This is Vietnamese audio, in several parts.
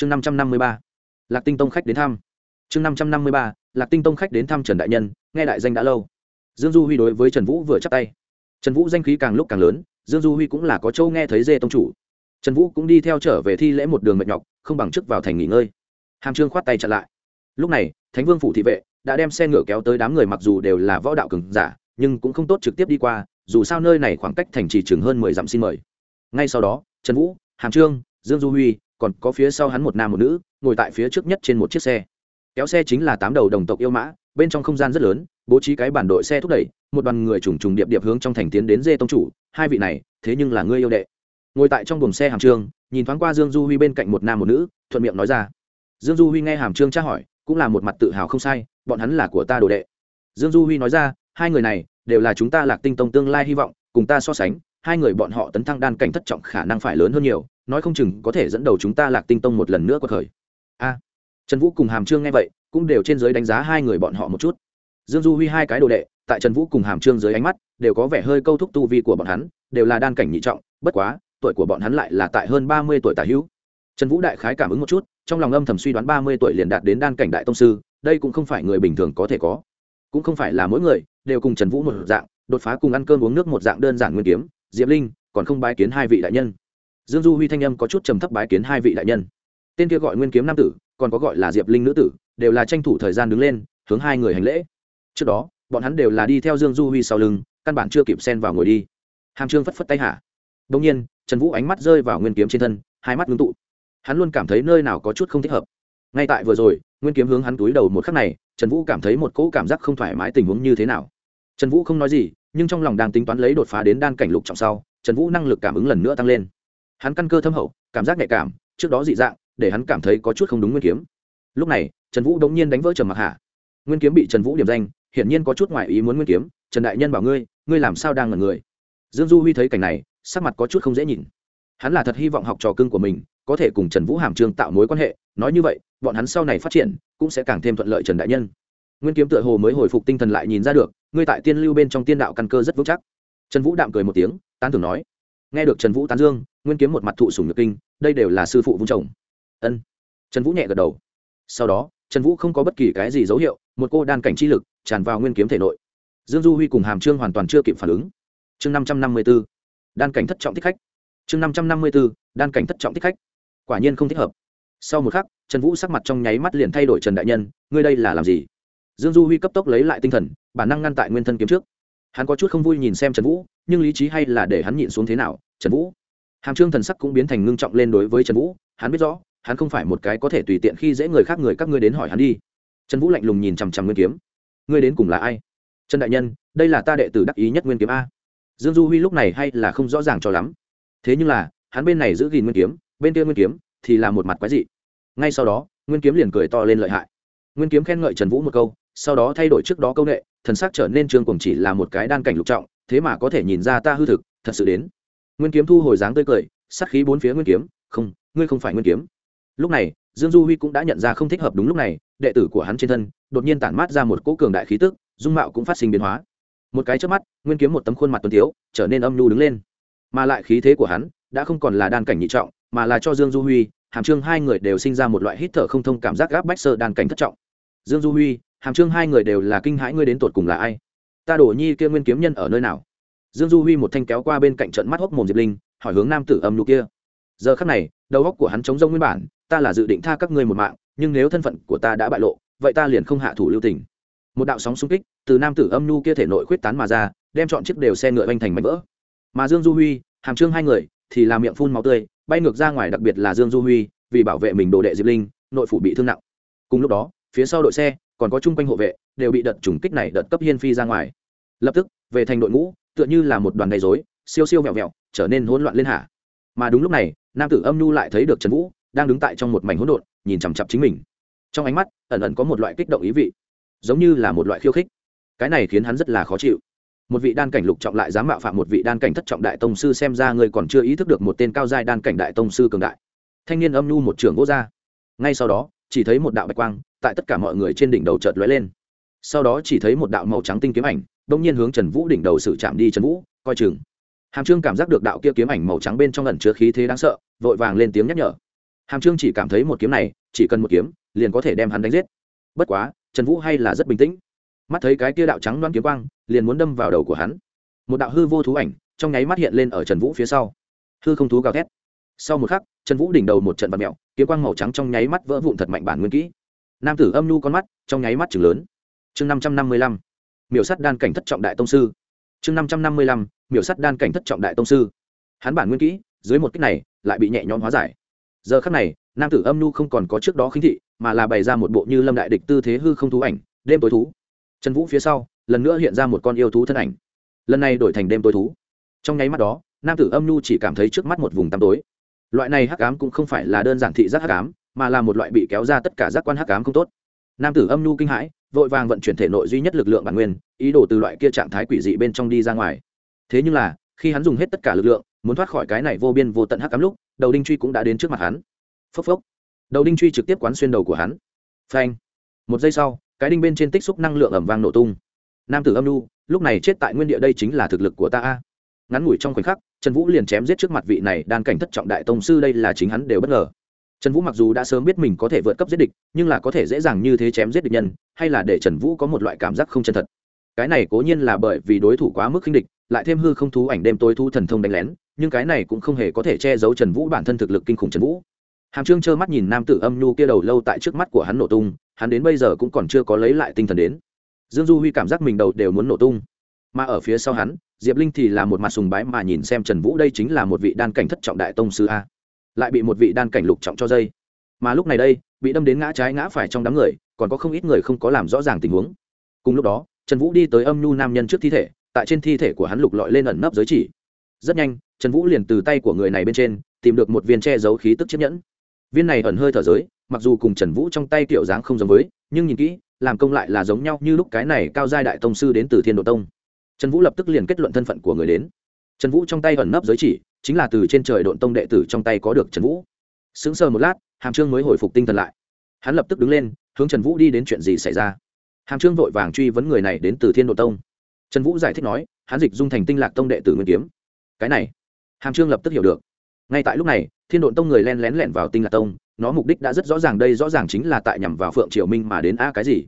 chương năm trăm năm mươi ba, lạc tinh tông khách đến thăm. Chương năm trăm năm mươi ba, lạc tinh tông khách đến thăm trần đại nhân, nghe đại danh đã lâu. Dương du huy đối với trần vũ vừa chắc tay. Trần vũ danh khí càng lúc càng lớn, dương du huy cũng là có châu nghe thấy dê tông chủ. Trần vũ cũng đi theo trở về thi lễ một đường mệt nhọc, không bằng chức vào thành nghỉ ngơi. Hàm trương khoát tay chặn lại. Lúc này, thánh vương phủ thị vệ đã đem xe ngựa kéo tới đám người mặc dù đều là võ đạo cường giả, nhưng cũng không tốt trực tiếp đi qua, dù sao nơi này khoảng cách thành trì chừng hơn mười dặm xin mời. Ngay sau đó, trần vũ, hàm trương, dương du huy còn có phía sau hắn một nam một nữ, ngồi tại phía trước nhất trên một chiếc xe. Kéo xe chính là tám đầu đồng tộc yêu mã, bên trong không gian rất lớn, bố trí cái bản đội xe thúc đẩy, một đoàn người trùng trùng điệp điệp hướng trong thành tiến đến dê tông chủ, hai vị này, thế nhưng là ngươi yêu đệ. Ngồi tại trong buồng xe hàm trương, nhìn thoáng qua dương du huy bên cạnh một nam một nữ, thuận miệng nói ra. Dương du huy nghe hàm trương tra hỏi, cũng là một mặt tự hào không sai, bọn hắn là của ta đồ đệ. Dương du huy nói ra, hai người này, đều là chúng ta lạc tinh tông tương lai hy vọng, cùng ta so sánh, hai người bọn họ tấn thăng đan cảnh thất trọng khả năng phải lớn hơn nhiều nói không chừng có thể dẫn đầu chúng ta lạc tinh tông một lần nữa qua khởi. A, trần vũ cùng hàm trương nghe vậy, cũng đều trên giới đánh giá hai người bọn họ một chút. Dương du huy hai cái đồ đệ, tại trần vũ cùng hàm trương dưới ánh mắt, đều có vẻ hơi câu thúc tu vi của bọn hắn, đều là đan cảnh nhị trọng, bất quá, tuổi của bọn hắn lại là tại hơn ba mươi tuổi tả hữu. Trần vũ đại khái cảm ứng một chút, trong lòng âm thầm suy đoán ba mươi tuổi liền đạt đến đan cảnh đại tông sư, đây cũng không phải người bình thường có thể có. Cũng không phải là mỗi người đều cùng trần vũ một dạng, đột phá cùng ăn cơm uống nước một dạng đơn giản nguyên kiếm, diệp linh, còn không bái kiến hai vị đại nhân dương du huy thanh âm có chút trầm thấp bái kiến hai vị đại nhân. Tên kia gọi nguyên kiếm nam tử, còn có gọi là diệp linh nữ tử, đều là tranh thủ thời gian đứng lên, hướng hai người hành lễ. Trước đó, bọn hắn đều là đi theo dương du huy sau lưng, căn bản chưa kịp xen vào ngồi đi. Hàm trương phất phất tay hả đông nhiên, trần vũ ánh mắt rơi vào nguyên kiếm trên thân, hai mắt ngưng tụ. Hắn luôn cảm thấy nơi nào có chút không thích hợp. Ngay tại vừa rồi, nguyên kiếm hướng hắn túi đầu một khắc này, trần vũ cảm thấy một cỗ cảm giác không thoải mái tình huống như thế nào. Trần vũ không nói gì, nhưng trong lòng đang tính toán lấy đột phá đến đan cảnh lục trọng sau, trần vũ năng lực cảm ứng lần nữa tăng lên hắn căn cơ thâm hậu, cảm giác nhạy cảm, trước đó dị dạng, để hắn cảm thấy có chút không đúng nguyên kiếm. Lúc này, trần vũ đống nhiên đánh vỡ trầm mặc hạ nguyên kiếm bị trần vũ điểm danh, hiển nhiên có chút ngoại ý muốn nguyên kiếm. Trần đại nhân bảo ngươi ngươi làm sao đang ngẩn người? Dương du huy thấy cảnh này, sắc mặt có chút không dễ nhìn. Hắn là thật hy vọng học trò cưng của mình, có thể cùng trần vũ hàm trương tạo mối quan hệ. Nói như vậy, bọn hắn sau này phát triển, cũng sẽ càng thêm thuận lợi trần đại nhân. Nguyên kiếm tựa hồ mới hồi phục tinh thần lại nhìn ra được, ngươi tại tiên lưu bên trong tiên đạo căn cơ rất vững chắc. Trần vũ đạm cười một tiếng, tán tưởng nói nghe được trần vũ tán dương, nguyên kiếm một mặt thụ sùng nhược kinh, đây đều là sư phụ vung chồng. Ân. Trần vũ nhẹ gật đầu. Sau đó, trần vũ không có bất kỳ cái gì dấu hiệu, một cô đan cảnh chi lực tràn vào nguyên kiếm thể nội. Dương du huy cùng hàm trương hoàn toàn chưa kịp phản ứng. Chương năm trăm năm mươi b ố đan cảnh thất trọng thích khách. Chương năm trăm năm mươi b ố đan cảnh thất trọng thích khách. Quả nhiên không thích hợp. Sau một khắc, trần vũ sắc mặt trong nháy mắt liền thay đổi trần đại nhân, ngươi đây là làm gì? Dương du huy cấp tốc lấy lại tinh thần, bản năng ngăn tại nguyên thân kiếm trước. Hắn có chút không vui nhìn xem trần vũ nhưng lý trí hay là để hắn nhịn xuống thế nào, trần vũ? Hàm trương thần sắc cũng biến thành ngưng trọng lên đối với trần vũ, hắn biết rõ, hắn không phải một cái có thể tùy tiện khi dễ người khác người các ngươi đến hỏi hắn đi. Trần vũ lạnh lùng nhìn chằm chằm nguyên kiếm. Ngươi đến cùng là ai? Trần đại nhân, đây là ta đệ tử đắc ý nhất nguyên kiếm a. Dương du huy lúc này hay là không rõ ràng cho lắm. Thế nhưng là, hắn bên này giữ gìn nguyên kiếm, bên kia nguyên kiếm thì là một mặt quái dị. Ngay sau đó, nguyên kiếm liền cười to lên lợi hại. Nguyên kiếm khen ngợi trần vũ một câu, sau đó thay đổi trước đó câu ệ thần sắc trở nên trương cùng chỉ là một cái đan cảnh lục trọng thế mà có thể nhìn ra ta hư thực, thật sự đến. Nguyên kiếm thu hồi dáng tươi cười, sát khí bốn phía nguyên kiếm, không, ngươi không phải nguyên kiếm. Lúc này, dương du huy cũng đã nhận ra không thích hợp đúng lúc này, đệ tử của hắn trên thân đột nhiên tản mát ra một cỗ cường đại khí tức, dung mạo cũng phát sinh biến hóa. Một cái trước mắt, nguyên kiếm một tấm khuôn mặt tuấn tiếu, trở nên âm nhu đứng lên. Mà lại khí thế của hắn đã không còn là đan cảnh nhị trọng, mà là cho dương du huy, hàm trương hai người đều sinh ra một loại hít thở không thông cảm giác gáp bách sơ đan cảnh thất trọng. Dương du huy, hàm trương hai người đều là kinh hãi ngươi đến tột cùng là ai? Ta đổ nhi kia nguyên kiếm nhân ở nơi nào? Dương du huy một thanh kéo qua bên cạnh trận mắt hốc mồm diệp linh, hỏi hướng nam tử âm nhu kia. Giờ khắc này, đầu góc của hắn chống rông nguyên bản, ta là dự định tha các ngươi một mạng, nhưng nếu thân phận của ta đã bại lộ, vậy ta liền không hạ thủ lưu tình. Một đạo sóng xung kích từ nam tử âm nhu kia thể nội khuyết tán mà ra, đem chọn chiếc đều xe ngựa anh thành mảnh vỡ. Mà dương du huy, hàm trương hai người, thì làm miệng phun máu tươi, bay ngược ra ngoài đặc biệt là dương du huy, vì bảo vệ mình đồ đệ diệp linh, nội phủ bị thương nặng. Cùng lúc đó, phía sau đội xe, còn có chung quanh hộ vệ, đều bị đợt trùng kích này đợt cấp hiên phi ra ngoài lập tức, về thành đội ngũ, tựa như là một đoàn gây dối siêu siêu vẹo vẹo, trở nên hỗn loạn lên hạ mà đúng lúc này, nam tử âm nhu lại thấy được trần vũ, đang đứng tại trong một mảnh hỗn độn, nhìn chằm chặp chính mình. Trong ánh mắt, ẩn ẩn có một loại kích động ý vị, giống như là một loại khiêu khích. Cái này khiến hắn rất là khó chịu. Một vị đan cảnh lục trọng lại dám mạo phạm một vị đan cảnh thất trọng đại tông sư xem ra ngươi còn chưa ý thức được một tên cao giai đan cảnh đại tông sư cường đại. Thanh niên âm nhu một trường gỗ ra. Ngay sau đó, chỉ thấy một đạo bạch quang tại tất cả mọi người trên đỉnh đầu chợt lóe lên. Sau đó chỉ thấy một đạo màu trắng tinh kiếm ảnh đông nhiên hướng trần vũ đỉnh đầu sự chạm đi trần vũ, coi chừng. Hàm trương cảm giác được đạo kia kiếm ảnh màu trắng bên trong lần chứa khí thế đáng sợ, vội vàng lên tiếng nhắc nhở. Hàm trương chỉ cảm thấy một kiếm này, chỉ cần một kiếm, liền có thể đem hắn đánh giết. Bất quá, trần vũ hay là rất bình tĩnh. Mắt thấy cái kia đạo trắng đoan kiếm quang, liền muốn đâm vào đầu của hắn. Một đạo hư vô thú ảnh, trong nháy mắt hiện lên ở trần vũ phía sau. Hư không thú gào thét. Sau một khắc, trần vũ đỉnh đầu một trận vật mẹo kiếm quang màu trắng trong nháy mắt vỡ vụn thật mạnh bản nguyên kỹ. Nam tử âm nhu con mắt, trong nháy mắt chừng lớn. Chương năm trăm năm mươi lăm miểu sắt đan cảnh thất trọng đại tông sư. Chương năm trăm năm mươi lăm, miểu sắt đan cảnh thất trọng đại tông sư. Hắn bản nguyên kỹ, dưới một cách này, lại bị nhẹ nhõm hóa giải. Giờ khắc này, nam tử âm nu không còn có trước đó khinh thị, mà là bày ra một bộ như lâm đại địch tư thế hư không thú ảnh, đêm tối thú. Trần vũ phía sau, lần nữa hiện ra một con yêu thú thân ảnh. Lần này đổi thành đêm tối thú. Trong nháy mắt đó, nam tử âm nu chỉ cảm thấy trước mắt một vùng tăm tối. Loại này hắc ám cũng không phải là đơn giản thị giác hắc ám, mà là một loại bị kéo ra tất cả giác quan hắc ám không tốt. Nam tử âm nu kinh hãi vội vàng vận chuyển thể nội duy nhất lực lượng bản nguyên, ý đồ từ loại kia trạng thái quỷ dị bên trong đi ra ngoài. Thế nhưng là, khi hắn dùng hết tất cả lực lượng, muốn thoát khỏi cái này vô biên vô tận hắc ám lúc, đầu đinh truy cũng đã đến trước mặt hắn. Phốc phốc. Đầu đinh truy trực tiếp quán xuyên đầu của hắn. Phanh. Một giây sau, cái đinh bên trên tích xúc năng lượng ẩm vang nổ tung. Nam tử âm nu, lúc này chết tại nguyên địa đây chính là thực lực của ta a. Ngắn ngủi trong khoảnh khắc, trần vũ liền chém giết trước mặt vị này đan cảnh thất trọng đại tông sư đây là chính hắn đều bất ngờ trần vũ mặc dù đã sớm biết mình có thể vượt cấp giết địch, nhưng là có thể dễ dàng như thế chém giết địch nhân, hay là để trần vũ có một loại cảm giác không chân thật. Cái này cố nhiên là bởi vì đối thủ quá mức khinh địch, lại thêm hư không thú ảnh đêm tối thu thần thông đánh lén, nhưng cái này cũng không hề có thể che giấu trần vũ bản thân thực lực kinh khủng trần vũ. Hàm trương trơ mắt nhìn nam tử âm nhu kia đầu lâu tại trước mắt của hắn nổ tung, hắn đến bây giờ cũng còn chưa có lấy lại tinh thần đến. Dương du huy cảm giác mình đầu đều muốn nổ tung. Mà ở phía sau hắn, diệp linh thì là một mặt sùng bái mà nhìn xem trần vũ đây chính là một vị đan cảnh thất trọng đại tông sư a lại bị một vị đan cảnh lục trọng cho dây. Mà lúc này đây, bị đâm đến ngã trái ngã phải trong đám người, còn có không ít người không có làm rõ ràng tình huống. Cùng lúc đó, trần vũ đi tới âm nhu nam nhân trước thi thể, tại trên thi thể của hắn lục lọi lên ẩn nấp giới chỉ. Rất nhanh, trần vũ liền từ tay của người này bên trên, tìm được một viên che giấu khí tức chiếc nhẫn. Viên này ẩn hơi thở giới, mặc dù cùng trần vũ trong tay kiểu dáng không giống với, nhưng nhìn kỹ, làm công lại là giống nhau như lúc cái này cao giai đại tông sư đến từ thiên độ tông. Trần vũ lập tức liền kết luận thân phận của người đến. Trần vũ trong tay ẩn nấp giới chỉ chính là từ trên trời độn tông đệ tử trong tay có được trần vũ. Sững sờ một lát, hàm trương mới hồi phục tinh thần lại. Hắn lập tức đứng lên, hướng trần vũ đi đến chuyện gì xảy ra. Hàm trương vội vàng truy vấn người này đến từ thiên độ tông. Trần vũ giải thích nói, hắn dịch dung thành tinh lạc tông đệ tử nguyên kiếm. Cái này, hàm trương lập tức hiểu được. Ngay tại lúc này, thiên độn tông người len lén lẻn vào tinh lạc tông, nó mục đích đã rất rõ ràng đây rõ ràng chính là tại nhằm vào phượng triều minh mà đến a cái gì.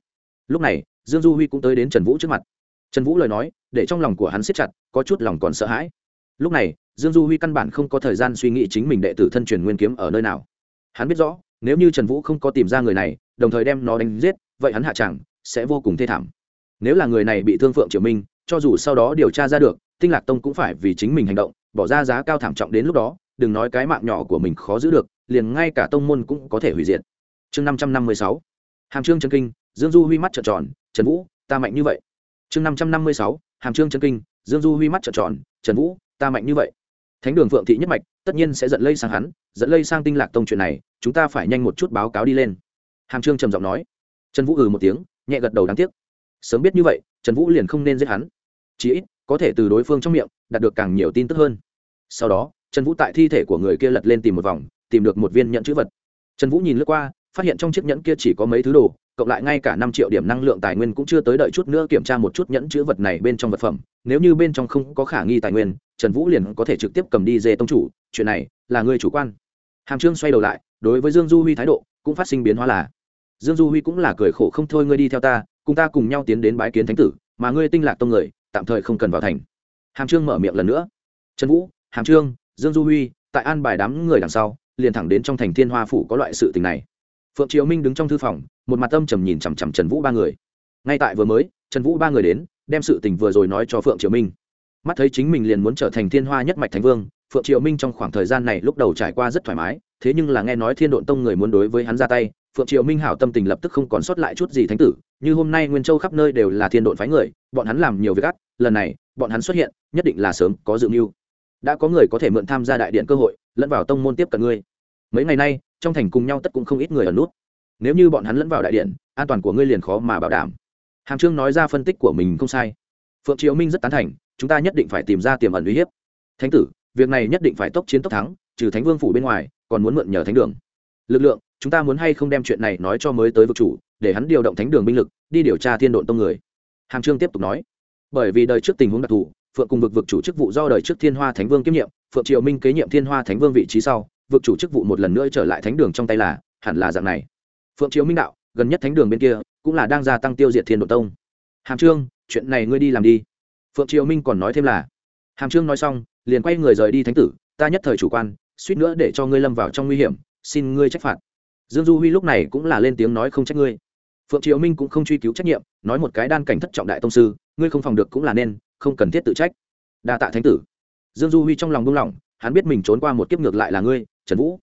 Lúc này, dương du huy cũng tới đến trần vũ trước mặt. Trần vũ lời nói, để trong lòng của hắn siết chặt, có chút lòng còn sợ hãi. Lúc này dương du huy căn bản không có thời gian suy nghĩ chính mình đệ tử thân truyền nguyên kiếm ở nơi nào. Hắn biết rõ, nếu như trần vũ không có tìm ra người này, đồng thời đem nó đánh giết, vậy hắn hạ chẳng sẽ vô cùng thê thảm. Nếu là người này bị thương phượng triều minh, cho dù sau đó điều tra ra được, tinh lạc tông cũng phải vì chính mình hành động, bỏ ra giá cao thảm trọng đến lúc đó, đừng nói cái mạng nhỏ của mình khó giữ được, liền ngay cả tông môn cũng có thể hủy diệt. Chương năm trăm năm mươi sáu. Hàm trương trần kinh, dương du huy mắt trợn tròn, trần vũ, ta mạnh như vậy. Chương năm trăm năm mươi sáu. Hàm trương trần kinh, dương du huy mắt trợn tròn, trần vũ, ta mạnh như vậy thánh đường phượng thị nhất mạch, tất nhiên sẽ dẫn lây sang hắn dẫn lây sang tinh lạc tông chuyện này, chúng ta phải nhanh một chút báo cáo đi lên. Hàm trương trầm giọng nói. Trần vũ ừ một tiếng, nhẹ gật đầu đáng tiếc. Sớm biết như vậy, trần vũ liền không nên giết hắn. Chí ít, có thể từ đối phương trong miệng, đạt được càng nhiều tin tức hơn. Sau đó, trần vũ tại thi thể của người kia lật lên tìm một vòng, tìm được một viên nhận chữ vật. Trần vũ nhìn lướt qua, phát hiện trong chiếc nhẫn kia chỉ có mấy thứ đồ cộng lại ngay cả năm triệu điểm năng lượng tài nguyên cũng chưa tới đợi chút nữa kiểm tra một chút nhẫn chữ vật này bên trong vật phẩm. Nếu như bên trong không có khả nghi tài nguyên, trần vũ liền có thể trực tiếp cầm đi dê tông chủ. Chuyện này, là người chủ quan. Hàm trương xoay đầu lại, đối với dương du huy thái độ, cũng phát sinh biến hóa là, dương du huy cũng là cười khổ không thôi, ngươi đi theo ta, cùng ta cùng nhau tiến đến bái kiến thánh tử, mà ngươi tinh lạc tông người, tạm thời không cần vào thành. Hàm trương mở miệng lần nữa. Trần vũ, hàm trương, dương du huy, tại an bài đám người đằng sau, liền thẳng đến trong thành thiên hoa phủ có loại sự tình này phượng triều minh đứng trong thư phòng, một mặt âm trầm nhìn chằm chằm trần vũ ba người. Ngay tại vừa mới, trần vũ ba người đến, đem sự tình vừa rồi nói cho phượng triều minh. Mắt thấy chính mình liền muốn trở thành thiên hoa nhất mạch thánh vương, phượng triều minh trong khoảng thời gian này lúc đầu trải qua rất thoải mái, thế nhưng là nghe nói thiên độn tông người muốn đối với hắn ra tay, phượng triều minh hảo tâm tình lập tức không còn sót lại chút gì thánh tử, như hôm nay nguyên châu khắp nơi đều là thiên độn phái người, bọn hắn làm nhiều việc ác, lần này, bọn hắn xuất hiện, nhất định là sớm có dự mưu. Đã có người có thể mượn tham gia đại điện cơ hội, lẫn vào tông môn tiếp cận ngươi mấy ngày nay, trong thành cùng nhau tất cũng không ít người ở nút. Nếu như bọn hắn lẫn vào đại điện, an toàn của ngươi liền khó mà bảo đảm. Hàm trương nói ra phân tích của mình không sai. Phượng triều minh rất tán thành, chúng ta nhất định phải tìm ra tiềm ẩn uy hiếp. Thánh tử, việc này nhất định phải tốc chiến tốc thắng, trừ thánh vương phủ bên ngoài, còn muốn mượn nhờ thánh đường. Lực lượng, chúng ta muốn hay không đem chuyện này nói cho mới tới vực chủ, để hắn điều động thánh đường binh lực, đi điều tra thiên độn tông người. Hàm trương tiếp tục nói. Bởi vì đời trước tình huống đặc thù, phượng cùng vực vực chủ chức vụ do đời trước thiên hoa thánh vương kiêm nhiệm, phượng triều minh kế nhiệm thiên hoa thánh vương vị trí sau vực chủ chức vụ một lần nữa trở lại thánh đường trong tay là, hẳn là dạng này. Phượng chiếu minh đạo, gần nhất thánh đường bên kia, cũng là đang gia tăng tiêu diệt thiên độ tông. Hàm trương, chuyện này ngươi đi làm đi. Phượng triều minh còn nói thêm là, hàm trương nói xong, liền quay người rời đi thánh tử, ta nhất thời chủ quan, suýt nữa để cho ngươi lâm vào trong nguy hiểm, xin ngươi trách phạt. Dương du huy lúc này cũng là lên tiếng nói không trách ngươi. Phượng triều minh cũng không truy cứu trách nhiệm, nói một cái đan cảnh thất trọng đại tông sư, ngươi không phòng được cũng là nên, không cần thiết tự trách. Đa tạ thánh tử. Dương du huy trong lòng buông lỏng, hắn biết mình trốn qua một kiếp ngược lại là ngươi trần vũ.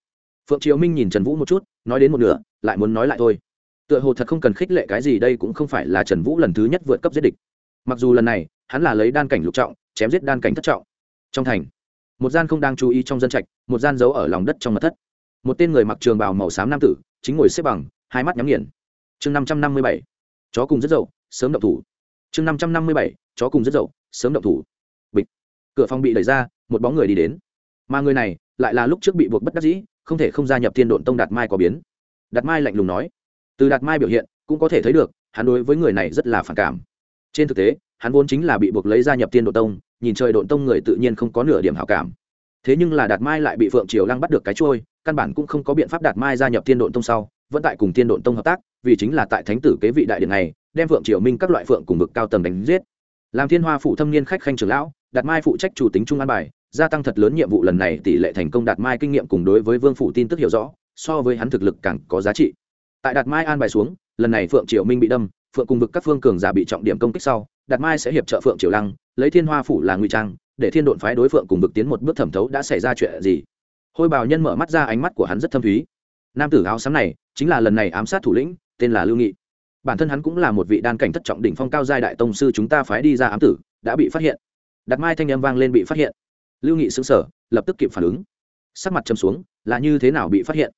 Phượng triều minh nhìn trần vũ một chút, nói đến một nửa, lại muốn nói lại thôi. Tựa hồ thật không cần khích lệ cái gì, đây cũng không phải là trần vũ lần thứ nhất vượt cấp giết địch. Mặc dù lần này, hắn là lấy đan cảnh lục trọng, chém giết đan cảnh thất trọng. Trong thành, một gian không đang chú ý trong dân trạch, một gian giấu ở lòng đất trong mặt thất. Một tên người mặc trường bào màu xám nam tử, chính ngồi xếp bằng, hai mắt nhắm nghiền. Chương năm trăm năm mươi bảy, chó cùng rất dậu, sớm động thủ. Chương năm trăm năm mươi bảy, chó cùng rất dậu, sớm động thủ. Bịch. Cửa phòng bị đẩy ra, một bóng người đi đến. Mà người này lại là lúc trước bị buộc bất đắc dĩ, không thể không gia nhập thiên độn tông đạt mai có biến. Đạt mai lạnh lùng nói. Từ đạt mai biểu hiện, cũng có thể thấy được, hắn đối với người này rất là phản cảm. Trên thực tế, hắn vốn chính là bị buộc lấy gia nhập thiên độn tông, nhìn trời độn tông người tự nhiên không có nửa điểm hảo cảm. Thế nhưng là đạt mai lại bị phượng triều lăng bắt được cái trôi, căn bản cũng không có biện pháp đạt mai gia nhập thiên độn tông sau, vẫn tại cùng thiên độn tông hợp tác, vì chính là tại thánh tử kế vị đại điện này, đem phượng triều minh các loại phượng cùng vực cao tầng đánh giết. Làm thiên hoa phụ thâm niên khách khanh trưởng lão, đạt mai phụ trách chủ tính trung an bài gia tăng thật lớn nhiệm vụ lần này, tỷ lệ thành công đạt mai kinh nghiệm cùng đối với vương phụ tin tức hiểu rõ, so với hắn thực lực càng có giá trị. Tại đạt mai an bài xuống, lần này phượng triều minh bị đâm, phượng cùng vực các phương cường giả bị trọng điểm công kích sau, đạt mai sẽ hiệp trợ phượng triều lăng, lấy thiên hoa phủ là nguy trang, để thiên độn phái đối phượng cùng vực tiến một bước thẩm thấu đã xảy ra chuyện gì. Hôi bào nhân mở mắt ra, ánh mắt của hắn rất thâm thúy. Nam tử áo xám này, chính là lần này ám sát thủ lĩnh, tên là lưu nghị. Bản thân hắn cũng là một vị đan cảnh thất trọng đỉnh phong cao giai đại tông sư, chúng ta phái đi ra ám tử, đã bị phát hiện. Đạt mai thanh âm vang lên bị phát hiện lưu nghị xứng sở lập tức kịp phản ứng. Sắc mặt châm xuống, là như thế nào bị phát hiện?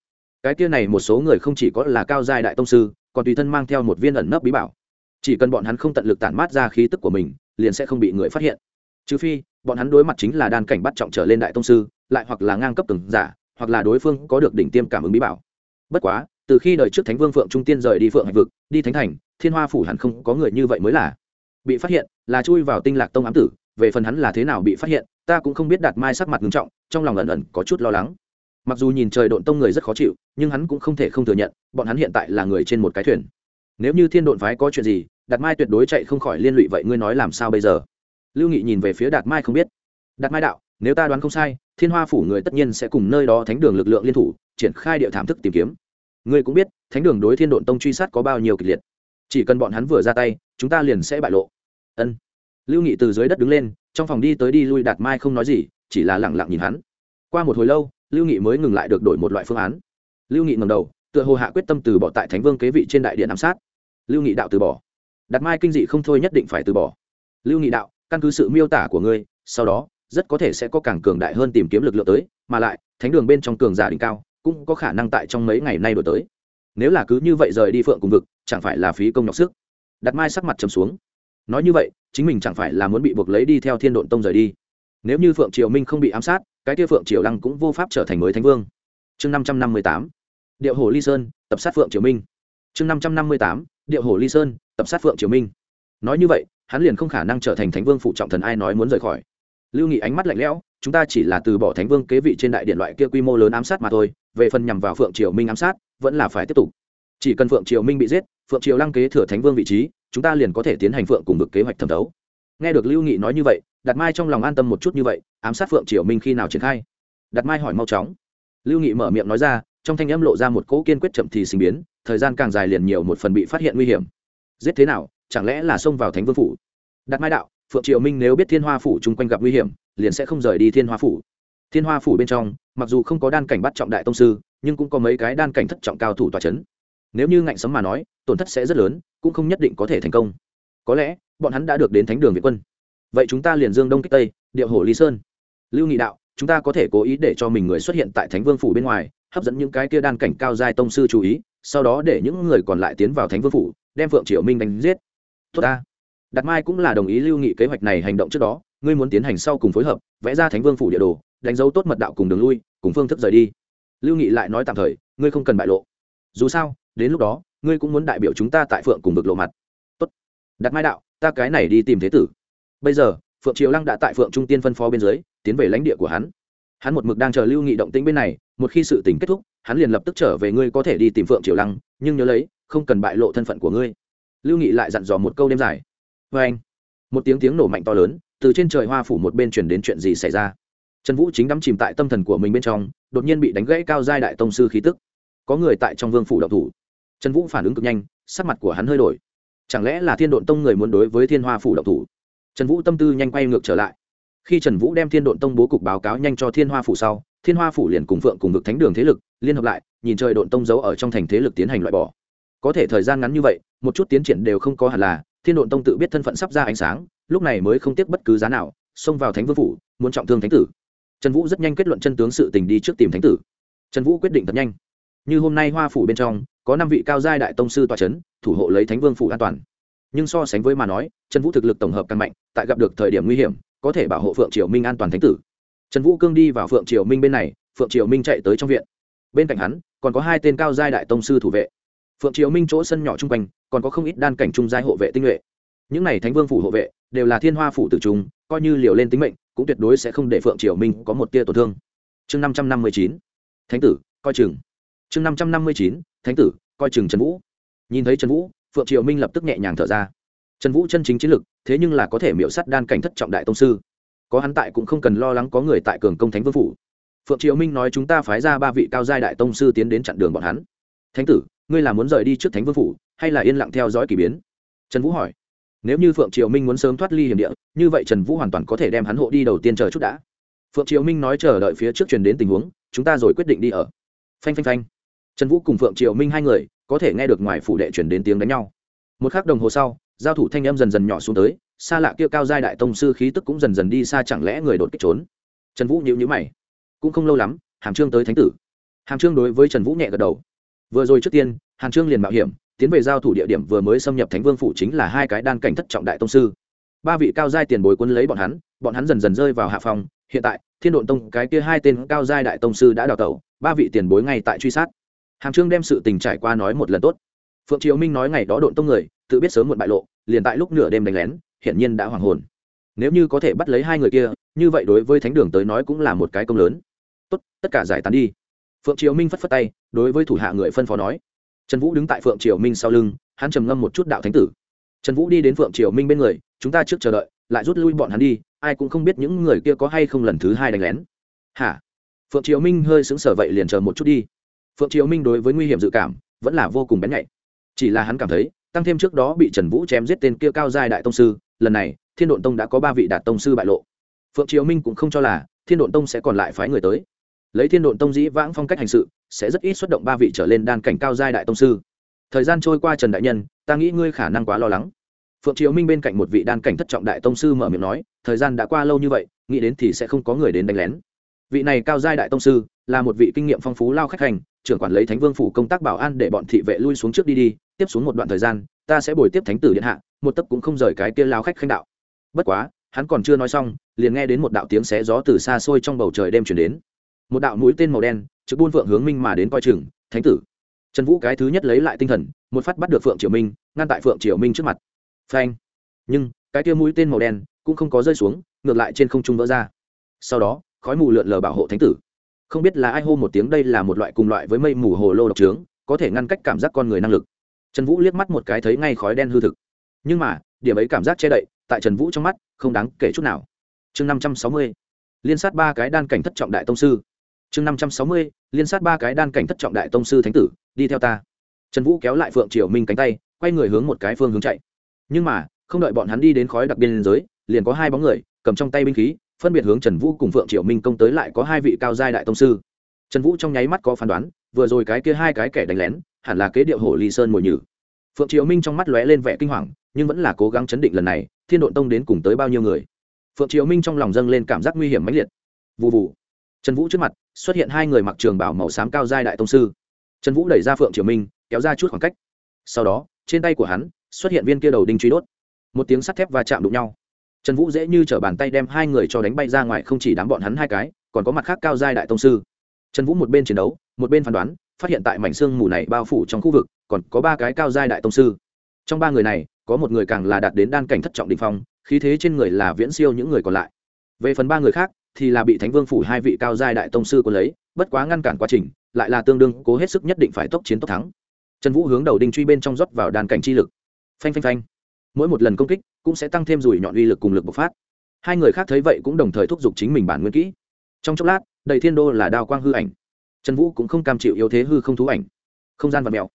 Cái kia này một số người không chỉ có là cao giai đại tông sư, còn tùy thân mang theo một viên ẩn nấp bí bảo. Chỉ cần bọn hắn không tận lực tản mát ra khí tức của mình, liền sẽ không bị người phát hiện. Trừ phi, bọn hắn đối mặt chính là đan cảnh bắt trọng trở lên đại tông sư, lại hoặc là ngang cấp từng giả, hoặc là đối phương có được đỉnh tiêm cảm ứng bí bảo. Bất quá, từ khi đời trước thánh vương phượng trung tiên rời đi phượng hạnh vực, đi thánh thành, thiên hoa phủ hẳn không có người như vậy mới là. Bị phát hiện, là chui vào tinh lạc tông ám tử, về phần hắn là thế nào bị phát hiện ta cũng không biết đạt mai sắc mặt nghiêm trọng, trong lòng ẩn ẩn có chút lo lắng. Mặc dù nhìn trời độn tông người rất khó chịu, nhưng hắn cũng không thể không thừa nhận, bọn hắn hiện tại là người trên một cái thuyền. Nếu như thiên độn phái có chuyện gì, đạt mai tuyệt đối chạy không khỏi liên lụy vậy ngươi nói làm sao bây giờ? Lưu nghị nhìn về phía đạt mai không biết. Đạt mai đạo, nếu ta đoán không sai, thiên hoa phủ người tất nhiên sẽ cùng nơi đó thánh đường lực lượng liên thủ, triển khai địa thảm thức tìm kiếm. Ngươi cũng biết, thánh đường đối thiên độn tông truy sát có bao nhiêu kịch liệt. Chỉ cần bọn hắn vừa ra tay, chúng ta liền sẽ bại lộ. Ân. Lưu nghị từ dưới đất đứng lên trong phòng đi tới đi lui đạt mai không nói gì, chỉ là lẳng lặng nhìn hắn. Qua một hồi lâu, lưu nghị mới ngừng lại được đổi một loại phương án. Lưu nghị ngầm đầu, tựa hồ hạ quyết tâm từ bỏ tại thánh vương kế vị trên đại điện ám sát. Lưu nghị đạo từ bỏ. Đạt mai kinh dị không thôi nhất định phải từ bỏ. Lưu nghị đạo, căn cứ sự miêu tả của ngươi, sau đó, rất có thể sẽ có càng cường đại hơn tìm kiếm lực lượng tới, mà lại, thánh đường bên trong cường giả đỉnh cao, cũng có khả năng tại trong mấy ngày nay đổi tới. Nếu là cứ như vậy rời đi phượng cùng vực, chẳng phải là phí công nhọc sức. Đặt mai sắc mặt trầm xuống nói như vậy, chính mình chẳng phải là muốn bị buộc lấy đi theo thiên độn tông rời đi. Nếu như phượng triều minh không bị ám sát, cái kia phượng triều lăng cũng vô pháp trở thành mới thánh vương. Chương năm trăm năm mươi tám, điệu hồ ly sơn, tập sát phượng triều minh. Chương năm trăm năm mươi tám, điệu hồ ly sơn, tập sát phượng triều minh. Nói như vậy, hắn liền không khả năng trở thành thánh vương phụ trọng thần ai nói muốn rời khỏi. Lưu nghị ánh mắt lạnh lẽo, chúng ta chỉ là từ bỏ thánh vương kế vị trên đại điện loại kia quy mô lớn ám sát mà thôi, về phần nhằm vào phượng triều minh ám sát, vẫn là phải tiếp tục. Chỉ cần phượng triều minh bị giết, phượng triều lăng kế thừa thánh vương vị trí chúng ta liền có thể tiến hành phượng cùng vực kế hoạch thẩm thấu. Nghe được lưu nghị nói như vậy, đạt mai trong lòng an tâm một chút như vậy, ám sát phượng triều minh khi nào triển khai? Đạt mai hỏi mau chóng. Lưu nghị mở miệng nói ra, trong thanh âm lộ ra một cỗ kiên quyết chậm thì sinh biến, thời gian càng dài liền nhiều một phần bị phát hiện nguy hiểm. Giết thế nào, chẳng lẽ là xông vào thánh vương phủ? Đạt mai đạo, phượng triều minh nếu biết thiên hoa phủ chung quanh gặp nguy hiểm, liền sẽ không rời đi thiên hoa phủ. Thiên hoa phủ bên trong, mặc dù không có đan cảnh bắt trọng đại tông sư, nhưng cũng có mấy cái đan cảnh thất trọng cao thủ tòa c h ấ n nếu như ngạnh sấm mà nói, tổn thất sẽ rất lớn, cũng không nhất định có thể thành công. Có lẽ, bọn hắn đã được đến thánh đường việt quân. Vậy chúng ta liền dương đông kích tây, điệu hồ lý sơn. Lưu nghị đạo, chúng ta có thể cố ý để cho mình người xuất hiện tại thánh vương phủ bên ngoài, hấp dẫn những cái kia đan cảnh cao giai tông sư chú ý, sau đó để những người còn lại tiến vào thánh vương phủ, đem phượng triều minh đánh giết. Tốt ta. Đạt mai cũng là đồng ý lưu nghị kế hoạch này hành động trước đó, ngươi muốn tiến hành sau cùng phối hợp, vẽ ra thánh vương phủ địa đồ, đánh dấu tốt mật đạo cùng đường lui, cùng phương thức rời đi. Lưu nghị lại nói tạm thời, ngươi không cần bại lộ. Dù sao đến lúc đó, ngươi cũng muốn đại biểu chúng ta tại phượng cùng vực lộ mặt. Tốt. Đặt mai đạo, ta cái này đi tìm thế tử. Bây giờ, phượng triều lăng đã tại phượng trung tiên phân phó bên dưới, tiến về lãnh địa của hắn. Hắn một mực đang chờ lưu nghị động tĩnh bên này, một khi sự tình kết thúc, hắn liền lập tức trở về ngươi có thể đi tìm phượng triều lăng, nhưng nhớ lấy, không cần bại lộ thân phận của ngươi. Lưu nghị lại dặn dò một câu đêm dài. Vê anh, một tiếng tiếng nổ mạnh to lớn, từ trên trời hoa phủ một bên chuyển đến chuyện gì xảy ra. Trần vũ chính đắm chìm tại tâm thần của mình bên trong, đột nhiên bị đánh gãy cao giai đại tông sư khí tức. Có người tại trong vương phủ độc thủ trần vũ phản ứng cực nhanh, sắc mặt của hắn hơi đổi. Chẳng lẽ là thiên độn tông người muốn đối với thiên hoa phủ động thủ? Trần vũ tâm tư nhanh quay ngược trở lại. Khi trần vũ đem thiên độn tông bố cục báo cáo nhanh cho thiên hoa phủ sau, thiên hoa phủ liền cùng phượng cùng vực thánh đường thế lực liên hợp lại, nhìn trời độn tông giấu ở trong thành thế lực tiến hành loại bỏ. Có thể thời gian ngắn như vậy, một chút tiến triển đều không có hẳn là, thiên độn tông tự biết thân phận sắp ra ánh sáng, lúc này mới không tiếc bất cứ giá nào, xông vào thánh vương phủ, muốn trọng thương thánh tử. Trần vũ rất nhanh kết luận chân tướng sự tình đi trước tìm thánh tử. Trần vũ quyết định thật nhanh như hôm nay hoa phủ bên trong, có năm vị cao giai đại tông sư tòa c h ấ n thủ hộ lấy thánh vương phủ an toàn. Nhưng so sánh với mà nói, trần vũ thực lực tổng hợp càng mạnh, tại gặp được thời điểm nguy hiểm, có thể bảo hộ phượng triều minh an toàn thánh tử. Trần vũ cương đi vào phượng triều minh bên này, phượng triều minh chạy tới trong viện. Bên cạnh hắn, còn có hai tên cao giai đại tông sư thủ vệ. Phượng triều minh chỗ sân nhỏ chung quanh, còn có không ít đan cảnh trung giai hộ vệ tinh nhuệ. Những n à y thánh vương phủ hộ vệ, đều là thiên hoa phủ tử trung, coi như liều lên tính mệnh, cũng tuyệt đối sẽ không để phượng triều minh có một tia tổn thương. Chương năm trăm năm mươi chín. Thánh tử, coi chừng chương năm trăm năm mươi chín, thánh tử, coi chừng trần vũ. Nhìn thấy trần vũ, phượng triều minh lập tức nhẹ nhàng thở ra. Trần vũ chân chính chiến lực, thế nhưng là có thể miễu sắt đan cảnh thất trọng đại tông sư. Có hắn tại cũng không cần lo lắng có người tại cường công thánh vương phủ. Phượng triều minh nói chúng ta phái ra ba vị cao giai đại tông sư tiến đến chặn đường bọn hắn. Thánh tử, ngươi là muốn rời đi trước thánh vương phủ, hay là yên lặng theo dõi k ỳ biến? Trần vũ hỏi. Nếu như phượng triều minh muốn sớm thoát ly hiểm địa, như vậy trần vũ hoàn toàn có thể đem hắn hộ đi đầu tiên chờ chút đã. Phượng triều minh nói chờ đợi phía trước truyền đến tình huống, chúng ta rồi quyết định đi ở. Phanh phanh phanh trần vũ cùng phượng triều minh hai người có thể nghe được ngoài phủ đệ chuyển đến tiếng đánh nhau. Một k h ắ c đồng hồ sau, giao thủ thanh âm dần dần nhỏ xuống tới, xa lạ kia cao giai đại tông sư khí tức cũng dần dần đi xa chẳng lẽ người đột kích trốn. Trần vũ nhịu nhữ mày. Cũng không lâu lắm, hàm trương tới thánh tử. Hàm trương đối với trần vũ nhẹ gật đầu. Vừa rồi trước tiên, hàm trương liền mạo hiểm, tiến về giao thủ địa điểm vừa mới xâm nhập thánh vương phủ chính là hai cái đan cảnh thất trọng đại tông sư. Ba vị cao giai tiền bối quân lấy bọn hắn bọn hắn dần dần rơi vào hạ phòng. Hiện tại, thiên độn tông cái kia hai tên cao giai đại tông sư đã đào tẩu, ba vị tiền bối ngay tại truy sát hàm trương đem sự tình trải qua nói một lần tốt. Phượng triều minh nói ngày đó độn tông người, tự biết sớm muộn bại lộ, liền tại lúc nửa đêm đánh lén, hiển nhiên đã hoàng hồn. Nếu như có thể bắt lấy hai người kia, như vậy đối với thánh đường tới nói cũng là một cái công lớn. Tốt, tất cả giải tán đi. Phượng triều minh phất phất tay, đối với thủ hạ người phân phó nói. Trần vũ đứng tại phượng triều minh sau lưng, hắn trầm ngâm một chút đạo thánh tử. Trần vũ đi đến phượng triều minh bên người, chúng ta trước chờ đợi, lại rút lui bọn hắn đi, ai cũng không biết những người kia có hay không lần thứ hai đánh lén. Hả? Phượng triều minh hơi xứng sở vậy liền chờ một chút đi phượng triều minh đối với nguy hiểm dự cảm vẫn là vô cùng bén nhạy. Chỉ là hắn cảm thấy, tăng thêm trước đó bị trần vũ chém giết tên kia cao giai đại tông sư, lần này, thiên độn tông đã có ba vị đạt tông sư bại lộ. Phượng triều minh cũng không cho là thiên độn tông sẽ còn lại phái người tới. Lấy thiên độn tông dĩ vãng phong cách hành sự, sẽ rất ít xuất động ba vị trở lên đan cảnh cao giai đại tông sư. Thời gian trôi qua trần đại nhân, ta nghĩ ngươi khả năng quá lo lắng. Phượng triều minh bên cạnh một vị đan cảnh thất trọng đại tông sư mở miệng nói, thời gian đã qua lâu như vậy, nghĩ đến thì sẽ không có người đến đánh lén. Vị này cao giai đại tông sư là một vị kinh nghiệm phong phú lao khách hành trưởng quản lấy thánh vương phủ công tác bảo an để bọn thị vệ lui xuống trước đi đi, tiếp xuống một đoạn thời gian, ta sẽ bồi tiếp thánh tử điện hạ, một tấc cũng không rời cái kia lao khách khanh đạo. Bất quá, hắn còn chưa nói xong, liền nghe đến một đạo tiếng xé gió từ xa xôi trong bầu trời đêm chuyển đến. Một đạo mũi tên màu đen, trực buôn phượng hướng minh mà đến coi chừng, thánh tử. Trần vũ cái thứ nhất lấy lại tinh thần, một phát bắt được phượng triều minh, ngăn tại phượng triều minh trước mặt. Phanh. Nhưng, cái kia mũi tên màu đen cũng không có rơi xuống, ngược lại trên không trung vỡ ra. Sau đó, khói mù lượn lờ bảo hộ thánh tử không biết là ai hô một tiếng đây là một loại cùng loại với mây mù hồ lô độc trướng, có thể ngăn cách cảm giác con người năng lực. Trần vũ liếc mắt một cái thấy ngay khói đen hư thực. Nhưng mà, điểm ấy cảm giác che đậy, tại trần vũ trong mắt, không đáng kể chút nào. Chương năm trăm sáu mươi, liên sát ba cái đan cảnh thất trọng đại tông sư. Chương năm trăm sáu mươi, liên sát ba cái đan cảnh thất trọng đại tông sư thánh tử, đi theo ta. Trần vũ kéo lại phượng triều minh cánh tay, quay người hướng một cái phương hướng chạy. Nhưng mà, không đợi bọn hắn đi đến khói đặc biên giới, liền có hai bóng người, cầm trong tay binh khí phân biệt hướng trần vũ cùng phượng triệu minh công tới lại có hai vị cao giai đại tông sư. Trần vũ trong nháy mắt có phán đoán, vừa rồi cái kia hai cái kẻ đánh lén, hẳn là kế điệu hổ ly sơn mồi nhử. Phượng triệu minh trong mắt lóe lên vẻ kinh hoàng, nhưng vẫn là cố gắng chấn định lần này, thiên độn tông đến cùng tới bao nhiêu người. Phượng triệu minh trong lòng dâng lên cảm giác nguy hiểm mãnh liệt. Vụ vụ trần vũ trước mặt, xuất hiện hai người mặc trường bảo màu xám cao giai đại tông sư. Trần vũ đẩy ra phượng triều minh, kéo ra chút khoảng cách. Sau đó, trên tay của hắn, xuất hiện viên kia đầu đinh truy đốt. Một tiếng sắt thép va chạm đụng nhau trần vũ dễ như t r ở bàn tay đem hai người cho đánh bay ra ngoài, không chỉ đám bọn hắn hai cái, còn có mặt khác cao giai đại tông sư. Trần vũ một bên chiến đấu, một bên phán đoán, phát hiện tại mảnh xương mù này bao phủ trong khu vực, còn có ba cái cao giai đại tông sư. Trong ba người này, có một người càng là đạt đến đan cảnh thất trọng đình phong, khí thế trên người là viễn siêu những người còn lại. Về phần ba người khác, thì là bị thánh vương phủ hai vị cao giai đại tông sư quân lấy, bất quá ngăn cản quá trình, lại là tương đương, cố hết sức nhất định phải tốc chiến tốc thắng. Trần vũ hướng đầu đinh truy bên trong rót vào đàn cảnh chi lực. Phanh phanh phanh mỗi một lần công kích cũng sẽ tăng thêm rủi nhọn uy lực cùng lực bộc phát. Hai người khác thấy vậy cũng đồng thời thúc giục chính mình bản nguyên kỹ. Trong chốc lát, đầy thiên đô là đao quang hư ảnh. Trần vũ cũng không cam chịu yếu thế hư không thú ảnh. Không gian vật mèo.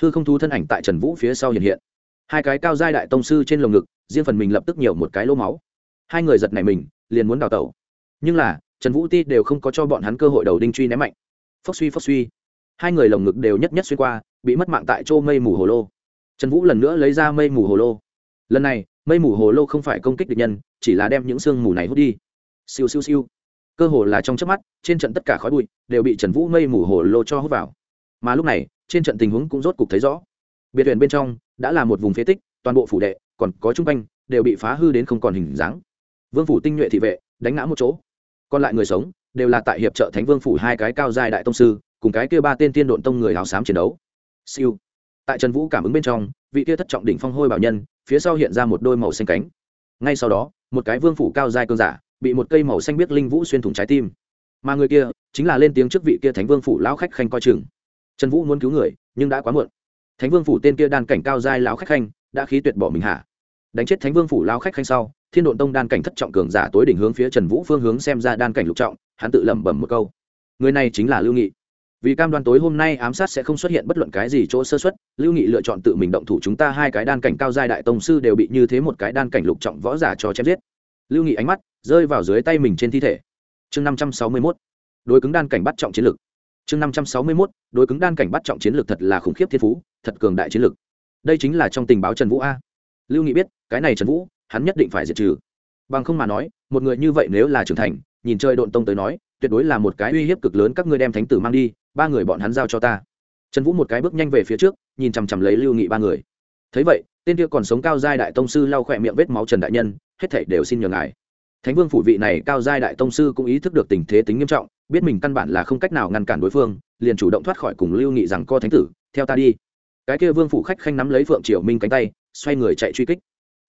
Hư không thú thân ảnh tại trần vũ phía sau hiện hiện. Hai cái cao giai đại tông sư trên lồng ngực, riêng phần mình lập tức nhiều một cái lỗ máu. Hai người giật này mình, liền muốn đào tẩu. Nhưng là, trần vũ ti đều không có cho bọn hắn cơ hội đầu đinh truy ném mạnh. Phốc suy phốc suy. Hai người lồng ngực đều nhất nhất xuyên qua, bị mất mạng tại chỗ mây mù hồ lô. Trần vũ lần nữa lấy ra mây mù hồ lô lần này, mây mù hồ lô không phải công kích địch nhân, chỉ là đem những sương mù này hút đi. Siêu siêu siêu. Cơ hồ là trong chớp mắt, trên trận tất cả khói bụi đều bị trần vũ mây mù hồ lô cho hút vào. Mà lúc này, trên trận tình huống cũng rốt cục thấy rõ. Biệt thuyền bên trong đã là một vùng phế tích, toàn bộ phủ đệ, còn có chung quanh đều bị phá hư đến không còn hình dáng. Vương phủ tinh nhuệ thị vệ, đánh ngã một chỗ. Còn lại người sống đều là tại hiệp trợ thánh vương phủ hai cái cao dài đại tông sư, cùng cái kia ba tên tiên độn tông người áo xám chiến đấu. Siêu. Tại trần vũ cảm ứng bên trong, vị kia thất trọng đỉnh phong hôi bảo nhân phía sau hiện ra một đôi màu xanh cánh. Ngay sau đó, một cái vương phủ cao dài cơn giả bị một cây màu xanh biết linh vũ xuyên thủng trái tim. Mà người kia chính là lên tiếng trước vị kia thánh vương phủ lão khách khanh coi chừng. Trần vũ muốn cứu người, nhưng đã quá muộn. Thánh vương phủ tên kia đan cảnh cao giai lão khách khanh đã khí tuyệt bỏ mình hạ. Đánh chết thánh vương phủ lão khách khanh sau, thiên độn tông đan cảnh thất trọng cường giả tối đỉnh hướng phía trần vũ phương hướng xem ra đan cảnh lục trọng, hắn tự lẩm bẩm một câu. Người này chính là lưu nghị vì cam đoan tối hôm nay ám sát sẽ không xuất hiện bất luận cái gì chỗ sơ xuất lưu nghị lựa chọn tự mình động thủ chúng ta hai cái đan cảnh cao giai đại tông sư đều bị như thế một cái đan cảnh lục trọng võ giả cho chém giết. Lưu nghị ánh mắt rơi vào dưới tay mình trên thi thể. Chương năm trăm sáu mươi mốt, đối cứng đan cảnh bắt trọng chiến lược. Chương năm trăm sáu mươi mốt, đối cứng đan cảnh bắt trọng chiến lược thật là khủng khiếp thiên phú, thật cường đại chiến lược. Đây chính là trong tình báo trần vũ a. Lưu nghị biết, cái này trần vũ, hắn nhất định phải diệt trừ. Bằng không mà nói, một người như vậy nếu là trưởng thành, nhìn chơi độn tông tới nói tuyệt đối là một cái uy hiếp cực lớn các ngươi đem thánh tử mang đi, ba người bọn hắn giao cho ta. Trần vũ một cái bước nhanh về phía trước, nhìn chằm chằm lấy lưu nghị ba người. Thấy vậy, tên kia còn sống cao giai đại tông sư lau khỏe miệng vết máu trần đại nhân, hết thảy đều xin nhờ ngài. Thánh vương phủ vị này cao giai đại tông sư cũng ý thức được tình thế tính nghiêm trọng, biết mình căn bản là không cách nào ngăn cản đối phương, liền chủ động thoát khỏi cùng lưu nghị rằng co thánh tử, theo ta đi. Cái kia vương phủ khách khanh nắm lấy phượng triều minh cánh tay, xoay người chạy truy kích.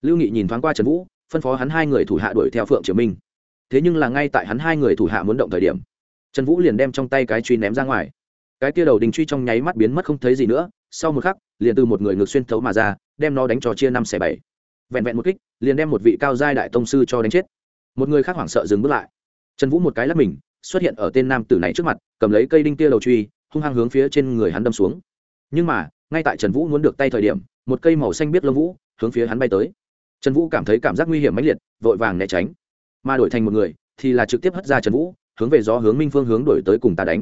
Lưu nghị nhìn thoáng qua trần vũ, phân phó hắn hai người thủ hạ đuổi theo phượng triều minh thế nhưng là ngay tại hắn hai người thủ hạ muốn động thời điểm, trần vũ liền đem trong tay cái truy ném ra ngoài. Cái kia đầu đình truy trong nháy mắt biến mất không thấy gì nữa, sau một khắc, liền từ một người ngược xuyên thấu mà ra, đem nó đánh cho chia năm xẻ bảy. Vẹn vẹn một kích, liền đem một vị cao giai đại tông sư cho đánh chết. Một người khác hoảng sợ dừng bước lại. Trần vũ một cái lắp mình, xuất hiện ở tên nam tử này trước mặt, cầm lấy cây đinh tia đầu truy, hung hăng hướng phía trên người hắn đâm xuống. Nhưng mà, ngay tại trần vũ muốn được tay thời điểm, một cây màu xanh biết lông vũ hướng phía hắn bay tới. Trần vũ cảm thấy cảm giác nguy hiểm mãnh liệt, vội vàng né tránh mà đổi thành một người, thì là trực tiếp hất ra trần vũ, hướng về gió hướng minh phương hướng đổi tới cùng ta đánh.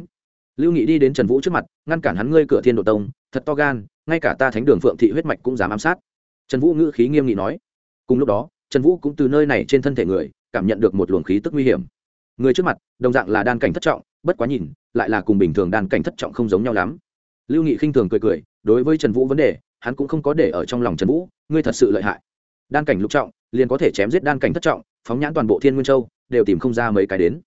Lưu nghị đi đến trần vũ trước mặt, ngăn cản hắn ngươi cửa thiên độ tông, thật to gan, ngay cả ta thánh đường phượng thị huyết mạch cũng dám ám sát. Trần vũ ngữ khí nghiêm nghị nói. Cùng lúc đó, trần vũ cũng từ nơi này trên thân thể người, cảm nhận được một luồng khí tức nguy hiểm. Người trước mặt, đồng dạng là đan cảnh thất trọng, bất quá nhìn, lại là cùng bình thường đan cảnh thất trọng không giống nhau lắm. Lưu nghị khinh thường cười cười, đối với trần vũ vấn đề, hắn cũng không có để ở trong lòng trần vũ, ngươi thật sự lợi hại. Đan cảnh lục trọng, liền có thể chém giết đan cảnh thất trọng phóng nhãn toàn bộ thiên nguyên châu, đều tìm không ra mấy cái đến.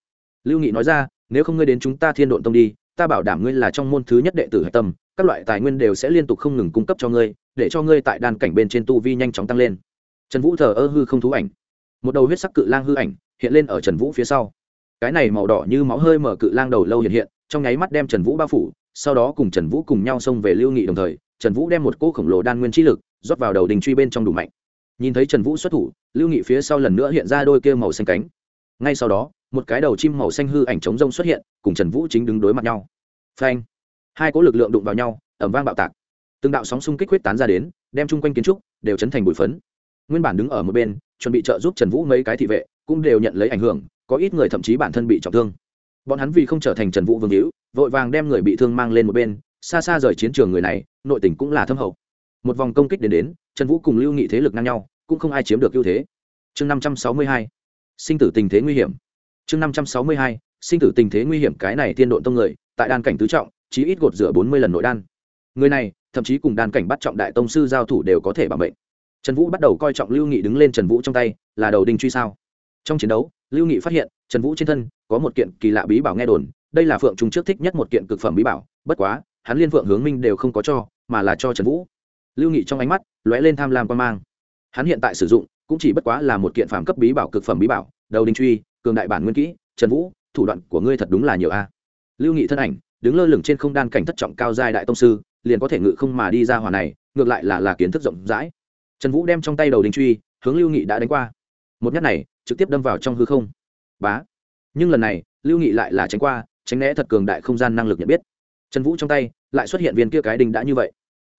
Lưu nghị nói ra, nếu không ngươi đến chúng ta thiên độn tông đi, ta bảo đảm ngươi là trong môn thứ nhất đệ tử hạch tâm, các loại tài nguyên đều sẽ liên tục không ngừng cung cấp cho ngươi, để cho ngươi tại đan cảnh bên trên tu vi nhanh chóng tăng lên. Trần vũ thờ ơ hư không thú ảnh. Một đầu huyết sắc cự lang hư ảnh hiện lên ở trần vũ phía sau. Cái này màu đỏ như máu hơi mở cự lang đầu lâu hiện hiện, trong nháy mắt đem trần vũ bao phủ, sau đó cùng trần vũ cùng nhau xông về lưu nghị đồng thời, trần vũ đem một cỗ khổng lồ đan nguyên trí lực rót vào đầu đình truy bên trong đủ mạnh nhìn thấy trần vũ xuất thủ, lưu nghị phía sau lần nữa hiện ra đôi kia màu xanh cánh. Ngay sau đó, một cái đầu chim màu xanh hư ảnh trống rông xuất hiện, cùng trần vũ chính đứng đối mặt nhau. Phanh! Hai cỗ lực lượng đụng vào nhau ẩm vang bạo tạc. Từng đạo sóng xung kích huyết tán ra đến, đem chung quanh kiến trúc đều chấn thành bụi phấn. Nguyên bản đứng ở một bên, chuẩn bị trợ giúp trần vũ mấy cái thị vệ, cũng đều nhận lấy ảnh hưởng, có ít người thậm chí bản thân bị trọng thương. Bọn hắn vì không trở thành trần vũ vương hữu, vội vàng đem người bị thương mang lên một bên, xa xa rời chiến trường người này, nội tình cũng là thâm hậu một vòng công kích đến đến, trần vũ cùng lưu nghị thế lực ngang nhau, cũng không ai chiếm được ưu thế. Chương năm trăm sáu mươi hai, sinh tử tình thế nguy hiểm. Chương năm trăm sáu mươi hai, sinh tử tình thế nguy hiểm cái này tiên độn tông người, tại đan cảnh tứ trọng, chí ít gột rửa bốn mươi lần nội đan. Người này, thậm chí cùng đan cảnh bắt trọng đại tông sư giao thủ đều có thể bảo mệnh. Trần vũ bắt đầu coi trọng lưu nghị đứng lên trần vũ trong tay, là đầu đinh truy sao. Trong chiến đấu, lưu nghị phát hiện, trần vũ trên thân, có một kiện kỳ lạ bí bảo nghe đồn, đây là phượng trung trước thích nhất một kiện cực phẩm bí bảo, bất quá, hắn liên phượng hướng minh đều không có cho, mà là cho trần vũ lưu nghị trong ánh mắt lóe lên tham lam quan mang. Hắn hiện tại sử dụng cũng chỉ bất quá là một kiện phàm cấp bí bảo, cực phẩm bí bảo, đầu đinh truy, cường đại bản nguyên kỹ, trần vũ, thủ đoạn của ngươi thật đúng là nhiều a. Lưu nghị thân ảnh đứng lơ lửng trên không đan cảnh thất trọng cao giai đại tông sư, liền có thể ngự không mà đi ra hòa này, ngược lại là là kiến thức rộng rãi. Trần vũ đem trong tay đầu đình truy hướng lưu nghị đã đánh qua. Một nhát này trực tiếp đâm vào trong hư không. Bá! Nhưng lần này, lưu nghị lại là tránh qua, tránh né thật cường đại không gian năng lực nhận biết. Trần vũ trong tay lại xuất hiện viên kia cái đình đã như vậy.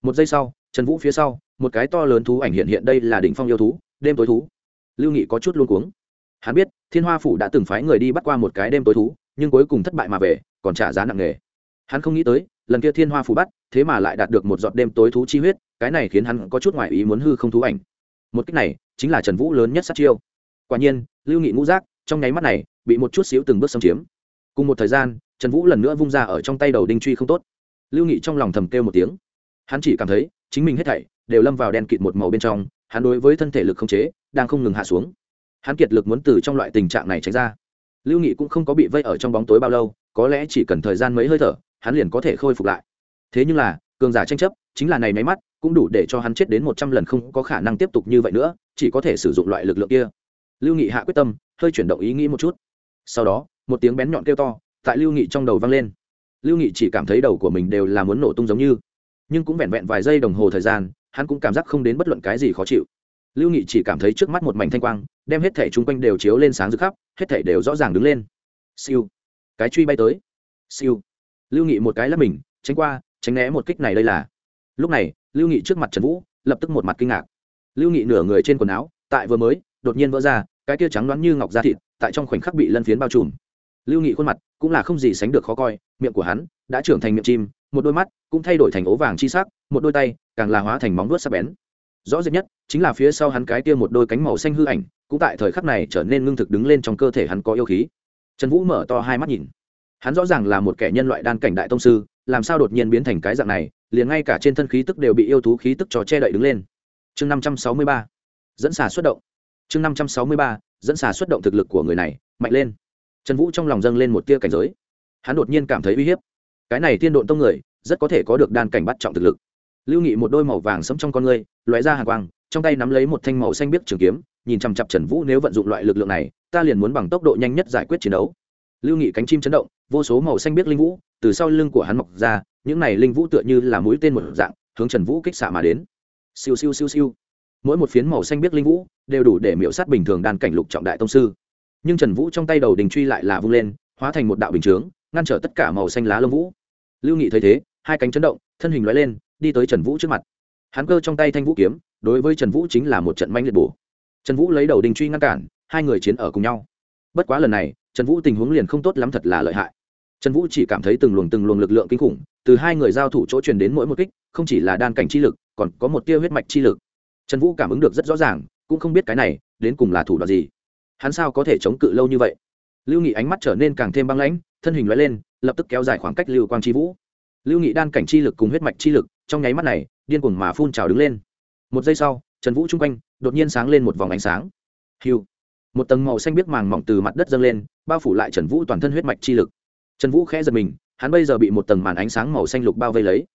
Một giây sau trần vũ phía sau, một cái to lớn thú ảnh hiện hiện đây là đỉnh phong yêu thú, đêm tối thú. Lưu nghị có chút luôn cuống. Hắn biết, thiên hoa phủ đã từng phái người đi bắt qua một cái đêm tối thú, nhưng cuối cùng thất bại mà về, còn trả giá nặng nề. Hắn không nghĩ tới, lần kia thiên hoa phủ bắt, thế mà lại đạt được một giọt đêm tối thú chi huyết, cái này khiến hắn có chút ngoại ý muốn hư không thú ảnh. Một cách này, chính là trần vũ lớn nhất sát chiêu. Quả nhiên, lưu nghị ngũ giác, trong nháy mắt này, bị một chút xíu từng bước xâm chiếm. Cùng một thời gian, trần vũ lần nữa vung ra ở trong tay đầu đinh truy không tốt. Lưu nghị trong lòng thầm kêu một tiếng. Hắn chỉ cảm thấy chính mình hết thảy đều lâm vào đen kịt một màu bên trong, hắn đối với thân thể lực không chế đang không ngừng hạ xuống. Hắn kiệt lực muốn từ trong loại tình trạng này tránh ra. Lưu nghị cũng không có bị vây ở trong bóng tối bao lâu, có lẽ chỉ cần thời gian mấy hơi thở, hắn liền có thể khôi phục lại. Thế nhưng là, cường giả tranh chấp chính là này máy mắt, cũng đủ để cho hắn chết đến một trăm lần không có khả năng tiếp tục như vậy nữa, chỉ có thể sử dụng loại lực lượng kia. Lưu nghị hạ quyết tâm, hơi chuyển động ý nghĩ một chút. Sau đó, một tiếng bén nhọn kêu to tại lưu nghị trong đầu vang lên. Lưu nghị chỉ cảm thấy đầu của mình đều là muốn nổ tung giống như nhưng cũng vẹn vẹn vài giây đồng hồ thời gian, hắn cũng cảm giác không đến bất luận cái gì khó chịu. Lưu nghị chỉ cảm thấy trước mắt một mảnh thanh quang, đem hết thể chung quanh đều chiếu lên sáng rực khắp, hết thể đều rõ ràng đứng lên. Siêu. Cái truy bay tới. Siêu. Lưu nghị một cái là mình, tránh qua, tránh né một kích này đây là. Lúc này, lưu nghị trước mặt trần vũ, lập tức một mặt kinh ngạc. Lưu nghị nửa người trên quần áo, tại vừa mới, đột nhiên vỡ ra, cái kia trắng đoán như ngọc da thịt, tại trong khoảnh khắc bị lân phiến bao trùm. Lưu nghị khuôn mặt cũng là không gì sánh được khó coi, miệng của hắn đã trưởng thành miệng chim một đôi mắt cũng thay đổi thành ố vàng chi sắc, một đôi tay càng là hóa thành móng vuốt sắc bén. Rõ rệt nhất chính là phía sau hắn cái kia một đôi cánh màu xanh hư ảnh, cũng tại thời khắc này trở nên ngưng thực đứng lên trong cơ thể hắn có yêu khí. Trần vũ mở to hai mắt nhìn. Hắn rõ ràng là một kẻ nhân loại đan cảnh đại tông sư, làm sao đột nhiên biến thành cái dạng này, liền ngay cả trên thân khí tức đều bị yêu thú khí tức cho che đậy đứng lên. Chương năm trăm sáu mươi ba. Dẫn xả xuất động. Chương năm trăm sáu mươi ba. Dẫn xả xuất động thực lực của người này, mạnh lên. Trần vũ trong lòng dâng lên một tia cảnh giới. Hắn đột nhiên cảm thấy uy hiếp cái này tiên độn tông người, rất có thể có được đan cảnh bắt trọng thực lực. Lưu nghị một đôi màu vàng sẫm trong con người lóe ra hàng quang, trong tay nắm lấy một thanh màu xanh biếc trường kiếm, nhìn chằm chặp trần vũ nếu vận dụng loại lực lượng này, ta liền muốn bằng tốc độ nhanh nhất giải quyết chiến đấu. Lưu nghị cánh chim chấn động, vô số màu xanh biếc linh vũ, từ sau lưng của hắn mọc ra, những này linh vũ tựa như là mũi tên một dạng, hướng trần vũ kích xạ mà đến. Siêu siêu siêu siêu. Mỗi một phiến màu xanh biếc linh vũ đều đủ để miễu sát bình thường đan cảnh lục trọng đại tông sư. Nhưng trần vũ trong tay đầu đình truy lại là vung lên, hóa thành một đạo bình chướng, ngăn trở tất cả màu xanh lá lông vũ lưu nghị thấy thế, hai cánh chấn động, thân hình loại lên, đi tới trần vũ trước mặt. Hắn cơ trong tay thanh vũ kiếm, đối với trần vũ chính là một trận manh liệt bổ. Trần vũ lấy đầu đình truy ngăn cản, hai người chiến ở cùng nhau. Bất quá lần này, trần vũ tình huống liền không tốt lắm thật là lợi hại. Trần vũ chỉ cảm thấy từng luồng từng luồng lực lượng kinh khủng, từ hai người giao thủ chỗ truyền đến mỗi một kích, không chỉ là đan cảnh chi lực, còn có một tia huyết mạch chi lực. Trần vũ cảm ứng được rất rõ ràng, cũng không biết cái này đến cùng là thủ đoạn gì. Hắn sao có thể chống cự lâu như vậy? Lưu nghị ánh mắt trở nên càng thêm băng lãnh, thân hình loại lên, lập tức kéo dài khoảng cách lưu quang chi vũ. Lưu nghị đan cảnh chi lực cùng huyết mạch chi lực, trong nháy mắt này, điên cuồng mà phun trào đứng lên. Một giây sau, trần vũ chung quanh, đột nhiên sáng lên một vòng ánh sáng. Hiu! Một tầng màu xanh biếc màng mỏng từ mặt đất dâng lên, bao phủ lại trần vũ toàn thân huyết mạch chi lực. Trần vũ khẽ giật mình, hắn bây giờ bị một tầng màn ánh sáng màu xanh lục bao vây lấy.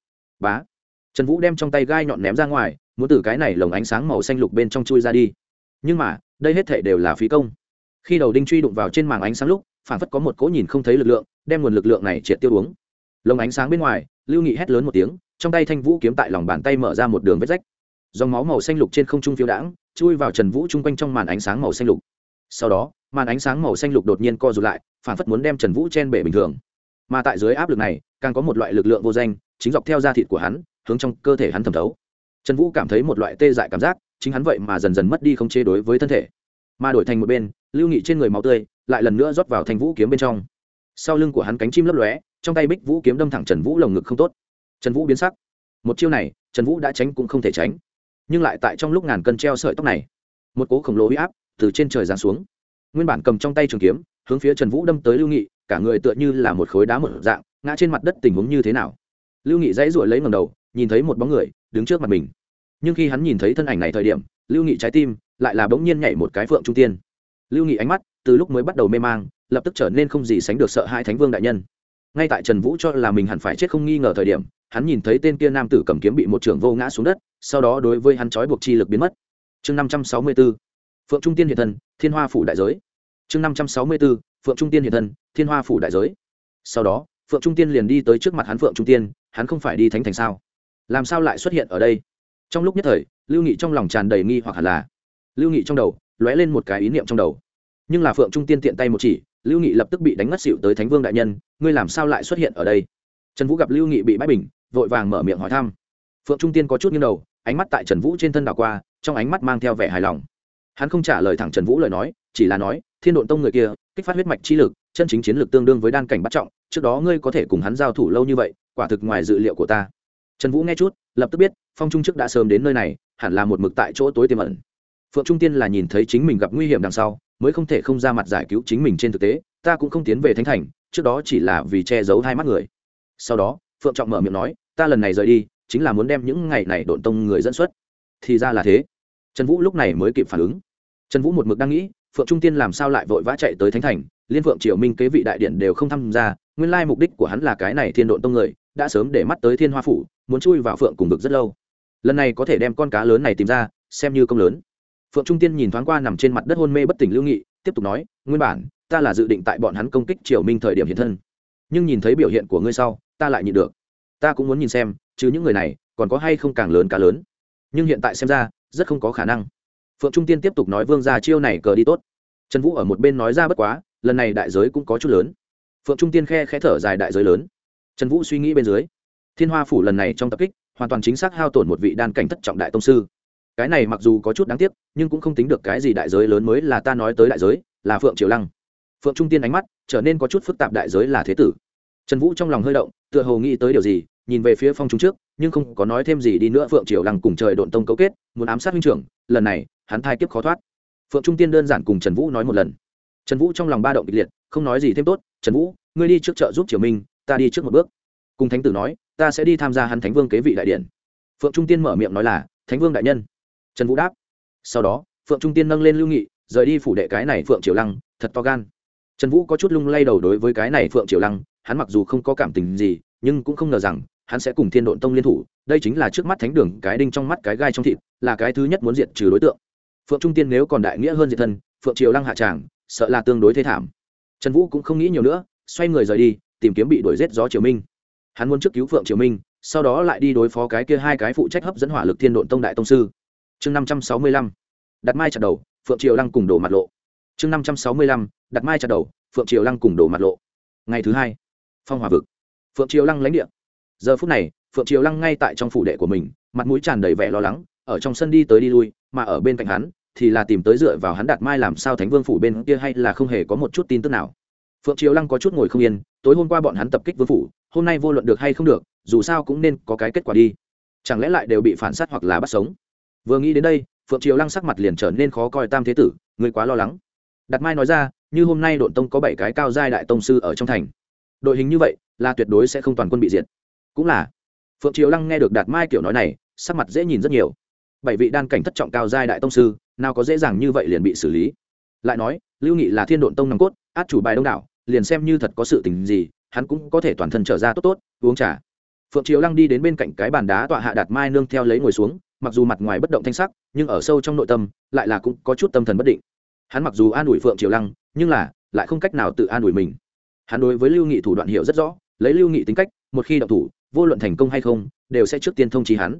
Bá! Trần vũ đem trong tay gai nhọn ném ra ngoài, muốn từ cái này lồng ánh sáng màu xanh lục bên trong chui ra đi. Nhưng mà, đây hết thể đều là phí công khi đầu đinh truy đụng vào trên màng ánh sáng lúc phản phất có một cỗ nhìn không thấy lực lượng, đem nguồn lực lượng này triệt tiêu uống. Lồng ánh sáng bên ngoài, lưu nghị hét lớn một tiếng, trong tay thanh vũ kiếm tại lòng bàn tay mở ra một đường vết rách. Dòng máu màu xanh lục trên không trung phiêu đãng, chui vào trần vũ chung quanh trong màn ánh sáng màu xanh lục. Sau đó, màn ánh sáng màu xanh lục đột nhiên co rụt lại phản phất muốn đem trần vũ chen bể bình thường. Mà tại dưới áp lực này, càng có một loại lực lượng vô danh, chính dọc theo da thịt của hắn, hướng trong cơ thể hắn thẩm thấu. Trần vũ cảm thấy một loại tê dại cảm giác, chính hắn vậy mà dần dần mất đi không chế đối với thân thể. Mà đổi thành một bên lưu nghị trên người máu tươi lại lần nữa rót vào thanh vũ kiếm bên trong sau lưng của hắn cánh chim lấp lóe trong tay bích vũ kiếm đâm thẳng trần vũ lồng ngực không tốt trần vũ biến sắc một chiêu này trần vũ đã tránh cũng không thể tránh nhưng lại tại trong lúc ngàn cân treo sợi tóc này một cố khổng lồ huy áp từ trên trời giáng xuống nguyên bản cầm trong tay trường kiếm hướng phía trần vũ đâm tới lưu nghị cả người tựa như là một khối đá một dạng ngã trên mặt đất tình huống như thế nào lưu nghị dãy ruổi lấy ngầm đầu nhìn thấy một bóng người đứng trước mặt mình nhưng khi hắn nhìn thấy thân ảnh này thời điểm lưu nghị trái tim lại là bỗng nhiên nhảy một cái phượng trung tiên lưu nghị ánh mắt từ lúc mới bắt đầu mê mang, lập tức trở nên không gì sánh được sợ hai thánh vương đại nhân. Ngay tại trần vũ cho là mình hẳn phải chết không nghi ngờ thời điểm, hắn nhìn thấy tên kia nam tử cầm kiếm bị một trưởng vô ngã xuống đất, sau đó đối với hắn trói buộc chi lực biến mất. Chương năm trăm sáu mươi b ố phượng trung tiên hiện thân, thiên hoa phủ đại giới. Chương năm trăm sáu mươi b ố phượng trung tiên hiện thân, thiên hoa phủ đại giới. Sau đó, phượng trung tiên liền đi tới trước mặt hắn phượng trung tiên, hắn không phải đi thánh thành sao? Làm sao lại xuất hiện ở đây? Trong lúc nhất thời, lưu nghị trong lòng tràn đầy nghi hoặc hẳn là. Lưu nghị trong đầu lóe lên một cái ý niệm trong đầu. Nhưng là phượng trung tiên tiện tay một chỉ, lưu nghị lập tức bị đánh ngất xịu tới thánh vương đại nhân, ngươi làm sao lại xuất hiện ở đây? Trần vũ gặp lưu nghị bị bãi bình, vội vàng mở miệng hỏi thăm. Phượng trung tiên có chút nghiêng đầu, ánh mắt tại trần vũ trên thân đảo qua, trong ánh mắt mang theo vẻ hài lòng. Hắn không trả lời thẳng trần vũ lời nói, chỉ là nói, thiên độn tông người kia, kích phát huyết mạch chi lực, chân chính chiến lực tương đương với đan cảnh bắt trọng, trước đó ngươi có thể cùng hắn giao thủ lâu như vậy, quả thực ngoài dự liệu của ta. Trần vũ nghe chút, lập tức biết, phong trung chức đã sớm đến nơi này, hẳn là một mực tại chỗ tối tiềm ẩn phượng trung tiên là nhìn thấy chính mình gặp nguy hiểm đằng sau, mới không thể không ra mặt giải cứu chính mình trên thực tế, ta cũng không tiến về thánh thành, trước đó chỉ là vì che giấu hai mắt người. Sau đó, phượng trọng mở miệng nói, ta lần này rời đi, chính là muốn đem những ngày này độn tông người dẫn xuất. Thì ra là thế. Trần vũ lúc này mới kịp phản ứng. Trần vũ một mực đang nghĩ, phượng trung tiên làm sao lại vội vã chạy tới thánh thành, liên phượng triều minh kế vị đại điện đều không tham gia, nguyên lai mục đích của hắn là cái này thiên độn tông người, đã sớm để mắt tới thiên hoa phủ, muốn chui vào phượng cùng vực rất lâu. Lần này có thể đem con cá lớn này tìm ra, xem như công lớn phượng trung tiên nhìn thoáng qua nằm trên mặt đất hôn mê bất tỉnh lưu nghị, tiếp tục nói, nguyên bản, ta là dự định tại bọn hắn công kích triều minh thời điểm hiện thân. Nhưng nhìn thấy biểu hiện của ngươi sau, ta lại nhịn được. Ta cũng muốn nhìn xem, chứ những người này, còn có hay không càng lớn cá lớn. Nhưng hiện tại xem ra, rất không có khả năng. Phượng trung tiên tiếp tục nói, vương gia chiêu này cờ đi tốt. Trần vũ ở một bên nói ra bất quá, lần này đại giới cũng có chút lớn. Phượng trung tiên khe khẽ thở dài, đại giới lớn. Trần vũ suy nghĩ bên dưới. Thiên hoa phủ lần này trong tập kích, hoàn toàn chính xác hao tổn một vị đan cảnh thất trọng đại tông sư cái này mặc dù có chút đáng tiếc, nhưng cũng không tính được cái gì đại giới lớn mới là ta nói tới đại giới, là phượng triều lăng. Phượng trung tiên ánh mắt trở nên có chút phức tạp đại giới là thế tử. Trần vũ trong lòng hơi động, tựa hồ nghĩ tới điều gì, nhìn về phía phong trung trước, nhưng không có nói thêm gì đi nữa phượng triều lăng cùng trời độn tông cấu kết, muốn ám sát huynh trưởng, lần này, hắn thai kiếp khó thoát. Phượng trung tiên đơn giản cùng trần vũ nói một lần. Trần vũ trong lòng ba động kịch liệt, không nói gì thêm tốt, trần vũ, ngươi đi trước chợ giúp triều minh, ta đi trước một bước. Cùng thánh tử nói, ta sẽ đi tham gia hắn thánh vương kế vị đại điện. Phượng trung tiên mở miệng nói là, thánh vương đại nhân trần vũ đáp. Sau đó, phượng trung tiên nâng lên lưu nghị, rời đi phủ đệ cái này phượng triều lăng, thật to gan. Trần vũ có chút lung lay đầu đối với cái này phượng triều lăng, hắn mặc dù không có cảm tình gì, nhưng cũng không ngờ rằng, hắn sẽ cùng thiên độn tông liên thủ. Đây chính là trước mắt thánh đường, cái đinh trong mắt cái gai trong thịt, là cái thứ nhất muốn diệt trừ đối tượng. Phượng trung tiên nếu còn đại nghĩa hơn diệt thân, phượng triều lăng hạ tràng, sợ là tương đối thế thảm. Trần vũ cũng không nghĩ nhiều nữa, xoay người rời đi, tìm kiếm bị đuổi giết gió triều minh. Hắn muốn trước cứu phượng triều minh, sau đó lại đi đối phó cái kia hai cái phụ trách hấp dẫn hỏa lực thiên độn tông đại tông sư chương năm trăm sáu mươi lăm, đặt mai chặt đầu, phượng triều lăng cùng đổ mặt lộ. Chương năm trăm sáu mươi lăm, đặt mai chặt đầu, phượng triều lăng cùng đổ mặt lộ. Ngày thứ hai, phong hòa vực. Phượng triều lăng lãnh địa. Giờ phút này, phượng triều lăng ngay tại trong phủ đệ của mình, mặt mũi tràn đầy vẻ lo lắng, ở trong sân đi tới đi lui, mà ở bên cạnh hắn, thì là tìm tới dựa vào hắn đạt mai làm sao thánh vương phủ bên kia hay là không hề có một chút tin tức nào. Phượng triều lăng có chút ngồi không yên, tối hôm qua bọn hắn tập kích vương phủ, hôm nay vô luận được hay không được, dù sao cũng nên có cái kết quả đi. Chẳng lẽ lại đều bị phản sát hoặc là bắt sống? Vừa nghĩ đến đây, phượng triều lăng sắc mặt liền trở nên khó coi tam thế tử người quá lo lắng. Đạt mai nói ra, như hôm nay đội tông có bảy cái cao giai đại tông sư ở trong thành. Đội hình như vậy, là tuyệt đối sẽ không toàn quân bị diệt. Cũng là, phượng triều lăng nghe được đạt mai kiểu nói này, sắc mặt dễ nhìn rất nhiều. Bảy vị đan cảnh thất trọng cao giai đại tông sư, nào có dễ dàng như vậy liền bị xử lý. Lại nói, lưu nghị là thiên độn tông nòng cốt, át chủ bài đông đảo, liền xem như thật có sự tình gì, hắn cũng có thể toàn thân trở ra tốt tốt, uống trà. Phượng triều lăng đi đến bên cạnh cái bàn đá tọa hạ đạt mai nương theo lấy ngồi xuống mặc dù mặt ngoài bất động thanh sắc, nhưng ở sâu trong nội tâm, lại là cũng có chút tâm thần bất định. Hắn mặc dù an ủi phượng triều lăng, nhưng là lại không cách nào tự an ủi mình. Hắn đối với lưu nghị thủ đoạn hiểu rất rõ, lấy lưu nghị tính cách, một khi động thủ, vô luận thành công hay không, đều sẽ trước tiên thông trí hắn.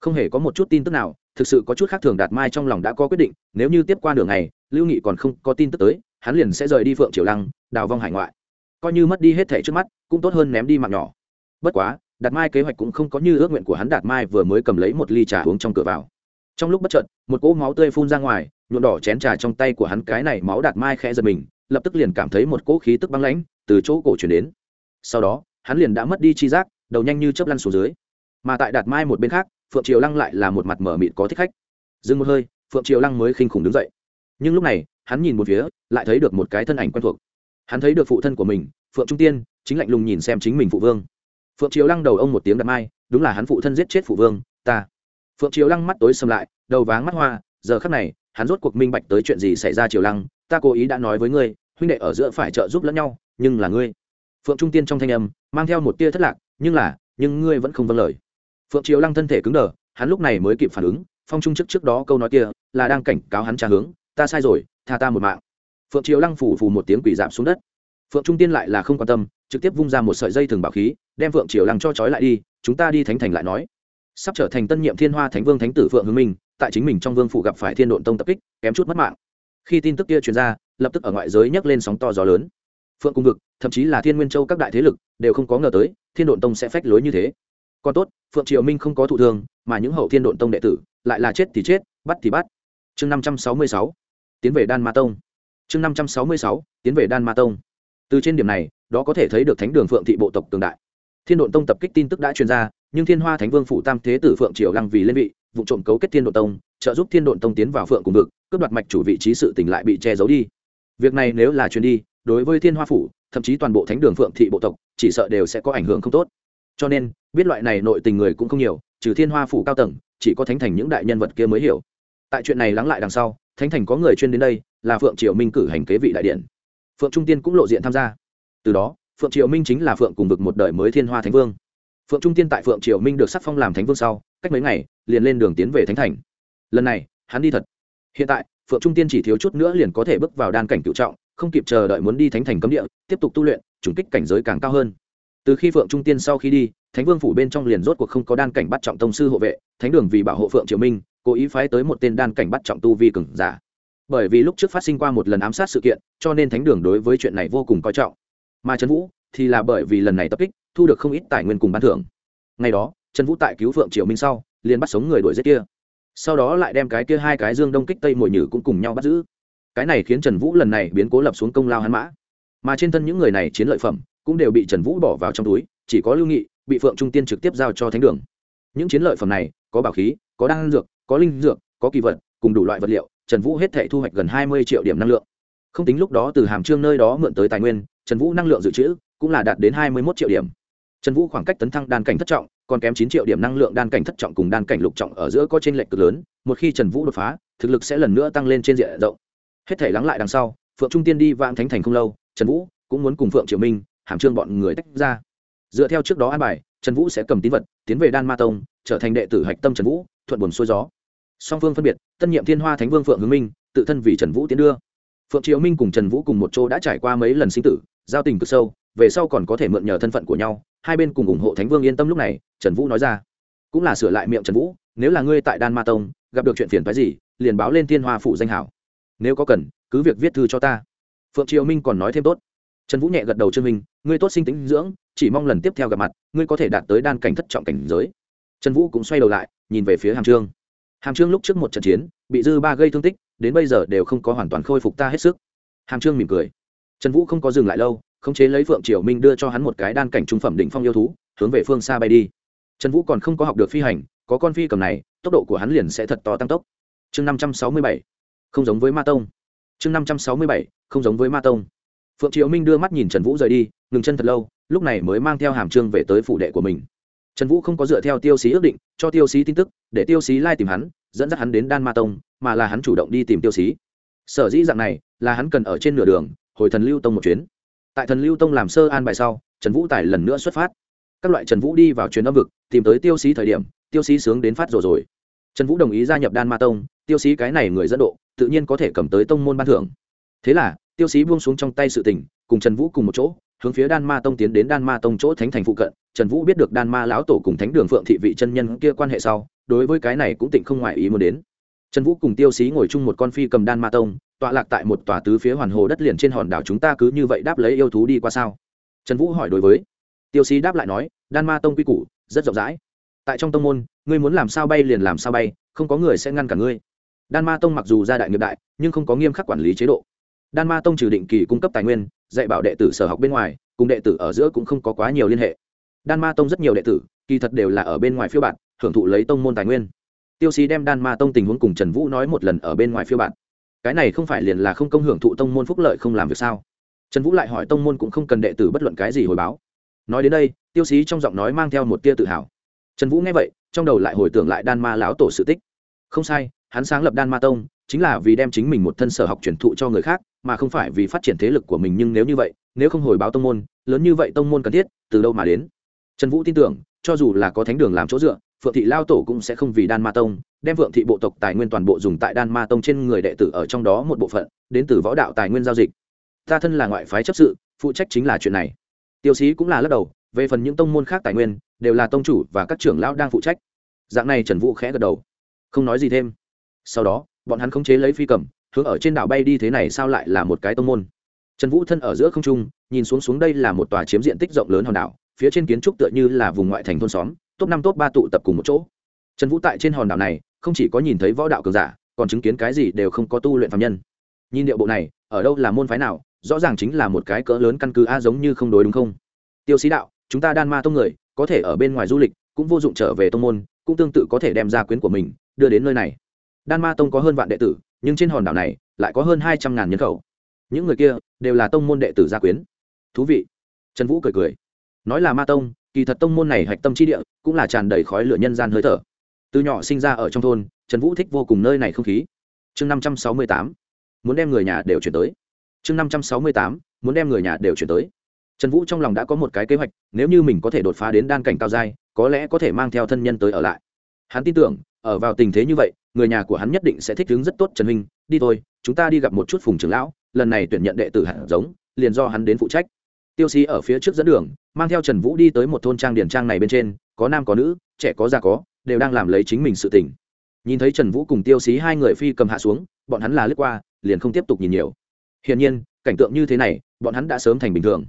Không hề có một chút tin tức nào, thực sự có chút khác thường đạt mai trong lòng đã có quyết định, nếu như tiếp qua đường này lưu nghị còn không có tin tức tới, hắn liền sẽ rời đi phượng triều lăng, đào vong hải ngoại. Coi như mất đi hết thẻ trước mắt, cũng tốt hơn ném đi mạng nhỏ. Bất quá đạt mai kế hoạch cũng không có như ước nguyện của hắn, đạt mai vừa mới cầm lấy một ly trà uống trong cửa vào. Trong lúc bất chợt, một cỗ máu tươi phun ra ngoài, nhuộm đỏ chén trà trong tay của hắn, cái này máu đạt mai khẽ giật mình, lập tức liền cảm thấy một cỗ khí tức băng lãnh từ chỗ cổ chuyển đến. Sau đó, hắn liền đã mất đi chi giác, đầu nhanh như chớp lăn xuống dưới. Mà tại đạt mai một bên khác, phượng triều lăng lại là một mặt mở mịt có thích khách. Dừng một hơi, phượng triều lăng mới khinh khủng đứng dậy. Nhưng lúc này, hắn nhìn một phía, lại thấy được một cái thân ảnh quen thuộc. Hắn thấy được phụ thân của mình, phượng trung tiên, chính lạnh lùng nhìn xem chính mình phụ vương phượng triều lăng đầu ông một tiếng đặt mai, đúng là hắn phụ thân giết chết phụ vương, ta. Phượng triều lăng mắt tối xâm lại, đầu váng mắt hoa, giờ khắc này, hắn rốt cuộc minh bạch tới chuyện gì xảy ra triều lăng, ta cố ý đã nói với ngươi, huynh đệ ở giữa phải trợ giúp lẫn nhau, nhưng là ngươi. Phượng trung tiên trong thanh âm, mang theo một tia thất lạc, nhưng là, nhưng ngươi vẫn không vâng lời. Phượng triều lăng thân thể cứng đờ, hắn lúc này mới kịp phản ứng, phong trung trước trước đó câu nói kia, là đang cảnh cáo hắn trả hướng, ta sai rồi, tha ta một mạng. Phượng triều lăng phủ phù một tiếng quỷ giảm xuống đất phượng trung tiên lại là không quan tâm, trực tiếp vung ra một sợi dây thường bảo khí, đem phượng triều lăng cho trói lại đi, chúng ta đi thánh thành lại nói. Sắp trở thành tân nhiệm thiên hoa thánh vương thánh tử phượng hưng minh, tại chính mình trong vương phủ gặp phải thiên độn tông tập kích, kém chút mất mạng. Khi tin tức kia truyền ra, lập tức ở ngoại giới nhấc lên sóng to gió lớn. Phượng cung vực, thậm chí là thiên nguyên châu các đại thế lực, đều không có ngờ tới, thiên độn tông sẽ phách lối như thế. Còn tốt, phượng triều minh không có thụ thương, mà những hậu thiên độn tông đệ tử, lại là chết thì chết, bắt thì bắt. Chương năm trăm sáu mươi sáu, tiến về đan ma tông. Chương năm trăm sáu mươi sáu, tiến về đan ma tông từ trên điểm này, đó có thể thấy được thánh đường phượng thị bộ tộc cường đại. Thiên độn tông tập kích tin tức đã truyền ra, nhưng thiên hoa thánh vương phụ tam thế tử phượng triều lăng vì lên vị, vụ trộm cấu kết thiên độn tông, trợ giúp thiên độn tông tiến vào phượng cùng vực, cướp đoạt mạch chủ vị trí sự tỉnh lại bị che giấu đi. Việc này nếu là truyền đi, đối với thiên hoa phủ, thậm chí toàn bộ thánh đường phượng thị bộ tộc, chỉ sợ đều sẽ có ảnh hưởng không tốt. Cho nên, biết loại này nội tình người cũng không nhiều, trừ thiên hoa phủ cao tầng, chỉ có thánh thành những đại nhân vật kia mới hiểu. Tại chuyện này lắng lại đằng sau, thánh thành có người chuyên đến đây, là phượng triều minh cử hành kế vị đại điện phượng trung tiên cũng lộ diện tham gia. Từ đó, phượng triều minh chính là phượng cùng vực một đời mới thiên hoa thánh vương. Phượng trung tiên tại phượng triều minh được sắc phong làm thánh vương sau, cách mấy ngày, liền lên đường tiến về thánh thành. Lần này, hắn đi thật. Hiện tại, phượng trung tiên chỉ thiếu chút nữa liền có thể bước vào đan cảnh cựu trọng, không kịp chờ đợi muốn đi thánh thành cấm địa, tiếp tục tu luyện chủng kích cảnh giới càng cao hơn. Từ khi phượng trung tiên sau khi đi, thánh vương phủ bên trong liền rốt cuộc không có đan cảnh bắt trọng tông sư hộ vệ, thánh đường vì bảo hộ phượng triều minh, cố ý phái tới một tên đan cảnh bắt trọng tu vi cường giả bởi vì lúc trước phát sinh qua một lần ám sát sự kiện, cho nên thánh đường đối với chuyện này vô cùng coi trọng. Mà trần vũ thì là bởi vì lần này tập kích, thu được không ít tài nguyên cùng ban thưởng. Ngày đó, trần vũ tại cứu phượng triều minh sau, liền bắt sống người đuổi giết kia. Sau đó lại đem cái kia hai cái dương đông kích tây mồi nhử cũng cùng nhau bắt giữ. Cái này khiến trần vũ lần này biến cố lập xuống công lao hắn mã. Mà trên thân những người này chiến lợi phẩm cũng đều bị trần vũ bỏ vào trong túi, chỉ có lưu nghị bị phượng trung tiên trực tiếp giao cho thánh đường. Những chiến lợi phẩm này có bảo khí, có đan dược, có linh dược, có kỳ vật, cùng đủ loại vật liệu trần vũ hết thể thu hoạch gần hai mươi triệu điểm năng lượng. Không tính lúc đó từ hàm trương nơi đó mượn tới tài nguyên, trần vũ năng lượng dự trữ cũng là đạt đến hai mươi một triệu điểm. Trần vũ khoảng cách tấn thăng đan cảnh thất trọng, còn kém chín triệu điểm năng lượng đan cảnh thất trọng cùng đan cảnh lục trọng ở giữa có t r ê n lệch cực lớn, một khi trần vũ đột phá, thực lực sẽ lần nữa tăng lên trên diện rộng. Hết thể lắng lại đằng sau, phượng trung tiên đi vãng thánh thành không lâu, trần vũ cũng muốn cùng phượng triệu minh, hàm trương bọn người tách ra. Dựa theo trước đó an bài, trần vũ sẽ cầm tín vật, tiến về đan ma tông, trở thành đệ tử hạch tâm trần vũ, thuận buồn xuôi gió song phương phân biệt, tân nhiệm thiên hoa thánh vương phượng hướng minh, tự thân vì trần vũ tiến đưa. Phượng triều minh cùng trần vũ cùng một chỗ đã trải qua mấy lần sinh tử, giao tình cực sâu, về sau còn có thể mượn nhờ thân phận của nhau, hai bên cùng ủng hộ thánh vương yên tâm lúc này, trần vũ nói ra. Cũng là sửa lại miệng trần vũ, nếu là ngươi tại đan ma tông, gặp được chuyện phiền phái gì, liền báo lên thiên hoa phụ danh hảo. Nếu có cần, cứ việc viết thư cho ta. Phượng triều minh còn nói thêm tốt. Trần vũ nhẹ gật đầu trương minh, ngươi tốt sinh tính dưỡng, chỉ mong lần tiếp theo gặp mặt, ngươi có thể đạt tới đan cảnh thất trọng cảnh giới. Trần vũ cũng xoay đầu lại, nhìn về phía hàm trương hàm trương lúc trước một trận chiến, bị dư ba gây thương tích, đến bây giờ đều không có hoàn toàn khôi phục ta hết sức. Hàm trương mỉm cười. Trần vũ không có dừng lại lâu, khống chế lấy phượng triều minh đưa cho hắn một cái đan cảnh trung phẩm đỉnh phong yêu thú, hướng về phương xa bay đi. Trần vũ còn không có học được phi hành, có con phi cầm này, tốc độ của hắn liền sẽ thật to tăng tốc. Chương năm trăm sáu mươi bảy. Không giống với ma tông. Chương năm trăm sáu mươi bảy. Không giống với ma tông. Phượng triều minh đưa mắt nhìn trần vũ rời đi, ngừng chân thật lâu, lúc này mới mang theo hàm trương về tới phủ đệ của mình trần vũ không có dựa theo tiêu xí ước định, cho tiêu xí tin tức, để tiêu xí lai tìm hắn, dẫn dắt hắn đến đan ma tông, mà là hắn chủ động đi tìm tiêu xí. Sở dĩ dạng này, là hắn cần ở trên nửa đường, hồi thần lưu tông một chuyến. Tại thần lưu tông làm sơ an bài sau, trần vũ tài lần nữa xuất phát. Các loại trần vũ đi vào truyền âm vực, tìm tới tiêu xí thời điểm, tiêu xí sướng đến phát rồi rồi. Trần vũ đồng ý gia nhập đan ma tông, tiêu xí cái này người dẫn độ, tự nhiên có thể cầm tới tông môn ban thưởng. Thế là, tiêu xí buông xuống trong tay sự tình, cùng trần vũ cùng một chỗ hướng phía đan ma tông tiến đến đan ma tông chỗ thánh thành phụ cận, trần vũ biết được đan ma lão tổ cùng thánh đường phượng thị vị chân nhân kia quan hệ sau, đối với cái này cũng tịnh không ngoại ý muốn đến. Trần vũ cùng tiêu xí ngồi chung một con phi cầm đan ma tông, tọa lạc tại một tòa tứ phía hoàn hồ đất liền trên hòn đảo chúng ta cứ như vậy đáp lấy yêu thú đi qua sao? Trần vũ hỏi đối với. Tiêu xí đáp lại nói, đan ma tông quy củ, rất rộng rãi. Tại trong tông môn, ngươi muốn làm sao bay liền làm sao bay, không có người sẽ ngăn cả ngươi. Đan ma tông mặc dù gia đại nghiệp đại, nhưng không có nghiêm khắc quản lý chế độ đan ma tông trừ định kỳ cung cấp tài nguyên, dạy bảo đệ tử sở học bên ngoài, cùng đệ tử ở giữa cũng không có quá nhiều liên hệ. Đan ma tông rất nhiều đệ tử, kỳ thật đều là ở bên ngoài phiêu bạn, hưởng thụ lấy tông môn tài nguyên. Tiêu xí đem đan ma tông tình huống cùng trần vũ nói một lần ở bên ngoài phiêu bạn. Cái này không phải liền là không công hưởng thụ tông môn phúc lợi không làm việc sao? Trần vũ lại hỏi tông môn cũng không cần đệ tử bất luận cái gì hồi báo. Nói đến đây, tiêu xí trong giọng nói mang theo một tia tự hào. Trần vũ nghe vậy, trong đầu lại hồi tưởng lại đan ma lão tổ sự tích. Không sai, hắn sáng lập đan ma tông, chính là vì đem chính mình một thân sở học truyền thụ cho người khác mà không phải vì phát triển thế lực của mình nhưng nếu như vậy, nếu không hồi báo tông môn, lớn như vậy tông môn cần thiết, từ đâu mà đến? Trần vũ tin tưởng, cho dù là có thánh đường làm chỗ dựa, phượng thị lao tổ cũng sẽ không vì đan ma tông, đem phượng thị bộ tộc tài nguyên toàn bộ dùng tại đan ma tông trên người đệ tử ở trong đó một bộ phận, đến từ võ đạo tài nguyên giao dịch. Ta thân là ngoại phái chấp sự, phụ trách chính là chuyện này. Tiêu sĩ cũng là lắc đầu, về phần những tông môn khác tài nguyên, đều là tông chủ và các trưởng lão đang phụ trách. Dạng này trần vũ khẽ gật đầu. Không nói gì thêm. Sau đó, bọn hắn khống chế lấy phi cầm hướng ở trên đảo bay đi thế này sao lại là một cái tông môn? Trần vũ thân ở giữa không trung, nhìn xuống xuống đây là một tòa chiếm diện tích rộng lớn hòn đảo, phía trên kiến trúc tựa như là vùng ngoại thành thôn xóm, top năm, top ba tụ tập cùng một chỗ. Trần vũ tại trên hòn đảo này, không chỉ có nhìn thấy võ đạo cường giả, còn chứng kiến cái gì đều không có tu luyện phạm nhân. Nhìn điệu bộ này, ở đâu là môn phái nào, rõ ràng chính là một cái cỡ lớn căn cứ a giống như không đối đúng không? Tiêu sĩ đạo, chúng ta đan ma tông người, có thể ở bên ngoài du lịch, cũng vô dụng trở về tông môn, cũng tương tự có thể đem ra quyến của mình đưa đến nơi này. Đan ma tông có hơn vạn đệ tử nhưng trên hòn đảo này lại có hơn hai trăm ngàn nhân khẩu. Những người kia đều là tông môn đệ tử gia quyến. Thú vị. Trần vũ cười cười. Nói là ma tông, kỳ thật tông môn này hạch tâm trí địa cũng là tràn đầy khói lửa nhân gian hơi thở. Từ nhỏ sinh ra ở trong thôn, trần vũ thích vô cùng nơi này không khí. Chương năm trăm sáu mươi tám, muốn đem người nhà đều chuyển tới. Chương năm trăm sáu mươi tám, muốn đem người nhà đều chuyển tới. Trần vũ trong lòng đã có một cái kế hoạch, nếu như mình có thể đột phá đến đan cảnh cao dai có lẽ có thể mang theo thân nhân tới ở lại. Hắn tin tưởng, ở vào tình thế như vậy người nhà của hắn nhất định sẽ thích ứng rất tốt trần huynh, đi thôi, chúng ta đi gặp một chút phùng trưởng lão, lần này tuyển nhận đệ tử hạt giống, liền do hắn đến phụ trách. Tiêu sĩ ở phía trước dẫn đường, mang theo trần vũ đi tới một thôn trang điển trang này bên trên, có nam có nữ, trẻ có già có, đều đang làm lấy chính mình sự tỉnh nhìn thấy trần vũ cùng tiêu sĩ hai người phi cầm hạ xuống, bọn hắn là lướt qua, liền không tiếp tục nhìn nhiều. Hiển nhiên, cảnh tượng như thế này, bọn hắn đã sớm thành bình thường.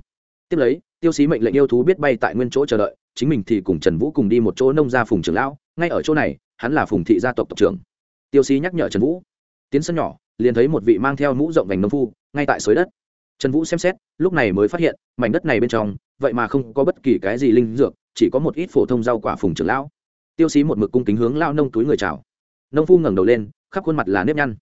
Tiếp lấy, tiêu sĩ mệnh lệnh yêu thú biết bay tại nguyên chỗ chờ đợi, chính mình thì cùng trần vũ cùng đi một chỗ nông gia phùng trưởng lão, ngay ở chỗ này, hắn là phùng thị gia tộc tộc trưởng tiêu sĩ nhắc nhở trần vũ. Tiến sân nhỏ, liền thấy một vị mang theo mũ rộng vành nông phu, ngay tại suối đất. Trần vũ xem xét, lúc này mới phát hiện, mảnh đất này bên trong, vậy mà không có bất kỳ cái gì linh dược, chỉ có một ít phổ thông rau quả phùng trưởng lão. Tiêu xí một mực cung kính hướng lao nông túi người chào. Nông phu ngẩng đầu lên, khắp khuôn mặt là nếp nhăn.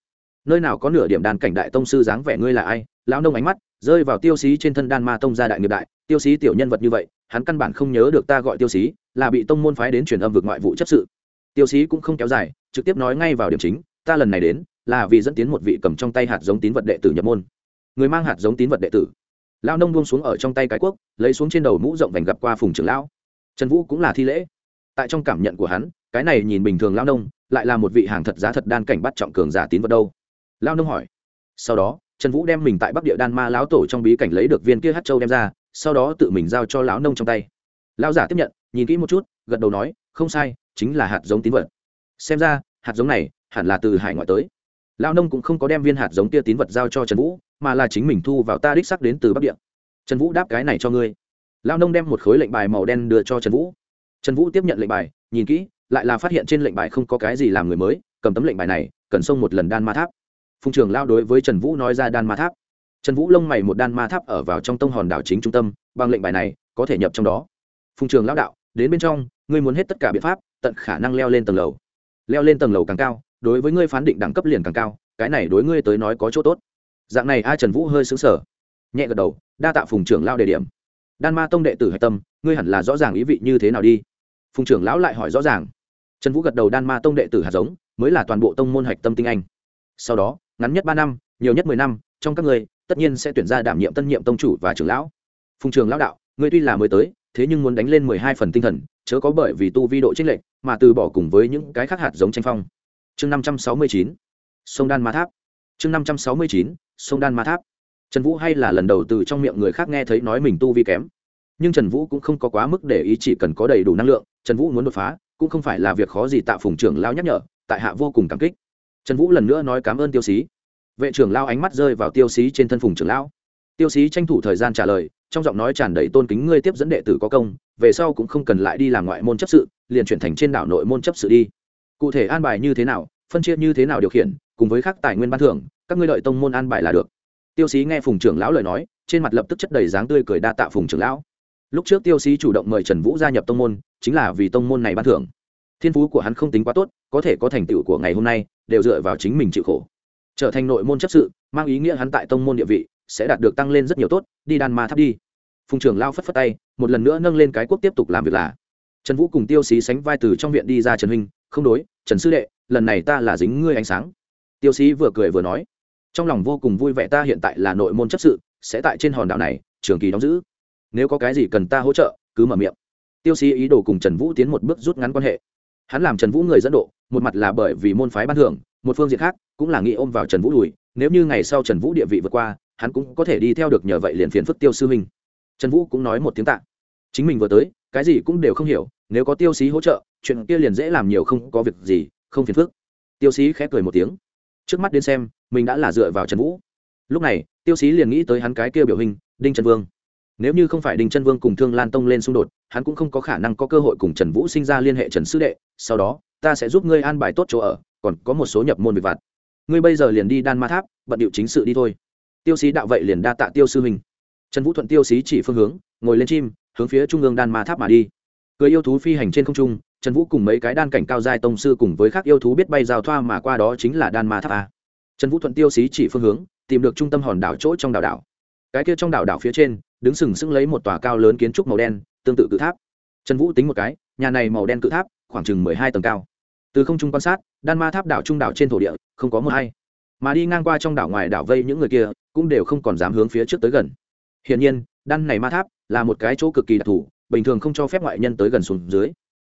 Nơi nào có nửa điểm đàn cảnh đại tông sư dáng vẻ ngươi là ai? Lão nông ánh mắt rơi vào tiêu xí trên thân đan ma tông gia đại nghiệp đại. Tiêu xí tiểu nhân vật như vậy, hắn căn bản không nhớ được ta gọi tiêu xí, là bị tông môn phái đến truyền âm vực ngoại vụ chấp sự tiêu sĩ cũng không kéo dài, trực tiếp nói ngay vào điểm chính, ta lần này đến là vì dẫn tiến một vị cầm trong tay hạt giống tín vật đệ tử nhập môn. Người mang hạt giống tín vật đệ tử. Lao nông buông xuống ở trong tay cái quốc lấy xuống trên đầu mũ rộng vành gặp qua phùng trưởng lão. Trần vũ cũng là thi lễ. Tại trong cảm nhận của hắn, cái này nhìn bình thường lao nông, lại là một vị hàng thật giá thật đan cảnh bắt trọng cường giả tín vật đâu. Lao nông hỏi. Sau đó, trần vũ đem mình tại bắc địa đan ma lão tổ trong bí cảnh lấy được viên kia hát châu đem ra, sau đó tự mình giao cho lão nông trong tay. Lão giả tiếp nhận, nhìn kỹ một chút, gật đầu nói, không sai chính là hạt giống tín vật. Xem ra, hạt giống này hẳn là từ hải ngoại tới. Lao nông cũng không có đem viên hạt giống tia tín vật giao cho trần vũ, mà là chính mình thu vào ta đích sắc đến từ bắc địa. Trần vũ đáp cái này cho ngươi. Lao nông đem một khối lệnh bài màu đen đưa cho trần vũ. Trần vũ tiếp nhận lệnh bài, nhìn kỹ, lại là phát hiện trên lệnh bài không có cái gì làm người mới, cầm tấm lệnh bài này, cần xông một lần đan ma tháp. Phùng trường lao đối với trần vũ nói ra đan ma tháp. Trần vũ lông mày một đan ma tháp ở vào trong tông hòn đảo chính trung tâm, bằng lệnh bài này có thể nhập trong đó. Phùng trường lao đạo, đến bên trong, ngươi muốn hết tất cả biện pháp tận khả năng leo lên tầng lầu. Leo lên tầng lầu càng cao, đối với ngươi phán định đẳng cấp liền càng cao, cái này đối ngươi tới nói có chỗ tốt. Dạng này a trần vũ hơi xứng sở nhẹ gật đầu, đa tạ phùng trưởng lao đề điểm. Đan ma tông đệ tử hạch tâm, ngươi hẳn là rõ ràng ý vị như thế nào đi. Phùng trưởng lão lại hỏi rõ ràng. Trần vũ gật đầu đan ma tông đệ tử hạt giống, mới là toàn bộ tông môn hạch tâm tinh anh. Sau đó, ngắn nhất ba năm, nhiều nhất mười năm, trong các ngươi, tất nhiên sẽ tuyển ra đảm nhiệm tân nhiệm tông chủ và trưởng lão. Phùng trưởng lão đạo, ngươi tuy là mới tới, thế nhưng muốn đánh lên mười hai phần tinh thần chớ có bởi vì tu vi độ trích lệnh mà từ bỏ cùng với những cái khác hạt giống tranh phong. Chương năm trăm sáu mươi chín, sông đan ma tháp. Chương năm trăm sáu mươi chín, sông đan ma tháp. Trần vũ hay là lần đầu từ trong miệng người khác nghe thấy nói mình tu vi kém. Nhưng trần vũ cũng không có quá mức để ý chỉ cần có đầy đủ năng lượng, trần vũ muốn đột phá, cũng không phải là việc khó gì tạ phùng trưởng lao nhắc nhở, tại hạ vô cùng cảm kích. Trần vũ lần nữa nói cảm ơn tiêu xí vệ trưởng lao ánh mắt rơi vào tiêu xí trên thân phùng trưởng lão tiêu xí tranh thủ thời gian trả lời, trong giọng nói tràn đầy tôn kính, ngươi tiếp dẫn đệ tử có công, về sau cũng không cần lại đi làm ngoại môn chấp sự, liền chuyển thành trên đảo nội môn chấp sự đi. Cụ thể an bài như thế nào, phân chia như thế nào điều khiển, cùng với các tài nguyên ban thưởng, các ngươi đợi tông môn an bài là được. Tiêu sĩ nghe phùng trưởng lão lời nói, trên mặt lập tức chất đầy dáng tươi cười đa tạ phùng trưởng lão. Lúc trước tiêu sĩ chủ động mời trần vũ gia nhập tông môn, chính là vì tông môn này ban thưởng. Thiên phú của hắn không tính quá tốt, có thể có thành tựu của ngày hôm nay, đều dựa vào chính mình chịu khổ. Trở thành nội môn chấp sự, mang ý nghĩa hắn tại tông môn địa vị sẽ đạt được tăng lên rất nhiều tốt, đi đan ma tháp đi. Phùng trưởng lao phất phất tay, một lần nữa nâng lên cái quốc tiếp tục làm việc là. Trần vũ cùng tiêu xí sánh vai từ trong viện đi ra trần huynh, không đối, trần sư đệ, lần này ta là dính ngươi ánh sáng. Tiêu xí vừa cười vừa nói, trong lòng vô cùng vui vẻ ta hiện tại là nội môn chấp sự, sẽ tại trên hòn đảo này, trường kỳ đóng giữ. Nếu có cái gì cần ta hỗ trợ, cứ mở miệng. Tiêu xí ý đồ cùng trần vũ tiến một bước rút ngắn quan hệ. Hắn làm trần vũ người dẫn độ, một mặt là bởi vì môn phái ban thưởng, một phương diện khác cũng là nghĩ ôm vào trần vũ đùi, nếu như ngày sau trần vũ địa vị vượt qua hắn cũng có thể đi theo được nhờ vậy liền phiền phức tiêu sư huynh. Trần vũ cũng nói một tiếng tạ. Chính mình vừa tới, cái gì cũng đều không hiểu, nếu có tiêu sĩ hỗ trợ, chuyện kia liền dễ làm nhiều không có việc gì, không phiền phức. Tiêu sĩ khẽ cười một tiếng. Trước mắt đến xem, mình đã là dựa vào trần vũ. Lúc này, tiêu sĩ liền nghĩ tới hắn cái kia biểu hình, đinh trần vương. Nếu như không phải đinh trần vương cùng thương lan tông lên xung đột, hắn cũng không có khả năng có cơ hội cùng trần vũ sinh ra liên hệ trần sư đệ, sau đó, ta sẽ giúp ngươi an bài tốt chỗ ở, còn có một số nhập môn việc vặt. Ngươi bây giờ liền đi đan ma tháp, bận điệu chính sự đi thôi tiêu sĩ đạo vậy liền đa tạ tiêu sư huynh. Trần vũ thuận tiêu sĩ chỉ phương hướng, ngồi lên chim, hướng phía trung ương đan ma tháp mà đi. Cưới yêu thú phi hành trên không trung, trần vũ cùng mấy cái đan cảnh cao giai tông sư cùng với các yêu thú biết bay giao thoa mà qua đó chính là đan ma tháp a. Trần vũ thuận tiêu xí chỉ phương hướng, tìm được trung tâm hòn đảo chỗ trong đảo đảo. Cái kia trong đảo đảo phía trên, đứng sừng sững lấy một tòa cao lớn kiến trúc màu đen, tương tự cự tháp. Trần vũ tính một cái, nhà này màu đen cự tháp, khoảng chừng mười hai tầng cao. Từ không trung quan sát, đan ma tháp đảo trung đảo trên thổ địa, không có mưa hay mà đi ngang qua trong đảo ngoài đảo vây những người kia cũng đều không còn dám hướng phía trước tới gần. Hiển nhiên, đan này ma tháp là một cái chỗ cực kỳ đặc thù, bình thường không cho phép ngoại nhân tới gần xuống dưới.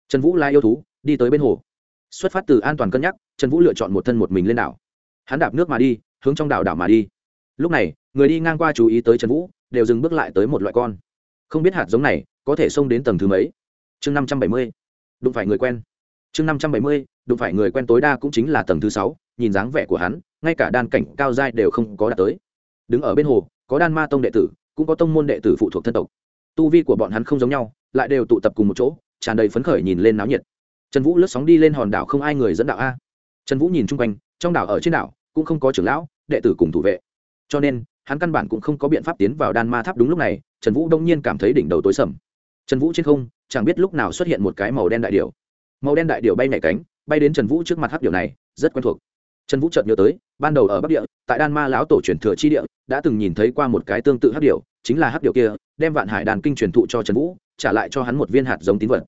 Trần vũ lai yêu thú, đi tới bên hồ. Xuất phát từ an toàn cân nhắc, trần vũ lựa chọn một thân một mình lên đảo. Hắn đạp nước mà đi, hướng trong đảo đảo mà đi. Lúc này, người đi ngang qua chú ý tới trần vũ, đều dừng bước lại tới một loại con. Không biết hạt giống này có thể xông đến tầng thứ mấy? Chương năm trăm bảy mươi. Đụng phải người quen. Chương năm trăm bảy mươi, đụng phải người quen tối đa cũng chính là tầng thứ sáu, nhìn dáng vẻ của hắn, ngay cả đan cảnh cao giai đều không có đạt tới đứng ở bên hồ, có đan ma tông đệ tử, cũng có tông môn đệ tử phụ thuộc thân tộc. Tu vi của bọn hắn không giống nhau, lại đều tụ tập cùng một chỗ, tràn đầy phấn khởi nhìn lên náo nhiệt. Trần vũ lướt sóng đi lên hòn đảo không ai người dẫn đạo a. Trần vũ nhìn chung quanh, trong đảo ở trên đảo, cũng không có trưởng lão, đệ tử cùng thủ vệ. Cho nên, hắn căn bản cũng không có biện pháp tiến vào đan ma tháp đúng lúc này, trần vũ đông nhiên cảm thấy đỉnh đầu tối sầm. Trần vũ trên không, chẳng biết lúc nào xuất hiện một cái màu đen đại điệu màu đen đại điệu bay nhảy cánh, bay đến trần vũ trước mặt hắc điệu này, rất quen thuộc. Trần vũ chợt nhớ tới ban đầu ở bắc địa, tại đan ma lão tổ truyền thừa chi địa, đã từng nhìn thấy qua một cái tương tự hắc điệu chính là hắc điệu kia, đem vạn hải đàn kinh truyền thụ cho trần vũ, trả lại cho hắn một viên hạt giống tín vật.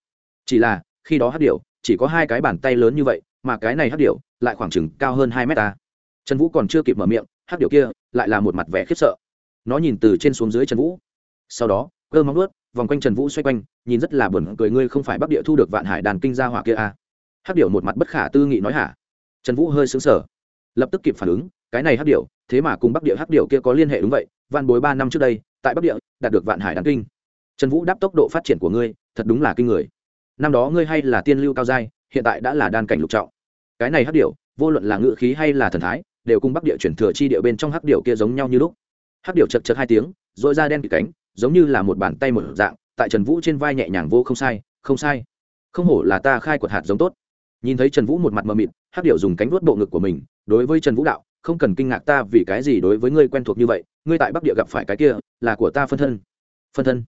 Chỉ là, khi đó hắc điệu chỉ có hai cái bàn tay lớn như vậy, mà cái này hắc điệu lại khoảng chừng cao hơn hai mét ta. Trần vũ còn chưa kịp mở miệng, hắc điệu kia lại là một mặt vẻ khiếp sợ. Nó nhìn từ trên xuống dưới trần vũ. Sau đó, cơ móng ướt vòng quanh trần vũ xoay quanh, nhìn rất là buồn cười, ngươi không phải bắc địa thu được vạn hải đàn kinh ra hỏa kia à. hắc điệu một mặt bất khả tư nghị nói hả? Trần vũ hơi xứng sở lập tức kịp phản ứng, cái này hắc điệu thế mà cùng bắc địa hắc điệu kia có liên hệ đúng vậy Van bối ba năm trước đây, tại bắc địa, đạt được vạn hải đáng kinh. Trần vũ đáp tốc độ phát triển của ngươi, thật đúng là kinh người. Năm đó ngươi hay là tiên lưu cao giai, hiện tại đã là đan cảnh lục trọng. Cái này hắc điệu vô luận là ngự khí hay là thần thái, đều cùng bắc địa chuyển thừa chi địa bên trong hắc điệu kia giống nhau như lúc. Hắc điệu chật chật hai tiếng dội ra đen kịt cánh, giống như là một bàn tay một dạng, tại trần vũ trên vai nhẹ nhàng vô không sai không sai. Không hổ là ta khai quật hạt giống tốt. Nhìn thấy trần vũ một mặt mờ mịt, hắc điệu dùng cánh vuốt bộ ngực của mình đối với trần vũ đạo, không cần kinh ngạc ta vì cái gì đối với ngươi quen thuộc như vậy, ngươi tại bắc địa gặp phải cái kia, là của ta phân thân. Phân thân?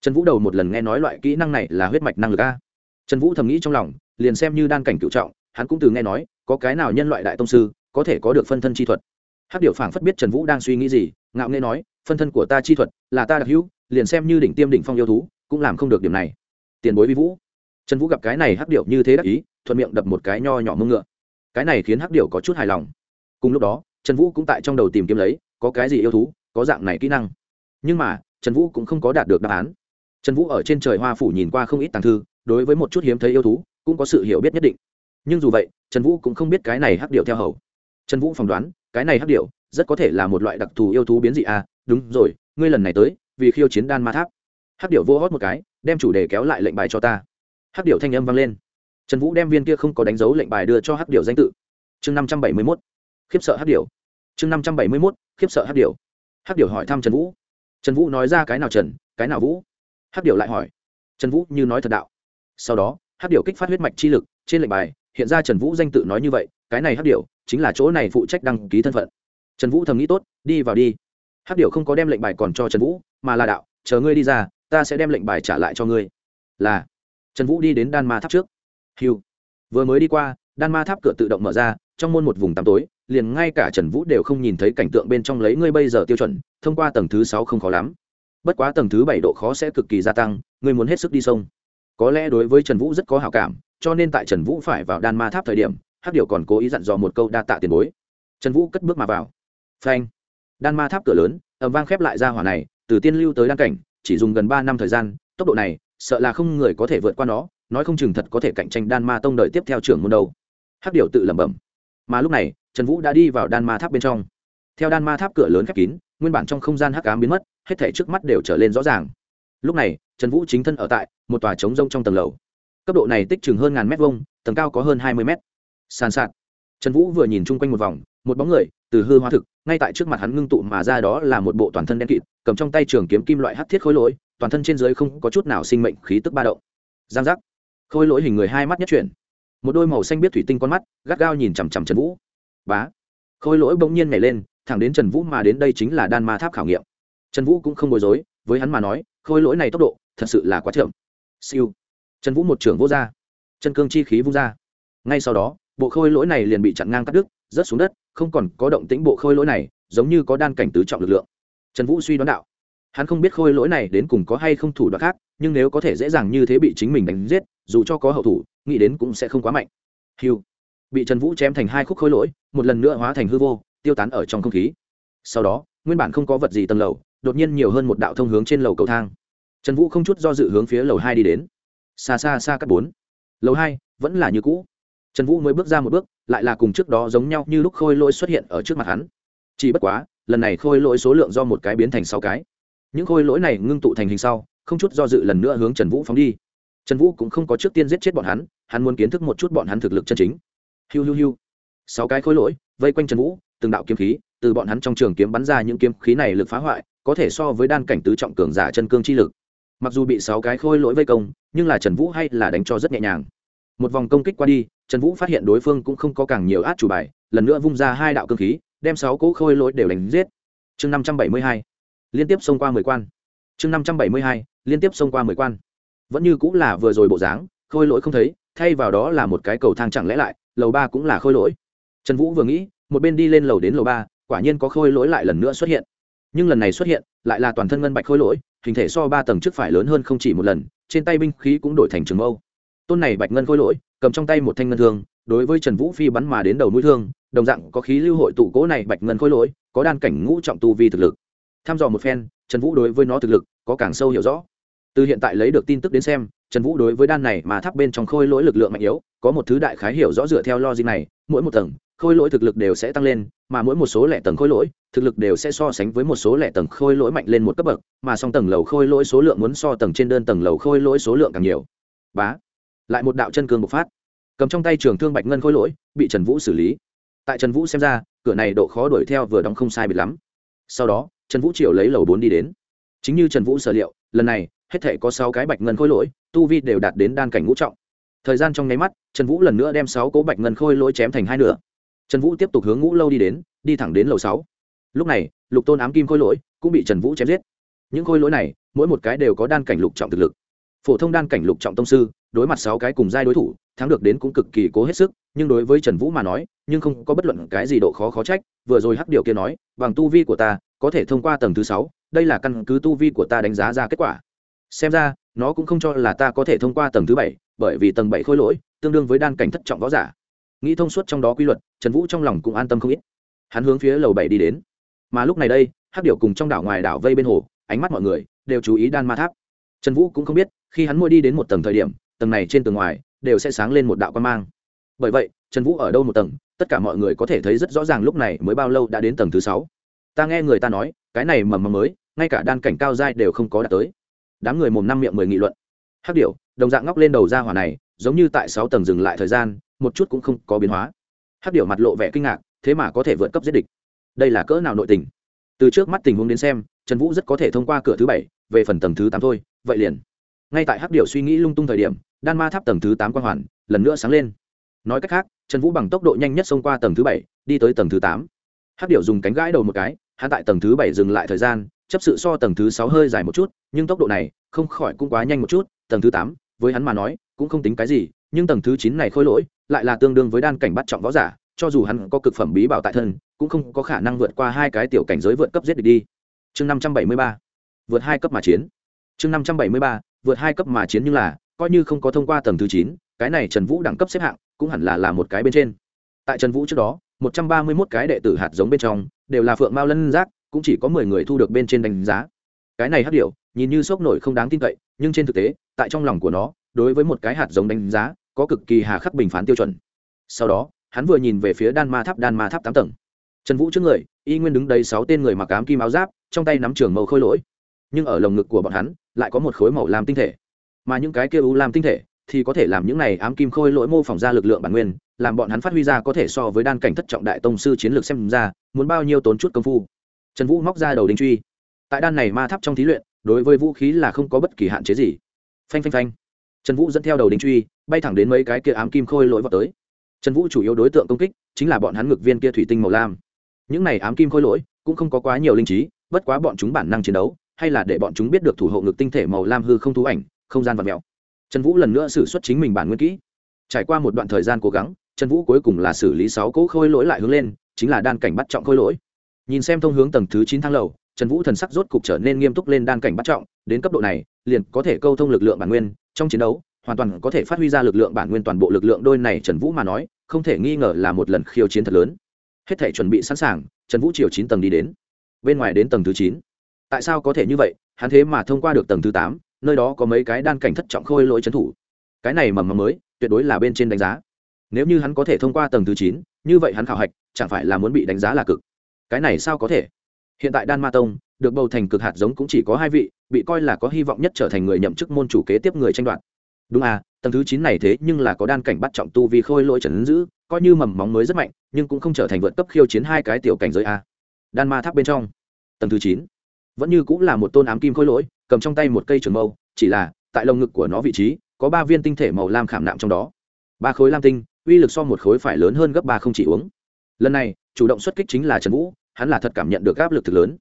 Trần vũ đầu một lần nghe nói loại kỹ năng này là huyết mạch năng lực a. Trần vũ thầm nghĩ trong lòng, liền xem như đan cảnh cựu trọng, hắn cũng từ nghe nói, có cái nào nhân loại đại tông sư, có thể có được phân thân chi thuật. Hát điệu phảng phất biết trần vũ đang suy nghĩ gì, ngạo nghê nói, phân thân của ta chi thuật, là ta đặc hữu, liền xem như đỉnh tiêm đỉnh phong yêu thú, cũng làm không được điểm này. Tiền bối vi vũ. Trần vũ gặp cái này hắc điệu như thế đắc ý, thuận miệng đập một cái nho nhỏ mưng ngựa cái này khiến hắc điệu có chút hài lòng. Cùng lúc đó, trần vũ cũng tại trong đầu tìm kiếm lấy, có cái gì yêu thú, có dạng này kỹ năng. Nhưng mà, trần vũ cũng không có đạt được đáp án. Trần vũ ở trên trời hoa phủ nhìn qua không ít tàng thư, đối với một chút hiếm thấy yêu thú, cũng có sự hiểu biết nhất định. Nhưng dù vậy, trần vũ cũng không biết cái này hắc điệu theo hầu. Trần vũ phỏng đoán, cái này hắc điệu rất có thể là một loại đặc thù yêu thú biến dị à? Đúng rồi, ngươi lần này tới, vì khiêu chiến đan ma tháp. Hắc điệu vô hót một cái, đem chủ đề kéo lại lệnh bài cho ta. Hắc điệu thanh âm vang lên trần vũ đem viên kia không có đánh dấu lệnh bài đưa cho hắc Điểu danh tự. Chương năm trăm bảy mươi mốt, khiếp sợ hắc Điểu. chương năm trăm bảy mươi mốt, khiếp sợ hắc Điểu. hắc Điểu hỏi thăm trần vũ. Trần vũ nói ra cái nào trần, cái nào vũ? Hắc Điểu lại hỏi. Trần vũ như nói thật đạo. Sau đó, hắc Điểu kích phát huyết mạch chi lực, trên lệnh bài, hiện ra trần vũ danh tự nói như vậy, cái này hắc Điểu chính là chỗ này phụ trách đăng ký thân phận. Trần vũ thầm nghĩ tốt, đi vào đi. Hắc Điểu không có đem lệnh bài còn cho trần vũ, mà là đạo, chờ ngươi đi ra, ta sẽ đem lệnh bài trả lại cho ngươi. Là, trần vũ đi đến đan ma tháp trước hiu vừa mới đi qua, đan ma tháp cửa tự động mở ra, trong môn một vùng tăm tối, liền ngay cả trần vũ đều không nhìn thấy cảnh tượng bên trong lấy ngươi bây giờ tiêu chuẩn, thông qua tầng thứ sáu không khó lắm. Bất quá tầng thứ bảy độ khó sẽ cực kỳ gia tăng, ngươi muốn hết sức đi sông. Có lẽ đối với trần vũ rất có hảo cảm, cho nên tại trần vũ phải vào đan ma tháp thời điểm, hắc điệu còn cố ý dặn dò một câu đa tạ tiền bối. Trần vũ cất bước mà vào. Phanh. Đan ma tháp cửa lớn ẩm vang khép lại ra hỏa này, từ tiên lưu tới đan cảnh, chỉ dùng gần ba năm thời gian, tốc độ này, sợ là không người có thể vượt qua nó nói không chừng thật có thể cạnh tranh đan ma tông đợi tiếp theo trưởng môn đâu. Hắc điệu tự lẩm bẩm. Mà lúc này, trần vũ đã đi vào đan ma tháp bên trong. Theo đan ma tháp cửa lớn khép kín, nguyên bản trong không gian hắc ám biến mất, hết thể trước mắt đều trở lên rõ ràng. Lúc này, trần vũ chính thân ở tại một tòa trống rông trong tầng lầu. Cấp độ này tích chừng hơn ngàn mét vuông, tầng cao có hơn hai mươi mét. Sàn sạt. Trần vũ vừa nhìn chung quanh một vòng, một bóng người, từ hư hóa thực, ngay tại trước mặt hắn ngưng tụ mà ra đó là một bộ toàn thân đen kịt, cầm trong tay trường kiếm kim loại hắc thiết khối lỗi, toàn thân trên dưới không có chút nào sinh mệnh khí tức ba động. Giang giác khôi lỗi hình người hai mắt nhất chuyển. Một đôi màu xanh biết thủy tinh con mắt, gắt gao nhìn chằm chằm trần vũ. Bá. Khôi lỗi bỗng nhiên nhảy lên, thẳng đến trần vũ mà đến đây chính là đan ma tháp khảo nghiệm. Trần vũ cũng không bối rối, với hắn mà nói, khôi lỗi này tốc độ thật sự là quá chậm. Siêu. Trần vũ một trưởng vô r chân cương chi khí vung ra. Ngay sau đó, bộ khôi lỗi này liền bị chặn ngang cắt đứt, rớt xuống đất, không còn có động tĩnh bộ khôi lỗi này, giống như có đan cảnh tứ trọng lực lượng. Trần vũ suy đoán đạo. Hắn không biết khôi lỗi này đến cùng có hay không thủ đoạn khác, nhưng nếu có thể dễ dàng như thế bị chính mình đánh giết dù cho có hậu thủ, nghĩ đến cũng sẽ không quá mạnh. Hiu bị trần vũ chém thành hai khúc khôi lỗi, một lần nữa hóa thành hư vô, tiêu tán ở trong không khí. Sau đó, nguyên bản không có vật gì tầng lầu, đột nhiên nhiều hơn một đạo thông hướng trên lầu cầu thang. Trần vũ không chút do dự hướng phía lầu hai đi đến. Xa xa xa cắt bốn. Lầu hai vẫn là như cũ. Trần vũ mới bước ra một bước, lại là cùng trước đó giống nhau như lúc khôi lỗi xuất hiện ở trước mặt hắn. Chỉ bất quá, lần này khôi lỗi số lượng do một cái biến thành sáu cái. Những khôi lỗi này ngưng tụ thành hình sau, không chút do dự lần nữa hướng trần vũ phóng đi trần vũ cũng không có trước tiên giết chết bọn hắn hắn muốn kiến thức một chút bọn hắn thực lực chân chính. Hiu hiu hiu. Sáu cái khôi lỗi, vây quanh trần vũ, từng đạo kiếm khí, từ bọn hắn trong trường kiếm bắn ra những kiếm khí này lực phá hoại, có thể so với đan cảnh tứ trọng cường giả chân cương chi lực. Mặc dù bị sáu cái khôi lỗi vây công, nhưng là trần vũ hay là đánh cho rất nhẹ nhàng. Một vòng công kích qua đi, trần vũ phát hiện đối phương cũng không có càng nhiều át chủ bài, lần nữa vung ra hai đạo cơ khí, đem sáu cỗ khôi lỗi đều đánh giết. Chương năm trăm bảy mươi hai. Liên tiếp xông qua mười quan. Chương năm trăm bảy mươi hai. Liên tiếp xông qua mười quan vẫn như cũng là vừa rồi bộ dáng, khôi lỗi không thấy, thay vào đó là một cái cầu thang chẳng lẽ lại, lầu ba cũng là khôi lỗi. Trần vũ vừa nghĩ, một bên đi lên lầu đến lầu ba, quả nhiên có khôi lỗi lại lần nữa xuất hiện. Nhưng lần này xuất hiện, lại là toàn thân ngân bạch khôi lỗi, hình thể so ba tầng trước phải lớn hơn không chỉ một lần, trên tay binh khí cũng đổi thành trường âu tôn này bạch ngân khôi lỗi, cầm trong tay một thanh ngân thương, đối với trần vũ phi bắn mà đến đầu mũi thương, đồng dạng có khí lưu hội tụ cố này bạch ngân khôi lỗi, có đan cảnh ngũ trọng tu vi thực lực. Tham dò một phen, trần vũ đối với nó thực lực có càng sâu hiểu rõ từ hiện tại lấy được tin tức đến xem, trần vũ đối với đan này mà tháp bên trong khôi lỗi lực lượng mạnh yếu, có một thứ đại khái hiểu rõ dựa theo logic này, mỗi một tầng, khôi lỗi thực lực đều sẽ tăng lên, mà mỗi một số lẻ tầng khôi lỗi, thực lực đều sẽ so sánh với một số lẻ tầng khôi lỗi mạnh lên một cấp bậc, mà song tầng lầu khôi lỗi số lượng muốn so tầng trên đơn tầng lầu khôi lỗi số lượng càng nhiều. Bá. Lại một đạo chân cương bộc phát. Cầm trong tay trường thương bạch ngân khôi lỗi, bị trần vũ xử lý. Tại trần vũ xem ra, cửa này độ khó đuổi theo vừa đóng không sai biệt lắm. Sau đó, trần vũ triều lấy lầu bốn đi đến. Chính như trần vũ sở liệu, lần này hết thể có sáu cái bạch ngân khôi lỗi, tu vi đều đạt đến đan cảnh ngũ trọng. Thời gian trong nháy mắt, trần vũ lần nữa đem sáu cố bạch ngân khôi lỗi chém thành hai nửa. Trần vũ tiếp tục hướng ngũ lâu đi đến, đi thẳng đến lầu sáu. Lúc này, lục tôn ám kim khôi lỗi cũng bị trần vũ chém giết. Những khôi lỗi này, mỗi một cái đều có đan cảnh lục trọng thực lực. Phổ thông đan cảnh lục trọng tông sư, đối mặt sáu cái cùng giai đối thủ, thắng được đến cũng cực kỳ cố hết sức, nhưng đối với trần vũ mà nói, nhưng không có bất luận cái gì độ khó khó trách, vừa rồi hắc điều kia nói, bằng tu vi của ta, có thể thông qua tầng thứ sáu, đây là căn cứ tu vi của ta đánh giá ra kết quả xem ra, nó cũng không cho là ta có thể thông qua tầng thứ bảy, bởi vì tầng bảy khôi lỗi, tương đương với đan cảnh thất trọng võ giả. Nghĩ thông suốt trong đó quy luật, trần vũ trong lòng cũng an tâm không ít. Hắn hướng phía lầu bảy đi đến. Mà lúc này đây, hắc điệu cùng trong đảo ngoài đảo vây bên hồ, ánh mắt mọi người đều chú ý đan ma tháp. Trần vũ cũng không biết, khi hắn mua đi đến một tầng thời điểm, tầng này trên tường ngoài đều sẽ sáng lên một đạo quan mang. Bởi vậy, trần vũ ở đâu một tầng, tất cả mọi người có thể thấy rất rõ ràng lúc này mới bao lâu đã đến tầng thứ sáu. Ta nghe người ta nói, cái này mầm mầm mới, ngay cả đan cảnh cao dai đều không có đạt tới đám người mồm năm miệng mười nghị luận. Hắc điệu đồng dạng ngóc lên đầu ra hỏa này, giống như tại sáu tầng dừng lại thời gian, một chút cũng không có biến hóa. Hắc điệu mặt lộ vẻ kinh ngạc, thế mà có thể vượt cấp giết địch. Đây là cỡ nào nội tình? Từ trước mắt tình huống đến xem, trần vũ rất có thể thông qua cửa thứ bảy, về phần tầng thứ tám thôi, vậy liền. Ngay tại hắc điệu suy nghĩ lung tung thời điểm, đan ma tháp tầng thứ tám quang hoàn, lần nữa sáng lên. Nói cách khác, trần vũ bằng tốc độ nhanh nhất xông qua tầng thứ bảy, đi tới tầng thứ tám. Hắc điệu dùng cánh gãi đầu một cái, hắn tại tầng thứ bảy dừng lại thời gian chấp sự so tầng thứ sáu hơi dài một chút, nhưng tốc độ này không khỏi cũng quá nhanh một chút, tầng thứ tám, với hắn mà nói, cũng không tính cái gì, nhưng tầng thứ chín này khôi lỗi, lại là tương đương với đan cảnh bắt trọng võ giả, cho dù hắn có cực phẩm bí bảo tại thân, cũng không có khả năng vượt qua hai cái tiểu cảnh giới vượt cấp giết địch đi. Chương năm trăm bảy mươi ba, vượt hai cấp mà chiến. Chương năm trăm bảy mươi ba, vượt hai cấp mà chiến nhưng là, coi như không có thông qua tầng thứ chín, cái này trần vũ đẳng cấp xếp hạng, cũng hẳn là là một cái bên trên. Tại trần vũ trước đó, một trăm ba mươi mốt cái đệ tử hạt giống bên trong, đều là phượng mao lân giác cũng chỉ có mười người thu được bên trên đánh giá. Cái này hắc điệu nhìn như sốc nổi không đáng tin cậy, nhưng trên thực tế, tại trong lòng của nó, đối với một cái hạt giống đánh giá, có cực kỳ hà khắc bình phán tiêu chuẩn. Sau đó, hắn vừa nhìn về phía đan ma tháp, đan ma tháp tám tầng. Trần vũ trước người, y nguyên đứng đầy sáu tên người mặc ám kim áo giáp, trong tay nắm trường màu khôi lỗi. Nhưng ở lồng ngực của bọn hắn, lại có một khối màu làm tinh thể. Mà những cái kia u làm tinh thể, thì có thể làm những này ám kim khôi lỗi mô phỏng ra lực lượng bản nguyên, làm bọn hắn phát huy ra có thể so với đan cảnh thất trọng đại tông sư chiến lược xem ra, muốn bao nhiêu tốn chút công phu trần vũ móc ra đầu đinh truy. Tại đan này ma tháp trong thí luyện, đối với vũ khí là không có bất kỳ hạn chế gì. Phanh phanh phanh. Trần vũ dẫn theo đầu đinh truy, bay thẳng đến mấy cái kia ám kim khôi lỗi vào tới. Trần vũ chủ yếu đối tượng công kích chính là bọn hắn ngực viên kia thủy tinh màu lam. Những này ám kim khôi lỗi cũng không có quá nhiều linh trí, bất quá bọn chúng bản năng chiến đấu, hay là để bọn chúng biết được thủ hộ ngực tinh thể màu lam hư không thú ảnh, không gian vật mèo trần vũ lần nữa xử suất chính mình bản nguyên kỹ. Trải qua một đoạn thời gian cố gắng, trần vũ cuối cùng là xử lý sáu cỗ khôi lỗi lại hướng lên, chính là đan cảnh bắt trọng khôi lỗi nhìn xem thông hướng tầng thứ chín thang lầu, trần vũ thần sắc rốt cục trở nên nghiêm túc lên đan cảnh bắt trọng, đến cấp độ này, liền có thể câu thông lực lượng bản nguyên. Trong chiến đấu, hoàn toàn có thể phát huy ra lực lượng bản nguyên toàn bộ lực lượng đôi này trần vũ mà nói, không thể nghi ngờ là một lần khiêu chiến thật lớn. Hết thể chuẩn bị sẵn sàng, trần vũ chiều chín tầng đi đến. Bên ngoài đến tầng thứ chín. Tại sao có thể như vậy? Hắn thế mà thông qua được tầng thứ tám, nơi đó có mấy cái đan cảnh thất trọng khôi lỗi trấn thủ. Cái này mầm mầm mới, tuyệt đối là bên trên đánh giá. Nếu như hắn có thể thông qua tầng thứ chín, như vậy hắn khảo hạch, chẳng phải là muốn bị đánh giá là cực cái này sao có thể? Hiện tại đan ma tông, được bầu thành cực hạt giống cũng chỉ có hai vị, bị coi là có hy vọng nhất trở thành người nhậm chức môn chủ kế tiếp người tranh đoạt. Đúng à tầng thứ chín này thế nhưng là có đan cảnh bắt trọng tu vì khôi lỗi trần dữ coi như mầm móng mới rất mạnh, nhưng cũng không trở thành vượt cấp khiêu chiến hai cái tiểu cảnh giới a. Đan ma tháp bên trong, tầng thứ chín, vẫn như cũng là một tôn ám kim khôi lỗi, cầm trong tay một cây trường mâu, chỉ là, tại lồng ngực của nó vị trí, có ba viên tinh thể màu lam khảm nạm trong đó. Ba khối lam tinh, uy lực so một khối phải lớn hơn gấp ba không chỉ uống. Lần này chủ động xuất kích chính là trần vũ, hắn là thật cảm nhận được áp lực thực lớn.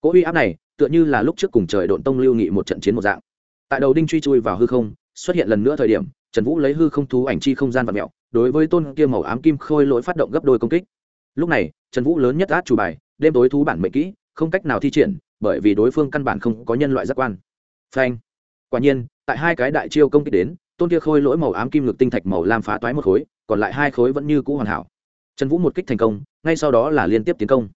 Cỗ uy áp này, tựa như là lúc trước cùng trời độn tông lưu nghị một trận chiến một dạng. Tại đầu đinh truy chui vào hư không, xuất hiện lần nữa thời điểm, trần vũ lấy hư không thú ảnh chi không gian và mẹo đối với tôn kia màu ám kim khôi lỗi phát động gấp đôi công kích. Lúc này, trần vũ lớn nhất át chủ bài, đêm tối thú bản mệnh kỹ, không cách nào thi triển, bởi vì đối phương căn bản không có nhân loại giác quan. Phanh! Quả nhiên, tại hai cái đại chiêu công kích đến, tôn kia khôi lỗi màu ám kim ngực tinh thạch màu lam phá toái một khối, còn lại hai khối vẫn như cũ hoàn hảo. Trần vũ một kích thành công ngay sau đó là liên tiếp tiến công.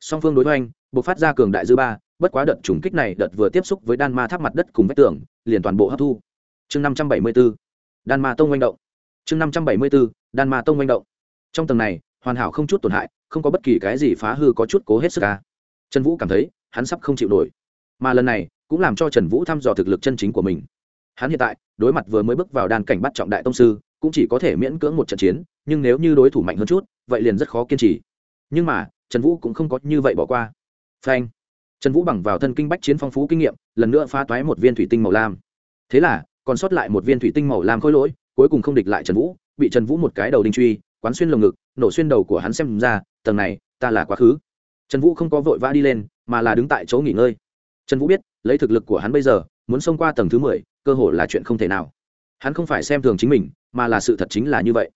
Song phương đối với anh buộc phát ra cường đại dư ba, bất quá đợt trùng kích này đợt vừa tiếp xúc với đan ma tháp mặt đất cùng vách tường, liền toàn bộ hấp thu. Chương năm trăm bảy mươi b ố đan ma tông manh động. Chương năm trăm bảy mươi b ố đan ma tông manh động. Trong tầng này, hoàn hảo không chút tổn hại, không có bất kỳ cái gì phá hư có chút cố hết sức ca trần vũ cảm thấy, hắn sắp không chịu nổi. Mà lần này, cũng làm cho trần vũ thăm dò thực lực chân chính của mình. Hắn hiện tại, đối mặt vừa mới bước vào đan cảnh bắt trọng đại tông sư, cũng chỉ có thể miễn cưỡng một trận chiến, nhưng nếu như đối thủ mạnh hơn chút, vậy liền rất khó kiên trì nhưng mà, trần vũ cũng không có như vậy bỏ qua. Phanh. Trần vũ bằng vào thân kinh bách chiến phong phú kinh nghiệm, lần nữa phá toái một viên thủy tinh màu lam. Thế là, còn sót lại một viên thủy tinh màu lam khôi lỗi, cuối cùng không địch lại trần vũ, bị trần vũ một cái đầu đinh truy, quán xuyên lồng ngực, nổ xuyên đầu của hắn xem ra, tầng này, ta là quá khứ. Trần vũ không có vội vã đi lên, mà là đứng tại chỗ nghỉ ngơi. Trần vũ biết, lấy thực lực của hắn bây giờ, muốn xông qua tầng thứ mười, cơ hội là chuyện không thể nào. Hắn không phải xem thường chính mình, mà là sự thật chính là như vậy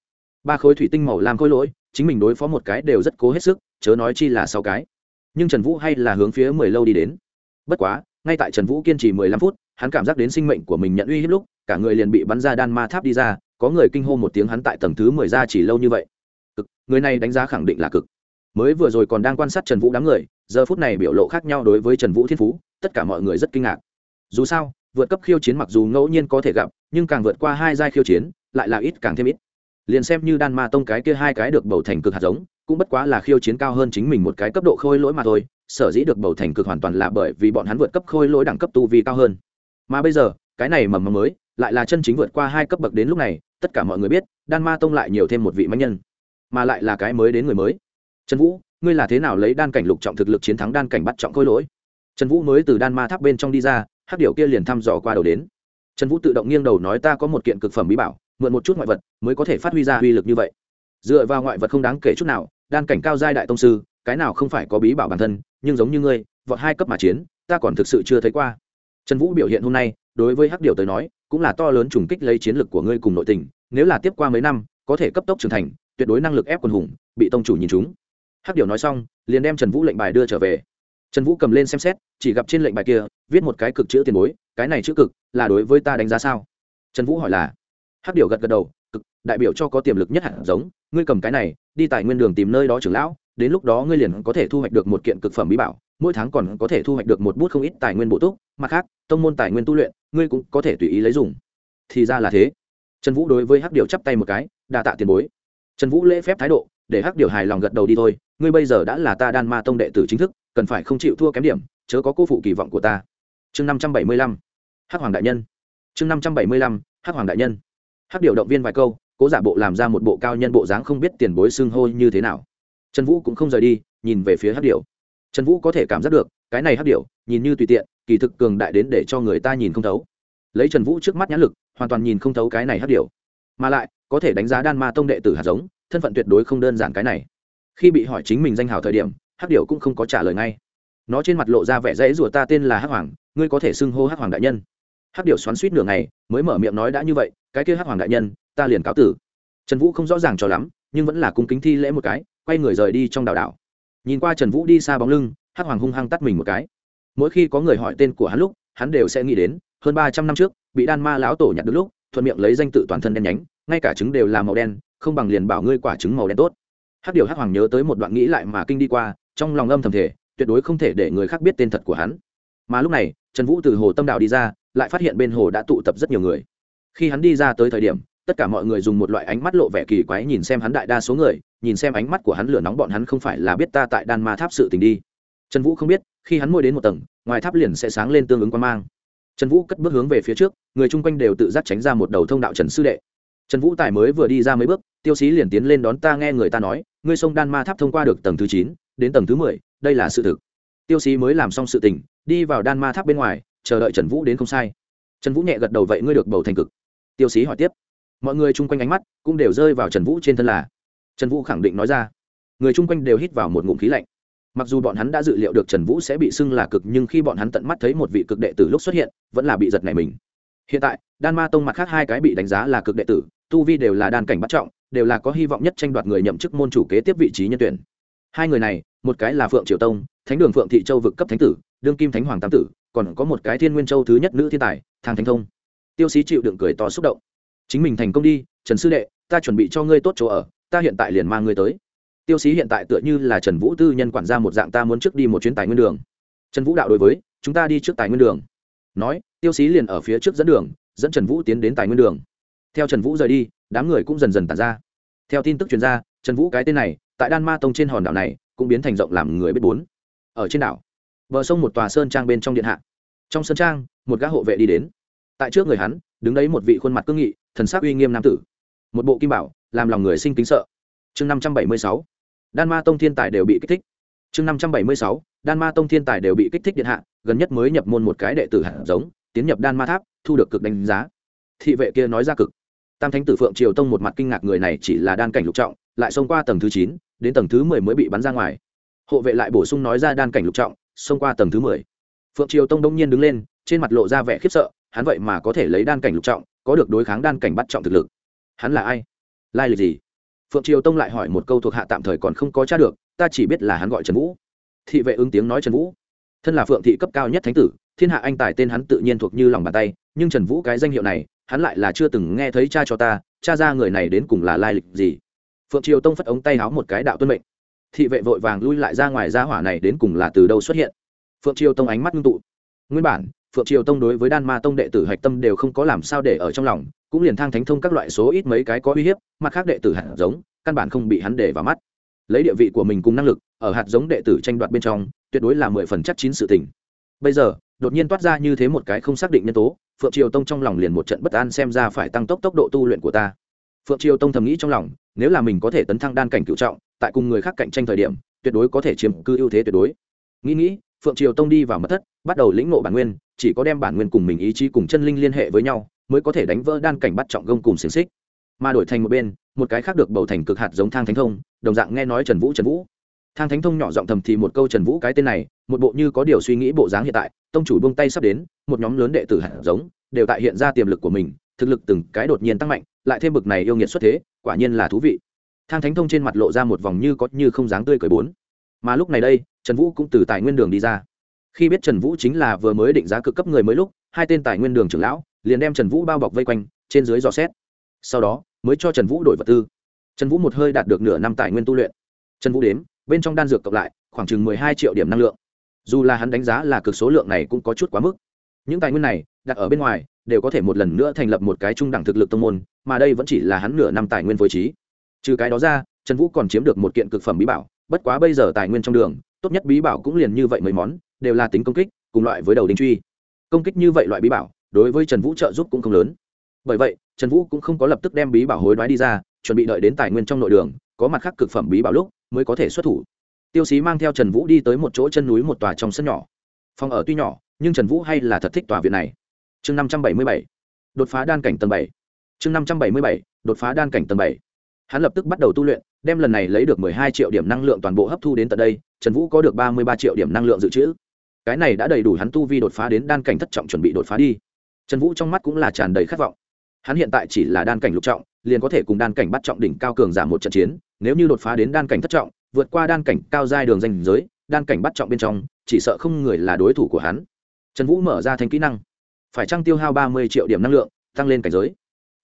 ba khối thủy tinh màu làm khối lỗi, chính mình đối phó một cái đều rất cố hết sức, chớ nói chi là sáu cái. Nhưng trần vũ hay là hướng phía mười lâu đi đến. Bất quá, ngay tại trần vũ kiên trì mười lăm phút, hắn cảm giác đến sinh mệnh của mình nhận uy hiếp lúc, cả người liền bị bắn ra đan ma tháp đi ra, có người kinh hô một tiếng hắn tại tầng thứ mười ra chỉ lâu như vậy. Cực, người này đánh giá khẳng định là cực. Mới vừa rồi còn đang quan sát trần vũ đám người, giờ phút này biểu lộ khác nhau đối với trần vũ thiên phú, tất cả mọi người rất kinh ngạc. Dù sao, vượt cấp khiêu chiến mặc dù ngẫu nhiên có thể gặp, nhưng càng vượt qua hai giai khiêu chiến, lại là ít càng thêm ít liền xem như đan ma tông cái kia hai cái được bầu thành cực hạt giống, cũng bất quá là khiêu chiến cao hơn chính mình một cái cấp độ khôi lỗi mà thôi, sở dĩ được bầu thành cực hoàn toàn là bởi vì bọn hắn vượt cấp khôi lỗi đẳng cấp tu vi cao hơn. Mà bây giờ, cái này mầm mầm mới, lại là chân chính vượt qua hai cấp bậc đến lúc này, tất cả mọi người biết, đan ma tông lại nhiều thêm một vị mạnh nhân, mà lại là cái mới đến người mới. Trần vũ, ngươi là thế nào lấy đan cảnh lục trọng thực lực chiến thắng đan cảnh bắt trọng khôi lỗi? Trần vũ mới từ đan ma tháp bên trong đi ra hát điệu kia liền thăm dò qua đầu đến. Trần vũ tự động nghiêng đầu nói ta có một kiện cực phẩm bí bảo mượn một chút ngoại vật mới có thể phát huy ra uy lực như vậy. Dựa vào ngoại vật không đáng kể chút nào, đan cảnh cao giai đại tông sư, cái nào không phải có bí bảo bản thân, nhưng giống như ngươi, vọt hai cấp mà chiến, ta còn thực sự chưa thấy qua. Trần vũ biểu hiện hôm nay, đối với hắc điều tới nói, cũng là to lớn trùng kích lấy chiến lực của ngươi cùng nội tình, nếu là tiếp qua mấy năm, có thể cấp tốc trưởng thành, tuyệt đối năng lực ép quần hùng, bị tông chủ nhìn chúng hắc điều nói xong, liền đem trần vũ lệnh bài đưa trở về. Trần vũ cầm lên xem xét, chỉ gặp trên lệnh bài kia, viết một cái cực chữ tiền bối, cái này chữ cực, là đối với ta đánh giá sao? Trần vũ hỏi là hắc điểu gật gật đầu, cực, đại biểu cho có tiềm lực nhất hạt giống, ngươi cầm cái này, đi tài nguyên đường tìm nơi đó trưởng lão, đến lúc đó ngươi liền có thể thu hoạch được một kiện cực phẩm bí bảo, mỗi tháng còn có thể thu hoạch được một bút không ít tài nguyên bổ túc, mặt khác, tông môn tài nguyên tu luyện, ngươi cũng có thể tùy ý lấy dùng. Thì ra là thế. Trần vũ đối với hắc điệu chắp tay một cái, đa tạ tiền bối. Trần vũ lễ phép thái độ, để hắc điệu hài lòng gật đầu đi thôi, ngươi bây giờ đã là ta đan ma tông đệ tử chính thức, cần phải không chịu thua kém điểm, chớ có cô phụ kỳ vọng của ta. Chương năm trăm bảy mươi lăm. Hắc hoàng đại nhân. Chương năm trăm bảy mươi lăm. Hắc hoàng đại nhân hắc điệu động viên vài câu, cố giả bộ làm ra một bộ cao nhân bộ dáng không biết tiền bối xưng hô như thế nào. Trần vũ cũng không rời đi, nhìn về phía hắc điệu trần vũ có thể cảm giác được, cái này hắc điệu nhìn như tùy tiện, kỳ thực cường đại đến để cho người ta nhìn không thấu. Lấy trần vũ trước mắt nhãn lực, hoàn toàn nhìn không thấu cái này hắc điệu mà lại, có thể đánh giá đan ma tông đệ tử hạt giống, thân phận tuyệt đối không đơn giản cái này. Khi bị hỏi chính mình danh hào thời điểm, hắc điệu cũng không có trả lời ngay. Nó trên mặt lộ ra vẻ dễ rủa ta tên là hắc hoàng, ngươi có thể xưng hô hắc hoàng đại nhân hát điệu xoắn suýt nửa ngày, mới mở miệng nói đã như vậy, cái kia hát hoàng đại nhân, ta liền cáo tử. Trần vũ không rõ ràng cho lắm, nhưng vẫn là cung kính thi lễ một cái, quay người rời đi trong đảo đảo. Nhìn qua trần vũ đi xa bóng lưng, hát hoàng hung hăng tắt mình một cái. Mỗi khi có người hỏi tên của hắn lúc, hắn đều sẽ nghĩ đến, hơn ba trăm năm trước, bị đan ma lão tổ nhặt được lúc, thuận miệng lấy danh tự toàn thân đen nhánh, ngay cả trứng đều là màu đen, không bằng liền bảo ngươi quả trứng màu đen tốt. Hát điều hát hoàng nhớ tới một đoạn nghĩ lại mà kinh đi qua, trong lòng âm thầm thể tuyệt đối không thể để người khác biết tên thật của hắn. Mà lúc này, trần vũ từ hồ tâm đạo đi ra lại phát hiện bên hồ đã tụ tập rất nhiều người. Khi hắn đi ra tới thời điểm, tất cả mọi người dùng một loại ánh mắt lộ vẻ kỳ quái nhìn xem hắn đại đa số người, nhìn xem ánh mắt của hắn lửa nóng bọn hắn không phải là biết ta tại đan ma tháp sự tình đi. Trần vũ không biết, khi hắn môi đến một tầng, ngoài tháp liền sẽ sáng lên tương ứng quan mang. Trần vũ cất bước hướng về phía trước, người chung quanh đều tự giác tránh ra một đầu thông đạo trần sư đệ. Trần vũ tài mới vừa đi ra mấy bước, tiêu sĩ liền tiến lên đón ta nghe người ta nói, ngươi sông đan ma tháp thông qua được tầng thứ chín đến tầng thứ mười, đây là sự thực. Tiêu sĩ mới làm xong sự tình, đi vào đan ma tháp bên ngoài chờ đợi trần vũ đến không sai trần vũ nhẹ gật đầu vậy ngươi được bầu thành cực tiêu sĩ hỏi tiếp mọi người chung quanh ánh mắt cũng đều rơi vào trần vũ trên thân là trần vũ khẳng định nói ra người chung quanh đều hít vào một ngụm khí lạnh mặc dù bọn hắn đã dự liệu được trần vũ sẽ bị xưng là cực nhưng khi bọn hắn tận mắt thấy một vị cực đệ tử lúc xuất hiện vẫn là bị giật này mình hiện tại đan ma tông mặt khác hai cái bị đánh giá là cực đệ tử tu vi đều là đan cảnh bắt trọng đều là có hy vọng nhất tranh đoạt người nhậm chức môn chủ kế tiếp vị trí nhân tuyển hai người này một cái là phượng triều tông thánh đường phượng thị châu vực cấp thánh tử đương kim thánh hoàng tam tử, còn có một cái thiên nguyên châu thứ nhất nữ thiên tài, thang thánh thông. Tiêu sĩ chịu đựng cười to xúc động. Chính mình thành công đi, trần sư đệ, ta chuẩn bị cho ngươi tốt chỗ ở, ta hiện tại liền mang ngươi tới. Tiêu sĩ hiện tại tựa như là trần vũ tư nhân quản gia một dạng, ta muốn trước đi một chuyến tài nguyên đường. Trần vũ đạo đối với, chúng ta đi trước tài nguyên đường. Nói, tiêu sĩ liền ở phía trước dẫn đường, dẫn trần vũ tiến đến tài nguyên đường. Theo trần vũ rời đi, đám người cũng dần dần tàn ra. Theo tin tức chuyên gia trần vũ cái tên này, tại đan ma tông trên hòn đảo này, cũng biến thành rộng làm người biết bốn. Ở trên đảo bờ sông một tòa sơn trang bên trong điện hạ. Trong sơn trang, một gã hộ vệ đi đến. Tại trước người hắn, đứng đấy một vị khuôn mặt cương nghị, thần sắc uy nghiêm nam tử. Một bộ kim bảo, làm lòng người sinh kính sợ. Chương năm trăm bảy mươi sáu. Đan ma tông thiên tài đều bị kích thích. Chương năm trăm bảy mươi sáu. Đan ma tông thiên tài đều bị kích thích điện hạ, gần nhất mới nhập môn một cái đệ tử hạt giống, tiến nhập đan ma tháp, thu được cực đánh giá. Thị vệ kia nói ra cực. Tam thánh tử phượng triều tông một mặt kinh ngạc người này chỉ là đan cảnh lục trọng, lại xông qua tầng thứ chín, đến tầng thứ mười mới bị bắn ra ngoài. Hộ vệ lại bổ sung nói ra đan cảnh lục trọng xông qua tầng thứ mười. Phượng triều tông đông nhiên đứng lên, trên mặt lộ ra vẻ khiếp sợ, hắn vậy mà có thể lấy đan cảnh lục trọng, có được đối kháng đan cảnh bắt trọng thực lực. Hắn là ai? Lai lịch gì? Phượng triều tông lại hỏi một câu thuộc hạ tạm thời còn không có t r a được, ta chỉ biết là hắn gọi trần vũ. Thị vệ ứng tiếng nói trần vũ. Thân là phượng thị cấp cao nhất thánh tử, thiên hạ anh tài tên hắn tự nhiên thuộc như lòng bàn tay, nhưng trần vũ cái danh hiệu này, hắn lại là chưa từng nghe thấy cha cho ta, cha ra người này đến cùng là lai lịch gì? Phượng triều tông phất ống tay háo một cái đạo tuân mệnh thị vệ vội vàng lui lại ra ngoài ra hỏa này đến cùng là từ đâu xuất hiện? Phượng triều tông ánh mắt ngưng tụ. Nguyên bản, phượng triều tông đối với đan ma tông đệ tử hạch tâm đều không có làm sao để ở trong lòng, cũng liền thang thánh thông các loại số ít mấy cái có uy hiếp, mặt khác đệ tử hạt giống, căn bản không bị hắn để vào mắt. Lấy địa vị của mình cùng năng lực, ở hạt giống đệ tử tranh đoạt bên trong, tuyệt đối là mười phần chắc chín sự tình. Bây giờ, đột nhiên toát ra như thế một cái không xác định nhân tố, phượng triều tông trong lòng liền một trận bất an xem ra phải tăng tốc tốc độ tu luyện của ta. Phượng triều tông thầm nghĩ trong lòng, nếu là mình có thể tấn thăng đan cảnh cựu trọng tại cùng người khác cạnh tranh thời điểm, tuyệt đối có thể chiếm cư ưu thế tuyệt đối. Nghĩ nghĩ, phượng triều tông đi vào mật thất, bắt đầu lĩnh ngộ bản nguyên, chỉ có đem bản nguyên cùng mình ý chí cùng chân linh liên hệ với nhau, mới có thể đánh vỡ đan cảnh bắt trọng gông cùng xiềng xích. Mà đổi thành một bên, một cái khác được bầu thành cực hạt giống thang thánh thông, đồng dạng nghe nói trần vũ trần vũ. Thang thánh thông nhỏ giọng thầm thì một câu trần vũ cái tên này, một bộ như có điều suy nghĩ bộ dáng hiện tại, tông chủ buông tay sắp đến, một nhóm lớn đệ tử hạt giống, đều tại hiện ra tiềm lực của mình, thực lực từng cái đột nhiên tăng mạnh, lại thêm bực này yêu nghiệt xuất thế, quả nhiên là thú vị thang thánh thông trên mặt lộ ra một vòng như có như không dáng tươi cười bốn. Mà lúc này đây, trần vũ cũng từ tài nguyên đường đi ra. Khi biết trần vũ chính là vừa mới định giá cực cấp người mới lúc, hai tên tài nguyên đường trưởng lão liền đem trần vũ bao bọc vây quanh, trên dưới dò xét. Sau đó, mới cho trần vũ đổi vật tư. Trần vũ một hơi đạt được nửa năm tài nguyên tu luyện. Trần vũ đếm, bên trong đan dược cộng lại, khoảng chừng mười hai triệu điểm năng lượng. Dù là hắn đánh giá là cực số lượng này cũng có chút quá mức. Những tài nguyên này, đặt ở bên ngoài, đều có thể một lần nữa thành lập một cái trung đẳng thực lực tông môn, mà đây vẫn chỉ là hắn nửa năm tài nguyên phối trí trừ cái đó ra, trần vũ còn chiếm được một kiện cực phẩm bí bảo, bất quá bây giờ tài nguyên trong đường, tốt nhất bí bảo cũng liền như vậy mấy món, đều là tính công kích, cùng loại với đầu đinh truy. Công kích như vậy loại bí bảo, đối với trần vũ trợ giúp cũng không lớn. Bởi vậy, trần vũ cũng không có lập tức đem bí bảo hối đoái đi ra, chuẩn bị đợi đến tài nguyên trong nội đường, có mặt khác cực phẩm bí bảo lúc, mới có thể xuất thủ. Tiêu xí mang theo trần vũ đi tới một chỗ chân núi một tòa trong sân nhỏ. Phòng ở tuy nhỏ, nhưng trần vũ hay là thật thích tòa viện này. Chương năm trăm bảy mươi bảy, đột phá đan cảnh tầng bảy. Chương năm trăm bảy mươi bảy, đột phá đan cảnh tầng bảy hắn lập tức bắt đầu tu luyện, đem lần này lấy được mười hai triệu điểm năng lượng toàn bộ hấp thu đến tận đây, trần vũ có được ba mươi ba triệu điểm năng lượng dự trữ. Cái này đã đầy đủ hắn tu vi đột phá đến đan cảnh thất trọng chuẩn bị đột phá đi. Trần vũ trong mắt cũng là tràn đầy khát vọng. Hắn hiện tại chỉ là đan cảnh lục trọng, liền có thể cùng đan cảnh bắt trọng đỉnh cao cường giảm một trận chiến, nếu như đột phá đến đan cảnh thất trọng, vượt qua đan cảnh cao giai đường danh giới, đan cảnh bắt trọng bên trong, chỉ sợ không người là đối thủ của hắn. Trần vũ mở ra thành kỹ năng. Phải trăng tiêu hao ba mươi triệu điểm năng lượng, tăng lên cảnh giới?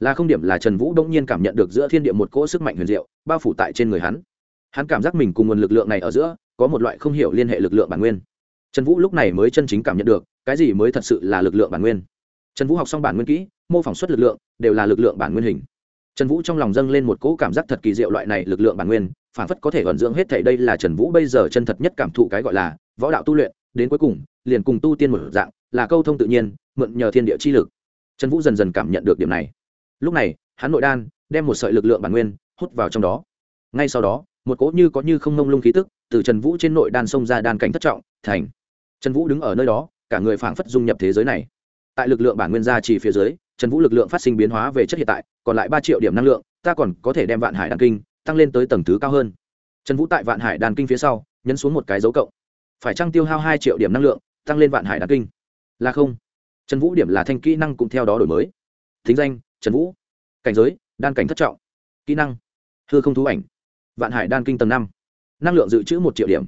Là không điểm là trần vũ đông nhiên cảm nhận được giữa thiên địa một cỗ sức mạnh huyền diệu, bao phủ tại trên người hắn. Hắn cảm giác mình cùng nguồn lực lượng này ở giữa, có một loại không hiểu liên hệ lực lượng bản nguyên. Trần vũ lúc này mới chân chính cảm nhận được, cái gì mới thật sự là lực lượng bản nguyên. Trần vũ học xong bản nguyên kỹ, mô phỏng xuất lực lượng, đều là lực lượng bản nguyên hình. Trần vũ trong lòng dâng lên một cỗ cảm giác thật kỳ diệu loại này lực lượng bản nguyên, phản phất có thể vận dưỡng hết thể đây là trần vũ bây giờ chân thật nhất cảm thụ cái gọi là võ đạo tu luyện, đến cuối cùng, liền cùng tu tiên một dạng, là câu thông tự nhiên, mượn nhờ thiên địa chi lực. Trần vũ dần dần cảm nhận được điểm này lúc này, hắn nội đan, đem một sợi lực lượng bản nguyên, hút vào trong đó. Ngay sau đó, một cỗ như có như không nông lung khí tức, từ trần vũ trên nội đan xông ra đan cảnh thất trọng, thành. Trần vũ đứng ở nơi đó, cả người phảng phất dung nhập thế giới này. Tại lực lượng bản nguyên gia trì phía dưới, trần vũ lực lượng phát sinh biến hóa về chất hiện tại, còn lại ba triệu điểm năng lượng, ta còn có thể đem vạn hải đan kinh, tăng lên tới tầng thứ cao hơn. Trần vũ tại vạn hải đan kinh phía sau, nhấn xuống một cái dấu cộng. Phải trăng tiêu hao hai triệu điểm năng lượng, tăng lên vạn hải đan kinh? Là không. Trần vũ điểm là thanh kỹ năng cũng theo đó đổi mới. Thính danh trần vũ. Cảnh giới, đan cảnh thất trọng. Kỹ năng, hư không thú ảnh. Vạn hải đan kinh tầng năm. Năng lượng dự trữ một triệu điểm.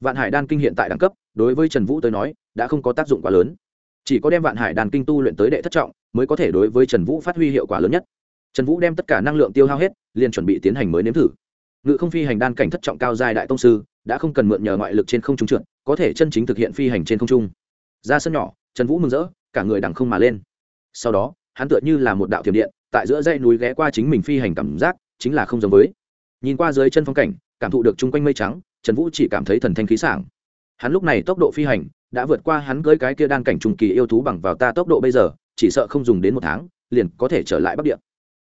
Vạn hải đan kinh hiện tại đẳng cấp, đối với trần vũ tới nói, đã không có tác dụng quá lớn. Chỉ có đem vạn hải đan kinh tu luyện tới đệ thất trọng, mới có thể đối với trần vũ phát huy hiệu quả lớn nhất. Trần vũ đem tất cả năng lượng tiêu hao hết, liền chuẩn bị tiến hành mới nếm thử. Ngự không phi hành đan cảnh thất trọng cao dài đại tông sư, đã không cần mượn nhờ ngoại lực trên không trung trượt, có thể chân chính thực hiện phi hành trên không trung. Ra sân nhỏ, trần vũ mừng rỡ, cả người đằng không mà lên. Sau đó hắn tựa như là một đạo thiểm điện, tại giữa dãy núi ghé qua chính mình phi hành cảm giác, chính là không giống với. Nhìn qua dưới chân phong cảnh, cảm thụ được chung quanh mây trắng, trần vũ chỉ cảm thấy thần thanh khí sảng. Hắn lúc này tốc độ phi hành, đã vượt qua hắn cưới cái kia đan cảnh trùng kỳ yêu thú bằng vào ta tốc độ bây giờ, chỉ sợ không dùng đến một tháng, liền có thể trở lại bắc địa.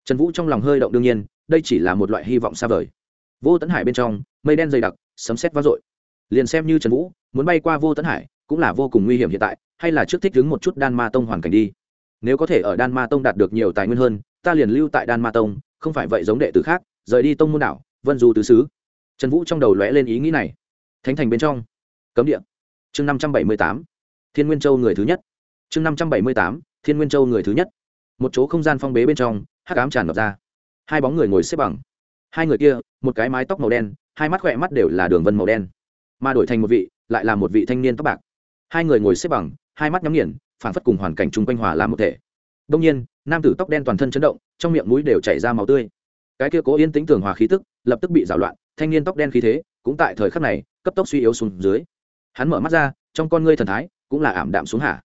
Trần vũ trong lòng hơi động đương nhiên, đây chỉ là một loại hy vọng xa vời. Vô tấn hải bên trong, mây đen dày đặc, sấm xét vang dội. Liền xem như trần vũ, muốn bay qua vô tấn hải, cũng là vô cùng nguy hiểm hiện tại, hay là trước thích đứng một chút đan ma tông hoàn cảnh đi nếu có thể ở đan ma tông đạt được nhiều tài nguyên hơn, ta liền lưu tại đan ma tông, không phải vậy giống đệ tử khác, rời đi tông môn đảo, vân du tứ xứ. Trần vũ trong đầu lóe lên ý nghĩ này. Thánh thành bên trong. Cấm địa. Chương năm trăm bảy mươi tám. Thiên nguyên châu người thứ nhất. Chương năm trăm bảy mươi tám. Thiên nguyên châu người thứ nhất. Một chỗ không gian phong bế bên trong, hắc ám tràn ngập ra. Hai bóng người ngồi xếp bằng. Hai người kia, một cái mái tóc màu đen, hai mắt khỏe mắt đều là đường vân màu đen. Mà đổi thành một vị, lại là một vị thanh niên tóc bạc. Hai người ngồi xếp bằng, hai mắt nhắm nghiền phản phất cùng hoàn cảnh chung quanh hòa làm một thể. Đông nhiên, nam tử tóc đen toàn thân chấn động, trong miệng mũi đều chảy ra máu tươi. Cái kia cố yên tĩnh tường hòa khí tức, lập tức bị rào loạn, thanh niên tóc đen khí thế, cũng tại thời khắc này, cấp tốc suy yếu xuống dưới. Hắn mở mắt ra, trong con ngươi thần thái, cũng là ảm đạm xuống hạ.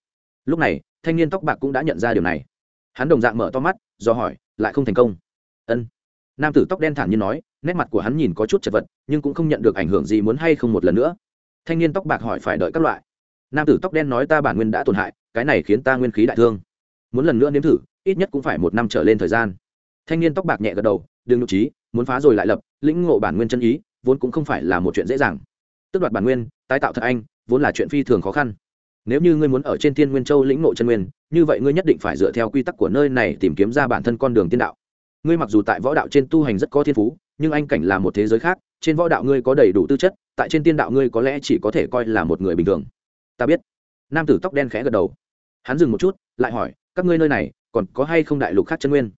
lúc này, thanh niên tóc bạc cũng đã nhận ra điều này. Hắn đồng dạng mở to mắt, do hỏi, lại không thành công? Ân. Nam tử tóc đen thản nhiên nói, nét mặt của hắn nhìn có chút chật vật, nhưng cũng không nhận được ảnh hưởng gì muốn hay không một lần nữa. Thanh niên tóc bạc hỏi phải đợi các loại. Nam tử tóc đen nói, ta bản nguyên đã tổn hại cái này khiến ta nguyên khí đại thương. Muốn lần nữa nếm thử, ít nhất cũng phải một năm trở lên thời gian. Thanh niên tóc bạc nhẹ gật đầu, đừng nhục trí, muốn phá rồi lại lập, lĩnh ngộ bản nguyên chân ý, vốn cũng không phải là một chuyện dễ dàng. Tước đoạt bản nguyên, tái tạo thật anh, vốn là chuyện phi thường khó khăn. Nếu như ngươi muốn ở trên thiên nguyên châu lĩnh ngộ chân nguyên, như vậy ngươi nhất định phải dựa theo quy tắc của nơi này tìm kiếm ra bản thân con đường tiên đạo. Ngươi mặc dù tại võ đạo trên tu hành rất có thiên phú, nhưng anh cảnh là một thế giới khác, trên võ đạo ngươi có đầy đủ tư chất, tại trên tiên đạo ngươi có lẽ chỉ có thể coi là một người bình thường. Ta biết. Nam tử tóc đen khẽ gật đầu hắn dừng một chút, lại hỏi, các ngươi nơi này, còn có hay không đại lục khác chân nguyên?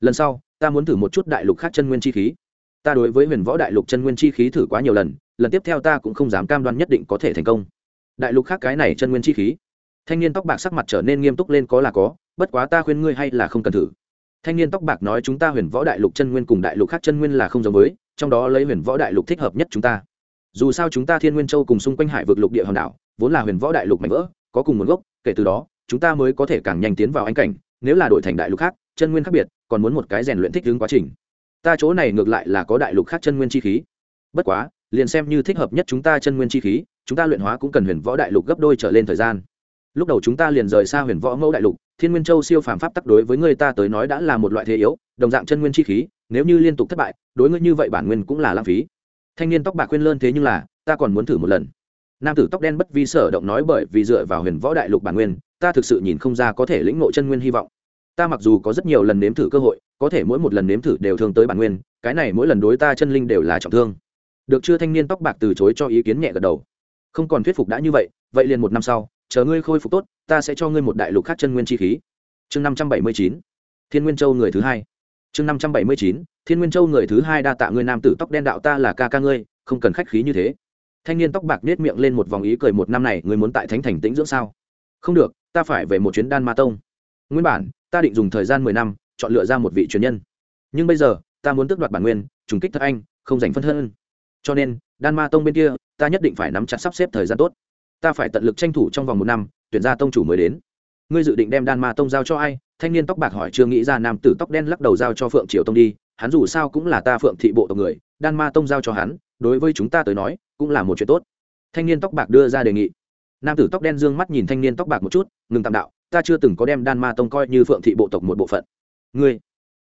Lần sau, ta muốn thử một chút đại lục khác chân nguyên chi khí. Ta đối với huyền võ đại lục chân nguyên chi khí thử quá nhiều lần lần tiếp theo ta cũng không dám cam đoan nhất định có thể thành công. Đại lục khác cái này chân nguyên chi khí? Thanh niên tóc bạc sắc mặt trở nên nghiêm túc lên có là có, bất quá ta khuyên ngươi hay là không cần thử. Thanh niên tóc bạc nói, chúng ta huyền võ đại lục chân nguyên cùng đại lục khác chân nguyên là không giống với, trong đó lấy huyền võ đại lục thích hợp nhất chúng ta. Dù sao chúng ta thiên nguyên châu cùng xung quanh hải vực lục địa hòn đảo, vốn là huyền võ đại lục mạnh vỡ, có cùng nguồn gốc, kể từ đó chúng ta mới có thể càng nhanh tiến vào anh cảnh, nếu là đổi thành đại lục khác, chân nguyên khác biệt, còn muốn một cái rèn luyện thích ứng quá trình. Ta chỗ này ngược lại là có đại lục khác chân nguyên chi khí. Bất quá, liền xem như thích hợp nhất chúng ta chân nguyên chi khí, chúng ta luyện hóa cũng cần huyền võ đại lục gấp đôi trở lên thời gian. Lúc đầu chúng ta liền rời xa huyền võ mẫu đại lục, thiên nguyên châu siêu phàm pháp tắc đối với người ta tới nói đã là một loại thế yếu, đồng dạng chân nguyên chi khí, nếu như liên tục thất bại, đối ngươi như vậy bản nguyên cũng là lãng phí. Thanh niên tóc bạc khuyên lơn thế nhưng là, ta còn muốn thử một lần. Nam tử tóc đen bất vi sở động nói bởi vì dựa vào huyền võ đại lục bản nguyên ta thực sự nhìn không ra có thể lĩnh ngộ chân nguyên hy vọng. Ta mặc dù có rất nhiều lần nếm thử cơ hội, có thể mỗi một lần nếm thử đều thương tới bản nguyên, cái này mỗi lần đối ta chân linh đều là trọng thương. Được chưa thanh niên tóc bạc từ chối cho ý kiến nhẹ gật đầu. Không còn thuyết phục đã như vậy vậy liền một năm sau, chờ ngươi khôi phục tốt, ta sẽ cho ngươi một đại lục khác chân nguyên chi khí. Chương năm trăm bảy mươi chín, thiên nguyên châu người thứ hai. Chương năm trăm bảy mươi chín, thiên nguyên châu người thứ hai đa tạ ngươi nam tử tóc đen đạo ta là ca ca ngươi, không cần khách khí như thế. Thanh niên tóc bạc nết miệng lên một vòng ý cười một năm này, ngươi muốn tại thánh thành tĩnh dưỡng sao? Không được, ta phải về một chuyến đan ma tông. Nguyên bản, ta định dùng thời gian mười năm, chọn lựa ra một vị truyền nhân. Nhưng bây giờ, ta muốn tước đoạt bản nguyên, trùng kích thất anh, không dành phân thân. Cho nên, đan ma tông bên kia, ta nhất định phải nắm chặt sắp xếp thời gian tốt. Ta phải tận lực tranh thủ trong vòng một năm, tuyển ra tông chủ mới đến. Ngươi dự định đem đan ma tông giao cho ai? Thanh niên tóc bạc hỏi, chưa nghĩ ra nam tử tóc đen lắc đầu giao cho phượng triều tông đi. Hắn dù sao cũng là ta phượng thị bộ tộc người, đan ma tông giao cho hắn, đối với chúng ta tới nói, cũng là một chuyện tốt. Thanh niên tóc bạc đưa ra đề nghị nam tử tóc đen dương mắt nhìn thanh niên tóc bạc một chút, ngừng tạm đạo, ta chưa từng có đem đan ma tông coi như phượng thị bộ tộc một bộ phận. Ngươi?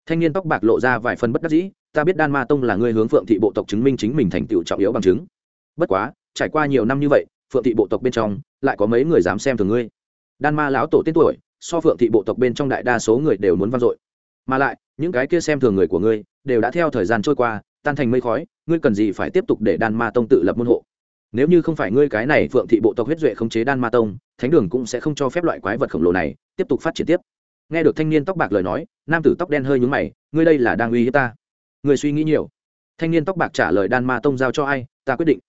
Thanh niên tóc bạc lộ ra vài phần bất đắc dĩ, ta biết đan ma tông là ngươi hướng phượng thị bộ tộc chứng minh chính mình thành tựu trọng yếu bằng chứng. Bất quá, trải qua nhiều năm như vậy, phượng thị bộ tộc bên trong lại có mấy người dám xem thường ngươi. Đan ma lão tổ tên tuổi, so phượng thị bộ tộc bên trong đại đa số người đều muốn vang dội. Mà lại, những cái kia xem thường người của ngươi đều đã theo thời gian trôi qua, tan thành mây khói, ngươi cần gì phải tiếp tục để đan ma tông tự lập môn hộ? Nếu như không phải ngươi cái này phượng thị bộ tộc huyết duệ khống chế đan ma tông, thánh đường cũng sẽ không cho phép loại quái vật khổng lồ này tiếp tục phát triển tiếp. Nghe được thanh niên tóc bạc lời nói, nam tử tóc đen hơi nhúng mày, ngươi đây là đang uy hiếp ta? Người suy nghĩ nhiều. Thanh niên tóc bạc trả lời đan ma tông giao cho ai? Ta quyết định.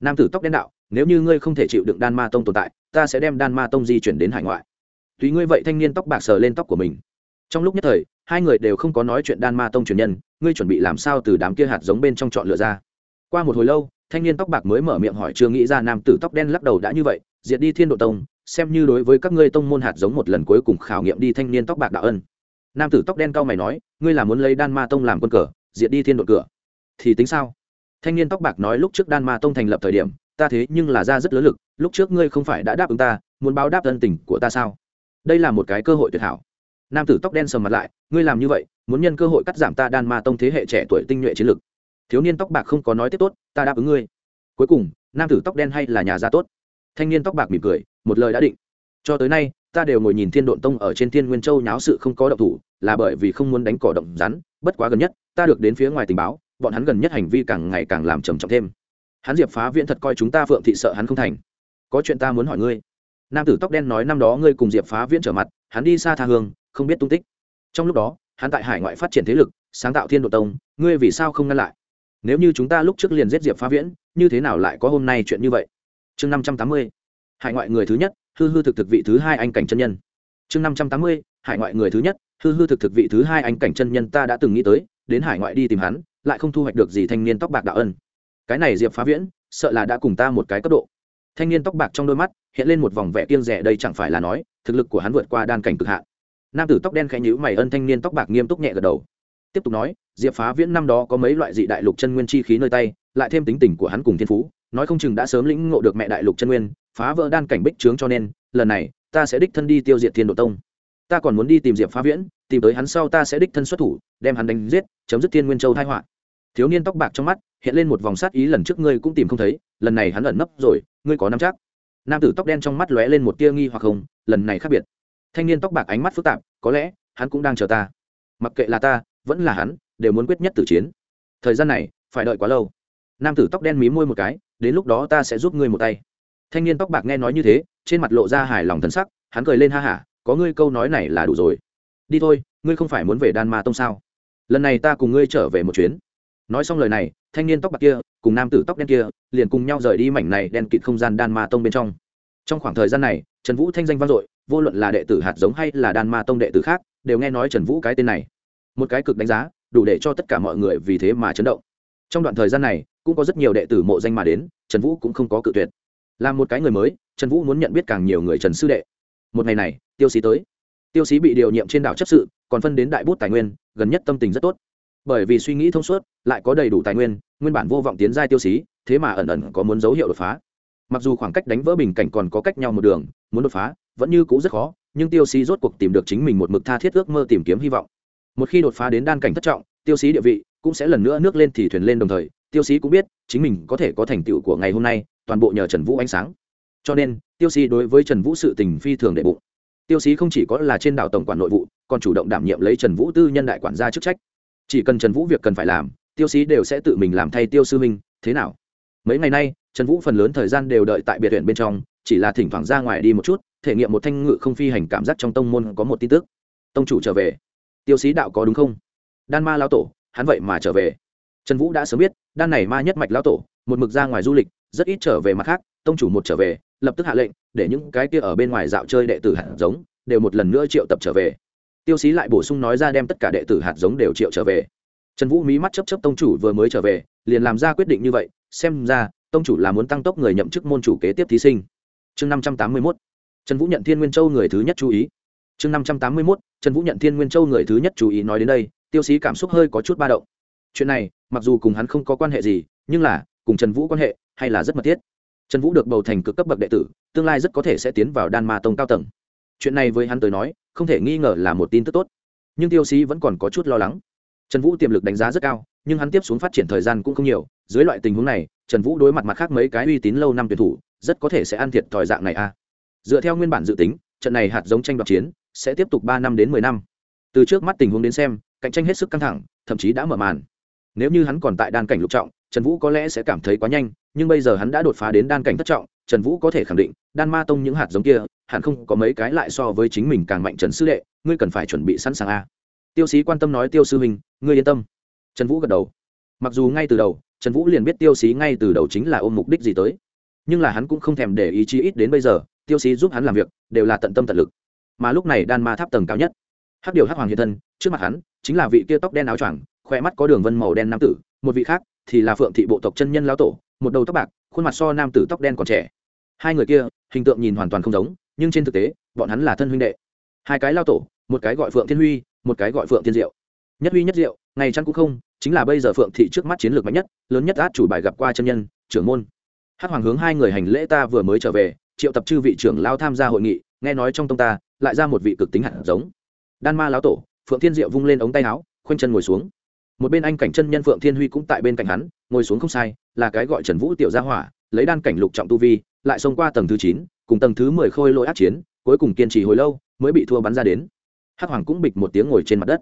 Nam tử tóc đen đạo, nếu như ngươi không thể chịu đựng đan ma tông tồn tại, ta sẽ đem đan ma tông di chuyển đến hải ngoại. Tùy ngươi vậy thanh niên tóc bạc sờ lên tóc của mình. Trong lúc nhất thời, hai người đều không có nói chuyện đan ma tông truyền nhân, ngươi chuẩn bị làm sao từ đám kia hạt giống bên trong chọn lựa ra? Qua một hồi lâu thanh niên tóc bạc mới mở miệng hỏi chưa nghĩ ra nam tử tóc đen lắc đầu đã như vậy, diệt đi thiên độ tông, xem như đối với các ngươi tông môn hạt giống một lần cuối cùng khảo nghiệm đi thanh niên tóc bạc đạo ân. Nam tử tóc đen cao mày nói, ngươi là muốn lấy đan ma tông làm quân cờ, diệt đi thiên độ cửa. Thì tính sao? Thanh niên tóc bạc nói lúc trước đan ma tông thành lập thời điểm, ta thế nhưng là ra rất lớn lực, lúc trước ngươi không phải đã đáp ứng ta, muốn báo đáp ân tình của ta sao? Đây là một cái cơ hội tuyệt hảo. Nam tử tóc đen sầm mặt lại, ngươi làm như vậy, muốn nhân cơ hội cắt giảm ta đan ma tông thế hệ trẻ tuổi tinh nhuệ chiến lực thiếu niên tóc bạc không có nói tiếp tốt, ta đáp ứng ngươi. Cuối cùng, nam tử tóc đen hay là nhà gia tốt? Thanh niên tóc bạc mỉm cười, một lời đã định. Cho tới nay, ta đều ngồi nhìn thiên độn tông ở trên thiên nguyên châu nháo sự không có động thủ, là bởi vì không muốn đánh cỏ động rắn, bất quá gần nhất, ta được đến phía ngoài tình báo, bọn hắn gần nhất hành vi càng ngày càng làm trầm trọng thêm. Hắn diệp phá viễn thật coi chúng ta phượng thị sợ hắn không thành. Có chuyện ta muốn hỏi ngươi. Nam tử tóc đen nói năm đó ngươi cùng diệp phá viễn trở mặt, hắn đi xa tha hương, không biết tung tích. Trong lúc đó, hắn tại hải ngoại phát triển thế lực, sáng tạo thiên độ tông, ngươi vì sao không ngăn lại? Nếu như chúng ta lúc trước liền giết diệp phá viễn, như thế nào lại có hôm nay chuyện như vậy? Chương năm trăm tám mươi, hải ngoại người thứ nhất, hư hư thực thực vị thứ hai anh cảnh chân nhân. Chương năm trăm tám mươi, hải ngoại người thứ nhất, hư hư thực thực vị thứ hai anh cảnh chân nhân ta đã từng nghĩ tới, đến hải ngoại đi tìm hắn, lại không thu hoạch được gì thanh niên tóc bạc đạo ân. Cái này diệp phá viễn, sợ là đã cùng ta một cái cấp độ. Thanh niên tóc bạc trong đôi mắt, hiện lên một vòng vẻ kiêng rẻ đây chẳng phải là nói, thực lực của hắn vượt qua đan cảnh cực hạn. Nam tử tóc đen khẽ nhữ mày ân thanh niên tóc bạc nghiêm túc nhẹ gật đầu. Tiếp tục nói diệp phá viễn năm đó có mấy loại dị đại lục chân nguyên chi khí nơi tay, lại thêm tính tình của hắn cùng thiên phú, nói không chừng đã sớm lĩnh ngộ được mẹ đại lục chân nguyên, phá vỡ đan cảnh bích trướng cho nên, lần này, ta sẽ đích thân đi tiêu diệt thiên độ tông. Ta còn muốn đi tìm diệp phá viễn, tìm tới hắn sau ta sẽ đích thân xuất thủ, đem hắn đánh giết, chấm dứt thiên nguyên châu thai họa. Thiếu niên tóc bạc trong mắt, hiện lên một vòng sát ý lần trước ngươi cũng tìm không thấy, lần này hắn ẩn nấp rồi, ngươi có nắm chắc. Nam tử tóc đen trong mắt lóe lên một tia nghi hoặc không, lần này khác biệt. Thanh niên tóc bạc ánh mắt phức tạp, có lẽ, hắn cũng đang chờ ta. Mặc kệ là ta, vẫn là hắn đều muốn quyết nhất tử chiến. Thời gian này, phải đợi quá lâu. Nam tử tóc đen mí môi một cái, đến lúc đó ta sẽ giúp ngươi một tay. Thanh niên tóc bạc nghe nói như thế, trên mặt lộ ra hài lòng thân sắc, hắn cười lên ha hả, có ngươi câu nói này là đủ rồi. Đi thôi, ngươi không phải muốn về đan ma tông sao? Lần này ta cùng ngươi trở về một chuyến. Nói xong lời này, thanh niên tóc bạc kia, cùng nam tử tóc đen kia, liền cùng nhau rời đi mảnh này đen kịt không gian đan ma tông bên trong. Trong khoảng thời gian này, trần vũ thanh danh vang dội, vô luận là đệ tử hạt giống hay là đan ma tông đệ tử khác, đều nghe nói trần vũ cái tên này. Một cái cực đánh giá đủ để cho tất cả mọi người vì thế mà chấn động. Trong đoạn thời gian này, cũng có rất nhiều đệ tử mộ danh mà đến, trần vũ cũng không có cự tuyệt. Là một cái người mới, trần vũ muốn nhận biết càng nhiều người trần sư đệ. Một ngày này, tiêu xí tới. Tiêu sĩ bị điều nhiệm trên đảo chấp sự, còn phân đến đại bút tài nguyên, gần nhất tâm tình rất tốt. Bởi vì suy nghĩ thông suốt, lại có đầy đủ tài nguyên nguyên bản vô vọng tiến giai tiêu sĩ, thế mà ẩn ẩn có muốn dấu hiệu đột phá. Mặc dù khoảng cách đánh vỡ bình cảnh còn có cách nhau một đường, muốn đột phá, vẫn như cũ rất khó, nhưng tiêu sĩ rốt cuộc tìm được chính mình một mực tha thiết ước mơ tìm kiếm hy vọng một khi đột phá đến đan cảnh thất trọng, tiêu sĩ địa vị cũng sẽ lần nữa nước lên thì thuyền lên đồng thời, tiêu sĩ cũng biết chính mình có thể có thành tựu của ngày hôm nay, toàn bộ nhờ trần vũ ánh sáng. Cho nên, tiêu sĩ đối với trần vũ sự tình phi thường đệ bụng. Tiêu sĩ không chỉ có là trên đảo tổng quản nội vụ, còn chủ động đảm nhiệm lấy trần vũ tư nhân đại quản gia chức trách. Chỉ cần trần vũ việc cần phải làm, tiêu sĩ đều sẽ tự mình làm thay tiêu sư minh thế nào? Mấy ngày nay, trần vũ phần lớn thời gian đều đợi tại biệt viện bên trong, chỉ là thỉnh thoảng ra ngoài đi một chút, thể nghiệm một thanh ngự không phi hành cảm giác trong tông môn có một tin tức. Tông chủ trở về tiêu sĩ đạo có đúng không? Đan ma lao tổ, hắn vậy mà trở về. Trần vũ đã sớm biết, đan này ma nhất mạch lao tổ, một mực ra ngoài du lịch, rất ít trở về mặt khác, tông chủ một trở về, lập tức hạ lệnh, để những cái kia ở bên ngoài dạo chơi đệ tử hạt giống, đều một lần nữa triệu tập trở về. Tiêu sĩ lại bổ sung nói ra đem tất cả đệ tử hạt giống đều triệu trở về. Trần vũ mí mắt chấp chấp tông chủ vừa mới trở về, liền làm ra quyết định như vậy, xem ra, tông chủ là muốn tăng tốc người nhậm chức môn chủ kế tiếp thí sinh. Chương năm trăm tám mươi mốt. Trần vũ nhận thiên nguyên châu người thứ nhất chú ý chương năm trăm tám mươi mốt, trần vũ nhận thiên nguyên châu người thứ nhất chú ý nói đến đây, tiêu sĩ cảm xúc hơi có chút ba động. Chuyện này, mặc dù cùng hắn không có quan hệ gì, nhưng là, cùng trần vũ quan hệ, hay là rất mật thiết. Trần vũ được bầu thành cực cấp bậc đệ tử, tương lai rất có thể sẽ tiến vào đan ma tông cao tầng. Chuyện này với hắn tới nói, không thể nghi ngờ là một tin tức tốt. Nhưng tiêu sĩ vẫn còn có chút lo lắng. Trần vũ tiềm lực đánh giá rất cao, nhưng hắn tiếp xuống phát triển thời gian cũng không nhiều, dưới loại tình huống này, trần vũ đối mặt mặt khác mấy cái uy tín lâu năm tuyển thủ, rất có thể sẽ ăn thiệt thòi dạng này a dựa theo nguyên bản dự tính, trận này hạt giống tranh đoạt chiến sẽ tiếp tục ba năm đến mười năm. Từ trước mắt tình huống đến xem, cạnh tranh hết sức căng thẳng, thậm chí đã mở màn. Nếu như hắn còn tại đan cảnh lục trọng, trần vũ có lẽ sẽ cảm thấy quá nhanh, nhưng bây giờ hắn đã đột phá đến đan cảnh thất trọng, trần vũ có thể khẳng định, đan ma tông những hạt giống kia, hẳn không có mấy cái lại so với chính mình càng mạnh trần sư đệ, ngươi cần phải chuẩn bị sẵn sàng a. Tiêu sĩ quan tâm nói, tiêu sư huynh, ngươi yên tâm. Trần vũ gật đầu. Mặc dù ngay từ đầu, trần vũ liền biết tiêu sĩ ngay từ đầu chính là ôm mục đích gì tới, nhưng là hắn cũng không thèm để ý chí ít đến bây giờ, tiêu sĩ giúp hắn làm việc, đều là tận tâm tận lực mà lúc này đan ma tháp tầng cao nhất. Hắc điều hắc hoàng hiện thân, trước mặt hắn chính là vị kia tóc đen áo choàng, khoe mắt có đường vân màu đen nam tử, một vị khác thì là phượng thị bộ tộc chân nhân lão tổ, một đầu tóc bạc, khuôn mặt so nam tử tóc đen còn trẻ. Hai người kia hình tượng nhìn hoàn toàn không giống, nhưng trên thực tế, bọn hắn là thân huynh đệ. Hai cái lao tổ, một cái gọi phượng thiên huy, một cái gọi phượng thiên diệu. Nhất huy nhất diệu, ngày chăng cũng không, chính là bây giờ phượng thị trước mắt chiến lược mạnh nhất, lớn nhất át chủ bài gặp qua chân nhân, trưởng môn. Hát hoàng hướng hai người hành lễ ta vừa mới trở về, triệu tập chư vị trưởng lao tham gia hội nghị, nghe nói trong tông ta lại ra một vị cực tính hạt giống. Đan ma lão tổ, phượng thiên diệu vung lên ống tay áo, khoanh chân ngồi xuống. Một bên anh cảnh chân nhân phượng thiên huy cũng tại bên cạnh hắn, ngồi xuống không sai, là cái gọi trần vũ tiểu gia hỏa, lấy đan cảnh lục trọng tu vi, lại xông qua tầng thứ chín, cùng tầng thứ mười khôi lỗi át chiến, cuối cùng kiên trì hồi lâu, mới bị thua bắn ra đến. Hắc hoàng cũng bịch một tiếng ngồi trên mặt đất.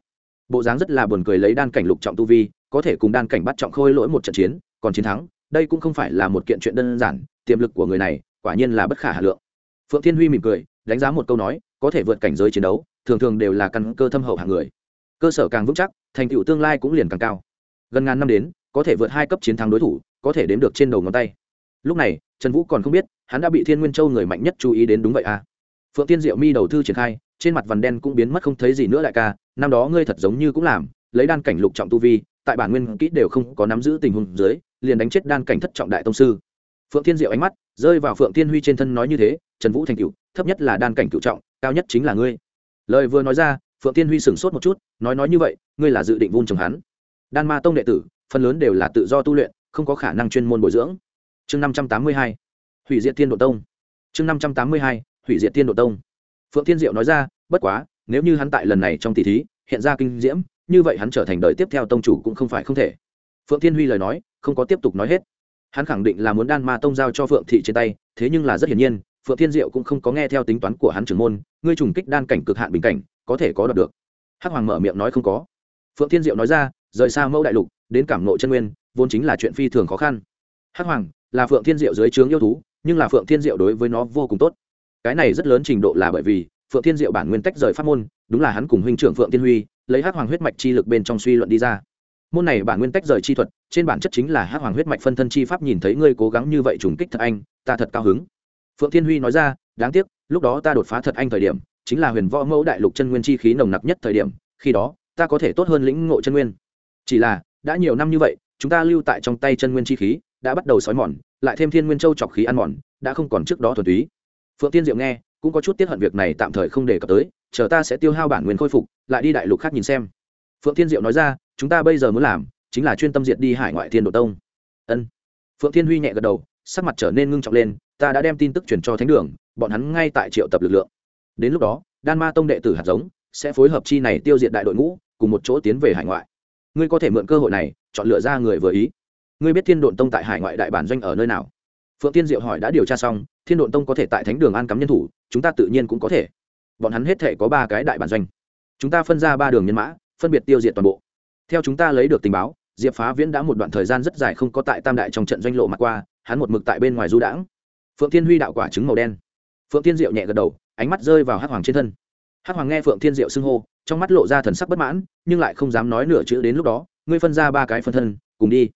Bộ dáng rất là buồn cười lấy đan cảnh lục trọng tu vi, có thể cùng đan cảnh bắt trọng khôi lỗi một trận chiến, còn chiến thắng, đây cũng không phải là một kiện chuyện đơn giản, tiềm lực của người này, quả nhiên là bất khả hà lượng. Phượng thiên huy mỉm cười, đánh giá một câu nói có thể vượt cảnh giới chiến đấu, thường thường đều là căn cơ thâm hậu hạng người. Cơ sở càng vững chắc, thành tựu tương lai cũng liền càng cao. Gần ngàn năm đến, có thể vượt hai cấp chiến thắng đối thủ, có thể đếm được trên đầu ngón tay. Lúc này, trần vũ còn không biết, hắn đã bị thiên nguyên châu người mạnh nhất chú ý đến đúng vậy à? Phượng tiên diệu mi đầu thư triển khai, trên mặt vằn đen cũng biến mất không thấy gì nữa đại ca, năm đó ngươi thật giống như cũng làm, lấy đan cảnh lục trọng tu vi, tại bản nguyên kỹ đều không có nắm giữ tình huống dưới, liền đánh chết đan cảnh thất trọng đại tông sư. Phượng thiên diệu ánh mắt rơi vào phượng thiên huy trên thân nói như thế, trần vũ thành cựu thấp nhất là đan cảnh cựu trọng, cao nhất chính là ngươi. Lời vừa nói ra, phượng thiên huy sửng sốt một chút, nói nói như vậy, ngươi là dự định vun trồng hắn. Đan ma tông đệ tử, phần lớn đều là tự do tu luyện, không có khả năng chuyên môn bồi dưỡng. Chương năm trăm tám mươi hai, hủy diệt tiên độ tông. Chương năm trăm tám mươi hai, hủy diệt tiên độ tông. Phượng thiên diệu nói ra, bất quá, nếu như hắn tại lần này trong tỷ thí, hiện ra kinh diễm, như vậy hắn trở thành đời tiếp theo tông chủ cũng không phải không thể. Phượng thiên huy lời nói, không có tiếp tục nói hết. Hắn khẳng định là muốn đan ma tông giao cho phượng thị trên tay, thế nhưng là rất hiển nhiên phượng thiên diệu cũng không có nghe theo tính toán của hắn trưởng môn, ngươi trùng kích đan cảnh cực hạn bình cảnh, có thể có đoạt được. Hắc hoàng mở miệng nói không có. Phượng thiên diệu nói ra, rời xa mẫu đại lục, đến cảm ngộ chân nguyên, vốn chính là chuyện phi thường khó khăn. Hắc hoàng, là phượng thiên diệu dưới trướng yêu thú, nhưng là phượng thiên diệu đối với nó vô cùng tốt. Cái này rất lớn trình độ là bởi vì, phượng thiên diệu bản nguyên tách rời pháp môn, đúng là hắn cùng huynh trưởng phượng thiên huy, lấy hắc hoàng huyết mạch chi lực bên trong suy luận đi ra. Môn này bản nguyên tách rời chi thuật, trên bản chất chính là hắc hoàng huyết mạch phân thân chi pháp, nhìn thấy ngươi cố gắng như vậy trùng kích thật anh, ta thật cao hứng phượng thiên huy nói ra, đáng tiếc, lúc đó ta đột phá thật anh thời điểm, chính là huyền võ mẫu đại lục chân nguyên chi khí nồng nặc nhất thời điểm, khi đó, ta có thể tốt hơn lĩnh ngộ chân nguyên. Chỉ là, đã nhiều năm như vậy, chúng ta lưu tại trong tay chân nguyên chi khí, đã bắt đầu sói mòn, lại thêm thiên nguyên châu chọc khí ăn mòn, đã không còn trước đó thuần túy. Phượng tiên diệu nghe, cũng có chút tiếc hận việc này tạm thời không đề cập tới, chờ ta sẽ tiêu hao bản nguyên khôi phục, lại đi đại lục khác nhìn xem. Phượng thiên diệu nói ra, chúng ta bây giờ muốn làm, chính là chuyên tâm diệt đi hải ngoại thiên độ tông. Ân. Phượng thiên huy nhẹ gật đầu, sắc mặt trở nên ngưng trọng lên ta đã đem tin tức truyền cho thánh đường, bọn hắn ngay tại triệu tập lực lượng. Đến lúc đó, đan ma tông đệ tử hạt giống sẽ phối hợp chi này tiêu diệt đại đội ngũ, cùng một chỗ tiến về hải ngoại. Ngươi có thể mượn cơ hội này, chọn lựa ra người vừa ý. Ngươi biết thiên độn tông tại hải ngoại đại bản doanh ở nơi nào? Phượng tiên diệu hỏi đã điều tra xong, thiên độn tông có thể tại thánh đường an cắm nhân thủ, chúng ta tự nhiên cũng có thể. Bọn hắn hết thể có ba cái đại bản doanh. Chúng ta phân ra ba đường nhân mã, phân biệt tiêu diệt toàn bộ. Theo chúng ta lấy được tình báo, diệp phá viễn đã một đoạn thời gian rất dài không có tại tam đại trong trận doanh lộ mặt qua, hắn một mực tại bên ngoài du đãng phượng thiên huy đạo quả trứng màu đen. Phượng thiên diệu nhẹ gật đầu, ánh mắt rơi vào hắc hoàng trên thân. Hắc hoàng nghe phượng thiên diệu xưng hô, trong mắt lộ ra thần sắc bất mãn, nhưng lại không dám nói nửa chữ đến lúc đó, ngươi phân ra ba cái phân thân, cùng đi.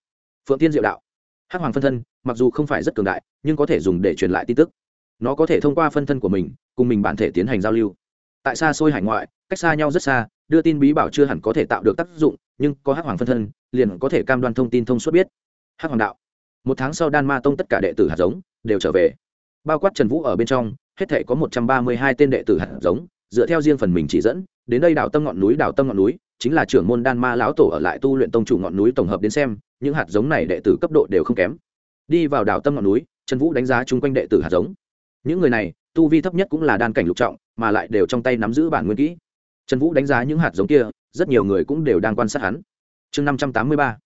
Phượng thiên diệu đạo. Hắc hoàng phân thân, mặc dù không phải rất cường đại, nhưng có thể dùng để truyền lại tin tức. Nó có thể thông qua phân thân của mình, cùng mình bản thể tiến hành giao lưu. Tại xa xôi hải ngoại, cách xa nhau rất xa, đưa tin bí bảo chưa hẳn có thể tạo được tác dụng, nhưng có hắc hoàng phân thân, liền có thể cam đoan thông tin thông suốt biết. Hắc hoàng đạo một tháng sau đan ma tông tất cả đệ tử hạt giống đều trở về. Bao quát trần vũ ở bên trong, hết thể có một trăm ba mươi hai tên đệ tử hạt giống, dựa theo riêng phần mình chỉ dẫn, đến đây đảo tâm ngọn núi, đảo tâm ngọn núi, chính là trưởng môn đan ma lão tổ ở lại tu luyện tông chủ ngọn núi tổng hợp đến xem, những hạt giống này đệ tử cấp độ đều không kém. Đi vào đảo tâm ngọn núi, trần vũ đánh giá chung quanh đệ tử hạt giống. Những người này, tu vi thấp nhất cũng là đan cảnh lục trọng, mà lại đều trong tay nắm giữ bản nguyên kỹ. Trần vũ đánh giá những hạt giống kia, rất nhiều người cũng đều đang quan sát hắn. Chương năm trăm tám mươi ba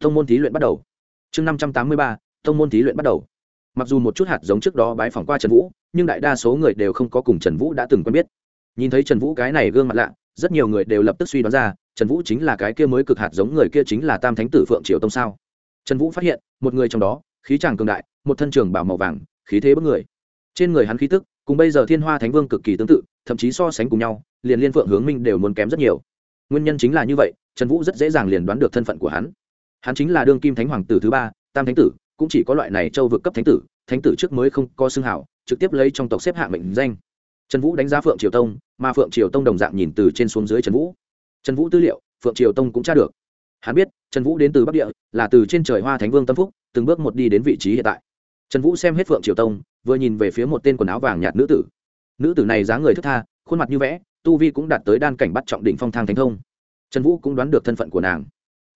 thông môn thí luyện bắt đầu chương năm trăm tám mươi ba, thông môn thí luyện bắt đầu. Mặc dù một chút hạt giống trước đó bái phỏng qua trần vũ, nhưng đại đa số người đều không có cùng trần vũ đã từng quen biết. Nhìn thấy trần vũ cái này gương mặt lạ, rất nhiều người đều lập tức suy đoán ra, trần vũ chính là cái kia mới cực hạt giống, người kia chính là tam thánh tử phượng triều tông sao? Trần vũ phát hiện, một người trong đó, khí tràng cường đại, một thân trường bảo màu vàng, khí thế bất người. Trên người hắn khí tức, cùng bây giờ thiên hoa thánh vương cực kỳ tương tự, thậm chí so sánh cùng nhau, liền liên phượng hướng minh đều muốn kém rất nhiều. Nguyên nhân chính là như vậy, trần vũ rất dễ dàng liền đoán được thân phận của hắn hắn chính là đương kim thánh hoàng tử thứ ba, tam thánh tử, cũng chỉ có loại này châu vực cấp thánh tử thánh tử trước mới không có xưng hảo, trực tiếp lấy trong tộc xếp hạng mệnh danh. Trần vũ đánh giá phượng triều tông, mà phượng triều tông đồng dạng nhìn từ trên xuống dưới trần vũ. Trần vũ tư liệu, phượng triều tông cũng tra được. Hắn biết, trần vũ đến từ bắc địa, là từ trên trời hoa thánh vương tâm phúc, từng bước một đi đến vị trí hiện tại. Trần vũ xem hết phượng triều tông, vừa nhìn về phía một tên quần áo vàng nhạt nữ tử. Nữ tử này dáng người thức tha, khuôn mặt như vẽ, tu vi cũng đạt tới đan cảnh bắt trọng đỉnh phong thang thánh thông. Trần vũ cũng đoán được thân phận của nàng.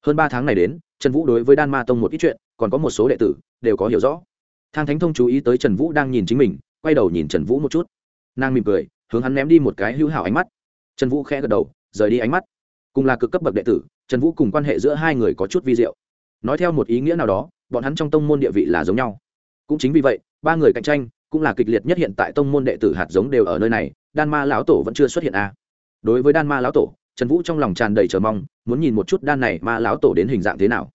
Hơn ba tháng này đến trần vũ đối với đan ma tông một ít chuyện, còn có một số đệ tử, đều có hiểu rõ. Thang thánh thông chú ý tới trần vũ đang nhìn chính mình, quay đầu nhìn trần vũ một chút. Nàng mỉm cười, hướng hắn ném đi một cái hữu hảo ánh mắt. Trần vũ khẽ gật đầu, rời đi ánh mắt. Cùng là cực cấp bậc đệ tử, trần vũ cùng quan hệ giữa hai người có chút vi diệu. Nói theo một ý nghĩa nào đó, bọn hắn trong tông môn địa vị là giống nhau. Cũng chính vì vậy, ba người cạnh tranh cũng là kịch liệt nhất hiện tại tông môn đệ tử hạt giống đều ở nơi này, đan ma lão tổ vẫn chưa xuất hiện a à. đối với đan ma lão tổ trần vũ trong lòng tràn đầy chờ mong, muốn nhìn một chút đan này ma lão tổ đến hình dạng thế nào.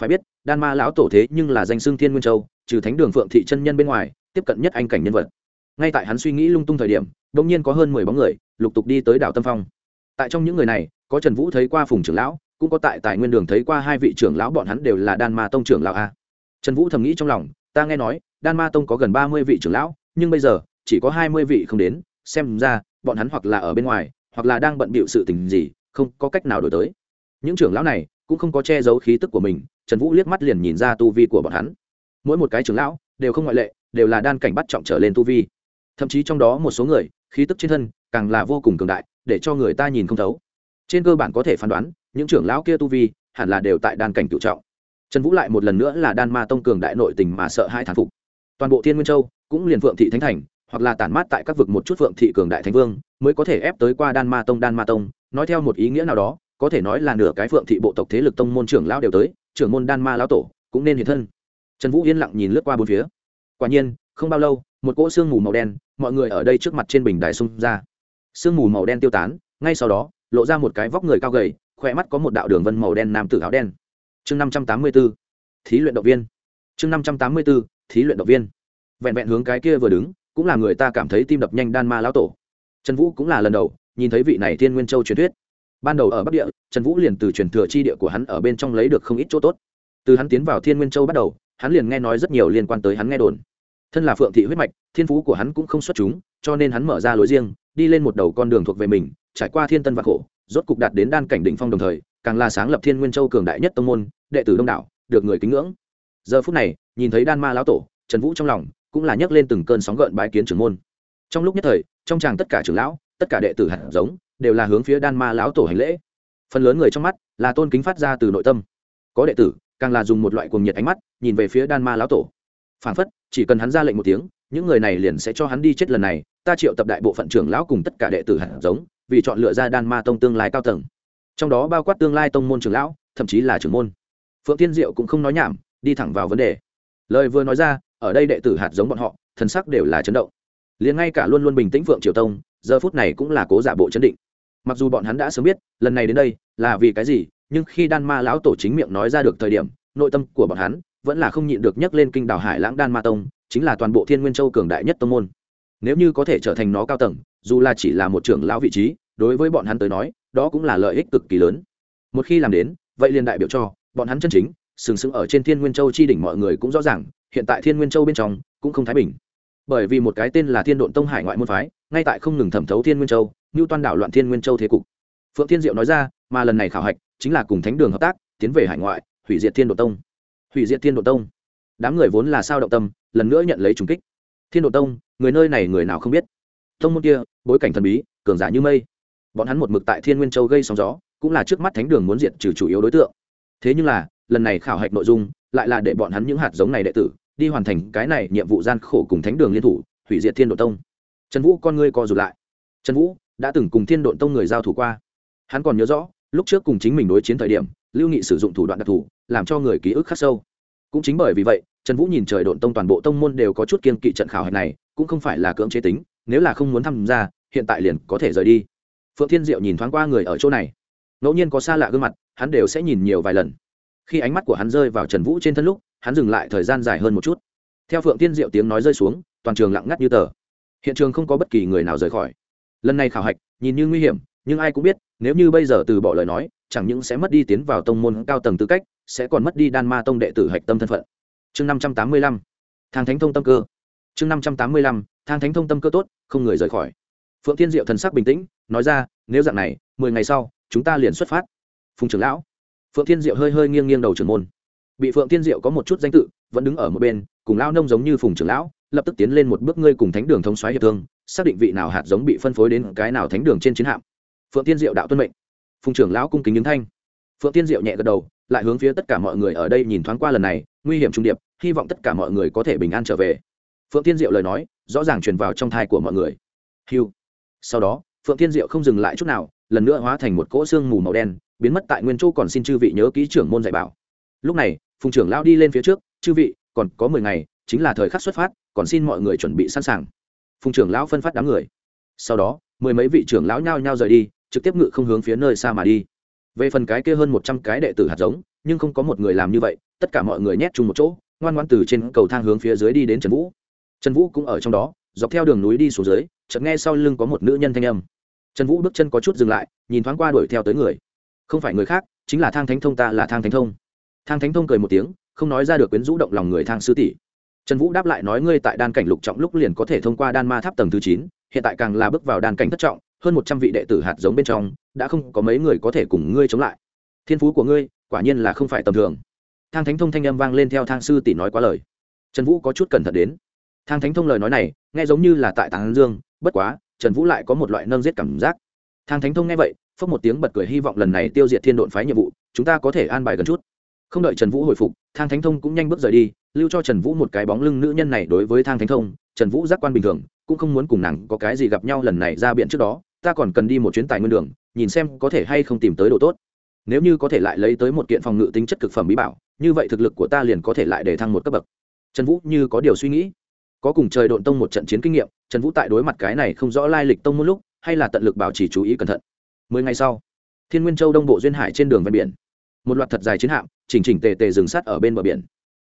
Phải biết, đan ma lão tổ thế nhưng là danh xương thiên nguyên châu, trừ thánh đường phượng thị chân nhân bên ngoài, tiếp cận nhất anh cảnh nhân vật. Ngay tại hắn suy nghĩ lung tung thời điểm đ ỗ n g nhiên có hơn mười bóng người, lục tục đi tới đảo tâm phong. Tại trong những người này, có trần vũ thấy qua phùng trưởng lão, cũng có tại tài nguyên đường thấy qua hai vị trưởng lão bọn hắn đều là đan ma tông trưởng lão a. Trần vũ thầm nghĩ trong lòng, ta nghe nói, đan ma tông có gần ba mươi vị trưởng lão, nhưng bây giờ, chỉ có hai mươi vị không đến, xem ra, bọn hắn hoặc là ở bên ngoài hoặc là đang bận bịu sự tình gì, không có cách nào đổi tới. Những trưởng lão này cũng không có che giấu khí tức của mình, trần vũ liếc mắt liền nhìn ra tu vi của bọn hắn. Mỗi một cái trưởng lão đều không ngoại lệ, đều là đan cảnh bắt trọng trở lên tu vi. Thậm chí trong đó một số người, khí tức trên thân càng là vô cùng cường đại, để cho người ta nhìn không thấu. Trên cơ bản có thể phán đoán, những trưởng lão kia tu vi hẳn là đều tại đan cảnh cựu trọng. Trần vũ lại một lần nữa là đan ma tông cường đại nội tình mà sợ hai thán phục. Toàn bộ thiên nguyên châu cũng liền phượng thị thánh thành hoặc là tản mát tại các vực một chút phượng thị cường đại thánh vương, mới có thể ép tới qua đan ma tông, đan ma tông. Nói theo một ý nghĩa nào đó, có thể nói là nửa cái phượng thị bộ tộc thế lực tông môn trưởng lão đều tới, trưởng môn đan ma lão tổ cũng nên hiện thân. Trần vũ yên lặng nhìn lướt qua bốn phía. Quả nhiên, không bao lâu, một cỗ sương mù màu đen, mọi người ở đây trước mặt trên bình đài xung ra. Sương mù màu đen tiêu tán, ngay sau đó, lộ ra một cái vóc người cao gầy, khỏe mắt có một đạo đường vân màu đen nam tử áo đen. Chương năm trăm tám mươi b ố thí luyện động viên. Chương năm trăm tám mươi b ố thí luyện động viên. Vẹn vẹn hướng cái kia vừa đứng cũng là người ta cảm thấy tim đập nhanh đan ma lão tổ. Trần vũ cũng là lần đầu nhìn thấy vị này thiên nguyên châu truyền thuyết. Ban đầu ở bắc địa, trần vũ liền từ truyền thừa chi địa của hắn ở bên trong lấy được không ít chỗ tốt. Từ hắn tiến vào thiên nguyên châu bắt đầu, hắn liền nghe nói rất nhiều liên quan tới hắn nghe đồn. Thân là phượng thị huyết mạch, thiên phú của hắn cũng không xuất chúng, cho nên hắn mở ra lối riêng, đi lên một đầu con đường thuộc về mình, trải qua thiên tân và khổ, rốt cục đạt đến đan cảnh đỉnh phong đồng thời, càng là sáng lập thiên nguyên châu cường đại nhất tông môn, đệ tử đông đảo, được người kính ngưỡng. Giờ phút này, nhìn thấy đan ma lão tổ, trần vũ trong lòng cũng là nhấc lên từng cơn sóng gợn bái kiến trưởng môn. Trong lúc nhất thời, trong tràng tất cả trưởng lão, tất cả đệ tử hạt giống, đều là hướng phía đan ma lão tổ hành lễ. Phần lớn người trong mắt là tôn kính phát ra từ nội tâm. Có đệ tử, càng là dùng một loại cuồng nhiệt ánh mắt, nhìn về phía đan ma lão tổ. Phản phất, chỉ cần hắn ra lệnh một tiếng, những người này liền sẽ cho hắn đi chết lần này, ta triệu tập đại bộ phận trưởng lão cùng tất cả đệ tử hạt giống, vì chọn lựa ra đan ma tông tương lai cao tầng. Trong đó bao quát tương lai tông môn trưởng lão, thậm chí là trưởng môn. Phượng tiên diệu cũng không nói nhảm, đi thẳng vào vấn đề. Lời vừa nói ra ở đây đệ tử hạt giống bọn họ, thần sắc đều là chấn động. Liền ngay cả luôn luôn bình tĩnh phượng triều tông, giờ phút này cũng là cố giả bộ chấn định. Mặc dù bọn hắn đã sớm biết, lần này đến đây là vì cái gì, nhưng khi đan ma lão tổ chính miệng nói ra được thời điểm, nội tâm của bọn hắn vẫn là không nhịn được nhấc lên kinh đảo hải lãng đan ma tông, chính là toàn bộ thiên nguyên châu cường đại nhất tông môn. Nếu như có thể trở thành nó cao tầng, dù là chỉ là một trưởng lão vị trí, đối với bọn hắn tới nói, đó cũng là lợi ích cực kỳ lớn. Một khi làm đến, vậy liền đại biểu cho, bọn hắn chân chính, sừng sững ở trên thiên nguyên châu chi đỉnh mọi người cũng rõ ràng hiện tại thiên nguyên châu bên trong cũng không thái bình. Bởi vì một cái tên là thiên độn tông hải ngoại môn phái, ngay tại không ngừng thẩm thấu thiên nguyên châu như toàn đảo loạn thiên nguyên châu thế cục. Phượng thiên diệu nói ra, mà lần này khảo hạch chính là cùng thánh đường hợp tác, tiến về hải ngoại, hủy diệt thiên độn tông. Hủy diệt thiên độn tông. Đám người vốn là sao động tâm, lần nữa nhận lấy trùng kích. Thiên độn tông, người nơi này người nào không biết. Tông môn kia, bối cảnh thần bí, cường giả như mây. Bọn hắn một mực tại thiên nguyên châu gây sóng gió, cũng là trước mắt thánh đường muốn diệt trừ chủ yếu đối tượng. Thế nhưng là, lần này khảo hạch nội dung, lại là để bọn hắn những hạt giống này đệ tử đi hoàn thành cái này nhiệm vụ gian khổ cùng thánh đường liên thủ, hủy diệt thiên độ tông. Trần vũ, con ngươi co rụt lại. Trần vũ đã từng cùng thiên độ tông người giao thủ qua. Hắn còn nhớ rõ, lúc trước cùng chính mình đối chiến thời điểm, lưu nghị sử dụng thủ đoạn đặc thù, làm cho người ký ức khắc sâu. Cũng chính bởi vì vậy, trần vũ nhìn trời độn tông toàn bộ tông môn đều có chút kiên kỵ trận khảo hạch này, cũng không phải là cưỡng chế tính, nếu là không muốn tham gia, hiện tại liền có thể rời đi. Phượng thiên diệu nhìn thoáng qua người ở chỗ này. Ngẫu nhiên có xa lạ gương mặt, hắn đều sẽ nhìn nhiều vài lần. Khi ánh mắt của hắn rơi vào trần vũ trên thân lúc hắn dừng lại thời gian dài hơn một chút. Theo phượng tiên diệu tiếng nói rơi xuống, toàn trường lặng ngắt như tờ. Hiện trường không có bất kỳ người nào rời khỏi. Lần này khảo hạch, nhìn như nguy hiểm, nhưng ai cũng biết, nếu như bây giờ từ bỏ lời nói, chẳng những sẽ mất đi tiến vào tông môn cao tầng tư cách, sẽ còn mất đi đan ma tông đệ tử hạch tâm thân phận. Chương năm trăm tám mươi lăm, thang thánh thông tâm cơ. Chương năm trăm tám mươi lăm, thang thánh thông tâm cơ tốt, không người rời khỏi. Phượng tiên diệu thần sắc bình tĩnh, nói ra, nếu dạng này, mười ngày sau, chúng ta liền xuất phát. Phùng trưởng lão. Phượng thiên diệu hơi hơi nghiêng nghiêng đầu trưởng môn bị phượng thiên diệu có một chút danh tự, vẫn đứng ở một bên, cùng lao nông giống như phùng trưởng lão, lập tức tiến lên một bước ngươi cùng thánh đường thống xoáy hiệp thương, xác định vị nào hạt giống bị phân phối đến cái nào thánh đường trên chiến hạm. Phượng thiên diệu đạo tuân mệnh. Phùng trưởng lão cung kính đứng thanh. Phượng thiên diệu nhẹ gật đầu, lại hướng phía tất cả mọi người ở đây nhìn thoáng qua lần này, nguy hiểm trung điệp, hy vọng tất cả mọi người có thể bình an trở về. Phượng thiên diệu lời nói, rõ ràng truyền vào trong thai của mọi người. Hiu. Sau đó, phượng thiên diệu không dừng lại chút nào, lần nữa hóa thành một cỗ xương mù màu đen, biến mất tại nguyên châu còn xin chư vị nhớ ký trưởng môn dạy bảo. Lúc này phùng trưởng lao đi lên phía trước, chư vị, còn có mười ngày, chính là thời khắc xuất phát, còn xin mọi người chuẩn bị sẵn sàng. Phùng trưởng lão phân phát đám người. Sau đó, mười mấy vị trưởng lão nhao nhao rời đi, trực tiếp ngự không hướng phía nơi xa mà đi. Về phần cái kia hơn một trăm cái đệ tử hạt giống, nhưng không có một người làm như vậy, tất cả mọi người nhét chung một chỗ, ngoan ngoan từ trên cầu thang hướng phía dưới đi đến trần vũ. Trần vũ cũng ở trong đó, dọc theo đường núi đi xuống dưới, chợt nghe sau lưng có một nữ nhân thanh âm. Trần vũ bước chân có chút dừng lại, nhìn thoáng qua đuổi theo tới người. Không phải người khác, chính là thang thánh thông ta là thang thánh thông thang thánh thông cười một tiếng, không nói ra được quyến rũ động lòng người thang sư tỷ. Trần vũ đáp lại nói ngươi tại đan cảnh lục trọng lúc liền có thể thông qua đan ma tháp tầng thứ chín, hiện tại càng là bước vào đan cảnh thất trọng, hơn một trăm vị đệ tử hạt giống bên trong, đã không có mấy người có thể cùng ngươi chống lại. Thiên phú của ngươi, quả nhiên là không phải tầm thường. Thang thánh thông thanh âm vang lên theo thang sư tỷ nói quá lời. Trần vũ có chút cẩn thận đến. Thang thánh thông lời nói này, nghe giống như là tại tàng dương, bất quá, trần vũ lại có một loại nâng giết cảm giác. Thang thánh thông nghe vậy, phốc một tiếng bật cười hy vọng lần này tiêu diệt thiên độn phái nhiệm vụ, chúng ta có thể an bài gần chút không đợi trần vũ hồi phục, thang thánh thông cũng nhanh bước rời đi, lưu cho trần vũ một cái bóng lưng nữ nhân này đối với thang thánh thông, trần vũ giác quan bình thường, cũng không muốn cùng nàng có cái gì gặp nhau lần này ra biện trước đó, ta còn cần đi một chuyến tài nguyên đường, nhìn xem có thể hay không tìm tới độ tốt. Nếu như có thể lại lấy tới một kiện phòng ngự tính chất thực phẩm bí bảo, như vậy thực lực của ta liền có thể lại để thăng một cấp bậc. Trần vũ như có điều suy nghĩ. Có cùng trời độn tông một trận chiến kinh nghiệm, trần vũ tại đối mặt cái này không rõ lai lịch tông một lúc, hay là tận lực bảo trì chú ý cẩn thận. Mười ngày sau, thiên nguyên châu đông bộ duyên hải trên đường ven biển. Một loạt thật dài chiến hạm chỉnh chỉnh tề tề dừng sát ở bên bờ biển.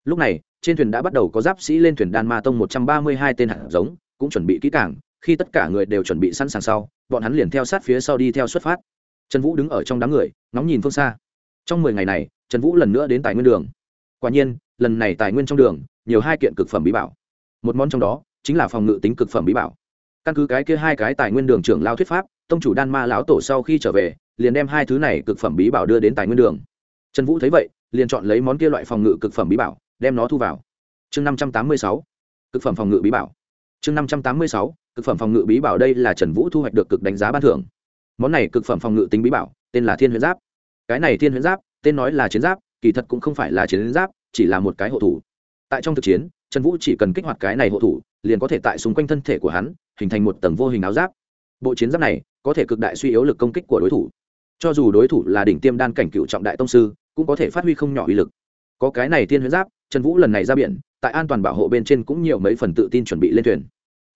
Lúc này, trên thuyền đã bắt đầu có giáp sĩ lên thuyền đan ma tông một trăm ba mươi hai tên hạt giống, cũng chuẩn bị kỹ càng. khi tất cả người đều chuẩn bị sẵn sàng sau, bọn hắn liền theo sát phía sau đi theo xuất phát. Trần vũ đứng ở trong đám người, ngóng nhìn phương xa. Trong mười ngày này, trần vũ lần nữa đến tài nguyên đường. Quả nhiên, lần này tài nguyên trong đường, nhiều hai kiện cực phẩm bí bảo. Một món trong đó, chính là phòng ngự tính cực phẩm bí bảo. Căn cứ cái kia hai cái tài nguyên đường trưởng lao thuyết pháp, tông chủ đan ma lão tổ sau khi trở về, liền đem hai thứ này cực phẩm bí bảo đưa đến tài nguyên đường. Trần vũ thấy vậy liền chọn lấy món kia loại phòng ngự cực phẩm bí bảo, đem nó thu vào. Chương năm trăm tám mươi sáu, cực phẩm phòng ngự bí bảo. Chương năm trăm tám mươi sáu, cực phẩm phòng ngự bí bảo đây là trần vũ thu hoạch được cực đánh giá ban thưởng. Món này cực phẩm phòng ngự tính bí bảo, tên là thiên huyễn giáp. Cái này thiên huyễn giáp, tên nói là chiến giáp, kỳ thật cũng không phải là chiến giáp, chỉ là một cái hộ thủ. Tại trong thực chiến, trần vũ chỉ cần kích hoạt cái này hộ thủ, liền có thể tại xung quanh thân thể của hắn, hình thành một tầng vô hình áo giáp. Bộ chiến giáp này có thể cực đại suy yếu lực công kích của đối thủ. Cho dù đối thủ là đỉnh tiêm đan cảnh cựu trọng đại tông sư cũng có thể phát huy không nhỏ uy lực. Có cái này tiên huyễn giáp, trần vũ lần này ra biển, tại an toàn bảo hộ bên trên cũng nhiều mấy phần tự tin chuẩn bị lên thuyền.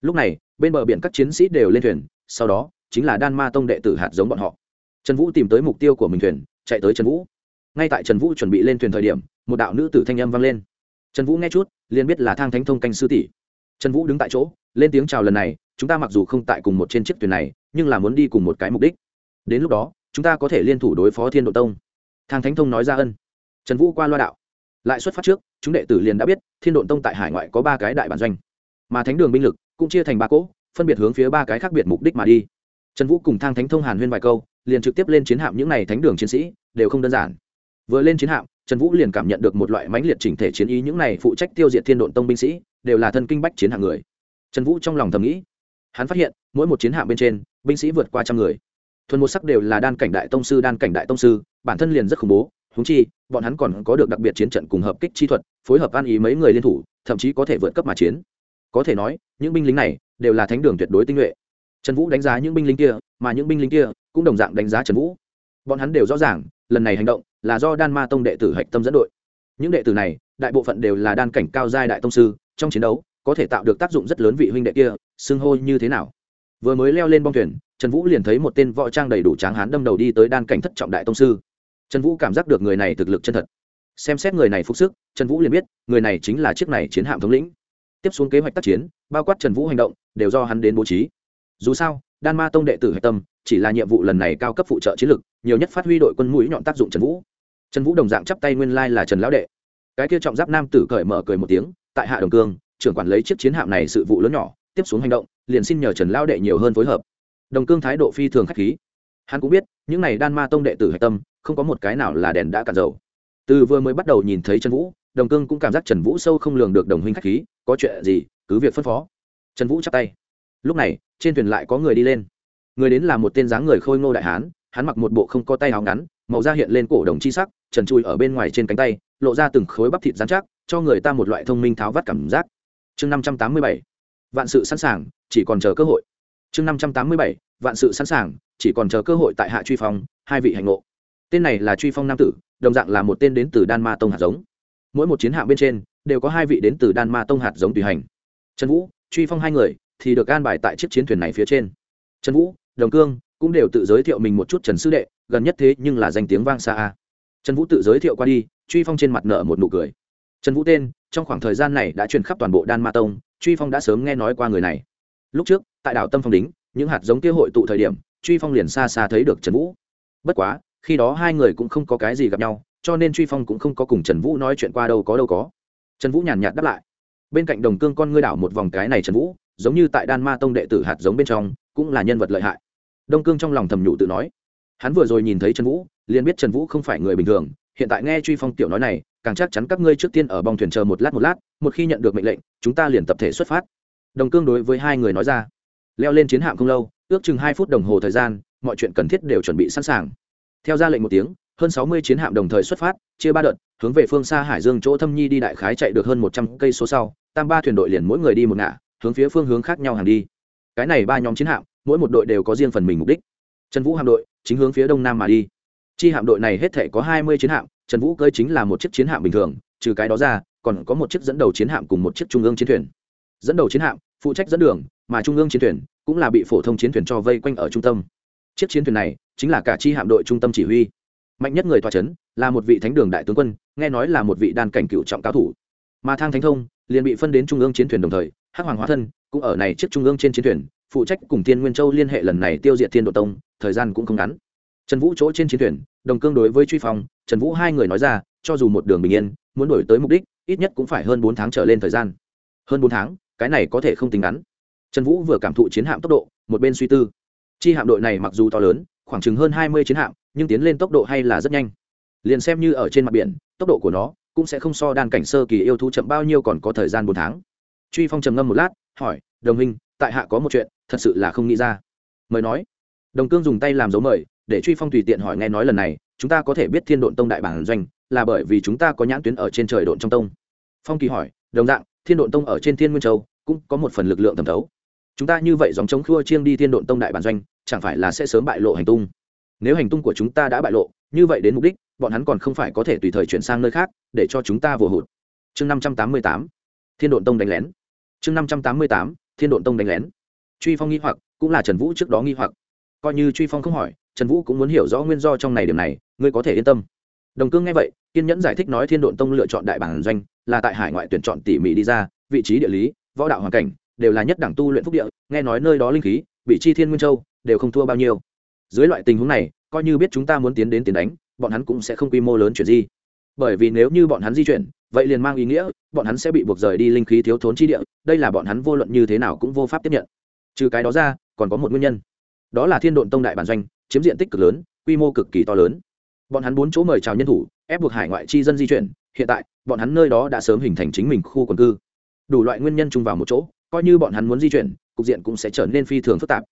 Lúc này, bên bờ biển các chiến sĩ đều lên thuyền, sau đó, chính là đan ma tông đệ tử hạt giống bọn họ. Trần vũ tìm tới mục tiêu của mình thuyền, chạy tới trần vũ. Ngay tại trần vũ chuẩn bị lên thuyền thời điểm, một đạo nữ tử thanh âm vang lên. Trần vũ nghe chút, liền biết là thang thánh thông canh sư tỷ. Trần vũ đứng tại chỗ, lên tiếng chào lần này, chúng ta mặc dù không tại cùng một trên chiếc thuyền này, nhưng là muốn đi cùng một cái mục đích. Đến lúc đó, chúng ta có thể liên thủ đối phó thiên độ tông thang thánh thông nói ra ân. Trần vũ qua loa đạo. Lại xuất phát trước, chúng đệ tử liền đã biết, thiên độn tông tại hải ngoại có ba cái đại bản doanh. Mà thánh đường binh lực cũng chia thành ba cỗ, phân biệt hướng phía ba cái khác biệt mục đích mà đi. Trần vũ cùng thang thánh thông hàn huyên vài câu, liền trực tiếp lên chiến hạm những n à y thánh đường chiến sĩ, đều không đơn giản. Vừa lên chiến hạm, trần vũ liền cảm nhận được một loại mãnh liệt chỉnh thể chiến ý những này phụ trách tiêu diệt thiên độn tông binh sĩ, đều là thân kinh bách chiến hạng người. Trần vũ trong lòng thầm nghĩ, hắn phát hiện, mỗi một chiến hạm bên trên, binh sĩ vượt qua trăm người. Thuần một sắc đều là đan cảnh đại tông sư, đan cảnh đại tông sư bản thân liền rất khủng bố húng chi, bọn hắn còn có được đặc biệt chiến trận cùng hợp kích chi thuật, phối hợp an ý mấy người liên thủ, thậm chí có thể vượt cấp mà chiến. Có thể nói, những binh lính này đều là thánh đường tuyệt đối tinh nhuệ. Trần vũ đánh giá những binh lính kia, mà những binh lính kia cũng đồng dạng đánh giá trần vũ. Bọn hắn đều rõ ràng, lần này hành động là do đan ma tông đệ tử hạch tâm dẫn đội. Những đệ tử này, đại bộ phận đều là đan cảnh cao giai đại tông sư, trong chiến đấu, có thể tạo được tác dụng rất lớn vị huynh đệ kia, xưng hô như thế nào. Vừa mới leo lên bong thuyền, trần vũ liền thấy một tên võ trang đầy đủ tráng hán đâm đầu đi tới đan cảnh thất trọng đại tông sư trần vũ cảm giác được người này thực lực chân thật. Xem xét người này phục sức, trần vũ liền biết, người này chính là chiếc này chiến hạm thống lĩnh. Tiếp xuống kế hoạch tác chiến, bao quát trần vũ hành động, đều do hắn đến bố trí. Dù sao, đan ma tông đệ tử hạch tâm, chỉ là nhiệm vụ lần này cao cấp phụ trợ chiến lược nhiều nhất phát huy đội quân mũi nhọn tác dụng trần vũ. Trần vũ đồng dạng chắp tay nguyên lai là trần lão đệ. Cái kia trọng giáp nam tử cởi mở cười một tiếng, tại hạ đồng cương, trưởng quản lấy chiếc chiến hạm này sự vụ lớn nhỏ, tiếp xuống hành động, liền xin nhờ trần lão đệ nhiều hơn phối hợp. Đồng cương thái độ phi thường k h á c h khí. Hắn cũng biết, những n à y đan ma tông đệ tử hạch tâm không có một cái nào là đèn đã cạn dầu. Từ vừa mới bắt đầu nhìn thấy trần vũ đồng cương cũng cảm giác trần vũ sâu không lường được đồng huynh k h á c h khí có chuyện gì cứ việc phân phó. Trần vũ chắp tay. Lúc này trên thuyền lại có người đi lên. Người đến là một tên dáng người khôi ngô đại hán hắn mặc một bộ không có tay áo ngắn màu da hiện lên cổ đồng chi sắc trần chui ở bên ngoài trên cánh tay lộ ra từng khối bắp thịt dán chắc cho người ta một loại thông minh tháo vắt cảm giác. Chương năm trăm tám mươi bảy vạn sự sẵn sàng chỉ còn chờ cơ hội. Chương năm trăm tám mươi bảy vạn sự sẵn sàng chỉ còn chờ cơ hội tại hạ truy phòng, hai vị hành ngộ tên này là truy phong nam tử, đồng dạng là một tên đến từ đan ma tông hạt giống. Mỗi một chiến hạm bên trên đều có hai vị đến từ đan ma tông hạt giống tùy hành. Trần vũ, truy phong hai người thì được an bài tại chiếc chiến thuyền này phía trên. Trần vũ, đồng cương cũng đều tự giới thiệu mình một chút trần sư đệ, gần nhất thế nhưng là danh tiếng vang xa trần vũ tự giới thiệu qua đi, truy phong trên mặt nợ một nụ cười. Trần vũ tên, trong khoảng thời gian này đã truyền khắp toàn bộ đan ma tông, truy phong đã sớm nghe nói qua người này. Lúc trước, tại đảo tâm phong đính, những hạt giống kia hội tụ thời điểm, truy phong liền xa xa thấy được trần vũ. Bất quá khi đó hai người cũng không có cái gì gặp nhau, cho nên truy phong cũng không có cùng trần vũ nói chuyện qua đâu có đâu có. Trần vũ nhàn nhạt đáp lại, bên cạnh đồng cương con ngươi đảo một vòng cái này trần vũ, giống như tại đan ma tông đệ tử hạt giống bên trong, cũng là nhân vật lợi hại. Đông cương trong lòng thầm nhủ tự nói, hắn vừa rồi nhìn thấy trần vũ, liền biết trần vũ không phải người bình thường, hiện tại nghe truy phong tiểu nói này, càng chắc chắn các ngươi trước tiên ở bong thuyền chờ một lát một lát, một khi nhận được mệnh lệnh, chúng ta liền tập thể xuất phát. Đồng cương đối với hai người nói ra, leo lên chiến hạm không lâu, ước chừng hai phút đồng hồ thời gian, mọi chuyện cần thiết đều chuẩn bị sẵn sàng theo ra lệnh một tiếng, hơn sáu mươi chiến hạm đồng thời xuất phát, chia ba đợt, hướng về phương xa hải dương chỗ thâm nhi đi đại khái chạy được hơn một trăm cây số sau, tam ba thuyền đội liền mỗi người đi một ngả, hướng phía phương hướng khác nhau hàng đi. Cái này ba nhóm chiến hạm, mỗi một đội đều có riêng phần mình mục đích. Trần vũ hạm đội chính hướng phía đông nam mà đi. Chi hạm đội này hết thể có hai mươi chiến hạm, trần vũ cơi chính là một chiếc chiến hạm bình thường, trừ cái đó ra, còn có một chiếc dẫn đầu chiến hạm cùng một chiếc trung ương chiến thuyền. Dẫn đầu chiến hạm, phụ trách dẫn đường, mà trung ương chiến thuyền cũng là bị phổ thông chiến thuyền cho vây quanh ở trung tâm. Chiếc chiến thuyền này chính là cả chi hạm đội trung tâm chỉ huy. Mạnh nhất người tòa c h ấ n là một vị thánh đường đại tướng quân, nghe nói là một vị đan cảnh cựu trọng cao thủ. Mà thang thánh thông liền bị phân đến trung ương chiến thuyền đồng thời, hắc hoàng hóa thân cũng ở này trước trung ương trên chiến thuyền, phụ trách cùng tiên nguyên châu liên hệ lần này tiêu diệt thiên độ tông, thời gian cũng không ngắn. Trần vũ chỗ trên chiến thuyền, đồng cương đối với truy phong, trần vũ hai người nói ra, cho dù một đường bình yên, muốn đổi tới mục đích, ít nhất cũng phải hơn bốn tháng trở lên thời gian. Hơn bốn tháng, cái này có thể không tính ngắn. Trần vũ vừa cảm thụ chiến hạm tốc độ, một bên suy tư. Chi hạm đội này mặc dù to lớn khoảng chừng hơn hai mươi chiến hạm, nhưng tiến lên tốc độ hay là rất nhanh. Liền xem như ở trên mặt biển, tốc độ của nó cũng sẽ không so đan cảnh sơ kỳ yêu thú chậm bao nhiêu còn có thời gian bốn tháng. Truy phong trầm ngâm một lát, hỏi, đồng minh tại hạ có một chuyện, thật sự là không nghĩ ra. Mời nói. Đồng cương dùng tay làm dấu mời, để truy phong tùy tiện hỏi nghe nói lần này, chúng ta có thể biết thiên độn tông đại bản doanh là bởi vì chúng ta có nhãn tuyến ở trên trời độn trong tông? Phong kỳ hỏi, đồng dạng, thiên độn tông ở trên thiên nguyên châu cũng có một phần lực lượng thẩm thấu chúng ta như vậy dòng chống khua chiêng đi thiên độn tông đại bản doanh, chẳng phải là sẽ sớm bại lộ hành tung? Nếu hành tung của chúng ta đã bại lộ, như vậy đến mục đích, bọn hắn còn không phải có thể tùy thời chuyển sang nơi khác, để cho chúng ta vừa hụt. Chương năm trăm tám mươi tám, thiên độn tông đánh lén. Chương năm trăm tám mươi tám, thiên độn tông đánh lén. Truy phong nghi hoặc, cũng là trần vũ trước đó nghi hoặc. Coi như truy phong không hỏi, trần vũ cũng muốn hiểu rõ nguyên do trong này điểm này, ngươi có thể yên tâm. Đồng cương nghe vậy, kiên nhẫn giải thích nói thiên độn tông lựa chọn đại bản doanh, là tại hải ngoại tuyển chọn tỉ mỉ đi ra, vị trí địa lý, võ đạo hoàn cảnh đều là nhất đẳng tu luyện phúc địa, nghe nói nơi đó linh khí, bị chi thiên nguyên châu, đều không thua bao nhiêu. Dưới loại tình huống này, coi như biết chúng ta muốn tiến đến tiến đánh, bọn hắn cũng sẽ không quy mô lớn chuyển di. Bởi vì nếu như bọn hắn di chuyển, vậy liền mang ý nghĩa, bọn hắn sẽ bị buộc rời đi linh khí thiếu thốn chi địa, đây là bọn hắn vô luận như thế nào cũng vô pháp tiếp nhận. Trừ cái đó ra, còn có một nguyên nhân. Đó là thiên độn tông đại bản doanh, chiếm diện tích cực lớn, quy mô cực kỳ to lớn. Bọn hắn bốn chỗ mời chào nhân thủ, ép buộc hải ngoại chi dân di chuyển, hiện tại, bọn hắn nơi đó đã sớm hình thành chính mình khu quần cư. Đủ loại nguyên nhân chung vào một chỗ coi như bọn hắn muốn di chuyển, cục diện cũng sẽ trở nên phi thường phức tạp.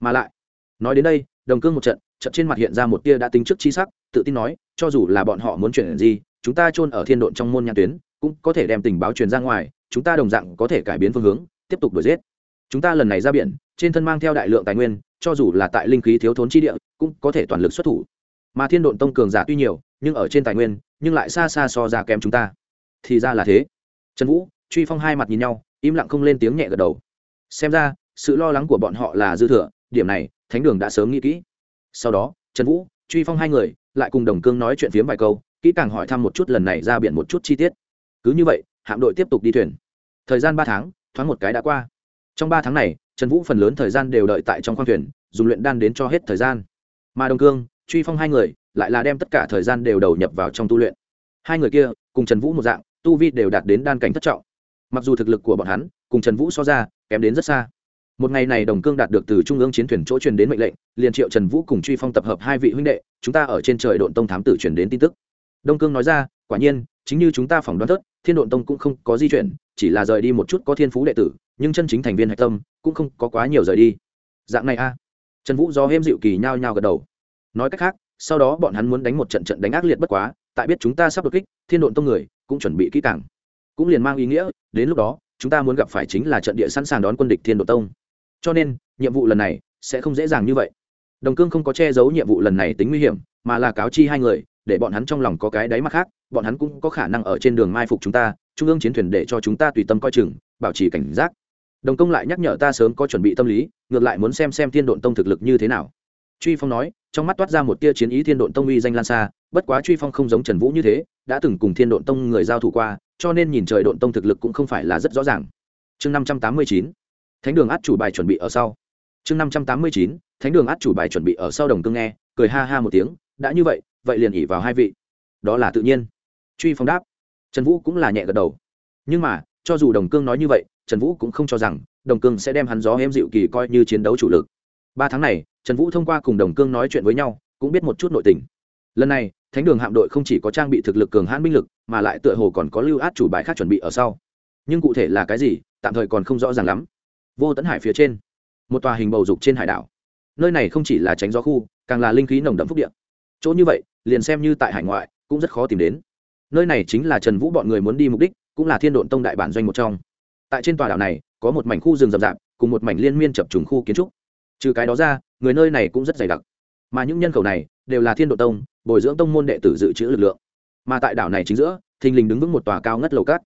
Mà lại, nói đến đây, đồng cương một trận trận trên mặt hiện ra một tia đã tính trước chi sắc, tự tin nói, cho dù là bọn họ muốn chuyển gì, chúng ta chôn ở thiên độn trong môn nhãn tuyến, cũng có thể đem tình báo truyền ra ngoài, chúng ta đồng dạng có thể cải biến phương hướng, tiếp tục đuổi giết. Chúng ta lần này ra biển, trên thân mang theo đại lượng tài nguyên, cho dù là tại linh khí thiếu thốn chi địa, cũng có thể toàn lực xuất thủ. Mà thiên độn tông cường giả tuy nhiều, nhưng ở trên tài nguyên, nhưng lại xa xa so ra kém chúng ta. Thì ra là thế. Trần vũ, truy phong hai mặt nhìn nhau im lặng không lên tiếng nhẹ gật đầu. Xem ra, sự lo lắng của bọn họ là dư thừa, điểm này, thánh đường đã sớm nghĩ kỹ. Sau đó, trần vũ, truy phong hai người, lại cùng đồng cương nói chuyện phiếm vài câu, kỹ càng hỏi thăm một chút lần này ra biển một chút chi tiết. Cứ như vậy, hạm đội tiếp tục đi thuyền. Thời gian ba tháng, thoáng một cái đã qua. Trong ba tháng này, trần vũ phần lớn thời gian đều đợi tại trong khoang thuyền, dùng luyện đan đến cho hết thời gian. Mà đồng cương, truy phong hai người, lại là đem tất cả thời gian đều đầu nhập vào trong tu luyện. Hai người kia, cùng trần vũ một dạng, tu vi đều đạt đến đan cảnh thất trọng mặc dù thực lực của bọn hắn cùng trần vũ so ra, kém đến rất xa. Một ngày này đồng cương đạt được từ trung ương chiến thuyền chỗ truyền đến mệnh lệnh, liền triệu trần vũ cùng truy phong tập hợp hai vị huynh đệ, chúng ta ở trên trời độn tông thám tử truyền đến tin tức. Đông cương nói ra, quả nhiên, chính như chúng ta phỏng đoán thất thiên độn tông cũng không có di chuyển, chỉ là rời đi một chút có thiên phú đệ tử, nhưng chân chính thành viên hạch tâm cũng không có quá nhiều rời đi. Dạng này a. Trần vũ do hêm dịu kỳ nhao nhao gật đầu. Nói cách khác, sau đó bọn hắn muốn đánh một trận trận đánh ác liệt bất quá, tại biết chúng ta sắp đột kích, thiên độn tông người cũng chuẩn bị kỹ càng cũng liền mang ý nghĩa, đến lúc đó, chúng ta muốn gặp phải chính là trận địa sẵn sàng đón quân địch thiên Độ tông. Cho nên, nhiệm vụ lần này sẽ không dễ dàng như vậy. Đồng cương không có che giấu nhiệm vụ lần này tính nguy hiểm, mà là cáo chi hai người, để bọn hắn trong lòng có cái đáy mắt khác, bọn hắn cũng có khả năng ở trên đường mai phục chúng ta, trung ương chiến thuyền để cho chúng ta tùy tâm coi chừng, bảo trì cảnh giác. Đồng công lại nhắc nhở ta sớm có chuẩn bị tâm lý, ngược lại muốn xem xem thiên độn tông thực lực như thế nào. Truy phong nói, trong mắt toát ra một tia chiến ý thiên độn tông uy danh lan xa, bất quá truy phong không giống trần vũ như thế, đã từng cùng thiên độn tông người giao thủ qua cho nên nhìn trời độn tông thực lực cũng không phải là rất rõ ràng. Chương năm trăm tám mươi chín, thánh đường át chủ bài chuẩn bị ở sau. Chương năm trăm tám mươi chín, thánh đường át chủ bài chuẩn bị ở sau đồng cương nghe, cười ha ha một tiếng, đã như vậy vậy liền ỉ vào hai vị. Đó là tự nhiên. Truy phong đáp. Trần vũ cũng là nhẹ gật đầu. Nhưng mà, cho dù đồng cương nói như vậy, trần vũ cũng không cho rằng đồng cương sẽ đem hắn gió em dịu kỳ coi như chiến đấu chủ lực. Ba tháng này, trần vũ thông qua cùng đồng cương nói chuyện với nhau, cũng biết một chút nội tình. Lần này thánh đường hạm đội không chỉ có trang bị thực lực cường hãn binh lực, mà lại tựa hồ còn có lưu át chủ bài khác chuẩn bị ở sau. Nhưng cụ thể là cái gì, tạm thời còn không rõ ràng lắm. Vô tấn hải phía trên, một tòa hình bầu dục trên hải đảo. Nơi này không chỉ là tránh gió khu, càng là linh khí nồng đậm phúc điện chỗ như vậy, liền xem như tại hải ngoại, cũng rất khó tìm đến. Nơi này chính là trần vũ bọn người muốn đi mục đích, cũng là thiên độn tông đại bản doanh một trong. Tại trên tòa đảo này, có một mảnh khu rừng rậm rạp, cùng một mảnh liên miên chập trùng khu kiến trúc. Trừ cái đó ra, người nơi này cũng rất dày đặc mà những nhân khẩu này đều là thiên độ tông, bồi dưỡng tông môn đệ tử dự trữ lực lượng. Mà tại đảo này chính giữa, thình lình đứng vững một tòa cao ngất lầu cát.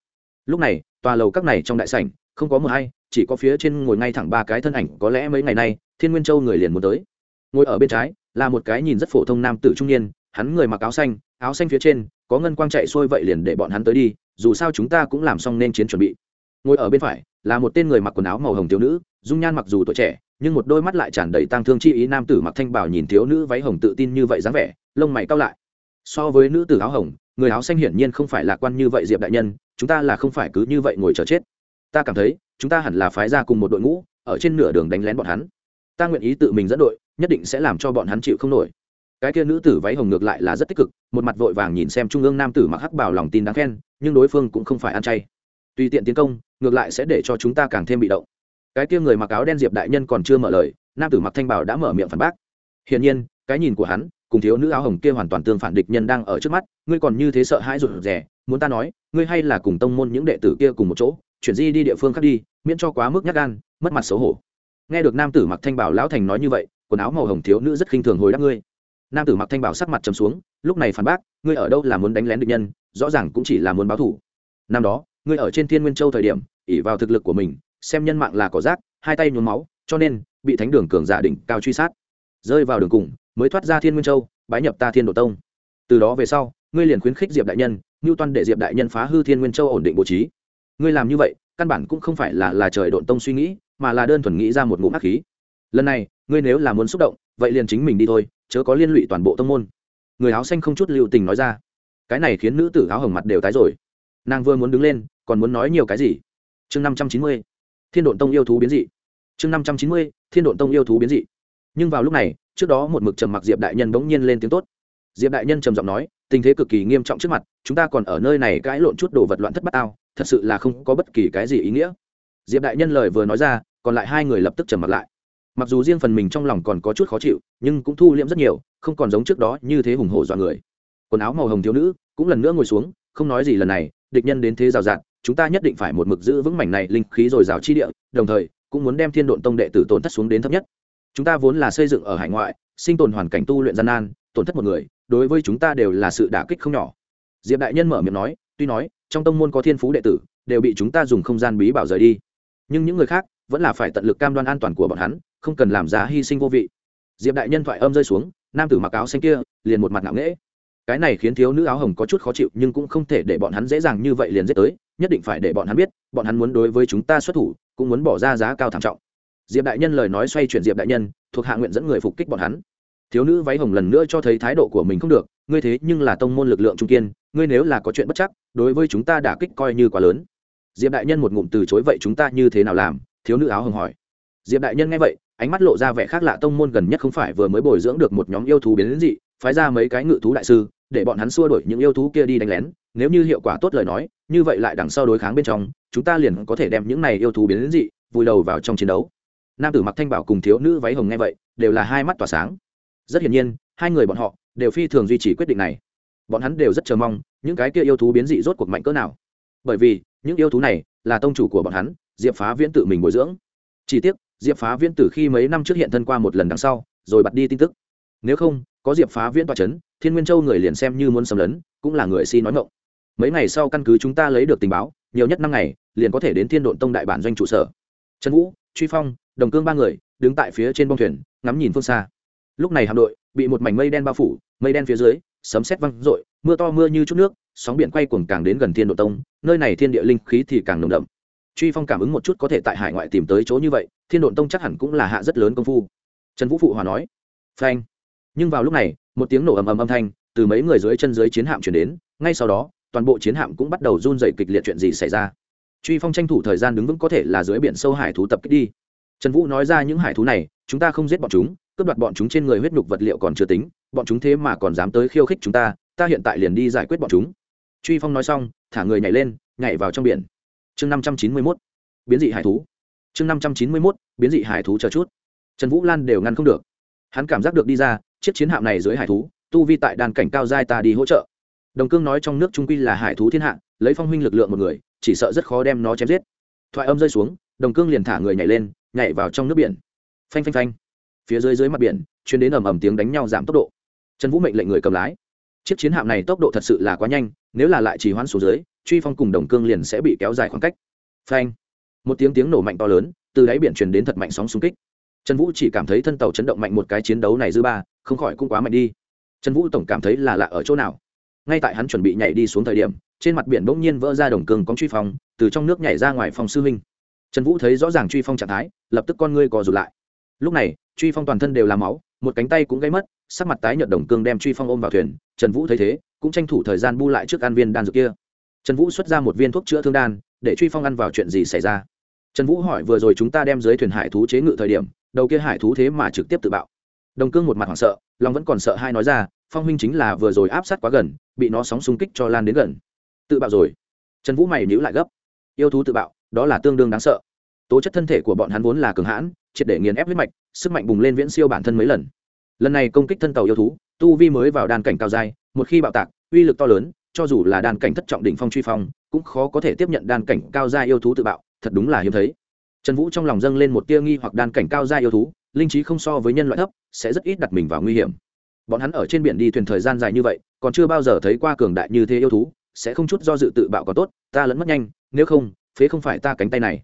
Lúc này, tòa lầu các này trong đại sảnh, không có một hay, chỉ có phía trên ngồi ngay thẳng ba cái thân ảnh, có lẽ mấy ngày nay, thiên nguyên châu người liền muốn tới. Ngồi ở bên trái, là một cái nhìn rất phổ thông nam tử trung niên, hắn người mặc áo xanh áo xanh phía trên, có ngân quang chạy xuôi vậy liền để bọn hắn tới đi, dù sao chúng ta cũng làm xong nên chiến chuẩn bị. Ngồi ở bên phải, là một tên người mặc quần áo màu hồng thiếu nữ, dung nhan mặc dù tuổi trẻ nhưng một đôi mắt lại tràn đầy tang thương chi ý nam tử mặc thanh bảo nhìn thiếu nữ váy hồng tự tin như vậy dáng vẻ, lông mày cao lại. So với nữ tử áo hồng, người áo xanh hiển nhiên không phải lạc quan như vậy diệp đại nhân, chúng ta là không phải cứ như vậy ngồi chờ chết. Ta cảm thấy, chúng ta hẳn là phái ra cùng một đội ngũ, ở trên nửa đường đánh lén bọn hắn. Ta nguyện ý tự mình dẫn đội, nhất định sẽ làm cho bọn hắn chịu không nổi. Cái kia nữ tử váy hồng ngược lại là rất tích cực, một mặt vội vàng nhìn xem trung ương nam tử mặc hắc bảo lòng tin đáng khen, nhưng đối phương cũng không phải ăn chay. Tùy tiện tiến công, ngược lại sẽ để cho chúng ta càng thêm bị động cái kia người mặc áo đen diệp đại nhân còn chưa mở lời, nam tử mặc thanh bảo đã mở miệng phản bác. Hiển nhiên, cái nhìn của hắn, cùng thiếu nữ áo hồng kia hoàn toàn tương phản địch nhân đang ở trước mắt, ngươi còn như thế sợ hãi rụt rè, muốn ta nói, ngươi hay là cùng tông môn những đệ tử kia cùng một chỗ, chuyển di đi địa phương khác đi, miễn cho quá mức nhát gan, mất mặt xấu hổ. Nghe được nam tử mặc thanh bảo lão thành nói như vậy, quần áo màu hồng thiếu nữ rất khinh thường hồi đáp ngươi. Nam tử mặc thanh bảo sắc mặt trầm xuống, lúc này phản bác, ngươi ở đâu là muốn đánh lén địch nhân, rõ ràng cũng chỉ là muốn báo thủ năm đó, ngươi ở trên thiên nguyên châu thời điểm ỉ vào thực lực của mình xem nhân mạng là cỏ rác, hai tay nhuốm máu, cho nên, bị thánh đường cường giả đỉnh cao truy sát. Rơi vào đường cùng, mới thoát ra thiên nguyên châu, bái nhập ta thiên độ tông. Từ đó về sau, ngươi liền khuyến khích diệp đại nhân, ngưu toan để diệp đại nhân phá hư thiên nguyên châu ổn định bố trí. Ngươi làm như vậy, căn bản cũng không phải là là trời độn tông suy nghĩ, mà là đơn thuần nghĩ ra một ngụm ác khí. Lần này, ngươi nếu là muốn xúc động, vậy liền chính mình đi thôi, chớ có liên lụy toàn bộ tông môn. Người áo xanh không chút lưu tình nói ra. Cái này khiến nữ tử áo hồng mặt đều tái rồi. Nàng vừa muốn đứng lên, còn muốn nói nhiều cái gì? Chương năm trăm chín mươi thiên độn tông yêu thú biến dị. Chương năm trăm chín mươi, thiên độn tông yêu thú biến dị. Nhưng vào lúc này, trước đó một mực trầm mặc diệp đại nhân bỗng nhiên lên tiếng tốt. Diệp đại nhân trầm giọng nói, tình thế cực kỳ nghiêm trọng trước mặt, chúng ta còn ở nơi này cãi lộn chút đồ vật loạn thất bát ao thật sự là không có bất kỳ cái gì ý nghĩa. Diệp đại nhân lời vừa nói ra, còn lại hai người lập tức trầm mặt lại. Mặc dù riêng phần mình trong lòng còn có chút khó chịu, nhưng cũng thu liễm rất nhiều, không còn giống trước đó như thế hùng hổ dọa người. Quần áo màu hồng thiếu nữ cũng lần nữa ngồi xuống, không nói gì lần này, địch nhân đến thế rào rạt chúng ta nhất định phải một mực giữ vững mảnh này linh khí dồi dào chi địa, đồng thời, cũng muốn đem thiên độn tông đệ tử tổn thất xuống đến thấp nhất. Chúng ta vốn là xây dựng ở hải ngoại, sinh tồn hoàn cảnh tu luyện gian nan, tổn thất một người, đối với chúng ta đều là sự đả kích không nhỏ. Diệp đại nhân mở miệng nói, tuy nói, trong tông môn có thiên phú đệ tử, đều bị chúng ta dùng không gian bí bảo rời đi. Nhưng những người khác, vẫn là phải tận lực cam đoan an toàn của bọn hắn, không cần làm giá hy sinh vô vị. Diệp đại nhân thoại âm rơi xuống, nam tử mặc áo xanh kia, liền một mặt ngạo nghễ. Cái này khiến thiếu nữ áo hồng có chút khó chịu, nhưng cũng không thể để bọn hắn dễ dàng như vậy liền giết tới nhất định phải để bọn hắn biết, bọn hắn muốn đối với chúng ta xuất thủ, cũng muốn bỏ ra giá cao thảm trọng. Diệp đại nhân lời nói xoay chuyển diệp đại nhân, thuộc hạ nguyện dẫn người phục kích bọn hắn. Thiếu nữ váy hồng lần nữa cho thấy thái độ của mình không được, ngươi thế nhưng là tông môn lực lượng trung kiên, ngươi nếu là có chuyện bất chắc, đối với chúng ta đả kích coi như quá lớn. Diệp đại nhân một ngụm từ chối, vậy chúng ta như thế nào làm? Thiếu nữ áo hồng hỏi. Diệp đại nhân nghe vậy, ánh mắt lộ ra vẻ khác lạ, tông môn gần nhất không phải vừa mới bồi dưỡng được một nhóm yêu thú biến dị, phái ra mấy cái ngự thú đại sư, để bọn hắn xua đuổi những yêu thú kia đi đánh lén nếu như hiệu quả tốt lời nói, như vậy lại đằng sau đối kháng bên trong, chúng ta liền có thể đem những này yêu thú biến đến dị, vùi đầu vào trong chiến đấu. Nam tử mặc thanh bảo cùng thiếu nữ váy hồng nghe vậy, đều là hai mắt tỏa sáng. Rất hiển nhiên, hai người bọn họ đều phi thường duy trì quyết định này. Bọn hắn đều rất chờ mong, những cái kia yêu thú biến dị rốt cuộc mạnh cỡ nào. Bởi vì, những yêu thú này là tông chủ của bọn hắn, diệp phá viễn tự mình bồi dưỡng. Chỉ tiếc, diệp phá viễn từ khi mấy năm trước hiện thân qua một lần đằng sau, rồi bật đi tin tức. Nếu không, có diệp phá viễn tòa c h ấ n thiên nguyên châu người liền xem như muốn xâm lấn, cũng là người si nói ngộng mấy ngày sau căn cứ chúng ta lấy được tình báo, nhiều nhất năm ngày, liền có thể đến thiên độn tông đại bản doanh trụ sở. Trần vũ, truy phong, đồng cương ba người, đứng tại phía trên bông thuyền, ngắm nhìn phương xa. Lúc này hạm đội bị một mảnh mây đen bao phủ, mây đen phía dưới, sấm xét văng r ộ i mưa to mưa như chút nước, sóng biển quay cuồng càng đến gần thiên độ tông, nơi này thiên địa linh khí thì càng nồng đậm. Truy phong cảm ứng một chút có thể tại hải ngoại tìm tới chỗ như vậy, thiên độn tông chắc hẳn cũng là hạ rất lớn công phu. Trần vũ phụ hòa nói, phanh. Nhưng vào lúc này, một tiếng nổ ầm ầm âm thanh từ mấy người dưới chân dưới chiến hạm chuyển đến, ngay sau đó toàn bộ chiến hạm cũng bắt đầu run dày kịch liệt chuyện gì xảy ra. Truy phong tranh thủ thời gian đứng vững có thể là dưới biển sâu hải thú tập kích đi. Trần vũ nói ra những hải thú này, chúng ta không giết bọn chúng, cướp đoạt bọn chúng trên người huyết nhục vật liệu còn chưa tính, bọn chúng thế mà còn dám tới khiêu khích chúng ta ta hiện tại liền đi giải quyết bọn chúng. Truy phong nói xong, thả người nhảy lên, nhảy vào trong biển. Chương năm trăm chín mươi mốt, biến dị hải thú. Chương năm trăm chín mươi mốt, biến dị hải thú chờ chút. Trần vũ lan đều ngăn không được. Hắn cảm giác được đi ra, chiếc chiến hạm này dưới hải thú, tu vi tại đàn cảnh cao giai ta đi hỗ trợ đồng cương nói trong nước trung quy là hải thú thiên hạ, lấy phong huynh lực lượng một người, chỉ sợ rất khó đem nó chém giết. Thoại âm rơi xuống, đồng cương liền thả người nhảy lên, nhảy vào trong nước biển. Phanh phanh phanh. Phía dưới dưới mặt biển chuyến đến ầm ầm tiếng đánh nhau giảm tốc độ. Trần vũ mệnh lệnh người cầm lái. Chiếc chiến hạm này tốc độ thật sự là quá nhanh, nếu là lại chỉ hoãn xuống dưới, truy phong cùng đồng cương liền sẽ bị kéo dài khoảng cách. Phanh. Một tiếng tiếng nổ mạnh to lớn, từ đáy biển truyền đến thật mạnh sóng xung kích. Trần vũ chỉ cảm thấy thân tàu chấn động mạnh một cái chiến đấu này dư ba, không khỏi cũng quá mạnh đi. Trần vũ tổng cảm thấy là lạ ở chỗ nào ngay tại hắn chuẩn bị nhảy đi xuống thời điểm, trên mặt biển bỗng nhiên vỡ ra đồng cương có truy phong, từ trong nước nhảy ra ngoài phòng sư huynh. Trần vũ thấy rõ ràng truy phong trạng thái, lập tức con ngươi cò rụt lại. Lúc này, truy phong toàn thân đều làm máu, một cánh tay cũng gây mất, sắc mặt tái nhợt đồng cương đem truy phong ôm vào thuyền. Trần vũ thấy thế, cũng tranh thủ thời gian bu lại trước an viên đan dược kia. Trần vũ xuất ra một viên thuốc chữa thương đan, để truy phong ăn vào chuyện gì xảy ra? Trần vũ hỏi vừa rồi chúng ta đem dưới thuyền hải thú chế ngự thời điểm, đầu kia hải thú thế mà trực tiếp tự bạo đồng cương một mặt hoảng sợ, long vẫn còn sợ hai nói ra, phong huynh chính là vừa rồi áp sát quá gần, bị nó sóng xung kích cho lan đến gần. Tự bạo rồi. Trần vũ mày nhữ lại gấp. Yêu thú tự bạo, đó là tương đương đáng sợ. Tố chất thân thể của bọn hắn vốn là cường hãn, triệt để nghiền ép huyết mạch, sức mạnh bùng lên viễn siêu bản thân mấy lần. Lần này công kích thân tàu yêu thú, tu vi mới vào đan cảnh cao dai một khi bạo tạc, uy lực to lớn, cho dù là đan cảnh thất trọng đỉnh phong truy phong, cũng khó có thể tiếp nhận đan cảnh cao gia yêu thú tự bạo, thật đúng là hiếm thấy. Trần vũ trong lòng dâng lên một tia nghi hoặc đan cảnh cao gia yêu thú linh trí không so với nhân loại thấp, sẽ rất ít đặt mình vào nguy hiểm. Bọn hắn ở trên biển đi thuyền thời gian dài như vậy, còn chưa bao giờ thấy qua cường đại như thế yêu thú, sẽ không chút do dự tự bạo có tốt, ta lẫn mất nhanh, nếu không, phế không phải ta cánh tay này.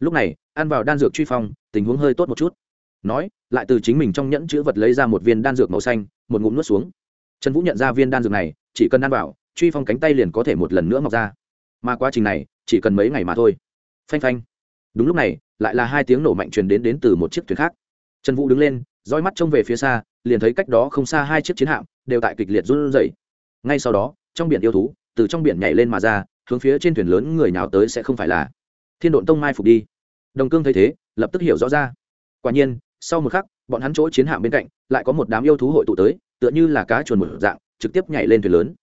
Lúc này, ăn vào đan dược truy phong, tình huống hơi tốt một chút. Nói, lại từ chính mình trong nhẫn chữ vật lấy ra một viên đan dược màu xanh, một ngụm nuốt xuống. Trần vũ nhận ra viên đan dược này, chỉ cần ăn vào, truy phong cánh tay liền có thể một lần nữa mọc ra. Mà quá trình này, chỉ cần mấy ngày mà thôi. Phanh phanh. Đúng lúc này, lại là hai tiếng nổ mạnh truyền đến đến từ một chiếc thuyền khác trần vũ đứng lên roi mắt trông về phía xa, liền thấy cách đó không xa hai chiếc chiến hạm đều tại kịch liệt run rẩy. Ngay sau đó, trong biển yêu thú từ trong biển nhảy lên mà ra, hướng phía trên thuyền lớn người nào tới sẽ không phải là thiên độn tông mai phục đi. Đồng cương thấy thế, lập tức hiểu rõ ra. Quả nhiên, sau một khắc, bọn hắn chỗ chiến hạm bên cạnh lại có một đám yêu thú hội tụ tới, tựa như là cá chuồn một dạng, trực tiếp nhảy lên thuyền lớn.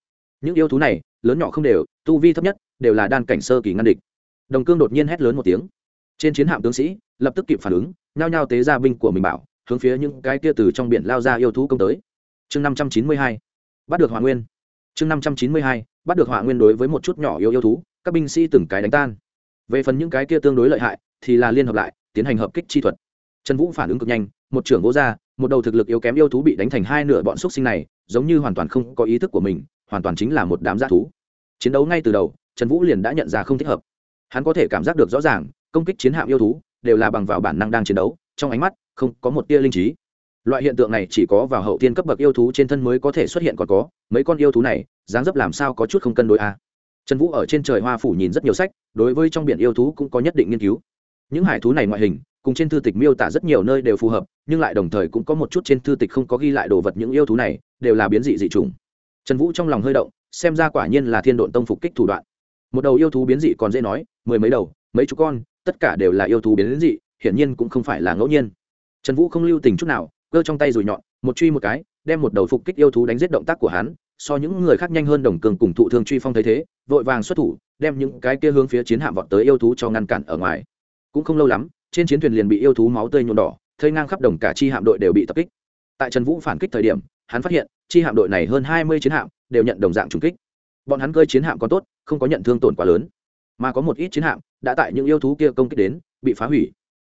Những yêu thú này, lớn nhỏ không đều, tu vi thấp nhất, đều là đan cảnh sơ kỳ ngăn địch. Đồng cương đột nhiên hét lớn một tiếng trên chiến hạm tướng sĩ, lập tức kịp phản ứng, nhao nhao tế ra binh của mình bảo, hướng phía những cái kia từ trong biển lao ra yêu thú công tới. Chương năm trăm chín mươi hai, bắt được hỏa nguyên. Chương năm trăm chín mươi hai, bắt được hỏa nguyên đối với một chút nhỏ yêu yêu thú, các binh sĩ từng cái đánh tan. Về phần những cái kia tương đối lợi hại, thì là liên hợp lại, tiến hành hợp kích chi thuật. Trần vũ phản ứng cực nhanh, một trưởng vô ra, một đầu thực lực yếu kém yêu thú bị đánh thành hai nửa bọn xúc sinh này, giống như hoàn toàn không có ý thức của mình, hoàn toàn chính là một đám g thú. Chiến đấu ngay từ đầu, trần vũ liền đã nhận ra không thích hợp. Hắn có thể cảm giác được rõ ràng công kích chiến hạm yêu thú đều là bằng vào bản năng đang chiến đấu, trong ánh mắt không có một tia linh trí. Loại hiện tượng này chỉ có vào hậu tiên cấp bậc yêu thú trên thân mới có thể xuất hiện còn có, mấy con yêu thú này, dáng dấp làm sao có chút không cân đối a à. trần vũ ở trên trời hoa phủ nhìn rất nhiều sách, đối với trong biển yêu thú cũng có nhất định nghiên cứu. Những hải thú này ngoại hình, cùng trên thư tịch miêu tả rất nhiều nơi đều phù hợp, nhưng lại đồng thời cũng có một chút trên thư tịch không có ghi lại đồ vật những yêu thú này, đều là biến dị dị trùng trần vũ trong lòng hơi động, xem ra quả nhiên là thiên độn tông phục kích thủ đoạn. Một đầu yêu thú biến dị còn dễ nói, mười mấy đầu, mấy chú con tất cả đều là yêu thú biến dị, hiển nhiên cũng không phải là ngẫu nhiên. Trần vũ không lưu tình chút nào, cơ trong tay dùi nhọn, một truy một cái, đem một đầu phục kích yêu thú đánh giết động tác của hắn, so những người khác nhanh hơn đồng cường cùng thụ thương truy phong thấy thế, vội vàng xuất thủ, đem những cái kia hướng phía chiến hạm vọt tới yêu thú cho ngăn cản ở ngoài. Cũng không lâu lắm, trên chiến thuyền liền bị yêu thú máu tươi nhuộm đỏ thơi ngang khắp đồng cả chi hạm đội đều bị tập kích. Tại trần vũ phản kích thời điểm, hắn phát hiện, chi hạm đội này hơn hai mươi chiến hạm đều nhận đồng dạng trùng kích. Bọn hắn cơi chiến hạm còn tốt, không có nhận thương tổn quá lớn. Mà có một ít chiến hạm đã tại những yêu thú kia công kích đến, bị phá hủy.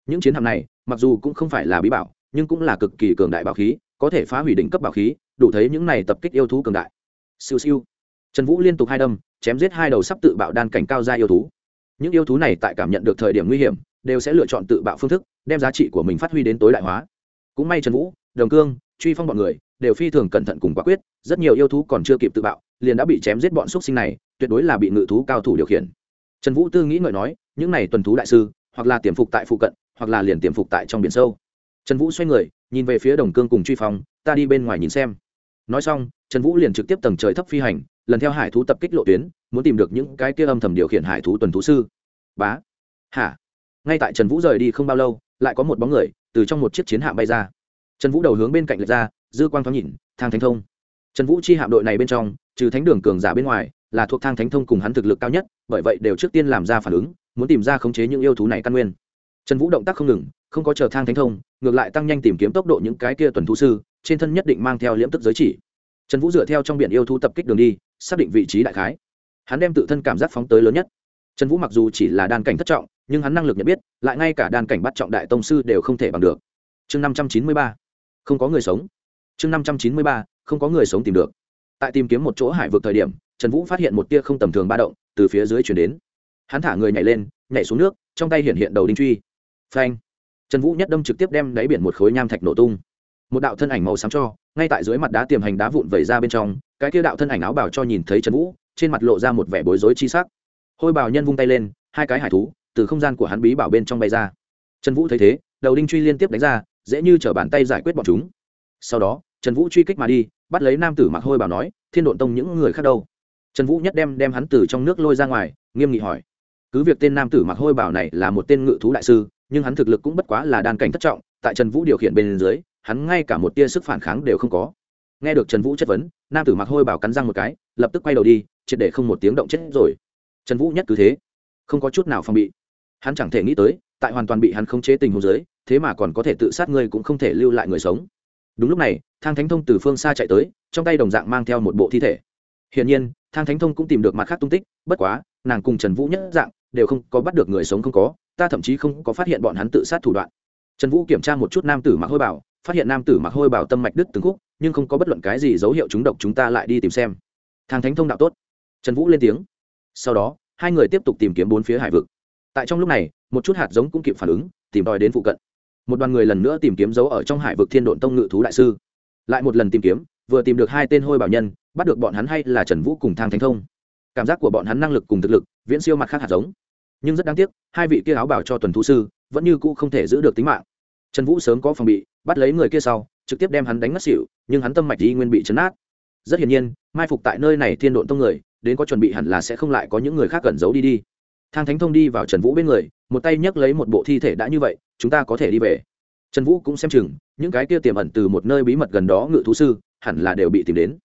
Những chiến hạm này, mặc dù cũng không phải là bí bảo, nhưng cũng là cực kỳ cường đại bảo khí, có thể phá hủy đỉnh cấp bảo khí, đủ thấy những này tập kích yêu thú cường đại. Siêu siêu. Trần vũ liên tục hai đâm, chém giết hai đầu sắp tự bạo đan cảnh cao ra yêu thú. Những yêu thú này tại cảm nhận được thời điểm nguy hiểm, đều sẽ lựa chọn tự bạo phương thức, đem giá trị của mình phát huy đến tối đại hóa. Cũng may trần vũ, đồng cương, truy phong bọn người, đều phi thường cẩn thận cùng quả quyết, rất nhiều yêu thú còn chưa kịp tự bạo, liền đã bị chém giết bọn xúc sinh này, tuyệt đối là bị ngự thú cao thủ điều khiển trần vũ tư nghĩ ngợi nói, những này tuần thú đại sư, hoặc là tiềm phục tại phụ cận, hoặc là liền tiềm phục tại trong biển sâu. Trần vũ xoay người, nhìn về phía đồng cương cùng truy phong, ta đi bên ngoài nhìn xem. Nói xong, trần vũ liền trực tiếp tầng trời thấp phi hành, lần theo hải thú tập kích lộ tuyến, muốn tìm được những cái kia âm thầm điều khiển hải thú tuần thú sư. Bá! Hả? Ngay tại trần vũ rời đi không bao lâu, lại có một bóng người từ trong một chiếc chiến hạm bay ra. Trần vũ đầu hướng bên cạnh lệch ra, dư quang thoáng nhìn, thang thánh thông. Trần vũ chi hạm đội này bên trong, trừ thánh đường cường giả bên ngoài là thuộc thang thánh thông cùng hắn thực lực cao nhất, bởi vậy đều trước tiên làm ra phản ứng, muốn tìm ra khống chế những yêu thú này căn nguyên. Trần vũ động tác không ngừng, không có chờ thang thánh thông, ngược lại tăng nhanh tìm kiếm tốc độ những cái kia tuần thú sư, trên thân nhất định mang theo liễm tức giới chỉ. Trần vũ dựa theo trong biển yêu thú tập kích đường đi, xác định vị trí đại khái. Hắn đem tự thân cảm giác phóng tới lớn nhất. Trần vũ mặc dù chỉ là đan cảnh thất trọng, nhưng hắn năng lực nhận biết, lại ngay cả đan cảnh bắt trọng đại tông sư đều không thể bằng được. Chương năm trăm chín mươi ba, không có người sống. Chương năm trăm chín mươi ba, không có người sống tìm được. Tại tìm kiếm một chỗ hải vực thời điểm trần vũ phát hiện một tia không tầm thường ba động từ phía dưới chuyển đến. Hắn thả người nhảy lên, nhảy xuống nước, trong tay hiện hiện đầu đinh truy. Phanh! Trần vũ nhất đâm trực tiếp đem đáy biển một khối nham thạch nổ tung. Một đạo thân ảnh màu xám cho, ngay tại dưới mặt đá tiềm hành đá vụn vẩy ra bên trong, cái kia đạo thân ảnh áo bảo cho nhìn thấy trần vũ, trên mặt lộ ra một vẻ bối rối chi sắc. Hôi bảo nhân vung tay lên, hai cái hải thú từ không gian của hắn bí bảo bên trong bay ra. Trần vũ thấy thế, đầu đinh truy liên tiếp đánh ra, dễ như t bàn tay giải quyết bọn chúng. Sau đó, trần vũ truy kích mà đi, bắt lấy nam tử mặc hôi bảo nói, thiên độn tông những người khác đâu? Trần vũ nhất đem đem hắn từ trong nước lôi ra ngoài, nghiêm nghị hỏi, cứ việc tên nam tử mặc hôi bảo này là một tên ngự thú đại sư, nhưng hắn thực lực cũng bất quá là đan cảnh thất trọng, tại trần vũ điều khiển bên dưới, hắn ngay cả một tia sức phản kháng đều không có. Nghe được trần vũ chất vấn, nam tử mặc hôi bảo cắn răng một cái, lập tức quay đầu đi, triệt để không một tiếng động chết rồi. Trần vũ nhất cứ thế, không có chút nào phòng bị. Hắn chẳng thể nghĩ tới, tại hoàn toàn bị hắn khống chế tình huống dưới, thế mà còn có thể tự sát ngươi cũng không thể lưu lại người sống. Đúng lúc này, thang thánh thông từ phương xa chạy tới, trong tay đồng dạng mang theo một bộ thi thể. Hiển nhiên thang thánh thông cũng tìm được mặt khác tung tích, bất quá, nàng cùng trần vũ nhất dạng, đều không có bắt được người sống không có, ta thậm chí không có phát hiện bọn hắn tự sát thủ đoạn. Trần vũ kiểm tra một chút nam tử mặc hôi bảo, phát hiện nam tử mặc hôi bảo tâm mạch đứt từng khúc, nhưng không có bất luận cái gì dấu hiệu chúng độc chúng ta lại đi tìm xem. Thang thánh thông đạo tốt. Trần vũ lên tiếng. Sau đó, hai người tiếp tục tìm kiếm bốn phía hải vực. Tại trong lúc này, một chút hạt giống cũng kịp phản ứng, tìm đòi đến phụ cận. Một đoàn người lần nữa tìm kiếm dấu ở trong hải vực thiên độn tông ngự thú đại sư. Lại một lần tìm kiếm, vừa tìm được hai tên hôi bảo nhân bắt được bọn hắn hay là trần vũ cùng thang thánh thông? Cảm giác của bọn hắn năng lực cùng thực lực, viễn siêu mặt khác hạt giống. Nhưng rất đáng tiếc, hai vị kia áo bảo cho tuần thú sư vẫn như cũ không thể giữ được tính mạng. Trần vũ sớm có phòng bị, bắt lấy người kia sau, trực tiếp đem hắn đánh mất xỉu, nhưng hắn tâm mạch đi nguyên bị chấn át rất hiển nhiên, mai phục tại nơi này thiên độn tông người, đến có chuẩn bị hẳn là sẽ không lại có những người khác cần giấu đi đi. Thang thánh thông đi vào trần vũ bên người, một tay nhấc lấy một bộ thi thể đã như vậy, chúng ta có thể đi về. Trần vũ cũng xem chừng, những cái kia tiềm ẩn từ một nơi bí mật gần đó ngự thú sư, hẳn là đều bị tìm đến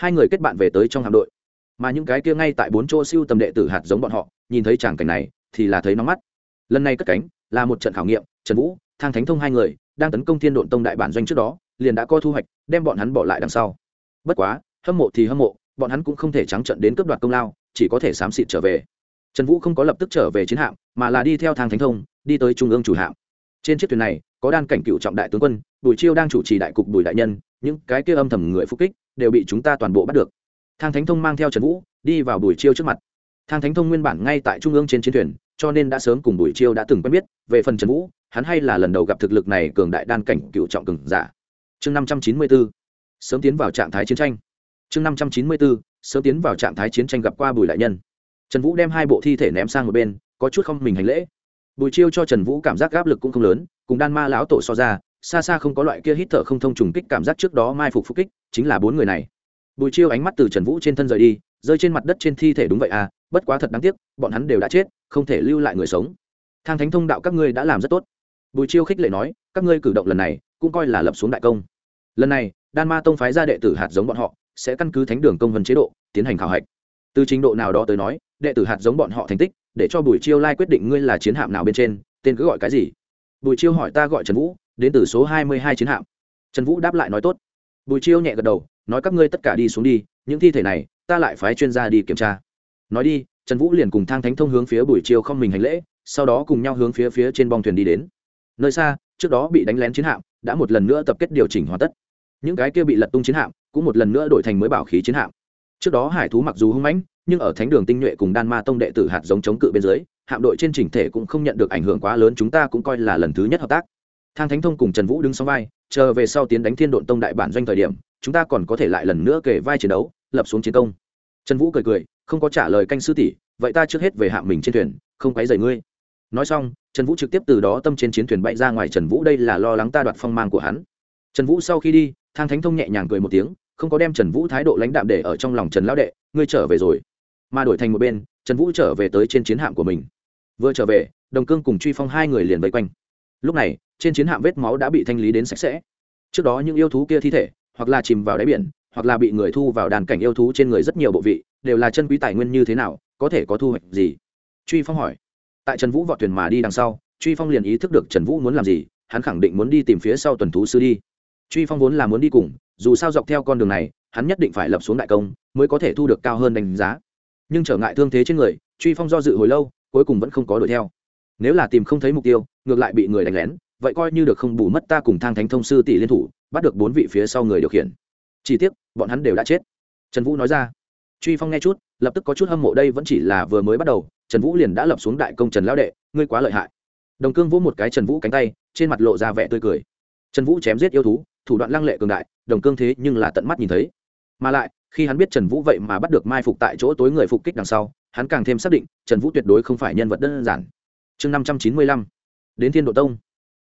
hai người kết bạn về tới trong hạm đội. Mà những cái kia ngay tại bốn chỗ siêu tầm đệ tử hạt giống bọn họ, nhìn thấy tràng cảnh này, thì là thấy nóng mắt. Lần này cất cánh, là một trận khảo nghiệm, trần vũ, thang thánh thông hai người, đang tấn công thiên độn tông đại bản doanh trước đó, liền đã có thu hoạch, đem bọn hắn bỏ lại đằng sau. Bất quá, hâm mộ thì hâm mộ, bọn hắn cũng không thể trắng trận đến cướp đoạt công lao, chỉ có thể xám xịt trở về. Trần vũ không có lập tức trở về chiến hạm, mà là đi theo thang thánh thông, đi tới trung ương chủ hạm. Trên chiếc thuyền này, có đan cảnh cựu trọng đại tướng quân, bùi chiêu đang chủ trì đại cục bùi đại nhân, những cái kia âm thầm người phục kích đều bị chúng ta toàn bộ bắt được. Thang thánh thông mang theo trần vũ, đi vào bùi chiêu trước mặt. Thang thánh thông nguyên bản ngay tại trung ương trên chiến thuyền, cho nên đã sớm cùng bùi chiêu đã từng quen biết. Về phần trần vũ, hắn hay là lần đầu gặp thực lực này cường đại đan cảnh cựu trọng cường giả. Chương năm trăm chín mươi bốn sớm tiến vào trạng thái chiến tranh. Chương năm trăm chín mươi bốn sớm tiến vào trạng thái chiến tranh gặp qua bùi đại nhân. Trần vũ đem hai bộ thi thể ném sang một bên, có chút không mình hành lễ. Bùi chiêu cho trần vũ cảm giác áp lực cũng không lớn, cùng đan ma lão tổ so ra, xa xa không có loại kia hít thở không thông trùng kích cảm giác trước đó mai phục phục kích chính là bốn người này. Bùi chiêu ánh mắt từ trần vũ trên thân rời đi, rơi trên mặt đất trên thi thể đúng vậy à bất quá thật đáng tiếc, bọn hắn đều đã chết, không thể lưu lại người sống. Thang thánh thông đạo các ngươi đã làm rất tốt. Bùi chiêu khích lệ nói, các ngươi cử động lần này, cũng coi là lập xuống đại công. Lần này, đan ma tông phái ra đệ tử hạt giống bọn họ, sẽ căn cứ thánh đường công vân chế độ, tiến hành khảo hạch. Từ trình độ nào đó tới nói, đệ tử hạt giống bọn họ thành tích, để cho bùi chiêu lai quyết định ngươi là chiến hạm nào bên trên, tên cứ gọi cái gì. Bùi chiêu hỏi ta gọi trần vũ, đến từ số hai mươi hai chiến hạm. Trần vũ đáp lại nói tốt bùi chiêu nhẹ gật đầu, nói các ngươi tất cả đi xuống đi, những thi thể này, ta lại phái chuyên gia đi kiểm tra. Nói đi, trần vũ liền cùng thang thánh thông hướng phía bùi chiêu không mình hành lễ, sau đó cùng nhau hướng phía phía trên bong thuyền đi đến. Nơi xa, trước đó bị đánh lén chiến hạm, đã một lần nữa tập kết điều chỉnh hoàn tất. Những cái kia bị lật tung chiến hạm, cũng một lần nữa đổi thành mới bảo khí chiến hạm. Trước đó hải thú mặc dù hung mãnh, nhưng ở thánh đường tinh nhuệ cùng đan ma tông đệ tử hạt giống chống cự bên dưới, hạm đội trên chỉnh thể cũng không nhận được ảnh hưởng quá lớn, chúng ta cũng coi là lần thứ nhất hợp tác. Thang thánh thông cùng trần vũ đứng sau vai chờ về sau tiến đánh thiên độn tông đại bản doanh thời điểm, chúng ta còn có thể lại lần nữa kể vai chiến đấu, lập xuống chiến công. Trần vũ cười cười, không có trả lời canh sư tỷ, vậy ta trước hết về hạng mình trên thuyền, không quấy rầy ngươi. Nói xong, trần vũ trực tiếp từ đó tâm trên chiến thuyền bay ra ngoài. Trần vũ đây là lo lắng ta đoạt phong mang của hắn. Trần vũ sau khi đi, thang thánh thông nhẹ nhàng cười một tiếng, không có đem trần vũ thái độ lãnh đạm để ở trong lòng trần lão đệ, ngươi trở về rồi. Mà đổi thành một bên, trần vũ trở về tới trên chiến hạm của mình. Vừa trở về, đồng cương cùng truy phong hai người liền vây quanh lúc này, trên chiến hạm vết máu đã bị thanh lý đến sạch sẽ. Trước đó những yêu thú kia thi thể, hoặc là chìm vào đáy biển, hoặc là bị người thu vào đàn cảnh yêu thú trên người rất nhiều bộ vị, đều là chân quý tài nguyên như thế nào, có thể có thu hoạch gì? Truy phong hỏi. Tại trần vũ vọt thuyền mà đi đằng sau, truy phong liền ý thức được trần vũ muốn làm gì, hắn khẳng định muốn đi tìm phía sau tuần thú sư đi. Truy phong vốn là muốn đi cùng, dù sao dọc theo con đường này, hắn nhất định phải lập xuống đại công, mới có thể thu được cao hơn đánh giá. Nhưng trở ngại thương thế trên người, truy phong do dự hồi lâu, cuối cùng vẫn không có đuổi theo nếu là tìm không thấy mục tiêu, ngược lại bị người đánh lén, vậy coi như được không bù mất ta cùng thang thánh thông sư tỷ liên thủ, bắt được bốn vị phía sau người điều khiển. Chỉ tiếc, bọn hắn đều đã chết. Trần vũ nói ra. Truy phong nghe chút, lập tức có chút hâm mộ đây vẫn chỉ là vừa mới bắt đầu, trần vũ liền đã lập xuống đại công trần lão đệ, ngươi quá lợi hại. Đồng cương vỗ một cái trần vũ cánh tay, trên mặt lộ ra vẻ tươi cười. Trần vũ chém giết yêu thú, thủ đoạn lăng lệ cường đại, đồng cương thế nhưng là tận mắt nhìn thấy. Mà lại, khi hắn biết trần vũ vậy mà bắt được mai phục tại chỗ tối người phục kích đằng sau, hắn càng thêm xác định trần vũ tuyệt đối không phải nhân vật đơn giản chương năm trăm chín mươi lăm, đến thiên độ tông.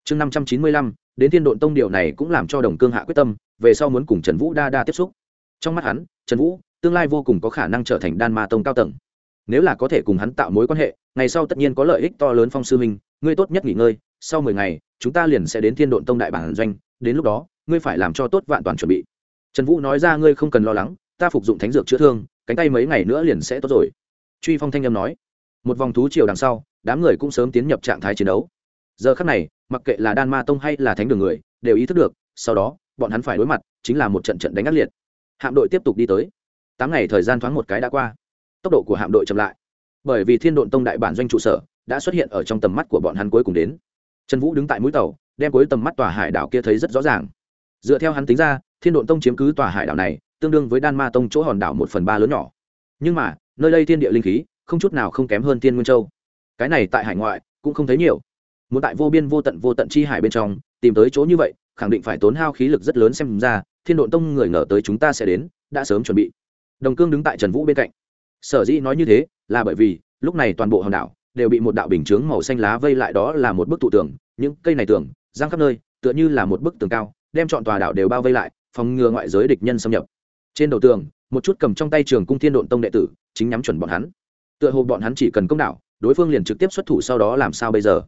Chương năm trăm chín mươi lăm, đến thiên độ tông điều này cũng làm cho đồng cương hạ quyết tâm, về sau muốn cùng trần vũ đa đa tiếp xúc. Trong mắt hắn, trần vũ, tương lai vô cùng có khả năng trở thành đan ma tông cao tầng. Nếu là có thể cùng hắn tạo mối quan hệ, ngày sau tất nhiên có lợi ích to lớn phong sư minh ngươi tốt nhất nghỉ ngơi, sau mười ngày, chúng ta liền sẽ đến thiên độn tông đại bản doanh, đến lúc đó, ngươi phải làm cho tốt vạn toàn chuẩn bị. Trần vũ nói ra ngươi không cần lo lắng, ta phục dụng thánh dược chữa thương, cánh tay mấy ngày nữa liền sẽ tốt rồi. Truy phong thanh â m nói, một vòng thú chiều đằng sau đám người cũng sớm tiến nhập trạng thái chiến đấu. Giờ khắc này, mặc kệ là đan ma tông hay là thánh đường người, đều ý thức được, sau đó, bọn hắn phải đối mặt, chính là một trận trận đánh ác liệt. Hạm đội tiếp tục đi tới. Tám ngày thời gian thoáng một cái đã qua. Tốc độ của hạm đội chậm lại. Bởi vì thiên độn tông đại bản doanh trụ sở đã xuất hiện ở trong tầm mắt của bọn hắn cuối cùng đến. Trần vũ đứng tại mũi tàu, đem cuối tầm mắt tòa hải đảo kia thấy rất rõ ràng. Dựa theo hắn tính ra, thiên độn tông chiếm cứ tòa hải đảo này, tương đương với đan ma tông chỗ hòn đảo một phần ba lớn nhỏ. Nhưng mà, nơi đây thiên địa linh khí, không chút nào không kém hơn thiên nguyên châu cái này tại hải ngoại cũng không thấy nhiều. Muốn tại vô biên vô tận vô tận chi hải bên trong, tìm tới chỗ như vậy, khẳng định phải tốn hao khí lực rất lớn xem ra, thiên độn tông người ngờ tới chúng ta sẽ đến, đã sớm chuẩn bị. Đồng cương đứng tại trần vũ bên cạnh. Sở dĩ nói như thế, là bởi vì, lúc này toàn bộ hòn đảo đều bị một đạo bình chướng màu xanh lá vây lại đó là một bức tụ tường, những cây này tường, giang khắp nơi, tựa như là một bức tường cao, đem chọn tòa đảo đều bao vây lại, phòng ngừa ngoại giới địch nhân xâm nhập. Trên đầu tường, một chút cầm trong tay trường cung thiên độn tông đệ tử, chính nhắm chuẩn bọn hắn. Tựa hồ bọn hắn chỉ cần công đảo đối phương liền trực tiếp xuất thủ sau đó làm sao bây giờ?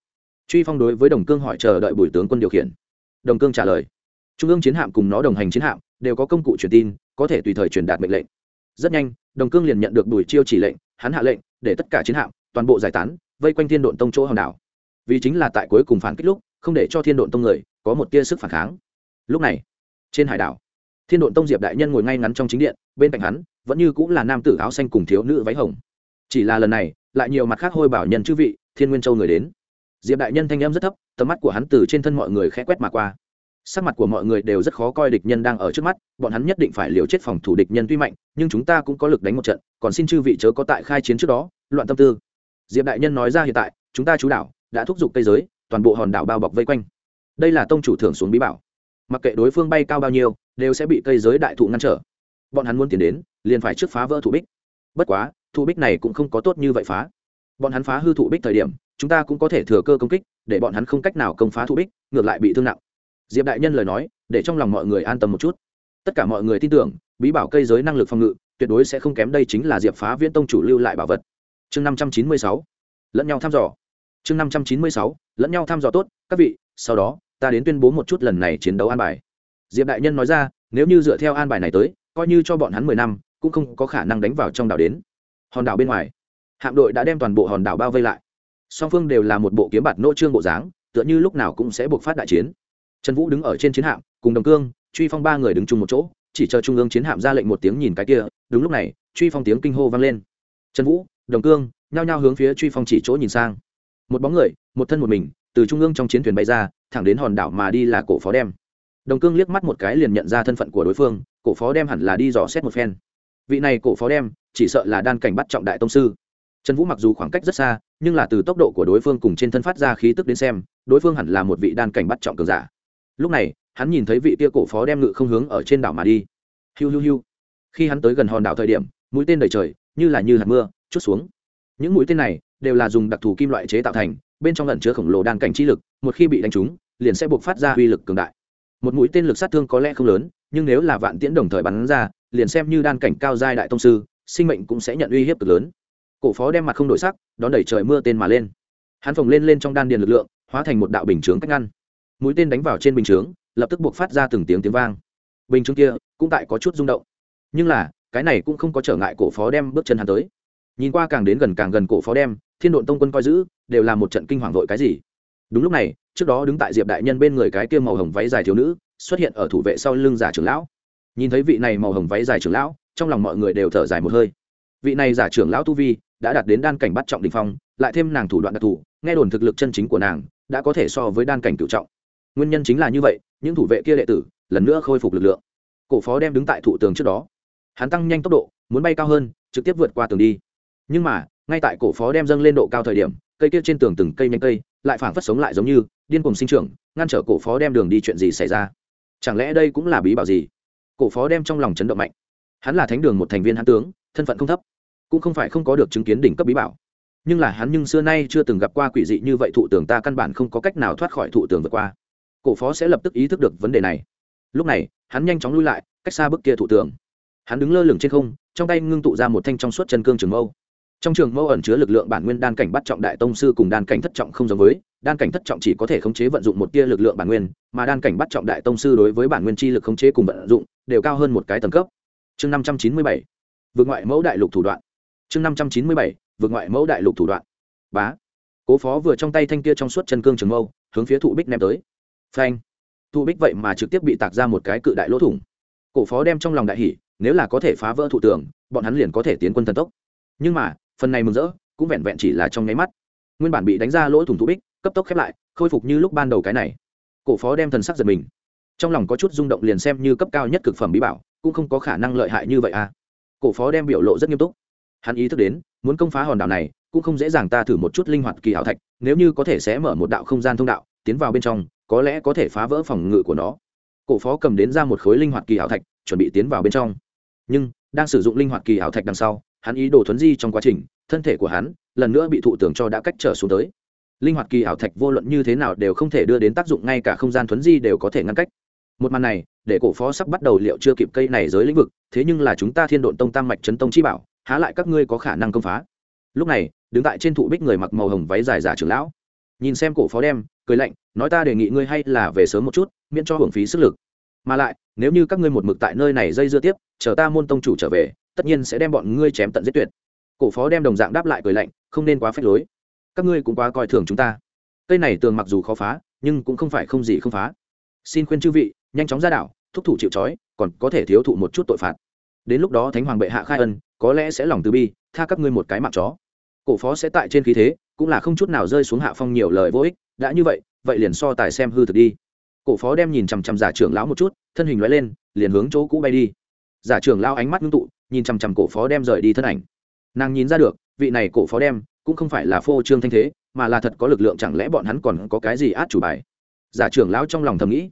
Truy phong đối với đồng cương hỏi chờ đợi bùi tướng quân điều khiển. Đồng cương trả lời, trung ương chiến hạm cùng nó đồng hành chiến hạm đều có công cụ truyền tin, có thể tùy thời truyền đạt mệnh lệnh. Rất nhanh, đồng cương liền nhận được bùi chiêu chỉ lệnh, hắn hạ lệnh để tất cả chiến hạm, toàn bộ giải tán, vây quanh thiên độn tông chỗ hòn đảo. Vì chính là tại cuối cùng phản kích lúc, không để cho thiên độn tông người có một tia sức phản kháng. Lúc này, trên hải đảo, thiên độn tông diệp đại nhân ngồi ngay ngắn trong chính điện, bên cạnh hắn vẫn như cũng là nam tử áo xanh cùng thiếu nữ váy hồng. Chỉ là lần này lại nhiều mặt khác hôi bảo nhân chư vị, thiên nguyên châu người đến. Diệp đại nhân thanh em rất thấp, tầm mắt của hắn từ trên thân mọi người khẽ quét mà qua. Sắc mặt của mọi người đều rất khó coi địch nhân đang ở trước mắt, bọn hắn nhất định phải liều chết phòng thủ địch nhân tuy mạnh, nhưng chúng ta cũng có lực đánh một trận, còn xin chư vị chớ có tại khai chiến trước đó, loạn tâm tư. Diệp đại nhân nói ra hiện tại, chúng ta chú đảo, đã thúc giục cây giới, toàn bộ hòn đảo bao bọc vây quanh. Đây là tông chủ thưởng xuống bí bảo. Mặc kệ đối phương bay cao bao nhiêu, đều sẽ bị cây giới đại thụ ngăn trở. Bọn hắn muốn tiến đến, liền phải trước phá vỡ thủ bích. Bất quá thụ bích này cũng không có tốt như vậy phá. Bọn hắn phá hư thụ bích thời điểm, chúng ta cũng có thể thừa cơ công kích, để bọn hắn không cách nào công phá thụ bích, ngược lại bị thương nặng. Diệp đại nhân lời nói, để trong lòng mọi người an tâm một chút. Tất cả mọi người tin tưởng, bí bảo cây giới năng lực phòng ngự, tuyệt đối sẽ không kém đây chính là diệp phá viễn tông chủ lưu lại bảo vật. Chương năm trăm chín mươi sáu. Lẫn nhau thăm dò. Chương năm trăm chín mươi sáu. Lẫn nhau thăm dò tốt, các vị, sau đó, ta đến tuyên bố một chút lần này chiến đấu an bài. Diệp đại nhân nói ra, nếu như dựa theo an bài này tới, coi như cho bọn hắn mười năm, cũng không có khả năng đánh vào trong đảo đến hòn đảo bên ngoài. Hạm đội đã đem toàn bộ hòn đảo bao vây lại. Song phương đều là một bộ kiếm bạt nô trương bộ dáng, tựa như lúc nào cũng sẽ buộc phát đại chiến. Trần vũ đứng ở trên chiến hạm, cùng đồng cương, truy phong ba người đứng chung một chỗ, chỉ chờ trung ương chiến hạm ra lệnh một tiếng nhìn cái kia, đúng lúc này, truy phong tiếng kinh hô vang lên. Trần vũ, đồng cương, nhao nhao hướng phía truy phong chỉ chỗ nhìn sang. Một bóng người, một thân một mình, từ trung ương trong chiến thuyền bay ra, thẳng đến hòn đảo mà đi là cổ phó đem. Đồng cương liếc mắt một cái liền nhận ra thân phận của đối phương, cổ phó đem hẳn là đi dò xét một phen vị này cổ phó đem, chỉ sợ là đan cảnh bắt trọng đại tông sư. Trần vũ mặc dù khoảng cách rất xa, nhưng là từ tốc độ của đối phương cùng trên thân phát ra khí tức đến xem, đối phương hẳn là một vị đan cảnh bắt trọng cường giả. Lúc này, hắn nhìn thấy vị kia cổ phó đem ngự không hướng ở trên đảo mà đi. Hiu hiu hiu. Khi hắn tới gần hòn đảo thời điểm, mũi tên đầy trời, như là như hạt mưa, chút xuống. Những mũi tên này đều là dùng đặc thù kim loại chế tạo thành, bên trong lẩn chứa khổng lồ đan cảnh chi lực, một khi bị đánh trúng, liền sẽ buộc phát ra uy lực cường đại. Một mũi tên lực sát thương có lẽ không lớn, nhưng nếu là vạn tiễn đồng thời bắn ra liền xem như đan cảnh cao giai đại tông sư, sinh mệnh cũng sẽ nhận uy hiếp cực lớn. Cổ phó đem mặt không đổi sắc, đón đẩy trời mưa tên mà lên. Hắn phồng lên lên trong đan điền lực lượng, hóa thành một đạo bình chướng cách ngăn. Mũi tên đánh vào trên bình chướng, lập tức buộc phát ra từng tiếng tiếng vang. Bình chướng kia cũng tại có chút rung động. Nhưng là, cái này cũng không có trở ngại cổ phó đem bước chân hắn tới. Nhìn qua càng đến gần càng gần cổ phó đem, thiên độn tông quân coi giữ, đều là một trận kinh hoàng vội cái gì. Đúng lúc này, trước đó đứng tại diệp đại nhân bên người cái kia màu hồng váy dài thiếu nữ, xuất hiện ở thủ vệ sau lưng giả trưởng lão nhìn thấy vị này màu hồng váy dài trưởng lão, trong lòng mọi người đều thở dài một hơi. Vị này giả trưởng lão tu vi đã đạt đến đan cảnh bắt trọng đình phong, lại thêm nàng thủ đoạn đặc thù, nghe đồn thực lực chân chính của nàng đã có thể so với đan cảnh cựu trọng. Nguyên nhân chính là như vậy, những thủ vệ kia đệ tử lần nữa khôi phục lực lượng. Cổ phó đem đứng tại thủ tường trước đó. Hắn tăng nhanh tốc độ, muốn bay cao hơn, trực tiếp vượt qua tường đi. Nhưng mà, ngay tại cổ phó đem dâng lên độ cao thời điểm, cây kia trên tường từng cây nhanh cây lại phảng phất sống lại giống như điên cùng sinh trưởng, ngăn trở cổ phó đem đường đi chuyện gì xảy ra. Chẳng lẽ đây cũng là bí bảo gì? Cổ phó đem trong lòng chấn động mạnh. Hắn là thánh đường một thành viên hãn tướng thân phận không thấp cũng không phải không có được chứng kiến đỉnh cấp bí bảo. Nhưng là hắn nhưng xưa nay chưa từng gặp qua quỷ dị như vậy thụ tường ta căn bản không có cách nào thoát khỏi thụ tường vượt qua. Cổ phó sẽ lập tức ý thức được vấn đề này. Lúc này hắn nhanh chóng lui lại cách xa bức kia thụ tường, hắn đứng lơ lửng trên không trong tay ngưng tụ ra một thanh trong suốt chân cương trường mâu trong trường mâu ẩn chứa lực lượng bản nguyên đan cảnh bắt trọng đại tông sư cùng đan cảnh thất trọng không giống với, đan cảnh thất trọng chỉ có thể khống chế vận dụng một tia lực lượng bản nguyên, mà đan cảnh bắt trọng đại tông sư đối với bản nguyên chi lực khống chế cùng vận dụng đều cao hơn một cái tầng cấp. Chương năm trăm chín mươi bảy, vượt ngoại mẫu đại lục thủ đoạn. Chương năm trăm chín mươi bảy, vượt ngoại mẫu đại lục thủ đoạn. Bá. Cố phó vừa trong tay thanh kia trong suốt chân cương trường mâu, hướng phía thụ bích ném tới. Phanh. Thụ bích vậy mà trực tiếp bị tạc ra một cái cự đại lỗ thủng. Cổ phó đem trong lòng đại hỉ, nếu là có thể phá vỡ thủ tường, bọn hắn liền có thể tiến quân thần tốc. Nhưng mà phần này mừng rỡ, cũng vẹn vẹn chỉ là trong nháy mắt. Nguyên bản bị đánh ra lỗ thủng thú bích, cấp tốc khép lại, khôi phục như lúc ban đầu cái này. Cổ phó đem thần sắc giật mình. Trong lòng có chút rung động liền xem như cấp cao nhất cực phẩm bí bảo, cũng không có khả năng lợi hại như vậy à. Cổ phó đem biểu lộ rất nghiêm túc. Hắn ý thức đến, muốn công phá hòn đảo này, cũng không dễ dàng ta thử một chút linh hoạt kỳ hảo thạch, nếu như có thể sẽ mở một đạo không gian thông đạo, tiến vào bên trong, có lẽ có thể phá vỡ phòng ngự của nó. Cổ phó cầm đến ra một khối linh hoạt kỳ hảo thạch, chuẩn bị tiến vào bên trong. Nhưng, đang sử dụng linh hoạt kỳ hảo thạch đằng sau hắn ý đồ thuấn di trong quá trình, thân thể của hắn lần nữa bị thụ tưởng cho đã cách trở xuống tới. Linh hoạt kỳ ảo thạch vô luận như thế nào đều không thể đưa đến tác dụng, ngay cả không gian thuấn di đều có thể ngăn cách. Một màn này, để cổ phó sắp bắt đầu liệu chưa kịp cây này giới lĩnh vực, thế nhưng là chúng ta thiên độn tông tam mạch chấn tông chi bảo, há lại các ngươi có khả năng công phá? Lúc này, đứng tại trên thụ bích người mặc màu hồng váy dài giả trưởng lão, nhìn xem cổ phó đem, cười lạnh, nói ta đề nghị ngươi hay là về sớm một chút, miễn cho hưởng phí sức lực. Mà lại, nếu như các ngươi một mực tại nơi này dây dưa tiếp, chờ ta môn tông chủ trở về tất nhiên sẽ đem bọn ngươi chém tận giết tuyệt. Cổ phó đem đồng dạng đáp lại cười lạnh, không nên quá phép lối. Các ngươi cũng quá coi thường chúng ta. Cây này tường mặc dù khó phá, nhưng cũng không phải không gì không phá. Xin khuyên chư vị, nhanh chóng ra đảo, thúc thủ chịu trói, còn có thể thiếu thụ một chút tội phạt. Đến lúc đó thánh hoàng bệ hạ khai ân, có lẽ sẽ lòng từ bi, tha các ngươi một cái mạng chó. Cổ phó sẽ tại trên khí thế, cũng là không chút nào rơi xuống hạ phong nhiều lời vô ích, đã như vậy vậy liền so tài xem hư thực đi. Cổ phó đem nhìn chằm chằm giả trưởng lão một chút, thân hình loại lên, liền hướng chỗ cũ bay đi. Giả trưởng lão ánh mắt ngưng tụ nhìn chằm chằm cổ phó đem rời đi thân ảnh. Nàng nhìn ra được, vị này cổ phó đem cũng không phải là phô trương thanh thế, mà là thật có lực lượng chẳng lẽ bọn hắn còn có cái gì át chủ bài? Giả trưởng lão trong lòng thầm nghĩ.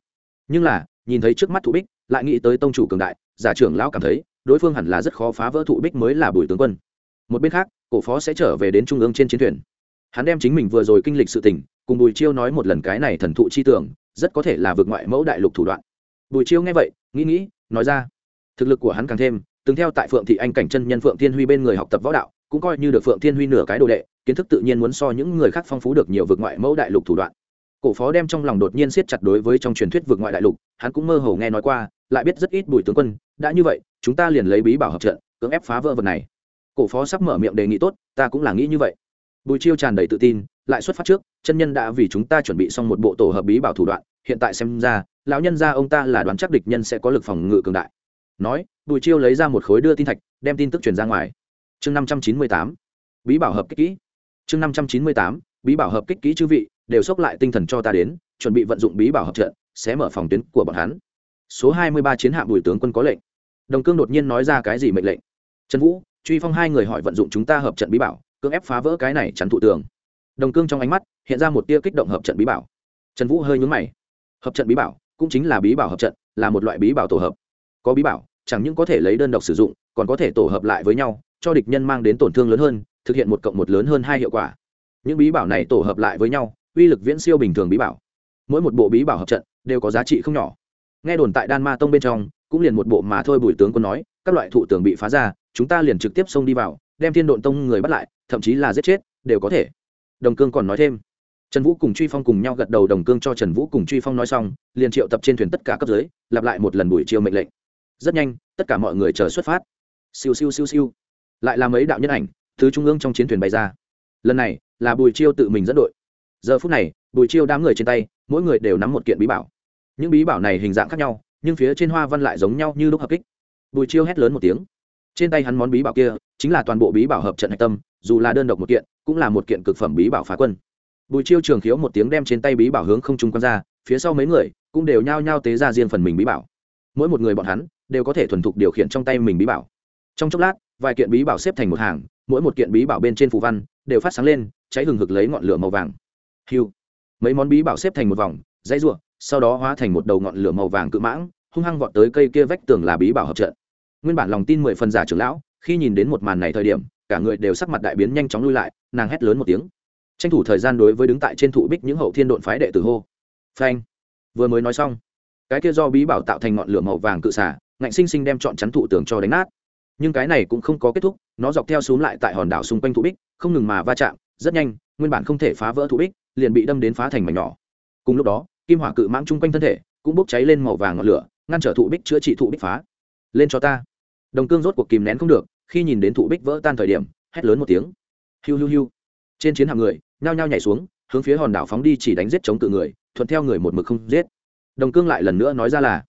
Nhưng là, nhìn thấy trước mắt thụ bích, lại nghĩ tới tông chủ cường đại, giả trưởng lão cảm thấy, đối phương hẳn là rất khó phá vỡ thụ bích mới là bùi tướng quân. Một bên khác, cổ phó sẽ trở về đến trung ương trên chiến thuyền. Hắn đem chính mình vừa rồi kinh lịch sự tình, cùng bùi chiêu nói một lần cái này thần thụ chi tưởng, rất có thể là vượt ngoại mẫu đại lục thủ đoạn. Bùi chiêu nghe vậy, nghĩ nghĩ, nói ra. Thực lực của hắn càng thêm từng theo tại phượng thị anh cảnh chân nhân phượng thiên huy bên người học tập võ đạo, cũng coi như được phượng thiên huy nửa cái đồ đệ, kiến thức tự nhiên muốn so những người khác phong phú được nhiều vượt ngoại mẫu đại lục thủ đoạn. Cổ phó đem trong lòng đột nhiên siết chặt đối với trong truyền thuyết vượt ngoại đại lục, hắn cũng mơ hồ nghe nói qua, lại biết rất ít bùi tướng quân, đã như vậy, chúng ta liền lấy bí bảo hợp trận, cưỡng ép phá vỡ vật này. Cổ phó sắp mở miệng đề nghị tốt, ta cũng là nghĩ như vậy. Bùi chiêu tràn đầy tự tin, lại xuất phát trước, chân nhân đã vì chúng ta chuẩn bị xong một bộ tổ hợp bí bảo thủ đoạn, hiện tại xem ra, lão nhân gia ông ta là đoán chắc địch nhân sẽ có lực phòng ngự cường đại nói, bùi chiêu lấy ra một khối đưa tin thạch, đem tin tức truyền ra ngoài. Chương năm trăm chín mươi tám, bí bảo hợp kích kỹ. Chương năm trăm chín mươi tám, bí bảo hợp kích kỹ chư vị, đều xốc lại tinh thần cho ta đến, chuẩn bị vận dụng bí bảo hợp trận, sẽ mở phòng tuyến của bọn hắn. Số hai mươi ba chiến hạm bùi tướng quân có lệnh. Đồng cương đột nhiên nói ra cái gì mệnh lệnh? Trần vũ, truy phong hai người hỏi vận dụng chúng ta hợp trận bí bảo, cưỡng ép phá vỡ cái này chắn thụ tường. Đồng cương trong ánh mắt hiện ra một tia kích động hợp trận bí bảo. Trần vũ hơi nhúng mày. Hợp trận bí bảo cũng chính là bí bảo hợp trận, là một loại bí bảo tổ hợp có bí bảo, chẳng những có thể lấy đơn độc sử dụng, còn có thể tổ hợp lại với nhau, cho địch nhân mang đến tổn thương lớn hơn, thực hiện một cộng một lớn hơn hai hiệu quả. Những bí bảo này tổ hợp lại với nhau, uy lực viễn siêu bình thường bí bảo. Mỗi một bộ bí bảo hợp trận đều có giá trị không nhỏ. Nghe đồn tại đan ma tông bên trong, cũng liền một bộ mà thôi, bùi tướng quân nói, các loại thủ tường bị phá ra, chúng ta liền trực tiếp xông đi vào, đem thiên độn tông người bắt lại, thậm chí là giết chết, đều có thể. Đồng cương còn nói thêm, trần vũ cùng truy phong cùng nhau gật đầu, đồng cương cho trần vũ cùng truy phong nói xong, liền triệu tập trên thuyền tất cả cấp dưới, lặp lại một lần buổi chiều mệnh lệnh rất nhanh, tất cả mọi người chờ xuất phát. Siêu siêu siêu siêu. Lại là mấy đạo nhân ảnh, thứ trung ương trong chiến thuyền bay ra. Lần này, là bùi chiêu tự mình dẫn đội. Giờ phút này, bùi chiêu đám người trên tay, mỗi người đều nắm một kiện bí bảo. Những bí bảo này hình dạng khác nhau, nhưng phía trên hoa văn lại giống nhau như lúc hợp kích. Bùi chiêu hét lớn một tiếng. Trên tay hắn món bí bảo kia, chính là toàn bộ bí bảo hợp trận hạch tâm, dù là đơn độc một kiện, cũng là một kiện cực phẩm bí bảo phá quân. Bùi chiêu trường khiếu một tiếng đem trên tay bí bảo hướng không trung quan ra, phía sau mấy người cũng đều nhao nhao tế ra riêng phần mình bí bảo mỗi một người bọn hắn đều có thể thuần thục điều khiển trong tay mình bí bảo. Trong chốc lát, vài kiện bí bảo xếp thành một hàng, mỗi một kiện bí bảo bên trên phù văn đều phát sáng lên, cháy hừng hực lấy ngọn lửa màu vàng. Hiu. Mấy món bí bảo xếp thành một vòng, dãy ruộng sau đó hóa thành một đầu ngọn lửa màu vàng cự mãng, hung hăng vọt tới cây kia vách tường là bí bảo hợp trận. Nguyên bản lòng tin mười phần giả trưởng lão, khi nhìn đến một màn này thời điểm, cả người đều sắc mặt đại biến nhanh chóng lui lại, nàng hét lớn một tiếng. Tranh thủ thời gian đối với đứng tại trên thụ bích những hậu thiên độn phái đệ tử hô. Phanh. Vừa mới nói xong cái kia do bí bảo tạo thành ngọn lửa màu vàng cự xả ngạnh sinh sinh đem chọn chắn thụ tường cho đánh nát. Nhưng cái này cũng không có kết thúc, nó dọc theo xuống lại tại hòn đảo xung quanh thụ bích, không ngừng mà va chạm, rất nhanh, nguyên bản không thể phá vỡ thụ bích, liền bị đâm đến phá thành mảnh nhỏ. Cùng lúc đó, kim hỏa cự mãng chung quanh thân thể cũng bốc cháy lên màu vàng ngọn lửa, ngăn trở thụ bích chữa trị thụ bích phá. Lên cho ta. Đồng cương rốt cuộc kìm nén không được, khi nhìn đến thụ bích vỡ tan thời điểm, hét lớn một tiếng. Hiu hiu hiu. Trên chiến hạm người, nhao nhao nhảy xuống, hướng phía hòn đảo phóng đi chỉ đánh giết chống cự người, thuận theo người một mực không giết đồng cương lại lần nữa nói ra là,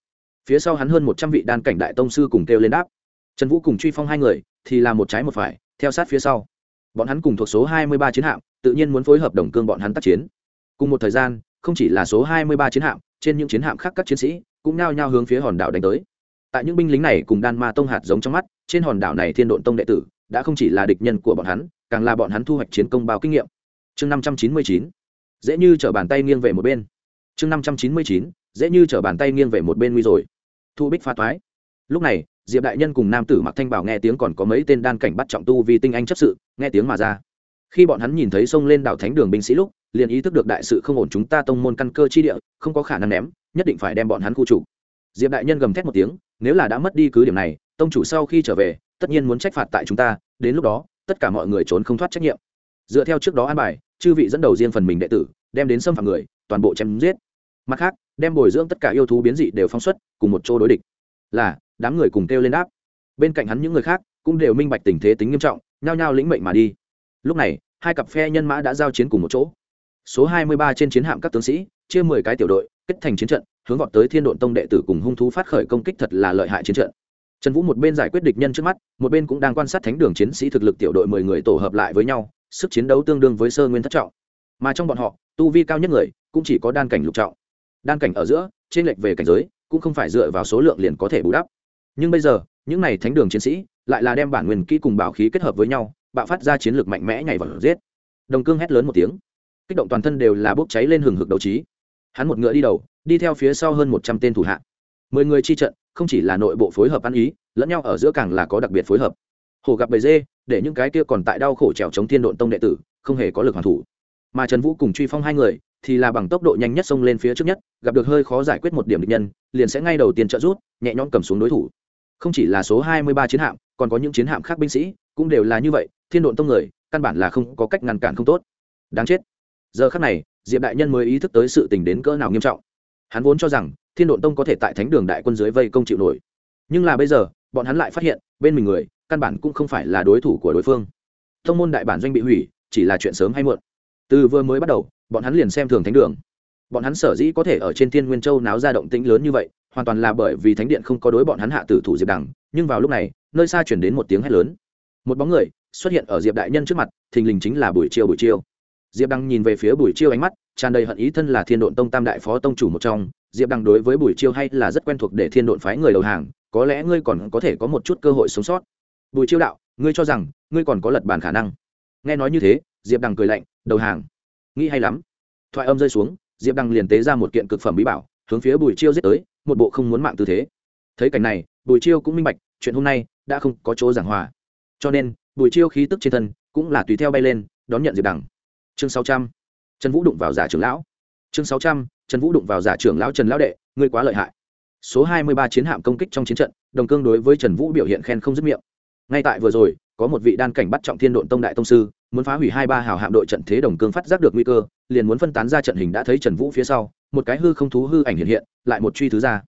phía sau hắn hơn một trăm vị đan cảnh đại tông sư cùng kêu lên đáp. Trần vũ cùng truy phong hai người thì là một trái một phải, theo sát phía sau. Bọn hắn cùng thuộc số hai mươi ba chiến hạm, tự nhiên muốn phối hợp đồng cương bọn hắn tác chiến. Cùng một thời gian, không chỉ là số hai mươi ba chiến hạm, trên những chiến hạm khác các chiến sĩ cũng nao nhao hướng phía hòn đảo đánh tới. Tại những binh lính này cùng đan ma tông hạt giống trong mắt, trên hòn đảo này thiên độn tông đệ tử đã không chỉ là địch nhân của bọn hắn, càng là bọn hắn thu hoạch chiến công bao kinh nghiệm. Chương năm trăm chín mươi chín. Dễ như t bàn tay nghiêng về một bên. Chương năm trăm chín mươi chín dễ như t bàn tay nghiêng về một bên nguy rồi. Thu bích phá toái lúc này, diệp đại nhân cùng nam tử mặc thanh bảo nghe tiếng còn có mấy tên đan cảnh bắt trọng tu vì tinh anh chấp sự, nghe tiếng mà ra. Khi bọn hắn nhìn thấy sông lên đảo thánh đường binh sĩ lúc, liền ý thức được đại sự không ổn chúng ta tông môn căn cơ chi địa, không có khả năng ném, nhất định phải đem bọn hắn khu chủ diệp đại nhân gầm thét một tiếng, nếu là đã mất đi cứ điểm này, tông chủ sau khi trở về, tất nhiên muốn trách phạt tại chúng ta, đến lúc đó, tất cả mọi người trốn không thoát trách nhiệm. Dựa theo trước đó an bài, chư vị dẫn đầu riêng phần mình đệ tử, đem đến xâm phạm người, toàn bộ chém giết mặt khác, đem bồi dưỡng tất cả yêu thú biến dị đều phóng xuất, cùng một chỗ đối địch. Là, đám người cùng kêu lên đáp. Bên cạnh hắn những người khác cũng đều minh bạch tình thế tính nghiêm trọng, nhao nhao lĩnh mệnh mà đi. Lúc này, hai cặp phe nhân mã đã giao chiến cùng một chỗ. Số hai mươi ba trên chiến hạm các tướng sĩ, chia mười cái tiểu đội, kết thành chiến trận, hướng vọt tới thiên độn tông đệ tử cùng hung thú phát khởi công kích thật là lợi hại chiến trận. Trần vũ một bên giải quyết địch nhân trước mắt, một bên cũng đang quan sát thánh đường chiến sĩ thực lực tiểu đội mười người tổ hợp lại với nhau, sức chiến đấu tương đương với sơ nguyên thất trọng. Mà trong bọn họ, tu vi cao nhất người cũng chỉ có đan cảnh lục trọng đan cảnh ở giữa, trên lệch về cảnh giới, cũng không phải dựa vào số lượng liền có thể bù đắp. Nhưng bây giờ, những này thánh đường chiến sĩ, lại là đem bản nguyên kỹ cùng bảo khí kết hợp với nhau, bạo phát ra chiến lược mạnh mẽ nhảy vào giết. Đồng cương hét lớn một tiếng. Kích động toàn thân đều là bốc cháy lên hừng hực đấu trí. Hắn một ngựa đi đầu, đi theo phía sau hơn một trăm tên thủ hạ. Mười người chi trận, không chỉ là nội bộ phối hợp ăn ý, lẫn nhau ở giữa càng là có đặc biệt phối hợp. Hồ gặp bầy dê, để những cái kia còn tại đau khổ trèo chống thiên độn tông đệ tử, không hề có lực hoàn thủ. Mà trần vũ cùng truy phong hai người thì là bằng tốc độ nhanh nhất xông lên phía trước nhất, gặp được hơi khó giải quyết một điểm địch nhân, liền sẽ ngay đầu tiên trợ rút nhẹ nhõm cầm xuống đối thủ. Không chỉ là số hai mươi ba chiến hạm, còn có những chiến hạm khác binh sĩ, cũng đều là như vậy, thiên độn tông người, căn bản là không có cách ngăn cản không tốt. Đáng chết. Giờ khắc này, diệp đại nhân mới ý thức tới sự tình đến cỡ nào nghiêm trọng. Hắn vốn cho rằng, thiên độn tông có thể tại thánh đường đại quân dưới vây công chịu nổi. Nhưng là bây giờ, bọn hắn lại phát hiện, bên mình người, căn bản cũng không phải là đối thủ của đối phương. Thông môn đại bản doanh bị hủy, chỉ là chuyện sớm hay muộn. Từ vừa mới bắt đầu bọn hắn liền xem thường thánh đường. Bọn hắn sở dĩ có thể ở trên thiên nguyên châu náo ra động tĩnh lớn như vậy, hoàn toàn là bởi vì thánh điện không có đối bọn hắn hạ tử thủ diệp đằng, nhưng vào lúc này, nơi xa chuyển đến một tiếng hét lớn. Một bóng người xuất hiện ở diệp đại nhân trước mặt, thình lình chính là buổi chiêu buổi chiêu. Diệp đăng nhìn về phía buổi chiêu ánh mắt, tràn đầy hận ý thân là thiên độn tông tam đại phó tông chủ một trong. Diệp đăng đối với buổi chiêu hay là rất quen thuộc để thiên độn phái người đầu hàng, có lẽ ngươi còn có thể có một chút cơ hội sống sót. Bùi chiêu đạo, ngươi cho rằng ngươi còn có lật bàn khả năng. Nghe nói như thế, diệp đăng cười lạnh, đầu hàng nghĩ hay lắm. Thoại âm rơi xuống, diệp Đăng liền tế ra một kiện cực phẩm bí bảo, hướng phía bùi chiêu giết tới, một bộ không muốn mạng tư thế. Thấy cảnh này, bùi chiêu cũng minh bạch, chuyện hôm nay đã không có chỗ giảng hòa. Cho nên, bùi chiêu khí tức trên thân cũng là tùy theo bay lên, đón nhận diệp đằng chương sáu trăm. Trần vũ đụng vào giả trưởng lão. Chương sáu trăm. Trần vũ đụng vào giả trưởng lão trần lão đệ, ngươi quá lợi hại. Số hai mươi ba chiến hạm công kích trong chiến trận, đồng cương đối với trần vũ biểu hiện khen không dứt miệng. Ngay tại vừa rồi có một vị đan cảnh bắt trọng thiên độn tông đại tông sư, muốn phá hủy hai ba hào hạm đội trận thế đồng cương phát giác được nguy cơ, liền muốn phân tán ra trận hình đã thấy trần vũ phía sau, một cái hư không thú hư ảnh hiện hiện, lại một truy thứ ra.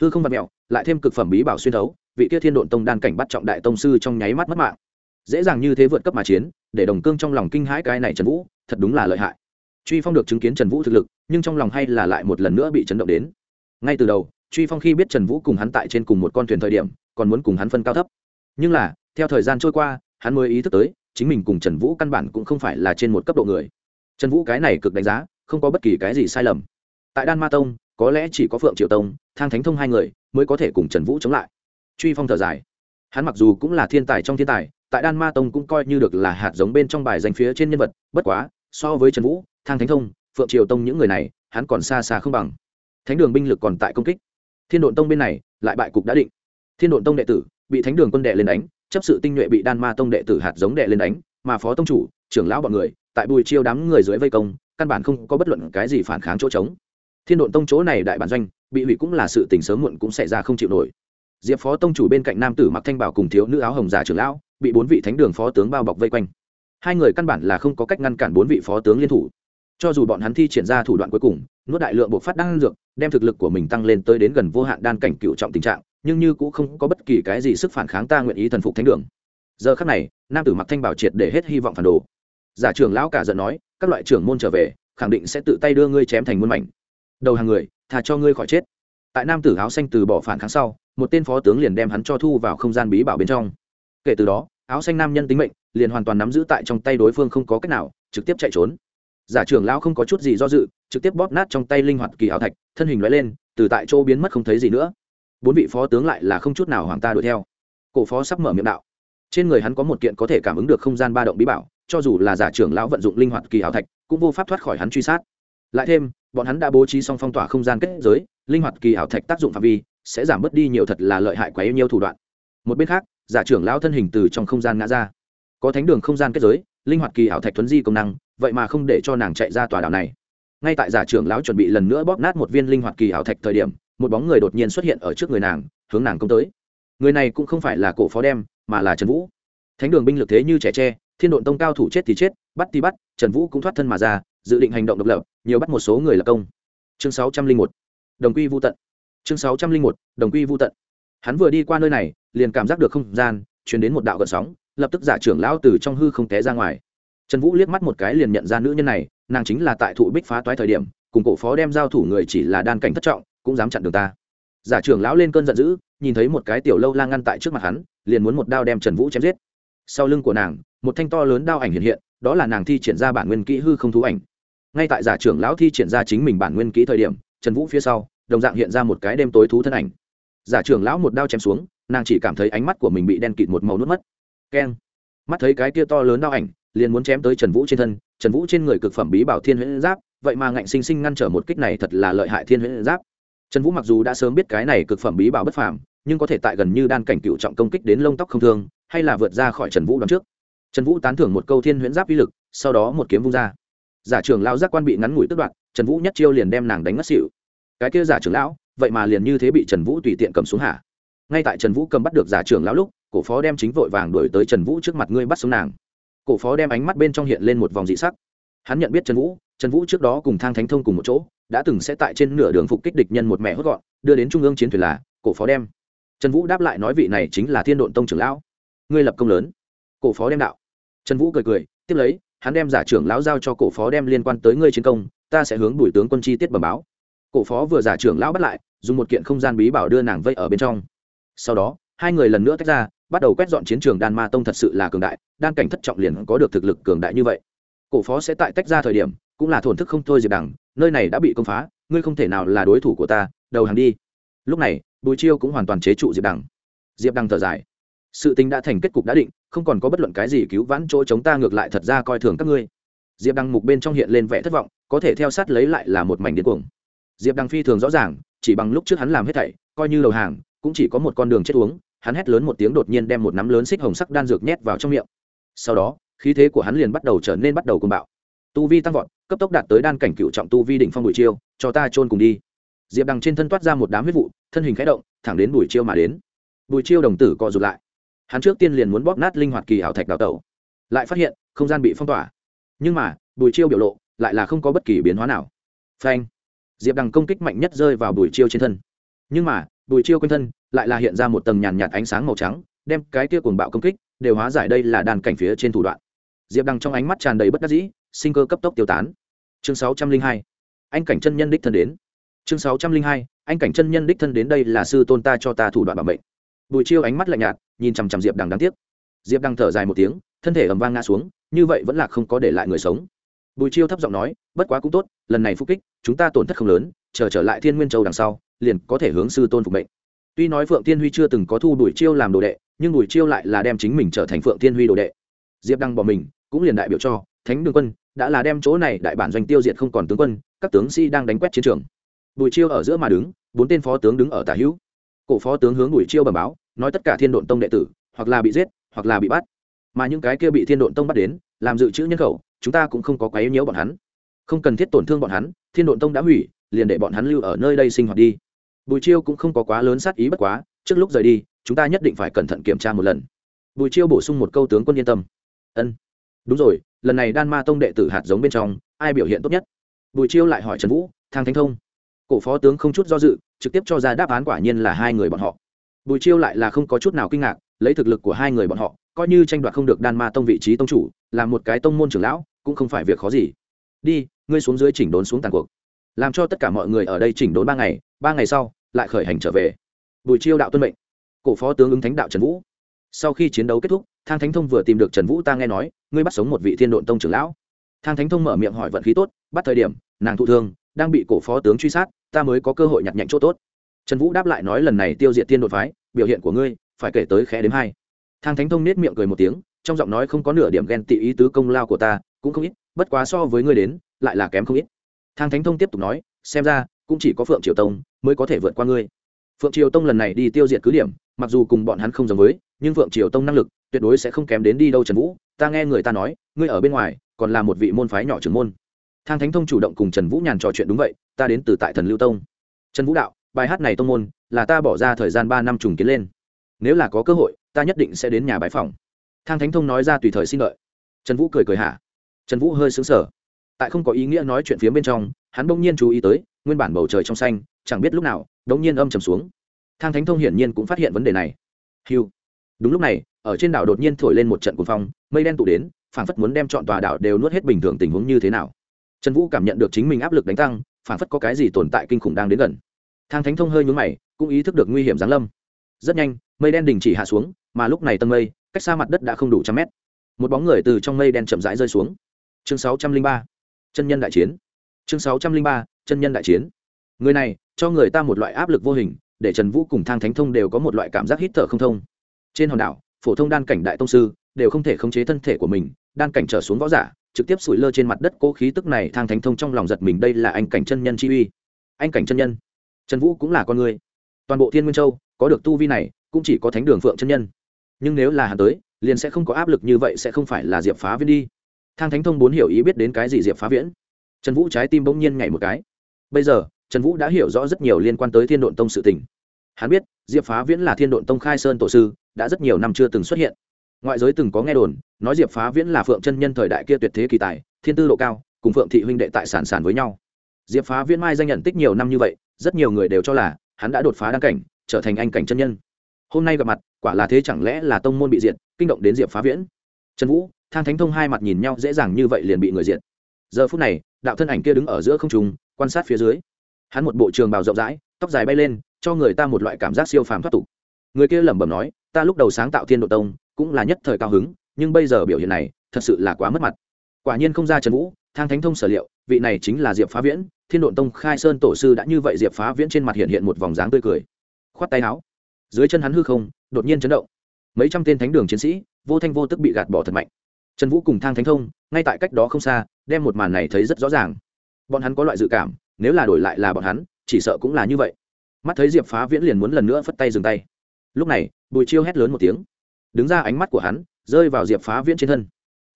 Hư không vật mẹo, lại thêm cực phẩm bí bảo xuyên thấu, vị kia thiên độn tông đan cảnh bắt trọng đại tông sư trong nháy mắt mất mạng. Dễ dàng như thế vượt cấp mà chiến, để đồng cương trong lòng kinh hãi cái này trần vũ, thật đúng là lợi hại. Truy phong được chứng kiến trần vũ thực lực, nhưng trong lòng hay là lại một lần nữa bị chấn động đến. Ngay từ đầu, truy phong khi biết trần vũ cùng hắn tại trên cùng một con thuyền thời điểm, còn muốn cùng hắn phân cao thấp. Nhưng là theo thời gian trôi qua, hắn mới ý thức tới, chính mình cùng trần vũ căn bản cũng không phải là trên một cấp độ người. Trần vũ cái này cực đánh giá, không có bất kỳ cái gì sai lầm. Tại đan ma tông, có lẽ chỉ có phượng triệu tông, thang thánh thông hai người mới có thể cùng trần vũ chống lại. Truy phong thở dài. Hắn mặc dù cũng là thiên tài trong thiên tài, tại đan ma tông cũng coi như được là hạt giống bên trong bài danh phía trên nhân vật, bất quá, so với trần vũ, thang thánh thông, phượng triều tông những người này, hắn còn xa xa không bằng. Thánh đường binh lực còn tại công kích. Thiên độn tông bên này, lại bại cục đã định. Thiên độn tông đệ tử bị thánh đường quân đệ lên đánh chấp sự tinh nhuệ bị đan ma tông đệ tử hạt giống đệ lên đánh, mà phó tông chủ, trưởng lão bọn người, tại bùi chiêu đám người dưới vây công, căn bản không có bất luận cái gì phản kháng chỗ trống. Thiên độn tông chỗ này đại bản doanh, bị hủy cũng là sự tình sớm muộn cũng xảy ra không chịu nổi. Diệp phó tông chủ bên cạnh nam tử mặc thanh bảo cùng thiếu nữ áo hồng giả trưởng lão, bị bốn vị thánh đường phó tướng bao bọc vây quanh. Hai người căn bản là không có cách ngăn cản bốn vị phó tướng liên thủ. Cho dù bọn hắn thi triển ra thủ đoạn cuối cùng, nuốt đại lượng bộ phát đan dược, đem thực lực của mình tăng lên tới đến gần vô hạn đan cảnh cựu trọng tình trạng nhưng như cũng không có bất kỳ cái gì sức phản kháng ta nguyện ý thần phục thánh đường. Giờ khắc này, nam tử mặc thanh bảo triệt để hết hy vọng phản đồ. Giả trưởng lão cả giận nói, các loại trưởng môn trở về, khẳng định sẽ tự tay đưa ngươi chém thành muôn mảnh. Đầu hàng người thà cho ngươi khỏi chết. Tại nam tử áo xanh từ bỏ phản kháng sau, một tên phó tướng liền đem hắn cho thu vào không gian bí bảo bên trong. Kể từ đó, áo xanh nam nhân tính mệnh liền hoàn toàn nắm giữ tại trong tay đối phương không có cách nào, trực tiếp chạy trốn. Giả trưởng lão không có chút gì do dự, trực tiếp bóp nát trong tay linh hoạt kỳ áo thạch, thân hình loại lên, từ tại chỗ biến mất không thấy gì nữa bốn vị phó tướng lại là không chút nào hoàng ta đuổi theo. Cổ phó sắp mở miệng đạo. Trên người hắn có một kiện có thể cảm ứng được không gian ba động bí bảo, cho dù là giả trưởng lão vận dụng linh hoạt kỳ hảo thạch, cũng vô pháp thoát khỏi hắn truy sát. Lại thêm, bọn hắn đã bố trí xong phong tỏa không gian kết giới, linh hoạt kỳ hảo thạch tác dụng phạm vi sẽ giảm bớt đi nhiều thật là lợi hại quá yêu nhiều thủ đoạn. Một bên khác, giả trưởng lão thân hình từ trong không gian ngã ra. Có thánh đường không gian kết giới, linh hoạt kỳ hảo thạch thuấn di công năng, vậy mà không để cho nàng chạy ra tòa đảo này. Ngay tại giả trưởng lão chuẩn bị lần nữa bóp nát một viên linh hoạt kỳ hảo thạch thời điểm một bóng người đột nhiên xuất hiện ở trước người nàng, hướng nàng công tới. Người này cũng không phải là cổ phó đem, mà là trần vũ. Thánh đường binh lực thế như trẻ tre, thiên độn tông cao thủ chết thì chết, bắt thì bắt, trần vũ cũng thoát thân mà ra, dự định hành động độc lập, nhiều bắt một số người lập công. Chương sáu trăm linh một, đồng quy vô tận. Chương sáu trăm linh một, đồng quy vô tận. Hắn vừa đi qua nơi này, liền cảm giác được không gian chuyển đến một đạo gợn sóng, lập tức giả trưởng lão từ trong hư không té ra ngoài. Trần vũ liếc mắt một cái liền nhận ra nữ nhân này, nàng chính là tại thụ bích phá toái thời điểm, cùng cổ phó đem giao thủ người chỉ là đan cảnh thất trọng cũng dám chặn đường ta. Giả trưởng lão lên cơn giận dữ, nhìn thấy một cái tiểu lâu la ngăn tại trước mặt hắn, liền muốn một đao đem trần vũ chém giết. Sau lưng của nàng, một thanh to lớn đao ảnh hiện hiện, đó là nàng thi triển ra bản nguyên kỹ hư không thú ảnh. Ngay tại giả trưởng lão thi triển ra chính mình bản nguyên kỹ thời điểm, trần vũ phía sau, đồng dạng hiện ra một cái đêm tối thú thân ảnh. Giả trưởng lão một đao chém xuống, nàng chỉ cảm thấy ánh mắt của mình bị đen kịt một màu nuốt mất. Keng. Mắt thấy cái kia to lớn đao ảnh, liền muốn chém tới trần vũ trên thân, trần vũ trên người cực phẩm bí bảo thiên huyễn giáp, vậy mà ngạnh sinh sinh ngăn trở một kích này thật là lợi hại thiên huyễn giáp trần vũ mặc dù đã sớm biết cái này cực phẩm bí bảo bất phàm, nhưng có thể tại gần như đan cảnh cựu trọng công kích đến lông tóc không thương, hay là vượt ra khỏi trần vũ đón trước. Trần vũ tán thưởng một câu thiên huyễn giáp uy lực, sau đó một kiếm vung ra. Giả trưởng lão giác quan bị ngắn ngủi tức đoạn trần vũ nhất chiêu liền đem nàng đánh ngất xỉu. Cái kia giả trưởng lão, vậy mà liền như thế bị trần vũ tùy tiện cầm xuống hạ ngay tại trần vũ cầm bắt được giả trưởng lão lúc, cổ phó đem chính vội vàng đuổi tới trần vũ trước mặt ngươi bắt xuống nàng. Cổ phó đem ánh mắt bên trong hiện lên một vòng dị sắc. Hắn nhận biết trần vũ trần vũ trước đó cùng thang thánh thông cùng một chỗ, đã từng sẽ tại trên nửa đường phục kích địch nhân một mẹ hốt gọn, đưa đến trung ương chiến thuyền là, cổ phó đem. Trần vũ đáp lại nói vị này chính là thiên độn tông trưởng lão. Ngươi lập công lớn. Cổ phó đem đạo. Trần vũ cười cười, tiếp lấy, hắn đem giả trưởng lão giao cho cổ phó đem liên quan tới ngươi chiến công, ta sẽ hướng bùi tướng quân chi tiết bẩm báo. Cổ phó vừa giả trưởng lão bắt lại, dùng một kiện không gian bí bảo đưa nàng vây ở bên trong. Sau đó, hai người lần nữa tách ra, bắt đầu quét dọn chiến trường đan ma tông thật sự là cường đại, đan cảnh thất trọng liền có được thực lực cường đại như vậy. Cổ phó sẽ tại tách ra thời điểm cũng là thổn thức không thôi diệp đằng, nơi này đã bị công phá, ngươi không thể nào là đối thủ của ta, đầu hàng đi. Lúc này bùi chiêu cũng hoàn toàn chế trụ diệp đằng. Diệp đằng thở dài. Sự tình đã thành kết cục đã định, không còn có bất luận cái gì cứu vãn chỗ chống ta ngược lại thật ra coi thường các ngươi. Diệp đăng mục bên trong hiện lên vẻ thất vọng, có thể theo sát lấy lại là một mảnh điên cuồng. Diệp đăng phi thường rõ ràng, chỉ bằng lúc trước hắn làm hết thảy, coi như đầu hàng, cũng chỉ có một con đường chết uống, hắn hét lớn một tiếng đột nhiên đem một nắm lớn xích hồng sắc đan dược nhét vào trong miệng. Sau đó, khí thế của hắn liền bắt đầu trở nên bắt đầu cuồng bạo. Tu vi tăng vọt cấp tốc đạt tới đan cảnh cựu trọng tu vi đỉnh phong bùi chiêu cho ta chôn cùng đi. Diệp đằng trên thân toát ra một đám huyết vụ, thân hình khẽ động, thẳng đến bùi chiêu mà đến. Bùi chiêu đồng tử co rụt lại. Hắn trước tiên liền muốn bóp nát linh hoạt kỳ ảo thạch đào tẩu, lại phát hiện không gian bị phong tỏa. Nhưng mà bùi chiêu biểu lộ lại là không có bất kỳ biến hóa nào. Phanh! Diệp đằng công kích mạnh nhất rơi vào bùi chiêu trên thân. Nhưng mà bùi chiêu quanh thân lại là hiện ra một tầng nhàn nhạt ánh sáng màu trắng, đem cái kia cuồng bạo công kích đều hóa giải đây là đàn cảnh phía trên thủ đoạn. Diệp đằng trong ánh mắt tràn đầy bất đắc dĩ, sinh cơ cấp tốc tiêu tán chương sáu trăm linh hai, anh cảnh chân nhân đích thân đến. Chương sáu trăm linh hai, anh cảnh chân nhân đích thân đến đây là sư tôn ta cho ta thủ đoạn bảo mệnh. Bùi chiêu ánh mắt lạnh nhạt, nhìn chằm chằm diệp đằng đáng tiếc. Diệp đằng thở dài một tiếng, thân thể ầm vang ngã xuống, như vậy vẫn là không có để lại người sống. Bùi chiêu thấp giọng nói, bất quá cũng tốt, lần này phục kích, chúng ta tổn thất không lớn, chờ trở lại thiên nguyên châu đằng sau, liền có thể hướng sư tôn phục mệnh. Tuy nói phượng tiên huy chưa từng có thu bùi chiêu làm đồ đệ, nhưng bùi chiêu lại là đem chính mình trở thành phượng tiên huy đồ đệ. Diệp đăng bỏ mình, cũng liền đại biểu cho thánh đường quân đã là đem chỗ này đại bản doanh tiêu diệt không còn tướng quân, các tướng sĩ đang đánh quét chiến trường. Bùi chiêu ở giữa mà đứng, bốn tên phó tướng đứng ở tả hữu. Cổ phó tướng hướng bùi chiêu bẩm báo, nói tất cả thiên độn tông đệ tử, hoặc là bị giết, hoặc là bị bắt. Mà những cái kia bị thiên độn tông bắt đến, làm dự trữ nhân khẩu, chúng ta cũng không có quấy nhiễu bọn hắn. Không cần thiết tổn thương bọn hắn, thiên độn tông đã hủy, liền để bọn hắn lưu ở nơi đây sinh hoạt đi. Bùi chiêu cũng không có quá lớn sát ý bất quá, trước lúc rời đi, chúng ta nhất định phải cẩn thận kiểm tra một lần. Bùi chiêu bổ sung một câu tướng quân yên tâm. Ân. Đúng rồi lần này đan ma tông đệ tử hạt giống bên trong, ai biểu hiện tốt nhất? Bùi chiêu lại hỏi trần vũ, thang thánh thông, cổ phó tướng không chút do dự, trực tiếp cho ra đáp án quả nhiên là hai người bọn họ. Bùi chiêu lại là không có chút nào kinh ngạc, lấy thực lực của hai người bọn họ, coi như tranh đoạt không được đan ma tông vị trí tông chủ, là một cái tông môn trưởng lão, cũng không phải việc khó gì. Đi, ngươi xuống dưới chỉnh đốn xuống tàn cuộc. Làm cho tất cả mọi người ở đây chỉnh đốn ba ngày ba ngày sau, lại khởi hành trở về. Bùi chiêu đạo tuân mệnh. Cổ phó tướng ứng thánh đạo trần vũ. Sau khi chiến đấu kết thúc thang thánh thông vừa tìm được trần vũ ta nghe nói, ngươi bắt sống một vị thiên độn tông trưởng lão. Thang thánh thông mở miệng hỏi vận khí tốt, bắt thời điểm, nàng thụ thương, đang bị cổ phó tướng truy sát, ta mới có cơ hội nhặt nhạnh chỗ tốt. Trần vũ đáp lại nói lần này tiêu diệt thiên đột phái, biểu hiện của ngươi, phải kể tới khẽ đến hai. Thang thánh thông nết miệng cười một tiếng, trong giọng nói không có nửa điểm ghen tị ý tứ công lao của ta, cũng không ít, bất quá so với ngươi đến, lại là kém không ít. Thang thánh thông tiếp tục nói, xem ra, cũng chỉ có phượng triều tông mới có thể vượt qua ngươi. Phượng triều tông lần này đi tiêu diệt cứ điểm, mặc dù cùng bọn hắn không giống với, nhưng phượng triều tông năng lực tuyệt đối sẽ không kém đến đi đâu trần vũ, ta nghe người ta nói, ngươi ở bên ngoài, còn là một vị môn phái nhỏ trưởng môn. Thang thánh thông chủ động cùng trần vũ nhàn trò chuyện đúng vậy, ta đến từ tại thần lưu tông. Trần vũ đạo, bài hát này tông môn, là ta bỏ ra thời gian ba năm trùng kiến lên. Nếu là có cơ hội, ta nhất định sẽ đến nhà bãi phòng thang thánh thông nói ra tùy thời xin lợi. Trần vũ cười cười hả? Trần vũ hơi xứng sở tại không có ý nghĩa nói chuyện phía bên trong, hắn bỗng nhiên chú ý tới, nguyên bản bầu trời trong xanh, chẳng biết lúc nào bỗng nhiên âm trầm xuống. Thang thánh thông hiển nhiên cũng phát hiện vấn đề này. Hiu đúng lúc này ở trên đảo đột nhiên thổi lên một trận cuồng phong, mây đen tụ đến phản phất muốn đem chọn tòa đảo đều nuốt hết bình thường tình huống như thế nào. Trần vũ cảm nhận được chính mình áp lực đánh tăng phản phất có cái gì tồn tại kinh khủng đang đến gần. Thang thánh thông hơi nhún mày, cũng ý thức được nguy hiểm giáng lâm. Rất nhanh, mây đen đình chỉ hạ xuống, mà lúc này tầng mây, cách xa mặt đất đã không đủ trăm mét. Một bóng người từ trong mây đen chậm rãi rơi xuống. Chương sáu trăm linh ba, chân nhân đại chiến. Chương sáu trăm linh ba, chân nhân đại chiến. Người này, cho người ta một loại áp lực vô hình, để trần vũ cùng thang thánh thông đều có một loại cảm giác hít thở không thông. Trên hòn đảo phổ thông đan cảnh đại tông sư, đều không thể khống chế thân thể của mình, đan cảnh trở xuống võ giả, trực tiếp sủi lơ trên mặt đất, cố khí tức này thang thánh thông trong lòng giật mình, đây là anh cảnh chân nhân chi uy. Anh cảnh chân nhân? Trần vũ cũng là con người. Toàn bộ thiên nguyên châu, có được tu vi này, cũng chỉ có thánh đường phượng chân nhân. Nhưng nếu là hắn tới, liền sẽ không có áp lực như vậy, sẽ không phải là diệp phá viễn đi. Thang thánh thông bốn hiểu ý biết đến cái gì diệp phá viễn. Trần vũ trái tim bỗng nhiên nhảy một cái. Bây giờ, trần vũ đã hiểu rõ rất nhiều liên quan tới thiên độn tông sự tình. Hắn biết, diệp phá viễn là thiên độn tông khai sơn tổ sư đã rất nhiều năm chưa từng xuất hiện. Ngoại giới từng có nghe đồn, nói diệp phá viễn là phượng chân nhân thời đại kia tuyệt thế kỳ tài, thiên tư độ cao, cùng phượng thị huynh đệ tại sản sản với nhau. Diệp phá viễn mai danh nhận tích nhiều năm như vậy, rất nhiều người đều cho là hắn đã đột phá đăng cảnh, trở thành anh cảnh chân nhân. Hôm nay gặp mặt, quả là thế chẳng lẽ là tông môn bị diệt, kinh động đến diệp phá viễn. Trần vũ, thang thánh thông hai mặt nhìn nhau dễ dàng như vậy liền bị người diệt. Giờ phút này, đạo thân ảnh kia đứng ở giữa không trùng quan sát phía dưới. Hắn một bộ trường bào rộng rãi, tóc dài bay lên, cho người ta một loại cảm giác siêu phàm thoát tục người kia lẩm bẩm nói, ta lúc đầu sáng tạo thiên độ tông, cũng là nhất thời cao hứng, nhưng bây giờ biểu hiện này, thật sự là quá mất mặt. Quả nhiên không ra trần vũ, thang thánh thông sở liệu, vị này chính là diệp phá viễn, thiên độn tông khai sơn tổ sư đã như vậy diệp phá viễn trên mặt hiện hiện một vòng dáng tươi cười. Khoát tay áo. Dưới chân hắn hư không, đột nhiên chấn động. Mấy trăm tên thánh đường chiến sĩ, vô thanh vô tức bị gạt bỏ thật mạnh. Trần vũ cùng thang thánh thông, ngay tại cách đó không xa, đem một màn này thấy rất rõ ràng. Bọn hắn có loại dự cảm, nếu là đổi lại là bọn hắn, chỉ sợ cũng là như vậy. Mắt thấy diệp phá viễn liền muốn lần nữa phất tay dừng tay lúc này, bùi chiêu hét lớn một tiếng. Đứng ra ánh mắt của hắn rơi vào diệp phá viễn trên thân.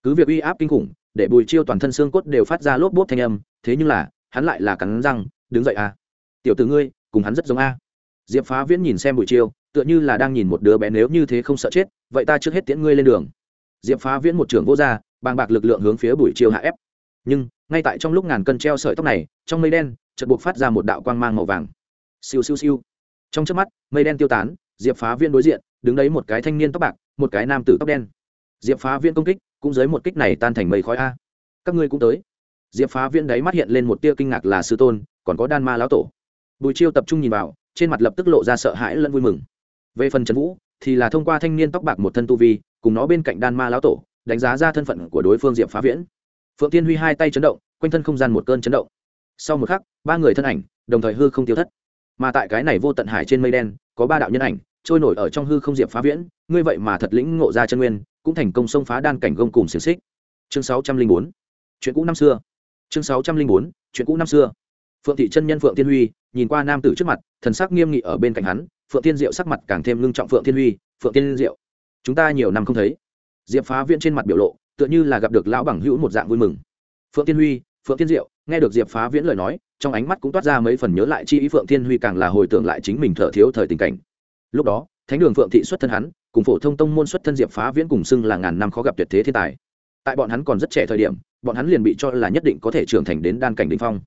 Cứ việc uy áp kinh khủng, để bùi chiêu toàn thân xương cốt đều phát ra lốp bốp thanh âm, thế nhưng là, hắn lại là cắn răng, đứng dậy a. À. tiểu t ử ngươi, cùng hắn rất giống a. Diệp phá viễn nhìn xem bùi chiêu, tựa như là đang nhìn một đứa bé nếu như thế không sợ chết, vậy ta trước hết tiễn ngươi lên đường. Diệp phá viễn một trưởng vô r bàng bạc lực lượng hướng phía bùi chiêu hạ ép. Nhưng, ngay tại trong lúc ngàn cân treo sợi tóc này, trong mây đen, chợt buộc phát ra một đạo quang mang màu vàng. Siêu siêu siêu. Trong trước mắt, mây đen tiêu tán diệp phá viên đối diện, đứng đấy một cái thanh niên tóc bạc, một cái nam tử tóc đen. Diệp phá viên công kích, cũng dưới một kích này tan thành mây khói a. Các ngươi cũng tới. Diệp phá viên đấy mắt hiện lên một tia kinh ngạc là sư tôn, còn có đan ma lão tổ. Bùi chiêu tập trung nhìn vào, trên mặt lập tức lộ ra sợ hãi lẫn vui mừng. Về phần trần vũ, thì là thông qua thanh niên tóc bạc một thân tu vi, cùng nó bên cạnh đan ma lão tổ, đánh giá ra thân phận của đối phương diệp phá viễn. Phượng tiên huy hai tay chấn động, quanh thân không gian một cơn chấn động. Sau một khắc, ba người thân ảnh, đồng thời hư không tiêu thất. Mà tại cái này vô tận hải trên mây đen có ba đạo nhân ảnh, trôi nổi ở trong hư không diệp phá viễn, ngươi vậy mà thật lĩnh ngộ ra chân nguyên, cũng thành công xông phá đan cảnh gông cùng xiềng xích. Chương sáu trăm linh bốn, chuyện cũ năm xưa. Chương sáu trăm linh bốn, chuyện cũ năm xưa. Phượng thị chân nhân phượng tiên huy, nhìn qua nam tử trước mặt, thần sắc nghiêm nghị ở bên cạnh hắn, phượng tiên diệu sắc mặt càng thêm ngưng trọng phượng tiên huy, phượng tiên diệu, chúng ta nhiều năm không thấy. Diệp phá viễn trên mặt biểu lộ, tựa như là gặp được lão bằng hữu một dạng vui mừng. Phượng tiên huy phượng Thiên diệu, nghe được diệp phá viễn lời nói, trong ánh mắt cũng toát ra mấy phần nhớ lại chi ý phượng Thiên huy càng là hồi tưởng lại chính mình thở thiếu thời tình cảnh. Lúc đó, thánh đường phượng thị xuất thân hắn, cùng phổ thông tông môn xuất thân diệp phá viễn cùng xưng là ngàn năm khó gặp tuyệt thế thiên tài. Tại bọn hắn còn rất trẻ thời điểm, bọn hắn liền bị cho là nhất định có thể trưởng thành đến đan cảnh đ ỉ n h phong.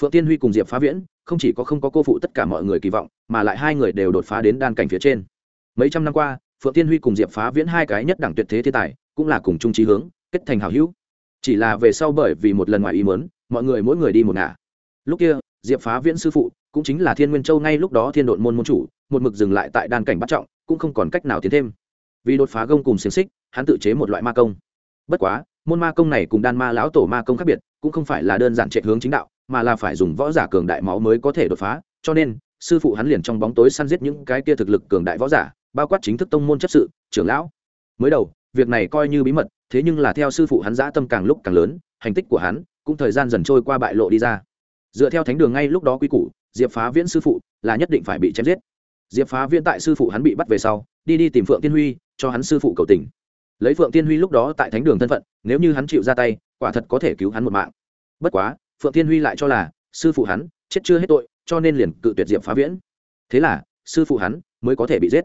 Phượng tiên huy cùng diệp phá viễn, không chỉ có không có cô phụ tất cả mọi người kỳ vọng, mà lại hai người đều đột phá đến đan cảnh phía trên. Mấy trăm năm qua, phượng tiên huy cùng diệp phá viễn hai cái nhất đẳng tuyệt thế thiên tài, cũng là cùng chung trí hướng, kết thành hào hữu chỉ là về sau bởi vì một lần ngoài ý mớn mọi người mỗi người đi một ngả. Lúc kia, diệp phá viễn sư phụ, cũng chính là thiên nguyên châu ngay lúc đó thiên đội môn môn chủ, một mực dừng lại tại đan cảnh bắt trọng, cũng không còn cách nào tiến thêm. Vì đột phá gông cùng xiềng xích, hắn tự chế một loại ma công. Bất quá, môn ma công này cùng đan ma lão tổ ma công khác biệt, cũng không phải là đơn giản chạy hướng chính đạo, mà là phải dùng võ giả cường đại máu mới có thể đột phá, cho nên, sư phụ hắn liền trong bóng tối săn giết những cái kia thực lực cường đại võ giả, bao quát chính thức tông môn chấp sự, trưởng lão. Mới đầu, việc này coi như bí mật thế nhưng là theo sư phụ hắn dã tâm càng lúc càng lớn, hành tích của hắn cũng thời gian dần trôi qua bại lộ đi ra. Dựa theo thánh đường ngay lúc đó quy củ, diệp phá viễn sư phụ là nhất định phải bị chém giết. Diệp phá viễn tại sư phụ hắn bị bắt về sau, đi đi tìm phượng tiên huy, cho hắn sư phụ cầu tình. Lấy phượng tiên huy lúc đó tại thánh đường thân phận, nếu như hắn chịu ra tay, quả thật có thể cứu hắn một mạng. Bất quá, phượng tiên huy lại cho là, sư phụ hắn chết chưa hết tội, cho nên liền cự tuyệt diệp phá viễn. Thế là, sư phụ hắn mới có thể bị giết.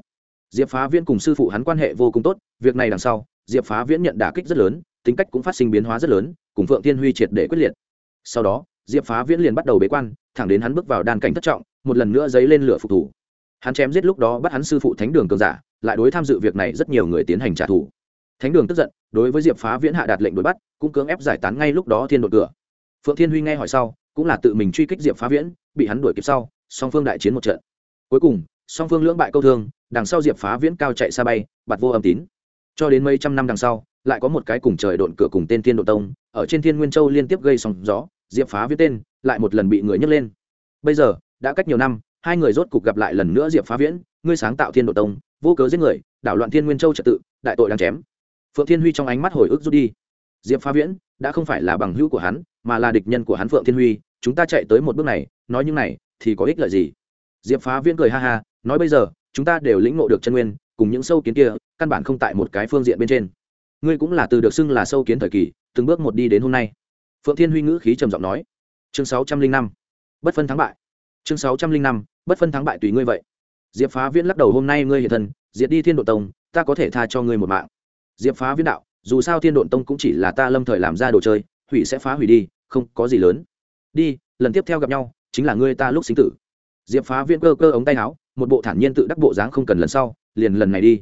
Diệp phá viễn cùng sư phụ hắn quan hệ vô cùng tốt, việc này đằng sau diệp phá viễn nhận đả kích rất lớn, tính cách cũng phát sinh biến hóa rất lớn, cùng phượng Thiên huy triệt để quyết liệt. Sau đó, diệp phá viễn liền bắt đầu bế quan, thẳng đến hắn bước vào đan cảnh thất trọng, một lần nữa dấy lên lửa phục thủ. Hắn chém giết lúc đó bắt hắn sư phụ thánh đường cường giả, lại đối tham dự việc này rất nhiều người tiến hành trả thù. Thánh đường tức giận, đối với diệp phá viễn hạ đạt lệnh đuổi bắt, cũng cưỡng ép giải tán ngay lúc đó thiên đột cửa. Phượng thiên huy nghe hỏi sau, cũng là tự mình truy kích diệp phá viễn, bị hắn đuổi kịp sau, song phương đại chiến một trận. Cuối cùng, song phương lưỡng bại câu thương, đằng sau diệp phá viễn cao chạy xa bay, bạt vô âm tín cho đến mấy trăm năm đằng sau, lại có một cái cùng trời độn cửa cùng tên thiên độ tông, ở trên thiên nguyên châu liên tiếp gây sóng gió, diệp phá viễn tên, lại một lần bị người nhấc lên. Bây giờ, đã cách nhiều năm, hai người rốt cục gặp lại lần nữa diệp phá viễn, ngươi sáng tạo thiên độ tông, vô cớ giết người, đảo loạn thiên nguyên châu trật tự, đại tội đang chém. Phượng thiên huy trong ánh mắt hồi ức rút đi. Diệp phá viễn, đã không phải là bằng hữu của hắn, mà là địch nhân của hắn phượng thiên huy, chúng ta chạy tới một bước này, nói những này, thì có ích lợi gì? Diệp phá viễn cười ha ha, nói bây giờ, chúng ta đều lĩnh ngộ được chân nguyên, cùng những sâu kiến kia căn bản không tại một cái phương diện bên trên. Ngươi cũng là từ được xưng là sâu kiến thời kỳ, từng bước một đi đến hôm nay. Phượng thiên huy ngữ khí trầm giọng nói. Chương sáu trăm linh năm, bất phân thắng bại. Chương sáu trăm linh năm, bất phân thắng bại tùy ngươi vậy. Diệp phá viễn lắc đầu, hôm nay ngươi hiện thân, diệt đi thiên độ tông, ta có thể tha cho ngươi một mạng. Diệp phá viễn đạo, dù sao thiên độ tông cũng chỉ là ta lâm thời làm ra đồ chơi, hủy sẽ phá hủy đi, không có gì lớn. Đi, lần tiếp theo gặp nhau, chính là ngươi ta lúc sinh tử. Diệp phá viễn cơ cơ ống tay áo, một bộ thản nhiên tự đắc bộ dáng không cần lần sau, liền lần này đi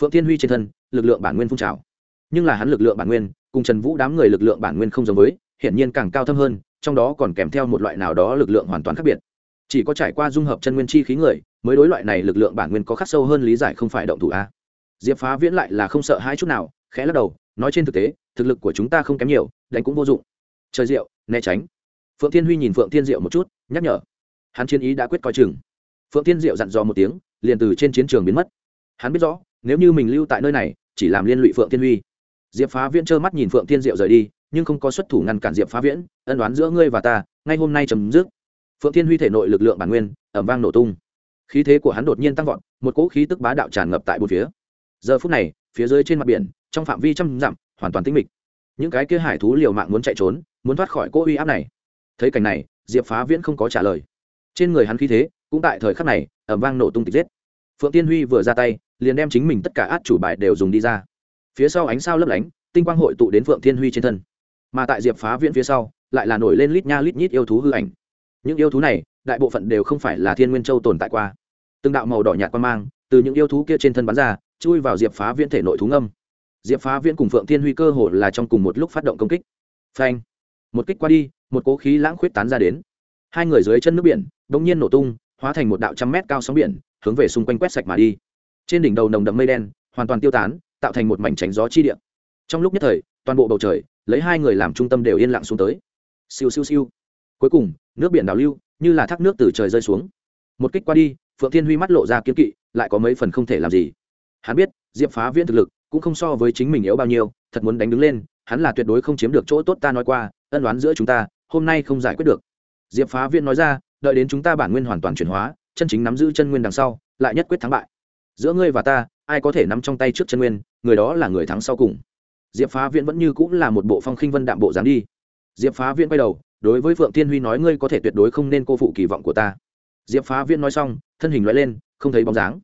phượng thiên huy trên thân, lực lượng bản nguyên phun trào. Nhưng là hắn lực lượng bản nguyên, cùng trần vũ đám người lực lượng bản nguyên không giống với, hiển nhiên càng cao thâm hơn, trong đó còn kèm theo một loại nào đó lực lượng hoàn toàn khác biệt. Chỉ có trải qua dung hợp chân nguyên chi khí người, mới đối loại này lực lượng bản nguyên có khắc sâu hơn lý giải không phải động thủ a. Diệp phá viễn lại là không sợ hai chút nào, khẽ lắc đầu, nói trên thực tế, thực lực của chúng ta không kém nhiều, đánh cũng vô dụng. Trời diệu né tránh. Phượng thiên huy nhìn phượng thiên diệu một chút, nhắc nhở. Hắn chiến ý đã quyết coi chừng. Phượng thiên diệu dặn dò một tiếng, liền từ trên chiến trường biến mất. Hắn biết rõ nếu như mình lưu tại nơi này, chỉ làm liên lụy phượng thiên huy. Diệp phá viễn trơ mắt nhìn phượng thiên diệu rời đi, nhưng không có xuất thủ ngăn cản diệp phá viễn, ân đoán giữa ngươi và ta, ngay hôm nay chấm dứt. Phượng thiên huy thể nội lực lượng bản nguyên ẩm vang nổ tung. Khí thế của hắn đột nhiên tăng vọt, một cỗ khí tức bá đạo tràn ngập tại bốn phía. Giờ phút này, phía dưới trên mặt biển, trong phạm vi trăm dặm, hoàn toàn tĩnh mịch. Những cái kia hải thú liều mạng muốn chạy trốn, muốn thoát khỏi cỗ uy áp này. Thấy cảnh này, diệp phá viễn không có trả lời. Trên người hắn khí thế, cũng tại thời khắc này ẩm vang nổ tung tịch giết phượng tiên huy vừa ra tay, liền đem chính mình tất cả át chủ bài đều dùng đi ra. Phía sau ánh sao lấp lánh, tinh quang hội tụ đến phượng thiên huy trên thân. Mà tại diệp phá viễn phía sau, lại là nổi lên lít nha lít nhít yêu thú hư ảnh. Những yêu thú này, đại bộ phận đều không phải là thiên nguyên châu tồn tại qua. Từng đạo màu đỏ nhạt quan mang, từ những yêu thú kia trên thân bắn ra, chui vào diệp phá viễn thể nội thú ngâm. Diệp phá viễn cùng phượng thiên huy cơ hồ là trong cùng một lúc phát động công kích. Phanh! Một kích qua đi, một cố khí lãng khuyết tán ra đến. Hai người dưới chân nước biển đ ỗ n g nhiên nổ tung, hóa thành một đạo trăm mét cao sóng biển hướng về xung quanh quét sạch mà đi. Trên đỉnh đầu nồng đậm mây đen, hoàn toàn tiêu tán, tạo thành một mảnh tránh gió chi điện trong lúc nhất thời, toàn bộ bầu trời, lấy hai người làm trung tâm đều yên lặng xuống tới. Siêu siêu siêu. Cuối cùng, nước biển đào lưu, như là thác nước từ trời rơi xuống. Một kích qua đi, phượng thiên huy mắt lộ ra kiếm kỵ, lại có mấy phần không thể làm gì. Hắn biết, diệp phá viễn thực lực, cũng không so với chính mình yếu bao nhiêu, thật muốn đánh đứng lên, hắn là tuyệt đối không chiếm được chỗ tốt ta nói qua, ân đoán giữa chúng ta, hôm nay không giải quyết được. Diệp phá viễn nói ra, đợi đến chúng ta bản nguyên hoàn toàn chuyển hóa chân chính nắm giữ chân nguyên đằng sau, lại nhất quyết thắng bại. Giữa ngươi và ta, ai có thể nắm trong tay trước chân nguyên, người đó là người thắng sau cùng. Diệp phá viễn vẫn như cũng là một bộ phong khinh vân đạm bộ dáng đi. Diệp phá viễn quay đầu, đối với phượng thiên huy nói, ngươi có thể tuyệt đối không nên cô phụ kỳ vọng của ta. Diệp phá viễn nói xong, thân hình loại lên, không thấy bóng dáng.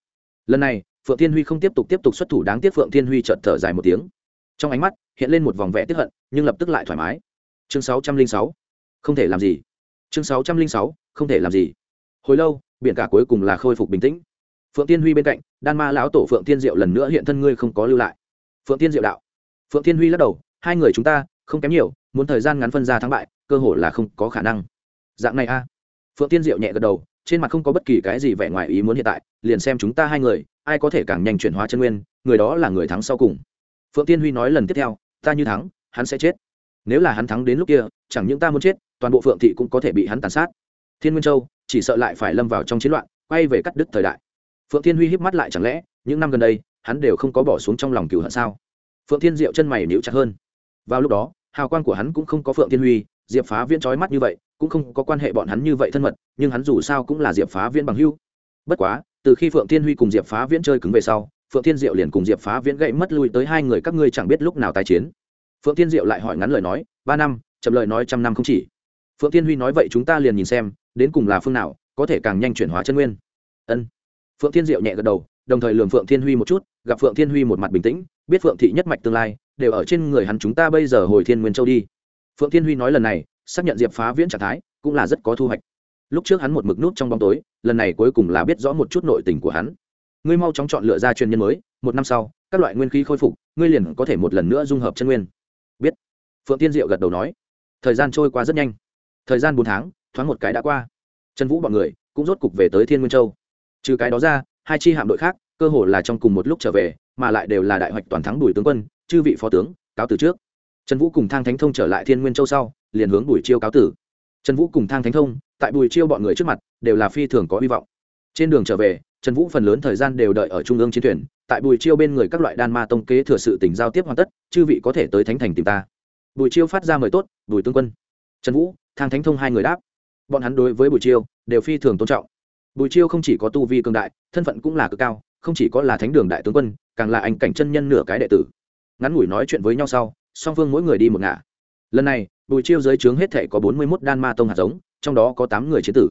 Lần này, phượng thiên huy không tiếp tục tiếp tục xuất thủ, đáng tiếc phượng thiên huy chợt thở dài một tiếng. Trong ánh mắt, hiện lên một vòng vẽ tiếp hận, nhưng lập tức lại thoải mái. Chương sáu trăm linh sáu, không thể làm gì. Chương sáu trăm linh sáu, không thể làm gì. Hồi lâu biển cả cuối cùng là khôi phục bình tĩnh. Phượng tiên huy bên cạnh, đan ma lão tổ phượng tiên diệu lần nữa hiện thân ngươi không có lưu lại. Phượng tiên diệu đạo. Phượng tiên huy lắc đầu, hai người chúng ta, không kém nhiều, muốn thời gian ngắn phân ra thắng bại, cơ hội là không có khả năng. Dạng này a. Phượng tiên diệu nhẹ gật đầu, trên mặt không có bất kỳ cái gì vẻ ngoài ý muốn hiện tại, liền xem chúng ta hai người, ai có thể càng nhanh chuyển hóa chân nguyên, người đó là người thắng sau cùng. Phượng tiên huy nói lần tiếp theo, ta như thắng, hắn sẽ chết. Nếu là hắn thắng đến lúc kia, chẳng những ta muốn chết, toàn bộ phượng thị cũng có thể bị hắn tàn sát. Thiên nguyên châu chỉ sợ lại phải lâm vào trong chiến loạn, quay về cắt đứt thời đại. Phượng thiên huy híp mắt lại chẳng lẽ, những năm gần đây, hắn đều không có bỏ xuống trong lòng cựu hận sao? Phượng thiên diệu chân mày níu chặt hơn. Vào lúc đó, hào quang của hắn cũng không có phượng thiên huy, diệp phá viễn trói mắt như vậy, cũng không có quan hệ bọn hắn như vậy thân mật, nhưng hắn dù sao cũng là diệp phá viễn bằng hưu bất quá, từ khi phượng thiên huy cùng diệp phá viễn chơi cứng về sau, phượng thiên diệu liền cùng diệp phá viễn gậy mất lui tới hai người các ngươi chẳng biết lúc nào tái chiến. Phượng thiên diệu lại hỏi ngắn lời nói, ba năm, chậm lời nói trăm năm không chỉ. Phượng thiên huy nói, vậy chúng ta liền nhìn xem đến cùng là phương nào, có thể càng nhanh chuyển hóa chân nguyên. Ân. Phượng thiên diệu nhẹ gật đầu, đồng thời lường phượng thiên huy một chút, gặp phượng thiên huy một mặt bình tĩnh, biết phượng thị nhất mạch tương lai, đều ở trên người hắn chúng ta bây giờ hồi thiên nguyên châu đi. Phượng thiên huy nói lần này, xác nhận diệp phá viễn trạng thái, cũng là rất có thu hoạch. Lúc trước hắn một mực nút trong bóng tối, lần này cuối cùng là biết rõ một chút nội tình của hắn. Ngươi mau chóng chọn lựa ra truyền nhân mới, một năm sau, các loại nguyên khí khôi phục, ngươi liền có thể một lần nữa dung hợp chân nguyên. Biết. Phượng tiên diệu gật đầu nói. Thời gian trôi qua rất nhanh. Thời gian bốn tháng thoáng một cái đã qua. Trần vũ bọn người cũng rốt cục về tới thiên nguyên châu. Trừ cái đó ra, hai chi hạm đội khác cơ hồ là trong cùng một lúc trở về, mà lại đều là đại hoạch toàn thắng bùi tướng quân, chư vị phó tướng, cáo từ trước. Trần vũ cùng thang thánh thông trở lại thiên nguyên châu sau, liền hướng bùi chiêu cáo tử trần vũ cùng thang thánh thông, tại bùi chiêu bọn người trước mặt, đều là phi thường có hy vọng. Trên đường trở về, trần vũ phần lớn thời gian đều đợi ở trung ương chiến thuyền, tại bùi chiêu bên người các loại đan ma tông kế thừa sự tỉnh giao tiếp hoàn tất, chư vị có thể tới thánh thành tìm ta. Bùi chiêu phát ra mời tốt, bùi tướng quân. Trần vũ, thang thánh thông hai người đáp bọn hắn đối với bùi chiêu đều phi thường tôn trọng. Bùi chiêu không chỉ có tu vi cường đại, thân phận cũng là cực cao, không chỉ có là thánh đường đại tướng quân, càng là anh cảnh chân nhân nửa cái đệ tử. Ngắn ngủi nói chuyện với nhau sau, song phương mỗi người đi một ngả. Lần này, bùi chiêu dưới trướng hết thể có bốn mươi mốt đan ma tông hạt giống, trong đó có tám người chế tử.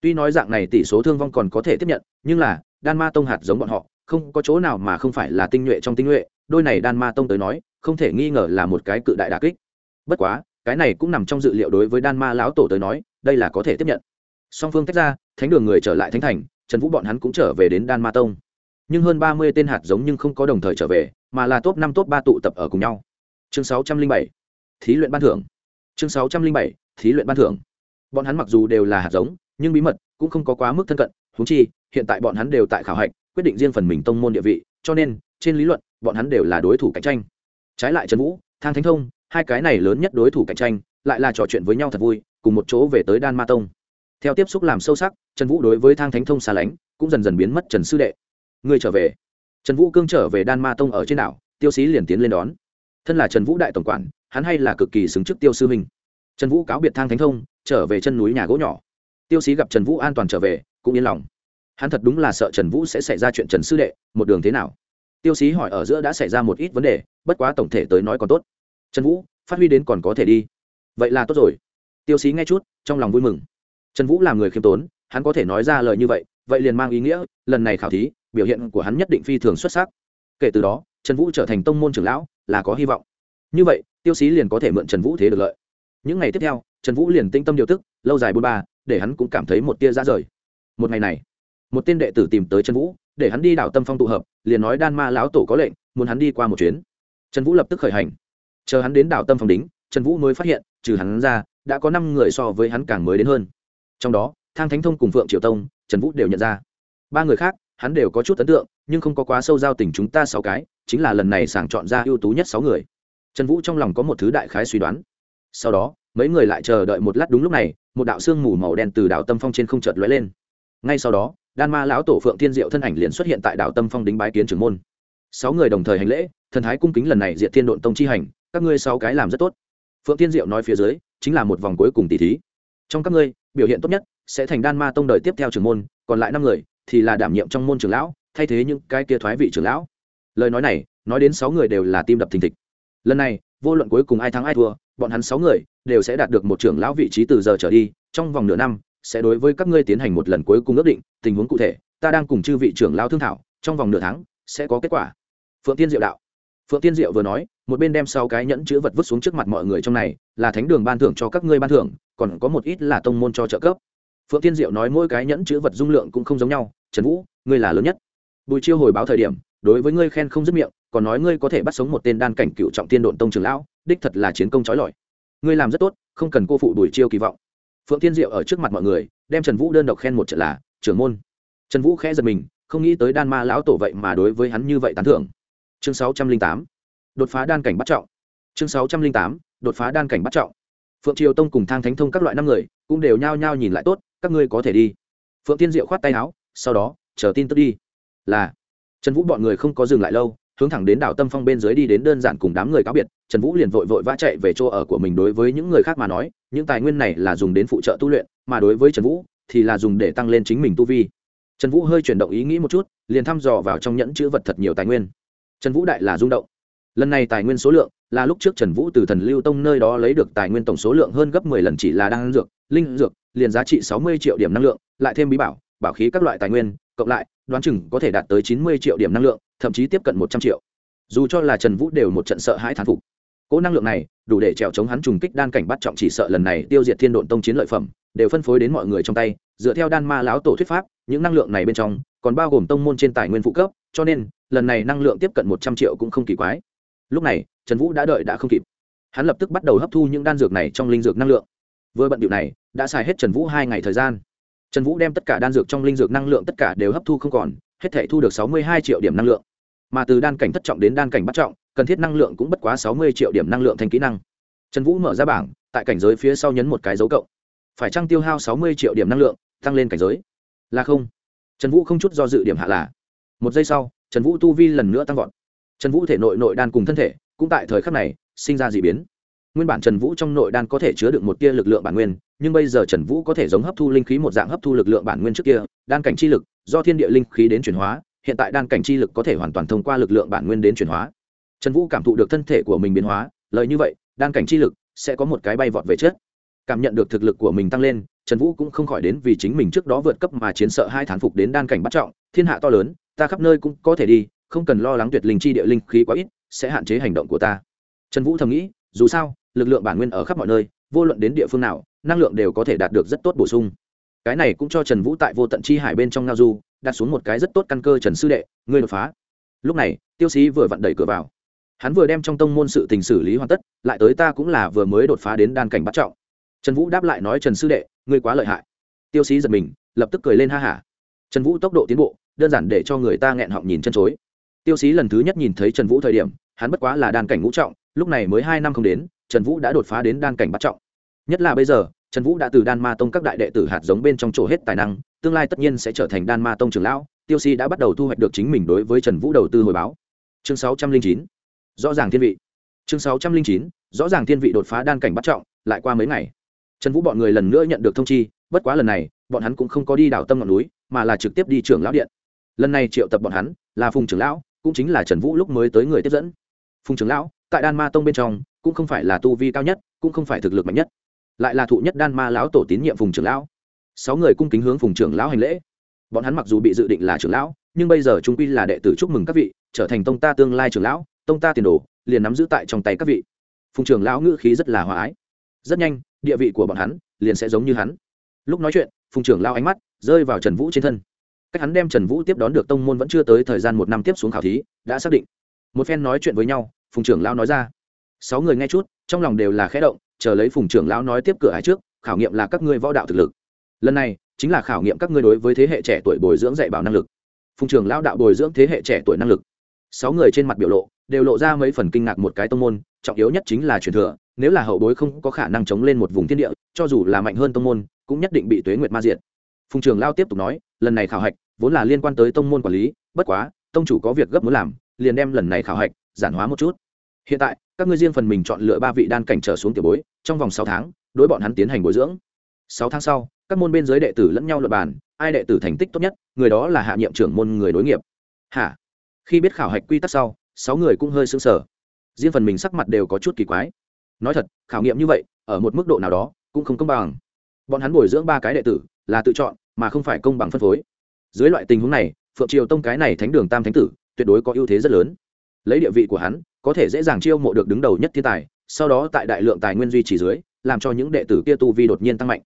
Tuy nói dạng này tỷ số thương vong còn có thể tiếp nhận, nhưng là, đan ma tông hạt giống bọn họ, không có chỗ nào mà không phải là tinh nhuệ trong tinh nhuệ, đôi này đan ma tông tới nói, không thể nghi ngờ là một cái cự đại đà kích. Bất quá, cái này cũng nằm trong dự liệu đối với đan ma lão tổ tới nói đây là có thể tiếp nhận. Song phương tách ra, thánh đường người trở lại thánh thành, trần vũ bọn hắn cũng trở về đến đan ma tông. Nhưng hơn ba mươi tên hạt giống nhưng không có đồng thời trở về, mà là top năm, top ba tụ tập ở cùng nhau. Chương sáu trăm linh bảy, thí luyện ban thưởng. Chương sáu trăm linh bảy, thí luyện ban thưởng. Bọn hắn mặc dù đều là hạt giống, nhưng bí mật cũng không có quá mức thân cận húng chi, hiện tại bọn hắn đều tại khảo hạch, quyết định riêng phần mình tông môn địa vị, cho nên, trên lý luận, bọn hắn đều là đối thủ cạnh tranh. Trái lại trần vũ, thang thánh thông, hai cái này lớn nhất đối thủ cạnh tranh, lại là trò chuyện với nhau thật vui cùng một chỗ về tới đan ma tông. Theo tiếp xúc làm sâu sắc, trần vũ đối với thang thánh thông xa lánh, cũng dần dần biến mất trần sư đệ. Người trở về. Trần vũ cương trở về đan ma tông ở trên đảo, tiêu sĩ liền tiến lên đón. Thân là trần vũ đại tổng quản, hắn hay là cực kỳ xứng trước tiêu sư mình. trần vũ cáo biệt thang thánh thông, trở về chân núi nhà gỗ nhỏ. Tiêu sĩ gặp trần vũ an toàn trở về, cũng yên lòng. Hắn thật đúng là sợ trần vũ sẽ xảy ra chuyện trần sư đệ, một đường thế nào? Tiêu sĩ hỏi ở giữa đã xảy ra một ít vấn đề, bất quá tổng thể tới nói còn tốt. Trần vũ, phát huy đến còn có thể đi. Vậy là tốt rồi tiêu sĩ nghe chút, trong lòng vui mừng. Trần vũ là người khiêm tốn, hắn có thể nói ra lời như vậy vậy liền mang ý nghĩa, lần này khảo thí, biểu hiện của hắn nhất định phi thường xuất sắc. Kể từ đó, trần vũ trở thành tông môn trưởng lão, là có hy vọng. Như vậy, tiêu sĩ liền có thể mượn trần vũ thế được lợi. Những ngày tiếp theo, trần vũ liền tinh tâm điều tức, lâu dài bôn ba, để hắn cũng cảm thấy một tia ra rời. Một ngày này, một tên đệ tử tìm tới trần vũ, để hắn đi đảo tâm phong tụ hợp, liền nói đan ma lão tổ có lệnh, muốn hắn đi qua một chuyến. Trần vũ lập tức khởi hành. Chờ hắn đến đảo tâm phong đính trần vũ mới phát hiện, trừ hắn ra đã có năm người so với hắn càng mới đến hơn. Trong đó, thang thánh thông cùng phượng triệu tông, trần vũ đều nhận ra. Ba người khác, hắn đều có chút ấn tượng, nhưng không có quá sâu giao tình chúng ta sáu cái, chính là lần này sàng chọn ra ưu tú nhất sáu người. Trần vũ trong lòng có một thứ đại khái suy đoán. Sau đó, mấy người lại chờ đợi một lát đúng lúc này, một đạo sương mù màu đen từ đảo tâm phong trên không chợt lóe lên. Ngay sau đó, đan ma lão tổ phượng thiên diệu thân ảnh liền xuất hiện tại đảo tâm phong đính bái kiến trưởng môn. Sáu người đồng thời hành lễ, thần thái cung kính lần này diện thiên độn tông chi hành, các ngươi sáu cái làm rất tốt. Phượng thiên diệu nói phía dưới chính là một vòng cuối cùng tỷ thí. Trong các ngươi, biểu hiện tốt nhất sẽ thành đan ma tông đời tiếp theo trưởng môn, còn lại năm người thì là đảm nhiệm trong môn trưởng lão, thay thế những cái kia thoái vị trưởng lão. Lời nói này, nói đến sáu người đều là tim đập thình thịch. Lần này, vô luận cuối cùng ai thắng ai thua, bọn hắn sáu người đều sẽ đạt được một trưởng lão vị trí từ giờ trở đi, trong vòng nửa năm sẽ đối với các ngươi tiến hành một lần cuối cùng ước định, tình huống cụ thể, ta đang cùng chư vị trưởng lão thương thảo, trong vòng nửa tháng sẽ có kết quả. Phượng tiên diệu đạo. Phượng tiên diệu vừa nói một bên đem sáu cái nhẫn chữ vật vứt xuống trước mặt mọi người trong này, là thánh đường ban thưởng cho các ngươi ban thưởng, còn có một ít là tông môn cho trợ cấp. Phượng tiên diệu nói mỗi cái nhẫn chữ vật dung lượng cũng không giống nhau, trần vũ, ngươi là lớn nhất. Bùi chiêu hồi báo thời điểm, đối với ngươi khen không dứt miệng, còn nói ngươi có thể bắt sống một tên đan cảnh cựu trọng tiên độn tông trường lão, đích thật là chiến công trói lọi. Ngươi làm rất tốt, không cần cô phụ bùi chiêu kỳ vọng. Phượng tiên diệu ở trước mặt mọi người, đem trần vũ đơn độc khen một trận là, trưởng môn. Trần vũ khẽ giật mình, không nghĩ tới đan ma lão tổ vậy mà đối với hắn như vậy tán thưởng. Chương sáu trăm linh tám đột phá đan cảnh bắt trọng. Chương sáu trăm linh tám, đột phá đan cảnh bắt trọng. Phượng triều tông cùng thang thánh thông các loại năm người cũng đều nhao nhao nhìn lại tốt, các ngươi có thể đi. Phượng tiên diệu khoát tay áo, sau đó, chờ tin tức đi. Là, trần vũ bọn người không có dừng lại lâu, hướng thẳng đến đảo tâm phong bên dưới đi đến đơn giản cùng đám người cáo biệt, trần vũ liền vội vội vã chạy về chỗ ở của mình đối với những người khác mà nói, những tài nguyên này là dùng đến phụ trợ tu luyện, mà đối với trần vũ thì là dùng để tăng lên chính mình tu vi. Trần vũ hơi chuyển động ý nghĩ một chút, liền thăm dò vào trong nhẫn chữ vật thật nhiều tài nguyên. Trần vũ đại là rung động lần này tài nguyên số lượng là lúc trước trần vũ từ thần lưu tông nơi đó lấy được tài nguyên tổng số lượng hơn gấp mười lần chỉ là đan dược, linh dược, liền giá trị sáu mươi triệu điểm năng lượng, lại thêm bí bảo bảo khí các loại tài nguyên, cộng lại, đoán chừng có thể đạt tới chín mươi triệu điểm năng lượng, thậm chí tiếp cận một trăm triệu. Dù cho là trần vũ đều một trận sợ hãi thán phục, cỗ năng lượng này đủ để trèo chống hắn trùng kích đan cảnh bắt trọng chỉ sợ lần này tiêu diệt thiên độn tông chiến lợi phẩm, đều phân phối đến mọi người trong tay, dựa theo đan ma lão tổ thuyết pháp, những năng lượng này bên trong còn bao gồm tông môn trên tài nguyên phụ cấp, cho nên lần này năng lượng tiếp cận một trăm triệu cũng không kỳ quái lúc này, trần vũ đã đợi đã không kịp. Hắn lập tức bắt đầu hấp thu những đan dược này trong linh dược năng lượng. Vừa bận điệu này, đã xài hết trần vũ hai ngày thời gian. Trần vũ đem tất cả đan dược trong linh dược năng lượng tất cả đều hấp thu không còn, hết thể thu được sáu mươi hai triệu điểm năng lượng. Mà từ đan cảnh thất trọng đến đan cảnh bắt trọng, cần thiết năng lượng cũng bất quá sáu mươi triệu điểm năng lượng thành kỹ năng. Trần vũ mở ra bảng, tại cảnh giới phía sau nhấn một cái dấu cộng. Phải trăng tiêu hao sáu mươi triệu điểm năng lượng, tăng lên cảnh giới? Là không. Trần vũ không chút do dự điểm hạ là. Một giây sau, trần vũ tu vi lần nữa tăng vọt trần vũ thể nội nội đan cùng thân thể, cũng tại thời khắc này, sinh ra d ị biến. Nguyên bản trần vũ trong nội đan có thể chứa được một tia lực lượng bản nguyên, nhưng bây giờ trần vũ có thể giống hấp thu linh khí một dạng hấp thu lực lượng bản nguyên trước kia, đan cảnh chi lực, do thiên địa linh khí đến chuyển hóa, hiện tại đan cảnh chi lực có thể hoàn toàn thông qua lực lượng bản nguyên đến chuyển hóa. Trần vũ cảm thụ được thân thể của mình biến hóa, lời như vậy, đan cảnh chi lực sẽ có một cái bay vọt về trước. Cảm nhận được thực lực của mình tăng lên, trần vũ cũng không khỏi đến vì chính mình trước đó vượt cấp mà chiến sợ hai thán phục đến đan cảnh bắt trọng, thiên hạ to lớn, ta khắp nơi cũng có thể đi không cần lo lắng tuyệt linh chi địa linh khí quá ít, sẽ hạn chế hành động của ta. Trần vũ thầm nghĩ, dù sao, lực lượng bản nguyên ở khắp mọi nơi, vô luận đến địa phương nào, năng lượng đều có thể đạt được rất tốt bổ sung. Cái này cũng cho trần vũ tại vô tận chi hải bên trong ngao du, đặt xuống một cái rất tốt căn cơ trần sư đệ, ngươi đột phá. Lúc này, tiêu sĩ vừa vặn đẩy cửa vào. Hắn vừa đem trong tông môn sự tình xử lý hoàn tất, lại tới ta cũng là vừa mới đột phá đến đan cảnh bắt trọng. Trần vũ đáp lại nói, trần sư đệ, ngươi quá lợi hại. Tiêu sĩ giật mình, lập tức cười lên ha hả. Trần vũ tốc độ tiến bộ, đơn giản để cho người ta nghẹn họng nhìn chân chối tiêu sĩ lần thứ nhất nhìn thấy trần vũ thời điểm, hắn bất quá là đan cảnh ngũ trọng, lúc này mới hai năm không đến, trần vũ đã đột phá đến đan cảnh bắt trọng. Nhất là bây giờ, trần vũ đã từ đan ma tông các đại đệ tử hạt giống bên trong chỗ hết tài năng, tương lai tất nhiên sẽ trở thành đan ma tông trưởng lão, tiêu sĩ đã bắt đầu thu hoạch được chính mình đối với trần vũ đầu tư hồi báo. Chương sáu trăm linh chín, rõ ràng thiên vị. Chương sáu trăm linh chín, rõ ràng thiên vị đột phá đan cảnh bắt trọng, lại qua mấy ngày. Trần vũ bọn người lần nữa nhận được thông chi, bất quá lần này, bọn hắn cũng không có đi đảo tâm ngọn núi, mà là trực tiếp đi trưởng lão điện. Lần này triệu tập bọn hắn là phùng trưởng lão cũng chính là trần vũ lúc mới tới người tiếp dẫn. Phùng trưởng lão, tại đan ma tông bên trong, cũng không phải là tu vi cao nhất, cũng không phải thực lực mạnh nhất, lại là thụ nhất đan ma lão tổ tín nhiệm phùng trưởng lão. Sáu người cung kính hướng phùng trưởng lão hành lễ. Bọn hắn mặc dù bị dự định là trưởng lão, nhưng bây giờ chúng quy là đệ tử chúc mừng các vị, trở thành tông ta tương lai trưởng lão, tông ta tiền đồ, liền nắm giữ tại trong tay các vị. Phùng trưởng lão ngữ khí rất là hòa ái. Rất nhanh, địa vị của bọn hắn liền sẽ giống như hắn. Lúc nói chuyện, phùng trưởng lao ánh mắt rơi vào trần vũ trên thân cách hắn đem trần vũ tiếp đón được tông môn vẫn chưa tới thời gian một năm tiếp xuống khảo thí, đã xác định. Một phen nói chuyện với nhau, phùng trưởng lão nói ra. Sáu người nghe chút, trong lòng đều là khẽ động, chờ lấy phùng trưởng lão nói tiếp cửa hải trước, khảo nghiệm là các ngươi võ đạo thực lực. Lần này, chính là khảo nghiệm các ngươi đối với thế hệ trẻ tuổi bồi dưỡng dạy bảo năng lực. Phùng trưởng lão đạo bồi dưỡng thế hệ trẻ tuổi năng lực. Sáu người trên mặt biểu lộ, đều lộ ra mấy phần kinh ngạc một cái tông môn, trọng yếu nhất chính là truyền thừa, nếu là hậu bối không có khả năng chống lên một vùng thiên địa, cho dù là mạnh hơn tông môn, cũng nhất định bị tuế nguyệt ma diệt. Phùng trường lao tiếp tục nói, lần này khảo hạch vốn là liên quan tới tông môn quản lý, bất quá, tông chủ có việc gấp muốn làm, liền đem lần này khảo hạch giản hóa một chút. Hiện tại, các ngươi riêng phần mình chọn lựa ba vị đan cảnh trở xuống tiểu bối, trong vòng sáu tháng, đối bọn hắn tiến hành bồi dưỡng. Sáu tháng sau, các môn bên giới đệ tử lẫn nhau luật bàn, ai đệ tử thành tích tốt nhất, người đó là hạ nhiệm trưởng môn người đối nghiệp. Hả? Khi biết khảo hạch quy tắc sau, sáu người cũng hơi sững sờ. Riêng phần mình sắc mặt đều có chút kỳ quái. Nói thật, khảo nghiệm như vậy, ở một mức độ nào đó, cũng không công bằng. Bọn hắn bồi dưỡng ba cái đệ tử, là tự chọn, mà không phải công bằng phân phối dưới loại tình huống này, phượng triều tông cái này thánh đường tam thánh tử, tuyệt đối có ưu thế rất lớn. Lấy địa vị của hắn, có thể dễ dàng chiêu mộ được đứng đầu nhất thiên tài, sau đó tại đại lượng tài nguyên duy trì dưới, làm cho những đệ tử kia tu vi đột nhiên tăng mạnh.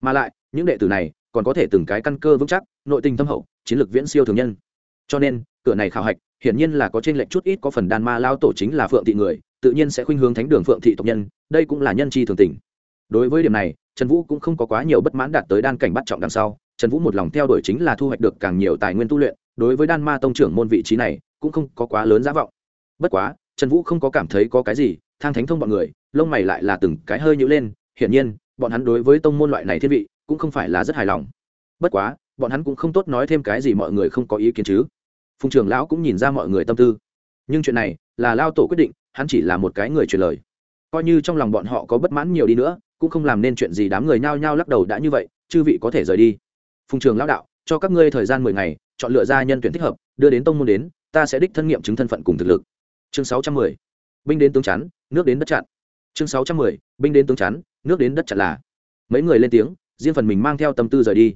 Mà lại, những đệ tử này còn có thể từng cái căn cơ vững chắc, nội tình thâm hậu, chiến lược viễn siêu thường nhân. Cho nên, cửa này khảo hạch, hiển nhiên là có trên lệnh chút ít, có phần đan ma lao tổ chính là phượng thị người, tự nhiên sẽ khuynh hướng thánh đường phượng thị tộc nhân, đây cũng là nhân chi thường tình. Đối với điểm này, trần vũ cũng không có quá nhiều bất mãn đạt tới đan cảnh bắt trọng đằng sau trần vũ một lòng theo đuổi chính là thu hoạch được càng nhiều tài nguyên tu luyện, đối với đan ma tông trưởng môn vị trí này cũng không có quá lớn giá vọng. Bất quá, trần vũ không có cảm thấy có cái gì, thang thánh thông bọn người, lông mày lại là từng cái hơi nhữ lên, hiển nhiên, bọn hắn đối với tông môn loại này thiết vị cũng không phải là rất hài lòng. Bất quá, bọn hắn cũng không tốt nói thêm cái gì mọi người không có ý kiến chứ. Phùng trưởng lão cũng nhìn ra mọi người tâm tư. Nhưng chuyện này là lao tổ quyết định, hắn chỉ là một cái người truyền lời. Coi như trong lòng bọn họ có bất mãn nhiều đi nữa, cũng không làm nên chuyện gì đám người nhao nhao lắc đầu đã như vậy, chư vị có thể rời đi phùng trường lão đạo, cho các ngươi thời gian mười ngày, chọn lựa ra nhân tuyển thích hợp, đưa đến tông môn đến, ta sẽ đích thân nghiệm chứng thân phận cùng thực lực. Chương sáu trăm mười, binh đến tướng chắn, nước đến đất chặn. Chương sáu trăm mười, binh đến tướng chắn, nước đến đất chặn là. Mấy người lên tiếng, riêng phần mình mang theo tâm tư rời đi.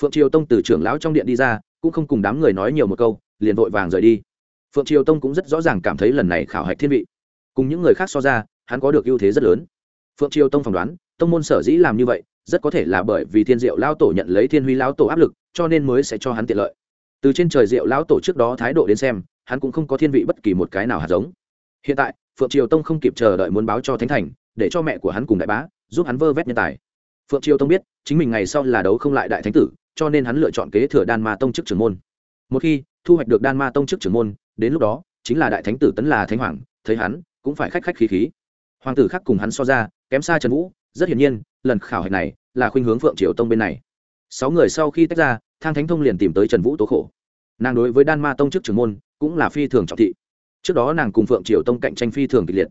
Phượng triều tông từ trưởng lão trong điện đi ra, cũng không cùng đám người nói nhiều một câu, liền vội vàng rời đi. Phượng triều tông cũng rất rõ ràng cảm thấy lần này khảo hạch thiên vị. Cùng những người khác so ra, hắn có được ưu thế rất lớn. Phượng triều tông phỏng đoán, tông môn sở dĩ làm như vậy rất có thể là bởi vì thiên diệu lao tổ nhận lấy thiên huy lao tổ áp lực, cho nên mới sẽ cho hắn tiện lợi. Từ trên trời diệu lao tổ trước đó thái độ đến xem, hắn cũng không có thiên vị bất kỳ một cái nào hạt giống. Hiện tại, phượng triều tông không kịp chờ đợi muốn báo cho thánh thành, để cho mẹ của hắn cùng đại bá giúp hắn vơ vét nhân tài. Phượng triều tông biết, chính mình ngày sau là đấu không lại đại thánh tử, cho nên hắn lựa chọn kế thừa đan ma tông chức trưởng môn. Một khi thu hoạch được đan ma tông chức trưởng môn, đến lúc đó, chính là đại thánh tử tấn là thánh hoàng, thấy hắn, cũng phải khách khách khí khí. Hoàng tử khác cùng hắn so ra, kém xa trần vũ, rất hiển nhiên lần khảo hạch này là khuynh hướng phượng triều tông bên này. Sáu người sau khi tách ra, thang thánh thông liền tìm tới trần vũ tố khổ. Nàng đối với đan ma tông chức trưởng môn cũng là phi thường trọng thị. Trước đó nàng cùng phượng triều tông cạnh tranh phi thường kịch liệt.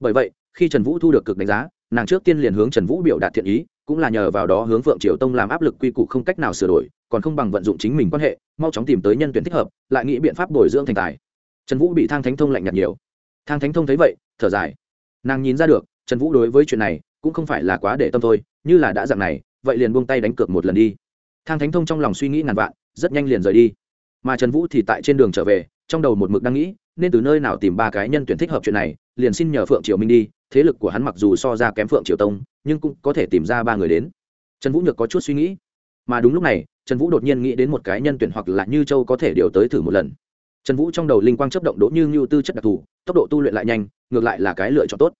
Bởi vậy, khi trần vũ thu được cực đánh giá, nàng trước tiên liền hướng trần vũ biểu đạt thiện ý, cũng là nhờ vào đó hướng phượng triều tông làm áp lực quy củ không cách nào sửa đổi, còn không bằng vận dụng chính mình quan hệ, mau chóng tìm tới nhân tuyển thích hợp, lại nghĩ biện pháp bồi dưỡng thành tài. Trần vũ bị thang thánh thông lạnh nhạt nhiều. Thang thánh thông thấy vậy, thở dài. Nàng nhìn ra được, trần vũ đối với chuyện này cũng không phải là quá để tâm thôi, như là đã dặn này, vậy liền buông tay đánh cược một lần đi. Thang thánh thông trong lòng suy nghĩ ngàn vạn, rất nhanh liền rời đi. Mà trần vũ thì tại trên đường trở về, trong đầu một mực đang nghĩ, nên từ nơi nào tìm ba cái nhân tuyển thích hợp chuyện này, liền xin nhờ phượng triều minh đi, thế lực của hắn mặc dù so ra kém phượng triều tông, nhưng cũng có thể tìm ra ba người đến. Trần vũ nhược có chút suy nghĩ. Mà đúng lúc này, trần vũ đột nhiên nghĩ đến một cái nhân tuyển hoặc là như châu có thể điều tới thử một lần. Trần vũ trong đầu linh quang chấp động đỗ như ngưu tư chất đặc thù, tốc độ tu luyện lại nhanh, ngược lại là cái lựa chọn tốt.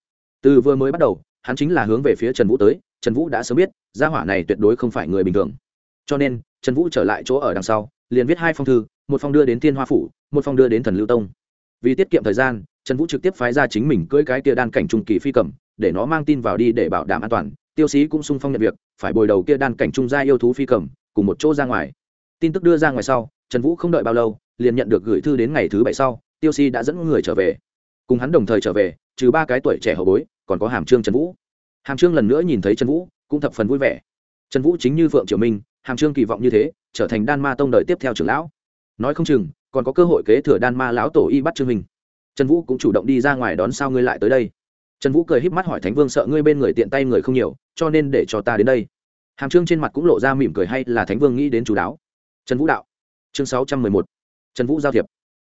Từ vừa mới bắt đầu hắn chính là hướng về phía trần vũ tới, trần vũ đã sớm biết, gia hỏa này tuyệt đối không phải người bình thường. Cho nên, trần vũ trở lại chỗ ở đằng sau, liền viết hai phong thư, một phong đưa đến Thiên hoa phủ, một phong đưa đến thần lưu tông. Vì tiết kiệm thời gian, trần vũ trực tiếp phái ra chính mình cưỡi cái kia đan cảnh trung kỳ phi cầm, để nó mang tin vào đi để bảo đảm an toàn. Tiêu sĩ cũng sung phong nhận việc, phải bồi đầu kia đan cảnh trung gia yêu thú phi cầm, cùng một chỗ ra ngoài. Tin tức đưa ra ngoài sau, trần vũ không đợi bao lâu, liền nhận được gửi thư đến ngày thứ bảy sau, tiêu Sĩ đã dẫn người trở về. Cùng hắn đồng thời trở về, trừ ba cái tuổi trẻ hậu bối còn có hàm trương trần vũ. Hàm trương lần nữa nhìn thấy trần vũ, cũng thập phần vui vẻ. Trần vũ chính như phượng triều minh, hàm trương kỳ vọng như thế, trở thành đan ma tông đời tiếp theo trưởng lão. Nói không chừng, còn có cơ hội kế thừa đan ma lão tổ y bắt trương minh. Trần vũ cũng chủ động đi ra ngoài đón sao ngươi lại tới đây. Trần vũ cười híp mắt hỏi thánh vương sợ ngươi bên người tiện tay người không nhiều, cho nên để cho ta đến đây. Hàm trương trên mặt cũng lộ ra mỉm cười hay là thánh vương nghĩ đến chú đáo trần vũ đạo. Chương sáu trăm mười một. Trần vũ giao thiệp.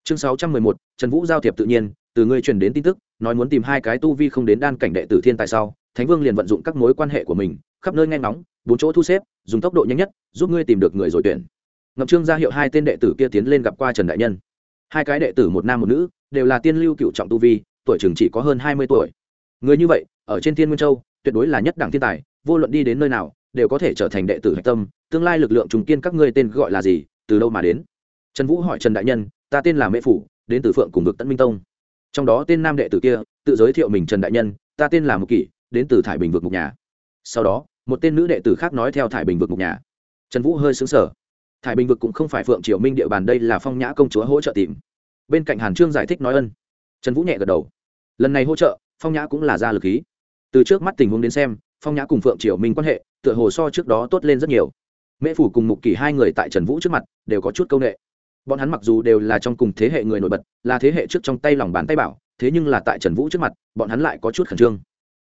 Chương sáu trăm mười một. Trần vũ giao thiệp tự nhiên, từ ngươi truyền đến tin tức nói muốn tìm hai cái tu vi không đến đan cảnh đệ tử thiên tài sau, thánh vương liền vận dụng các mối quan hệ của mình, khắp nơi nghe ngóng, bốn chỗ thu xếp, dùng tốc độ nhanh nhất, giúp ngươi tìm được người rồi tuyển. Ngậm trương ra hiệu hai tên đệ tử kia tiến lên gặp qua trần đại nhân. Hai cái đệ tử một nam một nữ, đều là tiên lưu cựu trọng tu vi, tuổi chừng chỉ có hơn hai mươi tuổi. Người như vậy, ở trên thiên nguyên châu, tuyệt đối là nhất đẳng thiên tài, vô luận đi đến nơi nào, đều có thể trở thành đệ tử hạch tâm, tương lai lực lượng trùng kiên các ngươi tên gọi là gì, từ đâu mà đến? Trần vũ hỏi trần đại nhân, ta tên là mễ phủ, đến từ phượng cùng vực tấn minh tông trong đó tên nam đệ tử kia, tự giới thiệu mình trần đại nhân, ta tên là mục kỷ, đến từ thải bình vượt mục nhà. Sau đó, một tên nữ đệ tử khác nói theo thải bình vượt mục nhà. Trần vũ hơi xứng sở thải bình vực cũng không phải phượng triều minh địa bàn đây là phong nhã công chúa hỗ trợ tìm. Bên cạnh hàn trương giải thích nói ân. Trần vũ nhẹ gật đầu. Lần này hỗ trợ, phong nhã cũng là ra lực khí. Từ trước mắt tình huống đến xem, phong nhã cùng phượng triều minh quan hệ, tựa hồ so trước đó tốt lên rất nhiều. Mễ phủ cùng mục kỳ hai người tại trần vũ trước mặt, đều có chút c â u n ệ bọn hắn mặc dù đều là trong cùng thế hệ người nổi bật, là thế hệ trước trong tay lòng bàn tay bảo, thế nhưng là tại trần vũ trước mặt, bọn hắn lại có chút khẩn trương.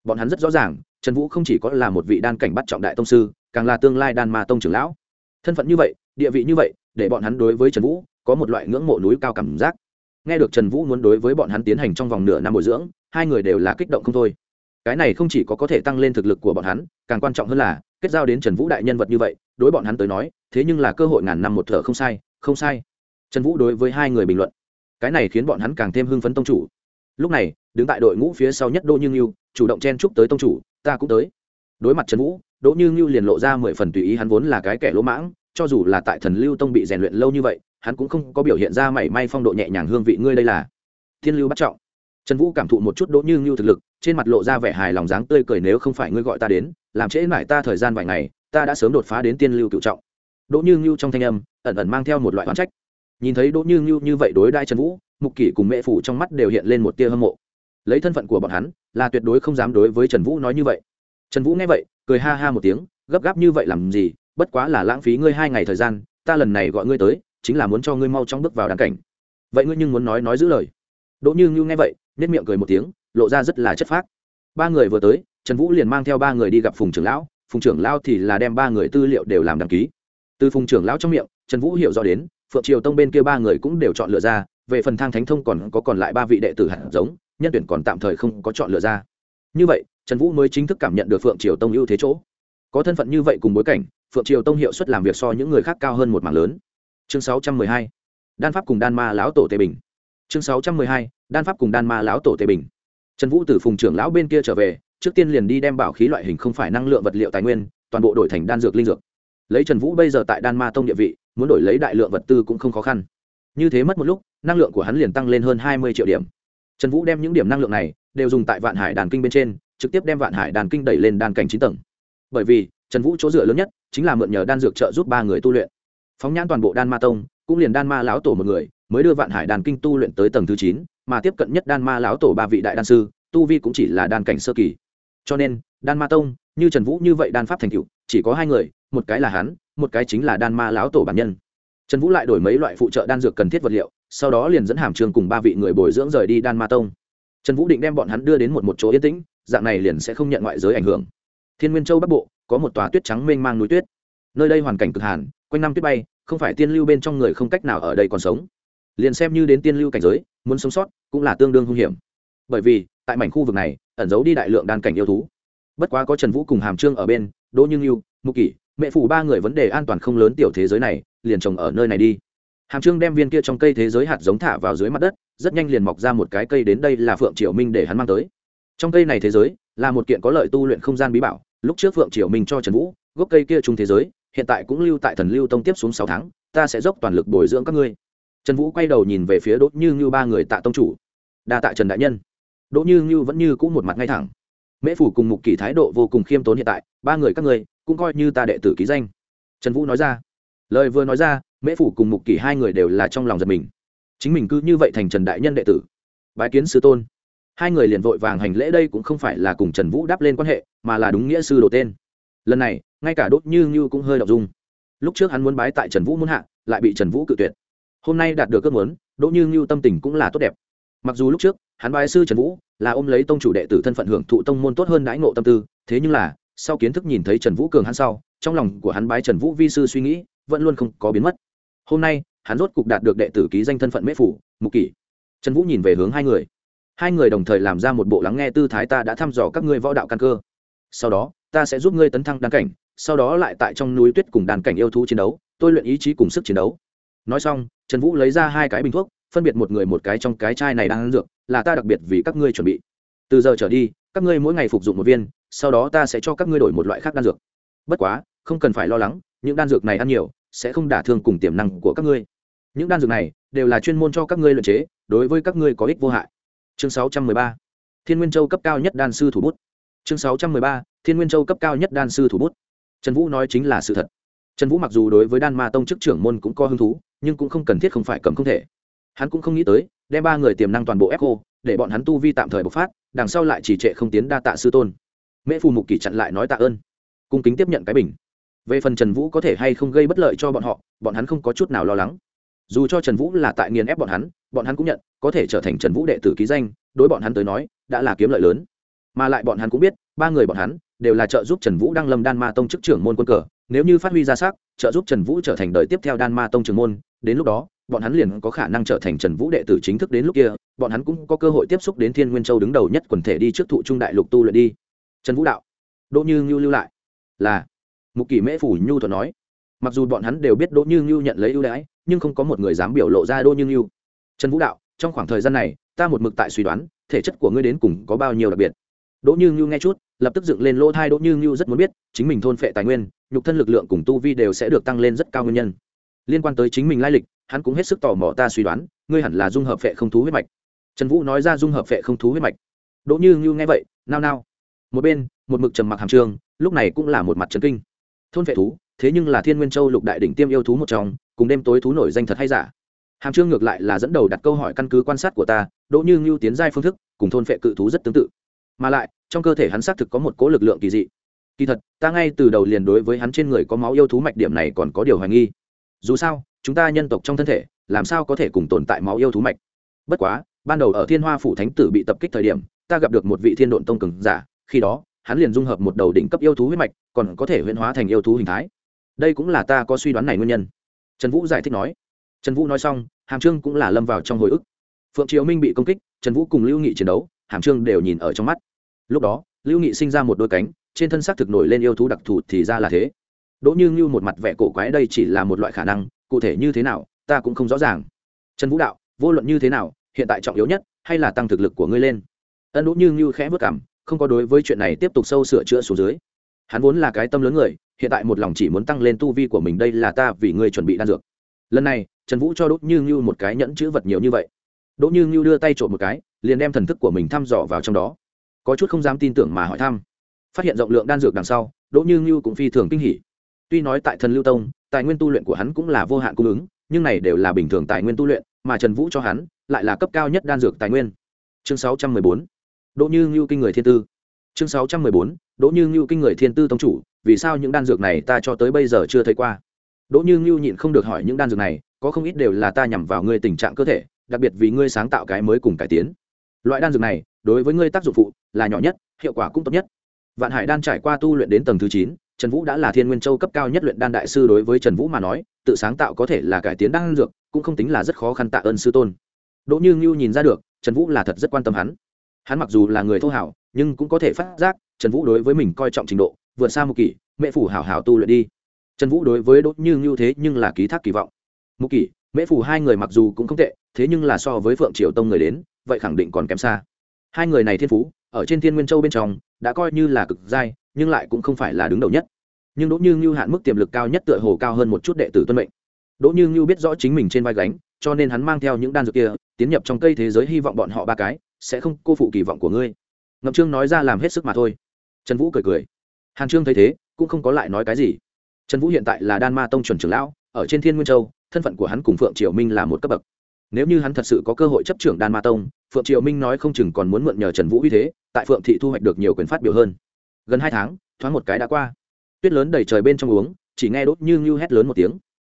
Bọn hắn rất rõ ràng, trần vũ không chỉ có là một vị đan cảnh bắt trọng đại tông sư, càng là tương lai đan ma tông trưởng lão. Thân phận như vậy, địa vị như vậy, để bọn hắn đối với trần vũ có một loại ngưỡng mộ núi cao cảm giác. Nghe được trần vũ muốn đối với bọn hắn tiến hành trong vòng nửa năm bồi dưỡng, hai người đều là kích động không thôi. Cái này không chỉ có có thể tăng lên thực lực của bọn hắn, càng quan trọng hơn là, kết giao đến trần vũ đại nhân vật như vậy, đối bọn hắn tới nói, thế nhưng là cơ hội ngàn năm một thở không sai không sai trần vũ đối với hai người bình luận. Cái này khiến bọn hắn càng thêm hưng phấn tông chủ. Lúc này, đứng tại đội ngũ phía sau nhất đỗ như ngưu, chủ động chen chúc tới tông chủ, ta cũng tới. Đối mặt trần vũ, đỗ như ngưu liền lộ ra mười phần tùy ý, hắn vốn là cái kẻ lỗ mãng, cho dù là tại thần lưu tông bị rèn luyện lâu như vậy, hắn cũng không có biểu hiện ra mảy may phong độ nhẹ nhàng hương vị ngươi đây là. Thiên lưu bắt trọng. Trần vũ cảm thụ một chút đỗ như ngưu thực lực, trên mặt lộ ra vẻ hài lòng dáng tươi cười, nếu không phải ngươi gọi ta đến, làm trễ mãi ta thời gian vài ngày, ta đã sớm đột phá đến tiên lưu cựu trọng. Đỗ như ngưu trong thanh âm, ẩn ẩn mang theo một loại oán trách nhìn thấy đỗ như ngưu như vậy đối đai trần vũ, mục kỷ cùng mẹ phủ trong mắt đều hiện lên một tia hâm mộ. Lấy thân phận của bọn hắn, là tuyệt đối không dám đối với trần vũ nói như vậy. Trần vũ nghe vậy, cười ha ha một tiếng, gấp gáp như vậy làm gì, bất quá là lãng phí ngươi hai ngày thời gian, ta lần này gọi ngươi tới, chính là muốn cho ngươi mau trong bước vào đàn cảnh. Vậy ngươi nhưng muốn nói nói giữ lời. Đỗ như ngưu nghe vậy nết miệng cười một tiếng, lộ ra rất là chất phác. Ba người vừa tới, trần vũ liền mang theo ba người đi gặp phùng trưởng lão, phùng trưởng lão thì là đem ba người tư liệu đều làm đăng ký. Từ phùng trưởng lão trong miệng, trần vũ hiểu rõ đến phượng triều tông bên kia ba người cũng đều chọn lựa ra, về phần thang thánh thông còn có còn lại ba vị đệ tử hạt giống, nhân tuyển còn tạm thời không có chọn lựa ra. Như vậy, trần vũ mới chính thức cảm nhận được phượng triều tông ưu thế chỗ. Có thân phận như vậy cùng bối cảnh, phượng triều tông hiệu suất làm việc so những người khác cao hơn một mảng lớn. Chương sáu trăm mười hai, đan pháp cùng đan ma lão tổ tề bình. Chương sáu trăm mười hai, đan pháp cùng đan ma lão tổ tề bình. Trần vũ từ phùng trưởng lão bên kia trở về, trước tiên liền đi đem bảo khí loại hình không phải năng lượng vật liệu tài nguyên, toàn bộ đổi thành đan dược linh dược. Lấy trần vũ bây giờ tại đan ma tông địa vị muốn đổi lấy đại lượng vật tư cũng không khó khăn. Như thế mất một lúc, năng lượng của hắn liền tăng lên hơn hai mươi triệu điểm. Trần vũ đem những điểm năng lượng này đều dùng tại vạn hải đàn kinh bên trên, trực tiếp đem vạn hải đàn kinh đẩy lên đan cảnh chín tầng. Bởi vì, trần vũ chỗ dựa lớn nhất chính là mượn nhờ đan dược trợ giúp ba người tu luyện. Phóng nhãn toàn bộ đan ma tông, cũng liền đan ma lão tổ một người, mới đưa vạn hải đàn kinh tu luyện tới tầng thứ chín, mà tiếp cận nhất đan ma lão tổ ba vị đại đan sư, tu vi cũng chỉ là đan cảnh sơ kỳ. Cho nên, đan ma tông, như trần vũ như vậy đan pháp thành cựu chỉ có hai người một cái là hắn, một cái chính là đan ma lão tổ bản nhân. Trần vũ lại đổi mấy loại phụ trợ đan dược cần thiết vật liệu, sau đó liền dẫn hàm trường cùng ba vị người bồi dưỡng rời đi đan ma tông. Trần vũ định đem bọn hắn đưa đến một một chỗ yên tĩnh, dạng này liền sẽ không nhận ngoại giới ảnh hưởng. Thiên nguyên châu bắc bộ, có một tòa tuyết trắng mênh mang núi tuyết. Nơi đây hoàn cảnh cực hàn, quanh năm tuyết bay, không phải tiên lưu bên trong người không cách nào ở đây còn sống. Liền xem như đến tiên lưu cảnh giới, muốn sống sót cũng là tương đương hung hiểm. Bởi vì, tại mảnh khu vực này, ẩn giấu đi đại lượng đan cảnh yêu thú. Bất quá có trần vũ cùng hàm trương ở bên, đỗ như yêu mục kỷ mẹ phủ ba người vấn đề an toàn không lớn tiểu thế giới này, liền trồng ở nơi này đi. Hàm trương đem viên kia trong cây thế giới hạt giống thả vào dưới mặt đất, rất nhanh liền mọc ra một cái cây đến đây là phượng triều minh để hắn mang tới. Trong cây này thế giới, là một kiện có lợi tu luyện không gian bí bảo, lúc trước phượng triều minh cho trần vũ, gốc cây kia chung thế giới, hiện tại cũng lưu tại thần lưu tông tiếp xuống sáu tháng, ta sẽ dốc toàn lực bồi dưỡng các ngươi. Trần vũ quay đầu nhìn về phía đỗ như như ba người tạ tông chủ. Đa tạ trần đại nhân. Đỗ như như vẫn như cũng một mặt ngay thẳng. Mễ phủ cùng mục kỳ thái độ vô cùng khiêm tốn hiện tại, ba người các ngươi cũng coi như ta đệ tử ký danh. Trần vũ nói ra. Lời vừa nói ra, mễ phủ cùng mục kỷ hai người đều là trong lòng giật mình. Chính mình cứ như vậy thành trần đại nhân đệ tử. Bái kiến sư tôn. Hai người liền vội vàng hành lễ đây cũng không phải là cùng trần vũ đáp lên quan hệ, mà là đúng nghĩa sư đồ tên. Lần này, ngay cả đốt như như cũng hơi đ ộ n g dung. Lúc trước hắn muốn bái tại trần vũ muốn hạ, lại bị trần vũ cự tuyệt. Hôm nay đạt được cơn muốn, đỗ như như tâm tình cũng là tốt đẹp. Mặc dù lúc trước, hắn bái sư trần vũ, là ôm lấy tông chủ đệ tử thân phận hưởng thụ tông môn tốt hơn đãi ngộ tâm tư, thế nhưng là sau kiến thức nhìn thấy trần vũ cường hắn sau, trong lòng của hắn bái trần vũ vi sư suy nghĩ, vẫn luôn không có biến mất. Hôm nay, hắn rốt cục đạt được đệ tử ký danh thân phận mễ phủ, mục kỷ. Trần vũ nhìn về hướng hai người. Hai người đồng thời làm ra một bộ lắng nghe tư thái ta đã thăm dò các ngươi võ đạo căn cơ. Sau đó, ta sẽ giúp ngươi tấn thăng đan cảnh, sau đó lại tại trong núi tuyết cùng đàn cảnh yêu thú chiến đấu, tôi luyện ý chí cùng sức chiến đấu. Nói xong, trần vũ lấy ra hai cái bình thuốc, phân biệt một người một cái trong cái chai này đang ăn dược, là ta đặc biệt vì các ngươi chuẩn bị từ giờ trở đi, các ngươi mỗi ngày phục dụng một viên, sau đó ta sẽ cho các ngươi đổi một loại khác đan dược. Bất quá, không cần phải lo lắng, những đan dược này ăn nhiều, sẽ không đả thương cùng tiềm năng của các ngươi. Những đan dược này đều là chuyên môn cho các ngươi luyện chế, đối với các ngươi có ích vô hại. Chương 613. thiên nguyên châu cấp cao nhất đan sư thủ bút. Chương 613. thiên nguyên châu cấp cao nhất đan sư thủ bút. Trần vũ nói chính là sự thật. Trần vũ mặc dù đối với đan ma tông chức trưởng môn cũng có hứng thú, nhưng cũng không cần thiết không phải cầm không thể hắn cũng không nghĩ tới, đem ba người tiềm năng toàn bộ ép cô để bọn hắn tu vi tạm thời bộc phát, đằng sau lại chỉ trệ không tiến đa tạ sư tôn. Mễ phù mục kỳ chặn lại nói tạ ơn. Cung kính tiếp nhận cái bình. Về phần trần vũ có thể hay không gây bất lợi cho bọn họ, bọn hắn không có chút nào lo lắng. Dù cho trần vũ là tại nghiền ép bọn hắn bọn hắn cũng nhận, có thể trở thành trần vũ đệ tử ký danh, đối bọn hắn tới nói, đã là kiếm lợi lớn. Mà lại bọn hắn cũng biết, ba người bọn hắn đều là trợ giúp trần vũ đăng lâm đan ma tông chức trưởng môn quân cờ, nếu như phát huy ra sắc, trợ giúp trần vũ trở thành đời tiếp theo đan ma tông trưởng môn, đến lúc đó bọn hắn liền có khả năng trở thành trần vũ đệ tử chính thức đến lúc kia, bọn hắn cũng có cơ hội tiếp xúc đến thiên nguyên châu đứng đầu nhất quần thể đi trước thụ trung đại lục tu luyện đi. Trần vũ đạo. Đỗ như ngưu lưu lại. Là. Mục kỷ mễ phủ nhu thuật nói. Mặc dù bọn hắn đều biết đỗ như ngưu nhận lấy ưu đãi, nhưng không có một người dám biểu lộ ra đỗ như ngưu. Trần vũ đạo, trong khoảng thời gian này, ta một mực tại suy đoán, thể chất của ngươi đến cùng có bao nhiêu đặc biệt. Đỗ như ngưu nghe chút, lập tức dựng lên lỗ thai đỗ như ngưu rất muốn biết, chính mình thôn phệ tài nguyên, nhục thân lực lượng cùng tu vi đều sẽ được tăng lên rất cao nguyên nhân. Liên quan tới chính mình lai lịch hắn cũng hết sức tò mò ta suy đoán, ngươi hẳn là dung hợp phệ không thú huyết mạch. Trần vũ nói ra dung hợp phệ không thú huyết mạch. Đỗ như như nghe vậy, nao nao. Một bên, một mực trầm mặc hàm trường, lúc này cũng là một mặt trần kinh. Thôn phệ thú, thế nhưng là thiên nguyên châu lục đại đỉnh tiêm yêu thú một trong, cùng đêm tối thú nổi danh thật hay giả. Hàm trương ngược lại là dẫn đầu đặt câu hỏi căn cứ quan sát của ta, đỗ như ngưu tiến giai phương thức, cùng thôn phệ cự thú rất tương tự. Mà lại, trong cơ thể hắn xác thực có một cố lực lượng kỳ dị. Kỳ thật, ta ngay từ đầu liền đối với hắn trên người có máu yêu thú mạch điểm này còn có điều hoài nghi. Dù sao chúng ta nhân tộc trong thân thể, làm sao có thể cùng tồn tại máu yêu thú mạch? Bất quá, ban đầu ở thiên hoa phủ thánh tử bị tập kích thời điểm, ta gặp được một vị thiên độn tông cường giả, khi đó, hắn liền dung hợp một đầu đỉnh cấp yêu thú huyết mạch, còn có thể huyễn hóa thành yêu thú hình thái. Đây cũng là ta có suy đoán này nguyên nhân. Trần vũ giải thích nói. Trần vũ nói xong, hàm trương cũng là lâm vào trong hồi ức. Phượng triều minh bị công kích, trần vũ cùng lưu nghị chiến đấu, hàm trương đều nhìn ở trong mắt. Lúc đó, lưu nghị sinh ra một đôi cánh, trên thân xác thực nổi lên yêu thú đặc thù thì ra là thế. Đỗ như ngưu một mặt vẻ cổ quái đây chỉ là một loại khả năng cụ thể như thế nào, ta cũng không rõ ràng. Trần vũ đạo, vô luận như thế nào, hiện tại trọng yếu nhất hay là tăng thực lực của ngươi lên. Ân đỗ như như khẽ vất cảm, không có đối với chuyện này tiếp tục sâu sửa chữa xuống dưới. Hắn vốn là cái tâm lớn người, hiện tại một lòng chỉ muốn tăng lên tu vi của mình, đây là ta vì ngươi chuẩn bị đan dược. Lần này, trần vũ cho đỗ như như một cái nhẫn chữ vật nhiều như vậy. Đỗ như như đưa tay trộm một cái, liền đem thần thức của mình thăm dò vào trong đó. Có chút không dám tin tưởng mà hỏi thăm. Phát hiện rộng lượng đan dược đằng sau, đỗ như như cũng phi thường kinh hỉ. Tuy nói tại thần lưu tông tài nguyên tu luyện của hắn cũng là vô hạn cung ứng, nhưng này đều là bình thường tài nguyên tu luyện, mà trần vũ cho hắn lại là cấp cao nhất đan dược tài nguyên. Chương sáu trăm mười bốn, đỗ như ngưu kinh người thiên tư. Chương sáu trăm mười bốn, đỗ như ngưu kinh người thiên tư tông chủ, vì sao những đan dược này ta cho tới bây giờ chưa thấy qua? Đỗ như ngưu nhịn không được hỏi những đan dược này, có không ít đều là ta nhằm vào ngươi tình trạng cơ thể, đặc biệt vì ngươi sáng tạo cái mới cùng cải tiến. Loại đan dược này, đối với ngươi tác dụng phụ là nhỏ nhất, hiệu quả cũng tốt nhất. Vạn hải đan trải qua tu luyện đến tầng thứ chín trần vũ đã là thiên nguyên châu cấp cao nhất luyện đan đại sư đối với trần vũ mà nói, tự sáng tạo có thể là cải tiến đan dược, cũng không tính là rất khó khăn tạ ơn sư tôn. Đỗ như ngưu nhìn ra được, trần vũ là thật rất quan tâm hắn. Hắn mặc dù là người thô hảo, nhưng cũng có thể phát giác, trần vũ đối với mình coi trọng trình độ, vượt xa mục kỷ mẹ phủ hảo hảo tu luyện đi. Trần vũ đối với đỗ như ngưu thế nhưng là ký thác kỳ vọng. Mục kỷ, mễ phủ hai người mặc dù cũng không tệ, thế nhưng là so với phượng triều tông người đến, vậy khẳng định còn kém xa. Hai người này thiên phú, ở trên thiên nguyên châu bên trong, đã coi như là cực giai nhưng lại cũng không phải là đứng đầu nhất. Nhưng đỗ như ngưu hạn mức tiềm lực cao nhất tựa hồ cao hơn một chút đệ tử tuân mệnh. Đỗ như ngưu biết rõ chính mình trên vai gánh, cho nên hắn mang theo những đan dược kia, tiến nhập trong cây thế giới hy vọng bọn họ ba cái sẽ không cô phụ kỳ vọng của ngươi. Ngậm trương nói ra làm hết sức mà thôi. Trần vũ cười cười. Hàn trương thấy thế, cũng không có lại nói cái gì. Trần vũ hiện tại là đan ma tông chuẩn trưởng lão, ở trên thiên nguyên châu, thân phận của hắn cùng phượng triều minh là một cấp bậc. Nếu như hắn thật sự có cơ hội chấp trưởng đan ma tông, phượng triều minh nói không chừng còn muốn mượn nhờ trần vũ uy thế, tại phượng thị thu hoạch được nhiều quyền phát biểu hơn gần hai tháng, thoáng một cái đã qua. Tuyết lớn đầy trời bên trong uống, chỉ nghe đốt như ngưu hét lớn một tiếng.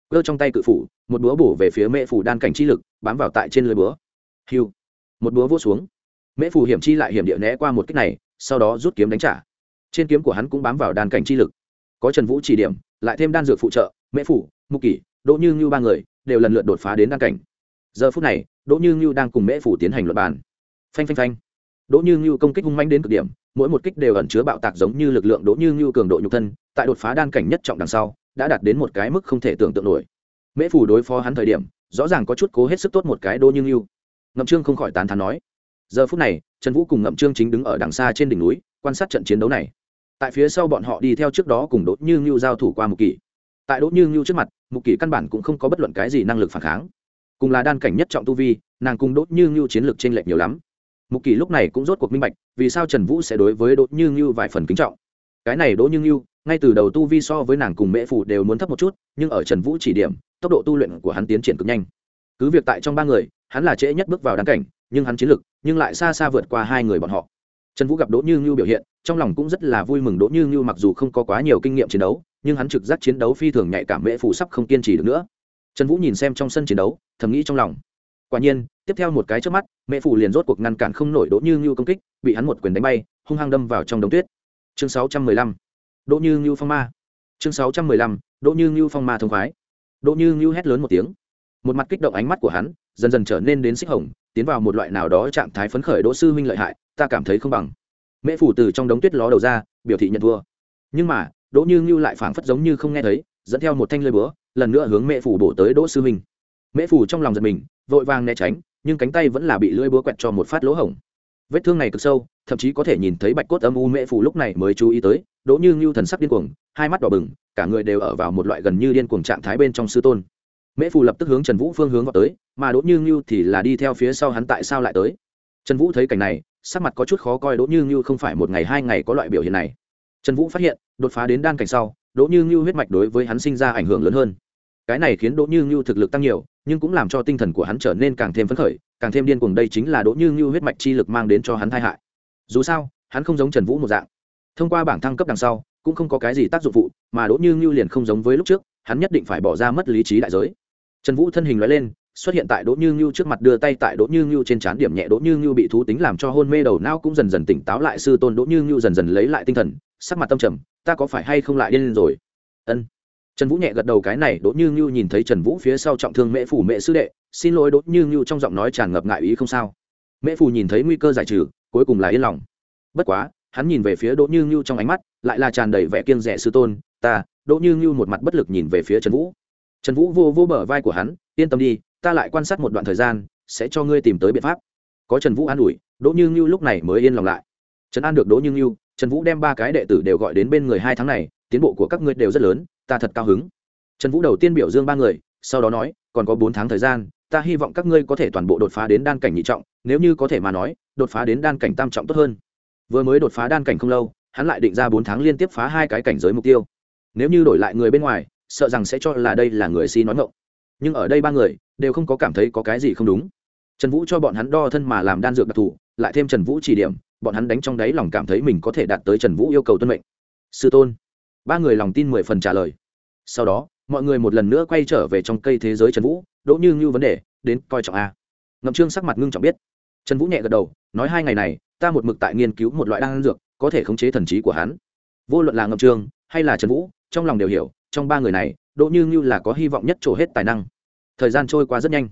Cơ trong tay cự phủ, một búa bổ về phía mẹ phủ đan cảnh chi lực, bám vào tại trên lưới búa. Hiu. Một búa vỗ xuống. Mẹ phủ hiểm chi lại hiểm địa né qua một cách này, sau đó rút kiếm đánh trả. Trên kiếm của hắn cũng bám vào đan cảnh chi lực. Có trần vũ chỉ điểm, lại thêm đan dược phụ trợ, mẹ phủ mục kỷ, đỗ như ngưu ba người, đều lần lượt đột phá đến đan cảnh. Giờ phút này, đỗ như ngưu đang cùng mễ phủ tiến hành luật bàn. Phanh phanh phanh. Đỗ như ngưu công kích hung manh đến cực điểm mỗi một kích đều ẩn chứa bạo tạc giống như lực lượng đỗ như như cường độ nhục thân, tại đột phá đan cảnh nhất trọng đằng sau, đã đạt đến một cái mức không thể tưởng tượng nổi. Mễ phủ đối phó hắn thời điểm, rõ ràng có chút cố hết sức tốt một cái đỗ như như. Ngậm trương không khỏi tán thán nói, giờ phút này, trần vũ cùng ngậm trương chính đứng ở đằng xa trên đỉnh núi, quan sát trận chiến đấu này. Tại phía sau bọn họ đi theo trước đó cùng đỗ như ngưu giao thủ qua một kỳ tại đỗ như ngưu trước mặt, mục kỳ căn bản cũng không có bất luận cái gì năng lực phản kháng. Cùng là đan cảnh nhất trọng tu vi, nàng cùng đốt như ngưu chiến lược t r ê n lệch nhiều lắm. Mục kỳ lúc này cũng rốt cuộc minh bạch vì sao trần vũ sẽ đối với Đỗ như ngưu vài phần kính trọng? Cái này đỗ như ngưu, ngay từ đầu tu vi so với nàng cùng mễ Phụ đều muốn thấp một chút, nhưng ở trần vũ chỉ điểm, tốc độ tu luyện của hắn tiến triển cực nhanh. Cứ việc tại trong ba người, hắn là trễ nhất bước vào đan cảnh, nhưng hắn chiến lực, nhưng lại xa xa vượt qua hai người bọn họ. Trần vũ gặp đỗ như ngưu biểu hiện, trong lòng cũng rất là vui mừng đỗ như ngưu mặc dù không có quá nhiều kinh nghiệm chiến đấu, nhưng hắn trực giác chiến đấu phi thường nhạy cảm mễ Phụ sắp không kiên trì được nữa. Trần vũ nhìn xem trong sân chiến đấu, thầm nghĩ trong lòng. Quả nhiên tiếp theo một cái trước mắt, mẹ phủ liền rốt cuộc ngăn cản không nổi đỗ như ngưu công kích, bị hắn một quyền đánh bay, hung hăng đâm vào trong đống tuyết. Chương sáu trăm mười lăm. Đỗ như ngưu phong ma. Chương sáu trăm mười lăm. Đỗ như ngưu phong ma thông khoái. Đỗ như ngưu hét lớn một tiếng. Một mặt kích động ánh mắt của hắn dần dần trở nên đến xích hồng, tiến vào một loại nào đó trạng thái phấn khởi đỗ sư huynh lợi hại, ta cảm thấy không bằng. Mẹ phủ từ trong đống tuyết ló đầu ra, biểu thị nhận thua. Nhưng mà, đỗ như ngưu lại phảng phất giống như không nghe thấy, dẫn theo một thanh lơi búa, lần nữa hướng mẹ phủ bổ tới đỗ sư minh mễ phủ trong lòng giật mình, vội vàng né tránh nhưng cánh tay vẫn là bị lưỡi búa quẹt cho một phát lỗ hổng. Vết thương này cực sâu, thậm chí có thể nhìn thấy bạch cốt âm u mễ Phù lúc này mới chú ý tới, đỗ như ngưu thần sắc điên cuồng, hai mắt đỏ bừng, cả người đều ở vào một loại gần như điên cuồng trạng thái bên trong sư tôn. Mễ Phù lập tức hướng trần vũ phương hướng vào tới, mà đỗ như ngưu thì là đi theo phía sau hắn tại sao lại tới. Trần vũ thấy cảnh này, sắc mặt có chút khó coi, đỗ như ngưu không phải một ngày hai ngày có loại biểu hiện này. Trần vũ phát hiện, đột phá đến đan cảnh sau, đỗ như ngưu huyết mạch đối với hắn sinh ra ảnh hưởng lớn hơn cái này khiến đỗ như ngưu thực lực tăng nhiều, nhưng cũng làm cho tinh thần của hắn trở nên càng thêm phấn khởi, càng thêm điên cuồng đây chính là đỗ như ngưu huyết mạch chi lực mang đến cho hắn tai hại. Dù sao, hắn không giống trần vũ một dạng. Thông qua bảng thăng cấp đằng sau, cũng không có cái gì tác dụng phụ, mà đỗ như ngưu liền không giống với lúc trước, hắn nhất định phải bỏ ra mất lý trí đại giới. Trần vũ thân hình lóe lên, xuất hiện tại đỗ như ngưu trước mặt đưa tay tại đỗ như ngưu trên trán điểm nhẹ, đỗ như ngưu bị thú tính làm cho hôn mê đầu não cũng dần dần tỉnh táo lại, sư tôn đỗ như ngưu dần dần lấy lại tinh thần, sắc mặt tâm trầm, ta có phải hay không lại điên rồi? Ân trần vũ nhẹ gật đầu cái này, đỗ như ngưu nhìn thấy trần vũ phía sau trọng thương mễ phủ mễ sư đệ, xin lỗi đỗ như ngưu trong giọng nói tràn ngập ngại ý không sao. Mễ phủ nhìn thấy nguy cơ giải trừ, cuối cùng là yên lòng. Bất quá, hắn nhìn về phía đỗ như ngưu trong ánh mắt, lại là tràn đầy vẻ kiêng rẻ sư tôn, ta, đỗ như ngưu một mặt bất lực nhìn về phía trần vũ. Trần vũ vô vô bờ vai của hắn, yên tâm đi, ta lại quan sát một đoạn thời gian, sẽ cho ngươi tìm tới biện pháp. Có trần vũ an ủi, đỗ như ngưu lúc này mới yên lòng lại. Trần an được đỗ như ngưu, trần vũ đem ba cái đệ tử đều gọi đến bên người hai tháng này tiến bộ của các ngươi đều rất lớn, ta thật cao hứng. Trần vũ đầu tiên biểu dương ba người, sau đó nói, còn có bốn tháng thời gian, ta hy vọng các ngươi có thể toàn bộ đột phá đến đan cảnh nhị trọng, nếu như có thể mà nói, đột phá đến đan cảnh tam trọng tốt hơn. Vừa mới đột phá đan cảnh không lâu, hắn lại định ra bốn tháng liên tiếp phá hai cái cảnh giới mục tiêu. Nếu như đổi lại người bên ngoài, sợ rằng sẽ cho là đây là người si nói ngộng nhưng ở đây ba người, đều không có cảm thấy có cái gì không đúng. Trần vũ cho bọn hắn đo thân mà làm đan dược đặc thù, lại thêm trần vũ chỉ điểm, bọn hắn đánh trong đáy lòng cảm thấy mình có thể đạt tới trần vũ yêu cầu tuân mệnh. Sư tôn ba người lòng tin mười phần trả lời. Sau đó, mọi người một lần nữa quay trở về trong cây thế giới trần vũ, đỗ như ngưu vấn đề, đến coi trọng a. Ngậm trương sắc mặt ngưng trọng biết. Trần vũ nhẹ gật đầu, nói hai ngày này, ta một mực tại nghiên cứu một loại đan dược, có thể khống chế thần trí của hắn. Vô luận là ngậm trương, hay là trần vũ, trong lòng đều hiểu, trong ba người này, đỗ như ngưu là có hy vọng nhất trổ hết tài năng. Thời gian trôi qua rất nhanh.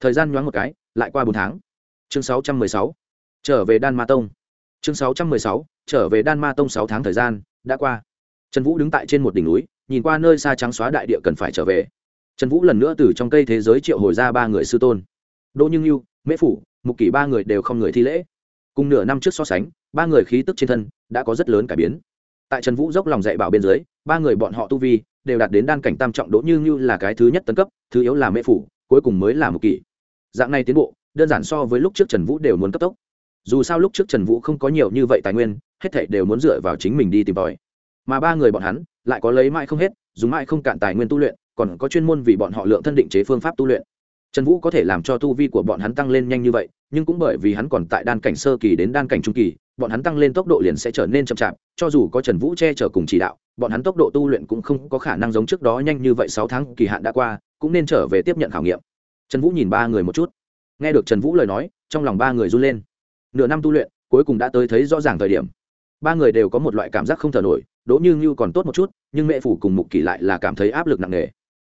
Thời gian nhoáng một cái, lại qua bốn tháng. Chương sáu trăm mười sáu. Trở về đan ma tông. Chương sáu trăm mười sáu, trở về đan ma tông sáu tháng thời gian đã qua trần vũ đứng tại trên một đỉnh núi, nhìn qua nơi xa trắng xóa đại địa cần phải trở về. Trần vũ lần nữa từ trong cây thế giới triệu hồi ra ba người sư tôn. Đỗ như ngưu, mễ phủ, mục kỷ ba người đều không người thi lễ. Cùng nửa năm trước so sánh, ba người khí tức trên thân đã có rất lớn cải biến. Tại trần vũ dốc lòng dạy bảo bên dưới, ba người bọn họ tu vi đều đạt đến đan cảnh tam trọng đỗ như ngưu là cái thứ nhất tấn cấp, thứ yếu là mễ phủ, cuối cùng mới là mục kỷ. Dạng này tiến bộ, đơn giản so với lúc trước trần vũ đều muốn cấp tốc. Dù sao lúc trước trần vũ không có nhiều như vậy tài nguyên, hết thảy đều muốn dựa vào chính mình đi tìm tòi mà ba người bọn hắn lại có lấy mãi không hết, dùng mãi không cạn tài nguyên tu luyện, còn có chuyên môn vì bọn họ lượng thân định chế phương pháp tu luyện. Trần vũ có thể làm cho tu vi của bọn hắn tăng lên nhanh như vậy, nhưng cũng bởi vì hắn còn tại đan cảnh sơ kỳ đến đan cảnh trung kỳ, bọn hắn tăng lên tốc độ liền sẽ trở nên chậm chạp, cho dù có trần vũ che chở cùng chỉ đạo, bọn hắn tốc độ tu luyện cũng không có khả năng giống trước đó nhanh như vậy sáu tháng kỳ hạn đã qua, cũng nên trở về tiếp nhận khảo nghiệm. Trần vũ nhìn ba người một chút. Nghe được trần vũ lời nói, trong lòng ba người run lên. Nửa năm tu luyện, cuối cùng đã tới thấy rõ ràng thời điểm ba người đều có một loại cảm giác không thở nổi, đỗ như ngưu còn tốt một chút, nhưng mẹ phủ cùng mục kỳ lại là cảm thấy áp lực nặng nề.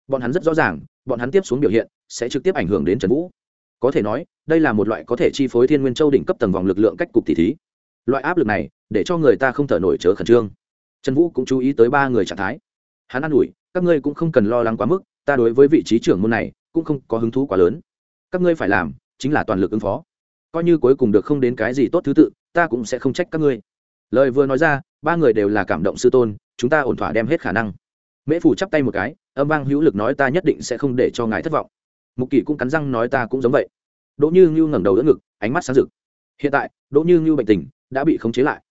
Bọn hắn rất rõ ràng, bọn hắn tiếp xuống biểu hiện sẽ trực tiếp ảnh hưởng đến trần vũ. Có thể nói, đây là một loại có thể chi phối thiên nguyên châu đỉnh cấp tầng vòng lực lượng cách cục tỷ thí. Loại áp lực này, để cho người ta không thở nổi chớ khẩn trương. Trần vũ cũng chú ý tới ba người trạng thái. Hắn an ủi, các ngươi cũng không cần lo lắng quá mức, ta đối với vị trí trưởng môn này cũng không có hứng thú quá lớn. Các ngươi phải làm chính là toàn lực ứng phó. Coi như cuối cùng được không đến cái gì tốt thứ tự, ta cũng sẽ không trách các ngươi lời vừa nói ra, ba người đều là cảm động sư tôn, chúng ta ổn thỏa đem hết khả năng. Mễ phủ chắp tay một cái, âm vang hữu lực nói ta nhất định sẽ không để cho ngài thất vọng. Mục kỳ cũng cắn răng nói ta cũng giống vậy. Đỗ như ngưu ngẩng đầu đỡ ngực, ánh mắt sáng rực. Hiện tại, đỗ như ngưu bệnh tình đã bị khống chế lại.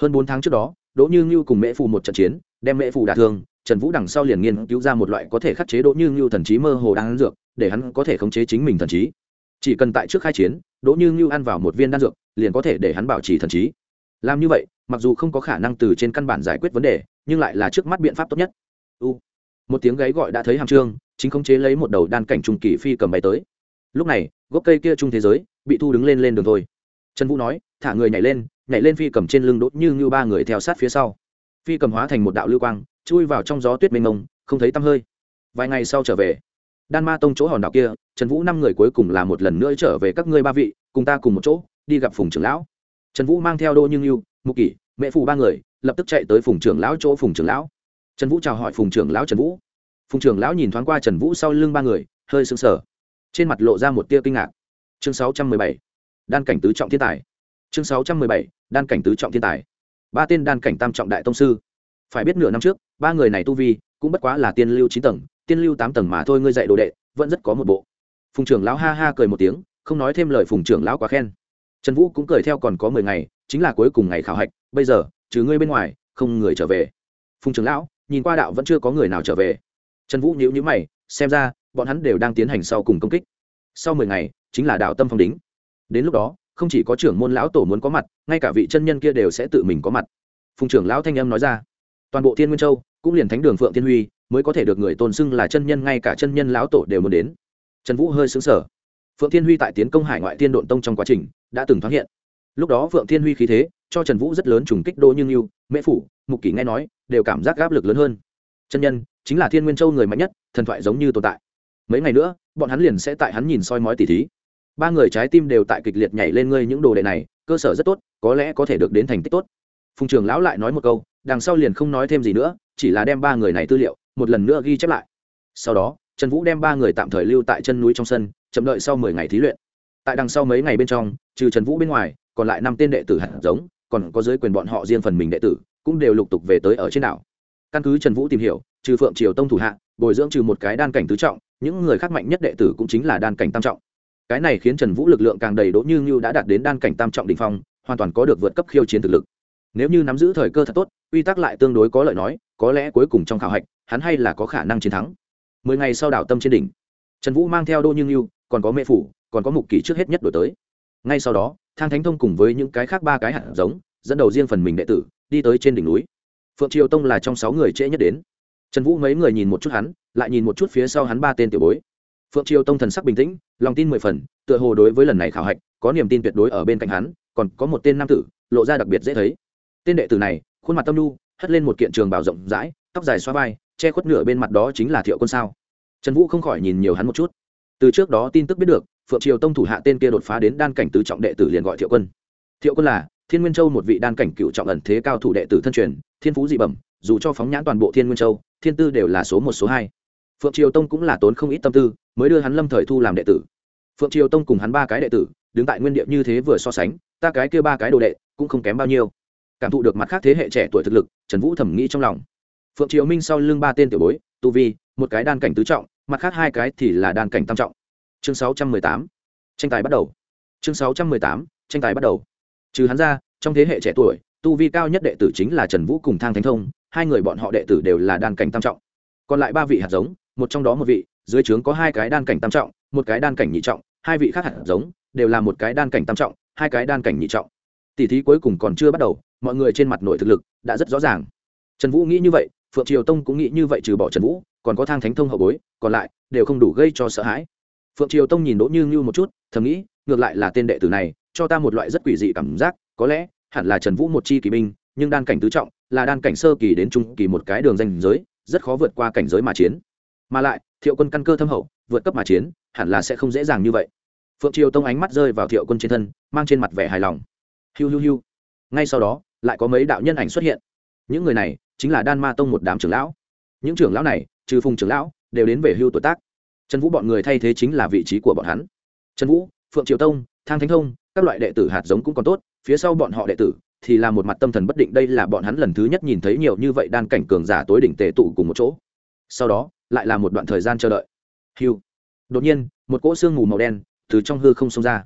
Hơn bốn tháng trước đó, đỗ như ngưu cùng mễ phủ một trận chiến, đem mễ phủ đả thương, trần vũ đằng sau liền nghiên cứu ra một loại có thể khắc chế đỗ như ngưu thần trí mơ hồ đang ăn dược, để hắn có thể khống chế chính mình thần trí. Chỉ cần tại trước khai chiến, đỗ như ngưu ăn vào một viên đan dược, liền có thể để hắn bảo trì thần trí làm như vậy, mặc dù không có khả năng từ trên căn bản giải quyết vấn đề, nhưng lại là trước mắt biện pháp tốt nhất. U. Một tiếng gáy gọi đã thấy hàm trương, chính khống chế lấy một đầu đan cảnh trung kỳ phi cầm bay tới. Lúc này, gốc cây kia trung thế giới, bị thu đứng lên lên đường thôi. Trần vũ nói, thả người nhảy lên nhảy lên phi cầm trên lưng đốt như như ba người theo sát phía sau. Phi cầm hóa thành một đạo lưu quang, chui vào trong gió tuyết mênh mông, không thấy tăm hơi. Vài ngày sau trở về, đan ma tông chỗ hòn đảo kia, trần vũ năm người cuối cùng là một lần nữa trở về các ngươi ba vị, cùng ta cùng một chỗ, đi gặp phùng trưởng lão trần vũ mang theo đô như ngưu, mục kỷ, mẹ phù ba người, lập tức chạy tới phùng trưởng lão chỗ phùng trưởng lão. Trần vũ chào hỏi phùng trưởng lão trần vũ. Phùng trưởng lão nhìn thoáng qua trần vũ sau lưng ba người, hơi sững sờ. Trên mặt lộ ra một tia kinh ngạc. Chương sáu trăm mười bảy, đan cảnh tứ trọng thiên tài. Chương sáu trăm mười bảy, đan cảnh tứ trọng thiên tài. Ba tên đan cảnh tam trọng đại tông sư. Phải biết nửa năm trước, ba người này tu vi cũng bất quá là tiên lưu chín tầng, tiên lưu tám tầng mà thôi, ngươi dạy đồ đệ, vẫn rất có một bộ. Phùng trưởng lão ha ha cười một tiếng, không nói thêm lời phùng trưởng lão quá khen trần vũ cũng cười theo còn có mười ngày, chính là cuối cùng ngày khảo hạch, bây giờ, trừ ngươi bên ngoài, không người trở về. Phùng trưởng lão, nhìn qua đạo vẫn chưa có người nào trở về. Trần vũ nhíu nhíu mày, xem ra, bọn hắn đều đang tiến hành sau cùng công kích. Sau mười ngày, chính là đạo tâm phong đính. Đến lúc đó, không chỉ có trưởng môn lão tổ muốn có mặt, ngay cả vị chân nhân kia đều sẽ tự mình có mặt. Phùng trưởng lão thanh âm nói ra. Toàn bộ thiên nguyên châu, cũng liền thánh đường phượng thiên huy, mới có thể được người tôn xưng là chân nhân, ngay cả chân nhân lão tổ đều muốn đến. Trần vũ hơi xứng sở phượng thiên huy tại tiến công hải ngoại tiên độn tông trong quá trình đã từng thoáng hiện. Lúc đó phượng thiên huy khí thế, cho trần vũ rất lớn trùng kích đô như yêu, mễ phủ, mục kỷ nghe nói, đều cảm giác áp lực lớn hơn. Chân nhân, chính là thiên nguyên châu người mạnh nhất, thần thoại giống như tồn tại. Mấy ngày nữa, bọn hắn liền sẽ tại hắn nhìn soi mói tỉ thí. Ba người trái tim đều tại kịch liệt nhảy lên ngươi những đồ đệ này, cơ sở rất tốt, có lẽ có thể được đến thành tích tốt. Phùng trường lão lại nói một câu, đằng sau liền không nói thêm gì nữa, chỉ là đem ba người này tư liệu, một lần nữa ghi chép lại. Sau đó, trần vũ đem ba người tạm thời lưu tại chân núi trong sân, chậm đợi sau mười ngày thí luyện tại đằng sau mấy ngày bên trong, trừ trần vũ bên ngoài, còn lại năm tên đệ tử hạt giống, còn có dưới quyền bọn họ riêng phần mình đệ tử, cũng đều lục tục về tới ở trên đảo. Căn cứ trần vũ tìm hiểu, trừ phượng triều tông thủ hạ, bồi dưỡng trừ một cái đan cảnh tứ trọng, những người khác mạnh nhất đệ tử cũng chính là đan cảnh tam trọng. Cái này khiến trần vũ lực lượng càng đầy đỗ như như đã đạt đến đan cảnh tam trọng đ ỉ n h phong, hoàn toàn có được vượt cấp khiêu chiến thực lực. Nếu như nắm giữ thời cơ thật tốt, quy tắc lại tương đối có lợi nói, có lẽ cuối cùng trong khảo hạch, hắn hay là có khả năng chiến thắng. Mười ngày sau đảo tâm trên đỉnh, trần vũ mang theo đô như như, còn có mẹ phủ còn có mục kỷ trước hết nhất đổi tới. Ngay sau đó, thang thánh thông cùng với những cái khác ba cái hạt giống, dẫn đầu riêng phần mình đệ tử, đi tới trên đỉnh núi. Phượng triều tông là trong sáu người trễ nhất đến. Trần vũ mấy người nhìn một chút hắn, lại nhìn một chút phía sau hắn ba tên tiểu bối. Phượng triều tông thần sắc bình tĩnh, lòng tin mười phần, tựa hồ đối với lần này khảo hạch, có niềm tin tuyệt đối ở bên cạnh hắn, còn có một tên nam tử, lộ ra đặc biệt dễ thấy. Tên đệ tử này, khuôn mặt tâm lu hất lên một kiện trường bào rộng rãi, tóc dài xoa vai, che khuất nửa bên mặt đó chính là thiệu quân sao? Trần vũ không khỏi nhìn nhiều hắn một chút. Từ trước đó tin tức biết được phượng triều tông thủ hạ tên kia đột phá đến đan cảnh tứ trọng đệ tử liền gọi thiệu quân. Thiệu quân là, thiên nguyên châu một vị đan cảnh cựu trọng ẩn thế cao thủ đệ tử thân truyền, thiên phú dị bẩm, dù cho phóng nhãn toàn bộ thiên nguyên châu, thiên tư đều là số một, số hai. Phượng triều tông cũng là tốn không ít tâm tư, mới đưa hắn lâm thời thu làm đệ tử. Phượng triều tông cùng hắn ba cái đệ tử, đứng tại nguyên địa như thế vừa so sánh, ta cái kia ba cái đồ đệ, cũng không kém bao nhiêu. Cảm thụ được mặt khác thế hệ trẻ tuổi thực lực, trần vũ thẩm nghĩ trong lòng. Phượng triều minh sau lưng ba tên tiểu bối, tu vi, một cái đan cảnh tứ trọng, mặt khác hai cái thì là đan cảnh tam trọng chương sáu trăm mười tám, tranh tài bắt đầu. Chương sáu trăm mười tám, tranh tài bắt đầu. Trừ hắn ra, trong thế hệ trẻ tuổi, tu vi cao nhất đệ tử chính là trần vũ cùng thang thánh thông, hai người bọn họ đệ tử đều là đan cảnh tam trọng. Còn lại ba vị hạt giống, một trong đó một vị, dưới trướng có hai cái đan cảnh tam trọng, một cái đan cảnh nhị trọng, hai vị khác hạt giống đều là một cái đan cảnh tam trọng, hai cái đan cảnh nhị trọng. Tỷ thí cuối cùng còn chưa bắt đầu, mọi người trên mặt nội thực lực đã rất rõ ràng. Trần vũ nghĩ như vậy, phượng triều tông cũng nghĩ như vậy trừ bỏ trần vũ, còn có thang thánh thông hậu bối, còn lại đều không đủ gây cho sợ hãi phượng triều tông nhìn đỗ như ngưu một chút, thầm nghĩ, ngược lại là tên đệ tử này, cho ta một loại rất quỷ dị cảm giác, có lẽ, hẳn là trần vũ một chi kỳ binh, nhưng đan cảnh tứ trọng, là đan cảnh sơ kỳ đến trung kỳ một cái đường danh giới, rất khó vượt qua cảnh giới mà chiến. Mà lại, thiệu quân căn cơ thâm hậu, vượt cấp mà chiến, hẳn là sẽ không dễ dàng như vậy. Phượng triều tông ánh mắt rơi vào thiệu quân trên thân, mang trên mặt vẻ hài lòng. Hiu hiu hiu. Ngay sau đó, lại có mấy đạo nhân ảnh xuất hiện. Những người này chính là đan ma tông một đám trưởng lão. Những trưởng lão này, trừ phùng trưởng lão, đều đến về hưu tuổi tác trần vũ bọn người thay thế chính là vị trí của bọn hắn. Trần vũ, phượng triều tông, thang thánh thông, các loại đệ tử hạt giống cũng còn tốt, phía sau bọn họ đệ tử thì là một mặt tâm thần bất định, đây là bọn hắn lần thứ nhất nhìn thấy nhiều như vậy đan cảnh cường giả tối đỉnh tề tụ cùng một chỗ. Sau đó, lại là một đoạn thời gian chờ đợi. Hiu đột nhiên, một cỗ sương mù màu đen từ trong hư không xông ra.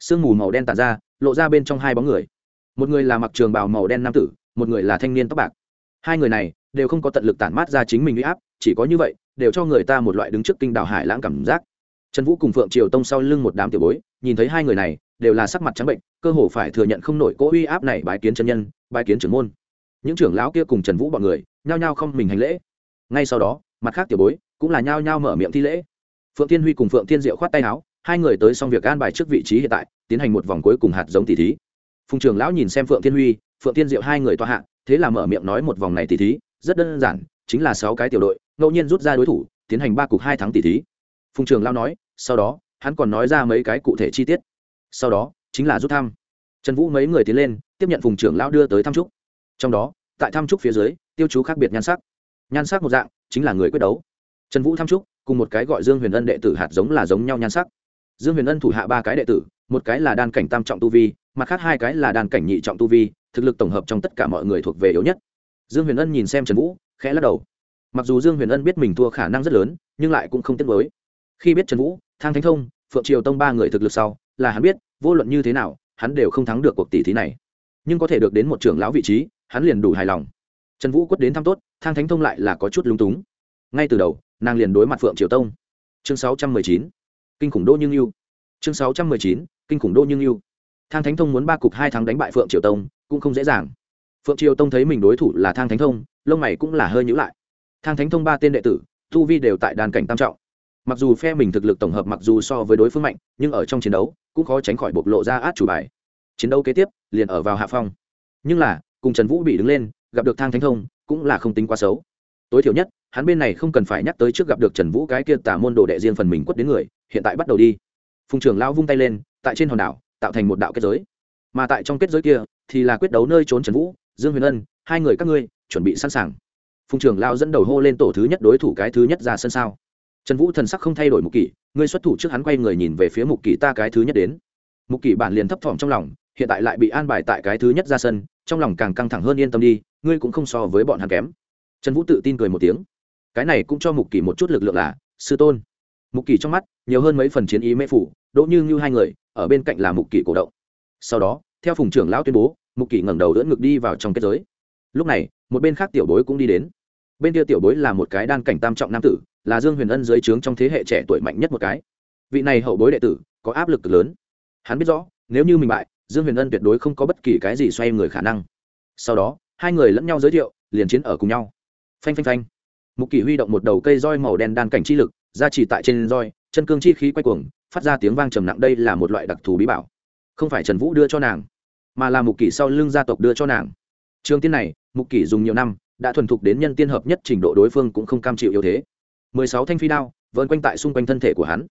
Sương mù màu đen tàn ra, lộ ra bên trong hai bóng người. Một người là mặc trường bào màu đen nam tử, một người là thanh niên tóc bạc. Hai người này đều không có tận lực tản mát ra chính mình huy áp, chỉ có như vậy, đều cho người ta một loại đứng trước kinh đảo hải lãng cảm giác. Trần vũ cùng phượng triều tông sau lưng một đám tiểu bối, nhìn thấy hai người này, đều là sắc mặt trắng bệnh, cơ hồ phải thừa nhận không nổi cỗ uy áp này bái kiến chân nhân, bái kiến trưởng môn. Những trưởng lão kia cùng trần vũ bọn người, nhao nhao không mình hành lễ. Ngay sau đó, mặt khác tiểu bối cũng là nhao nhao mở miệng thi lễ. Phượng tiên huy cùng phượng tiên diệu khoát tay áo, hai người tới xong việc an bài trước vị trí hiện tại, tiến hành một vòng cuối cùng hạt giống tỷ thí. Phùng trưởng lão nhìn xem phượng tiên huy, phượng tiên diệu hai người toa hạ, thế là mở miệng nói một vòng này tỷ thí rất đơn giản, chính là sáu cái tiểu đội, ngẫu nhiên rút ra đối thủ, tiến hành ba cục hai tháng tỷ thí. Phùng trường lão nói, sau đó, hắn còn nói ra mấy cái cụ thể chi tiết. Sau đó, chính là rút thăm. Trần vũ mấy người tiến lên, tiếp nhận phùng trưởng lão đưa tới thăm trúc. Trong đó, tại thăm trúc phía dưới, tiêu chú khác biệt nhan sắc. Nhan sắc một dạng, chính là người quyết đấu. Trần vũ thăm trúc, cùng một cái gọi dương huyền ân đệ tử hạt giống là giống nhau nhan sắc. Dương huyền ân thủ hạ ba cái đệ tử, một cái là đan cảnh tam trọng tu vi, mặt khác hai cái là đan cảnh nhị trọng tu vi, thực lực tổng hợp trong tất cả mọi người thuộc về yếu nhất dương huyền ân nhìn xem trần vũ, khẽ lắc đầu. Mặc dù dương huyền ân biết mình thua khả năng rất lớn, nhưng lại cũng không tiếc mới khi biết trần vũ, thang thánh thông, phượng triều tông ba người thực lực sau, là hắn biết, vô luận như thế nào, hắn đều không thắng được cuộc tỷ thí này. Nhưng có thể được đến một trưởng lão vị trí, hắn liền đủ hài lòng. Trần vũ quất đến thăm tốt, thang thánh thông lại là có chút lung túng. Ngay từ đầu, nàng liền đối mặt phượng triều tông. Chương sáu trăm mười chín, kinh khủng đô như yêu. Chương sáu trăm mười chín, kinh khủng đô như yêu. Thang thánh thông muốn ba cục hai thắng đánh bại phượng triều tông, cũng không dễ dàng phượng triều tông thấy mình đối thủ là thang thánh thông, lông mày cũng là hơi nhữ lại. Thang thánh thông ba tên đệ tử, tu vi đều tại đàn cảnh tam trọng. Mặc dù phe mình thực lực tổng hợp mặc dù so với đối phương mạnh, nhưng ở trong chiến đấu, cũng khó tránh khỏi bộc lộ ra át chủ bài. Chiến đấu kế tiếp, liền ở vào hạ phong. Nhưng là, cùng trần vũ bị đứng lên, gặp được thang thánh thông, cũng là không tính quá xấu. Tối thiểu nhất, hắn bên này không cần phải nhắc tới trước gặp được trần vũ cái kia tả môn đồ đệ riêng phần mình quất đến người, hiện tại bắt đầu đi. Phùng trưởng lão vung tay lên, tại trên hòn đảo, tạo thành một đạo kết giới. Mà tại trong kết giới kia, thì là quyết đấu nơi trốn trần vũ dương huyền ân, hai người các ngươi, chuẩn bị sẵn sàng. Phùng trưởng lão dẫn đầu hô lên tổ thứ nhất đối thủ cái thứ nhất ra sân sao. Trần vũ thần sắc không thay đổi mục kỷ, ngươi xuất thủ trước hắn quay người nhìn về phía mục kỷ ta cái thứ nhất đến. Mục kỷ bản liền thấp thỏm trong lòng, hiện tại lại bị an bài tại cái thứ nhất ra sân, trong lòng càng căng thẳng hơn yên tâm đi, ngươi cũng không so với bọn hắn kém. Trần vũ tự tin cười một tiếng. Cái này cũng cho mục kỷ một chút lực lượng là, sư tôn. Mục kỷ trong mắt, nhiều hơn mấy phần chiến ý mê phủ, đỗ như như hai người, ở bên cạnh là mục kỷ cổ động. Sau đó, theo phùng trưởng lão tuyên bố mục kỷ ngẩng đầu đỡ ngực đi vào trong kết giới. Lúc này, một bên khác tiểu bối cũng đi đến. Bên kia tiểu bối là một cái đan cảnh tam trọng nam tử, là dương huyền ân dưới trướng trong thế hệ trẻ tuổi mạnh nhất một cái. Vị này hậu bối đệ tử, có áp lực cực lớn. Hắn biết rõ, nếu như mình bại, dương huyền ân tuyệt đối không có bất kỳ cái gì xoay người khả năng. Sau đó, hai người lẫn nhau giới thiệu, liền chiến ở cùng nhau. Phanh phanh phanh. Mục kỳ huy động một đầu cây roi màu đen đan cảnh chi lực, ra chỉ tại trên roi, chân cương chi khí quay cuồng, phát ra tiếng vang trầm nặng đây là một loại đặc thù bí bảo. Không phải trần vũ đưa cho nàng mà là mục kỷ sau lưng gia tộc đưa cho nàng. Trường tiên này, mục kỷ dùng nhiều năm, đã thuần thục đến nhân tiên hợp nhất trình độ đối phương cũng không cam chịu yếu thế. Mười sáu thanh phi đao vơn quanh tại xung quanh thân thể của hắn.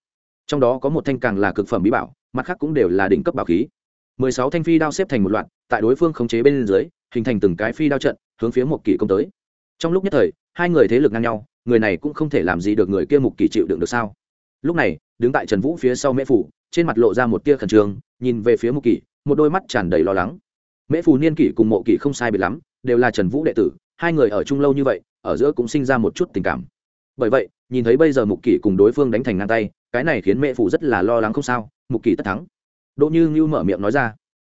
Trong đó có một thanh càng là cực phẩm bí bảo, mặt khác cũng đều là đỉnh cấp bảo khí. Mười sáu thanh phi đao xếp thành một loạt, tại đối phương khống chế bên dưới, hình thành từng cái phi đao trận, hướng phía một kỷ công tới. Trong lúc nhất thời, hai người thế lực ngang nhau, người này cũng không thể làm gì được người kia mục kỳ chịu đựng được sao? Lúc này, đứng tại trần vũ phía sau mễ phủ, trên mặt lộ ra một tia khẩn trương, nhìn về phía mục kỳ một đôi mắt tràn đầy lo lắng. Mễ phù niên kỷ cùng mộ kỷ không sai biệt lắm, đều là trần vũ đệ tử, hai người ở chung lâu như vậy, ở giữa cũng sinh ra một chút tình cảm. Bởi vậy, nhìn thấy bây giờ mục kỷ cùng đối phương đánh thành ngang tay, cái này khiến mẹ phù rất là lo lắng không sao mục kỷ tất thắng. Đỗ như ngưu mở miệng nói ra.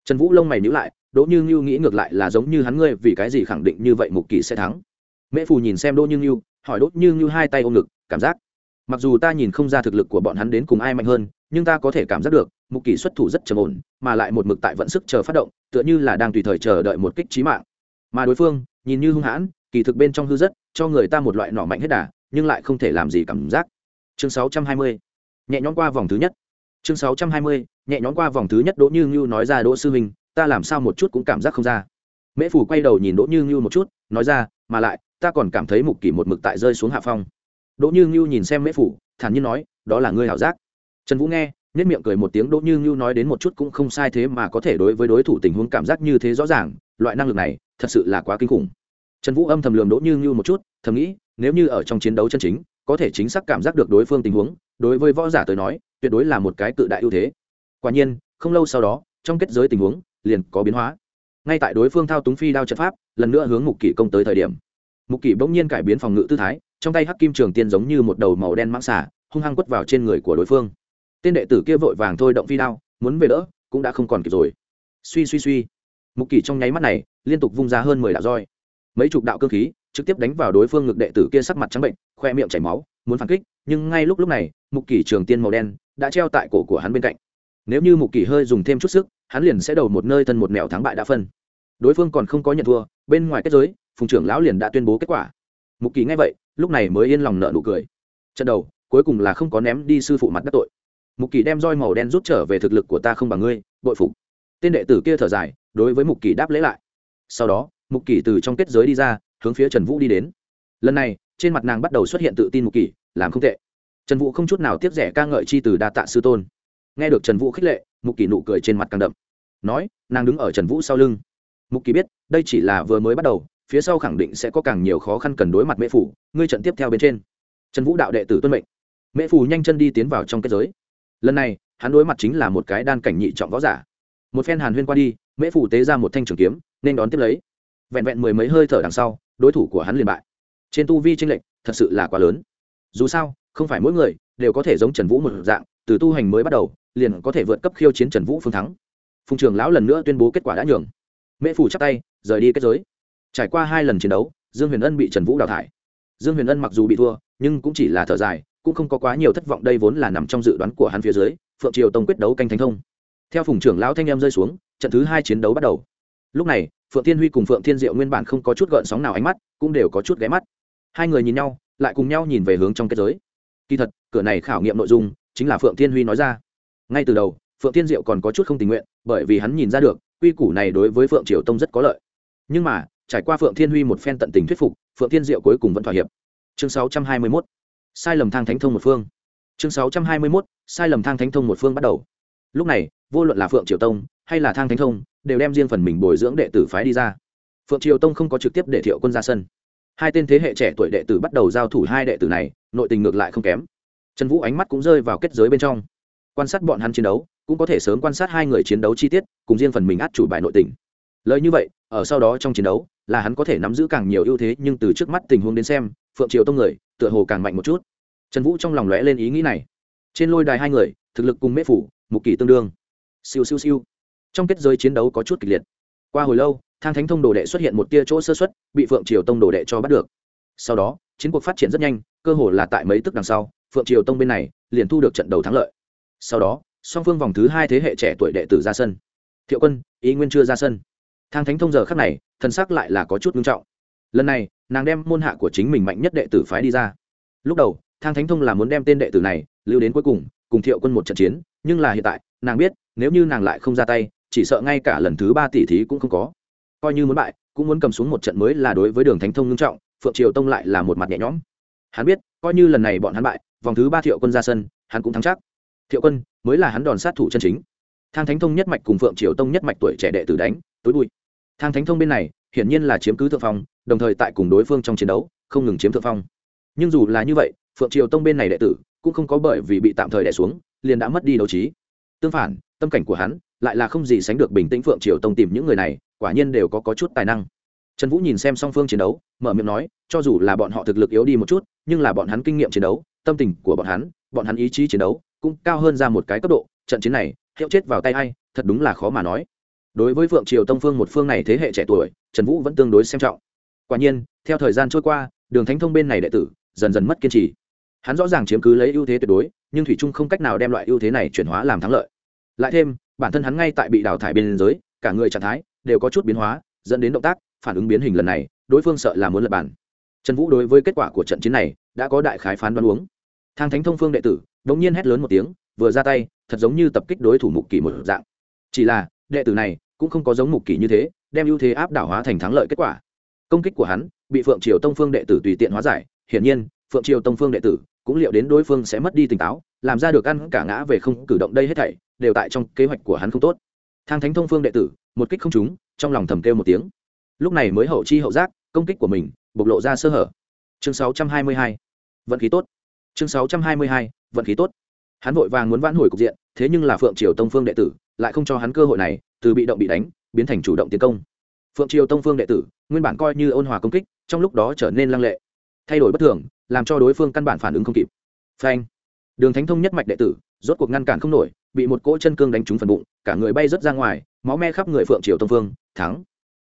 Trần vũ lông mày nhữ lại, đỗ như ngưu nghĩ ngược lại là giống như hắn ngươi, vì cái gì khẳng định như vậy mục kỷ sẽ thắng? Mẹ phù nhìn xem đỗ như ngưu, hỏi đỗ như ngưu hai tay ôm ngực, cảm giác. Mặc dù ta nhìn không ra thực lực của bọn hắn đến cùng ai mạnh hơn, nhưng ta có thể cảm giác được mục kỷ xuất thủ rất trầm ổn, mà lại một mực tại vận sức chờ phát động, tựa như là đang tùy thời chờ đợi một kích trí mạng mà đối phương, nhìn như hung hãn, kỳ thực bên trong hư rất, cho người ta một loại nỏ mạnh hết đà, nhưng lại không thể làm gì cảm giác chương 620. nhẹ nhõm qua vòng thứ nhất chương 620. nhẹ nhõm qua vòng thứ nhất đỗ như ngưu nói ra, đỗ sư huynh, ta làm sao một chút cũng cảm giác không ra mễ phủ quay đầu nhìn đỗ như ngưu một chút, nói ra, mà lại, ta còn cảm thấy mục kỷ một mực tại rơi xuống hạ phong đỗ như ngưu nhìn xem mễ phủ thản nhiên nói, đó là ngươi hảo giác trần vũ nghe nhất miệng cười một tiếng đỗ như ngưu nói đến một chút cũng không sai thế mà có thể đối với đối thủ tình huống cảm giác như thế rõ ràng, loại năng lực này, thật sự là quá kinh khủng. Trần vũ âm thầm lường đỗ như ngưu một chút, thầm nghĩ, nếu như ở trong chiến đấu chân chính, có thể chính xác cảm giác được đối phương tình huống, đối với võ giả tới nói, tuyệt đối là một cái cự đại ưu thế. Quả nhiên, không lâu sau đó, trong kết giới tình huống, liền có biến hóa. Ngay tại đối phương thao túng phi đao trận pháp, lần nữa hướng mục kỷ công tới thời điểm. Mục kỷ bỗng nhiên cải biến phòng ngự tư thái, trong tay hắc kim trường tiên giống như một đầu màu đen mãng xả hung hăng quất vào trên người của đối phương tên đệ tử kia vội vàng thôi động phi đao, muốn về đỡ, cũng đã không còn kịp rồi. Suy suy suy. Mục kỷ trong nháy mắt này, liên tục vung ra hơn mười đạo roi. Mấy chục đạo cơ khí, trực tiếp đánh vào đối phương ngực đệ tử kia sắc mặt trắng bệnh, khoe miệng chảy máu, muốn phản kích, nhưng ngay lúc lúc này, mục kỷ trường tiên màu đen đã treo tại cổ của hắn bên cạnh. Nếu như mục kỷ hơi dùng thêm chút sức, hắn liền sẽ đầu một nơi thân một mèo thắng bại đã phân. Đối phương còn không có nhận thua, bên ngoài kết giới, phùng trưởng lão liền đã tuyên bố kết quả. Mục kỳ nghe vậy, lúc này mới yên lòng nợ nụ cười. Trận đầu, cuối cùng là không có ném đi sư phụ mặt đắc tội mục kỳ đem roi màu đen rút trở về thực lực của ta không bằng ngươi, bội phục. Tên đệ tử kia thở dài, đối với mục kỳ đáp lễ lại. Sau đó, mục kỳ từ trong kết giới đi ra, hướng phía trần vũ đi đến. Lần này, trên mặt nàng bắt đầu xuất hiện tự tin mục kỳ làm không tệ. Trần vũ không chút nào tiếp rẻ ca ngợi chi từ đa tạ sư tôn. Nghe được trần vũ khích lệ, mục kỳ nụ cười trên mặt càng đậm. Nói, nàng đứng ở trần vũ sau lưng. Mục kỳ biết, đây chỉ là vừa mới bắt đầu, phía sau khẳng định sẽ có càng nhiều khó khăn cần đối mặt mễ phủ, ngươi trận tiếp theo bên trên. Trần vũ đạo đệ tử tuân mệnh. Mễ phù nhanh chân đi tiến vào trong kết giới lần này, hắn đối mặt chính là một cái đan cảnh nhị trọng võ giả. Một phen hàn huyên qua đi, mễ phủ tế ra một thanh trường kiếm, nên đón tiếp lấy. Vẹn vẹn mười mấy hơi thở đằng sau, đối thủ của hắn liền bại. Trên tu vi tranh lệch, thật sự là quá lớn. Dù sao, không phải mỗi người đều có thể giống trần vũ một dạng, từ tu hành mới bắt đầu, liền có thể vượt cấp khiêu chiến trần vũ phương thắng. Phùng trường lão lần nữa tuyên bố kết quả đã nhường. Mễ phủ chắc tay, rời đi kết giới. Trải qua hai lần chiến đấu, dương huyền ân bị trần vũ đào thải. Dương huyền ân mặc dù bị thua, nhưng cũng chỉ là thở dài cũng không có quá nhiều thất vọng, đây vốn là nằm trong dự đoán của hắn phía dưới, phượng triều tông quyết đấu canh thánh thông. Theo phùng trưởng lão thanh em rơi xuống, trận thứ hai chiến đấu bắt đầu. Lúc này, phượng thiên huy cùng phượng thiên diệu nguyên bản không có chút gợn sóng nào ánh mắt, cũng đều có chút ghé mắt. Hai người nhìn nhau, lại cùng nhau nhìn về hướng trong kết giới. Kỳ thật, cửa này khảo nghiệm nội dung chính là phượng thiên huy nói ra. Ngay từ đầu, phượng thiên diệu còn có chút không tình nguyện, bởi vì hắn nhìn ra được, quy củ này đối với phượng triều tông rất có lợi. Nhưng mà, trải qua phượng thiên huy một phen tận tình thuyết phục, phượng thiên diệu cuối cùng vẫn thỏa hiệp. Chương 621 sai lầm thang thánh thông một phương. Chương 621. sai lầm thang thánh thông một phương bắt đầu. Lúc này, vô luận là phượng triều tông hay là thang thánh thông, đều đem riêng phần mình bồi dưỡng đệ tử phái đi ra. Phượng triều tông không có trực tiếp để thiệu quân ra sân. Hai tên thế hệ trẻ tuổi đệ tử bắt đầu giao thủ hai đệ tử này, nội tình ngược lại không kém. Trần vũ ánh mắt cũng rơi vào kết giới bên trong. Quan sát bọn hắn chiến đấu, cũng có thể sớm quan sát hai người chiến đấu chi tiết, cùng riêng phần mình át chủ bài nội tình. Lời như vậy, ở sau đó trong chiến đấu, là hắn có thể nắm giữ càng nhiều ưu thế, nhưng từ trước mắt tình huống đến xem, phượng triều tông người tựa hồ càng mạnh một chút. Trần vũ trong lòng lóe lên ý nghĩ này. Trên lôi đài hai người, thực lực cùng mễ phủ, mục kỳ tương đương. Siêu siêu siêu. Trong kết giới chiến đấu có chút kịch liệt. Qua hồi lâu, thang thánh thông đồ đệ xuất hiện một tia chỗ sơ xuất bị phượng triều tông đồ đệ cho bắt được. Sau đó, chiến cuộc phát triển rất nhanh, cơ hồ là tại mấy tức đằng sau, phượng triều tông bên này liền thu được trận đầu thắng lợi. Sau đó, song phương vòng thứ hai thế hệ trẻ tuổi đệ tử ra sân. Thiệu quân, ý nguyên chưa ra sân. Thang thánh thông giờ khắc này thân xác lại là có chút nghiêm trọng. Lần này nàng đem môn hạ của chính mình mạnh nhất đệ tử phái đi ra. Lúc đầu, thang thánh thông là muốn đem tên đệ tử này lưu đến cuối cùng cùng thiệu quân một trận chiến, nhưng là hiện tại, nàng biết, nếu như nàng lại không ra tay, chỉ sợ ngay cả lần thứ ba tỷ thí cũng không có. Coi như muốn bại, cũng muốn cầm xuống một trận mới là đối với đường thánh thông nghiêm trọng, phượng triều tông lại là một mặt nhẹ nhõm. Hắn biết, coi như lần này bọn hắn bại, vòng thứ ba thiệu quân ra sân, hắn cũng thắng chắc. Thiệu quân mới là hắn đòn sát thủ chân chính. Thang thánh thông nhất mạch cùng phượng triều tông nhất mạch tuổi trẻ đệ tử đánh tối bụi. Thang thánh thông bên này hiển nhiên là chiếm cứ thượng phong đồng thời tại cùng đối phương trong chiến đấu không ngừng chiếm thượng phong. Nhưng dù là như vậy phượng triều tông bên này đệ tử cũng không có bởi vì bị tạm thời đẻ xuống liền đã mất đi đấu trí. Tương phản tâm cảnh của hắn lại là không gì sánh được bình tĩnh phượng triều tông tìm những người này quả nhiên đều có, có chút tài năng. Trần vũ nhìn xem song phương chiến đấu mở miệng nói cho dù là bọn họ thực lực yếu đi một chút nhưng là bọn hắn kinh nghiệm chiến đấu tâm tình của bọn hắn bọn hắn ý chí chiến đấu cũng cao hơn ra một cái cấp độ. Trận chiến này hiệu chết vào tay a i thật đúng là khó mà nói đối với phượng triều tông phương một phương này thế hệ trẻ tuổi, trần vũ vẫn tương đối xem trọng. Quả nhiên, theo thời gian trôi qua, đường thánh thông bên này đệ tử dần dần mất kiên trì. Hắn rõ ràng chiếm cứ lấy ưu thế tuyệt đối, nhưng thủy trung không cách nào đem loại ưu thế này chuyển hóa làm thắng lợi. Lại thêm, bản thân hắn ngay tại bị đào thải bên giới, cả người trạng thái đều có chút biến hóa, dẫn đến động tác, phản ứng biến hình lần này, đối phương sợ là muốn lật bản. trần vũ đối với kết quả của trận chiến này đã có đại khái phán đoán uống. Thang thánh thông phương đệ tử đ ỗ n g nhiên hét lớn một tiếng, vừa ra tay, thật giống như tập kích đối thủ mục kỳ một dạng. Chỉ là, đệ tử này cũng không có giống mục kỷ như thế, đem ưu thế áp đảo hóa thành thắng lợi kết quả công kích của hắn bị phượng triều tông phương đệ tử tùy tiện hóa giải, hiển nhiên, phượng triều tông phương đệ tử cũng liệu đến đối phương sẽ mất đi tỉnh táo, làm ra được ăn cả ngã về không cử động đây hết thảy, đều tại trong kế hoạch của hắn không tốt thang thánh thông phương đệ tử, một kích không trúng, trong lòng thầm kêu một tiếng lúc này mới hậu chi hậu giác, công kích của mình bộc lộ ra sơ hở chương 622. vận khí tốt chương 622. vận khí tốt hắn vội vàng muốn vãn hồi cục diện, thế nhưng là phượng triều tông phương đệ tử lại không cho hắn cơ hội này từ bị động bị đánh, biến thành chủ động tiến công. Phượng triều tông phương đệ tử, nguyên bản coi như ôn hòa công kích, trong lúc đó trở nên lăng lệ. Thay đổi bất thường, làm cho đối phương căn bản phản ứng không kịp. Phanh. Đường thánh thông nhất mạch đệ tử, rốt cuộc ngăn cản không nổi, bị một cỗ chân cương đánh trúng phần bụng, cả người bay rớt ra ngoài, máu me khắp người phượng triều tông phương, thắng.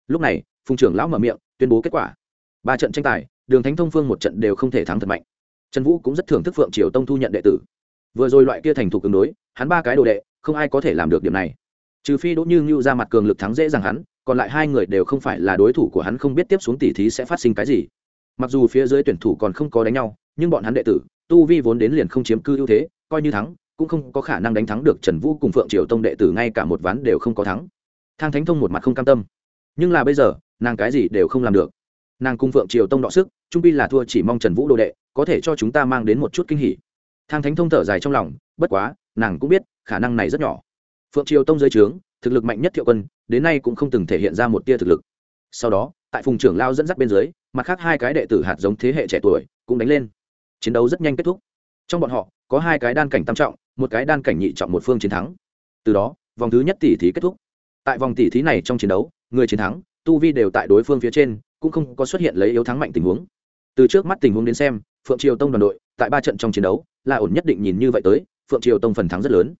Lúc này, phùng trưởng lão mở miệng, tuyên bố kết quả. Ba trận tranh tài, đường thánh thông phương một trận đều không thể thắng thật mạnh. Trần vũ cũng rất thưởng thức phượng triều tông thu nhận đệ tử. Vừa rồi loại kia thành thục ứng đối, hắn ba cái đồ đệ, không ai có thể làm được điểm này trừ phi đỗ như ngưu ra mặt cường lực thắng dễ dàng hắn, còn lại hai người đều không phải là đối thủ của hắn không biết tiếp xuống tỉ thí sẽ phát sinh cái gì. Mặc dù phía dưới tuyển thủ còn không có đánh nhau, nhưng bọn hắn đệ tử, tu vi vốn đến liền không chiếm cư ưu thế, coi như thắng, cũng không có khả năng đánh thắng được trần vũ cùng phượng triều tông đệ tử, ngay cả một ván đều không có thắng. Thang thánh thông một mặt không cam tâm. Nhưng là bây giờ, nàng cái gì đều không làm được. Nàng cung phượng triều tông đọ sức, trung pi là thua chỉ mong trần vũ đồ đệ, có thể cho chúng ta mang đến một chút kinh hỉ. Thang thánh thông thở dài trong lòng, bất quá, nàng cũng biết, khả năng này rất nhỏ phượng triều tông dưới trướng, thực lực mạnh nhất thiệu quân, đến nay cũng không từng thể hiện ra một tia thực lực. Sau đó, tại phùng trưởng lao dẫn dắt bên dưới, mặt khác hai cái đệ tử hạt giống thế hệ trẻ tuổi cũng đánh lên. Chiến đấu rất nhanh kết thúc. Trong bọn họ, có hai cái đan cảnh tam trọng, một cái đan cảnh nhị trọng một phương chiến thắng. Từ đó, vòng thứ nhất tỷ thí kết thúc. Tại vòng tỷ thí này trong chiến đấu, người chiến thắng, tu vi đều tại đối phương phía trên, cũng không có xuất hiện lấy yếu thắng mạnh tình huống. Từ trước mắt tình huống đến xem, phượng triều tông đoàn đội, tại ba trận trong chiến đấu, là ổn nhất định nhìn như vậy tới, phượng triều tông phần thắng rất lớn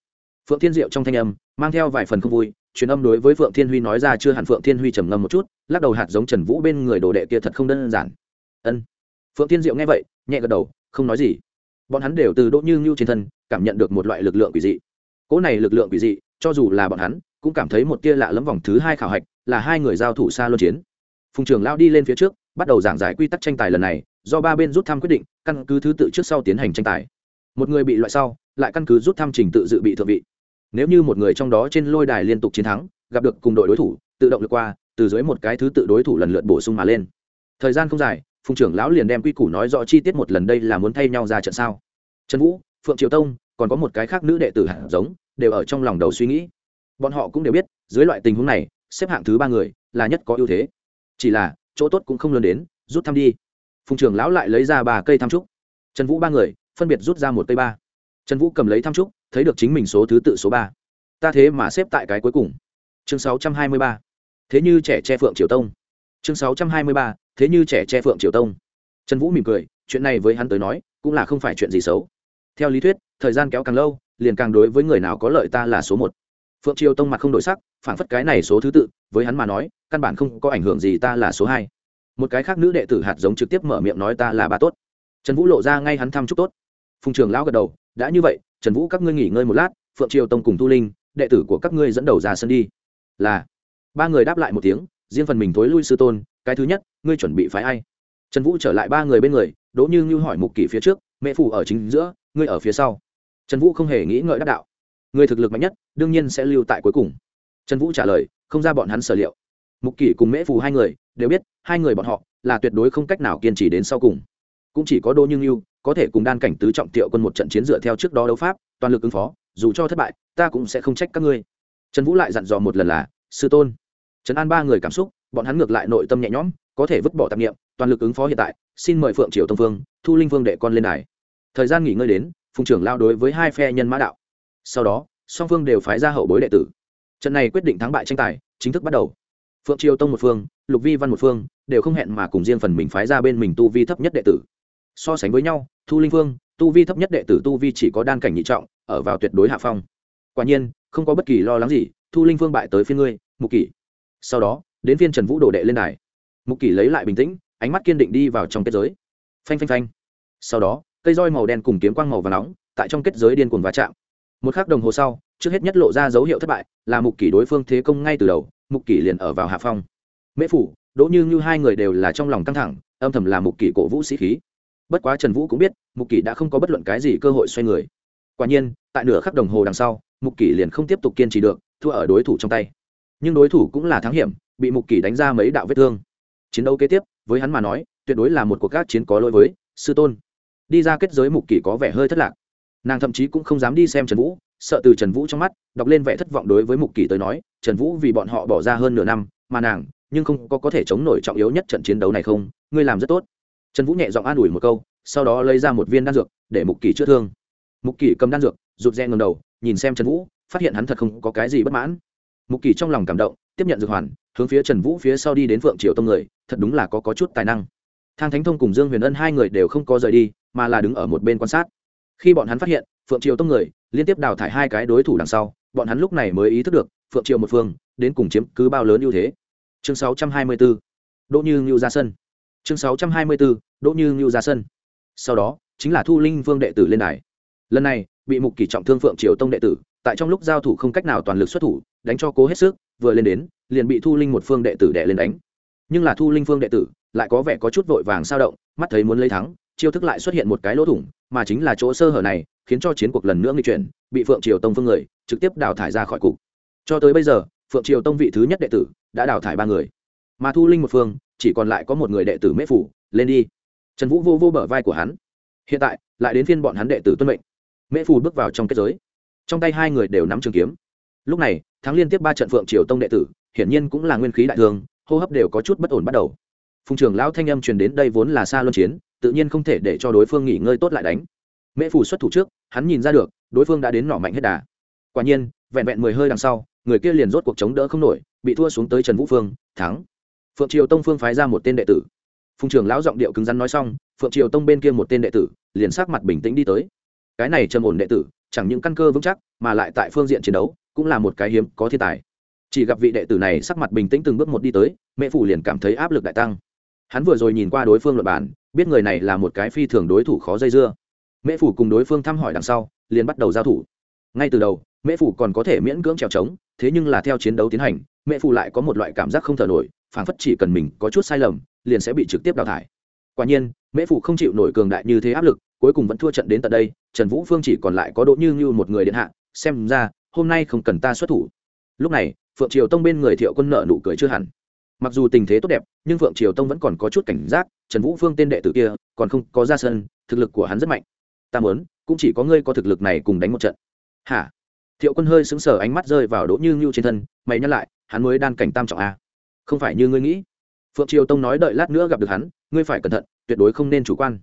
phượng thiên diệu trong thanh âm mang theo vài phần không vui, truyền âm đối với phượng thiên huy nói ra chưa hẳn phượng thiên huy trầm ngâm một chút, lắc đầu hạt giống trần vũ bên người đồ đệ kia thật không đơn giản. Ân. Phượng thiên diệu nghe vậy, nhẹ gật đầu, không nói gì. Bọn hắn đều từ đỗ như ngưu trên thân cảm nhận được một loại lực lượng quỷ dị. Cỗ này lực lượng quỷ dị, cho dù là bọn hắn, cũng cảm thấy một tia lạ lẫm vòng thứ hai khảo hạch là hai người giao thủ xa luân chiến. Phùng trường lao đi lên phía trước, bắt đầu giảng giải quy tắc tranh tài lần này, do ba bên rút thăm quyết định, căn cứ thứ tự trước sau tiến hành tranh tài một người bị loại sau, lại căn cứ rút thăm trình tự dự bị thượng vị. Nếu như một người trong đó trên lôi đài liên tục chiến thắng, gặp được cùng đội đối thủ, tự động lượt qua, từ dưới một cái thứ tự đối thủ lần lượt bổ sung mà lên. Thời gian không dài, phùng trưởng lão liền đem quy củ nói rõ chi tiết một lần đây là muốn thay nhau ra trận sao. Trần vũ, phượng triều tông, còn có một cái khác nữ đệ tử hạng giống, đều ở trong lòng đầu suy nghĩ. Bọn họ cũng đều biết, dưới loại tình huống này, xếp hạng thứ ba người là nhất có ưu thế. Chỉ là, chỗ tốt cũng không lớn đến, rút thăm đi. Phùng trưởng lão lại lấy ra ba cây tham trúc. Trần vũ ba người phân biệt rút ra một cây ba. Trần vũ cầm lấy tham trúc, thấy được chính mình số thứ tự số ba. Ta thế mà xếp tại cái cuối cùng. Chương sáu trăm hai mươi ba. Thế như trẻ che phượng triều tông. Chương sáu trăm hai mươi ba. Thế như trẻ che phượng triều tông. Trần vũ mỉm cười, chuyện này với hắn tới nói, cũng là không phải chuyện gì xấu. Theo lý thuyết, thời gian kéo càng lâu, liền càng đối với người nào có lợi ta là số một. Phượng triều tông mặt không đổi sắc, phản phất cái này số thứ tự, với hắn mà nói, căn bản không có ảnh hưởng gì ta là số hai. Một cái khác nữ đệ tử hạt giống trực tiếp mở miệng nói ta là ba tốt. Trần vũ lộ ra ngay hắn thăm chúc tốt phùng trường lão gật đầu, đã như vậy, trần vũ các ngươi nghỉ ngơi một lát, phượng triều tông cùng tu linh, đệ tử của các ngươi dẫn đầu ra sân đi. Là. Ba người đáp lại một tiếng, riêng phần mình thối lui sư tôn, cái thứ nhất, ngươi chuẩn bị phái ai? Trần vũ trở lại ba người bên người, đỗ như ngưu hỏi mục kỷ phía trước, mẹ phủ ở chính giữa, ngươi ở phía sau? Trần vũ không hề nghĩ ngợi đắc đạo người thực lực mạnh nhất, đương nhiên sẽ lưu tại cuối cùng. Trần vũ trả lời, không ra bọn hắn sở liệu. Mục kỷ cùng mễ phù hai người đều biết, hai người bọn họ là tuyệt đối không cách nào kiên trì đến sau cùng. Cũng chỉ có đỗ như ngưu có thể cùng đan cảnh tứ trọng tiệu quân một trận chiến dựa theo trước đó đấu pháp, toàn lực ứng phó, dù cho thất bại, ta cũng sẽ không trách các ngươi. Trần vũ lại dặn dò một lần là, sư tôn. Trần an ba người cảm xúc, bọn hắn ngược lại nội tâm nhẹ nhõm, có thể vứt bỏ tạp nghiệm toàn lực ứng phó hiện tại, xin mời phượng triều tông phương thu linh vương đệ con lên đài. Thời gian nghỉ ngơi đến, phùng trưởng lao đối với hai phe nhân mã đạo. Sau đó, song phương đều phái ra hậu bối đệ tử. Trận này quyết định thắng bại tranh tài, chính thức bắt đầu. Phượng triều tông một phương, lục vi văn một phương, đều không hẹn mà cùng riêng phần mình phái ra bên mình tu vi thấp nhất đệ tử so sánh với nhau, thu linh phương, tu vi thấp nhất đệ tử tu vi chỉ có đan cảnh nhị trọng, ở vào tuyệt đối hạ phong. Quả nhiên, không có bất kỳ lo lắng gì, thu linh phương bại tới phiên ngươi, mục kỷ. Sau đó, đến phiên trần vũ đồ đệ lên đài. Mục kỷ lấy lại bình tĩnh, ánh mắt kiên định đi vào trong kết giới. Phanh phanh phanh. Sau đó, cây roi màu đen cùng kiếm quang màu và nóng, tại trong kết giới điên cuồng va chạm. Một k h ắ c đồng hồ sau, trước hết nhất lộ ra dấu hiệu thất bại, là mục kỷ đối phương thế công ngay từ đầu, mục kỷ liền ở vào hạ phong. Mễ phủ, đỗ như như hai người đều là trong lòng căng thẳng, âm thầm là mục kỷ cổ vũ sĩ khí bất quá trần vũ cũng biết, mục kỷ đã không có bất luận cái gì cơ hội xoay người. Quả nhiên, tại nửa khắc đồng hồ đằng sau, mục kỷ liền không tiếp tục kiên trì được, thua ở đối thủ trong tay. Nhưng đối thủ cũng là thắng hiểm, bị mục kỷ đánh ra mấy đạo vết thương. Chiến đấu kế tiếp, với hắn mà nói, tuyệt đối là một cuộc các chiến có lỗi với sư tôn. Đi ra kết giới mục kỷ có vẻ hơi thất lạc. Nàng thậm chí cũng không dám đi xem trần vũ, sợ từ trần vũ trong mắt, đọc lên vẻ thất vọng đối với mục kỷ tới nói, trần vũ vì bọn họ bỏ ra hơn nửa năm, mà nàng, nhưng không có có thể chống nổi trọng yếu nhất trận chiến đấu này không, ngươi làm rất tốt trần vũ nhẹ giọng an ủi một câu sau đó lấy ra một viên đan dược để mục kỳ chữa thương. Mục kỳ cầm đan dược rụt rè ngầm đầu nhìn xem trần vũ phát hiện hắn thật không có cái gì bất mãn. Mục kỳ trong lòng cảm động tiếp nhận dược hoàn hướng phía trần vũ phía sau đi đến phượng triều tông người thật đúng là có, có chút tài năng. Thang thánh thông cùng dương huyền ân hai người đều không có rời đi mà là đứng ở một bên quan sát. Khi bọn hắn phát hiện phượng triều tông người liên tiếp đào thải hai cái đối thủ đằng sau bọn hắn lúc này mới ý thức được phượng triều một phương đến cùng chiếm cứ bao lớn ưu thế. Chương 624. đỗ như ngưu ra sân chương 624. đỗ như ngưu ra sân. Sau đó, chính là thu linh vương đệ tử lên đài. Lần này, bị mục kỷ trọng thương phượng triều tông đệ tử, tại trong lúc giao thủ không cách nào toàn lực xuất thủ, đánh cho cố hết sức, vừa lên đến, liền bị thu linh một phương đệ tử đệ lên đánh. Nhưng là thu linh phương đệ tử, lại có vẻ có chút vội vàng sao động, mắt thấy muốn lấy thắng, chiêu thức lại xuất hiện một cái lỗ thủng, mà chính là chỗ sơ hở này, khiến cho chiến cuộc lần nữa nghi chuyển, bị phượng triều tông phương người, trực tiếp đào thải ra khỏi cục. Cho tới bây giờ, phượng triều tông vị thứ nhất đệ tử, đã đào thải ba người. Mà thu linh một phương chỉ còn lại có một người đệ tử mễ phủ, lên đi. Trần vũ vô vô bờ vai của hắn. Hiện tại, lại đến phiên bọn hắn đệ tử tuân mệnh. Mễ phù bước vào trong kết giới. Trong tay hai người đều nắm trường kiếm. Lúc này, thắng liên tiếp ba trận phượng triều tông đệ tử, hiển nhiên cũng là nguyên khí đại thương hô hấp đều có chút bất ổn bắt đầu. Phùng trưởng lão thanh âm truyền đến đây vốn là xa luân chiến, tự nhiên không thể để cho đối phương nghỉ ngơi tốt lại đánh. Mễ phủ xuất thủ trước, hắn nhìn ra được, đối phương đã đến nỏ mạnh hết đà. Quả nhiên, vẹn vẹn mười hơi đằng sau, người kia liền rốt cuộc chống đỡ không nổi, bị thua xuống tới trần vũ phương, thắng phượng triều tông phương phái ra một tên đệ tử. Phùng trưởng lão giọng điệu cứng rắn nói xong, phượng triều tông bên kia một tên đệ tử, liền sắc mặt bình tĩnh đi tới. Cái này trầm ổn đệ tử, chẳng những căn cơ vững chắc, mà lại tại phương diện chiến đấu, cũng là một cái hiếm có thiên tài. Chỉ gặp vị đệ tử này sắc mặt bình tĩnh từng bước một đi tới, mẹ phủ liền cảm thấy áp lực đại tăng. Hắn vừa rồi nhìn qua đối phương luật bản biết người này là một cái phi thường đối thủ khó dây dưa. Mẹ phủ cùng đối phương thăm hỏi đằng sau, liền bắt đầu giao thủ. Ngay từ đầu, mẹ phủ còn có thể miễn cưỡng trèo trống, thế nhưng là theo chiến đấu tiến hành, mẹ phủ lại có một loại cảm giác không thở nổi phảng phất chỉ cần mình có chút sai lầm, liền sẽ bị trực tiếp đào thải. Quả nhiên, mễ phủ không chịu nổi cường đại như thế áp lực, cuối cùng vẫn thua trận đến tận đây, trần vũ phương chỉ còn lại có đỗ như như một người điện hạ, xem ra, hôm nay không cần ta xuất thủ. Lúc này, phượng triều tông bên người thiệu quân nợ nụ cười chưa hẳn. Mặc dù tình thế tốt đẹp, nhưng phượng triều tông vẫn còn có chút cảnh giác, trần vũ phương tên đệ tử kia, còn không có ra sân, thực lực của hắn rất mạnh. Ta muốn, cũng chỉ có ngươi có thực lực này cùng đánh một trận. Hả? Thiệu quân hơi sững sờ, ánh mắt rơi vào đỗ như ngưu trên thân, mày nhắc lại, hắn mới đan cảnh tam trọng a không phải như ngươi nghĩ. Phượng triều tông nói đợi lát nữa gặp được hắn, ngươi phải cẩn thận, tuyệt đối không nên chủ quan.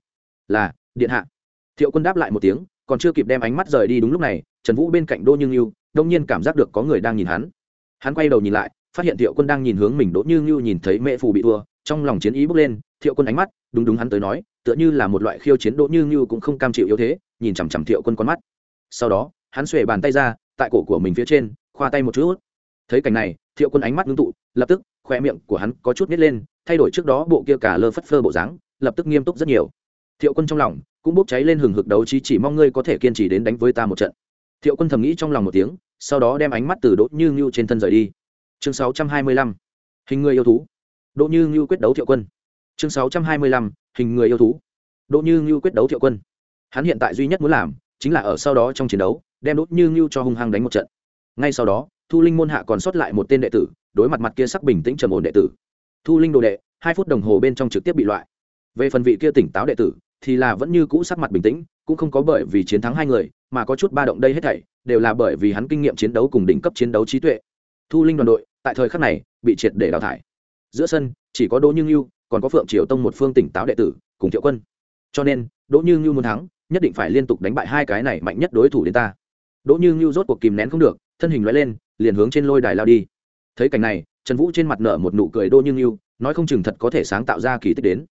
Là, điện hạ. Thiệu quân đáp lại một tiếng, còn chưa kịp đem ánh mắt rời đi đúng lúc này, trần vũ bên cạnh đỗ như ngưu, đông nhiên cảm giác được có người đang nhìn hắn. Hắn quay đầu nhìn lại, phát hiện thiệu quân đang nhìn hướng mình, đỗ như ngưu nhìn thấy mẹ phù bị thua, trong lòng chiến ý bước lên, thiệu quân ánh mắt, đúng đúng hắn tới nói, tựa như là một loại khiêu chiến, đỗ như ngưu cũng không cam chịu yếu thế, nhìn chằm chằm thiệu quân con mắt. Sau đó, hắn xuề bàn tay ra, tại cổ của mình phía trên, khoa tay một chút. Thấy cảnh này, thiệu quân ánh mắt ngưng tụ, lập tức khoe miệng của hắn có chút nít lên, thay đổi trước đó bộ kia cả lơ phất phơ bộ dáng, lập tức nghiêm túc rất nhiều. Thiệu quân trong lòng cũng bốc cháy lên hừng hực đấu trí chỉ mong ngươi có thể kiên trì đến đánh với ta một trận. Thiệu quân thầm nghĩ trong lòng một tiếng, sau đó đem ánh mắt từ đỗ như ngưu trên thân rời đi. Chương 625. hình người yêu thú. Đỗ như ngưu quyết đấu thiệu quân. Chương 625. hình người yêu thú. Đỗ như ngưu quyết đấu thiệu quân. Hắn hiện tại duy nhất muốn làm chính là ở sau đó trong chiến đấu, đem đỗ như ngưu cho hung hăng đánh một trận. Ngay sau đó thu linh môn hạ còn sót lại một tên đệ tử, đối mặt mặt kia sắc bình tĩnh trầm ổn đệ tử. Thu linh đồ đệ, hai phút đồng hồ bên trong trực tiếp bị loại. Về phần vị kia tỉnh táo đệ tử, thì là vẫn như cũ sắc mặt bình tĩnh, cũng không có bởi vì chiến thắng hai người, mà có chút ba động đây hết thảy, đều là bởi vì hắn kinh nghiệm chiến đấu cùng đỉnh cấp chiến đấu trí tuệ. Thu linh đoàn đội, tại thời khắc này, bị triệt để đào thải. Giữa sân, chỉ có đỗ như ngưu, còn có phượng triều tông một phương tỉnh táo đệ tử, cùng thiệu quân. Cho nên, đỗ như ngưu muốn thắng, nhất định phải liên tục đánh bại hai cái này mạnh nhất đối thủ đến ta. Đỗ như ngưu rốt cuộc kìm nén không được, thân hình loại lên liền hướng trên lôi đài lao đi. Thấy cảnh này, trần vũ trên mặt nở một nụ cười đô như nghiêu nói không chừng thật có thể sáng tạo ra kỳ tích đến.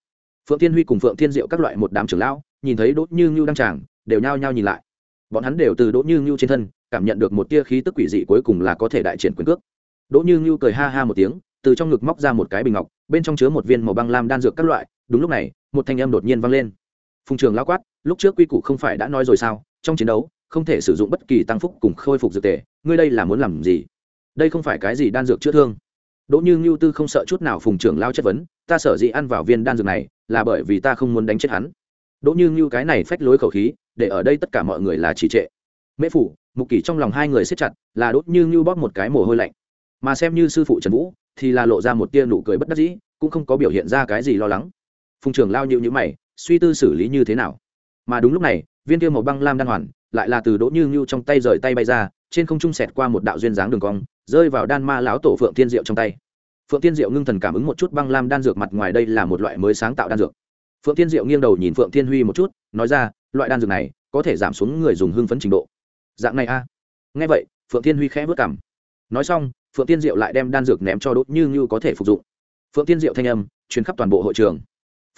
Phượng thiên huy cùng phượng thiên diệu các loại một đám trưởng lão, nhìn thấy đỗ như nghiêu đang tràng, đều nhao nhao nhìn lại. Bọn hắn đều từ đỗ như nghiêu trên thân, cảm nhận được một tia khí tức quỷ dị cuối cùng là có thể đại triển quyền cước. Đỗ như nghiêu cười ha ha một tiếng, từ trong ngực móc ra một cái bình ngọc, bên trong chứa một viên màu băng lam đan dược các loại, đúng lúc này, một thanh âm đột nhiên vang lên. Phùng trường lao quát, lúc trước quy củ không phải đã nói rồi sao, trong chiến đấu, không thể sử dụng bất kỳ tăng phúc cùng khôi phục dược tề ngươi đây là muốn làm gì? Đây không phải cái gì đan dược chữa thương. Đỗ như ngưu tư không sợ chút nào phùng trưởng lao chất vấn, ta sợ gì ăn vào viên đan dược này, là bởi vì ta không muốn đánh chết hắn. Đỗ như ngưu cái này phách lối khẩu khí, để ở đây tất cả mọi người là trì trệ. Mễ phủ, mục kỷ trong lòng hai người siết chặt, là đỗ như ngưu bóp một cái mồ hôi lạnh. Mà xem như sư phụ trần vũ, thì là lộ ra một tia nụ cười bất đắc dĩ, cũng không có biểu hiện ra cái gì lo lắng. Phùng trưởng lao nhịu nhữ mày, suy tư xử lý như thế nào. Mà đúng lúc này, viên tiêu màu băng lam đan hoàn, lại là từ đỗ như ngưu trong tay rời tay bay ra trên không trung xẹt qua một đạo duyên dáng đường cong, rơi vào đan ma lão tổ phượng thiên diệu trong tay. Phượng thiên diệu ngưng thần cảm ứng một chút băng lam đan dược mặt ngoài đây là một loại mới sáng tạo đan dược. Phượng thiên diệu nghiêng đầu nhìn phượng thiên huy một chút, nói ra, loại đan dược này có thể giảm xuống người dùng hưng phấn trình độ. Dạng này a. À. nghe vậy, phượng thiên huy khẽ vất cảm nói xong, phượng thiên diệu lại đem đan dược ném cho đỗ như như có thể phục dụng. Phượng thiên diệu thanh âm truyền khắp toàn bộ hội trường.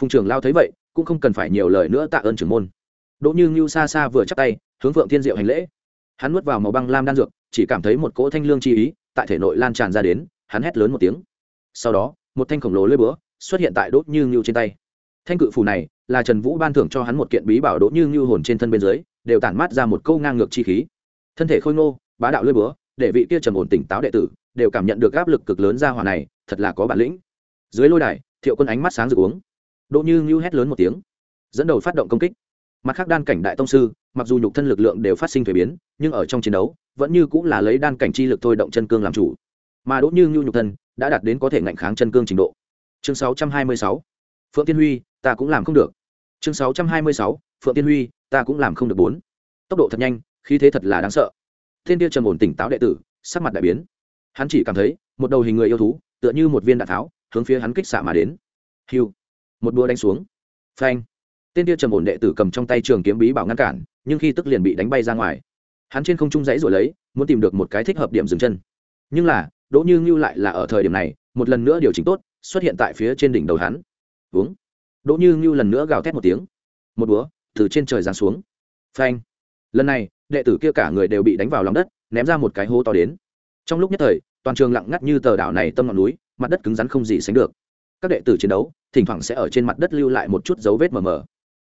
Phùng trưởng lao thấy vậy, cũng không cần phải nhiều lời nữa tạ ơn trưởng môn. Đỗ như như xa xa vừa chắc tay, hướng phượng thiên diệu hành lễ hắn nuốt vào màu băng lam đan dược, chỉ cảm thấy một cỗ thanh lương chi ý tại thể nội lan tràn ra đến, hắn hét lớn một tiếng. Sau đó, một thanh khổng lồ lưỡi búa xuất hiện tại đốt như ngưu trên tay. Thanh cự phù này là trần vũ ban thưởng cho hắn một kiện bí bảo đốt như ngưu hồn trên thân bên dưới, đều tản mát ra một câu ngang ngược chi khí. Thân thể khôi ngô, bá đạo lưỡi búa, để vị kia trầm ổn tỉnh táo đệ tử đều cảm nhận được áp lực cực lớn ra hỏa này, thật là có bản lĩnh. Dưới lôi đài, thiệu quân ánh mắt sáng rực uống. Đỗ như ngưu hét lớn một tiếng, dẫn đầu phát động công kích mặt khác đan cảnh đại tông sư, mặc dù nhục thân lực lượng đều phát sinh thuế biến, nhưng ở trong chiến đấu, vẫn như cũng là lấy đan cảnh chi lực thôi động chân cương làm chủ. Mà đỗ như nhu nhục thân, đã đạt đến có thể ngạnh kháng chân cương trình độ. Chương 626. phượng tiên huy, ta cũng làm không được. Chương 626. phượng tiên huy, ta cũng làm không được bốn. Tốc độ thật nhanh, khí thế thật là đáng sợ. Thiên tiêu trầm ổn tỉnh táo đệ tử, sắc mặt đại biến. Hắn chỉ cảm thấy, một đầu hình người yêu thú, tựa như một viên đạn tháo, hướng phía hắn kích xạ mà đến. Hiu một đua đánh xuống. Phanh tên kia trầm ổn đệ tử cầm trong tay trường kiếm bí bảo ngăn cản, nhưng khi tức liền bị đánh bay ra ngoài. Hắn trên không trung dãy rồi lấy, muốn tìm được một cái thích hợp điểm dừng chân. Nhưng là, đỗ như ngưu lại là ở thời điểm này, một lần nữa điều chỉnh tốt, xuất hiện tại phía trên đỉnh đầu hắn. Uống. Đỗ như ngưu lần nữa gào thét một tiếng. Một búa, từ trên trời giáng xuống. Phanh. Lần này, đệ tử kia cả người đều bị đánh vào lòng đất, ném ra một cái hố to đến. Trong lúc nhất thời, toàn trường lặng ngắt như tờ đảo này tâm ngọn núi, mặt đất cứng rắn không gì sánh được. Các đệ tử chiến đấu, thỉnh thoảng sẽ ở trên mặt đất lưu lại một chút dấu vết mờ mờ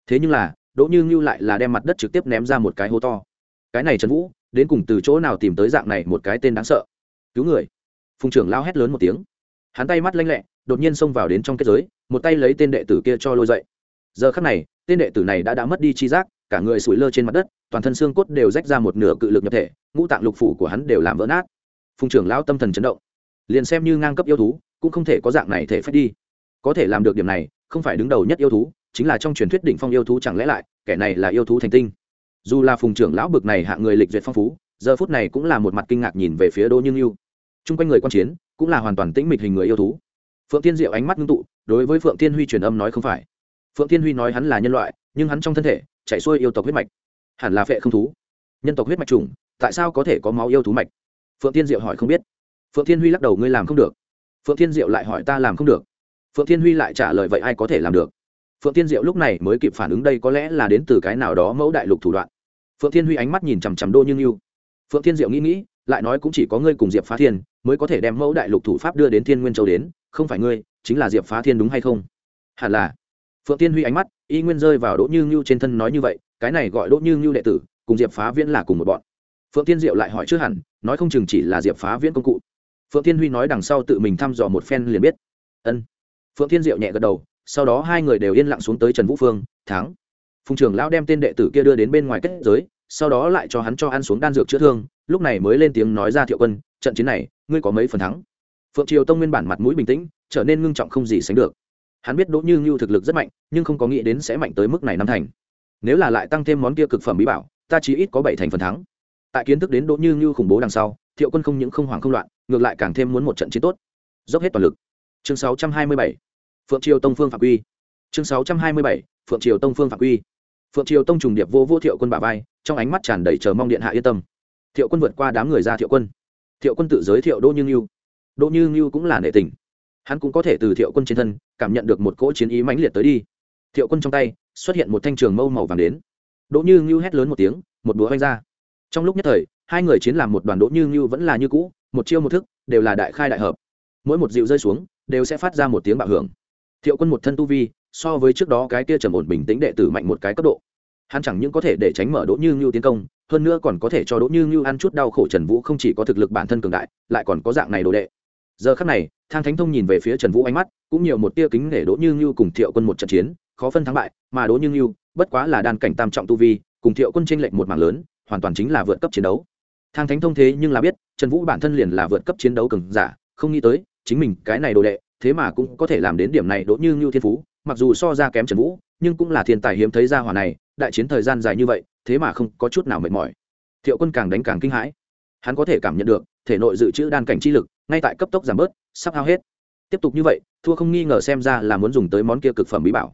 thế nhưng là, đỗ như ngưu lại là đem mặt đất trực tiếp ném ra một cái hố to. Cái này trần vũ, đến cùng từ chỗ nào tìm tới dạng này một cái tên đáng sợ? Cứu người. Phùng trưởng lao hét lớn một tiếng. Hắn tay mắt lanh lẹ, đột nhiên xông vào đến trong kết giới, một tay lấy tên đệ tử kia cho lôi dậy. Giờ khắc này, tên đệ tử này đã đã mất đi chi giác, cả người sủi lơ trên mặt đất, toàn thân xương cốt đều rách ra một nửa cự lực nhập thể, ngũ tạng lục phủ của hắn đều làm vỡ nát. Phùng trưởng lao tâm thần chấn động. Liền xem như ngang cấp yêu thú, cũng không thể có dạng này thể phép đi. Có thể làm được điểm này, không phải đứng đầu nhất yêu thú chính là trong truyền thuyết đỉnh phong yêu thú chẳng lẽ lại, kẻ này là yêu thú thành tinh? Dù là phùng trưởng lão bực này hạ người lịch duyệt phong phú, giờ phút này cũng là một mặt kinh ngạc nhìn về phía đỗ như yêu chung quanh người quan chiến, cũng là hoàn toàn tĩnh mịch hình người yêu thú. Phượng tiên diệu ánh mắt ngưng tụ, đối với phượng tiên huy truyền âm nói không phải. Phượng tiên huy nói hắn là nhân loại, nhưng hắn trong thân thể chạy xuôi yêu tộc huyết mạch. Hẳn là phệ không thú. Nhân tộc huyết mạch trùng tại sao có thể có máu yêu thú mạch? Phượng tiên diệu hỏi không biết. Phượng tiên huy lắc đầu, ngươi làm không được. Phượng tiên diệu lại hỏi, ta làm không được. Phượng tiên huy lại trả lời, vậy ai có thể làm được? Phượng tiên diệu lúc này mới kịp phản ứng đây có lẽ là đến từ cái nào đó mẫu đại lục thủ đoạn. Phượng Thiên huy ánh mắt nhìn chằm chằm đô như yêu phượng Thiên diệu nghĩ nghĩ, lại nói cũng chỉ có ngươi cùng diệp phá thiên mới có thể đem mẫu đại lục thủ pháp đưa đến thiên nguyên châu đến, không phải ngươi, chính là diệp phá thiên đúng hay không? Hẳn là. Phượng tiên huy ánh mắt, y nguyên rơi vào đỗ như ngưu trên thân nói như vậy, cái này gọi đỗ như ngưu đệ tử, cùng diệp phá viễn là cùng một bọn. Phượng tiên diệu lại hỏi trước hẳn, nói không chừng chỉ là diệp phá viễn công cụ. Phượng tiên huy nói đằng sau tự mình thăm dò một phen liền biết. Ân. Phượng tiên diệu nhẹ gật đầu sau đó hai người đều yên lặng xuống tới trần vũ phương thắng. Phùng trưởng lão đem tên đệ tử kia đưa đến bên ngoài kết giới sau đó lại cho hắn cho ăn xuống đan dược chữa thương lúc này mới lên tiếng nói ra thiệu quân trận chiến này ngươi có mấy phần thắng? Phượng triều tông nguyên bản mặt mũi bình tĩnh trở nên ngưng trọng không gì sánh được. Hắn biết đỗ như ngưu thực lực rất mạnh nhưng không có nghĩ đến sẽ mạnh tới mức này năm thành. Nếu là lại tăng thêm món kia cực phẩm bí bảo ta chỉ ít có bảy thành phần thắng. Tại kiến thức đến đỗ như ngưu khủng bố đằng sau thiệu quân không những không hoảng không loạn ngược lại càng thêm muốn một trận chiến tốt. Dốc hết toàn lực. Chương 627, phượng triều tông phương phạm quy. Chương 627, phượng triều tông phương phạm quy. Phượng triều tông trùng điệp vô vô thiệu quân bà vai trong ánh mắt tràn đầy chờ mong điện hạ yên tâm. Thiệu quân vượt qua đám người ra thiệu quân. Thiệu quân tự giới thiệu đỗ như Nghiêu. đỗ như Nghiêu cũng là nệ tình. Hắn cũng có thể từ thiệu quân trên thân cảm nhận được một cỗ chiến ý mãnh liệt tới đi. Thiệu quân trong tay xuất hiện một thanh trường mâu màu vàng đến. Đỗ như Nghiêu hét lớn một tiếng một búa vanh ra. Trong lúc nhất thời hai người chiến làm một đoàn đỗ như Nghiêu vẫn là như cũ một chiêu một thức đều là đại khai đại hợp. Mỗi một dịu rơi xuống đều sẽ phát ra một tiếng bạo hưởng thiệu quân một thân tu vi, so với trước đó cái kia trầm ổn bình tĩnh đệ tử mạnh một cái cấp độ. Hắn chẳng những có thể để tránh mở đỗ như ngưu tiến công, hơn nữa còn có thể cho đỗ như ngưu ăn chút đau khổ trần vũ không chỉ có thực lực bản thân cường đại, lại còn có dạng này đồ đệ. Giờ khắc này, thang thánh thông nhìn về phía trần vũ ánh mắt, cũng nhiều một tia kính để đỗ như ngưu cùng thiệu quân một trận chiến, khó phân thắng bại, mà đỗ như ngưu, bất quá là đan cảnh tam trọng tu vi, cùng thiệu quân tranh lệnh một mảng lớn, hoàn toàn chính là vượt cấp chiến đấu. Thang thánh thông thế nhưng là biết, trần vũ bản thân liền là vượt cấp chiến đấu cường giả, không nghĩ tới, chính mình cái này đồ đệ thế mà cũng có thể làm đến điểm này đỗ như ngưu thiên phú, mặc dù so ra kém trần vũ, nhưng cũng là thiên tài hiếm thấy ra hỏa này, đại chiến thời gian dài như vậy, thế mà không có chút nào mệt mỏi. Thiệu quân càng đánh càng kinh hãi. Hắn có thể cảm nhận được, thể nội dự trữ đan cảnh chi lực, ngay tại cấp tốc giảm bớt, sắp hao hết. Tiếp tục như vậy, thua không nghi ngờ xem ra là muốn dùng tới món kia cực phẩm bí bảo.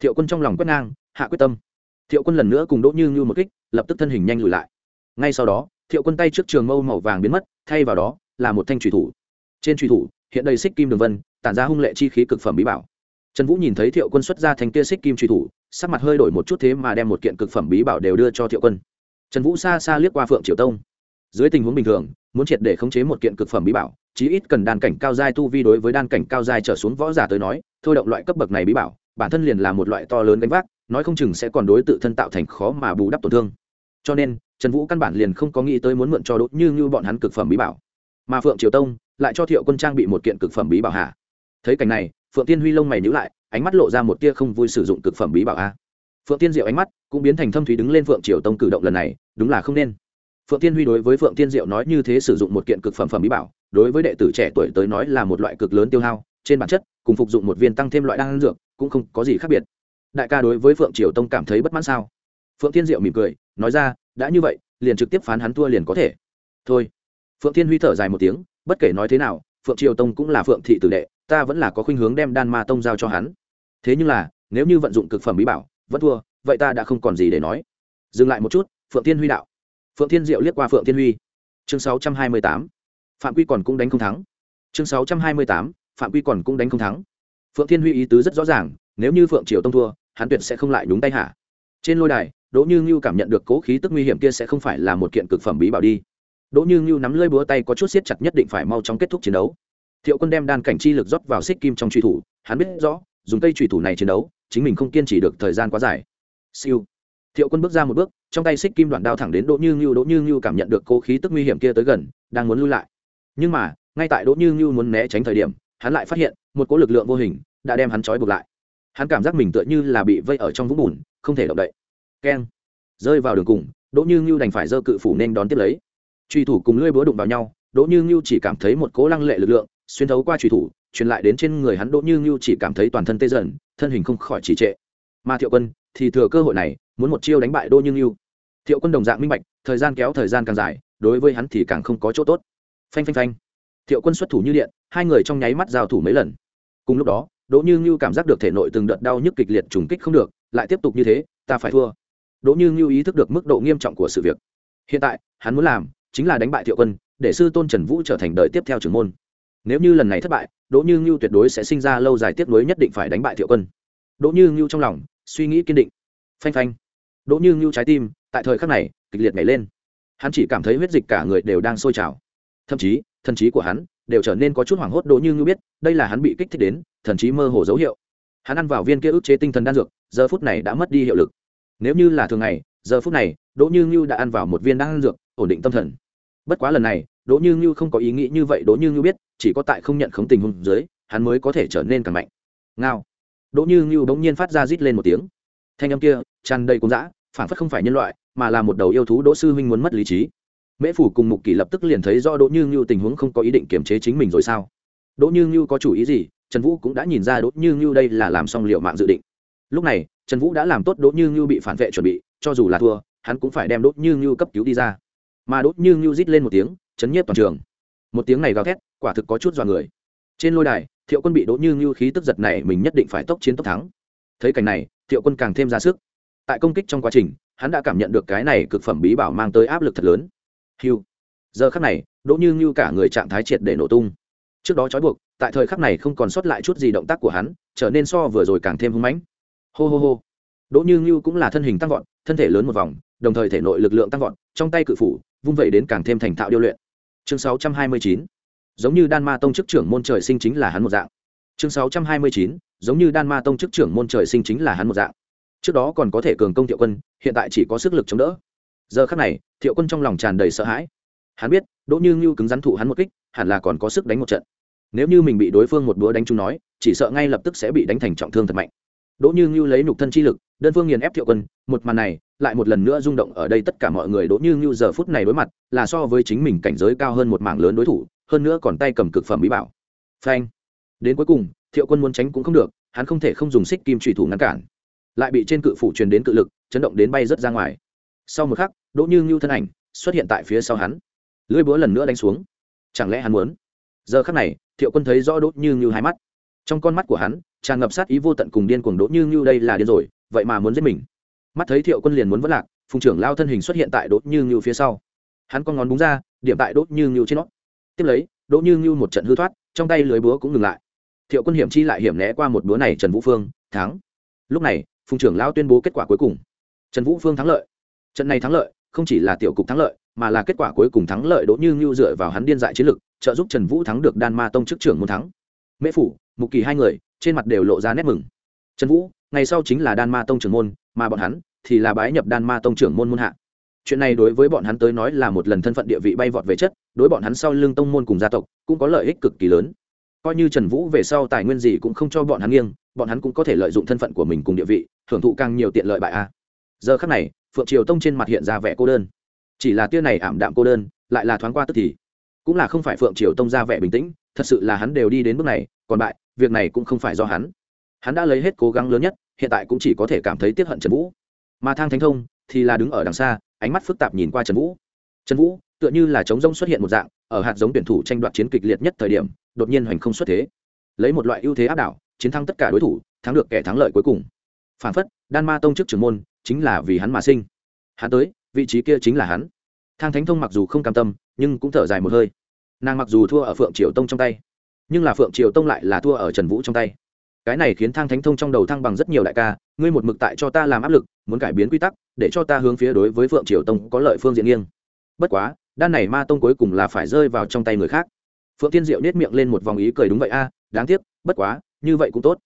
Thiệu quân trong lòng quét ngang, hạ quyết tâm. Thiệu quân lần nữa cùng đỗ như như một kích, lập tức thân hình nhanh lùi lại. Ngay sau đó, thiệu quân tay trước trường mâu màu vàng biến mất, thay vào đó là một thanh trùy thủ. Trên trùy thủ hiện đầy xích kim đường vân, tản ra hung lệ chi khí cực phẩm bí bảo. Trần vũ nhìn thấy thiệu quân xuất ra thành kia xích kim truy thủ, sắc mặt hơi đổi một chút thế mà đem một kiện cực phẩm bí bảo đều đưa cho thiệu quân. Trần vũ xa xa liếc qua phượng triều tông. Dưới tình huống bình thường, muốn triệt để khống chế một kiện cực phẩm bí bảo, chí ít cần đan cảnh cao giai tu vi đối với đan cảnh cao giai trở xuống võ giả tới nói, thôi động loại cấp bậc này bí bảo, bản thân liền là một loại to lớn gánh vác, nói không chừng sẽ còn đối tự thân tạo thành khó mà bù đắp tổn thương. Cho nên, trần vũ căn bản liền không có nghĩ tới muốn mượn cho đốt như như bọn hắn cực phẩm bí bảo. Mà phượng triều tông lại cho thiệu quân trang bị một kiện cực phẩm bí bảo hạ. Thấy cảnh này, phượng tiên huy lông mày nhữ lại, ánh mắt lộ ra một tia không vui sử dụng cực phẩm bí bảo a phượng tiên diệu ánh mắt cũng biến thành thâm thúy đứng lên phượng triều tông cử động lần này, đúng là không nên. Phượng tiên huy đối với phượng tiên diệu nói như thế sử dụng một kiện cực phẩm phẩm bí bảo, đối với đệ tử trẻ tuổi tới nói là một loại cực lớn tiêu hao, trên bản chất, cùng phục dụng một viên tăng thêm loại đan dược, cũng không có gì khác biệt. Đại ca đối với phượng triều tông cảm thấy bất mãn sao? Phượng tiên diệu mỉm cười, nói ra, đã như vậy, liền trực tiếp phán hắn thua liền có thể. Thôi. Phượng tiên huy thở dài một tiếng bất kể nói thế nào, phượng triều tông cũng là phượng thị tử đệ, ta vẫn là có khuynh hướng đem đan ma tông giao cho hắn. Thế nhưng là, nếu như vận dụng cực phẩm bí bảo, vẫn thua, vậy ta đã không còn gì để nói. Dừng lại một chút, phượng thiên huy đạo. Phượng thiên diệu liếc qua phượng thiên huy. Chương sáu trăm hai mươi tám. Phạm quy còn cũng đánh không thắng. Chương sáu trăm hai mươi tám. Phạm quy còn cũng đánh không thắng. Phượng thiên huy ý tứ rất rõ ràng, nếu như phượng triều tông thua, hắn tuyệt sẽ không lại nhúng tay hả? trên lôi đài, đỗ như ngưu cảm nhận được cố khí tức nguy hiểm kia sẽ không phải là một kiện cực phẩm bí bảo đi đỗ như ngưu nắm lơi búa tay có chút siết chặt nhất định phải mau chóng kết thúc chiến đấu. Thiệu quân đem đan cảnh chi lực rót vào xích kim trong truy thủ, hắn biết rõ, dùng cây truy thủ này chiến đấu, chính mình không kiên trì được thời gian quá dài. Siêu. Thiệu quân bước ra một bước, trong tay xích kim đoạn đao thẳng đến đỗ như ngưu, đỗ như ngưu cảm nhận được cố khí tức nguy hiểm kia tới gần, đang muốn lui lại. Nhưng mà, ngay tại đỗ như ngưu muốn né tránh thời điểm, hắn lại phát hiện, một cỗ lực lượng vô hình đã đem hắn trói buộc lại. Hắn cảm giác mình tựa như là bị vây ở trong vũng bùn, không thể động đậy. Keng. Rơi vào đường cùng, đỗ như ngưu đành phải giơ cự phủ nên đón tiếp lấy truy thủ cùng lưỡi búa đụng vào nhau, đỗ như ngưu chỉ cảm thấy một cỗ lăng lệ lực lượng xuyên thấu qua truy thủ, truyền lại đến trên người hắn. Đỗ như ngưu chỉ cảm thấy toàn thân tê dần, thân hình không khỏi trì trệ. Mà thiệu quân thì thừa cơ hội này, muốn một chiêu đánh bại đỗ như ngưu. Thiệu quân đồng dạng minh bạch, thời gian kéo thời gian càng dài, đối với hắn thì càng không có chỗ tốt. Phanh phanh phanh. Thiệu quân xuất thủ như điện, hai người trong nháy mắt giao thủ mấy lần. Cùng lúc đó, đỗ như ngưu cảm giác được thể nội từng đợt đau nhức kịch liệt trùng kích không được, lại tiếp tục như thế, ta phải thua. Đỗ như ngưu ý thức được mức độ nghiêm trọng của sự việc. Hiện tại, hắn muốn làm chính là đánh bại thiệu quân, để sư tôn trần vũ trở thành đời tiếp theo trưởng môn. Nếu như lần này thất bại, đỗ như ngưu tuyệt đối sẽ sinh ra lâu dài tiếp nối nhất định phải đánh bại thiệu quân. Đỗ như ngưu trong lòng, suy nghĩ kiên định. Phanh phanh. Đỗ như ngưu trái tim, tại thời khắc này, kịch liệt nhảy lên. Hắn chỉ cảm thấy huyết dịch cả người đều đang sôi trào. Thậm chí, thần trí của hắn đều trở nên có chút hoảng hốt, đỗ như ngưu biết, đây là hắn bị kích thích đến, thần trí mơ hồ dấu hiệu. Hắn ăn vào viên kia ức chế tinh thần đan dược, giờ phút này đã mất đi hiệu lực. Nếu như là thường ngày, giờ phút này, đỗ như ngưu đã ăn vào một viên đan dược, ổn định tâm thần bất quá lần này, đỗ như ngưu không có ý nghĩ như vậy, đỗ như ngưu biết, chỉ có tại không nhận khống tình hôn dưới, hắn mới có thể trở nên càng mạnh. Ngao. Đỗ như ngưu bỗng nhiên phát ra rít lên một tiếng. Thanh âm kia, tràn đầy cuồng dã, phản phất không phải nhân loại, mà là một đầu yêu thú đỗ sư huynh muốn mất lý trí. Mễ phủ cùng mục kỷ lập tức liền thấy do đỗ như ngưu tình huống không có ý định kiềm chế chính mình rồi sao? Đỗ như ngưu có chủ ý gì? Trần vũ cũng đã nhìn ra đỗ như ngưu đây là làm xong liệu mạng dự định. Lúc này, trần vũ đã làm tốt đỗ như ngưu bị phản vệ chuẩn bị, cho dù là thua, hắn cũng phải đem đỗ như ngưu cấp cứu đi ra mà đốt như ngưu rít lên một tiếng, chấn nhiếp toàn trường. Một tiếng này gào thét, quả thực có chút dọa người. Trên lôi đài, thiệu quân bị đỗ như ngưu khí tức giật này mình nhất định phải tốc chiến tốc thắng. Thấy cảnh này, thiệu quân càng thêm ra sức. Tại công kích trong quá trình, hắn đã cảm nhận được cái này cực phẩm bí bảo mang tới áp lực thật lớn. Hiu. Giờ khắc này đỗ như ngưu cả người trạng thái triệt để nổ tung. Trước đó trói buộc, tại thời khắc này không còn sót lại chút gì động tác của hắn, trở nên so vừa rồi càng thêm hưng mãnh. Hô hô hô. Đỗ như ngưu cũng là thân hình tăng vọt, thân thể lớn một vòng, đồng thời thể nội lực lượng tăng vọt, trong tay cự phủ vung vẩy đến càng thêm thành thạo điêu luyện. Chương 629. giống như đan ma tông chức trưởng môn trời sinh chính là hắn một dạng. Chương 629. giống như đan ma tông chức trưởng môn trời sinh chính là hắn một dạng. Trước đó còn có thể cường công thiệu quân, hiện tại chỉ có sức lực chống đỡ. Giờ khắc này, thiệu quân trong lòng tràn đầy sợ hãi. Hắn biết, đỗ như ngưu cứng rắn thụ hắn một kích, hẳn là còn có sức đánh một trận. Nếu như mình bị đối phương một búa đánh trúng nói, chỉ sợ ngay lập tức sẽ bị đánh thành trọng thương thật mạnh. Đỗ như ngưu lấy nhục thân chi lực, đơn phương nghiền ép thiệu quân, một màn này lại một lần nữa rung động ở đây tất cả mọi người đỗ như như giờ phút này đối mặt, là so với chính mình cảnh giới cao hơn một mảng lớn đối thủ, hơn nữa còn tay cầm cực phẩm bí bảo. Phanh. Đến cuối cùng, thiệu quân muốn tránh cũng không được, hắn không thể không dùng xích kim trùy thủ ngăn cản. Lại bị trên cự phủ truyền đến cự lực, chấn động đến bay rớt ra ngoài. Sau một khắc, đỗ như như thân ảnh xuất hiện tại phía sau hắn. Lưỡi búa lần nữa đánh xuống. Chẳng lẽ hắn muốn? Giờ khắc này, thiệu quân thấy rõ đỗ như như hai mắt. Trong con mắt của hắn, tràn ngập sát ý vô tận cùng điên cuồng đỗ như như đây là điên rồi, vậy mà muốn giết mình mắt thấy thiệu quân liền muốn vất lạc, phùng trưởng lao thân hình xuất hiện tại đỗ như ngưu phía sau. Hắn con ngón búng ra, điểm tại đỗ như ngưu trên nó. Tiếp lấy, đỗ như ngưu một trận hư thoát, trong tay lưới búa cũng ngừng lại. Thiệu quân hiểm chi lại hiểm né qua một búa này trần vũ phương, thắng. Lúc này, phùng trưởng lao tuyên bố kết quả cuối cùng. Trần vũ phương thắng lợi. Trận này thắng lợi, không chỉ là tiểu cục thắng lợi, mà là kết quả cuối cùng thắng lợi đỗ như ngưu dựa vào hắn điên dại chiến lực, trợ giúp trần vũ thắng được đan ma tông chức trưởng môn thắng. Mễ phủ, mục kỳ hai người, trên mặt đều lộ ra nét mừng. Trần vũ, ngày sau chính là đan ma tông trưởng môn mà bọn hắn thì là bái nhập đan ma tông trưởng môn môn hạ. Chuyện này đối với bọn hắn tới nói là một lần thân phận địa vị bay vọt về chất, đối bọn hắn sau lưng tông môn cùng gia tộc cũng có lợi ích cực kỳ lớn. Coi như trần vũ về sau tài nguyên gì cũng không cho bọn hắn nghiêng, bọn hắn cũng có thể lợi dụng thân phận của mình cùng địa vị hưởng thụ càng nhiều tiện lợi bại a. Giờ khắc này, phượng triều tông trên mặt hiện ra vẻ cô đơn. Chỉ là tia này ảm đạm cô đơn, lại là thoáng qua tức thì. Cũng là không phải phượng triều tông ra vẻ bình tĩnh, thật sự là hắn đều đi đến bước này, còn bại, việc này cũng không phải do hắn hắn đã lấy hết cố gắng lớn nhất, hiện tại cũng chỉ có thể cảm thấy tiếc hận trần vũ. Mà thang thánh thông thì là đứng ở đằng xa, ánh mắt phức tạp nhìn qua trần vũ. Trần vũ, tựa như là trống rông xuất hiện một dạng, ở hạt giống tuyển thủ tranh đoạt chiến kịch liệt nhất thời điểm, đột nhiên hoành không xuất thế. Lấy một loại ưu thế áp đảo, chiến thắng tất cả đối thủ, thắng được kẻ thắng lợi cuối cùng. Phản phất, đan ma tông trước trưởng môn, chính là vì hắn mà sinh. Hắn tới, vị trí kia chính là hắn. Thang thánh thông mặc dù không cam tâm, nhưng cũng thở dài một hơi. Nàng mặc dù thua ở phượng triều tông trong tay, nhưng là phượng triều tông lại là thua ở trần vũ trong tay cái này khiến thang thánh thông trong đầu thăng bằng rất nhiều đại ca, ngươi một mực tại cho ta làm áp lực, muốn cải biến quy tắc, để cho ta hướng phía đối với phượng triều tông có lợi phương diện nghiêng. Bất quá, đan này ma tông cuối cùng là phải rơi vào trong tay người khác. Phượng tiên diệu nết miệng lên một vòng ý cười đúng vậy a, đáng tiếc, bất quá, như vậy cũng tốt.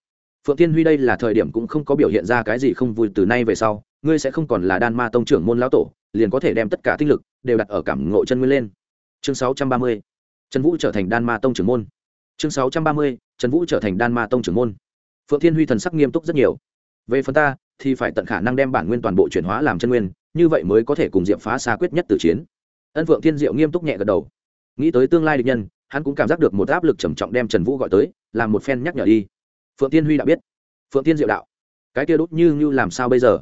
Phượng tiên huy đây là thời điểm cũng không có biểu hiện ra cái gì không vui từ nay về sau, ngươi sẽ không còn là đan ma tông trưởng môn lão tổ, liền có thể đem tất cả tinh lực đều đặt ở cảm ngộ chân nguyên lên. Chương sáu trăm ba mươi, trần vũ trở thành đan ma tông trưởng môn. Chương sáu trăm ba mươi, trần vũ trở thành đan ma tông trưởng môn phượng thiên huy thần sắc nghiêm túc rất nhiều. Về phần ta, thì phải tận khả năng đem bản nguyên toàn bộ chuyển hóa làm chân nguyên, như vậy mới có thể cùng diệp phá xa quyết nhất từ chiến. Ân phượng thiên diệu nghiêm túc nhẹ gật đầu. Nghĩ tới tương lai địch nhân, hắn cũng cảm giác được một áp lực trầm trọng đem trần vũ gọi tới, làm một phen nhắc nhở đi. Phượng tiên huy đã biết. Phượng tiên diệu đạo, cái kia đốt như như làm sao bây giờ?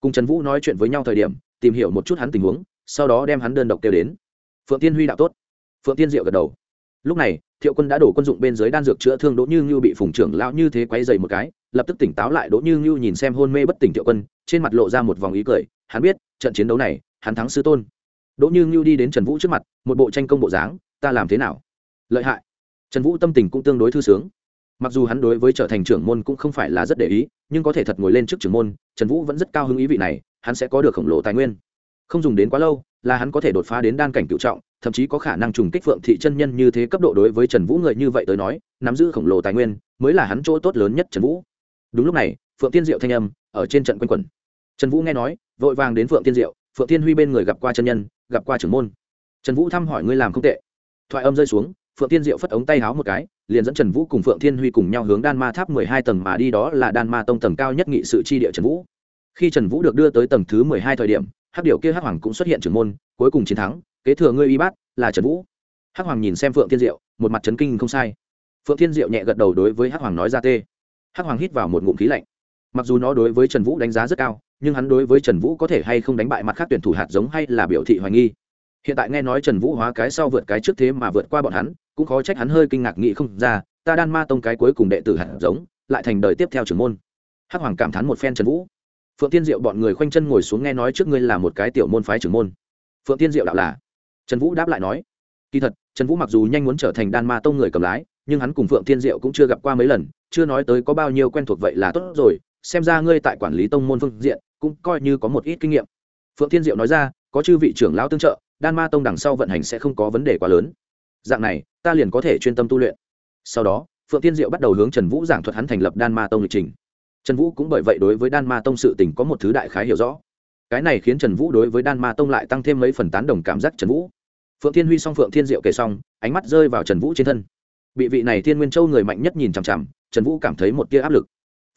Cùng trần vũ nói chuyện với nhau thời điểm, tìm hiểu một chút hắn tình huống, sau đó đem hắn đơn độc kêu đến. Phượng tiên huy đạo tốt. Phượng tiên diệu gật đầu. Lúc này thiệu quân đã đổ quân dụng bên dưới đan dược chữa thương đỗ như ngưu bị phùng trưởng lão như thế quay dày một cái, lập tức tỉnh táo lại, đỗ như ngưu nhìn xem hôn mê bất tỉnh thiệu quân, trên mặt lộ ra một vòng ý cười, hắn biết, trận chiến đấu này, hắn thắng sư tôn. Đỗ như ngưu đi đến trần vũ trước mặt, một bộ tranh công bộ dáng, ta làm thế nào? Lợi hại. Trần vũ tâm tình cũng tương đối thư sướng. Mặc dù hắn đối với trở thành trưởng môn cũng không phải là rất để ý, nhưng có thể thật ngồi lên trước trưởng môn, trần vũ vẫn rất cao hứng ý vị này, hắn sẽ có được khổng lồ tài nguyên không dùng đến quá lâu, là hắn có thể đột phá đến đan cảnh cựu trọng, thậm chí có khả năng trùng kích phượng thị chân nhân như thế cấp độ đối với trần vũ người như vậy tới nói, nắm giữ khổng lồ tài nguyên, mới là hắn chỗ tốt lớn nhất trần vũ. Đúng lúc này, phượng tiên diệu thanh âm, ở trên trận quanh quẩn. Trần vũ nghe nói, vội vàng đến phượng tiên diệu, phượng tiên huy bên người gặp qua chân nhân, gặp qua trưởng môn. Trần vũ thăm hỏi ngươi làm không tệ. Thoại âm rơi xuống, phượng tiên diệu phất ống tay háo một cái, liền dẫn trần vũ cùng phượng thiên huy cùng nhau hướng đan ma tháp mười hai tầng mà đi, đó là đan ma tông tầng cao nhất nghị sự chi địa trần vũ. Khi trần vũ được đưa tới tầng thứ mười hai thời điểm hắc điệu kia hắc hoàng cũng xuất hiện trưởng môn, cuối cùng chiến thắng, kế thừa ngươi y bát là trần vũ. Hắc hoàng nhìn xem phượng thiên diệu, một mặt trấn kinh không sai. Phượng thiên diệu nhẹ gật đầu đối với hắc hoàng nói ra tê. Hắc hoàng hít vào một ngụm khí lạnh. Mặc dù nó đối với trần vũ đánh giá rất cao, nhưng hắn đối với trần vũ có thể hay không đánh bại mặt khác tuyển thủ hạt giống hay là biểu thị hoài nghi. Hiện tại nghe nói trần vũ hóa cái sau vượt cái trước thế mà vượt qua bọn hắn, cũng khó trách hắn hơi kinh ngạc nghĩ không ra, ta đan ma tông cái cuối cùng đệ tử hạt giống, lại thành đời tiếp theo trưởng môn. Hắc hoàng cảm thán một phen trần vũ phượng tiên diệu bọn người khoanh chân ngồi xuống nghe nói trước ngươi là một cái tiểu môn phái trưởng môn. Phượng tiên diệu đạo là. Trần vũ đáp lại nói. Kỳ thật, trần vũ mặc dù nhanh muốn trở thành đan ma tông người cầm lái, nhưng hắn cùng phượng tiên diệu cũng chưa gặp qua mấy lần, chưa nói tới có bao nhiêu quen thuộc vậy là tốt rồi, xem ra ngươi tại quản lý tông môn phương diện, cũng coi như có một ít kinh nghiệm. Phượng tiên diệu nói ra, có chư vị trưởng lão tương trợ, đan ma tông đằng sau vận hành sẽ không có vấn đề quá lớn. Dạng này, ta liền có thể chuyên tâm tu luyện. Sau đó, phượng tiên diệu bắt đầu hướng trần vũ giảng thuật hắn thành lập đan ma tông lịch trình trần vũ cũng bởi vậy đối với đan ma tông sự tình có một thứ đại khái hiểu rõ. Cái này khiến trần vũ đối với đan ma tông lại tăng thêm mấy phần tán đồng cảm giác trần vũ. Phượng thiên huy xong phượng thiên diệu kể xong ánh mắt rơi vào trần vũ trên thân. Bị vị này thiên nguyên châu người mạnh nhất nhìn chằm chằm trần vũ cảm thấy một tia áp lực.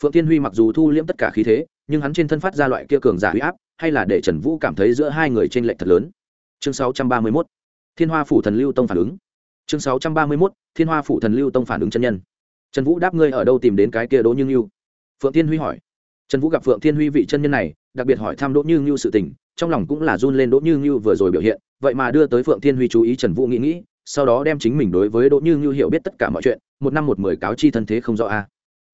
Phượng thiên huy mặc dù thu liễm tất cả khí thế nhưng hắn trên thân phát ra loại kia cường giả huy áp hay là để trần vũ cảm thấy giữa hai người t r ê n lệch thật lớn. Chương 631, thiên hoa phủ thần lưu tông phản ứng. Chương 631, thiên hoa phủ thần lưu tông phản ứng chân nhân. Trần vũ đáp ngươi ở đâu tìm đến cái kia đỗ như ngưu phượng thiên huy hỏi. Trần vũ gặp phượng thiên huy vị chân nhân này, đặc biệt hỏi thăm đỗ như ngưu sự tình, trong lòng cũng là run lên đỗ như ngưu vừa rồi biểu hiện, vậy mà đưa tới phượng thiên huy chú ý trần vũ nghĩ nghĩ, sau đó đem chính mình đối với đỗ như ngưu hiểu biết tất cả mọi chuyện, một năm một mười cáo chi thân thế không rõ a.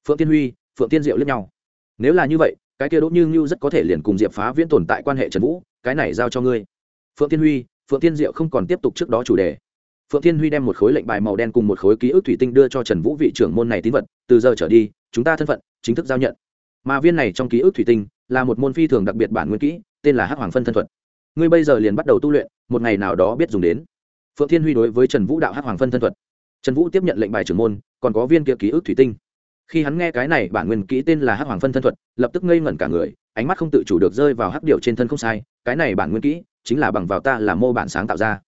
Phượng thiên huy, phượng thiên diệu lẫn nhau. Nếu là như vậy, cái kia đỗ như ngưu rất có thể liền cùng diệp phá viễn tồn tại quan hệ trần vũ, cái này giao cho ngươi. Phượng thiên huy, phượng thiên diệu không còn tiếp tục trước đó chủ đề. Phượng thiên huy đem một khối lệnh bài màu đen cùng một khối ký ức thủy tinh đưa cho trần vũ vị trưởng môn này tín vật, từ giờ trở đi chúng ta thân phận, chính thức giao nhận. Mà viên này trong ký ức thủy tinh là một môn phi thường đặc biệt bản nguyên kỹ, tên là hắc hoàng phân thân thuật. Ngươi bây giờ liền bắt đầu tu luyện, một ngày nào đó biết dùng đến. Phượng thiên huy đối với trần vũ đạo hắc hoàng phân thân thuật. Trần vũ tiếp nhận lệnh bài trưởng môn, còn có viên kia ký ức thủy tinh. Khi hắn nghe cái này bản nguyên kỹ tên là hắc hoàng phân thân thuật, lập tức ngây ngẩn cả người, ánh mắt không tự chủ được rơi vào hắc điệu trên thân không sai, cái này bản nguyên kỹ chính là bằng vào ta là mô bản sáng tạo ra.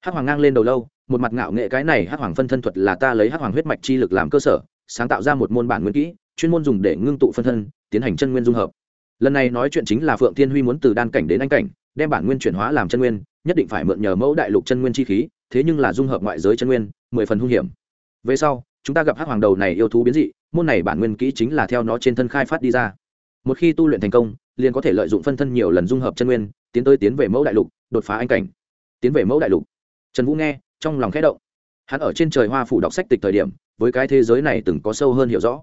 Hắc hoàng ngang lên đầu lâu, một mặt ngạo nghệ cái này hắc hoàng phân thân thuật là ta lấy hắc hoàng huyết mạch chi lực làm cơ sở sáng tạo ra một môn bản nguyên kỹ, chuyên môn dùng để ngưng tụ phân thân, tiến hành chân nguyên dung hợp. Lần này nói chuyện chính là phượng Thiên huy muốn từ đan cảnh đến anh cảnh, đem bản nguyên chuyển hóa làm chân nguyên, nhất định phải mượn nhờ mẫu đại lục chân nguyên chi khí, thế nhưng là dung hợp ngoại giới chân nguyên, mười phần hung hiểm. Về sau, chúng ta gặp hắc hoàng đầu này yêu thú biến dị, môn này bản nguyên kỹ chính là theo nó trên thân khai phát đi ra. Một khi tu luyện thành công, liền có thể lợi dụng phân thân nhiều lần dung hợp chân nguyên, tiến tới tiến về mẫu đại lục, đột phá anh cảnh. Tiến về mẫu đại lục. Trần vũ nghe, trong lòng khẽ động. Hắn ở trên trời hoa phủ đọc sách tịch thời điểm với cái thế giới này từng có sâu hơn hiểu rõ.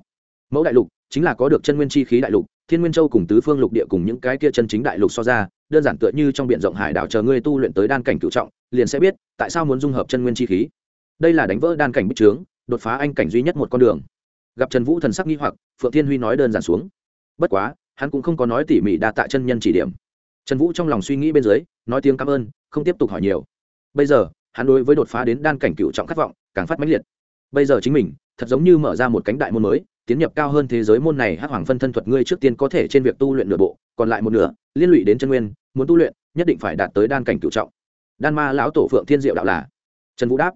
Mẫu đại lục chính là có được chân nguyên chi khí đại lục, thiên nguyên châu cùng tứ phương lục địa cùng những cái kia chân chính đại lục so ra, đơn giản tựa như trong b i ể n rộng hải đảo chờ ngươi tu luyện tới đan cảnh cựu trọng, liền sẽ biết tại sao muốn dung hợp chân nguyên chi khí. Đây là đánh vỡ đan cảnh bích trướng, đột phá anh cảnh duy nhất một con đường. Gặp trần vũ thần sắc nghi hoặc, phượng thiên huy nói đơn giản xuống. Bất quá, hắn cũng không có nói tỉ mỉ đa tạ chân nhân chỉ điểm. Trần vũ trong lòng suy nghĩ bên dưới, nói tiếng cảm ơn, không tiếp tục hỏi nhiều. Bây giờ, hắn đối với đột phá đến đan cảnh cựu trọng khát vọng càng phát mãnh liệt bây giờ chính mình, thật giống như mở ra một cánh đại môn mới, tiến nhập cao hơn thế giới môn này hắc hoàng phân thân thuật ngươi trước tiên có thể trên việc tu luyện nửa bộ, còn lại một nửa, liên lụy đến chân nguyên, muốn tu luyện, nhất định phải đạt tới đan cảnh cựu trọng. Đan ma lão tổ phượng thiên diệu đạo là? Trần vũ đáp.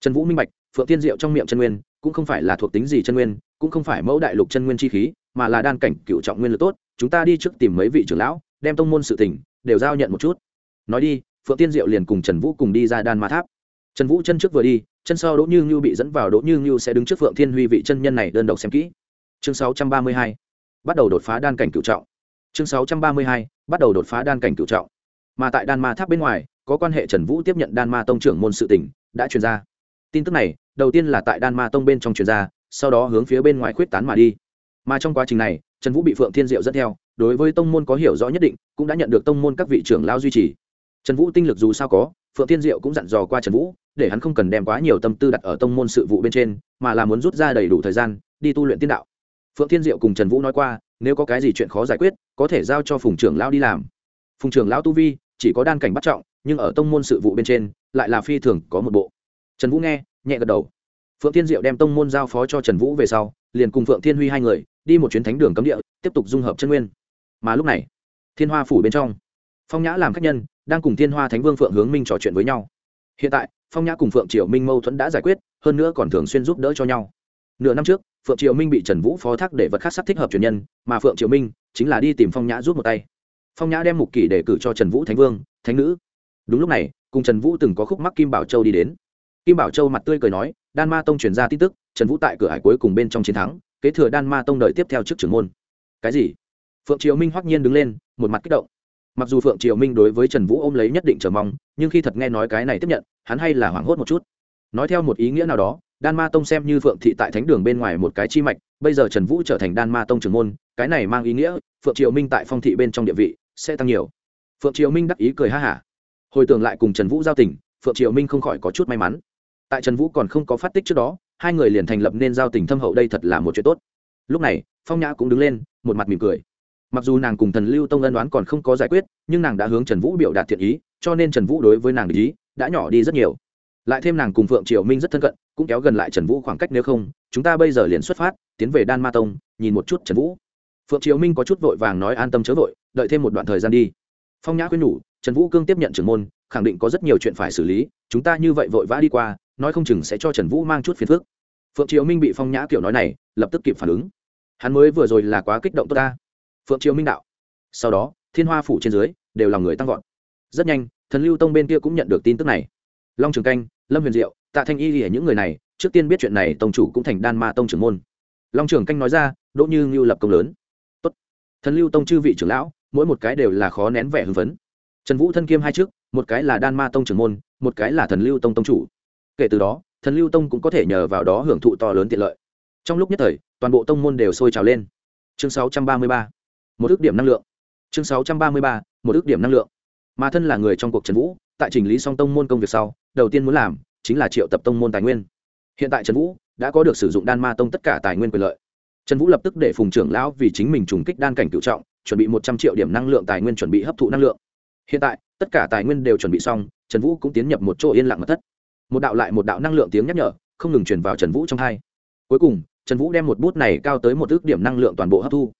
Trần vũ minh bạch, phượng thiên diệu trong miệng chân nguyên, cũng không phải là thuộc tính gì chân nguyên, cũng không phải mẫu đại lục chân nguyên chi khí, mà là đan cảnh cựu trọng nguyên lực tốt, chúng ta đi trước tìm mấy vị trưởng lão, đem tông môn sự tỉnh đều giao nhận một chút. Nói đi, phượng tiên diệu liền cùng trần vũ cùng đi ra đan ma tháp. Trần vũ chân trước vừa đi chân sau đỗ như ngưu bị dẫn vào đỗ như ngưu sẽ đứng trước phượng thiên huy vị chân nhân này đơn độc xem kỹ. Chương sáu trăm ba mươi hai, bắt đầu đột phá đan cảnh cựu trọng. Chương sáu trăm ba mươi hai, bắt đầu đột phá đan cảnh cựu trọng. Mà tại đan ma tháp bên ngoài, có quan hệ trần vũ tiếp nhận đan ma tông trưởng môn sự tỉnh đã truyền ra. Tin tức này, đầu tiên là tại đan ma tông bên trong truyền ra, sau đó hướng phía bên ngoài khuyết tán mà đi. Mà trong quá trình này, trần vũ bị phượng thiên diệu dẫn theo, đối với tông môn có hiểu rõ nhất định, cũng đã nhận được tông môn các vị trưởng lao duy trì. Trần vũ tinh lực dù sao có, phượng thiên diệu cũng dặn dò qua trần vũ để hắn không cần đem quá nhiều tâm tư đặt ở tông môn sự vụ bên trên, mà là muốn rút ra đầy đủ thời gian, đi tu luyện tiên đạo. Phượng thiên diệu cùng trần vũ nói qua, nếu có cái gì chuyện khó giải quyết, có thể giao cho phùng trưởng lão đi làm. Phùng trưởng lão tu vi, chỉ có đan cảnh bắt trọng, nhưng ở tông môn sự vụ bên trên, lại là phi thường có một bộ. Trần vũ nghe, nhẹ gật đầu. Phượng thiên diệu đem tông môn giao phó cho trần vũ về sau, liền cùng phượng thiên huy hai người, đi một chuyến thánh đường cấm địa, tiếp tục dung hợp chân nguyên. Mà lúc này, thiên hoa phủ bên trong, phong nhã làm khách nhân, đang cùng thiên hoa thánh vương phượng hướng minh trò chuyện với nhau. Hiện tại phong nhã cùng phượng triều minh mâu thuẫn đã giải quyết hơn nữa còn thường xuyên giúp đỡ cho nhau nửa năm trước phượng triều minh bị trần vũ phó thác để vật khác sắp thích hợp truyền nhân mà phượng triều minh chính là đi tìm phong nhã giúp một tay phong nhã đem mục kỷ để cử cho trần vũ thánh vương thánh nữ đúng lúc này cùng trần vũ từng có khúc mắc kim bảo châu đi đến kim bảo châu mặt tươi cười nói đan ma tông truyền ra tin tức trần vũ tại cửa hải cuối cùng bên trong chiến thắng kế thừa đan ma tông đợi tiếp theo trước trưởng môn cái gì phượng triều minh hoắc nhiên đứng lên một mặt kích động mặc dù phượng triều minh đối với trần vũ ôm lấy nhất định chờ mong nhưng khi thật nghe nói cái này tiếp nhận hắn hay là hoảng hốt một chút nói theo một ý nghĩa nào đó đan ma tông xem như phượng thị tại thánh đường bên ngoài một cái chi mạch bây giờ trần vũ trở thành đan ma tông trưởng môn cái này mang ý nghĩa phượng triều minh tại phong thị bên trong địa vị sẽ tăng nhiều phượng triều minh đắc ý cười ha hả hồi tưởng lại cùng trần vũ giao tình phượng triều minh không khỏi có chút may mắn tại trần vũ còn không có phát tích trước đó hai người liền thành lập nên giao tình thâm hậu đây thật là một chuyện tốt lúc này phong nhã cũng đứng lên một mặt mỉm cười mặc dù nàng cùng thần lưu tông ân đoán còn không có giải quyết, nhưng nàng đã hướng trần vũ biểu đạt thiện ý, cho nên trần vũ đối với nàng ý đã nhỏ đi rất nhiều. Lại thêm nàng cùng phượng triều minh rất thân cận, cũng kéo gần lại trần vũ khoảng cách nếu không, chúng ta bây giờ liền xuất phát, tiến về đan ma tông, nhìn một chút trần vũ. Phượng triều minh có chút vội vàng nói an tâm chớ vội, đợi thêm một đoạn thời gian đi. Phong nhã khuyên nhủ, trần vũ cương tiếp nhận trưởng môn, khẳng định có rất nhiều chuyện phải xử lý, chúng ta như vậy vội vã đi qua, nói không chừng sẽ cho trần vũ mang chút phiền phức. Phượng triều minh bị phong nhã kiểu nói này, lập tức kịp phản ứng. Hắn mới vừa rồi là quá kích động tốt ta phượng triều minh đạo sau đó thiên hoa phủ trên dưới đều là người tăng vọt rất nhanh thần lưu tông bên kia cũng nhận được tin tức này long trường canh lâm huyền diệu tạ thanh y hiểu những người này trước tiên biết chuyện này tông chủ cũng thành đan ma tông trưởng môn long trường canh nói ra đỗ như ngưu lập công lớn Tốt. thần lưu tông chư vị trưởng lão mỗi một cái đều là khó nén vẻ hưng phấn trần vũ thân kiêm hai trước một cái là đan ma tông trưởng môn một cái là thần lưu tông tông chủ kể từ đó thần lưu tông cũng có thể nhờ vào đó hưởng thụ to lớn tiện lợi trong lúc nhất thời toàn bộ tông môn đều sôi trào lên chương 633 một ước điểm năng lượng. Chương 633. một ước điểm năng lượng. Mà thân là người trong cuộc trần vũ, tại chỉnh lý song tông môn công việc sau, đầu tiên muốn làm chính là triệu tập tông môn tài nguyên. Hiện tại trần vũ đã có được sử dụng đan ma tông tất cả tài nguyên quyền lợi. Trần vũ lập tức để phùng trưởng lão vì chính mình trùng kích đan cảnh cựu trọng, chuẩn bị một trăm triệu điểm năng lượng tài nguyên chuẩn bị hấp thụ năng lượng. Hiện tại, tất cả tài nguyên đều chuẩn bị xong, trần vũ cũng tiến nhập một chỗ yên lặng mật thất. Một đạo lại một đạo năng lượng tiếng nhắc nhở, không ngừng truyền vào trần vũ trong hai. Cuối cùng, trần vũ đem một bút này cao tới một ước điểm năng lượng toàn bộ hấp thu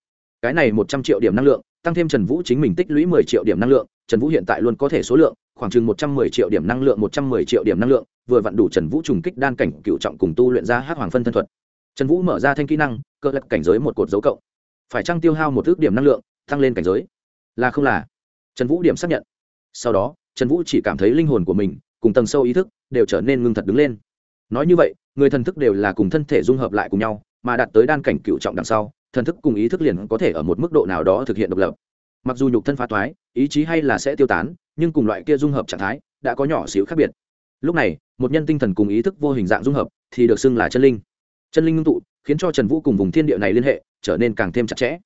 cái này một trăm triệu điểm năng lượng, tăng thêm trần vũ chính mình tích lũy mười triệu điểm năng lượng, trần vũ hiện tại luôn có thể số lượng, khoảng chừng một trăm mười triệu điểm năng lượng, một trăm mười triệu điểm năng lượng, vừa vặn đủ trần vũ trùng kích đan cảnh cựu trọng cùng tu luyện ra hát hoàng phân thân thuật. Trần vũ mở ra thanh kỹ năng, cơ lật cảnh giới một cột dấu cộng. Phải trăng tiêu hao một ước điểm năng lượng, tăng lên cảnh giới? Là không là? Trần vũ điểm xác nhận. Sau đó, trần vũ chỉ cảm thấy linh hồn của mình, cùng tầng sâu ý thức, đều trở nên ngưng thật đứng lên. Nói như vậy, người thần thức đều là cùng thân thể dung hợp lại cùng nhau, mà đạt tới đan cảnh cựu trọng đằng sau thần thức cùng ý thức liền có thể ở một mức độ nào đó thực hiện độc lập. Mặc dù nhục thân phá toái ý chí hay là sẽ tiêu tán, nhưng cùng loại kia dung hợp trạng thái đã có nhỏ xíu khác biệt. Lúc này, một nhân tinh thần cùng ý thức vô hình dạng dung hợp thì được xưng là chân linh. Chân linh ngưng tụ, khiến cho trần vũ cùng vùng thiên địa này liên hệ, trở nên càng thêm chặt chẽ.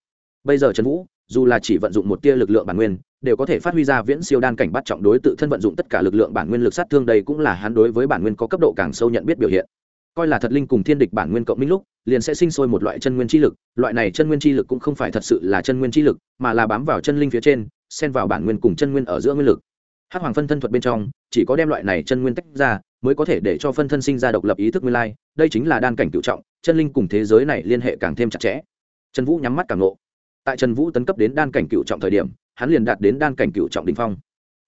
Bây giờ trần vũ, dù là chỉ vận dụng một tia lực lượng bản nguyên, đều có thể phát huy ra viễn siêu đan cảnh bắt trọng đối tự thân vận dụng tất cả lực lượng bản nguyên lực sát thương, đây cũng là hắn đối với bản nguyên có cấp độ càng sâu nhận biết biểu hiện coi là thật linh cùng thiên địch bản nguyên cộng minh lúc, liền sẽ sinh sôi một loại chân nguyên chi lực, loại này chân nguyên chi lực cũng không phải thật sự là chân nguyên chi lực, mà là bám vào chân linh phía trên, xen vào bản nguyên cùng chân nguyên ở giữa nguyên lực. Hắc hoàng phân thân thuật bên trong, chỉ có đem loại này chân nguyên tách ra, mới có thể để cho phân thân sinh ra độc lập ý thức nguyên lai, đây chính là đan cảnh cựu trọng, chân linh cùng thế giới này liên hệ càng thêm chặt chẽ. Trần vũ nhắm mắt càng nộ tại trần vũ tấn cấp đến đan cảnh cựu trọng thời điểm, hắn liền đạt đến đan cảnh cựu trọng đình phong.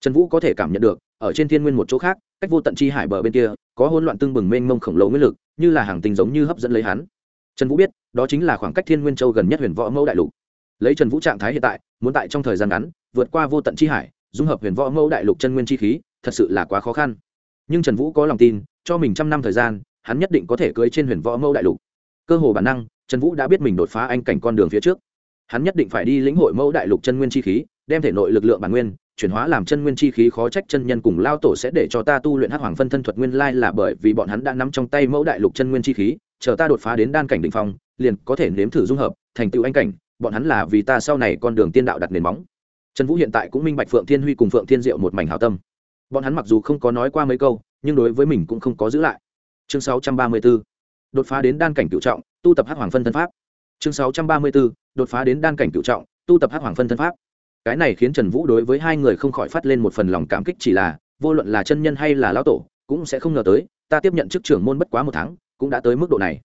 Trần vũ có thể cảm nhận được, ở trên thiên nguyên một chỗ khác cách vô tận chi hải bờ bên kia, có hỗn loạn tương bừng mênh mông khổng lồ nguyên lực, như là hàng tinh giống như hấp dẫn lấy hắn. Trần vũ biết, đó chính là khoảng cách thiên nguyên châu gần nhất huyền võ mẫu đại lục. Lấy trần vũ trạng thái hiện tại, muốn tại trong thời gian ngắn, vượt qua vô tận chi hải, dung hợp huyền võ mẫu đại lục chân nguyên chi khí, thật sự là quá khó khăn. Nhưng trần vũ có lòng tin, cho mình trăm năm thời gian, hắn nhất định có thể cưới trên huyền võ mẫu đại lục. Cơ hồ bản năng, trần vũ đã biết mình đột phá anh cảnh con đường phía trước. Hắn nhất định phải đi lĩnh hội mẫu đại lục chân nguyên chi khí đem thể nội lực lượng bản nguyên chuyển hóa làm chân nguyên chi khí khó trách chân nhân cùng lao tổ sẽ để cho ta tu luyện hắc hoàng phân thân thuật nguyên lai là bởi vì bọn hắn đã nắm trong tay mẫu đại lục chân nguyên chi khí, chờ ta đột phá đến đan cảnh đ ỉ n h phong, liền có thể nếm thử dung hợp, thành tựu anh cảnh, bọn hắn là vì ta sau này con đường tiên đạo đặt nền móng trần vũ hiện tại cũng minh bạch phượng thiên huy cùng phượng thiên diệu một mảnh hào tâm bọn hắn mặc dù không có nói qua mấy câu, nhưng đối với mình cũng không có giữ lại chương 634. đột phá đến đan cảnh cựu trọng, tu tập hắc hoàng phân thân pháp chương 634. đột phá đến đan cảnh cựu trọng, tu tập hắc hoàng phân thân pháp cái này khiến trần vũ đối với hai người không khỏi phát lên một phần lòng cảm kích chỉ là, vô luận là chân nhân hay là lão tổ, cũng sẽ không ngờ tới, ta tiếp nhận chức trưởng môn bất quá một tháng, cũng đã tới mức độ này.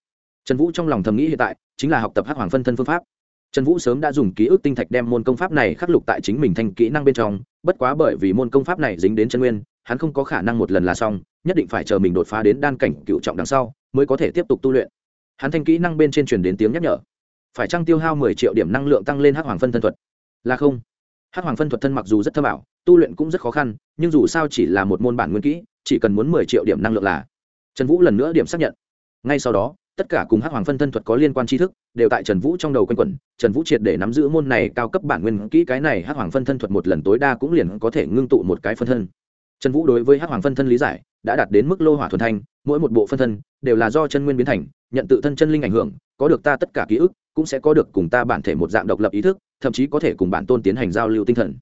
Trần vũ trong lòng thầm nghĩ hiện tại, chính là học tập hắc hoàng phân thân phương pháp. Trần vũ sớm đã dùng ký ức tinh thạch đem môn công pháp này khắc lục tại chính mình thành kỹ năng bên trong, bất quá bởi vì môn công pháp này dính đến chân nguyên, hắn không có khả năng một lần là xong, nhất định phải chờ mình đột phá đến đan cảnh cựu trọng đằng sau, mới có thể tiếp tục tu luyện. Hắn thanh kỹ năng bên trên truyền đến tiếng nhắc nhở. Phải trăng tiêu hao mười triệu điểm năng lượng tăng lên hắc hoàng phân thân thuật? Là không hắc hoàng phân thuật thân mặc dù rất thâm ảo, tu luyện cũng rất khó khăn, nhưng dù sao chỉ là một môn bản nguyên kỹ, chỉ cần muốn mười triệu điểm năng lượng là. Trần vũ lần nữa điểm xác nhận. Ngay sau đó, tất cả cùng hắc hoàng phân thân thuật có liên quan tri thức, đều tại trần vũ trong đầu quanh quẩn. Trần vũ triệt để nắm giữ môn này cao cấp bản nguyên kỹ, cái này hắc hoàng phân thân thuật một lần tối đa cũng liền có thể ngưng tụ một cái phân thân. Trần vũ đối với hắc hoàng phân thân lý giải, đã đạt đến mức lô hỏa thuần thanh, mỗi một bộ phân thân đều là do chân nguyên biến thành, nhận tự thân chân linh ảnh hưởng, có được ta tất cả ký ức cũng sẽ có được cùng ta bản thể một dạng độc lập ý thức, thậm chí có thể cùng bản tôn tiến hành giao lưu tinh thần.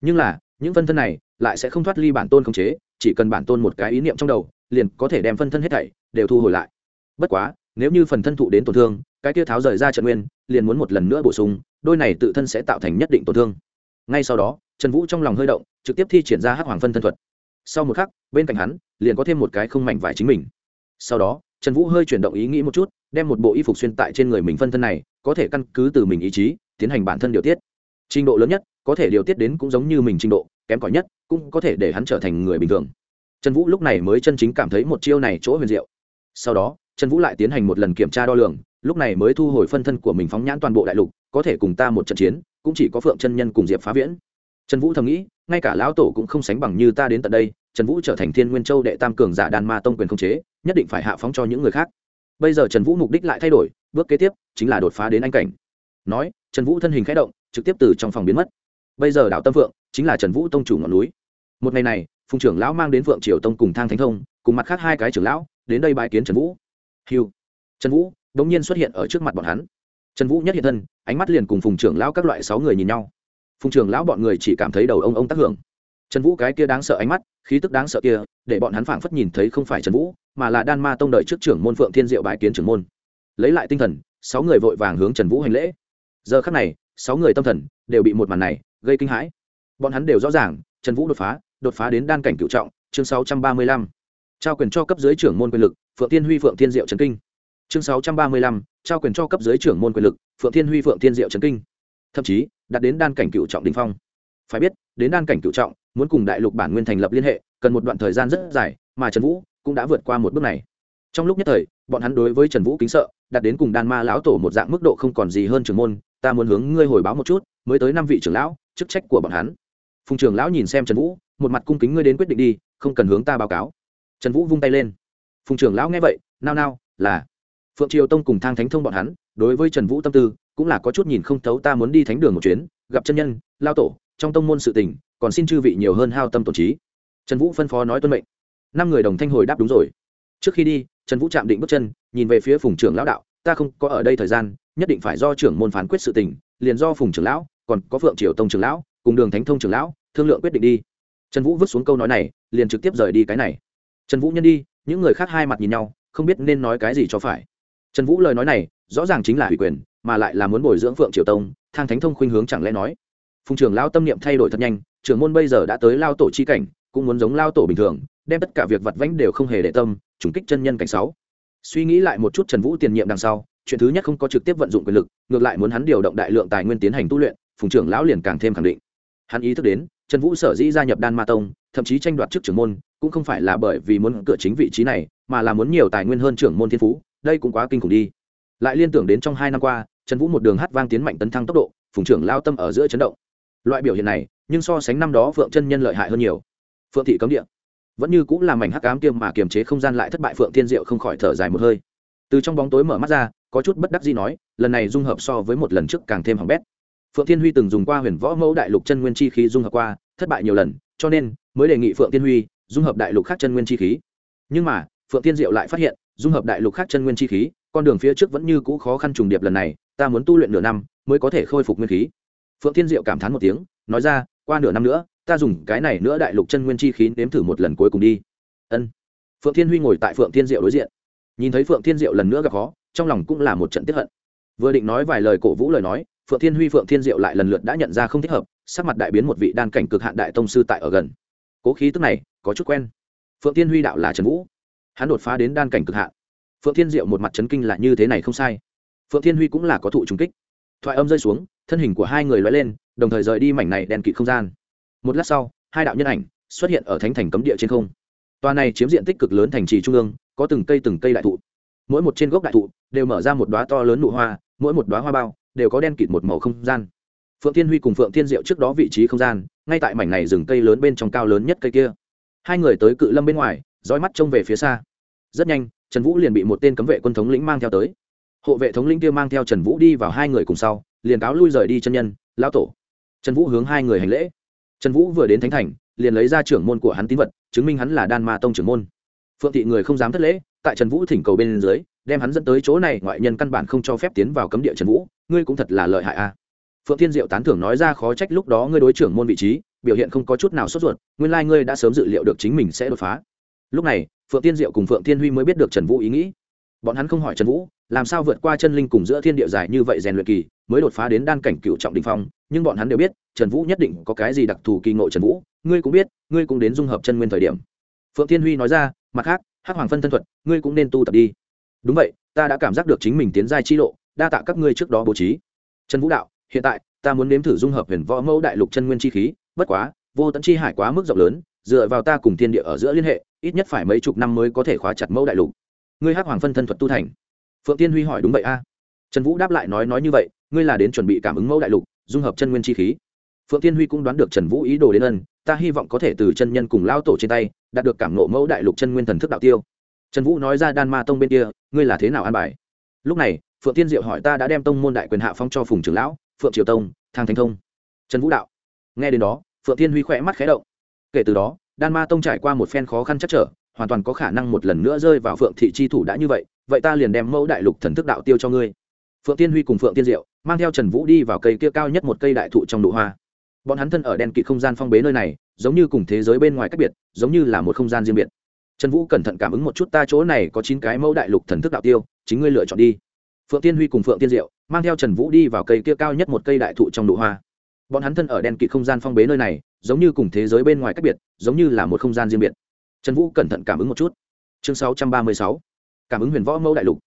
Nhưng là, những phân thân này lại sẽ không thoát ly bản tôn khống chế, chỉ cần bản tôn một cái ý niệm trong đầu, liền có thể đem phân thân hết thảy đều thu hồi lại. Bất quá, nếu như phần thân thụ đến tổn thương, cái kia tháo rời ra trận nguyên, liền muốn một lần nữa bổ sung, đôi này tự thân sẽ tạo thành nhất định tổn thương. Ngay sau đó, trần vũ trong lòng hơi động, trực tiếp thi triển ra hắc hoàng phân thân thuật. Sau một khắc, bên cạnh hắn, liền có thêm một cái không mảnh vải chính mình. Sau đó, trần vũ hơi chuyển động ý nghĩ một chút đem một bộ y phục xuyên tại trên người mình phân thân này, có thể căn cứ từ mình ý chí tiến hành bản thân điều tiết. Trình độ lớn nhất, có thể điều tiết đến cũng giống như mình trình độ, kém cỏi nhất, cũng có thể để hắn trở thành người bình thường. Trần vũ lúc này mới chân chính cảm thấy một chiêu này chỗ huyền diệu. Sau đó, trần vũ lại tiến hành một lần kiểm tra đo lường, lúc này mới thu hồi phân thân của mình phóng nhãn toàn bộ đại lục, có thể cùng ta một trận chiến, cũng chỉ có phượng chân nhân cùng diệp phá viễn. Trần vũ thầm nghĩ, ngay cả lão tổ cũng không sánh bằng như ta đến tận đây, trần vũ trở thành thiên nguyên châu đệ tam cường giả đan ma tông quyền không chế, nhất định phải hạ phóng cho những người khác bây giờ trần vũ mục đích lại thay đổi, bước kế tiếp chính là đột phá đến anh cảnh. Nói, trần vũ thân hình k h ẽ động, trực tiếp từ trong phòng biến mất. Bây giờ đảo tâm phượng chính là trần vũ tông chủ ngọn núi. Một ngày này, phùng trưởng lão mang đến phượng triều tông cùng thang thánh thông, cùng mặt khác hai cái trưởng lão, đến đây bãi kiến trần vũ. Hiu trần vũ đ ỗ n g nhiên xuất hiện ở trước mặt bọn hắn. Trần vũ nhất hiện thân, ánh mắt liền cùng phùng trưởng lão các loại sáu người nhìn nhau. Phùng trưởng lão bọn người chỉ cảm thấy đầu ông ông tác hưởng. Trần vũ cái kia đáng sợ ánh mắt, khí tức đáng sợ kia, để bọn hắn phảng phất nhìn thấy không phải trần vũ mà là đan ma tông đợi trước trưởng môn phượng thiên diệu bãi kiến trưởng môn. Lấy lại tinh thần, sáu người vội vàng hướng trần vũ hành lễ. Giờ khắc này, sáu người tâm thần đều bị một màn này gây kinh hãi. Bọn hắn đều rõ ràng, trần vũ đột phá đột phá đến đan cảnh cựu trọng, chương sáu trăm ba mươi lăm. Trao quyền cho cấp dưới trưởng môn quyền lực, phượng tiên huy, phượng Thiên diệu trần kinh. Chương sáu trăm ba mươi lăm, trao quyền cho cấp dưới trưởng môn quyền lực, phượng Thiên huy, phượng Thiên diệu trần kinh. Thậm chí, đạt đến đan cảnh cựu trọng đình phong. Phải biết, đến đan cảnh cựu trọng, muốn cùng đại lục bản nguyên thành lập liên hệ, cần một đoạn thời gian rất dài, mà trần vũ cũng đã vượt qua một bước này. Trong lúc nhất thời, bọn hắn đối với trần vũ kính sợ, đạt đến cùng đan ma lão tổ một dạng mức độ không còn gì hơn trưởng môn, ta muốn hướng ngươi hồi báo một chút, mới tới năm vị trưởng lão, chức trách của bọn hắn. Phùng trưởng lão nhìn xem trần vũ, một mặt cung kính ngươi đến quyết định đi, không cần hướng ta báo cáo. Trần vũ vung tay lên. Phùng trưởng lão nghe vậy, nao nao, là. Phượng triều tông cùng thang thánh thông bọn hắn, đối với trần vũ tâm tư, cũng là có chút nhìn không thấu ta muốn đi thánh đường một chuyến, gặp chân nhân, lao tổ, trong tông môn sự tình, còn xin chư vị nhiều hơn hao tâm tổ trí. Trần vũ phân phó nói tuân mệnh năm người đồng thanh hồi đáp đúng rồi. Trước khi đi, trần vũ chạm định bước chân, nhìn về phía phùng trưởng lão đạo, ta không có ở đây thời gian, nhất định phải do trưởng môn phán quyết sự tình, liền do phùng trưởng lão, còn có phượng triều tông trưởng lão, cùng đường thánh thông trưởng lão, thương lượng quyết định đi. Trần vũ vứt xuống câu nói này, liền trực tiếp rời đi cái này. Trần vũ nhân đi, những người khác hai mặt nhìn nhau, không biết nên nói cái gì cho phải. Trần vũ lời nói này, rõ ràng chính là ủy quyền, mà lại là muốn bồi dưỡng phượng triều tông, thang thánh thông khuynh hướng chẳng lẽ nói. Phùng trưởng lao tâm niệm thay đổi thật nhanh, trưởng môn bây giờ đã tới lao tổ chi cảnh, cũng muốn giống lao tổ bình thường đem tất cả việc vặt vãnh đều không hề để tâm, trùng kích chân nhân cảnh sáu. Suy nghĩ lại một chút trần vũ tiền nhiệm đằng sau, chuyện thứ nhất không có trực tiếp vận dụng quyền lực, ngược lại muốn hắn điều động đại lượng tài nguyên tiến hành tu luyện, phùng trưởng lão liền càng thêm khẳng định. Hắn ý thức đến, trần vũ sở dĩ gia nhập đan ma tông, thậm chí tranh đoạt chức trưởng môn, cũng không phải là bởi vì muốn cửa chính vị trí này, mà là muốn nhiều tài nguyên hơn trưởng môn thiên phú, đây cũng quá kinh khủng đi. Lại liên tưởng đến trong hai năm qua, trần vũ một đường hát vang tiến mạnh tấn thăng tốc độ, phùng trưởng lao tâm ở giữa chấn động. Loại biểu hiện này, nhưng so sánh năm đó phượng chân nhân lợi hại hơn nhiều. Phượng thị cấm địa vẫn như cũng là mảnh hắc ám kiêm mà kiềm chế không gian lại thất bại phượng thiên diệu không khỏi thở dài một hơi. Từ trong bóng tối mở mắt ra, có chút bất đắc gì nói, lần này dung hợp so với một lần trước càng thêm hỏng bét. Phượng thiên huy từng dùng qua huyền võ mẫu đại lục chân nguyên chi khí dung hợp qua, thất bại nhiều lần, cho nên mới đề nghị phượng thiên huy dung hợp đại lục khác chân nguyên chi khí. Nhưng mà, phượng thiên diệu lại phát hiện, dung hợp đại lục khác chân nguyên chi khí, con đường phía trước vẫn như cũ khó khăn trùng điệp lần này, ta muốn tu luyện nửa năm mới có thể khôi phục nguyên khí. Phượng thiên diệu cảm thán một tiếng, nói ra, qua nửa năm nữa ta dùng cái này nữa đại lục chân nguyên chi khí nếm thử một lần cuối cùng đi. Ân. Phượng thiên huy ngồi tại phượng thiên diệu đối diện. Nhìn thấy phượng thiên diệu lần nữa gặp khó, trong lòng cũng là một trận tiếp hận. Vừa định nói vài lời cổ vũ lời nói, phượng thiên huy, phượng thiên diệu lại lần lượt đã nhận ra không thích hợp, sắc mặt đại biến một vị đan cảnh cực hạn đại tông sư tại ở gần. Cố khí tức này, có chút quen. Phượng thiên huy đạo là trần vũ. Hắn đột phá đến đan cảnh cực hạn. Phượng thiên diệu một mặt chấn kinh là như thế này không sai. Phượng thiên huy cũng là có thụ trùng kích. Thoại âm rơi xuống, thân hình của hai người loay lên, đồng thời rời đi mảnh này đèn kịt không gian một lát sau, hai đạo nhân ảnh xuất hiện ở thánh thành cấm địa trên không. Tòa này chiếm diện tích cực lớn thành trì trung ương, có từng cây từng cây đại thụ. Mỗi một trên gốc đại thụ đều mở ra một đoá to lớn nụ hoa, mỗi một đoá hoa bao đều có đen kịt một màu không gian. Phượng thiên huy cùng phượng thiên diệu trước đó vị trí không gian, ngay tại mảnh này rừng cây lớn bên trong cao lớn nhất cây kia. Hai người tới cự lâm bên ngoài, dõi mắt trông về phía xa. Rất nhanh, trần vũ liền bị một tên cấm vệ quân thống lĩnh mang theo tới. Hộ vệ thống lĩnh kia mang theo trần vũ đi vào hai người cùng sau, liền cáo lui rời đi chân nhân, lão tổ. Trần vũ hướng hai người hành lễ trần vũ vừa đến thánh thành, liền lấy ra trưởng môn của hắn tín vật, chứng minh hắn là đan ma tông trưởng môn. Phượng thị người không dám thất lễ, tại trần vũ thỉnh cầu bên dưới, đem hắn dẫn tới chỗ này, ngoại nhân căn bản không cho phép tiến vào cấm địa trần vũ, ngươi cũng thật là lợi hại a. Phượng thiên diệu tán thưởng nói ra khó trách lúc đó ngươi đối trưởng môn vị trí, biểu hiện không có chút nào sốt ruột, nguyên lai、like、ngươi đã sớm dự liệu được chính mình sẽ đột phá. Lúc này, phượng thiên diệu cùng phượng thiên huy mới biết được trần vũ ý nghĩ bọn hắn không hỏi trần vũ, làm sao vượt qua chân linh cùng giữa thiên địa dài như vậy rèn luyện kỳ, mới đột phá đến đan cảnh cựu trọng đình phong, nhưng bọn hắn đều biết, trần vũ nhất định có cái gì đặc thù kỳ ngộ trần vũ, ngươi cũng biết, ngươi cũng đến dung hợp chân nguyên thời điểm. Phượng thiên huy nói ra, mặt khác, hắc hoàng phân thân thuật, ngươi cũng nên tu tập đi. Đúng vậy, ta đã cảm giác được chính mình tiến giai chi lộ, đa tạ các ngươi trước đó bố trí. Trần vũ đạo, hiện tại, ta muốn nếm thử dung hợp huyền võ mẫu đại lục chân nguyên chi khí, bất quá, vô tận chi hải quá mức rộng lớn, dựa vào ta cùng thiên địa ở giữa liên hệ, ít nhất phải mấy chục năm mới có thể khóa chặt mẫu đại lục ngươi hắc hoàng phân thân thuật tu thành. Phượng tiên huy hỏi, đúng vậy a. Trần vũ đáp lại nói nói như vậy, ngươi là đến chuẩn bị cảm ứng mẫu đại lục, dung hợp chân nguyên chi khí. Phượng tiên huy cũng đoán được trần vũ ý đồ đến ân, ta hy vọng có thể từ chân nhân cùng lao tổ trên tay, đạt được cảm nộ mẫu đại lục chân nguyên thần thức đạo tiêu. Trần vũ nói ra đan ma tông bên kia, ngươi là thế nào an bài? Lúc này, phượng tiên diệu hỏi, ta đã đem tông môn đại quyền hạ phong cho phùng trưởng lão, phượng triều tông, thang thanh thông trần vũ đạo. Nghe đến đó, phượng tiên huy khỏe mắt khé động. Kể từ đó, đan ma tông trải qua một phen khó khăn chắc trở hoàn toàn có khả năng một lần nữa rơi vào phượng thị chi thủ đã như vậy vậy ta liền đem mẫu đại lục thần thức đạo tiêu cho ngươi. Phượng tiên huy cùng phượng tiên diệu mang theo trần vũ đi vào cây kia cao nhất một cây đại thụ trong nụ hoa. Bọn hắn thân ở đen kịt không gian phong bế nơi này, giống như cùng thế giới bên ngoài cách biệt, giống như là một không gian riêng biệt. Trần vũ cẩn thận cảm ứng một chút ta chỗ này có chín cái mẫu đại lục thần thức đạo tiêu, chính ngươi lựa chọn đi. Phượng tiên huy cùng phượng tiên diệu mang theo trần vũ đi vào cây kia cao nhất một cây đại thụ trong nụ hoa. Bọn hắn thân ở đen kịt không gian phong bế nơi này, giống như cùng thế giới bên ngoài cách biệt, giống như là một không gian riêng biệt trần vũ cẩn thận cảm ứng một chút. Chương 636. cảm ứng huyền võ mẫu đại lục.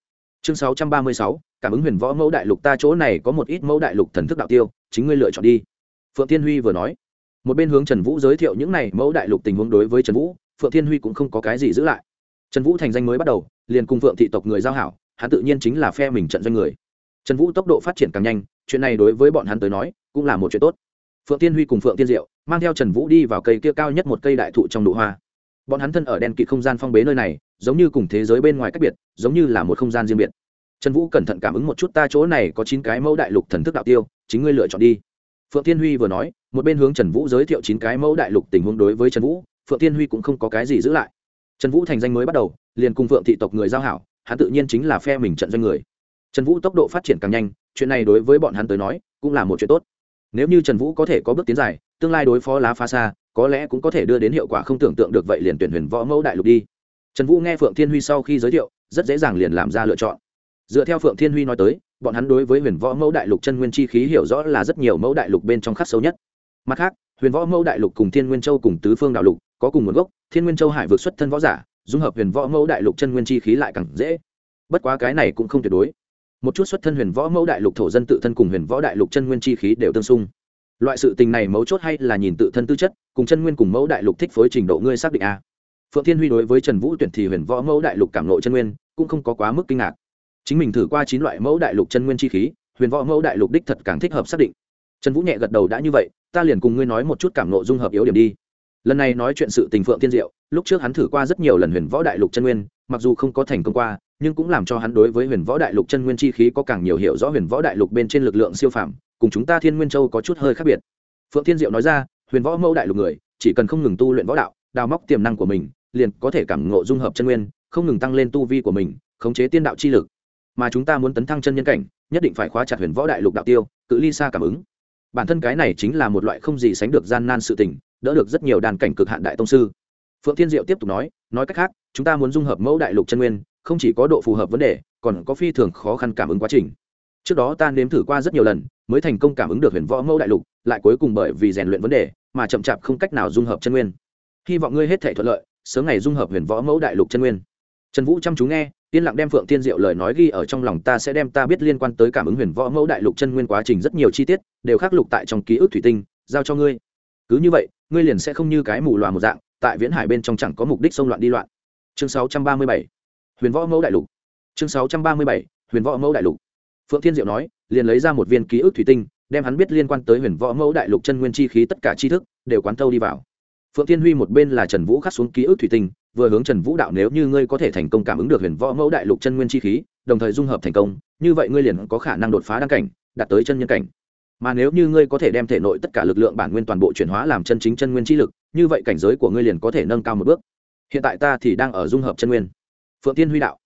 Chương 636. cảm ứng huyền võ mẫu đại lục ta chỗ này có một ít mẫu đại lục thần thức đạo tiêu, chính ngươi lựa chọn đi. Phượng thiên huy vừa nói. Một bên hướng trần vũ giới thiệu những này mẫu đại lục tình huống đối với trần vũ, phượng thiên huy cũng không có cái gì giữ lại. Trần vũ thành danh mới bắt đầu, liền cùng phượng thị tộc người giao hảo, hắn tự nhiên chính là phe mình trận doanh người. Trần vũ tốc độ phát triển càng nhanh, chuyện này đối với bọn hắn tới nói, cũng là một chuyện tốt. Phượng tiên huy cùng phượng tiên diệu, mang theo trần vũ đi vào cây kia cao nhất một cây đại thụ trong nụ hoa bọn hắn thân ở đen kịt không gian phong bế nơi này, giống như cùng thế giới bên ngoài cách biệt, giống như là một không gian riêng biệt. Trần vũ cẩn thận cảm ứng một chút ta chỗ này có chín cái mẫu đại lục thần thức đạo tiêu, chính ngươi lựa chọn đi. Phượng tiên huy vừa nói, một bên hướng trần vũ giới thiệu chín cái mẫu đại lục tình huống đối với trần vũ, phượng tiên huy cũng không có cái gì giữ lại. Trần vũ thành danh mới bắt đầu, liền cùng phượng thị tộc người giao hảo, hắn tự nhiên chính là phe mình trận doanh người. Trần vũ tốc độ phát triển càng nhanh, chuyện này đối với bọn hắn tới nói, cũng là một chuyện tốt. Nếu như trần vũ có thể có bước tiến dài, tương lai đối phó lá pha xa có lẽ cũng có thể đưa đến hiệu quả không tưởng tượng được vậy liền tuyển huyền võ mẫu đại lục đi. Trần vũ nghe phượng thiên huy sau khi giới thiệu, rất dễ dàng liền làm ra lựa chọn. Dựa theo phượng thiên huy nói tới, bọn hắn đối với huyền võ mẫu đại lục chân nguyên chi khí hiểu rõ là rất nhiều mẫu đại lục bên trong khắc sâu nhất. Mặt khác, huyền võ mẫu đại lục cùng thiên nguyên châu cùng tứ phương đạo lục có cùng nguồn gốc, thiên nguyên châu hải vượt xuất thân võ giả, dung hợp huyền võ mẫu đại lục chân nguyên chi khí lại càng dễ. Bất quá cái này cũng không tuyệt đối. Một chút xuất thân huyền võ mẫu đại lục thổ dân tự thân cùng huyền võ đại lục chân nguyên chi khí đều tương xung loại sự tình này mấu chốt hay là nhìn tự thân tư chất, cùng chân nguyên cùng mẫu đại lục thích phối trình độ ngươi xác định a. Phượng thiên huy đối với trần vũ tuyển thì huyền võ mẫu đại lục cảm lộ chân nguyên, cũng không có quá mức kinh ngạc. Chính mình thử qua chín loại mẫu đại lục chân nguyên chi khí, huyền võ mẫu đại lục đích thật càng thích hợp xác định. Trần vũ nhẹ gật đầu đã như vậy, ta liền cùng ngươi nói một chút cảm nộ dung hợp yếu điểm đi. Lần này nói chuyện sự tình phượng tiên diệu, lúc trước hắn thử qua rất nhiều lần huyền võ đại lục chân nguyên, mặc dù không có thành công qua, nhưng cũng làm cho hắn đối với huyền võ đại lục chân nguyên chi khí có càng nhiều hiểu rõ huyền võ đại lục bên trên lực lượng siêu phàm cùng chúng ta thiên nguyên châu có chút hơi khác biệt. Phượng thiên diệu nói ra, huyền võ mẫu đại lục người, chỉ cần không ngừng tu luyện võ đạo, đào móc tiềm năng của mình, liền có thể cảm ngộ dung hợp chân nguyên, không ngừng tăng lên tu vi của mình, khống chế tiên đạo chi lực. Mà chúng ta muốn tấn thăng chân nhân cảnh, nhất định phải khóa chặt huyền võ đại lục đạo tiêu, cự ly xa cảm ứng. Bản thân cái này chính là một loại không gì sánh được gian nan sự tình, đỡ được rất nhiều đàn cảnh cực hạn đại tông sư. Phượng thiên diệu tiếp tục nói nói cách khác, chúng ta muốn dung hợp mẫu đại lục chân nguyên, không chỉ có độ phù hợp vấn đề, còn có phi thường khó khăn cảm ứng quá trình trước đó ta nếm thử qua rất nhiều lần, mới thành công cảm ứng được huyền võ mẫu đại lục, lại cuối cùng bởi vì rèn luyện vấn đề mà chậm chạp không cách nào dung hợp chân nguyên. Hy vọng ngươi hết thể thuận lợi, sớm ngày dung hợp huyền võ mẫu đại lục chân nguyên. Trần vũ chăm chú nghe, yên lặng đem phượng tiên diệu lời nói ghi ở trong lòng ta sẽ đem ta biết liên quan tới cảm ứng huyền võ mẫu đại lục chân nguyên quá trình rất nhiều chi tiết, đều khắc lục tại trong ký ức thủy tinh, giao cho ngươi. Cứ như vậy, ngươi liền sẽ không như cái mù loà một dạng, tại viễn hải bên trong chẳng có mục đích xông loạn đi loạn. Chương 637 huyền võ mẫu đại lục. Chương 637 huyền võ mẫu đại lục phượng thiên diệu nói, liền lấy ra một viên ký ức thủy tinh, đem hắn biết liên quan tới huyền võ mẫu đại lục chân nguyên chi khí tất cả tri thức, đều quán thâu đi vào. Phượng thiên huy một bên là trần vũ khắc xuống ký ức thủy tinh, vừa hướng trần vũ đạo nếu như ngươi có thể thành công cảm ứng được huyền võ mẫu đại lục chân nguyên chi khí, đồng thời dung hợp thành công, như vậy ngươi liền có khả năng đột phá đăng cảnh, đạt tới chân nhân cảnh. Mà nếu như ngươi có thể đem thể nội tất cả lực lượng bản nguyên toàn bộ chuyển hóa làm chân chính chân nguyên chi lực, như vậy cảnh giới của ngươi liền có thể nâng cao một bước. Hiện tại ta thì đang ở dung hợp chân nguyên. Phượng thiên huy đạo.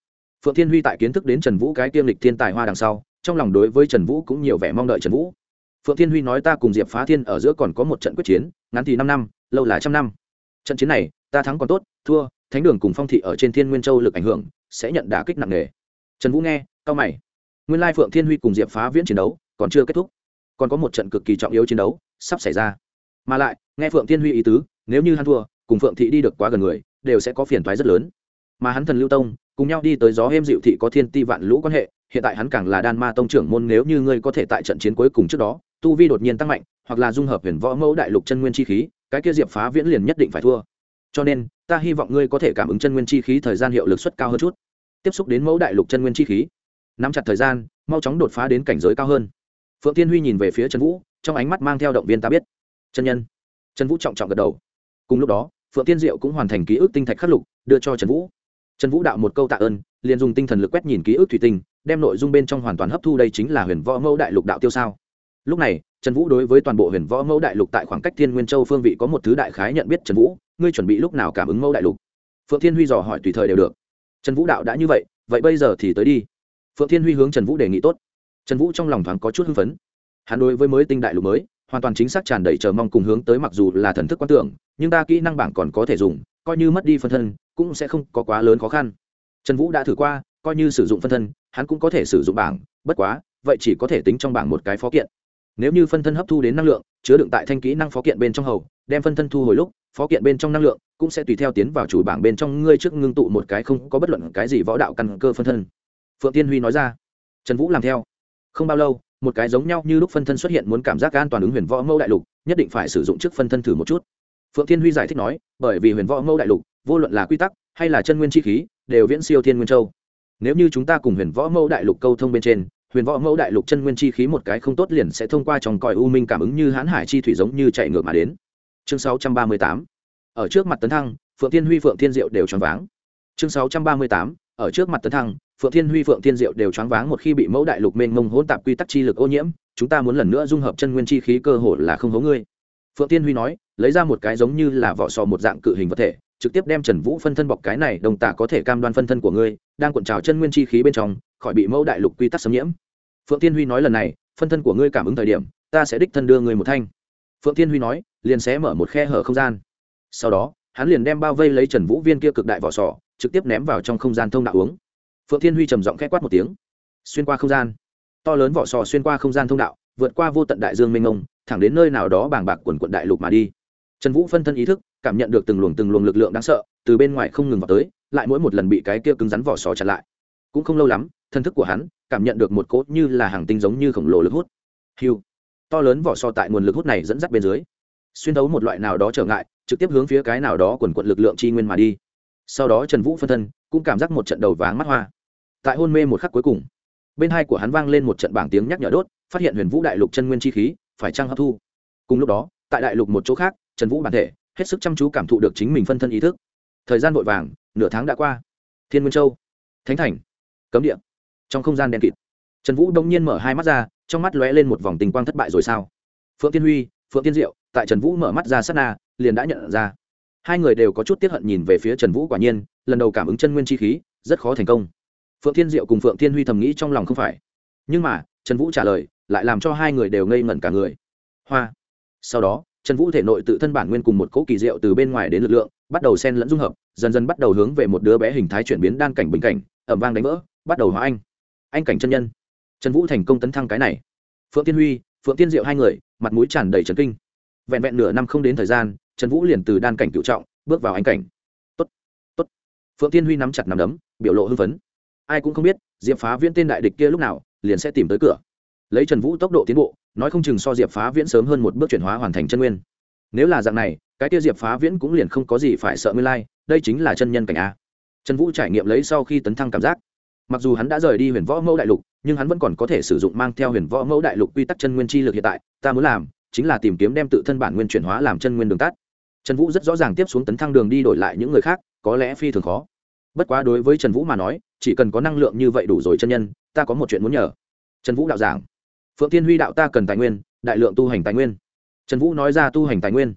Phượng thiên huy tại kiến thức đến trần vũ cái tiêm lịch thiên tài hoa đằng sau trong lòng đối với trần vũ cũng nhiều vẻ mong đợi trần vũ. Phượng thiên huy nói ta cùng diệp phá thiên ở giữa còn có một trận quyết chiến, ngắn thì năm năm, lâu là trăm năm. Trận chiến này, ta thắng còn tốt, thua, thánh đường cùng phong thị ở trên thiên nguyên châu lực ảnh hưởng, sẽ nhận đả kích nặng nề. Trần vũ nghe cao mày. Nguyên lai phượng thiên huy cùng diệp phá viễn chiến đấu, còn chưa kết thúc. Còn có một trận cực kỳ trọng yếu chiến đấu, sắp xảy ra. Mà lại, nghe phượng thiên huy ý tứ, nếu như hắn thua, cùng phượng thị đi được quá gần người, đều sẽ có phiền toái rất lớn. Mà hắn thần lưu tông, cùng nhau đi tới gió êm dịu thị có thiên ti vạn lũ quan hệ hiện tại hắn càng là đan ma tông trưởng môn, nếu như ngươi có thể tại trận chiến cuối cùng trước đó, tu vi đột nhiên tăng mạnh, hoặc là dung hợp huyền võ mẫu đại lục chân nguyên chi khí, cái kia diệp phá viễn liền nhất định phải thua. Cho nên, ta hy vọng ngươi có thể cảm ứng chân nguyên chi khí thời gian hiệu lực suất cao hơn chút, tiếp xúc đến mẫu đại lục chân nguyên chi khí. Nắm chặt thời gian, mau chóng đột phá đến cảnh giới cao hơn. Phượng tiên huy nhìn về phía trần vũ, trong ánh mắt mang theo động viên ta biết. Chân nhân. Trần vũ trọng trọng gật đầu. Cùng lúc đó, phượng tiên diệu cũng hoàn thành ký ức tinh thạch khắc lục, đưa cho trần vũ trần vũ đạo một câu tạ ơn, liền dùng tinh thần lực quét nhìn ký ức thủy tinh, đem nội dung bên trong hoàn toàn hấp thu đây chính là huyền võ mẫu đại lục đạo tiêu sao. Lúc này, trần vũ đối với toàn bộ huyền võ mẫu đại lục tại khoảng cách thiên nguyên châu phương vị có một thứ đại khái nhận biết trần vũ, ngươi chuẩn bị lúc nào cảm ứng mẫu đại lục? Phượng thiên huy dò hỏi tùy thời đều được. Trần vũ đạo đã như vậy vậy bây giờ thì tới đi. Phượng thiên huy hướng trần vũ đề nghị tốt. Trần vũ trong lòng thoáng có chút hưng phấn. Hắn đối với mới tinh đại lục mới, hoàn toàn chính xác tràn đầy chờ mong cùng hướng tới mặc dù là thần thức quan tưởng, nhưng ta kỹ năng bảng còn có thể dùng, coi như mất đi phân thân cũng sẽ không có quá lớn khó khăn. Trần vũ đã thử qua, coi như sử dụng phân thân, hắn cũng có thể sử dụng bảng, bất quá, vậy chỉ có thể tính trong bảng một cái phó kiện. Nếu như phân thân hấp thu đến năng lượng, chứa đựng tại thanh kỹ năng phó kiện bên trong hầu, đem phân thân thu hồi lúc, phó kiện bên trong năng lượng cũng sẽ tùy theo tiến vào chủ bảng bên trong ngươi trước ngưng tụ một cái không có bất luận cái gì võ đạo căn cơ phân thân. Phượng tiên huy nói ra. Trần vũ làm theo. Không bao lâu, một cái giống nhau như lúc phân thân xuất hiện muốn cảm giác an toàn ứng huyền võ mẫu đại lục, nhất định phải sử dụng trước phân thân thử một chút phượng Thiên huy giải thích nói, bởi vì huyền võ mẫu đại lục, vô luận là quy tắc, hay là chân nguyên chi khí, đều viễn siêu thiên nguyên châu. Nếu như chúng ta cùng huyền võ mẫu đại lục câu thông bên trên, huyền võ mẫu đại lục chân nguyên chi khí một cái không tốt liền sẽ thông qua trong còi u minh cảm ứng như hãn hải chi thủy giống như chạy ngược mà đến. Chương 638 ở trước mặt tấn thăng, phượng thiên huy, phượng thiên diệu đều choáng váng. Chương 638 ở trước mặt tấn thăng, phượng thiên huy, phượng thiên diệu đều choáng váng một khi bị mẫu đại lục mênh mông hỗn tạp quy tắc chi lực ô nhiễm, chúng ta muốn lần nữa dung hợp chân nguyên chi khí cơ hồ là không hố ngươi phượng thiên huy nói, lấy ra một cái giống như là vỏ sò một dạng cự hình vật thể, trực tiếp đem trần vũ phân thân bọc cái này, đồng tả có thể cam đoan phân thân của ngươi, đang cuộn trào chân nguyên chi khí bên trong, khỏi bị mẫu đại lục quy tắc xâm nhiễm. Phượng tiên huy nói lần này, phân thân của ngươi cảm ứng thời điểm, ta sẽ đích thân đưa ngươi một thanh. Phượng thiên huy nói, liền sẽ mở một khe hở không gian. Sau đó, hắn liền đem bao vây lấy trần vũ viên kia cực đại vỏ sò, trực tiếp ném vào trong không gian thông đạo uống. Phượng thiên huy trầm giọng khẽ quát một tiếng. Xuyên qua không gian. To lớn vỏ sò xuyên qua không gian thông đạo, vượt qua vô tận đại dương mênh mông thẳng đến nơi nào đó bàng bạc quần quận đại lục mà đi. Trần vũ phân thân ý thức, cảm nhận được từng luồng từng luồng lực lượng đáng sợ, từ bên ngoài không ngừng vào tới, lại mỗi một lần bị cái kia cứng rắn vỏ sò chặn lại. Cũng không lâu lắm, thân thức của hắn cảm nhận được một cốt như là hàng tinh giống như khổng lồ lực hút. Hiu! To lớn vỏ sò tại nguồn lực hút này dẫn dắt bên dưới, xuyên thấu một loại nào đó trở ngại, trực tiếp hướng phía cái nào đó quần quận lực lượng chi nguyên mà đi. Sau đó trần vũ phân thân cũng cảm giác một trận đầu váng mắt hoa. Tại hôn mê một khắc cuối cùng, bên hai của hắn vang lên một trận bảng tiếng nhắc nhở đốt, phát hiện huyền vũ đại lục chân nguyên chi khí phải chăng hấp thu? Cùng lúc đó, tại đại lục một chỗ khác, trần vũ bản thể, hết sức chăm chú cảm thụ được chính mình phân thân ý thức. Thời gian vội vàng, nửa tháng đã qua. Thiên nguyên châu, thánh thành, cấm địa. Trong không gian đen kịt, trần vũ đông nhiên mở hai mắt ra, trong mắt lóe lên một vòng tình quang thất bại rồi sao? Phượng tiên huy, phượng tiên diệu, tại trần vũ mở mắt ra sát na, liền đã nhận ra. Hai người đều có chút tiếp hận nhìn về phía trần vũ quả nhiên, lần đầu cảm ứng chân nguyên chi khí, rất khó thành công. Phượng thiên diệu cùng phượng thiên huy thầm nghĩ trong lòng không phải. Nhưng mà, trần vũ trả lời lại làm cho hai người đều ngây ngẩn cả người. Hoa. Sau đó trần vũ thể nội tự thân bản nguyên cùng một cỗ kỳ diệu từ bên ngoài đến lực lượng bắt đầu xen lẫn dung hợp dần dần bắt đầu hướng về một đứa bé hình thái chuyển biến đan cảnh bình cảnh ẩm vang đánh vỡ bắt đầu hóa anh. Anh cảnh chân nhân. Trần vũ thành công tấn thăng cái này. Phượng tiên huy phượng tiên diệu hai người mặt mũi tràn đầy trần kinh. Vẹn vẹn nửa năm không đến thời gian trần vũ liền từ đan cảnh cựu trọng bước vào anh cảnh. Tốt, tốt. phượng tiên huy nắm chặt nắm đấm biểu lộ hưng phấn. Ai cũng không biết diệp phá viễn tên đại địch kia lúc nào liền sẽ tìm tới cửa lấy trần vũ tốc độ tiến bộ, nói không chừng so diệp phá viễn sớm hơn một bước chuyển hóa hoàn thành chân nguyên. Nếu là dạng này, cái tia diệp phá viễn cũng liền không có gì phải sợ nguyên lai, đây chính là chân nhân cảnh a. Trần vũ trải nghiệm lấy sau khi tấn thăng cảm giác. Mặc dù hắn đã rời đi huyền võ mẫu đại lục, nhưng hắn vẫn còn có thể sử dụng mang theo huyền võ mẫu đại lục quy tắc chân nguyên chi lực hiện tại, ta muốn làm chính là tìm kiếm đem tự thân bản nguyên chuyển hóa làm chân nguyên đường tắt. Trần vũ rất rõ ràng tiếp xuống tấn thăng đường đi đổi lại những người khác, có lẽ phi thường khó. Bất quá đối với trần vũ mà nói, chỉ cần có năng lượng như vậy đủ rồi chân nhân, ta có một chuyện muốn nhờ. Trần vũ đạo giảng phượng tiên huy đạo ta cần tài nguyên, đại lượng tu hành tài nguyên. Trần vũ nói ra tu hành tài nguyên.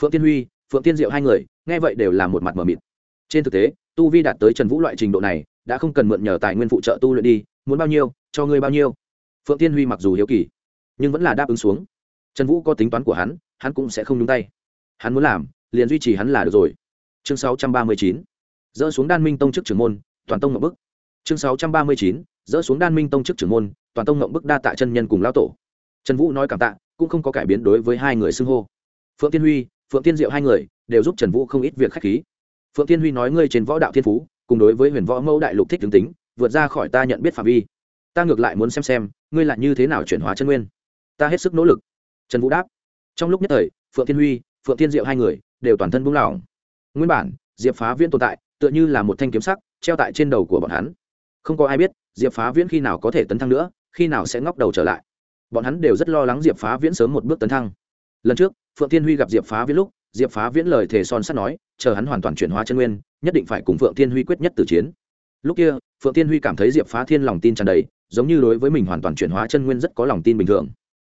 Phượng tiên huy, phượng tiên diệu hai người, nghe vậy đều là một mặt mờ mịt. Trên thực tế, tu vi đạt tới trần vũ loại trình độ này, đã không cần mượn nhờ tài nguyên phụ trợ tu luyện đi, muốn bao nhiêu, cho ngươi bao nhiêu. Phượng tiên huy mặc dù hiếu kỳ, nhưng vẫn là đáp ứng xuống. Trần vũ có tính toán của hắn hắn cũng sẽ không nhúng tay. Hắn muốn làm, liền duy trì hắn là được rồi. Chương sáu trăm ba mươi chín. Dỡ xuống đan minh tông chức trưởng môn, toàn tông ngậm bức chương sáu trăm ba mươi chín dỡ xuống đan minh tông chức trưởng môn, toàn tông ngậm bức đa tạ chân nhân cùng lao tổ. Trần vũ nói cảm tạ, cũng không có cải biến đối với hai người xưng hô. Phượng tiên huy, phượng tiên diệu hai người đều giúp trần vũ không ít việc k h á c h khí. Phượng tiên huy nói ngươi trên võ đạo thiên phú, cùng đối với huyền võ mẫu đại lục thích tướng tính, vượt ra khỏi ta nhận biết phạm vi. Ta ngược lại muốn xem xem, ngươi lại như thế nào chuyển hóa chân nguyên. Ta hết sức nỗ lực. Trần vũ đáp. Trong lúc nhất thời, phượng thiên huy, phượng thiên diệu hai người đều toàn thân buông lỏng. Nguyên bản, diệp phá viễn tồn tại, tựa như là một thanh kiếm sắc, treo tại trên đầu của bọn hắn. Không có ai biết diệp phá viễn khi nào có thể tấn thăng nữa, khi nào sẽ ngóc đầu trở lại? Bọn hắn đều rất lo lắng diệp phá viễn sớm một bước tấn thăng. Lần trước, phượng thiên huy gặp diệp phá viễn lúc, diệp phá viễn lời thề son sắt nói, chờ hắn hoàn toàn chuyển hóa chân nguyên, nhất định phải cùng phượng thiên huy quyết nhất từ chiến. Lúc kia, phượng thiên huy cảm thấy diệp phá thiên lòng tin tràn đầy, giống như đối với mình hoàn toàn chuyển hóa chân nguyên rất có lòng tin bình thường.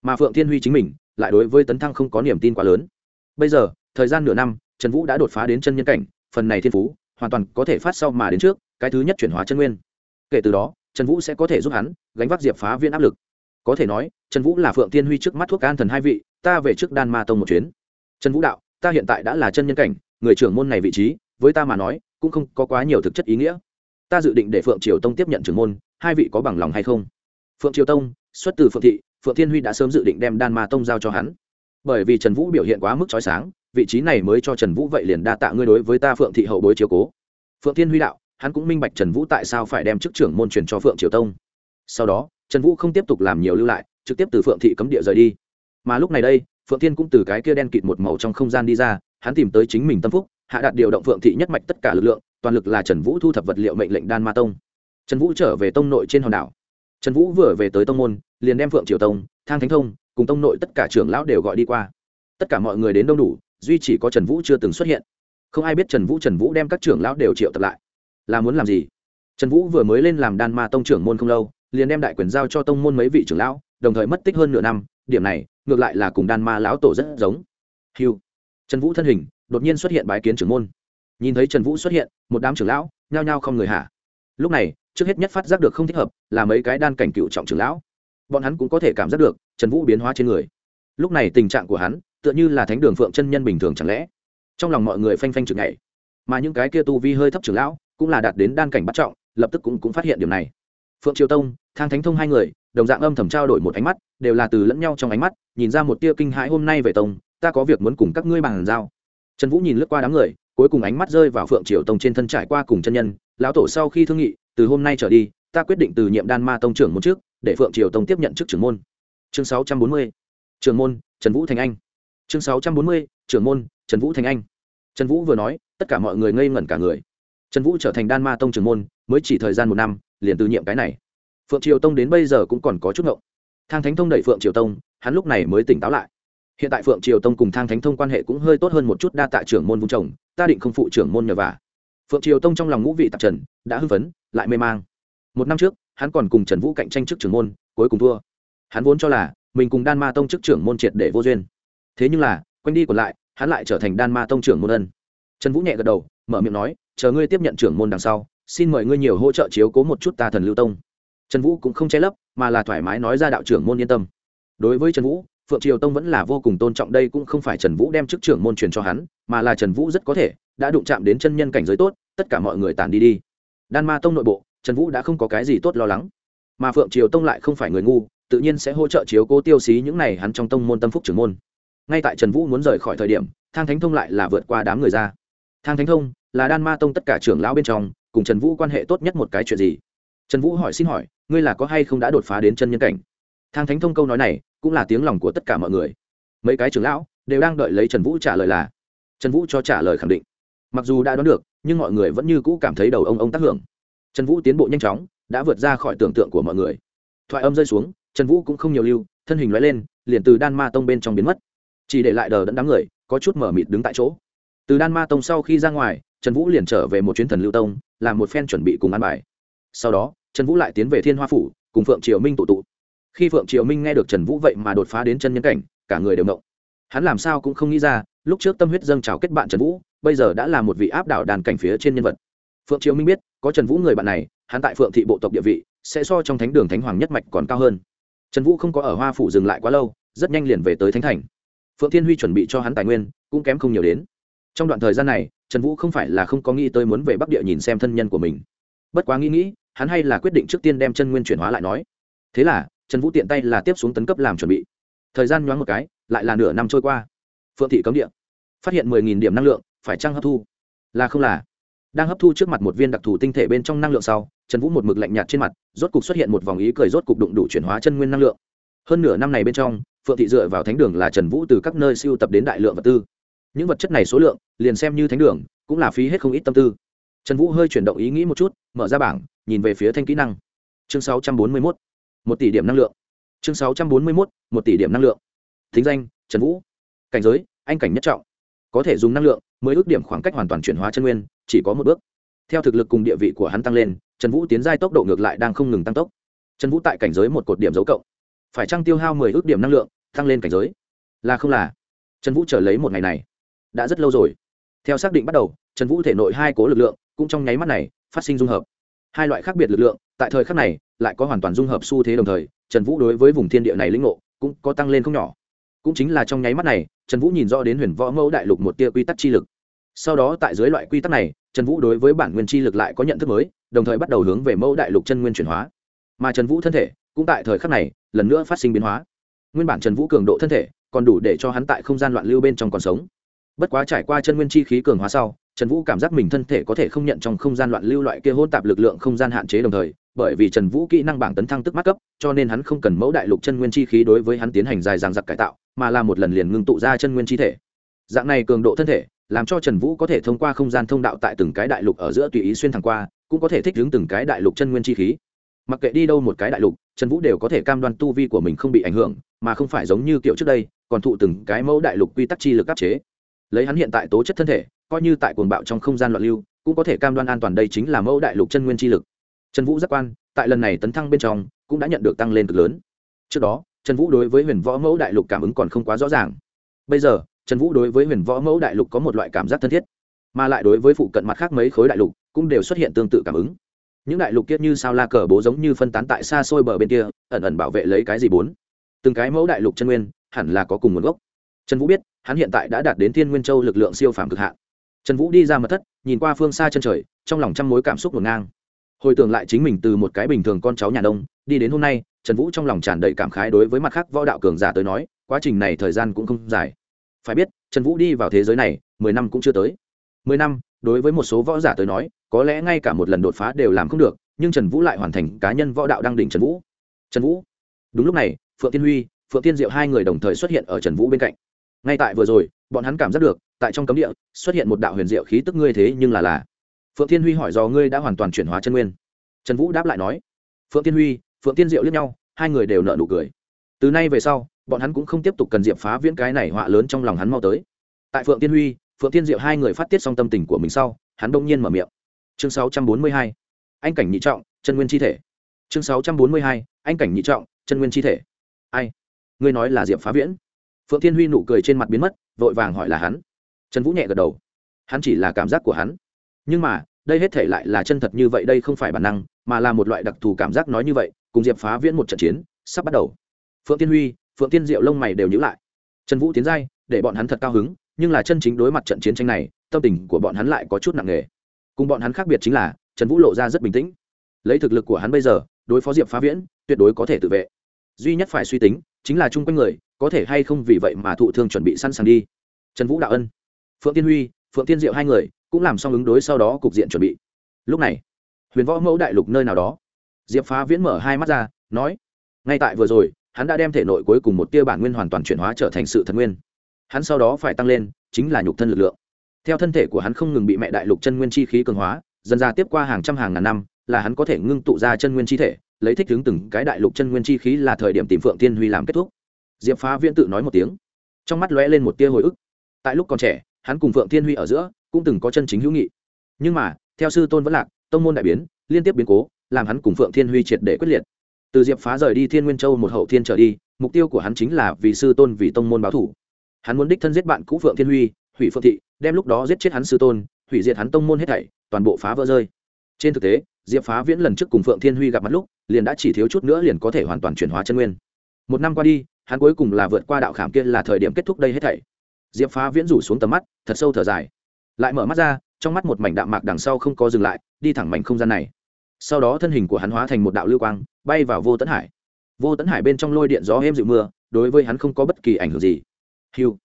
Mà phượng thiên huy chính mình, lại đối với tấn thăng không có niềm tin quá lớn. Bây giờ, thời gian nửa năm, trần vũ đã đột phá đến chân nhân cảnh, phần này thiên phú hoàn toàn có thể phát sau mà đến trước, cái thứ nhất chuyển hóa chân nguyên. Kể từ đó trần vũ sẽ có thể giúp hắn gánh vác diệp phá viên áp lực. Có thể nói, trần vũ là phượng tiên huy trước mắt thuốc an thần hai vị, ta về trước đan ma tông một chuyến. Trần vũ đạo, ta hiện tại đã là chân nhân cảnh, người trưởng môn này vị trí, với ta mà nói, cũng không có quá nhiều thực chất ý nghĩa. Ta dự định để phượng triều tông tiếp nhận trưởng môn, hai vị có bằng lòng hay không? Phượng triều tông, xuất từ phượng thị, phượng thiên huy đã sớm dự định đem đan ma tông giao cho hắn. Bởi vì trần vũ biểu hiện quá mức trói sáng, vị trí này mới cho trần vũ vậy liền đa tạ ngươi đối với ta phượng thị hậu bối chiếu cố. Phượng thiên huy đạo hắn cũng minh bạch trần vũ tại sao phải đem chức trưởng môn truyền cho phượng triều tông. Sau đó, trần vũ không tiếp tục làm nhiều lưu lại, trực tiếp từ phượng thị cấm địa rời đi. Mà lúc này đây, phượng thiên cũng từ cái kia đen kịt một màu trong không gian đi ra, hắn tìm tới chính mình tâm phúc, hạ đạt điều động phượng thị nhất mạch tất cả lực lượng, toàn lực là trần vũ thu thập vật liệu mệnh lệnh đan ma tông. Trần vũ trở về tông nội trên hòn đảo. Trần vũ vừa về tới tông môn, liền đem phượng triều tông, thang thánh thông cùng tông nội tất cả trưởng lão đều gọi đi qua. Tất cả mọi người đến đông đủ, duy chỉ có trần vũ chưa từng xuất hiện. Không ai biết trần vũ trần vũ đem các trưởng lão đều triệu tập lại là muốn làm gì? Trần vũ vừa mới lên làm đan ma tông trưởng môn không lâu, liền đem đại quyền giao cho tông môn mấy vị trưởng lão, đồng thời mất tích hơn nửa năm, điểm này, ngược lại là cùng đan ma lão tổ rất giống. Hiu trần vũ thân hình, đột nhiên xuất hiện bái kiến trưởng môn. Nhìn thấy trần vũ xuất hiện, một đám trưởng lão, nhao nhao không người hạ. Lúc này, trước hết nhất phát giác được không thích hợp, là mấy cái đan cảnh cựu trọng trưởng lão. Bọn hắn cũng có thể cảm giác được, trần vũ biến hóa trên người. Lúc này tình trạng của hắn, tựa như là thánh đường phượng chân nhân bình thường chẳng lẽ. Trong lòng mọi người phanh phanh chừng ngày mà những cái kia tu vi hơi thấp trưởng lão cũng là đạt đến đan cảnh bắt trọng, lập tức cũng cũng phát hiện điểm này. Phượng triều tông, thang thánh thông hai người, đồng dạng âm thầm trao đổi một ánh mắt, đều là từ lẫn nhau trong ánh mắt, nhìn ra một tia kinh hãi hôm nay về tông, ta có việc muốn cùng các ngươi bàn giao. Trần vũ nhìn lướt qua đám người, cuối cùng ánh mắt rơi vào phượng triều tông trên thân trải qua cùng chân nhân, lão tổ sau khi thương nghị, từ hôm nay trở đi, ta quyết định từ nhiệm đan ma tông trưởng môn trước để phượng triều tông tiếp nhận chức trưởng môn. Chương sáu trăm bốn mươi, trưởng môn, trần vũ thành anh. Chương sáu trăm bốn mươi, trưởng môn, trần vũ thành anh. Trần vũ vừa nói, tất cả mọi người ngây ngẩn cả người trần vũ trở thành đan ma tông trưởng môn, mới chỉ thời gian một năm, liền từ nhiệm cái này. Phượng triều tông đến bây giờ cũng còn có chút ngộng. Thang thánh thông đẩy phượng triều tông, hắn lúc này mới tỉnh táo lại. Hiện tại phượng triều tông cùng thang thánh thông quan hệ cũng hơi tốt hơn một chút, đa tạ trưởng môn vùng chồng ta định không phụ trưởng môn nhờ vả. Phượng triều tông trong lòng ngũ vị tạp trần, đã hưng phấn, lại mê mang. Một năm trước, hắn còn cùng trần vũ cạnh tranh chức trưởng môn, cuối cùng thua. Hắn vốn cho là, mình cùng đan ma tông chức trưởng môn triệt để vô duyên. Thế nhưng là, quanh đi còn lại, hắn lại trở thành đan ma tông trưởng môn ân. Trần vũ nhẹ gật đầu, mở miệng nói chờ ngươi tiếp nhận trưởng môn đằng sau, xin mời ngươi nhiều hỗ trợ chiếu cố một chút ta thần lưu tông. Trần vũ cũng không che lấp, mà là thoải mái nói ra đạo trưởng môn yên tâm. Đối với trần vũ, phượng triều tông vẫn là vô cùng tôn trọng, đây cũng không phải trần vũ đem chức trưởng môn truyền cho hắn, mà là trần vũ rất có thể đã đụng chạm đến chân nhân cảnh giới tốt, tất cả mọi người tản đi đi. Đan ma tông nội bộ, trần vũ đã không có cái gì tốt lo lắng. Mà phượng triều tông lại không phải người ngu, tự nhiên sẽ hỗ trợ chiếu cố tiêu xí những này hắn trong tông môn tâm phúc trưởng môn. Ngay tại trần vũ muốn rời khỏi thời điểm, thang thánh thông lại là vượt qua đám người ra. Thang thánh thông là đan ma tông tất cả trưởng lão bên trong, cùng trần vũ quan hệ tốt nhất một cái chuyện gì? Trần vũ hỏi xin hỏi, ngươi là có hay không đã đột phá đến chân nhân cảnh? Thang thánh thông câu nói này cũng là tiếng lòng của tất cả mọi người. Mấy cái trưởng lão đều đang đợi lấy trần vũ trả lời là, trần vũ cho trả lời khẳng định. Mặc dù đã đoán được, nhưng mọi người vẫn như cũ cảm thấy đầu ông ông tác hưởng. Trần vũ tiến bộ nhanh chóng, đã vượt ra khỏi tưởng tượng của mọi người. Thoại âm rơi xuống, trần vũ cũng không nhiều lưu, thân hình loại lên, liền từ đan ma tông bên trong biến mất. Chỉ để lại đờ đẫn đám người, có chút mở mịt đứng tại chỗ. Từ đan ma tông sau khi ra ngoài trần vũ liền trở về một chuyến thần lưu tông, làm một phen chuẩn bị cùng ăn bài. Sau đó, trần vũ lại tiến về thiên hoa phủ, cùng phượng triều minh tụ tụ. Khi phượng triều minh nghe được trần vũ vậy mà đột phá đến chân nhân cảnh, cả người đều động hắn làm sao cũng không nghĩ ra, lúc trước tâm huyết dâng trào kết bạn trần vũ, bây giờ đã là một vị áp đảo đàn cảnh phía trên nhân vật. Phượng triều minh biết, có trần vũ người bạn này, hắn tại phượng thị bộ tộc địa vị, sẽ so trong thánh đường thánh hoàng nhất mạch còn cao hơn. Trần vũ không có ở hoa phủ dừng lại quá lâu, rất nhanh liền về tới thánh thành. Phượng thiên huy chuẩn bị cho hắn tài nguyên, cũng kém không nhiều đến. Trong đoạn thời gian này trần vũ không phải là không có nghĩ tới muốn về bắc địa nhìn xem thân nhân của mình. Bất quá nghĩ nghĩ, hắn hay là quyết định trước tiên đem chân nguyên chuyển hóa lại nói. Thế là, trần vũ tiện tay là tiếp xuống tấn cấp làm chuẩn bị. Thời gian nhoáng một cái, lại là nửa năm trôi qua. Phượng thị cấm địa. Phát hiện mười nghìn điểm năng lượng, phải trăng hấp thu? Là không là. Đang hấp thu trước mặt một viên đặc thù tinh thể bên trong năng lượng sau, trần vũ một mực lạnh nhạt trên mặt, rốt cục xuất hiện một vòng ý cười rốt cục đụng đủ chuyển hóa chân nguyên năng lượng. Hơn nửa năm này bên trong, phượng thị dựa vào thánh đường là trần vũ từ các nơi siêu tập đến đại lượng vật tư. Những vật chất này số lượng liền xem như thánh đường, cũng là phí hết không ít tâm tư. Trần vũ hơi chuyển động ý nghĩ một chút, mở ra bảng, nhìn về phía thanh kỹ năng. Chương sáu trăm bốn mươi mốt, một tỷ điểm năng lượng. Chương sáu trăm bốn mươi mốt, một tỷ điểm năng lượng. Thính danh, trần vũ. Cảnh giới, anh cảnh nhất trọng. Có thể dùng năng lượng mới ước điểm khoảng cách hoàn toàn chuyển hóa chân nguyên, chỉ có một bước. Theo thực lực cùng địa vị của hắn tăng lên, trần vũ tiến giai tốc độ ngược lại đang không ngừng tăng tốc. Trần vũ tại cảnh giới một cột điểm dấu cộng. Phải trăng tiêu hao mười ước điểm năng lượng, tăng lên cảnh giới? Là không là? Trần vũ trở lấy một ngày này. Đã rất lâu rồi theo xác định bắt đầu, trần vũ thể nội hai cố lực lượng cũng trong nháy mắt này phát sinh dung hợp. Hai loại khác biệt lực lượng, tại thời khắc này lại có hoàn toàn dung hợp xu thế đồng thời, trần vũ đối với vùng thiên địa này lĩnh ngộ cũng có tăng lên không nhỏ. Cũng chính là trong nháy mắt này, trần vũ nhìn rõ đến huyền võ mẫu đại lục một tia quy tắc chi lực. Sau đó tại dưới loại quy tắc này, trần vũ đối với bản nguyên chi lực lại có nhận thức mới, đồng thời bắt đầu hướng về mẫu đại lục chân nguyên chuyển hóa. Mà trần vũ thân thể cũng tại thời khắc này lần nữa phát sinh biến hóa. Nguyên bản trần vũ cường độ thân thể còn đủ để cho hắn tại không gian loạn lưu bên trong còn sống bất quá trải qua chân nguyên chi khí cường hóa sau, trần vũ cảm giác mình thân thể có thể không nhận trong không gian loạn lưu loại kia hôn tạp lực lượng không gian hạn chế đồng thời, bởi vì trần vũ kỹ năng bảng tấn thăng tức mắc cấp, cho nên hắn không cần mẫu đại lục chân nguyên chi khí đối với hắn tiến hành dài dàng giặc cải tạo, mà là một lần liền ngưng tụ ra chân nguyên chi thể. Dạng này cường độ thân thể, làm cho trần vũ có thể thông qua không gian thông đạo tại từng cái đại lục ở giữa tùy ý xuyên thẳng qua, cũng có thể thích ứng từng cái đại lục chân nguyên chi khí. Mặc kệ đi đâu một cái đại lục, trần vũ đều có thể cam đoan tu vi của mình không bị ảnh hưởng, mà không phải giống như kiểu trước đây, còn thụ từng cái mẫu đại lục quy tắc chi lực áp chế lấy hắn hiện tại tố chất thân thể, coi như tại cuồng bạo trong không gian loạn lưu, cũng có thể cam đoan an toàn đây chính là mẫu đại lục chân nguyên chi lực. Trần vũ giác quan, tại lần này tấn thăng bên trong, cũng đã nhận được tăng lên cực lớn. Trước đó, trần vũ đối với huyền võ mẫu đại lục cảm ứng còn không quá rõ ràng. Bây giờ, trần vũ đối với huyền võ mẫu đại lục có một loại cảm giác thân thiết, mà lại đối với phụ cận mặt khác mấy khối đại lục, cũng đều xuất hiện tương tự cảm ứng. Những đại lục kiết như sao la cờ bố giống như phân tán tại xa xôi bờ bên kia, ẩn ẩn bảo vệ lấy cái gì bốn. Từng cái mẫu đại lục chân nguyên, hẳn là có cùng nguồn gốc. Trần vũ biết hắn hiện tại đã đạt đến thiên nguyên châu lực lượng siêu phàm cực hạn. Trần vũ đi ra mật thất, nhìn qua phương xa chân trời, trong lòng trăm mối cảm xúc ngổn ngang. Hồi tưởng lại chính mình từ một cái bình thường con cháu nhà đông đi đến hôm nay, trần vũ trong lòng tràn đầy cảm khái đối với mặt khác võ đạo cường giả tới nói, quá trình này thời gian cũng không dài. Phải biết, trần vũ đi vào thế giới này, mười năm cũng chưa tới. Mười năm, đối với một số võ giả tới nói, có lẽ ngay cả một lần đột phá đều làm không được, nhưng trần vũ lại hoàn thành cá nhân võ đạo đang đỉnh trần vũ. Trần vũ. Đúng lúc này, phượng tiên huy, phượng tiên diệu hai người đồng thời xuất hiện ở trần vũ bên cạnh ngay tại vừa rồi, bọn hắn cảm giác được, tại trong cấm địa, xuất hiện một đạo huyền diệu khí tức ngươi thế nhưng là là. Phượng Thiên huy hỏi do ngươi đã hoàn toàn chuyển hóa chân nguyên. Trần vũ đáp lại nói. Phượng tiên huy, phượng tiên diệu liếc nhau, hai người đều nợ nụ cười. Từ nay về sau, bọn hắn cũng không tiếp tục cần diệp phá viễn cái này họa lớn trong lòng hắn mau tới. Tại phượng tiên huy, phượng tiên diệu hai người phát tiết xong tâm tình của mình sau, hắn đông nhiên mở miệng. Chương 642. anh cảnh nhị trọng, chân nguyên chi thể. Chương 642. anh cảnh nhị trọng, chân nguyên chi thể. Ai? Ngươi nói là diệp phá viễn phượng Thiên huy nụ cười trên mặt biến mất, vội vàng hỏi là hắn. Trần vũ nhẹ gật đầu. Hắn chỉ là cảm giác của hắn. Nhưng mà, đây hết thể lại là chân thật như vậy, đây không phải bản năng, mà là một loại đặc thù cảm giác nói như vậy, cùng diệp phá viễn một trận chiến, sắp bắt đầu. Phượng tiên huy, phượng tiên diệu lông mày đều nhữ lại. Trần vũ tiến giai, để bọn hắn thật cao hứng, nhưng là chân chính đối mặt trận chiến tranh này, tâm tình của bọn hắn lại có chút nặng nề. Cùng bọn hắn khác biệt chính là, trần vũ lộ ra rất bình tĩnh. Lấy thực lực của hắn bây giờ, đối phó diệp phá viễn, tuyệt đối có thể tự vệ. Duy nhất phải suy tính, chính là chung quanh người có thể hay không vì vậy mà thụ thương chuẩn bị sẵn sàng đi. Trần vũ đạo ân, phượng tiên huy, phượng tiên diệu hai người cũng làm xong ứng đối sau đó cục diện chuẩn bị. Lúc này, huyền võ mẫu đại lục nơi nào đó. Diệp phá viễn mở hai mắt ra, nói, ngay tại vừa rồi, hắn đã đem thể nội cuối cùng một tia bản nguyên hoàn toàn chuyển hóa trở thành sự thật nguyên. Hắn sau đó phải tăng lên, chính là nhục thân lực lượng. Theo thân thể của hắn không ngừng bị mẹ đại lục chân nguyên chi khí cường hóa, dần ra tiếp qua hàng trăm hàng ngàn năm, là hắn có thể ngưng tụ ra chân nguyên chi thể, lấy thích hướng từng cái đại lục chân nguyên chi khí là thời điểm tìm phượng tiên huy làm kết thúc diệp phá viễn tự nói một tiếng. Trong mắt lóe lên một tia hồi ức. Tại lúc còn trẻ, hắn cùng phượng Thiên huy ở giữa cũng từng có chân chính hữu nghị. Nhưng mà, theo sư tôn vẫn lạc, tông môn đại biến, liên tiếp biến cố, làm hắn cùng phượng thiên huy triệt để quyết liệt. Từ diệp phá rời đi thiên nguyên châu một hậu thiên trở đi, mục tiêu của hắn chính là vì sư tôn vì tông môn báo thủ. Hắn muốn đích thân giết bạn cũ phượng thiên huy, hủy phượng thị, đem lúc đó giết chết hắn sư tôn, hủy diệt hắn tông môn hết thảy, toàn bộ phá vỡ rơi. Trên thực tế, diệp phá viễn lần trước cùng phượng thiên huy gặp mặt lúc, liền đã chỉ thiếu chút nữa liền có thể hoàn toàn chuyển hóa chân nguyên. Một năm qua đi hắn cuối cùng là vượt qua đạo khảm kia là thời điểm kết thúc đây hết thảy. Diệp phá viễn rủ xuống tầm mắt, thật sâu thở dài. Lại mở mắt ra, trong mắt một mảnh đạm mạc đằng sau không có dừng lại, đi thẳng mảnh không gian này. Sau đó thân hình của hắn hóa thành một đạo lưu quang, bay vào vô tấn hải. Vô tấn hải bên trong lôi điện gió êm dịu mưa, đối với hắn không có bất kỳ ảnh hưởng gì. Hiu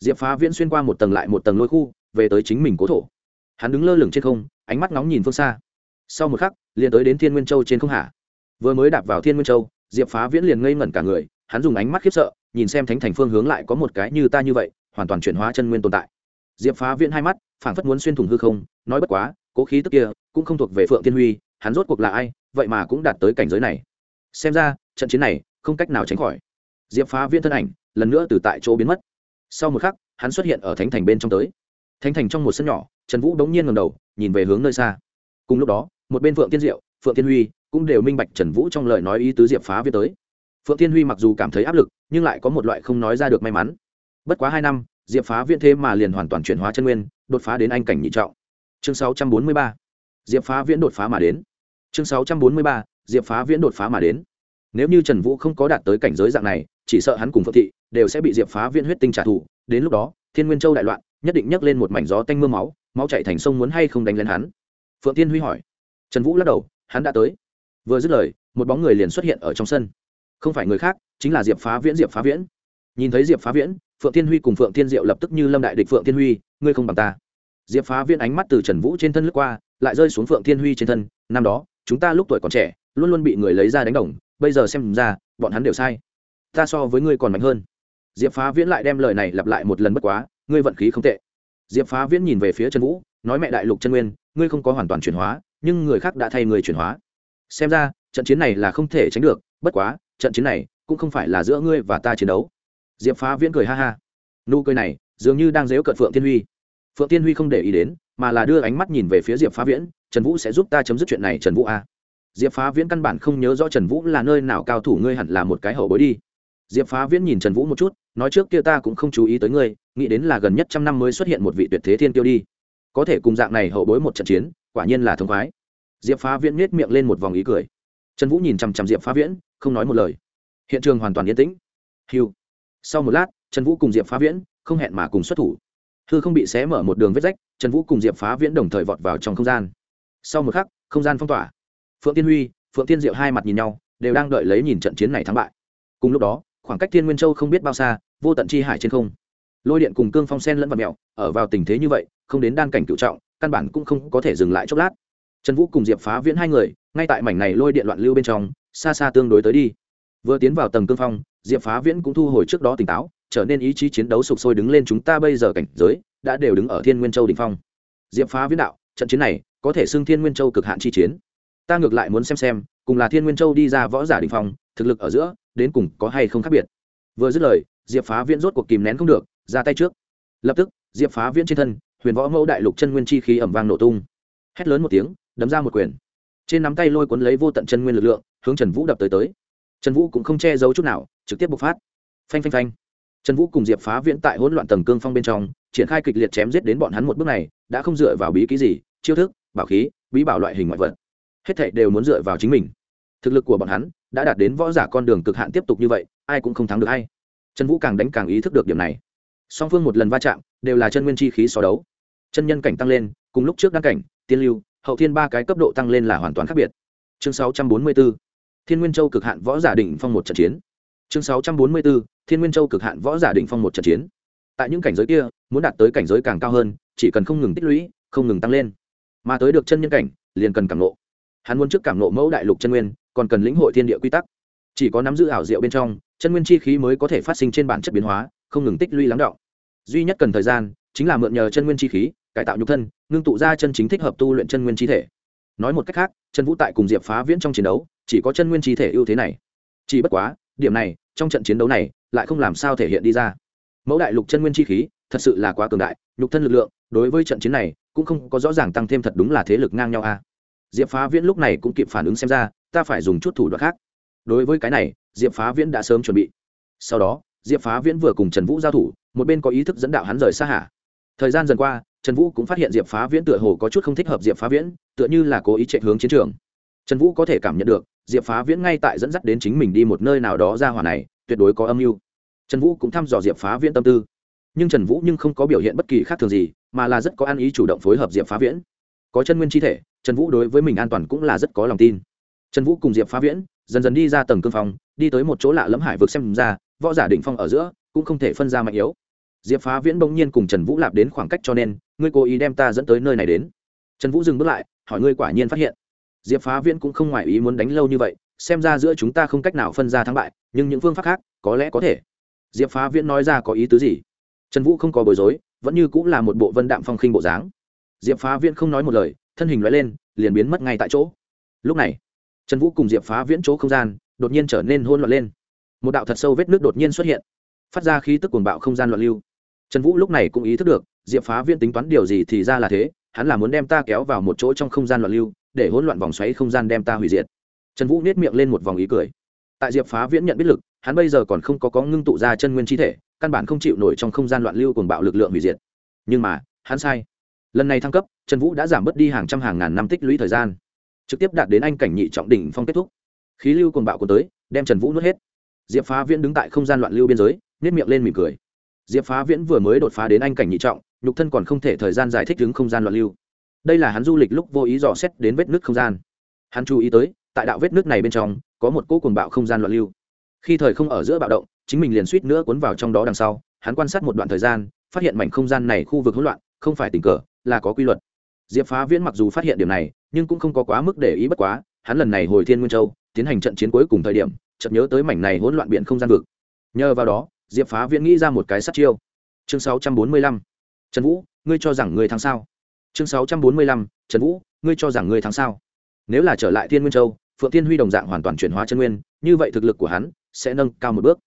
diệp phá viễn xuyên qua một tầng lại một tầng lôi khu, về tới chính mình cố thổ. Hắn đứng lơ lửng trên không, ánh mắt nóng nhìn phương xa. Sau một khắc, liền tới đến thiên nguyên châu trên không hạ. Vừa mới đạp vào thiên nguyên châu, diệp phá viễn liền ngây ngẩn cả người hắn dùng ánh mắt khiếp sợ, nhìn xem thánh thành phương hướng lại có một cái như ta như vậy, hoàn toàn chuyển hóa chân nguyên tồn tại. Diệp phá viễn hai mắt, phảng phất muốn xuyên thủng hư không, nói bất quá, cố khí tức kia cũng không thuộc về phượng tiên huy, hắn rốt cuộc là ai, vậy mà cũng đạt tới cảnh giới này. Xem ra, trận chiến này không cách nào tránh khỏi. Diệp phá viễn thân ảnh lần nữa từ tại chỗ biến mất. Sau một khắc, hắn xuất hiện ở thánh thành bên trong tới. Thánh thành trong một sân nhỏ, trần vũ đống nhiên ngầm đầu, nhìn về hướng nơi xa. Cùng lúc đó, một bên phượng tiên diệu, phượng tiên huy cũng đều minh bạch trần vũ trong lời nói ý tứ diệp phá viễn tới phượng Thiên huy mặc dù cảm thấy áp lực, nhưng lại có một loại không nói ra được may mắn. Bất quá hai năm, diệp phá viễn thế mà liền hoàn toàn chuyển hóa chân nguyên, đột phá đến anh cảnh nhị trọng. Chương 643. diệp phá viễn đột phá mà đến. Chương 643. diệp phá viễn đột phá mà đến. Nếu như trần vũ không có đạt tới cảnh giới dạng này, chỉ sợ hắn cùng phượng thị đều sẽ bị diệp phá viễn huyết tinh trả thù. Đến lúc đó, thiên nguyên châu đại loạn, nhất định nhấc lên một mảnh gió tanh m ư a máu máu chạy thành sông muốn hay không đánh lên hắn? Phượng tiên huy hỏi. Trần vũ lắc đầu, hắn đã tới. Vừa dứt lời, một bóng người liền xuất hiện ở trong sân không phải người khác, chính là diệp phá viễn, diệp phá viễn. Nhìn thấy diệp phá viễn, phượng Thiên huy cùng phượng Thiên diệu lập tức như lâm đại địch phượng Thiên huy, ngươi không bằng ta. Diệp phá viễn ánh mắt từ trần vũ trên thân lướt qua, lại rơi xuống phượng Thiên huy trên thân. Năm đó, chúng ta lúc tuổi còn trẻ, luôn luôn bị người lấy ra đánh đồng, bây giờ xem ra, bọn hắn đều sai. Ta so với ngươi còn mạnh hơn. Diệp phá viễn lại đem lời này lặp lại một lần bất quá, ngươi vận khí không tệ. Diệp phá viễn nhìn về phía trần vũ, nói mẹ đại lục chân nguyên, ngươi không có hoàn toàn chuyển hóa, nhưng người khác đã thay người chuyển hóa. Xem ra, trận chiến này là không thể tránh được, bất quá trận chiến này cũng không phải là giữa ngươi và ta chiến đấu. Diệp phá viễn cười ha ha. Nụ cười này dường như đang dếu cận phượng thiên huy. Phượng thiên huy không để ý đến, mà là đưa ánh mắt nhìn về phía diệp phá viễn, trần vũ sẽ giúp ta chấm dứt chuyện này, trần vũ a diệp phá viễn căn bản không nhớ rõ trần vũ là nơi nào cao thủ, ngươi hẳn là một cái hậu bối đi. Diệp phá viễn nhìn trần vũ một chút, nói, trước kia ta cũng không chú ý tới ngươi, nghĩ đến là gần nhất trăm năm mới xuất hiện một vị tuyệt thế thiên tiêu đi. Có thể cùng dạng này hậu bối một trận chiến, quả nhiên là thông khoái. Diệp phá viễn nhét miệng lên một vòng ý cười. Trần vũ nhìn chằm chằm diệp phá viễn không nói một lời. Hiện trường hoàn toàn yên tĩnh. Hiu sau một lát, trần vũ cùng diệp phá viễn không hẹn mà cùng xuất thủ. Hư không bị xé mở một đường vết rách, trần vũ cùng diệp phá viễn đồng thời vọt vào trong không gian. Sau một khắc, không gian phong tỏa. Phượng tiên huy, phượng tiên diệu hai mặt nhìn nhau, đều đang đợi lấy nhìn trận chiến này thắng bại. Cùng lúc đó, khoảng cách thiên nguyên châu không biết bao xa, vô tận chi hải trên không. Lôi điện cùng cương phong sen lẫn vật mẹo, ở vào tình thế như vậy, không đến đan cảnh cựu trọng, căn bản cũng không có thể dừng lại chốc lát trần vũ cùng diệp phá viễn hai người, ngay tại mảnh này lôi điện loạn lưu bên trong, xa xa tương đối tới đi. Vừa tiến vào tầng cương phong, diệp phá viễn cũng thu hồi trước đó tỉnh táo, trở nên ý chí chiến đấu sục sôi đứng lên chúng ta bây giờ cảnh giới, đã đều đứng ở thiên nguyên châu đình phong. Diệp phá viễn đạo, trận chiến này có thể xưng thiên nguyên châu cực hạn chi chiến. Ta ngược lại muốn xem xem, cùng là thiên nguyên châu đi ra võ giả đình phong, thực lực ở giữa, đến cùng có hay không khác biệt. Vừa dứt lời, diệp phá viễn rốt cuộc kìm nén không được, ra tay trước. Lập tức, diệp phá viễn trên thân, huyền võ mẫu đại lục chân nguyên chi khí ẩm vang nổ tung. Hét lớn một tiếng đấm ra một quyền. Trên nắm tay lôi cuốn lấy vô tận chân nguyên lực lượng, hướng trần vũ đập tới tới. Trần vũ cũng không che giấu chút nào, trực tiếp bộc phát. Phanh phanh phanh. Trần vũ cùng diệp phá viễn tại hỗn loạn tầng cương phong bên trong, triển khai kịch liệt chém giết đến bọn hắn một bước này, đã không dựa vào bí ký gì, chiêu thức, bảo khí, bí bảo loại hình ngoại vật. Hết thảy đều muốn dựa vào chính mình. Thực lực của bọn hắn đã đạt đến võ giả con đường cực hạn tiếp tục như vậy, ai cũng không thắng được hay trần vũ càng đánh càng ý thức được điểm này. Song phương một lần va chạm, đều là chân nguyên chi khí so đấu. Chân nhân cảnh tăng lên, cùng lúc trước đăng cảnh, tiên lưu hậu thiên ba cái cấp độ tăng lên là hoàn toàn khác biệt. Chương 644, thiên nguyên châu cực hạn võ giả đỉnh phong một trận chiến. Chương 644, thiên nguyên châu cực hạn võ giả đỉnh phong một trận chiến. Tại những cảnh giới kia muốn đạt tới cảnh giới càng cao hơn chỉ cần không ngừng tích lũy không ngừng tăng lên. Mà tới được chân nhân cảnh liền cần cảm nộ hắn muốn trước cảm nộ mẫu đại lục chân nguyên còn cần lĩnh hội thiên địa quy tắc. Chỉ có nắm giữ ảo diệu bên trong chân nguyên chi khí mới có thể phát sinh trên bản chất biến hóa không ngừng tích lũy lắng đọng duy nhất cần thời gian chính là mượn nhờ chân nguyên chi khí cải tạo nhục thân, ngưng tụ ra chân chính thích hợp tu luyện chân nguyên chi thể. Nói một cách khác, Trần vũ tại cùng diệp phá viễn trong chiến đấu, chỉ có chân nguyên chi thể ưu thế này. Chỉ bất quá, điểm này, trong trận chiến đấu này, lại không làm sao thể hiện đi ra. Mẫu đại lục chân nguyên chi khí, thật sự là quá cường đại, nhục thân lực lượng, đối với trận chiến này, cũng không có rõ ràng tăng thêm thật đúng là thế lực ngang nhau a. Diệp phá viễn lúc này cũng kịp phản ứng xem ra, ta phải dùng chút thủ đoạn khác. Đối với cái này, diệp phá viễn đã sớm chuẩn bị. Sau đó, diệp phá viễn vừa cùng trần vũ giao thủ, một bên có ý thức dẫn đạo hắn rời xa hạ. Thời gian dần qua trần vũ cũng phát hiện diệp phá viễn tựa hồ có chút không thích hợp diệp phá viễn, tựa như là cố ý chạy hướng chiến trường. Trần vũ có thể cảm nhận được, diệp phá viễn ngay tại dẫn dắt đến chính mình đi một nơi nào đó ra hỏa này, tuyệt đối có âm mưu. Trần vũ cũng thăm dò diệp phá viễn tâm tư. Nhưng trần vũ nhưng không có biểu hiện bất kỳ khác thường gì, mà là rất có ăn ý chủ động phối hợp diệp phá viễn. Có chân nguyên chi thể, trần vũ đối với mình an toàn cũng là rất có lòng tin. Trần vũ cùng diệp phá viễn dần dần đi ra tầng cương phong đi tới một chỗ lạ lẫm hải vực xem ra, võ giả định phong ở giữa cũng không thể phân ra mạnh yếu. Diệp phá viễn bỗng nhiên cùng trần vũ lạp đến khoảng cách cho nên ngươi cố ý đem ta dẫn tới nơi này đến. Trần vũ dừng bước lại, hỏi ngươi quả nhiên phát hiện. Diệp phá viễn cũng không ngoài ý muốn đánh lâu như vậy, xem ra giữa chúng ta không cách nào phân ra thắng bại, nhưng những phương pháp khác, có lẽ có thể. Diệp phá viễn nói ra có ý tứ gì? Trần vũ không có bối rối, vẫn như cũng là một bộ vân đạm phong khinh bộ dáng. Diệp phá viễn không nói một lời, thân hình loại lên, liền biến mất ngay tại chỗ. Lúc này, trần vũ cùng diệp phá viễn chỗ không gian, đột nhiên trở nên hôn loạn lên. Một đạo thật sâu vết nước đột nhiên xuất hiện, phát ra khí tức cuồng bạo không gian loạn lưu. Trần vũ lúc này cũng ý thức được diệp phá viễn tính toán điều gì thì ra là thế, hắn là muốn đem ta kéo vào một chỗ trong không gian loạn lưu, để hỗn loạn vòng xoáy không gian đem ta hủy diệt. Trần vũ nết miệng lên một vòng ý cười. Tại diệp phá viễn nhận biết lực, hắn bây giờ còn không có có ngưng tụ ra chân nguyên chi thể, căn bản không chịu nổi trong không gian loạn lưu cùng bạo lực lượng hủy diệt. Nhưng mà, hắn sai. Lần này thăng cấp, trần vũ đã giảm bớt đi hàng trăm hàng ngàn năm tích lũy thời gian. Trực tiếp đạt đến anh cảnh nhị trọng đỉnh phong kết thúc. Khí lưu cùng bạo của tới, đem trần vũ nuốt hết. Diệp phá viễn đứng tại không gian loạn lưu biên giới nếp miệng lên mỉm cười diệp phá viễn vừa mới đột phá đến anh cảnh nhị trọng, nhục thân còn không thể thời gian giải thích đứng không gian loạn lưu. Đây là hắn du lịch lúc vô ý dò xét đến vết nước không gian. Hắn chú ý tới, tại đạo vết nước này bên trong, có một cỗ cuồng bạo không gian loạn lưu. Khi thời không ở giữa bạo động, chính mình liền suýt nữa cuốn vào trong đó đằng sau, hắn quan sát một đoạn thời gian, phát hiện mảnh không gian này khu vực hỗn loạn, không phải tình cờ, là có quy luật. Diệp phá viễn mặc dù phát hiện điểm này, nhưng cũng không có quá mức để ý bất quá, hắn lần này hồi thiên nguyên châu, tiến hành trận chiến cuối cùng thời điểm, chợt nhớ tới mảnh này hỗn loạn biện không gian vực. Nhờ vào đó diệp phá viễn nghĩ ra một cái sát chiêu. Chương 645. trần vũ, ngươi cho rằng ngươi thắng sao? Chương 645. trần vũ, ngươi cho rằng ngươi thắng sao? Nếu là trở lại thiên nguyên châu, phượng thiên huy đồng dạng hoàn toàn chuyển hóa chân nguyên, như vậy thực lực của hắn sẽ nâng cao một bước.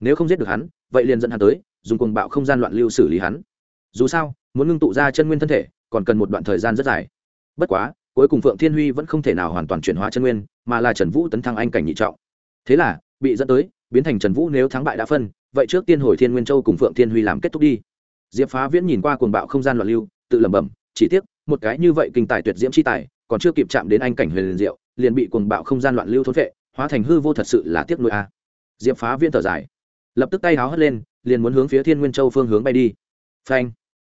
Nếu không giết được hắn, vậy liền dẫn hắn tới, dùng cuồng bạo không gian loạn lưu xử lý hắn. Dù sao, muốn ngưng tụ ra chân nguyên thân thể, còn cần một đoạn thời gian rất dài. Bất quá, cuối cùng phượng thiên huy vẫn không thể nào hoàn toàn chuyển hóa chân nguyên, mà là trần vũ tấn thăng anh cảnh nhị trọng. Thế là, bị dẫn tới biến thành trần vũ nếu thắng bại đã phân, vậy trước tiên hồi thiên nguyên châu cùng phượng thiên huy làm kết thúc đi. Diệp phá viễn nhìn qua cuồng bạo không gian loạn lưu, tự lẩm bẩm, chỉ tiếc, một cái như vậy kinh tài tuyệt diễm chi tài, còn chưa kịp chạm đến anh cảnh huyền liền diệu, liền bị cuồng bạo không gian loạn lưu thốn vệ hóa thành hư vô thật sự là tiếc nuôi a. Diệp phá viễn thở dài, lập tức tay háo hất lên, liền muốn hướng phía thiên nguyên châu phương hướng bay đi. Phanh.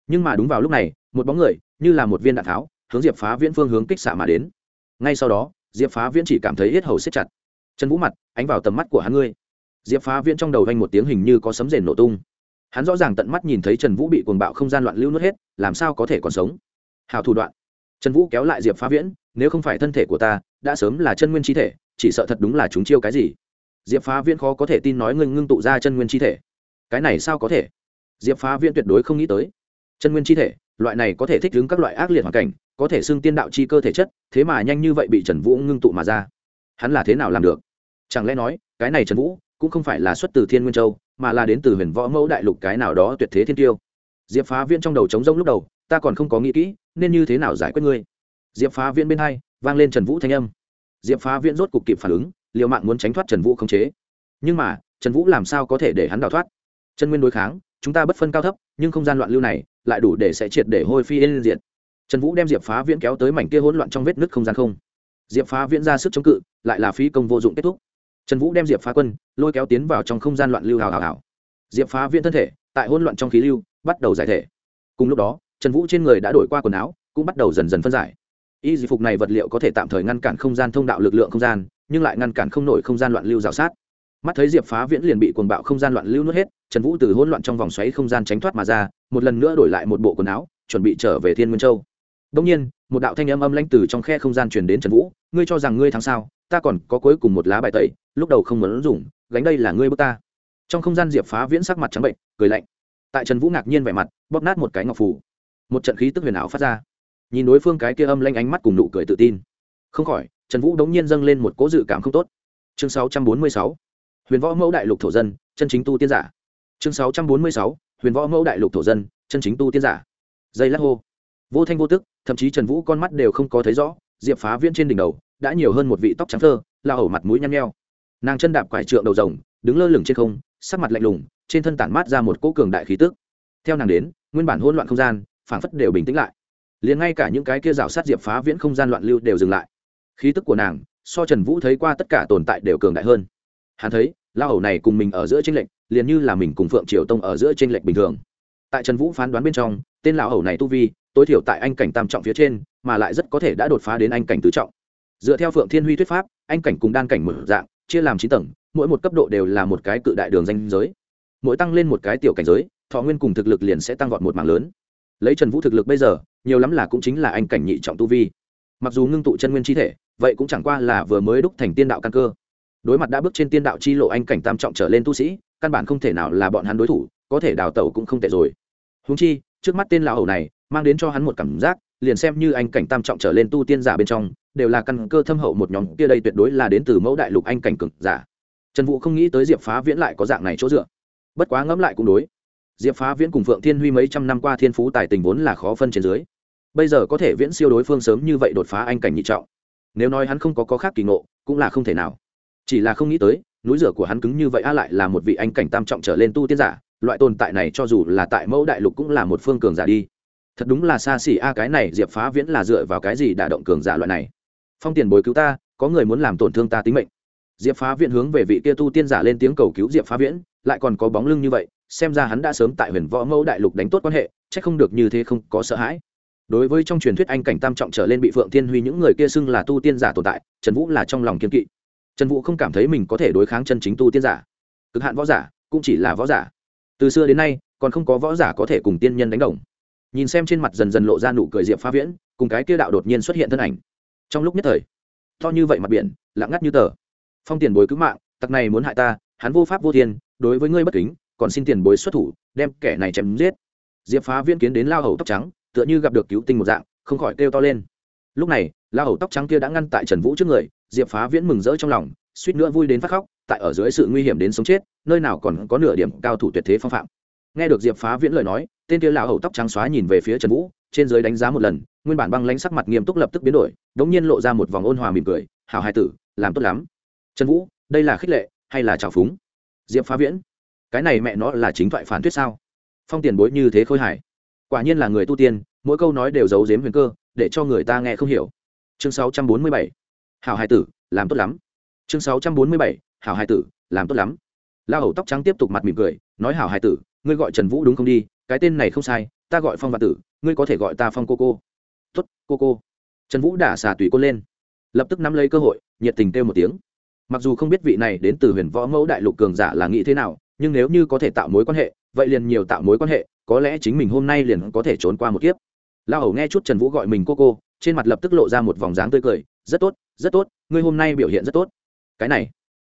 Nhưng mà đúng vào lúc này, một bóng người, như là một viên đạn tháo, hướng diệp phá viễn phương hướng kích xạ mà đến. Ngay sau đó, diệp phá viễn chỉ cảm thấy yết hầu siết chặt. Chân vũ mặt, ánh vào tầm mắt của hắn ngươi diệp phá viễn trong đầu vanh một tiếng hình như có sấm rền nổ tung. Hắn rõ ràng tận mắt nhìn thấy trần vũ bị cuồng bạo không gian loạn lưu nuốt hết, làm sao có thể còn sống? Hào thủ đoạn. Trần vũ kéo lại diệp phá viễn, nếu không phải thân thể của ta, đã sớm là chân nguyên chi thể, chỉ sợ thật đúng là chúng chiêu cái gì? Diệp phá viễn khó có thể tin nói ngưng ngưng tụ ra chân nguyên chi thể. Cái này sao có thể? Diệp phá viễn tuyệt đối không nghĩ tới. Chân nguyên chi thể, loại này có thể thích ứng các loại ác liệt hoàn cảnh, có thể xưng tiên đạo chi cơ thể chất, thế mà nhanh như vậy bị trần vũ ngưng tụ mà ra. Hắn là thế nào làm được? Chẳng lẽ nói, cái này trần vũ cũng không phải là xuất từ thiên nguyên châu, mà là đến từ huyền võ mẫu đại lục cái nào đó tuyệt thế thiên tiêu. Diệp phá viễn trong đầu trống rông lúc đầu, ta còn không có nghĩ kỹ, nên như thế nào giải quyết ngươi? Diệp phá viễn bên hai, vang lên trần vũ thanh âm. Diệp phá viễn rốt cục kịp phản ứng, liều mạng muốn tránh thoát trần vũ khống chế. Nhưng mà, trần vũ làm sao có thể để hắn đào thoát? Chân nguyên đối kháng, chúng ta bất phân cao thấp, nhưng không gian loạn lưu này, lại đủ để sẽ triệt để hôi phi lên diện trần vũ đem diệp phá viễn kéo tới mảnh kia hỗn loạn trong vết nứt không gian không. Diệp phá viễn ra sức chống cự, lại là phí công vô dụng kết thúc trần vũ đem diệp phá quân lôi kéo tiến vào trong không gian loạn lưu hào hào hào. Diệp phá viễn thân thể, tại hỗn loạn trong khí lưu, bắt đầu giải thể. Cùng lúc đó, trần vũ trên người đã đổi qua quần áo, cũng bắt đầu dần dần phân giải. Y dị phục này vật liệu có thể tạm thời ngăn cản không gian thông đạo lực lượng không gian, nhưng lại ngăn cản không nổi không gian loạn lưu rào sát. Mắt thấy diệp phá viễn liền bị cuồng bạo không gian loạn lưu nuốt hết, trần vũ từ hỗn loạn trong vòng xoáy không gian tránh thoát mà ra, một lần nữa đổi lại một bộ quần áo, chuẩn bị trở về thiên nguyên châu. Đông nhiên, một đạo thanh âm âm lãnh từ trong khe không gian truyền đến trần vũ, ngươi cho rằng ngươi thắng sao? Ta còn có cuối cùng một lá bài tẩy, lúc đầu không muốn dùng, gánh đây là ngươi bước ta. Trong không gian diệp phá viễn sắc mặt trắng bệnh, cười lạnh. Tại trần vũ ngạc nhiên vẻ mặt, bóp nát một cái ngọc phủ một trận khí tức huyền ảo phát ra. Nhìn đối phương cái kia âm lanh ánh mắt cùng nụ cười tự tin. Không khỏi, trần vũ đống nhiên dâng lên một cố dự cảm không tốt. Chương 646. huyền võ mẫu đại lục thổ dân, chân chính tu tiên giả. Chương 646. huyền võ mẫu đại lục thổ dân, chân chính tu tiên giả. Dây lắc hô. Vô thanh vô tức, thậm chí trần vũ con mắt đều không có thấy rõ diệp phá viên trên đỉnh đầu, đã nhiều hơn một vị tóc trắng thơ la ẩu mặt mũi nhăn nheo. Nàng chân đạp quải trượng đầu rồng, đứng lơ lửng trên không, sắc mặt lạnh lùng, trên thân tản mát ra một cỗ cường đại khí tức. Theo nàng đến, nguyên bản hỗn loạn không gian, phảng phất đều bình tĩnh lại. Liền ngay cả những cái kia rào sát diệp phá viễn không gian loạn lưu đều dừng lại. Khí tức của nàng, so trần vũ thấy qua tất cả tồn tại đều cường đại hơn. Hắn thấy la hầu này cùng mình ở giữa tranh lệch, liền như là mình cùng phượng triều tông ở giữa tranh lệch bình thường. Tại trần vũ phán đoán bên trong, tên lão hầu này tu vi, tối thiểu tại anh cảnh tam trọng phía trên mà lại rất có thể đã đột phá đến anh cảnh tứ trọng. Dựa theo phượng thiên huy thuyết pháp, anh cảnh cùng đan cảnh mở dạng, chia làm chín tầng, mỗi một cấp độ đều là một cái cự đại đường danh giới. Mỗi tăng lên một cái tiểu cảnh giới, thọ nguyên cùng thực lực liền sẽ tăng vọt một mảng lớn. Lấy trần vũ thực lực bây giờ, nhiều lắm là cũng chính là anh cảnh nhị trọng tu vi. Mặc dù ngưng tụ chân nguyên chi thể, vậy cũng chẳng qua là vừa mới đúc thành tiên đạo căn cơ. Đối mặt đã bước trên tiên đạo chi lộ anh cảnh tam trọng trở lên tu sĩ, căn bản không thể nào là bọn hắn đối thủ, có thể đào tẩu cũng không tệ rồi. Húng chi, trước mắt tên lão hầu này, mang đến cho hắn một cảm giác liền xem như anh cảnh tam trọng trở lên tu tiên giả bên trong, đều là căn cơ thâm hậu một nhóm kia đây tuyệt đối là đến từ mẫu đại lục anh cảnh cực giả. Trần vũ không nghĩ tới diệp phá viễn lại có dạng này chỗ dựa. Bất quá ngẫm lại cũng đối. Diệp phá viễn cùng phượng thiên huy mấy trăm năm qua thiên phú tài tình vốn là khó phân trên dưới. Bây giờ có thể viễn siêu đối phương sớm như vậy đột phá anh cảnh nhị trọng. Nếu nói hắn không có có khác kỳ ngộ, cũng là không thể nào. Chỉ là không nghĩ tới, núi rửa của hắn cứng như vậy a lại là một vị anh cảnh tam trọng trở lên tu tiên giả, loại tồn tại này cho dù là tại mẫu đại lục cũng là một phương cường giả đi thật đúng là xa xỉ a, cái này diệp phá viễn là dựa vào cái gì đả động cường giả loại này? Phong tiền bồi cứu ta, có người muốn làm tổn thương ta tính mệnh. Diệp phá viễn hướng về vị kia tu tiên giả lên tiếng cầu cứu diệp phá viễn, lại còn có bóng lưng như vậy, xem ra hắn đã sớm tại huyền võ mẫu đại lục đánh tốt quan hệ c h ắ c không được như thế không có sợ hãi. Đối với trong truyền thuyết anh cảnh tam trọng trở lên bị phượng thiên huy những người kia xưng là tu tiên giả tồn tại, trần vũ là trong lòng kiên kỵ. Trần vũ không cảm thấy mình có thể đối kháng chân chính tu tiên giả. Cực hạn võ giả cũng chỉ là võ giả. Từ xưa đến nay, còn không có võ giả có thể cùng tiên nhân đánh đồng nhìn xem trên mặt dần dần lộ ra nụ cười diệp phá viễn, cùng cái kia đạo đột nhiên xuất hiện thân ảnh. Trong lúc nhất thời, to như vậy mặt biển, lặng ngắt như tờ. Phong tiền bối cứu mạng, tặc này muốn hại ta, hắn vô pháp vô thiên, đối với ngươi bất kính, còn xin tiền bối xuất thủ, đem kẻ này chém giết. Diệp phá viễn kiến đến lao hầu tóc trắng, tựa như gặp được cứu tinh một dạng, không khỏi kêu to lên. Lúc này, lao hầu tóc trắng kia đã ngăn tại trần vũ trước người, diệp phá viễn mừng rỡ trong lòng, suýt nữa vui đến phát khóc, tại ở dưới sự nguy hiểm đến sống chết, nơi nào còn có nửa điểm cao thủ tuyệt thế phong phạm nghe được diệp phá viễn lời nói, tên kia lão hầu tóc trắng xóa nhìn về phía trần vũ, trên dưới đánh giá một lần, nguyên bản băng lãnh sắc mặt nghiêm túc lập tức biến đổi, đống nhiên lộ ra một vòng ôn hòa mỉm cười, hảo hai tử, làm tốt lắm. Trần vũ, đây là khích lệ hay là trào phúng? Diệp phá viễn, cái này mẹ nó là chính thoại phản thuyết sao? Phong tiền bối như thế khôi hài. Quả nhiên là người tu tiên, mỗi câu nói đều giấu giếm huyền cơ, để cho người ta nghe không hiểu. Chương 647. hảo hải tử, làm tốt lắm. Chương 647. hảo hải tử, làm tốt lắm. La hầu tóc trắng tiếp tục mặt mỉm cười, nói hảo hải tử ngươi gọi trần vũ đúng không đi, cái tên này không sai, ta gọi phong và tử, ngươi có thể gọi ta phong cô cô. Tuất cô cô. Trần vũ đả xà tùy cô lên. Lập tức nắm lấy cơ hội, nhiệt tình kêu một tiếng. Mặc dù không biết vị này đến từ huyền võ mẫu đại lục cường giả là nghĩ thế nào, nhưng nếu như có thể tạo mối quan hệ, vậy liền nhiều tạo mối quan hệ, có lẽ chính mình hôm nay liền có thể trốn qua một kiếp. La hầu nghe chút trần vũ gọi mình cô cô, trên mặt lập tức lộ ra một vòng dáng tươi cười, rất tốt rất tốt, ngươi hôm nay biểu hiện rất tốt. Cái này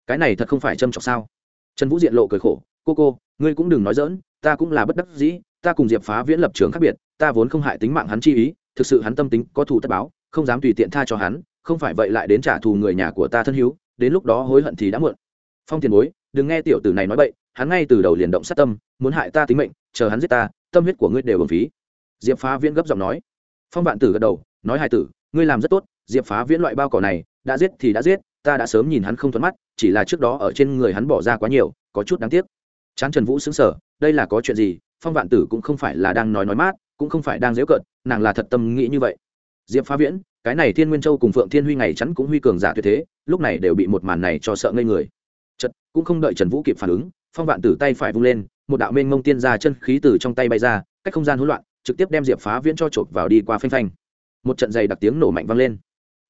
cái này thật không phải châm trọng sao? Trần vũ diện lộ cười khổ cô cô, ngươi cũng đừng nói dỡn ta cũng là bất đắc dĩ, ta cùng diệp phá viễn lập trường khác biệt, ta vốn không hại tính mạng hắn chi ý, thực sự hắn tâm tính có thù tất báo, không dám tùy tiện tha cho hắn, không phải vậy lại đến trả thù người nhà của ta thân hữu đến lúc đó hối hận thì đã muộn. Phong tiền bối, đừng nghe tiểu tử này nói bậy, hắn ngay từ đầu liền động sát tâm, muốn hại ta tính mệnh, chờ hắn giết ta, tâm huyết của ngươi đều bổng phí. Diệp phá viễn gấp giọng nói. Phong vạn tử gật đầu, nói hai tử, ngươi làm rất tốt, diệp phá viễn loại bao cỏ này, đã giết thì đã giết, ta đã sớm nhìn hắn không thuận mắt, chỉ là trước đó ở trên người hắn bỏ ra quá nhiều, có chút đáng tiếc chán trần vũ xứng sở đây là có chuyện gì? Phong vạn tử cũng không phải là đang nói nói mát, cũng không phải đang dễu cợt, nàng là thật tâm nghĩ như vậy. Diệp phá viễn, cái này thiên nguyên châu cùng phượng thiên huy ngày chắn cũng huy cường giả tuyệt thế, lúc này đều bị một màn này cho sợ ngây người. Chật cũng không đợi trần vũ kịp phản ứng, phong vạn tử tay phải vung lên, một đạo mênh mông tiên ra chân khí từ trong tay bay ra, cách không gian hỗn loạn, trực tiếp đem diệp phá viễn cho chộp vào đi qua phanh phanh. Một trận dày đặc tiếng nổ mạnh vang lên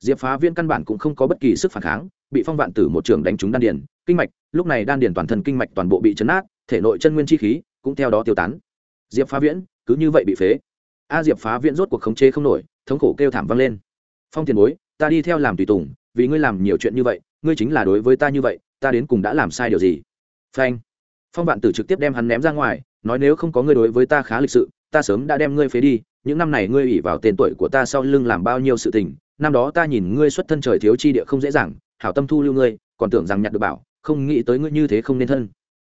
diệp phá viễn căn bản cũng không có bất kỳ sức phản kháng, bị phong vạn tử một trường đánh trúng đan điền. Kinh mạch, lúc này đan điền toàn thân kinh mạch toàn bộ bị chấn át thể nội chân nguyên chi khí cũng theo đó tiêu tán. Diệp phá viễn, cứ như vậy bị phế. A diệp phá viễn rốt cuộc khống chế không nổi, thống khổ kêu thảm vang lên. Phong tiền bối, ta đi theo làm tùy tùng, vì ngươi làm nhiều chuyện như vậy, ngươi chính là đối với ta như vậy, ta đến cùng đã làm sai điều gì? Phanh. Phong vạn tử trực tiếp đem hắn ném ra ngoài, nói nếu không có ngươi đối với ta khá lịch sự, ta sớm đã đem ngươi phế đi, những năm này ngươi ủy vào tên tuổi của ta sau lưng làm bao nhiêu sự tình năm đó ta nhìn ngươi xuất thân trời thiếu chi địa không dễ dàng, hảo tâm thu lưu ngươi, còn tưởng rằng nhặt được bảo, không nghĩ tới ngươi như thế không nên thân.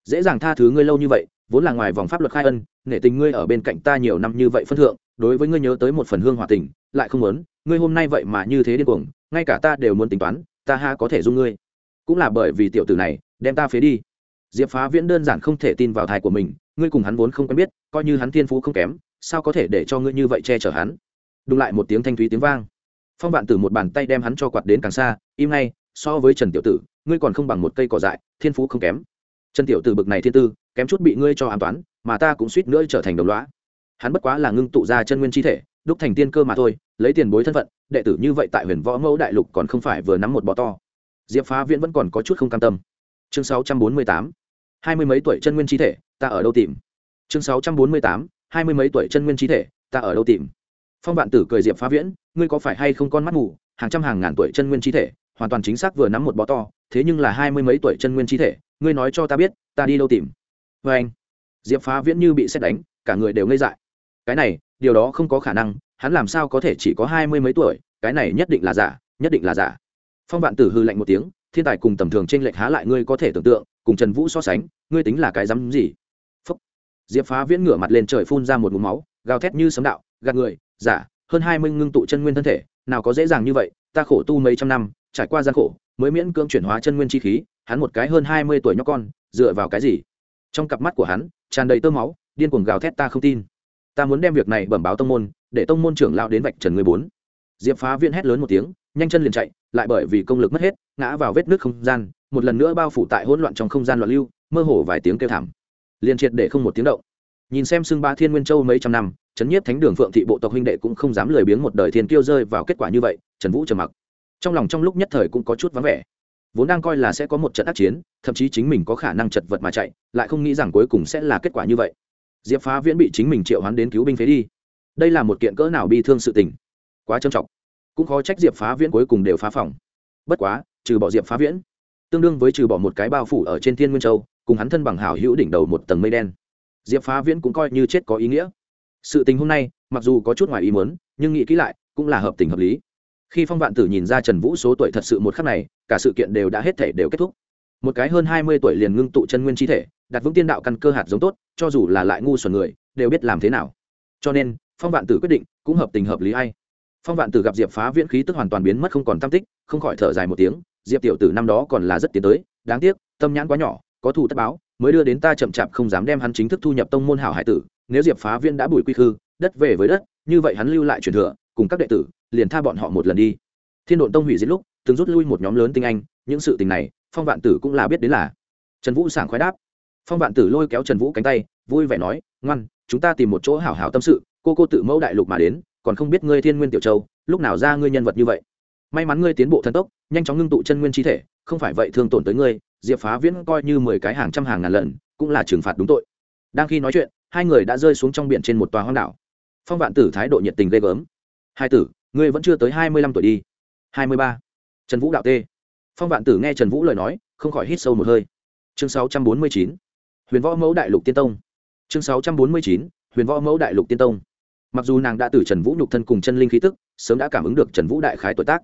Dễ dàng tha thứ ngươi lâu như vậy, vốn là ngoài vòng pháp luật khai ân, nể tình ngươi ở bên cạnh ta nhiều năm như vậy phân thượng, đối với ngươi nhớ tới một phần hương hòa tình, lại không muốn, ngươi hôm nay vậy mà như thế điên cuồng, ngay cả ta đều muốn tính toán, ta ha có thể dung ngươi. Cũng là bởi vì tiểu tử này, đem ta phế đi. Diệp phá viễn đơn giản không thể tin vào thai của mình, ngươi cùng hắn vốn không quen biết, coi như hắn thiên phú không kém, sao có thể để cho ngươi như vậy che chở hắn? Đùng lại một tiếng thanh thúy tiếng vang phong vạn tử một bàn tay đem hắn cho quạt đến càng xa, im ngay, so với trần tiểu tử, ngươi còn không bằng một cây cỏ dại, thiên phú không kém. Trần tiểu tử bực này thiên tư, kém chút bị ngươi cho an toán, mà ta cũng suýt nữa trở thành đồng loá hắn bất quá là ngưng tụ ra chân nguyên chi thể, đúc thành tiên cơ mà thôi, lấy tiền bối thân phận, đệ tử như vậy tại huyền võ mẫu đại lục còn không phải vừa nắm một bọ to. Diệp phá viễn vẫn còn có chút không cam tâm. Chương sáu trăm bốn mươi tám, hai mươi mấy tuổi chân nguyên chi thể, ta ở đâu tìm? Chương sáu trăm bốn mươi tám, hai mươi mấy tuổi chân nguyên chi thể, ta ở đâu tìm? Phong vạn tử cười diệp phá viễn ngươi có phải hay không con mắt mù? Hàng trăm hàng ngàn tuổi chân nguyên chi thể, hoàn toàn chính xác vừa nắm một bó to, thế nhưng là hai mươi mấy tuổi chân nguyên chi thể, ngươi nói cho ta biết, ta đi đâu tìm? Vê anh. Diệp phá viễn như bị xét đánh, cả người đều ngây dại. Cái này, điều đó không có khả năng, hắn làm sao có thể chỉ có hai mươi mấy tuổi, cái này nhất định là giả, nhất định là giả. Phong vạn tử hư lạnh một tiếng, thiên tài cùng tầm thường trên lệch há lại ngươi có thể tưởng tượng, cùng trần vũ so sánh, ngươi tính là cái dám gì? Phúc. diệp phá viễn ngửa mặt lên trời phun ra một mũ máu, gào thét như sấm đạo, gạt người, giả hơn hai mươi ngưng tụ chân nguyên thân thể, nào có dễ dàng như vậy, ta khổ tu mấy trăm năm, trải qua gian khổ, mới miễn cưỡng chuyển hóa chân nguyên chi khí, hắn một cái hơn hai mươi tuổi nhóc con, dựa vào cái gì? Trong cặp mắt của hắn, tràn đầy tơ máu, điên cuồng gào thét ta không tin. Ta muốn đem việc này bẩm báo tông môn, để tông môn trưởng lão đến vạch trần người bốn. Diệp phá viện hét lớn một tiếng, nhanh chân liền chạy, lại bởi vì công lực mất hết, ngã vào vết nước không gian, một lần nữa bao phủ tại hỗn loạn trong không gian loạn lưu, mơ hồ vài tiếng kêu thảm. Liền triệt để không một tiếng động. Nhìn xem sương ba thiên nguyên châu mấy trăm năm chấn nhiếp thánh đường phượng thị bộ tộc huynh đệ cũng không dám lười biếng một đời thiên kiêu rơi vào kết quả như vậy, trần vũ trầm mặc. Trong lòng trong lúc nhất thời cũng có chút vắng vẻ. Vốn đang coi là sẽ có một trận ác chiến, thậm chí chính mình có khả năng chật vật mà chạy, lại không nghĩ rằng cuối cùng sẽ là kết quả như vậy. Diệp phá viễn bị chính mình triệu hoán đến cứu binh phế đi. Đây là một kiện cỡ nào bi thương sự tình. Quá trầm trọng. Cũng khó trách diệp phá viễn cuối cùng đều phá phòng. Bất quá, trừ bỏ diệp phá viễn, tương đương với trừ bỏ một cái bao phủ ở trên thiên nguyên châu, cùng hắn thân bằng hảo hữu đỉnh đầu một tầng mây đen. Diệp phá viễn cũng coi như chết có ý nghĩa sự tình hôm nay, mặc dù có chút ngoài ý muốn, nhưng nghĩ kỹ lại, cũng là hợp tình hợp lý. Khi phong vạn tử nhìn ra trần vũ số tuổi thật sự một khắc này, cả sự kiện đều đã hết thể đều kết thúc. Một cái hơn hai mươi tuổi liền ngưng tụ chân nguyên chi thể, đặt vững tiên đạo căn cơ hạt giống tốt, cho dù là lại ngu xuẩn người, đều biết làm thế nào. Cho nên, phong vạn tử quyết định, cũng hợp tình hợp lý hay phong vạn tử gặp diệp phá viễn khí tức hoàn toàn biến mất không còn tam tích, không khỏi thở dài một tiếng, diệp tiểu tử, năm đó còn là rất tiến tới, đáng tiếc, tâm nhãn quá nhỏ, có thù tất báo, mới đưa đến ta chậm chạp không dám đem hắn chính thức thu nhập tông môn hảo hải tử nếu diệp phá Viên đã bùi quy khư, đất về với đất, như vậy hắn lưu lại truyền thừa, cùng các đệ tử, liền tha bọn họ một lần đi. Thiên độn tông hủy diệt lúc, từng rút lui một nhóm lớn tinh anh, những sự tình này, phong vạn tử cũng là biết đến là. Trần vũ sảng khoái đáp. Phong vạn tử lôi kéo trần vũ cánh tay, vui vẻ nói, ngoan, chúng ta tìm một chỗ hảo hảo tâm sự, cô cô tự mẫu đại lục mà đến, còn không biết ngươi thiên nguyên tiểu châu, lúc nào ra ngươi nhân vật như vậy. May mắn ngươi tiến bộ thần tốc, nhanh chóng ngưng tụ chân nguyên chi thể, không phải vậy thương tổn tới ngươi, diệp phá viễn coi như mười cái hàng trăm hàng ngàn lần, cũng là trừng phạt đúng tội. Đang khi nói chuyện hai người đã rơi xuống trong biển trên một tòa hoang đảo. Phong vạn tử thái độ nhiệt tình ghê gớm. Hai tử, ngươi vẫn chưa tới hai mươi lăm tuổi đi. hai mươi ba. Trần vũ đạo tê. Phong vạn tử nghe trần vũ lời nói, không khỏi hít sâu một hơi. Chương sáu trăm bốn mươi chín. Huyền võ mẫu đại lục tiên tông. Chương sáu trăm bốn mươi chín. Huyền võ mẫu đại lục tiên tông. Mặc dù nàng đã từ trần vũ nhục thân cùng chân linh khí tức, sớm đã cảm ứng được trần vũ đại khái tuổi tác,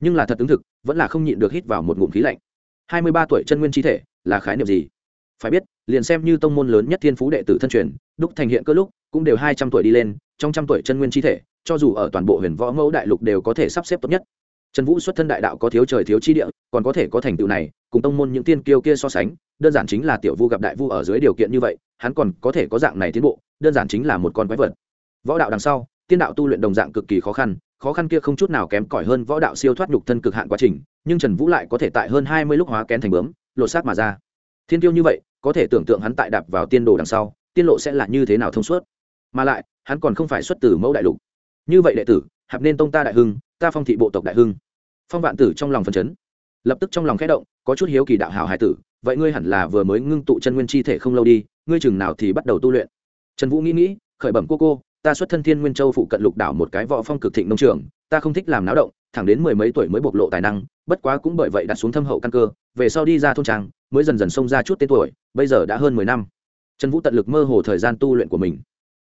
nhưng là thật ứng thực, vẫn là không nhịn được hít vào một ngụm khí lạnh. hai mươi ba tuổi chân nguyên chi thể là khái niệm gì? Phải biết, liền xem như tông môn lớn nhất thiên phú đệ tử thân truyền đúc thành hiện cơ lúc, cũng đều hai trăm tuổi đi lên, trong trăm tuổi chân nguyên chi thể, cho dù ở toàn bộ huyền võ mẫu đại lục đều có thể sắp xếp tốt nhất. Trần vũ xuất thân đại đạo có thiếu trời thiếu chi địa, còn có thể có thành tựu này, cùng tông môn những tiên kiêu kia so sánh, đơn giản chính là tiểu vu gặp đại vu ở dưới điều kiện như vậy, hắn còn có thể có dạng này tiến bộ, đơn giản chính là một con quái vật. Võ đạo đằng sau, tiên đạo tu luyện đồng dạng cực kỳ khó khăn khó khăn kia không chút nào kém cỏi hơn võ đạo siêu thoát nhục thân cực hạn quá trình, nhưng trần vũ lại có thể tại hơn hai mươi lúc hóa kén thành bướm, lột xác mà ra. Thiên tiêu như vậy, có thể tưởng tượng hắn tại đạp vào tiên đồ đằng sau tiên lộ sẽ là như thế nào thông suốt? Mà lại, hắn còn không phải xuất từ mẫu đại lục. Như vậy đệ tử, hạp nên tông ta đại hưng, ta phong thị bộ tộc đại hưng. Phong vạn tử trong lòng phần chấn, lập tức trong lòng khẽ động, có chút hiếu kỳ đạo hảo hải tử, vậy ngươi hẳn là vừa mới ngưng tụ chân nguyên chi thể không lâu đi, ngươi chừng nào thì bắt đầu tu luyện? Trần vũ nghĩ nghĩ, khởi bẩm cô cô, ta xuất thân thiên nguyên châu phụ cận lục đảo một cái võ phong cực thịnh nông trường, ta không thích làm náo động, thẳng đến mười mấy tuổi mới bộc lộ tài năng, bất quá cũng bởi vậy đặt xuống thâm hậu căn cơ, về sau đi ra thôn trang, mới dần dần xông ra chút tên tuổi, bây giờ đã hơn mười năm trần vũ tận lực mơ hồ thời gian tu luyện của mình.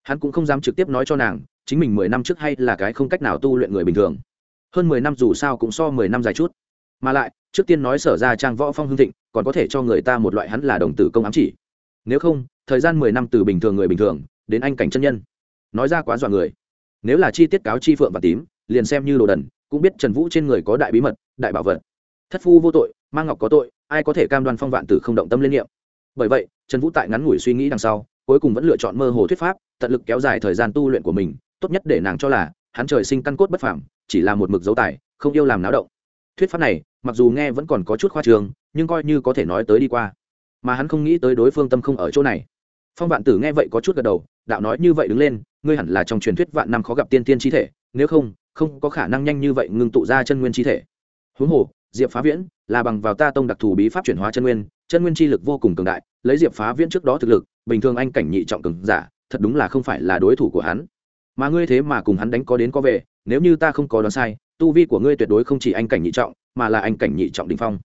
Hắn cũng không dám trực tiếp nói cho nàng, chính mình mười năm trước hay là cái không cách nào tu luyện người bình thường. Hơn mười năm dù sao cũng so mười năm dài chút. Mà lại, trước tiên nói sở ra trang võ phong hưng thịnh, còn có thể cho người ta một loại hắn là đồng tử công ám chỉ. Nếu không, thời gian mười năm từ bình thường người bình thường, đến anh cảnh chân nhân. Nói ra quá dọa người. Nếu là chi tiết cáo chi phượng và tím, liền xem như đồ đần, cũng biết trần vũ trên người có đại bí mật, đại bảo vật. Thất phu vô tội mang ngọc có tội, ai có thể cam đoan phong vạn tử không động tâm liên niệm? Bởi vậy trần vũ tại ngắn ngủi suy nghĩ đằng sau cuối cùng vẫn lựa chọn mơ hồ thuyết pháp tận lực kéo dài thời gian tu luyện của mình tốt nhất để nàng cho là hắn trời sinh căn cốt bất phẳng, chỉ là một mực dấu tài không yêu làm náo động. Thuyết pháp này mặc dù nghe vẫn còn có chút khoa trường nhưng coi như có thể nói tới đi qua. Mà hắn không nghĩ tới đối phương tâm không ở chỗ này. Phong vạn tử nghe vậy có chút gật đầu đạo nói như vậy đứng lên ngươi hẳn là trong truyền thuyết vạn năm khó gặp tiên tiên chi thể nếu không không có khả năng nhanh như vậy ngưng tụ ra chân nguyên chi thể. Huống hồ diệp phá viễn, là bằng vào ta tông đặc thù bí pháp chuyển hóa chân nguyên chân nguyên chi lực vô cùng cường đại, lấy diệp phá viễn trước đó thực lực, bình thường anh cảnh nhị trọng cường giả, thật đúng là không phải là đối thủ của hắn. Mà ngươi thế mà cùng hắn đánh có đến có về, nếu như ta không có đoán sai, tu vi của ngươi tuyệt đối không chỉ anh cảnh nhị trọng, mà là anh cảnh nhị trọng đình phong.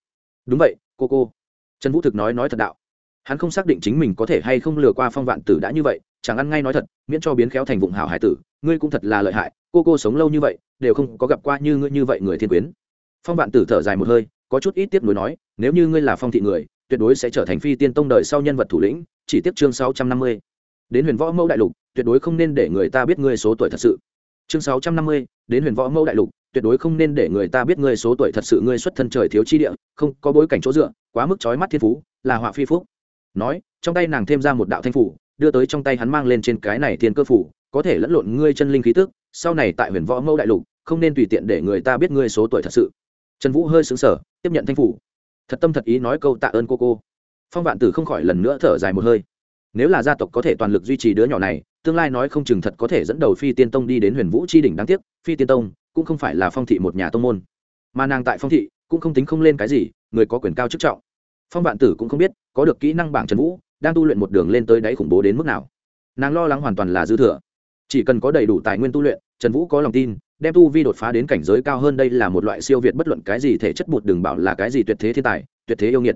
Đúng vậy, cô cô. Trần vũ thực nói nói thật đạo. Hắn không xác định chính mình có thể hay không lừa qua phong vạn tử đã như vậy, chẳng ăn ngay nói thật, miễn cho biến khéo thành vụng hảo hải tử, ngươi cũng thật là lợi hại, cô cô sống lâu như vậy, đều không có gặp qua như ngươi như vậy người thiên quyến phong vạn tử thở dài một hơi, có chút ít tiếp nối nói, nếu như ngươi là phong thị người, tuyệt đối sẽ trở thành phi tiên tông đời sau nhân vật thủ lĩnh, chỉ tiếp chương sáu trăm năm mươi. Đến huyền võ mẫu đại lục, tuyệt đối không nên để người ta biết ngươi số tuổi thật sự. Chương sáu trăm năm mươi, đến huyền võ mẫu đại lục, tuyệt đối không nên để người ta biết ngươi số tuổi thật sự, ngươi xuất thân trời thiếu chi địa, không có bối cảnh chỗ dựa, quá mức trói mắt thiên phú, là họa phi phúc. Nói, trong tay nàng thêm ra một đạo thanh phủ, đưa tới trong tay hắn mang lên trên cái này thiên cơ phủ, có thể lẫn lộn ngươi chân linh khí tức, sau này tại huyền võ mẫu đại lục, không nên tùy tiện để người ta biết ngươi số tuổi thật sự trần vũ hơi xứng sở tiếp nhận thanh phủ. Thật tâm thật ý nói câu tạ ơn cô cô. Phong vạn tử không khỏi lần nữa thở dài một hơi. Nếu là gia tộc có thể toàn lực duy trì đứa nhỏ này, tương lai nói không chừng thật có thể dẫn đầu phi tiên tông đi đến huyền vũ chi đỉnh đáng tiếc, phi tiên tông cũng không phải là phong thị một nhà tông môn. Mà nàng tại phong thị cũng không tính không lên cái gì, người có quyền cao chức trọng. Phong vạn tử cũng không biết có được kỹ năng bảng trần vũ, đang tu luyện một đường lên tới đáy khủng bố đến mức nào. Nàng lo lắng hoàn toàn là dư thừa. Chỉ cần có đầy đủ tài nguyên tu luyện, trần vũ có lòng tin đem tu vi đột phá đến cảnh giới cao hơn đây là một loại siêu việt bất luận cái gì thể chất bụt đừng bảo là cái gì tuyệt thế thiên tài, tuyệt thế yêu nghiệt.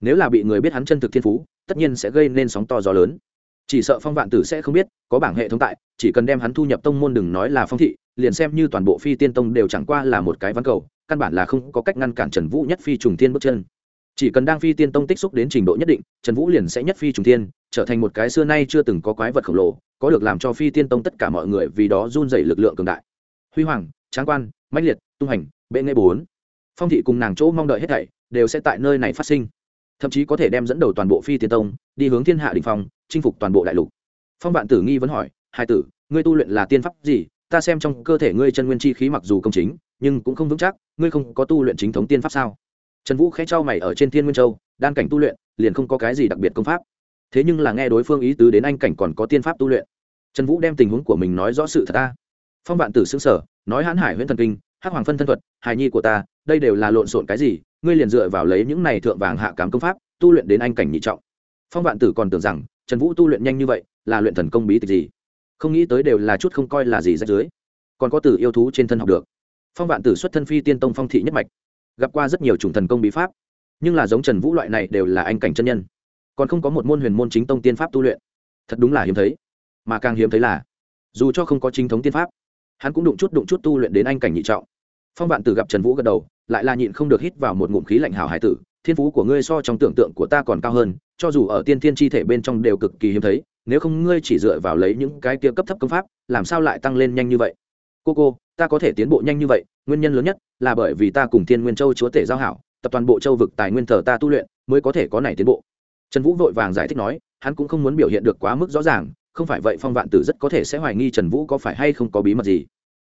Nếu là bị người biết hắn chân thực thiên phú, tất nhiên sẽ gây nên sóng to gió lớn. Chỉ sợ phong vạn tử sẽ không biết, có bảng hệ thống tại, chỉ cần đem hắn thu nhập tông môn đừng nói là phong thị, liền xem như toàn bộ phi tiên tông đều chẳng qua là một cái văn cầu, căn bản là không có cách ngăn cản trần vũ nhất phi trùng thiên bước chân. Chỉ cần đang phi tiên tông tích xúc đến trình độ nhất định, trần vũ liền sẽ nhất phi trùng thiên, trở thành một cái xưa nay chưa từng có quái vật khổng lồ, có được làm cho phi tiên tông tất cả mọi người vì đó run dày lực lượng cường đại huy hoàng, tráng quan, mãnh liệt, tung hành, bệ nghệ bốn. Phong thị cùng nàng chỗ mong đợi hết thảy đều sẽ tại nơi này phát sinh. Thậm chí có thể đem dẫn đầu toàn bộ phi tiên tông đi hướng thiên hạ đình phong, chinh phục toàn bộ đại lục. Phong vạn tử nghi vẫn hỏi, hai tử, ngươi tu luyện là tiên pháp gì? Ta xem trong cơ thể ngươi chân nguyên chi khí mặc dù công chính, nhưng cũng không vững chắc, ngươi không có tu luyện chính thống tiên pháp sao? Trần vũ khẽ trao mày ở trên thiên nguyên châu, đan cảnh tu luyện, liền không có cái gì đặc biệt công pháp. Thế nhưng là nghe đối phương ý tứ đến anh cảnh còn có tiên pháp tu luyện. Trần vũ đem tình huống của mình nói rõ sự thật ta phong vạn tử xứng sở nói hãn hải huyễn thần kinh, hắc hoàng phân thân thuật, hài nhi của ta, đây đều là lộn xộn cái gì, ngươi liền dựa vào lấy những này thượng vàng hạ cám công pháp, tu luyện đến anh cảnh nhị trọng. Phong vạn tử còn tưởng rằng, trần vũ tu luyện nhanh như vậy, là luyện thần công bí tịch gì? Không nghĩ tới đều là chút không coi là gì rách dưới. Còn có từ yêu thú trên thân học được. Phong vạn tử xuất thân phi tiên tông phong thị nhất mạch, gặp qua rất nhiều chủng thần công bí pháp. Nhưng là giống trần vũ loại này đều là anh cảnh chân nhân. Còn không có một môn huyền môn chính tông tiên pháp tu luyện. Thật đúng là hiếm thấy. Mà càng hiếm thấy là, dù cho không có chính thống tiên pháp hắn cũng đụng chút đụng chút tu luyện đến anh cảnh nhị trọng. Phong vạn tử gặp trần vũ gật đầu, lại là nhịn không được hít vào một ngụm khí lạnh hảo hải tử, thiên phú của ngươi so trong tưởng tượng của ta còn cao hơn, cho dù ở tiên thiên chi thể bên trong đều cực kỳ hiếm thấy, nếu không ngươi chỉ dựa vào lấy những cái kia cấp thấp công pháp, làm sao lại tăng lên nhanh như vậy? Cô cô, ta có thể tiến bộ nhanh như vậy, nguyên nhân lớn nhất là bởi vì ta cùng thiên nguyên châu chúa tể giao hảo, tập toàn bộ châu vực tài nguyên thờ ta tu luyện mới có thể có này tiến bộ. Trần vũ vội vàng giải thích nói, hắn cũng không muốn biểu hiện được quá mức rõ ràng, không phải vậy phong vạn tử rất có thể sẽ hoài nghi trần vũ có phải hay không có bí mật gì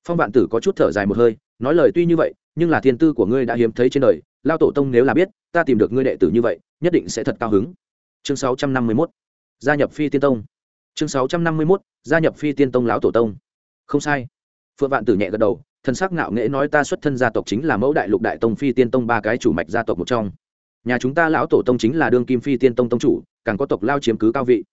phong vạn tử có chút thở dài một hơi, nói lời tuy như vậy, nhưng là thiên tư của ngươi đã hiếm thấy trên đời, lao tổ tông nếu là biết, ta tìm được ngươi đệ tử như vậy, nhất định sẽ thật cao hứng. Chương sáu trăm năm mươi mốt, gia nhập phi tiên tông. Chương sáu trăm năm mươi mốt, gia nhập phi tiên tông lão tổ tông. Không sai. Phượng vạn tử nhẹ gật đầu thân sắc ngạo nghễ nói ta xuất thân gia tộc chính là mẫu đại lục đại tông phi tiên tông ba cái chủ mạch gia tộc một trong. Nhà chúng ta lão tổ tông chính là đương kim phi tiên tông tông chủ, càng có tộc lao chiếm cứ cao vị.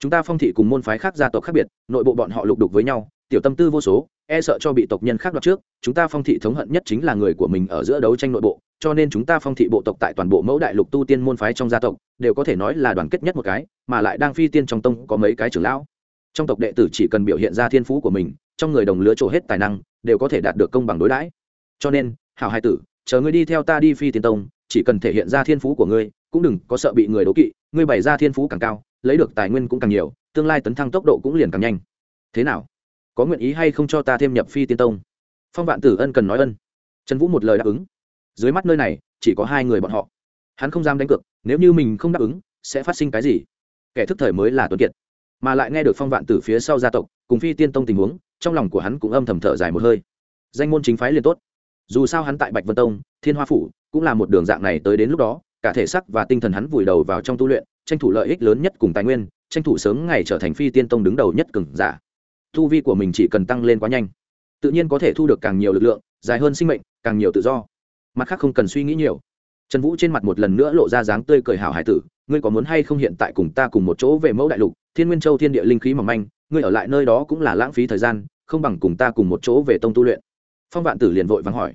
Chúng ta phong thị cùng môn phái khác gia tộc khác biệt, nội bộ bọn họ lục đục với nhau, tiểu tâm tư vô số e sợ cho bị tộc nhân khác đoạt trước, chúng ta phong thị thống hận nhất chính là người của mình ở giữa đấu tranh nội bộ, cho nên chúng ta phong thị bộ tộc tại toàn bộ mẫu đại lục tu tiên môn phái trong gia tộc, đều có thể nói là đoàn kết nhất một cái, mà lại đang phi tiên trong tông có mấy cái trưởng lão. Trong tộc đệ tử chỉ cần biểu hiện ra thiên phú của mình, trong người đồng lứa trổ hết tài năng, đều có thể đạt được công bằng đối đãi. Cho nên, hảo hai tử, chờ ngươi đi theo ta đi phi tiên tông, chỉ cần thể hiện ra thiên phú của ngươi, cũng đừng có sợ bị người đố kỵ, ngươi bày ra thiên phú càng cao, lấy được tài nguyên cũng càng nhiều, tương lai tấn thăng tốc độ cũng liền càng nhanh. Thế nào? Có nguyện ý hay không cho ta thêm nhập phi tiên tông? Phong vạn tử ân cần nói ân. Trần vũ một lời đáp ứng. Dưới mắt nơi này, chỉ có hai người bọn họ. Hắn không dám đánh cược, nếu như mình không đáp ứng, sẽ phát sinh cái gì? Kẻ thức thời mới là tuấn kiệt. Mà lại nghe được phong vạn tử phía sau gia tộc, cùng phi tiên tông tình huống, trong lòng của hắn cũng âm thầm thở dài một hơi. Danh môn chính phái liền tốt. Dù sao hắn tại bạch vân tông, thiên hoa phủ, cũng là một đường dạng này tới đến lúc đó, cả thể sắc và tinh thần hắn vùi đầu vào trong tu luyện, tranh thủ lợi ích lớn nhất cùng tài nguyên, tranh thủ sớm ngày trở thành phi tiên tông đứng đầu nhất cừng giả thu vi của mình chỉ cần tăng lên quá nhanh, tự nhiên có thể thu được càng nhiều lực lượng, dài hơn sinh mệnh, càng nhiều tự do. Mặt khác không cần suy nghĩ nhiều. Trần vũ trên mặt một lần nữa lộ ra dáng tươi cười hảo hải tử, ngươi có muốn hay không hiện tại cùng ta cùng một chỗ về mẫu đại lục, thiên nguyên châu thiên địa linh khí mỏng manh, ngươi ở lại nơi đó cũng là lãng phí thời gian, không bằng cùng ta cùng một chỗ về tông tu luyện. Phong vạn tử liền vội vắng hỏi.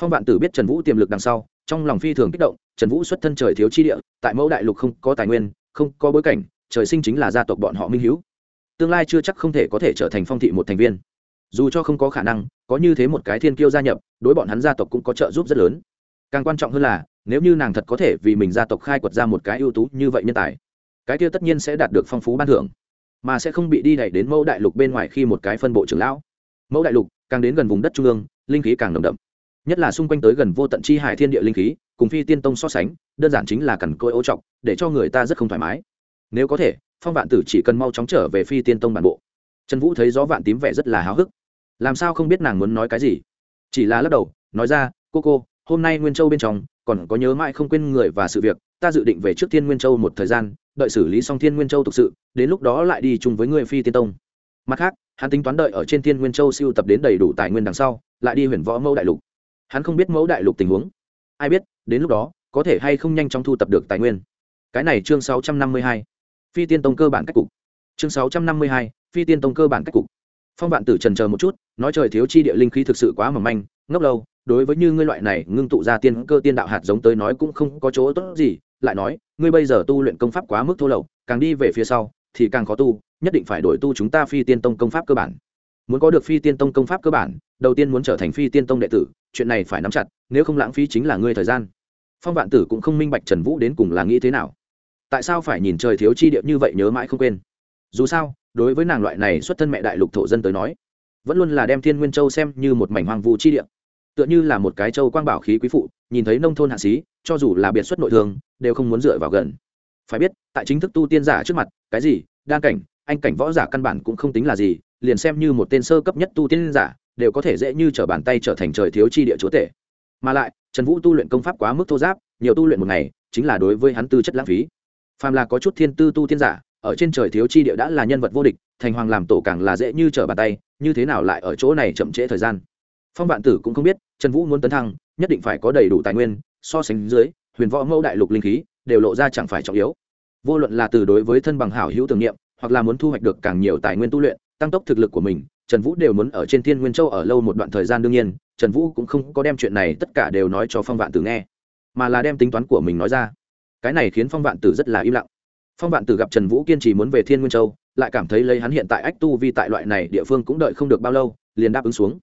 Phong vạn tử biết trần vũ tiềm lực đằng sau, trong lòng phi thường kích động, trần vũ xuất thân trời thiếu chi địa, tại mẫu đại lục không có tài nguyên, không có bối cảnh, trời sinh chính là gia tộc bọn họ minh hữu tương lai chưa chắc không thể có thể trở thành phong thị một thành viên. Dù cho không có khả năng, có như thế một cái thiên kiêu gia nhập, đối bọn hắn gia tộc cũng có trợ giúp rất lớn. Càng quan trọng hơn là, nếu như nàng thật có thể vì mình gia tộc khai quật ra một cái ưu tú như vậy nhân tài, cái kia tất nhiên sẽ đạt được phong phú ban thưởng, mà sẽ không bị đi đẩy đến mẫu đại lục bên ngoài khi một cái phân bộ trưởng lão. Mẫu đại lục càng đến gần vùng đất trung ương, linh khí càng nồng đậm. Nhất là xung quanh tới gần vô tận chi hải thiên địa linh khí, cùng phi tiên tông so sánh, đơn giản chính là cằn côi ô trọc để cho người ta rất không thoải mái. Nếu có thể phong vạn tử chỉ cần mau chóng trở về phi tiên tông bản bộ. Trần vũ thấy gió vạn tím vẻ rất là háo hức. Làm sao không biết nàng muốn nói cái gì? Chỉ là lắc đầu, nói ra, cô cô, hôm nay nguyên châu bên trong, còn có nhớ mãi không quên người và sự việc, ta dự định về trước thiên nguyên châu một thời gian, đợi xử lý xong thiên nguyên châu thực sự, đến lúc đó lại đi chung với người phi tiên tông. Mặt khác, hắn tính toán đợi ở trên thiên nguyên châu siêu tập đến đầy đủ tài nguyên đằng sau, lại đi huyền võ mẫu đại lục. Hắn không biết mẫu đại lục tình huống. Ai biết, đến lúc đó, có thể hay không nhanh chóng thu tập được tài nguyên. Cái này chương sáu trăm năm mươi hai phi tiên tông cơ bản cách cục. Chương sáu trăm năm mươi hai, phi tiên tông cơ bản cách cục. Phong vạn tử trần chờ một chút, nói trời thiếu chi địa linh khí thực sự quá mỏng manh, ngốc lâu, đối với như ngươi loại này ngưng tụ ra tiên cơ tiên đạo hạt giống tới nói cũng không có chỗ tốt gì, lại nói, ngươi bây giờ tu luyện công pháp quá mức thô lậu, càng đi về phía sau, thì càng khó tu, nhất định phải đổi tu chúng ta phi tiên tông công pháp cơ bản. Muốn có được phi tiên tông công pháp cơ bản, đầu tiên muốn trở thành phi tiên tông đệ tử, chuyện này phải nắm chặt, nếu không lãng phí chính là ngươi thời gian. Phong vạn tử cũng không minh bạch trần vũ đến cùng là nghĩ thế nào tại sao phải nhìn trời thiếu chi điệp như vậy nhớ mãi không quên? Dù sao, đối với nàng loại này xuất thân mẹ đại lục thổ dân tới nói, vẫn luôn là đem thiên nguyên châu xem như một mảnh hoang vu chi địa. Tựa như là một cái châu quang bảo khí quý phụ, nhìn thấy nông thôn hạ xí cho dù là biệt xuất nội thương, đều không muốn dựa vào gần. Phải biết, tại chính thức tu tiên giả trước mặt, cái gì đa cảnh, anh cảnh võ giả căn bản cũng không tính là gì, liền xem như một tên sơ cấp nhất tu tiên giả, đều có thể dễ như trở bàn tay trở thành trời thiếu chi địa chúa tể. Mà lại, trần vũ tu luyện công pháp quá mức thô giáp, nhiều tu luyện một ngày, chính là đối với hắn tư chất lãng phí phàm là có chút thiên tư tu tiên giả, ở trên trời thiếu chi địa đã là nhân vật vô địch, thành hoàng làm tổ càng là dễ như trở bàn tay, như thế nào lại ở chỗ này chậm trễ thời gian? Phong vạn tử cũng không biết, trần vũ muốn tấn thăng, nhất định phải có đầy đủ tài nguyên, so sánh dưới, huyền võ mẫu đại lục linh khí, đều lộ ra chẳng phải trọng yếu. Vô luận là từ đối với thân bằng hảo hữu tưởng niệm, hoặc là muốn thu hoạch được càng nhiều tài nguyên tu luyện, tăng tốc thực lực của mình, trần vũ đều muốn ở trên thiên nguyên châu ở lâu một đoạn thời gian đương nhiên, trần vũ cũng không có đem chuyện này tất cả đều nói cho phong vạn tử nghe, mà là đem tính toán của mình nói ra cái này khiến phong vạn tử rất là im lặng. Phong vạn tử gặp trần vũ kiên trì muốn về thiên nguyên châu, lại cảm thấy lấy hắn hiện tại ách tu vi tại loại này địa phương cũng đợi không được bao lâu, liền đáp ứng xuống.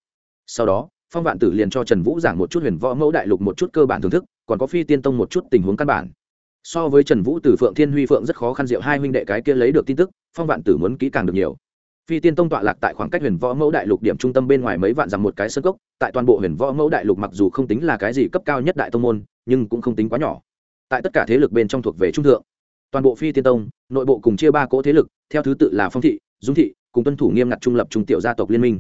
Sau đó, phong vạn tử liền cho trần vũ giảng một chút huyền võ mẫu đại lục một chút cơ bản thưởng thức, còn có phi tiên tông một chút tình huống căn bản. So với trần vũ từ phượng thiên huy phượng rất khó khăn diệu hai huynh đệ cái kia lấy được tin tức, phong vạn tử muốn kỹ càng được nhiều. Phi tiên tông tọa lạc tại khoảng cách huyền võ mẫu đại lục điểm trung tâm bên ngoài mấy vạn dặm một cái sân cốc, tại toàn bộ huyền võ mẫu đại lục mặc dù không tính là cái gì cấp cao nhất đại tông môn, nhưng cũng không tính quá nhỏ tại tất cả thế lực bên trong thuộc về trung thượng. Toàn bộ phi tiên tông, nội bộ cùng chia ba cỗ thế lực, theo thứ tự là phong thị, dung thị, cùng tuân thủ nghiêm ngặt trung lập trung tiểu gia tộc liên minh.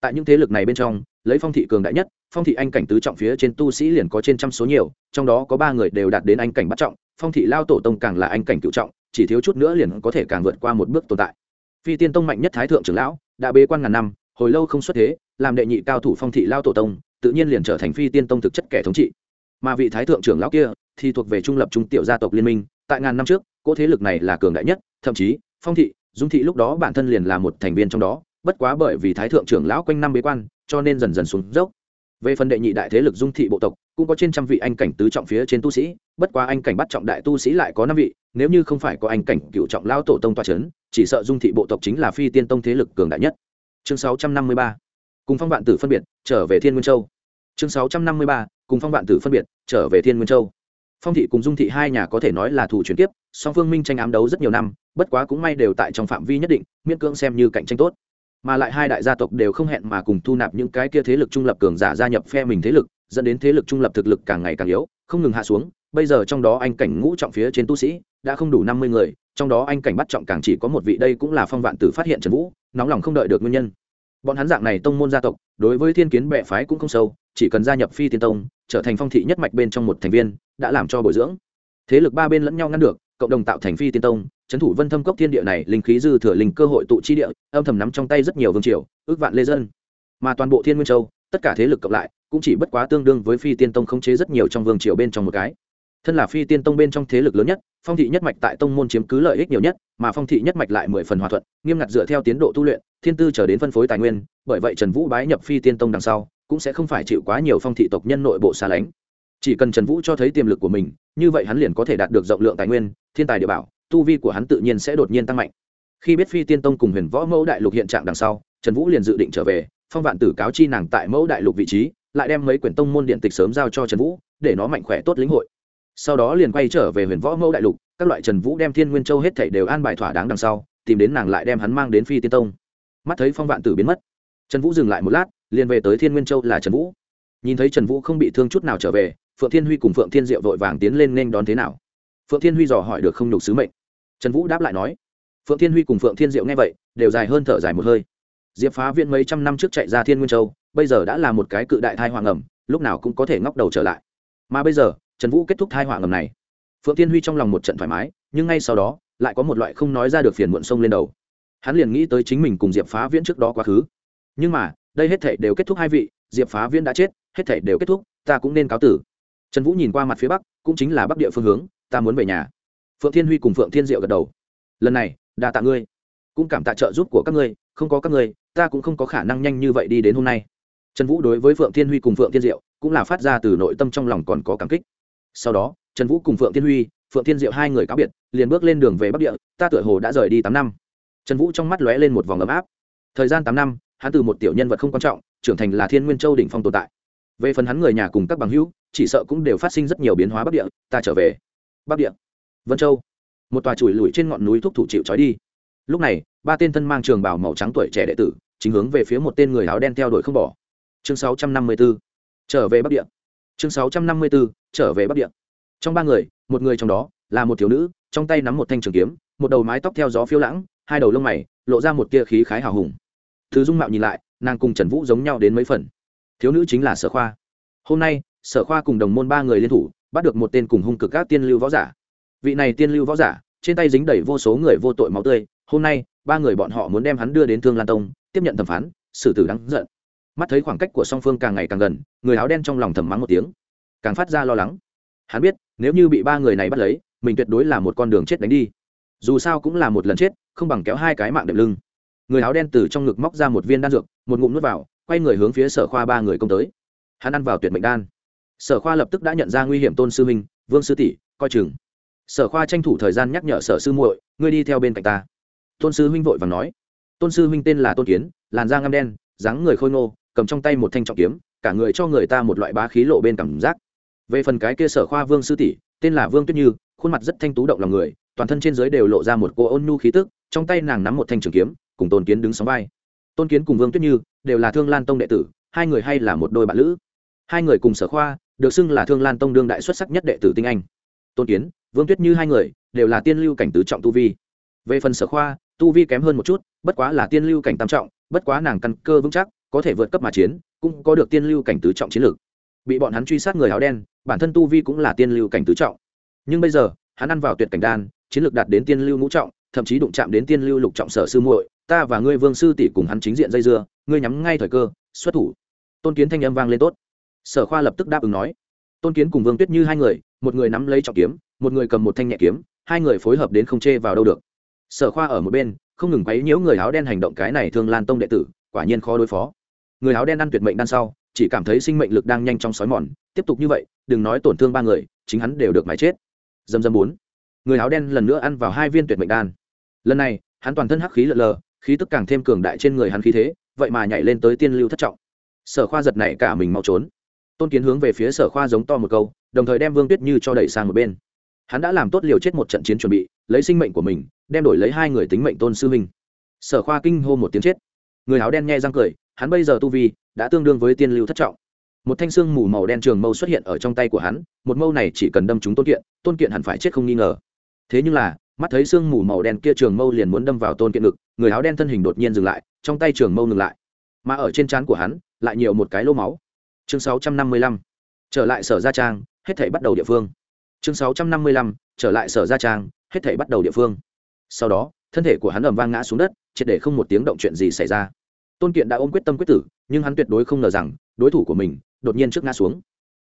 Tại những thế lực này bên trong, lấy phong thị cường đại nhất, phong thị anh cảnh tứ trọng phía trên tu sĩ liền có trên trăm số nhiều, trong đó có ba người đều đạt đến anh cảnh bắt trọng, phong thị lao tổ tông càng là anh cảnh cựu trọng, chỉ thiếu chút nữa liền có thể càng vượt qua một bước tồn tại. Phi tiên tông mạnh nhất thái thượng trưởng lão, đã bế quan ngàn năm, hồi lâu không xuất thế, làm đệ nhị cao thủ phong thị lao tổ tông, tự nhiên liền trở thành phi tiên tông thực chất kẻ thống trị. Mà vị thái thượng trưởng lão kia thì thuộc về trung lập trung tiểu gia tộc liên minh, tại ngàn năm trước, cỗ thế lực này là cường đại nhất, thậm chí, phong thị, dung thị lúc đó bản thân liền là một thành viên trong đó, bất quá bởi vì thái thượng trưởng lão quanh năm bế quan, cho nên dần dần xuống dốc. Về phần đệ nhị đại thế lực dung thị bộ tộc, cũng có trên trăm vị anh cảnh tứ trọng phía trên tu sĩ, bất quá anh cảnh bắt trọng đại tu sĩ lại có năm vị, nếu như không phải có anh cảnh cựu trọng lao tổ tông toa c h ấ n chỉ sợ dung thị bộ tộc chính là phi tiên tông thế lực cường đại nhất. Chương sáu trăm năm mươi ba, cùng phong vạn tử phân biệt, trở về thiên nguyên châu. Chương sáu trăm năm mươi ba, cùng phong vạn tử phân biệt, trở về thiên nguyên châu phong thị cùng dung thị hai nhà có thể nói là thủ chuyển tiếp song phương minh tranh ám đấu rất nhiều năm, bất quá cũng may đều tại trong phạm vi nhất định, miễn cưỡng xem như cạnh tranh tốt. Mà lại hai đại gia tộc đều không hẹn mà cùng thu nạp những cái kia thế lực trung lập cường giả gia nhập phe mình thế lực, dẫn đến thế lực trung lập thực lực càng ngày càng yếu, không ngừng hạ xuống. Bây giờ trong đó anh cảnh ngũ trọng phía trên tu sĩ đã không đủ năm mươi người, trong đó anh cảnh bắt trọng càng chỉ có một vị, đây cũng là phong vạn tử phát hiện trần vũ, nóng lòng không đợi được nguyên nhân bọn hắn dạng này tông môn gia tộc, đối với thiên kiến bệ phái cũng không sâu, chỉ cần gia nhập phi tiên tông, trở thành phong thị nhất mạch bên trong một thành viên, đã làm cho bồi dưỡng. Thế lực ba bên lẫn nhau ngăn được, cộng đồng tạo thành phi tiên tông, trấn thủ vân thâm cốc thiên địa này, linh khí dư thừa linh cơ hội tụ chi địa, âm thầm nắm trong tay rất nhiều vương triều, ước vạn lê dân. Mà toàn bộ thiên nguyên châu, tất cả thế lực cộng lại, cũng chỉ bất quá tương đương với phi tiên tông khống chế rất nhiều trong vương triều bên trong một cái thân là phi tiên tông bên trong thế lực lớn nhất, phong thị nhất mạch tại tông môn chiếm cứ lợi ích nhiều nhất, mà phong thị nhất mạch lại mười phần hòa thuận, nghiêm ngặt dựa theo tiến độ tu luyện, thiên tư trở đến phân phối tài nguyên, bởi vậy trần vũ bái nhập phi tiên tông đằng sau, cũng sẽ không phải chịu quá nhiều phong thị tộc nhân nội bộ xa lánh. Chỉ cần trần vũ cho thấy tiềm lực của mình, như vậy hắn liền có thể đạt được rộng lượng tài nguyên, thiên tài địa bảo, tu vi của hắn tự nhiên sẽ đột nhiên tăng mạnh. Khi biết phi tiên tông cùng huyền võ mẫu đại lục hiện trạng đằng sau, trần vũ liền dự định trở về, phong vạn tử cáo chi nàng tại mẫu đại lục vị trí, lại đem mấy quyển tông môn điện tịch sớm giao cho trần vũ, để nó mạnh khỏe tốt lĩnh hội sau đó liền quay trở về huyền võ mẫu đại lục, các loại trần vũ đem thiên nguyên châu hết thảy đều an bài thỏa đáng đằng sau, tìm đến nàng lại đem hắn mang đến phi tiên tông. Mắt thấy phong vạn tử biến mất, trần vũ dừng lại một lát, liền về tới thiên nguyên châu là trần vũ. Nhìn thấy trần vũ không bị thương chút nào trở về, phượng thiên huy cùng phượng thiên diệu vội vàng tiến lên nên đón thế nào? Phượng thiên huy dò hỏi được không nhục sứ mệnh. Trần vũ đáp lại nói, phượng thiên huy cùng phượng thiên diệu nghe vậy, đều dài hơn thở dài một hơi. Diệp phá viện mấy trăm năm trước chạy ra thiên nguyên châu, bây giờ đã là một cái cự đại thai hoàng ẩm lúc nào cũng có thể ngóc đầu trở lại. Mà bây giờ trần vũ kết thúc thai họa ngầm này. Phượng thiên huy trong lòng một trận thoải mái, nhưng ngay sau đó, lại có một loại không nói ra được phiền muộn sông lên đầu. Hắn liền nghĩ tới chính mình cùng diệp phá viễn trước đó quá khứ. Nhưng mà, đây hết thể đều kết thúc hai vị, diệp phá viễn đã chết, hết thể đều kết thúc, ta cũng nên cáo tử. Trần vũ nhìn qua mặt phía bắc, cũng chính là bắc địa phương hướng, ta muốn về nhà. Phượng thiên huy cùng phượng thiên diệu gật đầu. Lần này, đa tạ ngươi. Cũng cảm tạ trợ giúp của các ngươi, không có các ngươi, ta cũng không có khả năng nhanh như vậy đi đến hôm nay. Trần vũ đối với phượng thiên huy cùng phượng thiên diệu cũng là phát ra từ nội tâm trong lòng còn có cảm kích sau đó, trần vũ cùng phượng thiên huy, phượng thiên diệu hai người cáo biệt, liền bước lên đường về bắc địa, ta tựa hồ đã rời đi tám năm. Trần vũ trong mắt lóe lên một vòng ấm áp. Thời gian tám năm, hắn từ một tiểu nhân vật không quan trọng, trưởng thành là thiên nguyên châu đỉnh phong tồn tại. Về phần hắn người nhà cùng các bằng hữu, chỉ sợ cũng đều phát sinh rất nhiều biến hóa bắc địa, ta trở về. Bắc địa. Vân châu. Một tòa chùi lùi trên ngọn núi thúc thủ chịu trói đi. Lúc này, ba tên thân mang trường bào màu trắng tuổi trẻ đệ tử, chính hướng về phía một tên người áo đen theo đuổi không bỏ. Chương 654 trở về bắc địa chương 654 trở về bắc địa. Trong ba người, một người trong đó là một thiếu nữ, trong tay nắm một thanh trường kiếm, một đầu mái tóc theo gió phiêu lãng, hai đầu lông mày, lộ ra một tia khí khái hào hùng. Thứ dung mạo nhìn lại, nàng cùng trần vũ giống nhau đến mấy phần. Thiếu nữ chính là sở khoa. Hôm nay, sở khoa cùng đồng môn ba người liên thủ, bắt được một tên cùng hung cực các tiên lưu võ giả. Vị này tiên lưu võ giả, trên tay dính đầy vô số người vô tội máu tươi. Hôm nay, ba người bọn họ muốn đem hắn đưa đến thương lan tông, tiếp nhận thẩm phán, xử tử đáng giận mắt thấy khoảng cách của song phương càng ngày càng gần, người áo đen trong lòng thầm mắng một tiếng. Càng phát ra lo lắng. Hắn biết, nếu như bị ba người này bắt lấy, mình tuyệt đối là một con đường chết đánh đi. Dù sao cũng là một lần chết, không bằng kéo hai cái mạng đệm lưng. Người áo đen từ trong ngực móc ra một viên đan dược, một ngụm nuốt vào, quay người hướng phía sở khoa ba người công tới. Hắn ăn vào tuyệt mệnh đan. Sở khoa lập tức đã nhận ra nguy hiểm tôn sư minh vương sư tỷ, coi chừng. Sở khoa tranh thủ thời gian nhắc nhở sở sư muội, ngươi đi theo bên cạnh ta. Tôn sư huynh vội và nói. Tôn sư huynh tên là tôn kiến, làn da ngăm đen, dáng người khôi ngô cầm trong tay một thanh trọng kiếm, cả người cho người ta một loại bá khí lộ bên cảm giác. Về phần cái kia sở khoa vương sư tỷ, tên là vương tuyết như, khuôn mặt rất thanh tú động lòng người, toàn thân trên giới đều lộ ra một cô ôn nhu khí tức, trong tay nàng nắm một thanh trường kiếm, cùng tôn kiến đứng sóng vai. Tôn kiến cùng vương tuyết như đều là thương lan tông đệ tử, hai người hay là một đôi bạn lữ. Hai người cùng sở khoa, được xưng là thương lan tông đương đại xuất sắc nhất đệ tử tinh anh. Tôn kiến, vương tuyết như hai người đều là tiên lưu cảnh tứ trọng tu vi. Về phần sở khoa, tu vi kém hơn một chút, bất quá là tiên lưu cảnh tam trọng, bất quá nàng căn cơ vững chắc có thể vượt cấp mà chiến, cũng có được tiên lưu cảnh tứ trọng chiến lược. Bị bọn hắn truy sát người áo đen, bản thân tu vi cũng là tiên lưu cảnh tứ trọng. Nhưng bây giờ, hắn ăn vào tuyệt cảnh đan, chiến lược đạt đến tiên lưu ngũ trọng, thậm chí đụng chạm đến tiên lưu lục trọng sở sư muội, ta và ngươi vương sư tỷ cùng hắn chính diện dây dưa, ngươi nhắm ngay thời cơ, xuất thủ. Tôn kiến thanh âm vang lên tốt. Sở khoa lập tức đáp ứng nói. Tôn kiến cùng vương tuyết như hai người, một người nắm lấy trọng kiếm, một người cầm một thanh nhẹ kiếm, hai người phối hợp đến không chê vào đâu được. Sở khoa ở một bên, không ngừng quấy nhiễu người áo đen hành động cái này thương lan tông đệ tử, quả nhiên khó đối phó người áo đen ăn tuyệt mệnh đan sau, chỉ cảm thấy sinh mệnh lực đang nhanh trong sói mòn. Tiếp tục như vậy, đừng nói tổn thương ba người, chính hắn đều được mái chết. Dầm dầm bốn. Người áo đen lần nữa ăn vào hai viên tuyệt mệnh đan. Lần này, hắn toàn thân hắc khí lợn lờ, khí tức càng thêm cường đại trên người hắn khí thế, vậy mà nhảy lên tới tiên lưu thất trọng. Sở khoa giật này cả mình mau trốn. Tôn kiến hướng về phía sở khoa giống to một câu, đồng thời đem vương tuyết như cho đẩy sang một bên. Hắn đã làm tốt liều chết một trận chiến chuẩn bị, lấy sinh mệnh của mình, đem đổi lấy hai người tính mệnh tôn sư minh sở khoa kinh hô một tiếng chết người áo đen nghe răng cười, hắn bây giờ tu vi đã tương đương với tiên lưu thất trọng. Một thanh xương mù màu đen trường mâu xuất hiện ở trong tay của hắn, một mâu này chỉ cần đâm trúng tôn kiện tôn kiện hẳn phải chết không nghi ngờ. Thế nhưng là, mắt thấy xương mù màu đen kia trường mâu liền muốn đâm vào tôn kiện ngực, người áo đen thân hình đột nhiên dừng lại, trong tay trường mâu ngừng lại. Mà ở trên trán của hắn, lại nhiều một cái lô máu. Chương 655. trở lại sở gia trang, hết thảy bắt đầu địa phương. Chương 655. trở lại sở gia trang, hết thảy bắt đầu địa phương. Sau đó thân thể của hắn ầm vang ngã xuống đất, triệt để không một tiếng động chuyện gì xảy ra. Tôn kiện đã ôm quyết tâm quyết tử, nhưng hắn tuyệt đối không ngờ rằng, đối thủ của mình đột nhiên trước ngã xuống.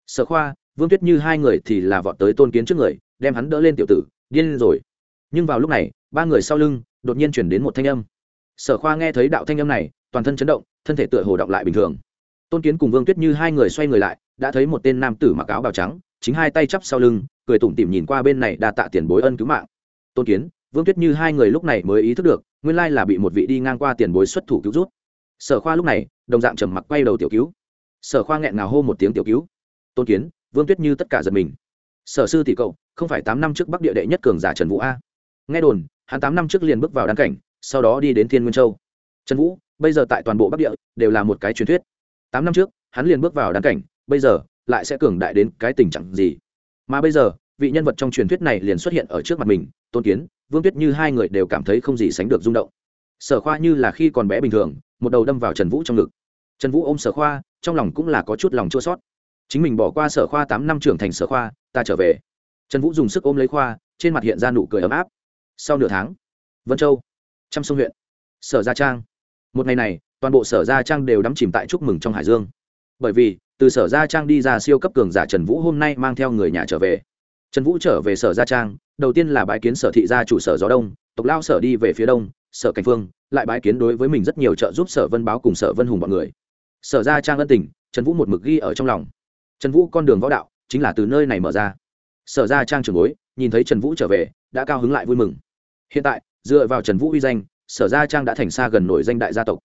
Sở khoa, vương tuyết như hai người thì là vọt tới tôn kiến trước người, đem hắn đỡ lên tiểu tử, điên rồi. Nhưng vào lúc này, ba người sau lưng đột nhiên chuyển đến một thanh âm. Sở khoa nghe thấy đạo thanh âm này, toàn thân chấn động, thân thể tựa hồ động lại bình thường. Tôn kiến cùng vương tuyết như hai người xoay người lại, đã thấy một tên nam tử mặc áo bào trắng, chính hai tay chắp sau lưng, cười tủm tỉm nhìn qua bên này đa tạ tiền bối ân cứu mạng. Tôn kiến vương tuyết như hai người lúc này mới ý thức được, nguyên lai là bị một vị đi ngang qua tiền bối xuất thủ cứu rút. Sở khoa lúc này, đồng dạng trầm mặc quay đầu tiểu cứu. Sở khoa nghẹn ngào hô một tiếng tiểu cứu. Tôn kiến, vương tuyết như tất cả giật mình. Sở sư tỷ cậu, không phải tám năm trước bắc địa đệ nhất cường giả trần vũ a. Nghe đồn, hắn tám năm trước liền bước vào đan cảnh, sau đó đi đến thiên nguyên châu. Trần vũ, bây giờ tại toàn bộ bắc địa, đều là một cái truyền thuyết. Tám năm trước, hắn liền bước vào đan cảnh, bây giờ, lại sẽ cường đại đến cái tình trạng gì? Mà bây giờ, vị nhân vật trong truyền thuyết này liền xuất hiện ở trước mặt mình, tôn kiến vương tuyết như hai người đều cảm thấy không gì sánh được rung động. Sở khoa như là khi còn bé bình thường, một đầu đâm vào trần vũ trong ngực. Trần vũ ôm sở khoa, trong lòng cũng là có chút lòng chua sót chính mình bỏ qua sở khoa tám năm trưởng thành sở khoa, ta trở về. Trần vũ dùng sức ôm lấy khoa, trên mặt hiện ra nụ cười ấm áp. Sau nửa tháng, vân châu, trăm sông huyện, sở gia trang. Một ngày này, toàn bộ sở gia trang đều đắm chìm tại chúc mừng trong hải dương. Bởi vì, từ sở gia trang đi ra siêu cấp cường giả trần vũ hôm nay mang theo người nhà trở về trần vũ trở về sở gia trang, đầu tiên là bãi kiến sở thị gia chủ sở gió đông, tộc lao sở đi về phía đông, sở cảnh phương lại bãi kiến đối với mình rất nhiều trợ giúp sở vân báo cùng sở vân hùng b ọ n người. Sở gia trang ân tình, trần vũ một mực ghi ở trong lòng. Trần vũ con đường võ đạo chính là từ nơi này mở ra. Sở gia trang trường bối, nhìn thấy trần vũ trở về, đã cao hứng lại vui mừng. Hiện tại, dựa vào trần vũ uy danh, sở gia trang đã thành xa gần nổi danh đại gia tộc.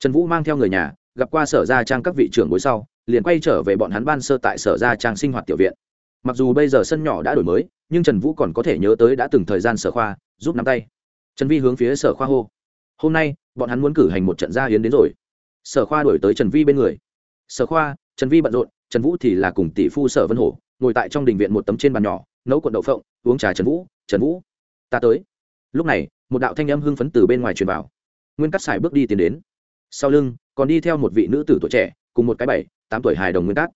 Trần vũ mang theo người nhà, gặp qua sở gia trang các vị trưởng bối sau, liền quay trở về bọn hắn ban sơ tại sở gia trang sinh hoạt tiểu viện mặc dù bây giờ sân nhỏ đã đổi mới, nhưng trần vũ còn có thể nhớ tới đã từng thời gian sở khoa, giúp nắm tay. Trần vi hướng phía sở khoa hô. Hôm nay, bọn hắn muốn cử hành một trận gia hiến đến rồi. Sở khoa đổi tới trần vi bên người. Sở khoa, trần vi bận rộn, trần vũ thì là cùng tỷ phu sở vân hổ, ngồi tại trong đình viện một tấm trên bàn nhỏ, nấu cuộn đậu phộng, uống trà trần vũ trần vũ, ta tới. Lúc này, một đạo thanh âm hưng phấn từ bên ngoài truyền vào. Nguyên cắt Sải bước đi tiến đến. Sau lưng, còn đi theo một vị nữ tử tuổi trẻ, cùng một cái bảy, tám tuổi hài đồng nguyên cát.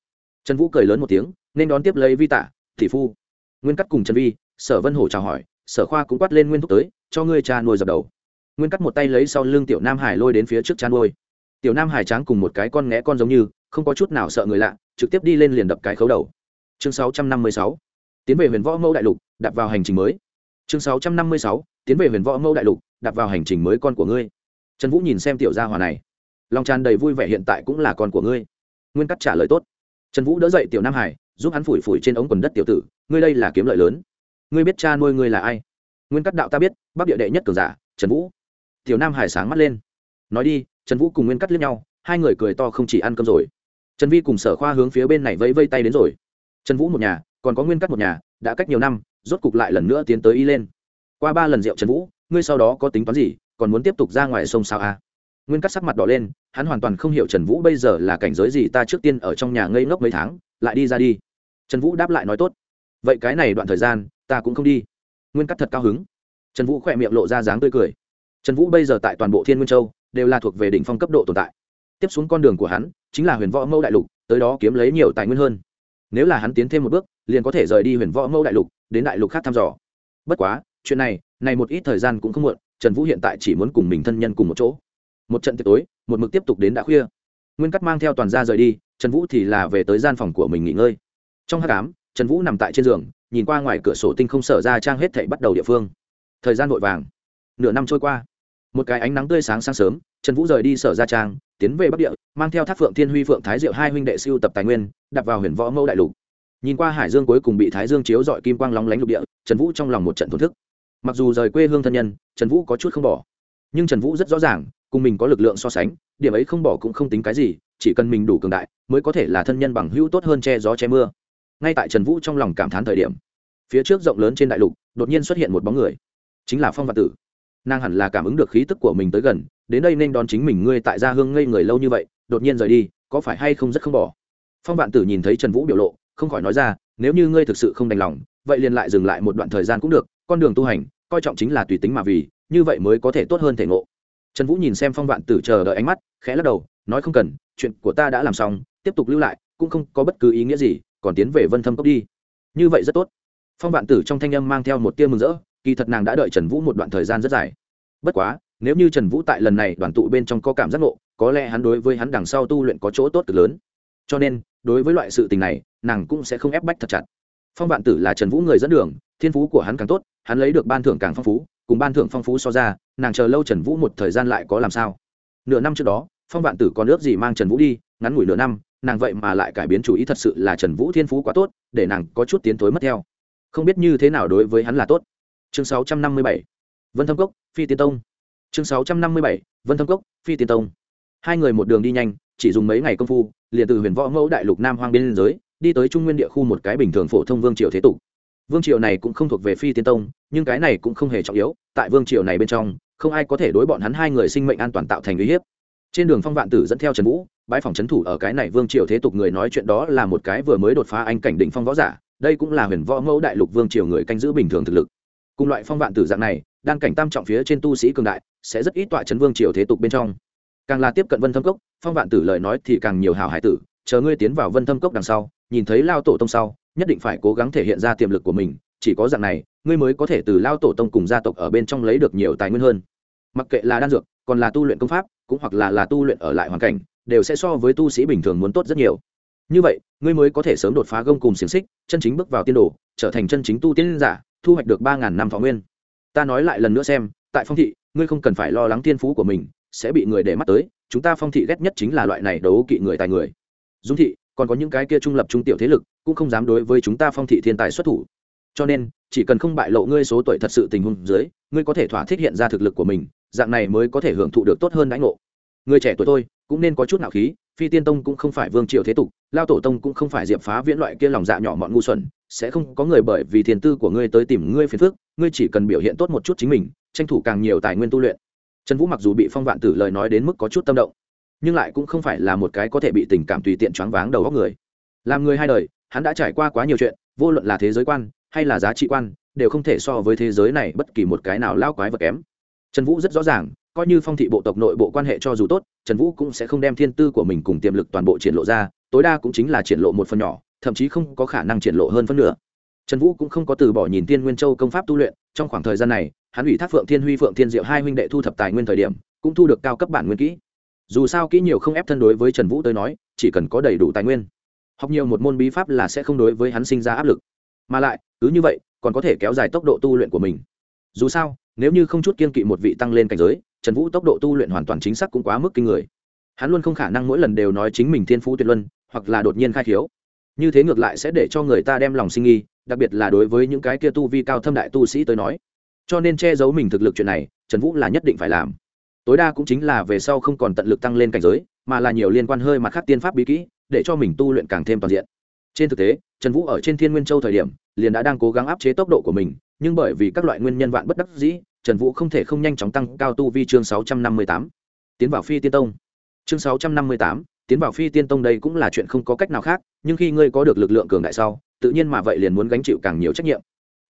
Trần vũ cười lớn một tiếng nên đón tiếp lấy vi tạ thị phu. Nguyên cắt cùng trần vi, sở vân hổ chào hỏi, sở khoa cũng quát lên nguyên thúc tới, cho ngươi cha nuôi dập đầu. Nguyên cắt một tay lấy sau lưng tiểu nam hải lôi đến phía trước cha nuôi. Tiểu nam hải tráng cùng một cái con nghé con giống như, không có chút nào sợ người lạ, trực tiếp đi lên liền đập cái khấu đầu. Chương 656. tiến về huyền võ mẫu đại lục đặt vào hành trình mới. Chương 656. tiến về huyền võ mẫu đại lục đặt vào hành trình mới con của ngươi. Trần vũ nhìn xem tiểu gia hòa này. Lòng tràn đầy vui vẻ hiện tại cũng là con của ngươi. Nguyên cắt trả lời tốt. Trần vũ đỡ dậy tiểu nam hải giúp hắn phủi phủi trên ống quần đất tiểu tử, ngươi đây là kiếm lợi lớn. Ngươi biết cha nuôi ngươi là ai? Nguyên cắt đạo ta biết, bắc địa đệ nhất cường giả, trần vũ. Tiểu nam hải sáng mắt lên. Nói đi, trần vũ cùng nguyên cắt liếc nhau, hai người cười to không chỉ ăn cơm rồi. Trần vi cùng sở khoa hướng phía bên này vẫy vây tay đến rồi. Trần vũ một nhà, còn có nguyên cắt một nhà, đã cách nhiều năm, rốt cục lại lần nữa tiến tới y lên. Qua ba lần rượu trần vũ, ngươi sau đó có tính toán gì, còn muốn tiếp tục ra ngoài sông sao à? nguyên cắt sắc mặt đỏ lên, hắn hoàn toàn không hiểu trần vũ bây giờ là cảnh giới gì ta trước tiên ở trong nhà ngây ngốc mấy tháng lại đi ra đi. Trần vũ đáp lại nói tốt. Vậy cái này đoạn thời gian, ta cũng không đi. Nguyên cắt thật cao hứng. Trần vũ khỏe miệng lộ ra dáng tươi cười. Trần vũ bây giờ tại toàn bộ thiên nguyên châu, đều là thuộc về đỉnh phong cấp độ tồn tại. Tiếp xuống con đường của hắn, chính là huyền võ mẫu đại lục, tới đó kiếm lấy nhiều tài nguyên hơn. Nếu là hắn tiến thêm một bước, liền có thể rời đi huyền võ mẫu đại lục, đến đại lục khác thăm dò. Bất quá, chuyện này này một ít thời gian cũng không muộn, trần vũ hiện tại chỉ muốn cùng mình thân nhân cùng một chỗ. Một trận tiệc tối, một mực tiếp tục đến đã khuya. Nguyên cắt mang theo toàn gia rời đi trần vũ thì là về tới gian phòng của mình nghỉ ngơi. Trong h tám trần vũ nằm tại trên giường, nhìn qua ngoài cửa sổ tinh không sở ra trang hết thảy bắt đầu địa phương. Thời gian vội vàng. Nửa năm trôi qua. Một cái ánh nắng tươi sáng sáng sớm, trần vũ rời đi sở gia trang, tiến về bắc địa, mang theo thác phượng thiên huy phượng thái diệu hai huynh đệ siêu tập tài nguyên đặt vào huyền võ mẫu đại lục. Nhìn qua hải dương cuối cùng bị thái dương chiếu dọi kim quang lóng lánh lục địa, trần vũ trong lòng một trận thổn thức. Mặc dù rời quê hương thân nhân, trần vũ có chút không bỏ. Nhưng trần vũ rất rõ ràng, cùng mình có lực lượng so sánh, điểm ấy không bỏ cũng không tính cái gì chỉ cần mình đủ cường đại, mới có thể là thân nhân bằng hữu tốt hơn che gió che mưa. Ngay tại trần vũ trong lòng cảm thán thời điểm, phía trước rộng lớn trên đại lục, đột nhiên xuất hiện một bóng người, chính là phong vạn tử. Nàng hẳn là cảm ứng được khí tức của mình tới gần, đến đây nên đón chính mình ngươi tại gia hương ngây người lâu như vậy, đột nhiên rời đi, có phải hay không rất không bỏ? Phong vạn tử nhìn thấy trần vũ biểu lộ, không khỏi nói ra, nếu như ngươi thực sự không đành lòng, vậy liền lại dừng lại một đoạn thời gian cũng được, con đường tu hành, coi trọng chính là tùy tính mà vì, như vậy mới có thể tốt hơn thể ngộ. Trần vũ nhìn xem phong vạn tử chờ đợi ánh mắt, khẽ lắc đầu, nói không cần chuyện của ta đã làm xong, tiếp tục lưu lại, cũng không có bất cứ ý nghĩa gì, còn tiến về vân thâm cốc đi. Như vậy rất tốt. Phong vạn tử trong thanh âm mang theo một tia mừng rỡ, kỳ thật nàng đã đợi trần vũ một đoạn thời gian rất dài. Bất quá, nếu như trần vũ tại lần này đoàn tụ bên trong có cảm giác ngộ, có lẽ hắn đối với hắn đằng sau tu luyện có chỗ tốt cực lớn. Cho nên, đối với loại sự tình này, nàng cũng sẽ không ép bách thật chặt. Phong vạn tử là trần vũ người dẫn đường, thiên phú của hắn càng tốt, hắn lấy được ban thưởng càng phong phú, cùng ban thưởng phong phú so ra, nàng chờ lâu trần vũ một thời gian lại có làm sao? Nửa năm trước đó phong vạn tử còn ước gì mang trần vũ đi, ngắn ngủi nửa năm, nàng vậy mà lại cải biến chủ ý thật sự là trần vũ thiên phú quá tốt, để nàng có chút tiến thối mất theo. Không biết như thế nào đối với hắn là tốt. Chương sáu trăm năm mươi bảy, vân thâm cốc, phi tiên tông. Chương sáu trăm năm mươi bảy, vân thâm cốc, phi tiên tông. Hai người một đường đi nhanh, chỉ dùng mấy ngày công phu, liền từ huyền võ mẫu đại lục nam hoang biên giới, đi tới trung nguyên địa khu một cái bình thường phổ thông vương triều thế tục. Vương triều này cũng không thuộc về phi tiên tông, nhưng cái này cũng không hề trọng yếu, tại vương triều này bên trong, không ai có thể đối bọn hắn hai người sinh mệnh an toàn tạo thành uy hiếp trên đường phong vạn tử dẫn theo trần vũ bãi phòng trấn thủ ở cái này vương triều thế tục người nói chuyện đó là một cái vừa mới đột phá anh cảnh định phong võ giả, đây cũng là huyền võ mẫu đại lục vương triều người canh giữ bình thường thực lực. Cùng loại phong vạn tử dạng này đan cảnh tam trọng phía trên tu sĩ cường đại, sẽ rất ít tọa trấn vương triều thế tục bên trong. Càng là tiếp cận vân thâm cốc, phong vạn tử lời nói thì càng nhiều hào hải tử, chờ ngươi tiến vào vân thâm cốc đằng sau, nhìn thấy lao tổ tông sau, nhất định phải cố gắng thể hiện ra tiềm lực của mình, chỉ có dạng này, ngươi mới có thể từ lao tổ tông cùng gia tộc ở bên trong lấy được nhiều tài nguyên hơn. Mặc kệ là đan dược, còn là tu luyện công pháp cũng hoặc là là tu luyện ở lại hoàn cảnh, đều sẽ so với tu sĩ bình thường muốn tốt rất nhiều. Như vậy, ngươi mới có thể sớm đột phá gông cùng xiềng xích, chân chính bước vào tiên đồ, trở thành chân chính tu tiên giả, thu hoạch được ba ngàn năm thọ nguyên. Ta nói lại lần nữa xem, tại phong thị, ngươi không cần phải lo lắng thiên phú của mình, sẽ bị người để mắt tới, chúng ta phong thị ghét nhất chính là loại này đấu kỵ người tài người. Dung thị, còn có những cái kia trung lập trung tiểu thế lực, cũng không dám đối với chúng ta phong thị thiên tài xuất thủ. Cho nên, chỉ cần không bại lộ ngươi số tuổi thật sự tình huống dưới, ngươi có thể thỏa thích hiện ra thực lực của mình dạng này mới có thể hưởng thụ được tốt hơn đãi ngộ. Người trẻ tuổi tôi cũng nên có chút nạo khí, phi tiên tông cũng không phải vương triều thế tục, lao tổ tông cũng không phải diệp phá viễn loại kia lòng dạ nhỏ mọn ngu xuẩn, sẽ không có người bởi vì thiền tư của ngươi tới tìm ngươi phiền phức, ngươi chỉ cần biểu hiện tốt một chút chính mình, tranh thủ càng nhiều tài nguyên tu luyện. Trần vũ mặc dù bị phong vạn tử lời nói đến mức có chút tâm động, nhưng lại cũng không phải là một cái có thể bị tình cảm tùy tiện choáng váng đầu góc người. Làm người hai đời, hắn đã trải qua quá nhiều chuyện, vô luận là thế giới quan, hay là giá trị quan, đều không thể so với thế giới này bất kỳ một cái nào lao quái vật kém trần vũ rất rõ ràng, coi như phong thị bộ tộc nội bộ quan hệ cho dù tốt, trần vũ cũng sẽ không đem thiên tư của mình cùng tiềm lực toàn bộ triển lộ ra, tối đa cũng chính là triển lộ một phần nhỏ, thậm chí không có khả năng triển lộ hơn phân nửa. Trần vũ cũng không có từ bỏ nhìn tiên nguyên châu công pháp tu luyện, trong khoảng thời gian này, hắn ủy thác phượng thiên huy, phượng thiên diệu hai huynh đệ thu thập tài nguyên thời điểm, cũng thu được cao cấp bản nguyên kỹ. Dù sao kỹ nhiều không ép thân đối với trần vũ tới nói, chỉ cần có đầy đủ tài nguyên, học nhiều một môn bí pháp là sẽ không đối với hắn sinh ra áp lực. Mà lại, cứ như vậy, còn có thể kéo dài tốc độ tu luyện của mình. Dù sao nếu như không chút kiên kỵ một vị tăng lên cảnh giới, trần vũ tốc độ tu luyện hoàn toàn chính xác cũng quá mức kinh người. Hắn luôn không khả năng mỗi lần đều nói chính mình thiên phú tuyệt luân, hoặc là đột nhiên khai khiếu. Như thế ngược lại sẽ để cho người ta đem lòng sinh nghi, đặc biệt là đối với những cái kia tu vi cao thâm đại tu sĩ tới nói. Cho nên che giấu mình thực lực chuyện này, trần vũ là nhất định phải làm. Tối đa cũng chính là về sau không còn tận lực tăng lên cảnh giới, mà là nhiều liên quan hơi mặt khác tiên pháp bí kỹ, để cho mình tu luyện càng thêm toàn diện. Trên thực tế, trần vũ ở trên thiên nguyên châu thời điểm, liền đã đang cố gắng áp chế tốc độ của mình nhưng bởi vì các loại nguyên nhân vạn bất đắc dĩ, trần vũ không thể không nhanh chóng tăng cao tu vi chương sáu trăm năm mươi tám. Tiến vào phi tiên tông. Chương sáu trăm năm mươi tám, tiến vào phi tiên tông đây cũng là chuyện không có cách nào khác, nhưng khi ngươi có được lực lượng cường đại sau, tự nhiên mà vậy liền muốn gánh chịu càng nhiều trách nhiệm.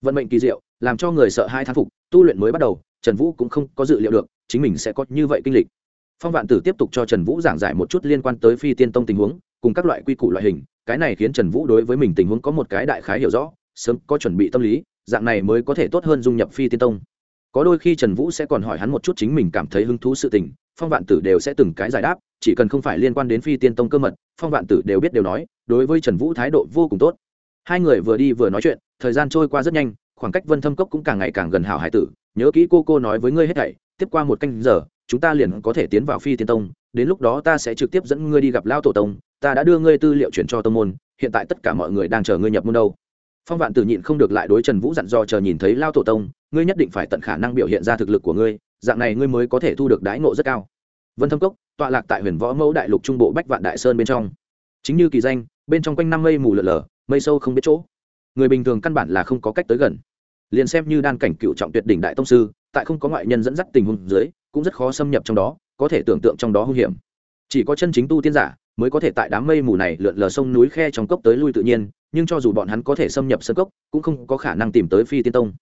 Vận mệnh kỳ diệu, làm cho người sợ hai thán phục, tu luyện mới bắt đầu, trần vũ cũng không có dự liệu được, chính mình sẽ có như vậy kinh lịch. Phong vạn tử tiếp tục cho trần vũ giảng giải một chút liên quan tới phi tiên tông tình huống, cùng các loại quy củ loại hình, cái này khiến trần vũ đối với mình tình huống có một cái đại khái hiểu rõ, sớm có chuẩn bị tâm lý dạng này mới có thể tốt hơn dung nhập phi tiên tông. Có đôi khi trần vũ sẽ còn hỏi hắn một chút chính mình cảm thấy hứng thú sự tình, phong vạn tử đều sẽ từng cái giải đáp, chỉ cần không phải liên quan đến phi tiên tông cơ mật, phong vạn tử đều biết đều nói, đối với trần vũ thái độ vô cùng tốt. Hai người vừa đi vừa nói chuyện, thời gian trôi qua rất nhanh, khoảng cách vân thâm cốc cũng càng ngày càng gần hảo hải tử. Nhớ kỹ cô cô nói với ngươi hết thảy, tiếp qua một canh giờ, chúng ta liền có thể tiến vào phi tiên tông, đến lúc đó ta sẽ trực tiếp dẫn ngươi đi gặp lao tổ tông, ta đã đưa ngươi tư liệu chuyển cho tông môn, hiện tại tất cả mọi người đang chờ ngươi nhập môn đâu phong vạn tử nhịn không được lại đối trần vũ dặn dò chờ nhìn thấy lao tổ tông, ngươi nhất định phải tận khả năng biểu hiện ra thực lực của ngươi, dạng này ngươi mới có thể thu được đái ngộ rất cao. Vân thâm cốc, tọa lạc tại huyền võ mẫu đại lục trung bộ bách vạn đại sơn bên trong. Chính như kỳ danh, bên trong quanh năm mây mù lợn lờ mây sâu không biết chỗ. Người bình thường căn bản là không có cách tới gần. Liền xem như đan cảnh cựu trọng tuyệt đỉnh đại tông sư, tại không có ngoại nhân dẫn dắt tình huống dưới, cũng rất khó xâm nhập trong đó, có thể tưởng tượng trong đó hung hiểm. Chỉ có chân chính tu tiên giả mới có thể tại đám mây mù này lượn lờ sông núi khe trong cốc tới lui tự nhiên, nhưng cho dù bọn hắn có thể xâm nhập sân cốc, cũng không có khả năng tìm tới phi tiên tông.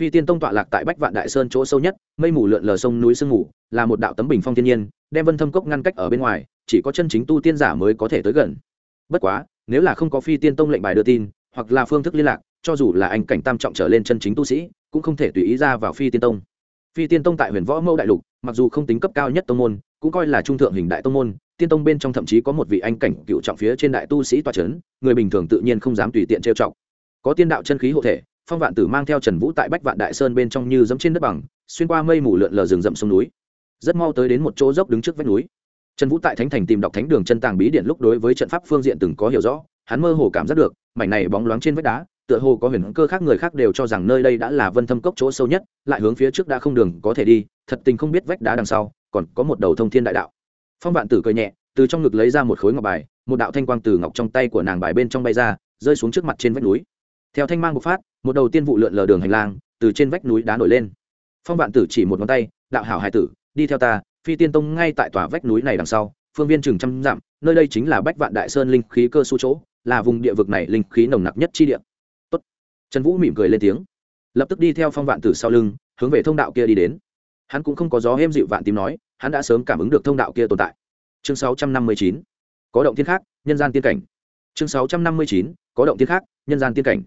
Phi tiên tông tọa lạc tại bách vạn đại sơn chỗ sâu nhất, mây mù lượn lờ sông núi sương mù, là một đạo tấm bình phong thiên nhiên, đem vân thâm cốc ngăn cách ở bên ngoài, chỉ có chân chính tu tiên giả mới có thể tới gần. Bất quá, nếu là không có phi tiên tông lệnh bài đưa tin, hoặc là phương thức liên lạc, cho dù là anh cảnh tam trọng trở lên chân chính tu sĩ, cũng không thể tùy ý ra vào phi tiên tông. Phi tiên tông tại huyền võ mẫu đại lục, mặc dù không tính cấp cao nhất tông môn, cũng coi là trung thượng hình đại tông môn tiên tông bên trong thậm chí có một vị anh cảnh cựu trọng phía trên đại tu sĩ toa trấn người bình thường tự nhiên không dám tùy tiện trêu chọc. Có tiên đạo chân khí hộ thể, phong vạn tử mang theo trần vũ tại bách vạn đại sơn bên trong như dẫm trên đất bằng, xuyên qua mây mù lượn lờ rừng rậm sông núi. Rất mau tới đến một chỗ dốc đứng trước vách núi. Trần vũ tại thánh thành tìm đọc thánh đường chân tàng bí điện lúc đối với trận pháp phương diện từng có hiểu rõ, hắn mơ hồ cảm giác được, mảnh này bóng loáng trên vách đá, tựa hồ có huyền cơ khác người khác đều cho rằng nơi đây đã là vân thâm cốc chỗ sâu nhất, lại hướng phía trước đã không đường có thể đi, thật tình không biết vách đá đằng sau còn có một đầu thông thiên đại đạo phong vạn tử cười nhẹ, từ trong ngực lấy ra một khối ngọc bài, một đạo thanh quang từ ngọc trong tay của nàng bài bên trong bay ra, rơi xuống trước mặt trên vách núi. Theo thanh mang bộc phát, một đầu tiên vụ lượn lờ đường hành lang từ trên vách núi đá nổi lên. Phong vạn tử chỉ một ngón tay, đạo hảo hải tử, đi theo ta, phi tiên tông ngay tại tòa vách núi này đằng sau, phương viên chừng trăm dặm, nơi đây chính là bách vạn đại sơn linh khí cơ su chỗ, là vùng địa vực này linh khí nồng nặc nhất chi địa. Tốt. trần vũ mỉm cười lên tiếng. Lập tức đi theo phong vạn tử sau lưng, hướng về thông đạo kia đi đến hắn cũng không có gió êm dịu vạn tím nói, hắn đã sớm cảm ứng được thông đạo kia tồn tại chương 659. có động thiên khác, nhân gian tiên cảnh chương 659. có động thiên khác, nhân gian tiên cảnh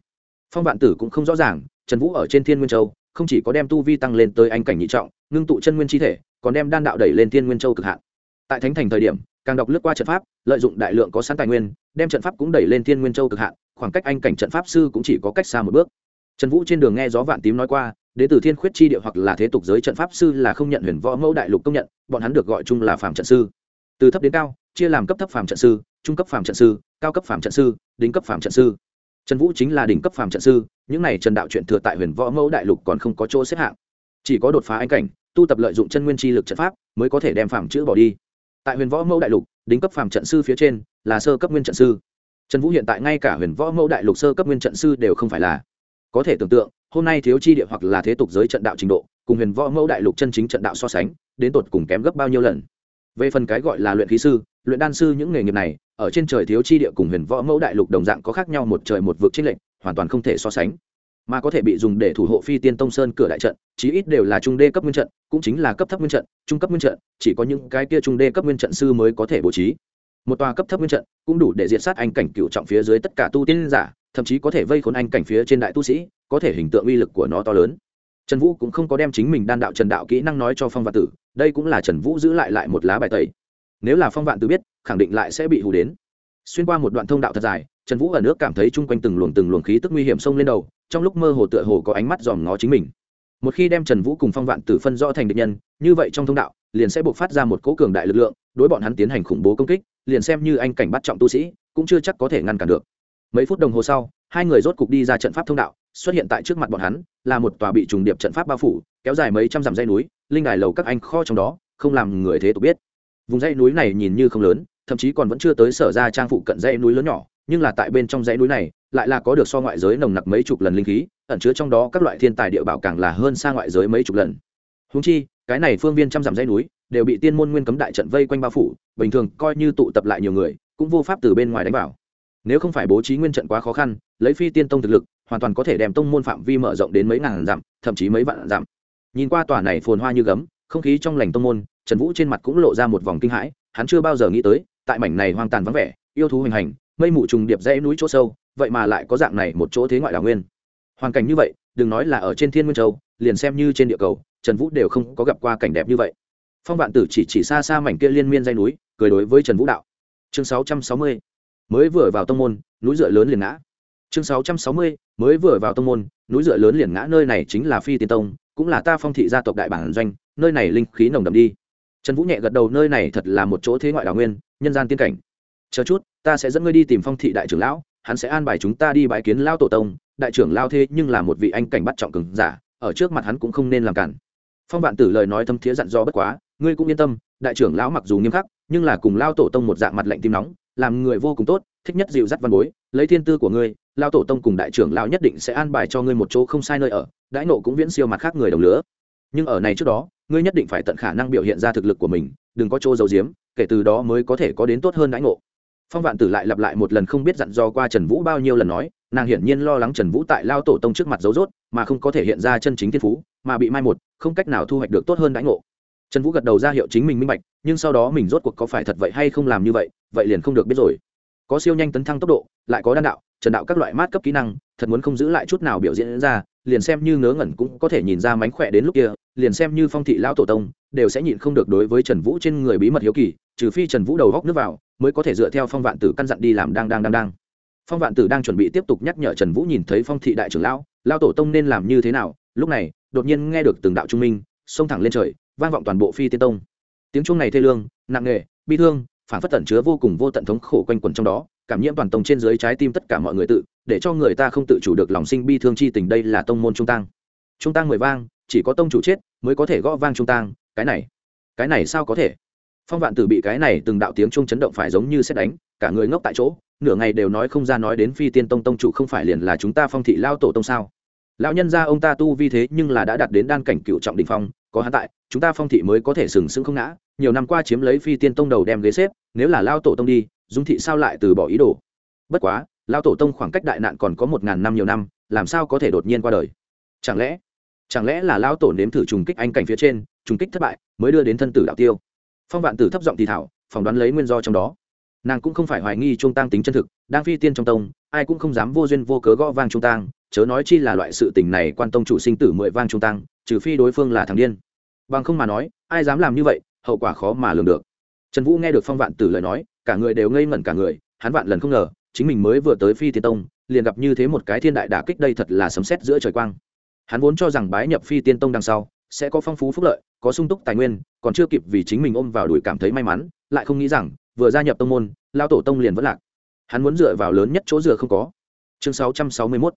phong vạn tử cũng không rõ ràng, trần vũ ở trên thiên nguyên châu, không chỉ có đem tu vi tăng lên tới anh cảnh nhị trọng, ngưng tụ chân nguyên chi thể, còn đem đan đạo đẩy lên thiên nguyên châu cực hạn tại thánh thành thời điểm, càng đọc lướt qua trận pháp, lợi dụng đại lượng có sẵn tài nguyên, đem trận pháp cũng đẩy lên thiên nguyên châu cực hạn, khoảng cách anh cảnh trận pháp sư cũng chỉ có cách xa một bước trần vũ trên đường nghe gió vạn tím nói qua đ ế từ thiên khuyết chi địa hoặc là thế tục giới trận pháp sư là không nhận huyền võ mẫu đại lục công nhận, bọn hắn được gọi chung là phàm trận sư. Từ thấp đến cao, chia làm cấp thấp phàm trận sư, trung cấp phàm trận sư, cao cấp phàm trận sư đính cấp phàm trận sư. Trần vũ chính là đỉnh cấp phàm trận sư, những này trần đạo truyện thừa tại huyền võ mẫu đại lục còn không có chỗ xếp hạng. Chỉ có đột phá anh cảnh, tu tập lợi dụng chân nguyên chi lực trận pháp, mới có thể đem phàm chữ bỏ đi. Tại huyền võ mẫu đại lục đính cấp phàm trận sư phía trên là sơ cấp nguyên trận sư. Trần vũ hiện tại ngay cả huyền võ mẫu đại lục sơ cấp nguyên trận sư đều không phải là có thể tưởng tượng, hôm nay thiếu chi địa hoặc là thế tục giới trận đạo trình độ, cùng huyền võ mẫu đại lục chân chính trận đạo so sánh, đến tột cùng kém gấp bao nhiêu lần. Về phần cái gọi là luyện khí sư, luyện đan sư những nghề nghiệp này, ở trên trời thiếu chi địa cùng huyền võ mẫu đại lục đồng dạng có khác nhau một trời một vực trên lệnh hoàn toàn không thể so sánh. Mà có thể bị dùng để thủ hộ phi tiên tông sơn cửa đại trận, chí ít đều là trung đê cấp nguyên trận, cũng chính là cấp thấp nguyên trận, trung cấp nguyên trận, chỉ có những cái kia trung đê cấp nguyên trận sư mới có thể bố trí. Một tòa cấp thấp nguyên trận cũng đủ để diện sát anh cảnh cựu trọng phía dưới tất cả tu tiên giả thậm chí có thể vây khốn anh cảnh phía trên đại tu sĩ, có thể hình tượng uy lực của nó to lớn. Trần vũ cũng không có đem chính mình đan đạo trần đạo kỹ năng nói cho phong vạn tử, đây cũng là trần vũ giữ lại lại một lá bài tẩy. Nếu là phong vạn tử biết, khẳng định lại sẽ bị hù đến. Xuyên qua một đoạn thông đạo thật dài, trần vũ ở nước cảm thấy chung quanh từng luồng từng luồng khí tức nguy hiểm xông lên đầu, trong lúc mơ hồ tựa hồ có ánh mắt dòm ngó chính mình. Một khi đem trần vũ cùng phong vạn tử phân rõ thành địch nhân, như vậy trong thông đạo, liền sẽ buộc phát ra một cỗ cường đại lực lượng, đối bọn hắn tiến hành khủng bố công kích, liền xem như anh cảnh bắt trọng tu sĩ, cũng chưa chắc có thể ngăn cản được mấy phút đồng hồ sau, hai người rốt cục đi ra trận pháp thông đạo, xuất hiện tại trước mặt bọn hắn, là một tòa bị trùng điệp trận pháp bao phủ, kéo dài mấy trăm dặm dây núi, linh đài lầu các anh kho trong đó, không làm người thế tục biết. Vùng dãy núi này nhìn như không lớn, thậm chí còn vẫn chưa tới sở ra trang phụ cận dãy núi lớn nhỏ, nhưng là tại bên trong dãy núi này, lại là có được so ngoại giới nồng nặc mấy chục lần linh khí, ẩn chứa trong đó các loại thiên tài địa bảo càng là hơn xa ngoại giới mấy chục lần. Húng chi, cái này phương viên trăm dặm dãy núi, đều bị tiên môn nguyên cấm đại trận vây quanh bao phủ, bình thường coi như tụ tập lại nhiều người, cũng vô pháp từ bên ngoài đánh vào nếu không phải bố trí nguyên trận quá khó khăn, lấy phi tiên tông thực lực, hoàn toàn có thể đem tông môn phạm vi mở rộng đến mấy ngàn dặm, thậm chí mấy vạn dặm. Nhìn qua tòa này phồn hoa như gấm, không khí trong lành tông môn, trần vũ trên mặt cũng lộ ra một vòng kinh hãi, hắn chưa bao giờ nghĩ tới, tại mảnh này hoang tàn vắng vẻ, yêu thú hình hành, mây mù trùng điệp dãy núi chỗ sâu, vậy mà lại có dạng này một chỗ thế ngoại đảo nguyên. Hoàn cảnh như vậy, đừng nói là ở trên thiên nguyên châu, liền xem như trên địa cầu, trần vũ đều không có gặp qua cảnh đẹp như vậy. Phong vạn tử chỉ chỉ xa xa mảnh kia liên miên dây núi, cười đối với trần vũ đạo. Chương sáu trăm sáu mươi mới vừa vào tông môn, núi dựa lớn liền ngã. Chương sáu trăm sáu mươi, mới vừa vào tông môn, núi dựa lớn liền ngã, nơi này chính là phi tiên tông, cũng là ta phong thị gia tộc đại bản doanh, nơi này linh khí nồng đậm đi. Trần vũ nhẹ gật đầu, nơi này thật là một chỗ thế ngoại đào nguyên, nhân gian tiên cảnh. Chờ chút, ta sẽ dẫn ngươi đi tìm phong thị đại trưởng lão, hắn sẽ an bài chúng ta đi bãi kiến lao tổ tông. Đại trưởng lao thế nhưng là một vị anh cảnh bắt trọng cường giả, ở trước mặt hắn cũng không nên làm cản. Phong vạn tử lời nói thâm thiế dặn dò bất quá, ngươi cũng yên tâm, đại trưởng lão mặc dù nghiêm khắc, nhưng là cùng lao tổ tông một dạng mặt lạnh tim nóng làm người vô cùng tốt, thích nhất dịu dắt văn bối, lấy thiên tư của ngươi lao tổ tông cùng đại trưởng lão nhất định sẽ an bài cho ngươi một chỗ không sai nơi ở, đãi nộ cũng viễn siêu mặt khác người đồng lứa. Nhưng ở này trước đó, ngươi nhất định phải tận khả năng biểu hiện ra thực lực của mình, đừng có chỗ giấu giếm, kể từ đó mới có thể có đến tốt hơn đãi ngộ. Phong vạn tử lại lặp lại một lần không biết dặn dò qua trần vũ bao nhiêu lần nói, nàng hiển nhiên lo lắng trần vũ tại lao tổ tông trước mặt dấu dốt mà không có thể hiện ra chân chính thiên phú, mà bị mai một, không cách nào thu hoạch được tốt hơn đãi ngộ trần vũ gật đầu ra hiệu chính mình minh bạch, nhưng sau đó mình rốt cuộc có phải thật vậy hay không làm như vậy vậy liền không được biết rồi. Có siêu nhanh tấn thăng tốc độ, lại có đan đạo, trần đạo các loại mát cấp kỹ năng, thật muốn không giữ lại chút nào biểu diễn ra, liền xem như ngớ ngẩn cũng có thể nhìn ra mánh khỏe đến lúc kia, liền xem như phong thị lão tổ tông, đều sẽ nhịn không được đối với trần vũ trên người bí mật hiếu kỳ, trừ phi trần vũ đầu góc nước vào, mới có thể dựa theo phong vạn tử căn dặn đi làm đang đang đang đang. Phong vạn tử đang chuẩn bị tiếp tục nhắc nhở trần vũ nhìn thấy phong thị đại trưởng lão lao tổ tông nên làm như thế nào, lúc này, đột nhiên nghe được từng đạo trung minh, xông thẳng lên trời vang vọng toàn bộ phi tiên tông. Tiếng chuông này thê lương, nặng nề, bi thương, phản phất tẩn chứa vô cùng vô tận thống khổ quanh quẩn trong đó, cảm nhiễm toàn tông trên dưới trái tim tất cả mọi người tự, để cho người ta không tự chủ được lòng sinh bi thương chi tình đây là tông môn trung tăng trung tăng mười vang, chỉ có tông chủ chết mới có thể gõ vang trung tăng cái này cái này sao có thể? Phong vạn tử bị cái này từng đạo tiếng trung chấn động phải giống như xét đánh, cả người ngốc tại chỗ, nửa ngày đều nói không ra nói đến phi tiên tông tông chủ không phải liền là chúng ta phong thị lao tổ tông sao? Lão nhân gia ông ta tu vi thế nhưng là đã đạt đến đan cảnh cựu trọng đình phong có hắn tại, chúng ta phong thị mới có thể sừng sững không ngã. Nhiều năm qua chiếm lấy phi tiên tông đầu đem ghế xếp, nếu là lao tổ tông đi, dung thị sao lại từ bỏ ý đồ? Bất quá, lao tổ tông khoảng cách đại nạn còn có một ngàn năm nhiều năm, làm sao có thể đột nhiên qua đời? Chẳng lẽ chẳng lẽ là lao tổ nếm thử trùng kích anh cảnh phía trên, trùng kích thất bại, mới đưa đến thân tử đạo tiêu? Phong vạn tử thấp giọng thì thảo, phỏng đoán lấy nguyên do trong đó. Nàng cũng không phải hoài nghi trung tăng tính chân thực, đang phi tiên trong tông, ai cũng không dám vô duyên vô cớ gõ vang trung tăng chớ nói chi là loại sự tình này quan tông chủ sinh tử mười vang trung tăng, trừ phi đối phương là thằng điên. Bằng không mà nói, ai dám làm như vậy, hậu quả khó mà lường được. Trần vũ nghe được phong vạn tử lời nói, cả người đều ngây ngẩn cả người, hắn vạn lần không ngờ, chính mình mới vừa tới phi tiên tông, liền gặp như thế một cái thiên đại đả kích đây thật là sấm sét giữa trời quang. Hắn vốn cho rằng bái nhập phi tiên tông đằng sau, sẽ có phong phú phúc lợi, có sung túc tài nguyên, còn chưa kịp vì chính mình ôm vào đuổi cảm thấy may mắn, lại không nghĩ rằng, vừa gia nhập tông môn, lao tổ tông liền vẫn lạc. Hắn muốn dựa vào lớn nhất chỗ dựa không có. Chương 661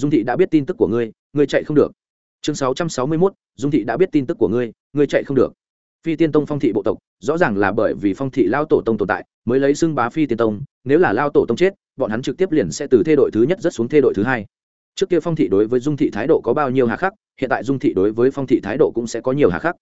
dung thị đã biết tin tức của ngươi ngươi chạy không được. Chương 661. dung thị đã biết tin tức của ngươi ngươi chạy không được. Phi tiên tông phong thị bộ tộc, rõ ràng là bởi vì phong thị lao tổ tông tồn tại, mới lấy xưng bá phi tiên tông, nếu là lao tổ tông chết, bọn hắn trực tiếp liền sẽ từ thê đội thứ nhất rất xuống thê đội thứ hai. Trước kia phong thị đối với dung thị thái độ có bao nhiêu hà khắc, hiện tại dung thị đối với phong thị thái độ cũng sẽ có nhiều hà khắc.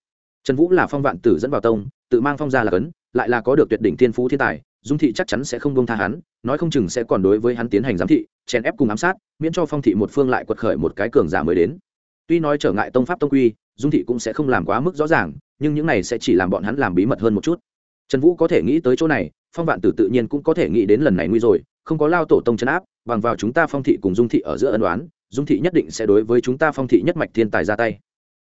Trần vũ là phong vạn tử dẫn vào tông, tự mang phong gia là cấn, lại là có được tuyệt đỉnh thiên phú thiên tài dung thị chắc chắn sẽ không bông tha hắn, nói không chừng sẽ còn đối với hắn tiến hành giám thị, chèn ép cùng ám sát, miễn cho phong thị một phương lại quật khởi một cái cường giả mới đến. Tuy nói trở ngại tông pháp tông quy, dung thị cũng sẽ không làm quá mức rõ ràng, nhưng những này sẽ chỉ làm bọn hắn làm bí mật hơn một chút. Trần vũ có thể nghĩ tới chỗ này, phong vạn tử tự nhiên cũng có thể nghĩ đến lần này nguy rồi, không có lao tổ tông chấn áp, bằng vào chúng ta phong thị cùng dung thị ở giữa ân đoán dung thị nhất định sẽ đối với chúng ta phong thị nhất mạch thiên tài ra tay.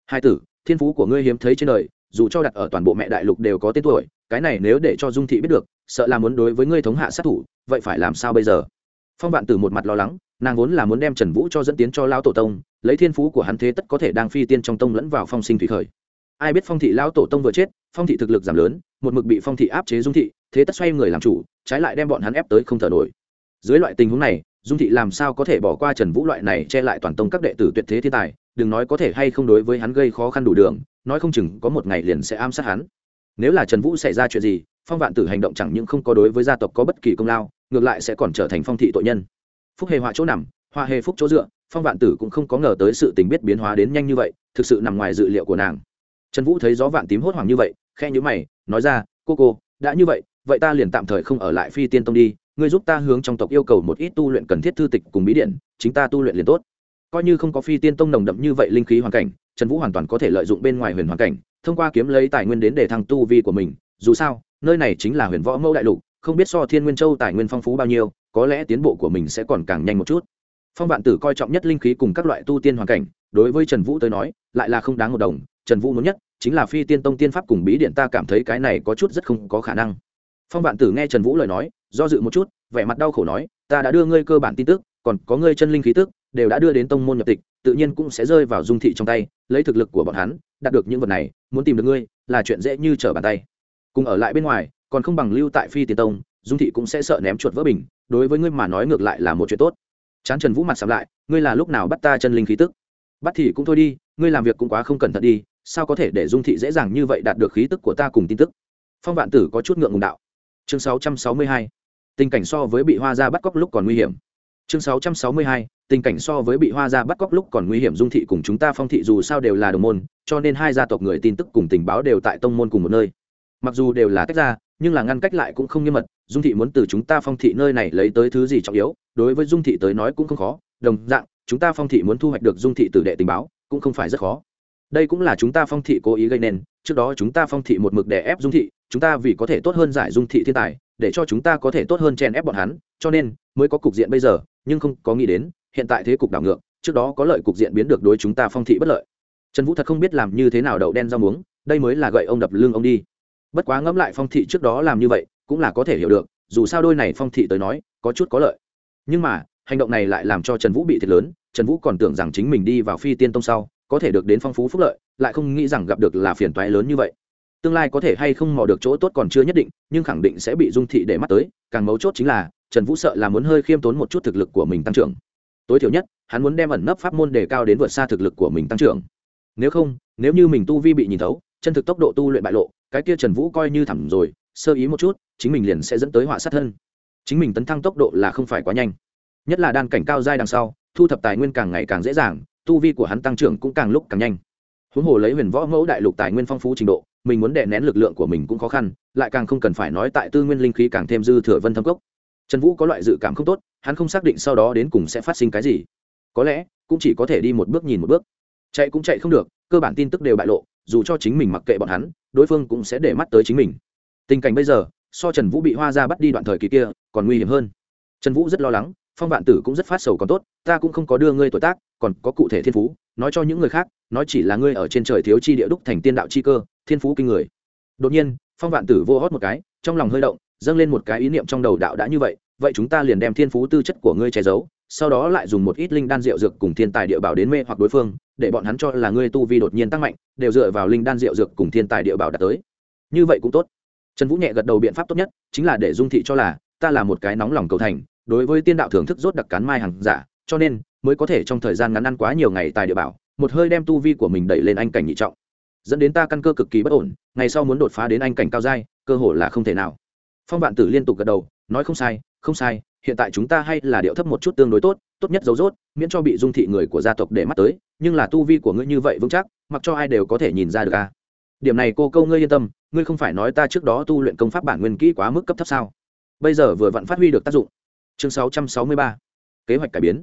Hai tử, thiên phú của ngươi hiếm thấy trên đời, dù cho đặt ở toàn bộ mẹ đại lục đều có tên tuổi, cái này nếu để cho dung thị biết được sợ là muốn đối với ngươi thống hạ sát thủ, vậy phải làm sao bây giờ? Phong vạn tử một mặt lo lắng, nàng vốn là muốn đem trần vũ cho dẫn tiến cho Lão tổ tông, lấy thiên phú của hắn thế tất có thể đang phi tiên trong tông lẫn vào phong sinh thủy khởi. Ai biết phong thị Lão tổ tông vừa chết, phong thị thực lực giảm lớn, một mực bị phong thị áp chế dung thị, thế tất xoay người làm chủ, trái lại đem bọn hắn ép tới không thở nổi. Dưới loại tình huống này, dung thị làm sao có thể bỏ qua trần vũ loại này che lại toàn tông các đệ tử tuyệt thế thiên tài, đừng nói có thể hay không đối với hắn gây khó khăn đủ đường, nói không chừng có một ngày liền sẽ ám sát hắn. Nếu là trần vũ xảy ra chuyện gì phong vạn tử hành động chẳng những không có đối với gia tộc có bất kỳ công lao, ngược lại sẽ còn trở thành phong thị tội nhân. Phúc hề họa chỗ nằm, họa hề phúc chỗ dựa, phong vạn tử cũng không có ngờ tới sự tình biết biến hóa đến nhanh như vậy, thực sự nằm ngoài dự liệu của nàng. Trần vũ thấy gió vạn tím hốt hoảng như vậy khe nhữ mày, nói ra, cô cô, đã như vậy vậy ta liền tạm thời không ở lại phi tiên tông đi, ngươi giúp ta hướng trong tộc yêu cầu một ít tu luyện cần thiết thư tịch cùng bí điện, chính ta tu luyện liền tốt. Coi như không có phi tiên tông nồng đậm như vậy linh khí hoàn cảnh, trần vũ hoàn toàn có thể lợi dụng bên ngoài huyền hoàn cảnh, thông qua kiếm lấy tài nguyên đến để thăng tu vi của mình, dù sao nơi này chính là huyền võ mẫu đại lục, không biết so thiên nguyên châu tài nguyên phong phú bao nhiêu, có lẽ tiến bộ của mình sẽ còn càng nhanh một chút. Phong vạn tử coi trọng nhất linh khí cùng các loại tu tiên hoàn cảnh, đối với trần vũ tới nói, lại là không đáng một đồng. Trần vũ muốn nhất chính là phi tiên tông tiên pháp cùng bí điện, ta cảm thấy cái này có chút rất không có khả năng. Phong vạn tử nghe trần vũ lời nói, do dự một chút, vẻ mặt đau khổ nói, ta đã đưa ngươi cơ bản tin tức, còn có ngươi chân linh khí tức, đều đã đưa đến tông môn nhập tịch, tự nhiên cũng sẽ rơi vào dung thị trong tay, lấy thực lực của bọn hắn, đạt được những vật này, muốn tìm được ngươi, là chuyện dễ như trở bàn tay cùng ở lại bên ngoài, còn không bằng lưu tại phi tiền tông, dung thị cũng sẽ sợ ném chuột vỡ bình, đối với ngươi mà nói ngược lại là một chuyện tốt chán trần vũ mặt sắm lại, ngươi là lúc nào bắt ta chân linh khí tức bắt thì cũng thôi đi, ngươi làm việc cũng quá không cẩn thận đi, sao có thể để dung thị dễ dàng như vậy đạt được khí tức của ta cùng tin tức phong vạn tử có chút ngượng ngùng đạo chương 662. tình cảnh so với bị hoa ra bắt cóc lúc còn nguy hiểm chương 662. tình cảnh so với bị hoa ra bắt cóc lúc còn nguy hiểm, dung thị cùng chúng ta phong thị dù sao đều là đồng môn, cho nên hai gia tộc người tin tức cùng tình báo đều tại tông môn cùng một nơi mặc dù đều là tách ra, nhưng là ngăn cách lại cũng không nghiêm mật, dung thị muốn từ chúng ta phong thị nơi này lấy tới thứ gì trọng yếu, đối với dung thị tới nói cũng không khó, đồng dạng, chúng ta phong thị muốn thu hoạch được dung thị từ đệ tình báo, cũng không phải rất khó. Đây cũng là chúng ta phong thị cố ý gây nên, trước đó chúng ta phong thị một mực đè ép dung thị, chúng ta vì có thể tốt hơn giải dung thị thiên tài, để cho chúng ta có thể tốt hơn chen ép bọn hắn, cho nên mới có cục diện bây giờ, nhưng không có nghĩ đến, hiện tại thế cục đảo ngược, trước đó có lợi cục diện biến được đối chúng ta phong thị bất lợi. Trần vũ thật không biết làm như thế nào đậu đen rau muống, đây mới là gậy ông đập lưng ông đi bất quá ngẫm lại phong thị trước đó làm như vậy, cũng là có thể hiểu được, dù sao đôi này phong thị tới nói, có chút có lợi. Nhưng mà, hành động này lại làm cho trần vũ bị thiệt lớn, trần vũ còn tưởng rằng chính mình đi vào phi tiên tông sau, có thể được đến phong phú phúc lợi, lại không nghĩ rằng gặp được là phiền toái lớn như vậy. Tương lai có thể hay không mò được chỗ tốt còn chưa nhất định, nhưng khẳng định sẽ bị dung thị để mắt tới, càng mấu chốt chính là, trần vũ sợ là muốn hơi khiêm tốn một chút thực lực của mình tăng trưởng. Tối thiểu nhất, hắn muốn đem ẩn nấp pháp môn đề cao đến vượt xa thực lực của mình tăng trưởng. Nếu không, nếu như mình tu vi bị nhìn thấu chân thực tốc độ tu luyện bại lộ, cái kia trần vũ coi như thẳm rồi, sơ ý một chút, chính mình liền sẽ dẫn tới họa sát thân. Chính mình tấn thăng tốc độ là không phải quá nhanh. Nhất là đan cảnh cao giai đằng sau, thu thập tài nguyên càng ngày càng dễ dàng, tu vi của hắn tăng trưởng cũng càng lúc càng nhanh. Huống hồ lấy huyền võ mẫu đại lục tài nguyên phong phú trình độ, mình muốn đè nén lực lượng của mình cũng khó khăn, lại càng không cần phải nói tại tư nguyên linh khí càng thêm dư thừa vân thâm cốc. Trần vũ có loại dự cảm không tốt, hắn không xác định sau đó đến cùng sẽ phát sinh cái gì. Có lẽ, cũng chỉ có thể đi một bước nhìn một bước. Chạy cũng chạy không được, cơ bản tin tức đều bại lộ dù cho chính mình mặc kệ bọn hắn, đối phương cũng sẽ để mắt tới chính mình. Tình cảnh bây giờ, so trần vũ bị hoa ra bắt đi đoạn thời kỳ kia, còn nguy hiểm hơn. Trần vũ rất lo lắng, phong vạn tử cũng rất phát sầu còn tốt, ta cũng không có đưa ngươi tuổi tác, còn có cụ thể thiên phú, nói cho những người khác, nói chỉ là ngươi ở trên trời thiếu chi địa đúc thành tiên đạo chi cơ, thiên phú kinh người. Đột nhiên, phong vạn tử vô hót một cái, trong lòng hơi động, dâng lên một cái ý niệm trong đầu đạo đã như vậy vậy chúng ta liền đem thiên phú tư chất của ngươi che giấu sau đó lại dùng một ít linh đan rượu dược cùng thiên tài địa bảo đến mê hoặc đối phương, để bọn hắn cho là ngươi tu vi đột nhiên tăng mạnh, đều dựa vào linh đan rượu dược cùng thiên tài địa bảo đạt tới. Như vậy cũng tốt. Trần vũ nhẹ gật đầu biện pháp tốt nhất, chính là để dung thị cho là, ta là một cái nóng lòng cầu thành, đối với tiên đạo thưởng thức rốt đặc cán mai hàng giả, cho nên, mới có thể trong thời gian ngắn ăn quá nhiều ngày tài địa bảo, một hơi đem tu vi của mình đẩy lên anh cảnh nhị trọng. Dẫn đến ta căn cơ cực kỳ bất ổn, ngày sau muốn đột phá đến anh cảnh cao giai, cơ hội là không thể nào. Phong vạn tử liên tục gật đầu, nói không sai không sai hiện tại chúng ta hay là điệu thấp một chút tương đối tốt tốt nhất dấu dốt, miễn cho bị dung thị người của gia tộc để mắt tới, nhưng là tu vi của ngươi như vậy vững chắc, mặc cho ai đều có thể nhìn ra được à. điểm này cô câu ngươi yên tâm, ngươi không phải nói ta trước đó tu luyện công pháp bản nguyên kỹ quá mức cấp thấp sao? Bây giờ vừa vặn phát huy được tác dụng. Chương 663 kế hoạch cải biến.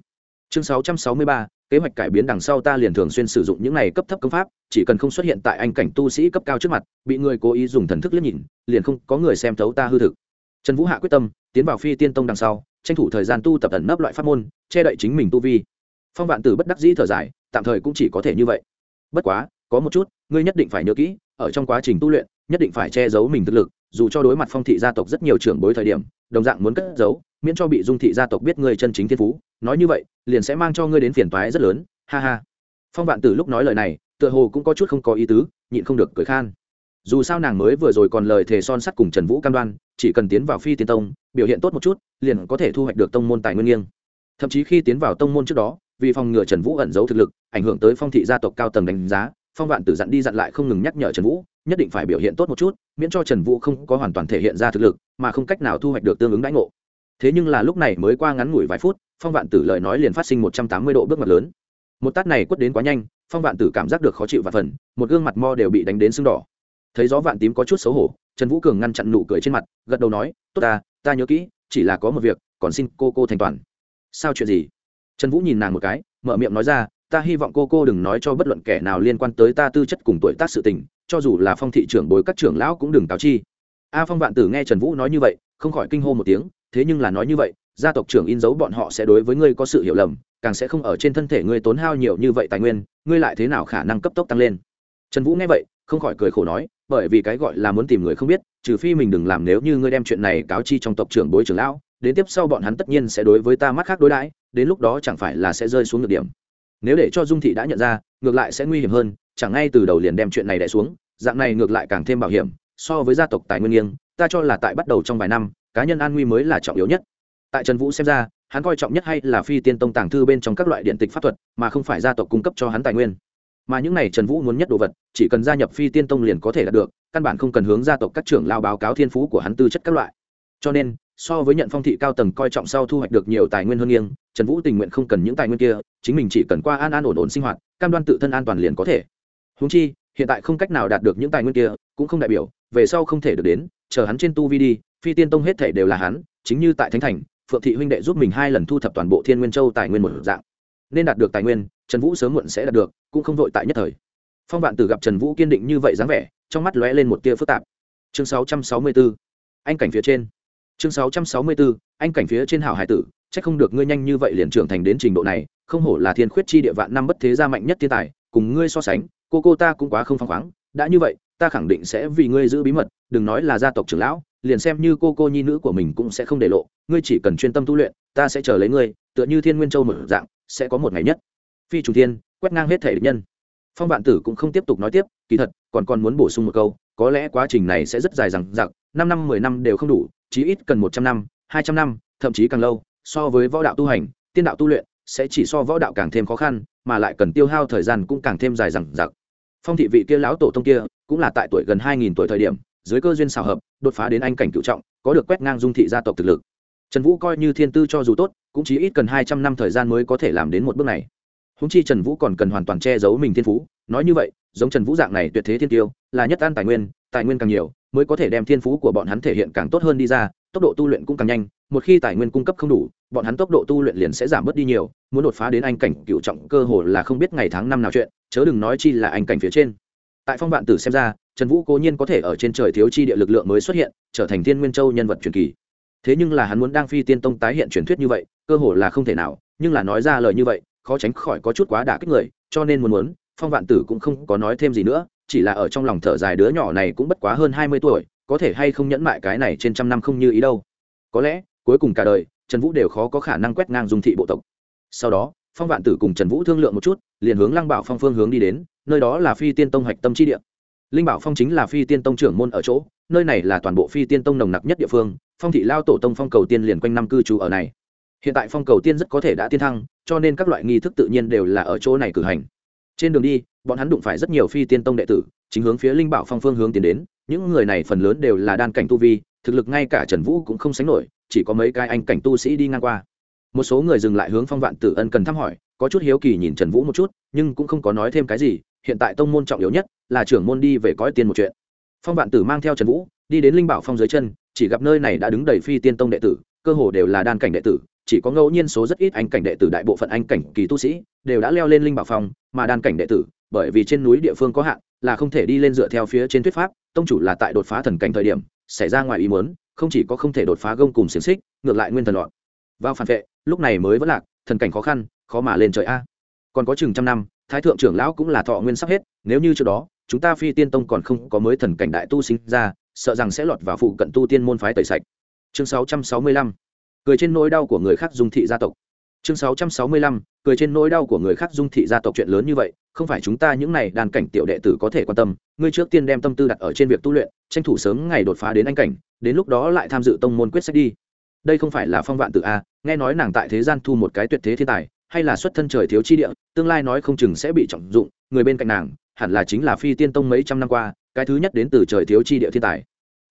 Chương 663 kế hoạch cải biến đằng sau ta liền thường xuyên sử dụng những này cấp thấp công pháp, chỉ cần không xuất hiện tại anh cảnh tu sĩ cấp cao trước mặt, bị người cố ý dùng thần thức liếc nhìn, liền không có người xem thấu ta hư thực. Trần vũ hạ quyết tâm, tiến vào phi tiên tông đằng sau tranh thủ thời gian tu tập ẩn nấp loại pháp môn, che đậy chính mình tu vi. Phong vạn tử bất đắc dĩ thở dài, tạm thời cũng chỉ có thể như vậy. Bất quá, có một chút, ngươi nhất định phải nhớ kỹ, ở trong quá trình tu luyện, nhất định phải che giấu mình thực lực, dù cho đối mặt phong thị gia tộc rất nhiều trưởng bối thời điểm, đồng dạng muốn cất giấu, miễn cho bị dung thị gia tộc biết ngươi chân chính thiên phú, nói như vậy, liền sẽ mang cho ngươi đến phiền toái rất lớn, ha ha. Phong vạn tử lúc nói lời này, tựa hồ cũng có chút không có ý tứ, nhịn không được cười khan. Dù sao nàng mới vừa rồi còn lời thề son sắt cùng trần vũ cam đoan chỉ cần tiến vào phi tiên tông, biểu hiện tốt một chút, liền có thể thu hoạch được tông môn tài nguyên nghiêng. Thậm chí khi tiến vào tông môn trước đó, vì phòng ngừa trần vũ ẩn giấu thực lực, ảnh hưởng tới phong thị gia tộc cao tầng đánh giá, phong vạn tử dặn đi dặn lại không ngừng nhắc nhở trần vũ, nhất định phải biểu hiện tốt một chút, miễn cho trần vũ không có hoàn toàn thể hiện ra thực lực, mà không cách nào thu hoạch được tương ứng đãi ngộ. Thế nhưng là lúc này mới qua ngắn ngủi vài phút, phong vạn tử lời nói liền phát sinh một trăm tám mươi độ bước mặt lớn. Một tát này quất đến quá nhanh, phong vạn tử cảm giác được khó chịu và phần, một gương mặt mo đều bị đánh đến sưng đỏ. Thấy gió vạn tím có chút xấu hổ trần vũ cường ngăn chặn nụ cười trên mặt, gật đầu nói, tốt ta ta nhớ kỹ, chỉ là có một việc, còn xin cô cô thành toàn. Sao chuyện gì? Trần vũ nhìn nàng một cái, mở miệng nói ra, ta hy vọng cô cô đừng nói cho bất luận kẻ nào liên quan tới ta tư chất cùng tuổi tác sự tình, cho dù là phong thị trưởng bối các trưởng lão cũng đừng cáo chi. A phong vạn tử nghe trần vũ nói như vậy, không khỏi kinh hô một tiếng, thế nhưng là nói như vậy, gia tộc trưởng in dấu bọn họ sẽ đối với ngươi có sự hiểu lầm, càng sẽ không ở trên thân thể ngươi tốn hao nhiều như vậy tài nguyên, ngươi lại thế nào khả năng cấp tốc tăng lên? Trần vũ nghe vậy không khỏi cười khổ nói, bởi vì cái gọi là muốn tìm người không biết, trừ phi mình đừng làm nếu như ngươi đem chuyện này cáo chi trong tộc trưởng bối trưởng lão, đến tiếp sau bọn hắn tất nhiên sẽ đối với ta mắt khác đối đãi, đến lúc đó chẳng phải là sẽ rơi xuống ngược điểm. Nếu để cho dung thị đã nhận ra, ngược lại sẽ nguy hiểm hơn, chẳng ngay từ đầu liền đem chuyện này đẻ xuống, dạng này ngược lại càng thêm bảo hiểm, so với gia tộc tài nguyên nghiêng, ta cho là tại bắt đầu trong vài năm, cá nhân an nguy mới là trọng yếu nhất. Tại trần vũ xem ra, hắn coi trọng nhất hay là phi tiên tông tàng thư bên trong các loại điện tịch pháp thuật, mà không phải gia tộc cung cấp cho hắn tài nguyên mà những này trần vũ muốn nhất đồ vật, chỉ cần gia nhập phi tiên tông liền có thể đạt được, căn bản không cần hướng gia tộc các trưởng lao báo cáo thiên phú của hắn tư chất các loại. Cho nên, so với nhận phong thị cao tầng coi trọng sau thu hoạch được nhiều tài nguyên hơn nghiêng, trần vũ tình nguyện không cần những tài nguyên kia, chính mình chỉ cần qua an an ổn ổn sinh hoạt, cam đoan tự thân an toàn liền có thể. Húng chi, hiện tại không cách nào đạt được những tài nguyên kia, cũng không đại biểu, về sau không thể được đến, chờ hắn trên tu vi đi, phi tiên tông hết thể đều là hắn, chính như tại thánh thành, phượng thị huynh đệ giúp mình hai lần thu thập toàn bộ thiên nguyên châu tài nguyên một dạng. Nên đạt được tài nguyên trần vũ sớm muộn sẽ đạt được cũng không vội tại nhất thời. Phong vạn tử gặp trần vũ kiên định như vậy dáng vẻ trong mắt lóe lên một tia phức tạp. Chương 664, anh cảnh phía trên. Chương 664, anh cảnh phía trên hảo hải tử c h ắ c không được ngươi nhanh như vậy liền trưởng thành đến trình độ này không hổ là thiên khuyết chi địa vạn năm bất thế gia mạnh nhất thiên tài cùng ngươi so sánh cô cô ta cũng quá không phăng khoáng đã như vậy ta khẳng định sẽ vì ngươi giữ bí mật đừng nói là gia tộc trưởng lão liền xem như cô cô nhi nữ của mình cũng sẽ không để lộ ngươi chỉ cần chuyên tâm tu luyện ta sẽ chờ lấy ngươi tựa như thiên nguyên châu mở dạng sẽ có một ngày nhất phi trùng thiên, quét ngang hết thể địch nhân. Phong vạn tử cũng không tiếp tục nói tiếp, kỳ thật, còn còn muốn bổ sung một câu, có lẽ quá trình này sẽ rất dài rằng giặc năm năm, mười năm đều không đủ, chí ít cần một trăm năm, hai trăm năm, thậm chí càng lâu, so với võ đạo tu hành, tiên đạo tu luyện, sẽ chỉ so võ đạo càng thêm khó khăn, mà lại cần tiêu hao thời gian cũng càng thêm dài rằng giặc phong thị vị kia lão tổ tông kia, cũng là tại tuổi gần hai nghìn tuổi thời điểm, dưới cơ duyên xào hợp, đột phá đến anh cảnh cựu trọng, có được quét ngang dung thị gia tộc thực lực. Trần vũ coi như thiên tư cho dù tốt, cũng chỉ ít cần hai trăm năm thời gian mới có thể làm đến một bước này húng chi trần vũ còn cần hoàn toàn che giấu mình thiên phú. Nói như vậy, giống trần vũ dạng này tuyệt thế thiên tiêu, là nhất an tài nguyên tài nguyên càng nhiều, mới có thể đem thiên phú của bọn hắn thể hiện càng tốt hơn đi ra, tốc độ tu luyện cũng càng nhanh, một khi tài nguyên cung cấp không đủ, bọn hắn tốc độ tu luyện liền sẽ giảm bớt đi nhiều, muốn đột phá đến anh cảnh cựu trọng cơ hồ là không biết ngày tháng năm nào chuyện, chớ đừng nói chi là anh cảnh phía trên. Tại phong vạn tử xem ra, trần vũ cố nhiên có thể ở trên trời thiếu chi địa lực lượng mới xuất hiện, trở thành thiên nguyên châu nhân vật truyền kỳ. Thế nhưng là hắn muốn đang phi tiên tông tái hiện truyền thuyết như vậy, cơ hồ là không thể nào, nhưng là nói ra lời như vậy khó tránh khỏi có chút quá đả kích người, cho nên muốn muốn, phong vạn tử cũng không có nói thêm gì nữa, chỉ là ở trong lòng thở dài đứa nhỏ này cũng bất quá hơn hai mươi tuổi, có thể hay không nhẫn mại cái này trên trăm năm không như ý đâu. Có lẽ, cuối cùng cả đời, trần vũ đều khó có khả năng quét ngang dung thị bộ tộc. Sau đó, phong vạn tử cùng trần vũ thương lượng một chút, liền hướng lăng bảo phong phương hướng đi đến, nơi đó là phi tiên tông hạch tâm chi địa. Linh bảo phong chính là phi tiên tông trưởng môn ở chỗ, nơi này là toàn bộ phi tiên tông nồng nặc nhất địa phương, phong thị lao tổ tông phong cầu tiên liền quanh năm cư trú ở này. Hiện tại phong cầu tiên rất có thể đã tiên thăng cho nên các loại nghi thức tự nhiên đều là ở chỗ này cử hành. Trên đường đi, bọn hắn đụng phải rất nhiều phi tiên tông đệ tử, chính hướng phía linh bảo phong phương hướng tiến đến. Những người này phần lớn đều là đan cảnh tu vi, thực lực ngay cả trần vũ cũng không sánh nổi, chỉ có mấy cái anh cảnh tu sĩ đi ngang qua. Một số người dừng lại hướng phong vạn tử ân cần thăm hỏi, có chút hiếu kỳ nhìn trần vũ một chút, nhưng cũng không có nói thêm cái gì, hiện tại tông môn trọng yếu nhất là trưởng môn đi về cõi tiên một chuyện. Phong vạn tử mang theo trần vũ, đi đến linh bảo phong dưới chân, chỉ gặp nơi này đã đứng đầy phi tiên tông đệ tử, cơ hồ đều là đan cảnh đệ tử chỉ có ngẫu nhiên số rất ít anh cảnh đệ tử đại bộ phận anh cảnh kỳ tu sĩ đều đã leo lên linh bảo phong, mà đan cảnh đệ tử, bởi vì trên núi địa phương có hạn, là không thể đi lên dựa theo phía trên thuyết pháp, tông chủ là tại đột phá thần cảnh thời điểm, xảy ra ngoài ý muốn, không chỉ có không thể đột phá gông cùng xiềng xích, ngược lại nguyên thần loạn. Vào phản vệ, lúc này mới vẫn lạc, thần cảnh khó khăn, khó mà lên trời a. Còn có chừng trăm năm, thái thượng trưởng lão cũng là thọ nguyên sắp hết, nếu như trước đó, chúng ta phi tiên tông còn không có mới thần cảnh đại tu sinh ra, sợ rằng sẽ lọt vào phụ cận tu tiên môn phái tẩy sạch. Chương 665 cười trên nỗi đau của người khác dung thị gia tộc. Chương 665 cười trên nỗi đau của người khác dung thị gia tộc chuyện lớn như vậy, không phải chúng ta những này đàn cảnh tiểu đệ tử có thể quan tâm. Ngươi trước tiên đem tâm tư đặt ở trên việc tu luyện, tranh thủ sớm ngày đột phá đến anh cảnh, đến lúc đó lại tham dự tông môn quyết sách đi. Đây không phải là phong vạn tự a, nghe nói nàng tại thế gian thu một cái tuyệt thế thiên tài, hay là xuất thân trời thiếu chi địa, tương lai nói không chừng sẽ bị trọng dụng, người bên cạnh nàng, hẳn là chính là phi tiên tông mấy trăm năm qua, cái thứ nhất đến từ trời thiếu chi địa thiên tài.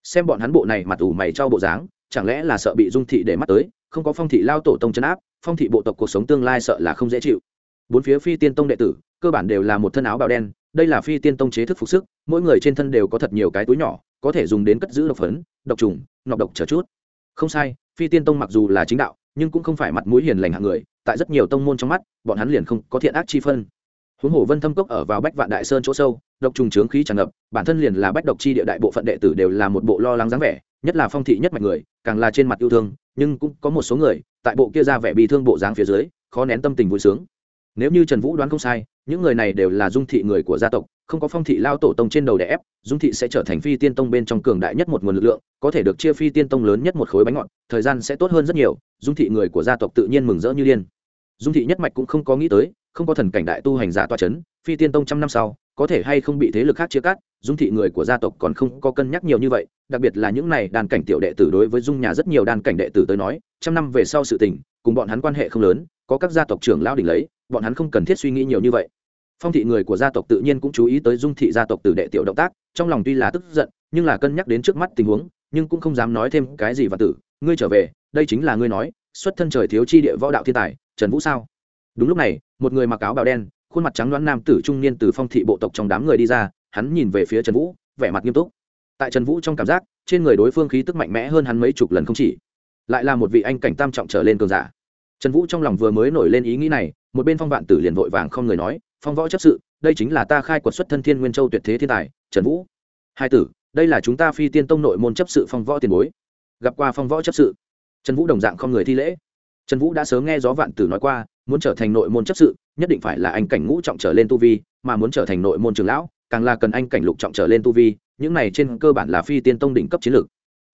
Xem bọn hắn bộ này mặt ủ mày trao bộ dáng chẳng lẽ là sợ bị dung thị để mắt tới, không có phong thị lao tổ tông chấn áp, phong thị bộ tộc cuộc sống tương lai sợ là không dễ chịu. Bốn phía phi tiên tông đệ tử, cơ bản đều là một thân áo bào đen, đây là phi tiên tông chế thức phục sức, mỗi người trên thân đều có thật nhiều cái túi nhỏ, có thể dùng đến cất giữ độc phấn, độc trùng, nọc độc chờ chút. Không sai, phi tiên tông mặc dù là chính đạo, nhưng cũng không phải mặt mũi hiền lành hạng người, tại rất nhiều tông môn trong mắt, bọn hắn liền không có thiện ác chi phân huống hồ vân thâm cốc ở vào bách vạn đại sơn chỗ sâu, độc trùng trướng khí tràn ngập, bản thân liền là bách độc chi địa đại bộ phận đệ tử đều là một bộ lo lắng dáng vẻ, nhất là phong thị nhất mạch người, càng là trên mặt yêu thương, nhưng cũng có một số người, tại bộ kia ra vẻ bị thương bộ dáng phía dưới, khó nén tâm tình vui sướng. Nếu như trần vũ đoán không sai, những người này đều là dung thị người của gia tộc, không có phong thị lao tổ tông trên đầu đè ép, dung thị sẽ trở thành phi tiên tông bên trong cường đại nhất một nguồn lực lượng, có thể được chia phi tiên tông lớn nhất một khối bánh ngọt, thời gian sẽ tốt hơn rất nhiều, dung thị người của gia tộc tự nhiên mừng rỡ như liên dung thị nhất mạch cũng không có nghĩ tới, không có thần cảnh đại tu hành giả toa c h ấ n phi tiên tông trăm năm sau, có thể hay không bị thế lực khác chia cắt, dung thị người của gia tộc còn không có cân nhắc nhiều như vậy, đặc biệt là những này đàn cảnh tiểu đệ tử đối với dung nhà rất nhiều đàn cảnh đệ tử tới nói, trăm năm về sau sự tình, cùng bọn hắn quan hệ không lớn, có các gia tộc trưởng lao đỉnh lấy, bọn hắn không cần thiết suy nghĩ nhiều như vậy. Phong thị người của gia tộc tự nhiên cũng chú ý tới dung thị gia tộc tử đệ tiểu động tác, trong lòng tuy là tức giận, nhưng là cân nhắc đến trước mắt tình huống, nhưng cũng không dám nói thêm cái gì và tử, ngươi trở về, đây chính là ngươi nói, xuất thân trời thiếu chi địa võ đạo thiên tài trần vũ sao? Đúng lúc này, một người mặc áo bào đen, khuôn mặt trắng đoán nam tử trung niên từ phong thị bộ tộc trong đám người đi ra, hắn nhìn về phía trần vũ, vẻ mặt nghiêm túc. Tại trần vũ trong cảm giác, trên người đối phương khí tức mạnh mẽ hơn hắn mấy chục lần không chỉ, lại là một vị anh cảnh tam trọng trở lên cường giả. Trần vũ trong lòng vừa mới nổi lên ý nghĩ này, một bên phong vạn tử liền vội vàng không người nói, phong võ chấp sự, đây chính là ta khai quật xuất thân thiên nguyên châu tuyệt thế thiên tài, trần vũ. Hai tử, đây là chúng ta phi tiên tông nội môn chấp sự phong võ tiền bối. Gặp qua phong võ chấp sự. Trần vũ đồng dạng không người thi lễ trần vũ đã sớm nghe gió vạn tử nói qua, muốn trở thành nội môn chấp sự, nhất định phải là anh cảnh ngũ trọng trở lên tu vi, mà muốn trở thành nội môn trường lão, càng là cần anh cảnh lục trọng trở lên tu vi, những này trên cơ bản là phi tiên tông đỉnh cấp chiến lược.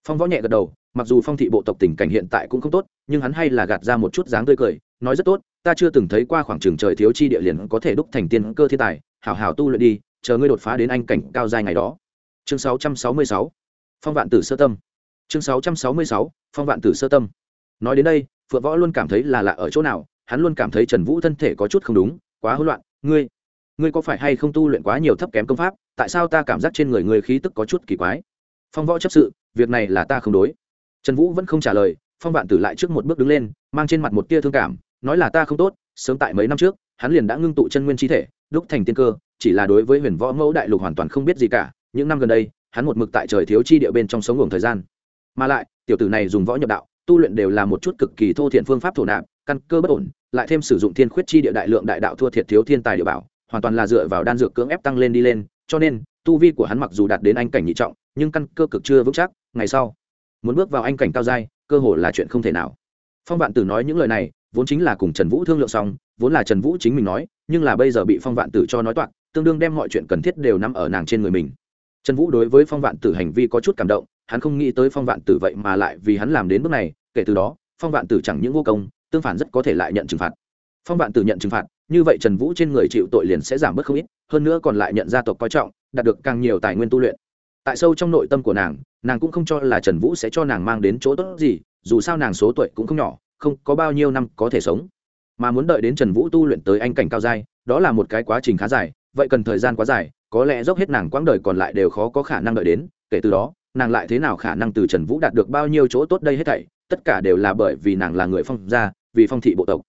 Phong võ nhẹ gật đầu, mặc dù phong thị bộ tộc tình cảnh hiện tại cũng không tốt, nhưng hắn hay là gạt ra một chút dáng tươi cười, nói rất tốt, ta chưa từng thấy qua khoảng trường trời thiếu chi địa liền có thể đúc thành tiên cơ thiên tài, hảo hảo tu luyện đi, chờ ngươi đột phá đến anh cảnh cao dài ngày đó. Chương 666 phong vạn tử sơ tâm. Chương 666 phong vạn tử sơ tâm. Nói đến đây phượng võ luôn cảm thấy là lạ ở chỗ nào, hắn luôn cảm thấy trần vũ thân thể có chút không đúng, quá hỗn loạn. Ngươi ngươi có phải hay không tu luyện quá nhiều thấp kém công pháp, tại sao ta cảm giác trên người ngươi khí tức có chút kỳ quái? Phong võ chấp sự, việc này là ta không đối. Trần vũ vẫn không trả lời, phong vạn tử lại trước một bước đứng lên, mang trên mặt một tia thương cảm, nói là ta không tốt, sớm tại mấy năm trước, hắn liền đã ngưng tụ chân nguyên chi thể, đúc thành tiên cơ, chỉ là đối với huyền võ mẫu đại lục hoàn toàn không biết gì cả, những năm gần đây, hắn một mực tại trời thiếu chi địa bên trong sống ngủ thời gian. Mà lại, tiểu tử này dùng võ nhập đạo tu luyện đều là một chút cực kỳ thô thiện phương pháp thổ nạp, căn cơ bất ổn, lại thêm sử dụng thiên khuyết chi địa đại lượng đại đạo thua thiệt thiếu thiên tài địa bảo, hoàn toàn là dựa vào đan dược cưỡng ép tăng lên đi lên, cho nên, tu vi của hắn mặc dù đạt đến anh cảnh nhị trọng, nhưng căn cơ cực chưa vững chắc, ngày sau, muốn bước vào anh cảnh cao giai, cơ hội là chuyện không thể nào. Phong vạn tử nói những lời này, vốn chính là cùng trần vũ thương lượng xong, vốn là trần vũ chính mình nói, nhưng là bây giờ bị phong vạn tử cho nói toạc, tương đương đem mọi chuyện cần thiết đều nằm ở nàng trên người mình. Trần vũ đối với phong vạn tử hành vi có chút cảm động, hắn không nghĩ tới phong vạn tử vậy mà lại vì hắn làm đến bước này kể từ đó, phong vạn tử chẳng những vô công, tương phản rất có thể lại nhận trừng phạt. Phong vạn tử nhận trừng phạt, như vậy trần vũ trên người chịu tội liền sẽ giảm bớt không ít, hơn nữa còn lại nhận gia tộc coi trọng, đạt được càng nhiều tài nguyên tu luyện. Tại sâu trong nội tâm của nàng nàng cũng không cho là trần vũ sẽ cho nàng mang đến chỗ tốt gì, dù sao nàng số tuổi cũng không nhỏ, không có bao nhiêu năm có thể sống. Mà muốn đợi đến trần vũ tu luyện tới anh cảnh cao giai, đó là một cái quá trình khá dài, vậy cần thời gian quá dài, có lẽ dốc hết nàng quãng đời còn lại đều khó có khả năng đợi đến, kể từ đó, nàng lại thế nào khả năng từ trần vũ đạt được bao nhiêu chỗ tốt đây hết thảy tất cả đều là bởi vì nàng là người phong gia, vì phong thị bộ tộc.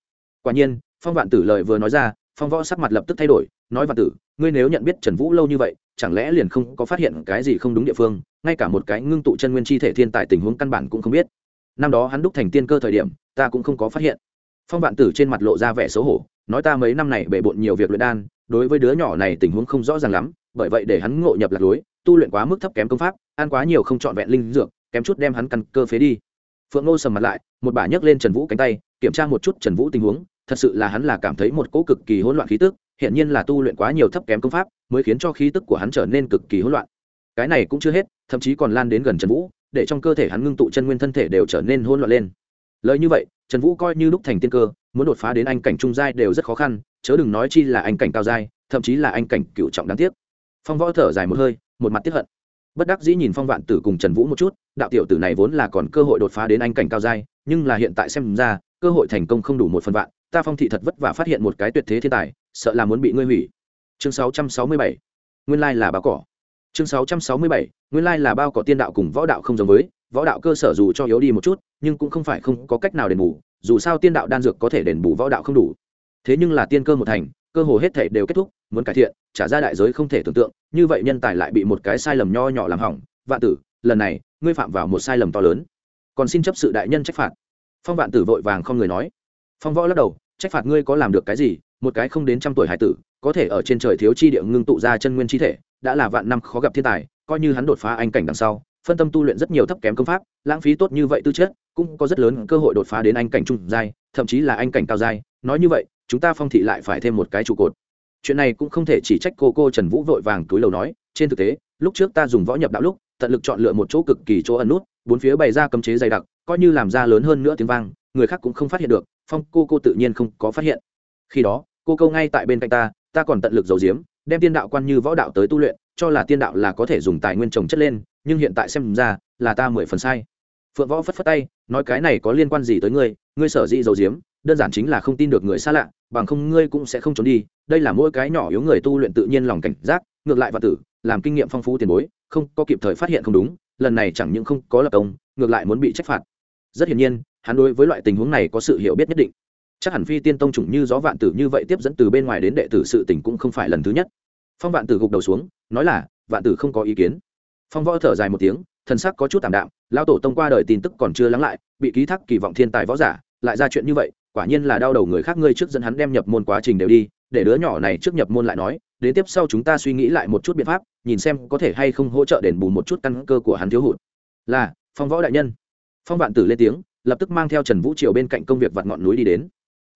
Quả nhiên, phong vạn tử lời vừa nói ra, phong võ sắc mặt lập tức thay đổi, nói vạn tử, ngươi nếu nhận biết trần vũ lâu như vậy, chẳng lẽ liền không có phát hiện cái gì không đúng địa phương, ngay cả một cái ngưng tụ chân nguyên chi thể thiên tài tình huống căn bản cũng không biết. Năm đó hắn đúc thành tiên cơ thời điểm, ta cũng không có phát hiện. Phong vạn tử trên mặt lộ ra vẻ xấu hổ, nói ta mấy năm này bề bộn nhiều việc luyện đan, đối với đứa nhỏ này tình huống không rõ ràng lắm, bởi vậy để hắn ngộ nhập lạc lối, tu luyện quá mức thấp kém công pháp, ăn quá nhiều không trọn vẹn linh dược, kém chút đem hắn căn cơ phế đi phượng ngô sầm mặt lại, một bà nhấc lên trần vũ cánh tay, kiểm tra một chút trần vũ tình huống, thật sự là hắn là cảm thấy một cỗ cực kỳ hỗn loạn khí tức hiện nhiên là tu luyện quá nhiều thấp kém công pháp, mới khiến cho khí tức của hắn trở nên cực kỳ hỗn loạn. Cái này cũng chưa hết, thậm chí còn lan đến gần trần vũ, để trong cơ thể hắn ngưng tụ chân nguyên thân thể đều trở nên hỗn loạn lên. Lời như vậy, trần vũ coi như lúc thành tiên cơ, muốn đột phá đến anh cảnh trung giai đều rất khó khăn, chớ đừng nói chi là anh cảnh cao giai, thậm chí là anh cảnh cựu trọng đáng tiếc. Phong võ thở dài một hơi, một mặt tiếp hận bất đắc dĩ nhìn phong vạn tử cùng trần vũ một chút, đạo tiểu tử này vốn là còn cơ hội đột phá đến anh cảnh cao giai, nhưng là hiện tại xem ra, cơ hội thành công không đủ một phần vạn, ta phong thị thật vất vả phát hiện một cái tuyệt thế thiên tài, sợ là muốn bị ngươi hủy. Chương 667 nguyên lai là bao cỏ. Chương 667 nguyên lai là bao cỏ tiên đạo cùng võ đạo không giống với, võ đạo cơ sở dù cho yếu đi một chút, nhưng cũng không phải không có cách nào đền bù, dù sao tiên đạo đan dược có thể đền bù võ đạo không đủ. Thế nhưng là tiên cơ một thành cơ hồ hết thể đều kết thúc, muốn cải thiện, trả ra đại giới không thể tưởng tượng, như vậy nhân tài lại bị một cái sai lầm nho nhỏ làm hỏng. Vạn tử, lần này, ngươi phạm vào một sai lầm to lớn. Còn xin chấp sự đại nhân trách phạt. Phong vạn tử vội vàng không người nói. Phong võ lắc đầu, trách phạt ngươi có làm được cái gì? Một cái không đến trăm tuổi hải tử, có thể ở trên trời thiếu chi địa ngưng tụ ra chân nguyên chi thể, đã là vạn năm khó gặp thiên tài, coi như hắn đột phá anh cảnh đằng sau, phân tâm tu luyện rất nhiều thấp kém công pháp, lãng phí tốt như vậy tư chất, cũng có rất lớn cơ hội đột phá đến anh cảnh trung giai, thậm chí là anh cảnh cao giai. Nói như vậy chúng ta phong thị lại phải thêm một cái trụ cột. Chuyện này cũng không thể chỉ trách cô cô trần vũ vội vàng túi lầu nói, trên thực tế, lúc trước ta dùng võ nhập đạo lúc, tận lực chọn lựa một chỗ cực kỳ chỗ ẩn nút, bốn phía bày ra cấm chế dày đặc, coi như làm ra lớn hơn nữa tiếng vang, người khác cũng không phát hiện được, phong cô cô tự nhiên không có phát hiện. Khi đó, cô câu ngay tại bên cạnh ta ta còn tận lực giấu giếm, đem tiên đạo quan như võ đạo tới tu luyện, cho là tiên đạo là có thể dùng tài nguyên trồng chất lên, nhưng hiện tại xem ra, là ta mười phần sai. Phượng võ phất phất tay, nói cái này có liên quan gì tới ngươi ngươi sở dĩ giấu giếm, đơn giản chính là không tin được người xa lạ bằng không ngươi cũng sẽ không trốn đi, đây là mỗi cái nhỏ yếu người tu luyện tự nhiên lòng cảnh giác, ngược lại và tử, làm kinh nghiệm phong phú tiền bối, không có kịp thời phát hiện không đúng, lần này chẳng những không có lập công, ngược lại muốn bị trách phạt. Rất hiển nhiên, hắn đối với loại tình huống này có sự hiểu biết nhất định. Chắc hẳn phi tiên tông chủng như gió vạn tử như vậy tiếp dẫn từ bên ngoài đến đệ tử sự tình cũng không phải lần thứ nhất. Phong vạn tử gục đầu xuống, nói là, vạn tử không có ý kiến. Phong võ thở dài một tiếng, thần sắc có chút tạm đạm lao tổ tông qua đời tin tức còn chưa lắng lại, bị ký thác kỳ vọng thiên tài võ giả, lại ra chuyện như vậy quả nhiên là đau đầu người khác ngươi trước dẫn hắn đem nhập môn quá trình đều đi, để đứa nhỏ này trước nhập môn lại nói, đến tiếp sau chúng ta suy nghĩ lại một chút biện pháp, nhìn xem có thể hay không hỗ trợ đền bù một chút căn cơ của hắn thiếu hụt. Là, phong võ đại nhân. Phong vạn tử lên tiếng, lập tức mang theo trần vũ triều bên cạnh công việc vặt ngọn núi đi đến.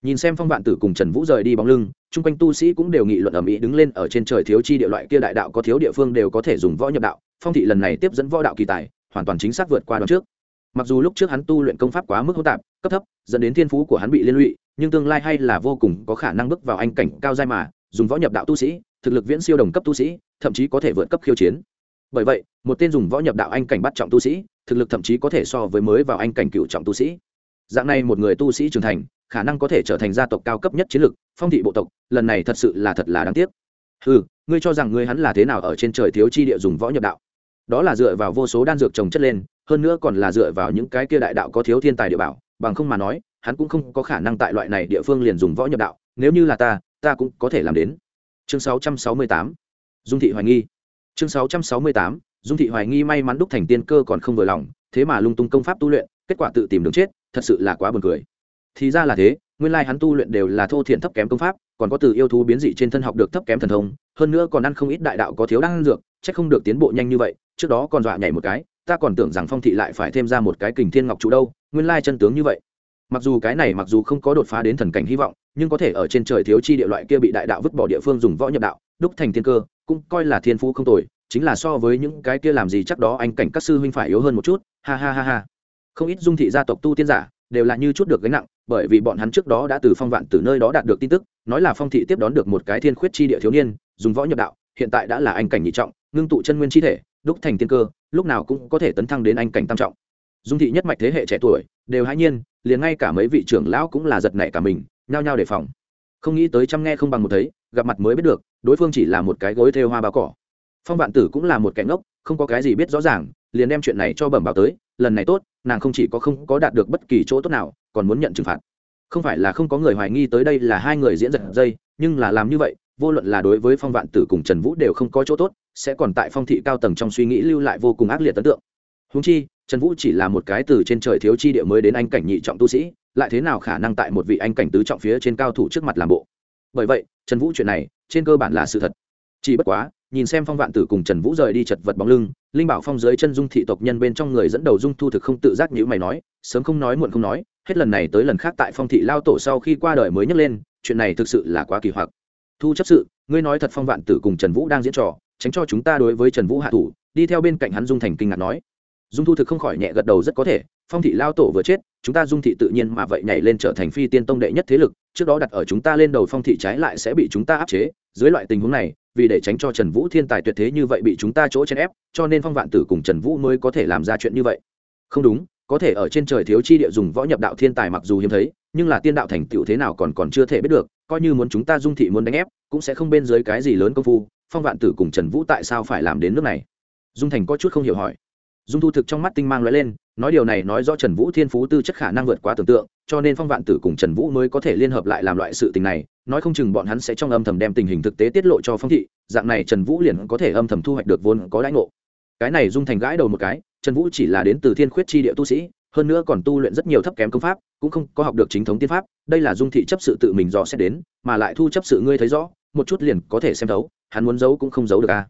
Nhìn xem phong vạn tử cùng trần vũ rời đi bóng lưng, chung quanh tu sĩ cũng đều nghị luận ở mỹ đứng lên ở trên trời thiếu chi địa loại kia đại đạo có thiếu địa phương đều có thể dùng võ nhập đạo, phong thị lần này tiếp dẫn võ đạo kỳ tài, hoàn toàn chính xác vượt qua đoạn trước. Mặc dù lúc trước hắn tu luyện công pháp quá mức hỗn tạp cấp thấp, dẫn đến thiên phú của hắn bị liên lụy, nhưng tương lai hay là vô cùng có khả năng bước vào anh cảnh cao giai mà, dùng võ nhập đạo tu sĩ, thực lực viễn siêu đồng cấp tu sĩ, thậm chí có thể vượt cấp khiêu chiến. Bởi vậy, một tên dùng võ nhập đạo anh cảnh bắt trọng tu sĩ, thực lực thậm chí có thể so với mới vào anh cảnh cựu trọng tu sĩ. Dạng này một người tu sĩ trưởng thành, khả năng có thể trở thành gia tộc cao cấp nhất chiến lực phong thị bộ tộc, lần này thật sự là thật là đáng tiếc. Ừ ngươi cho rằng ngươi hắn là thế nào ở trên trời thiếu chi địa dùng võ nhập đạo? Đó là dựa vào vô số đan dược trồng chất lên, hơn nữa còn là dựa vào những cái kia đại đạo có thiếu thiên tài địa bảo bằng không mà nói, hắn cũng không có khả năng tại loại này địa phương liền dùng võ nhập đạo, nếu như là ta ta cũng có thể làm đến. Chương 668 dung thị hoài nghi. Chương 668 dung thị hoài nghi may mắn đúc thành tiên cơ còn không vừa lòng, thế mà lung tung công pháp tu luyện, kết quả tự tìm đường chết, thật sự là quá buồn cười. Thì ra là thế, nguyên lai hắn tu luyện đều là thô thiện thấp kém công pháp, còn có từ yêu thú biến dị trên thân học được thấp kém thần thông, hơn nữa còn ăn không ít đại đạo có thiếu đan dược, chắc không được tiến bộ nhanh như vậy, trước đó còn dọa nhảy một cái ta còn tưởng rằng phong thị lại phải thêm ra một cái kình thiên ngọc trụ đâu, nguyên lai chân tướng như vậy. Mặc dù cái này mặc dù không có đột phá đến thần cảnh hy vọng, nhưng có thể ở trên trời thiếu chi địa loại kia bị đại đạo vứt bỏ địa phương dùng võ nhập đạo, đúc thành thiên cơ, cũng coi là thiên phú không tồi, chính là so với những cái kia làm gì chắc đó anh cảnh các sư huynh phải yếu hơn một chút, ha ha ha ha. Không ít dung thị gia tộc tu tiên giả đều là như chút được gánh nặng, bởi vì bọn hắn trước đó đã từ phong vạn từ nơi đó đạt được tin tức, nói là phong thị tiếp đón được một cái thiên khuyết chi địa thiếu niên, dùng võ nhập đạo, hiện tại đã là anh cảnh nhị trọng, ngưng tụ chân nguyên chi thể đúc thành tiên cơ, lúc nào cũng có thể tấn thăng đến anh cảnh tam trọng. Dung thị nhất mạch thế hệ trẻ tuổi, đều hãy nhiên, liền ngay cả mấy vị trưởng lão cũng là giật nảy cả mình, nhao nhao đề phòng. Không nghĩ tới chăm nghe không bằng một thấy, gặp mặt mới biết được, đối phương chỉ là một cái gối thêu hoa bao cỏ. Phong vạn tử cũng là một kẻ ngốc, không có cái gì biết rõ ràng, liền đem chuyện này cho bẩm báo tới, lần này tốt, nàng không chỉ có không có đạt được bất kỳ chỗ tốt nào, còn muốn nhận trừng phạt. Không phải là không có người hoài nghi tới đây là hai người diễn giật dây, nhưng là làm như vậy vô luận là đối với phong vạn tử cùng trần vũ đều không có chỗ tốt, sẽ còn tại phong thị cao tầng trong suy nghĩ lưu lại vô cùng ác liệt ấn tượng. Húng chi, trần vũ chỉ là một cái từ trên trời thiếu chi địa mới đến anh cảnh nhị trọng tu sĩ, lại thế nào khả năng tại một vị anh cảnh tứ trọng phía trên cao thủ trước mặt làm bộ? Bởi vậy, trần vũ chuyện này, trên cơ bản là sự thật. Chỉ bất quá, nhìn xem phong vạn tử cùng trần vũ rời đi chật vật bóng lưng, linh bảo phong dưới chân dung thị tộc nhân bên trong người dẫn đầu dung thu thực không tự giác như mày nói, sớm không nói muộn không nói, hết lần này tới lần khác tại phong thị lao tổ sau khi qua đời mới nhấc lên, chuyện này thực sự là quá kỳ hoặc thu chấp sự, ngươi nói thật phong vạn tử cùng trần vũ đang diễn trò, tránh cho chúng ta đối với trần vũ hạ thủ. Đi theo bên cạnh hắn dung thành kinh ngạc nói. Dung thu thực không khỏi nhẹ gật đầu rất có thể, phong thị lao tổ vừa chết, chúng ta dung thị tự nhiên mà vậy nhảy lên trở thành phi tiên tông đệ nhất thế lực, trước đó đặt ở chúng ta lên đầu phong thị trái lại sẽ bị chúng ta áp chế. Dưới loại tình huống này, vì để tránh cho trần vũ thiên tài tuyệt thế như vậy bị chúng ta chỗ chen ép, cho nên phong vạn tử cùng trần vũ mới có thể làm ra chuyện như vậy. Không đúng, có thể ở trên trời thiếu chi địa dùng võ nhập đạo thiên tài mặc dù hiếm thấy, nhưng là tiên đạo thành tựu thế nào còn còn chưa thể biết được coi như muốn chúng ta dung thị muốn đánh ép, cũng sẽ không bên dưới cái gì lớn công phu, phong vạn tử cùng trần vũ tại sao phải làm đến nước này? Dung thành có chút không hiểu hỏi. Dung thu thực trong mắt tinh mang l lên, nói điều này nói rõ trần vũ thiên phú tư chất khả năng vượt quá tưởng tượng, cho nên phong vạn tử cùng trần vũ mới có thể liên hợp lại làm loại sự tình này, nói không chừng bọn hắn sẽ trong âm thầm đem tình hình thực tế tiết lộ cho phong thị, dạng này trần vũ liền có thể âm thầm thu hoạch được vốn có đãi ngộ. Cái này dung thành gãi đầu một cái, trần vũ chỉ là đến từ thiên khuyết chi địa tu sĩ hơn nữa còn tu luyện rất nhiều thấp kém công pháp, cũng không có học được chính thống tiên pháp, đây là dung thị chấp sự tự mình dò xét đến, mà lại thu chấp sự ngươi thấy rõ, một chút liền có thể xem thấu, hắn muốn giấu cũng không giấu được a à.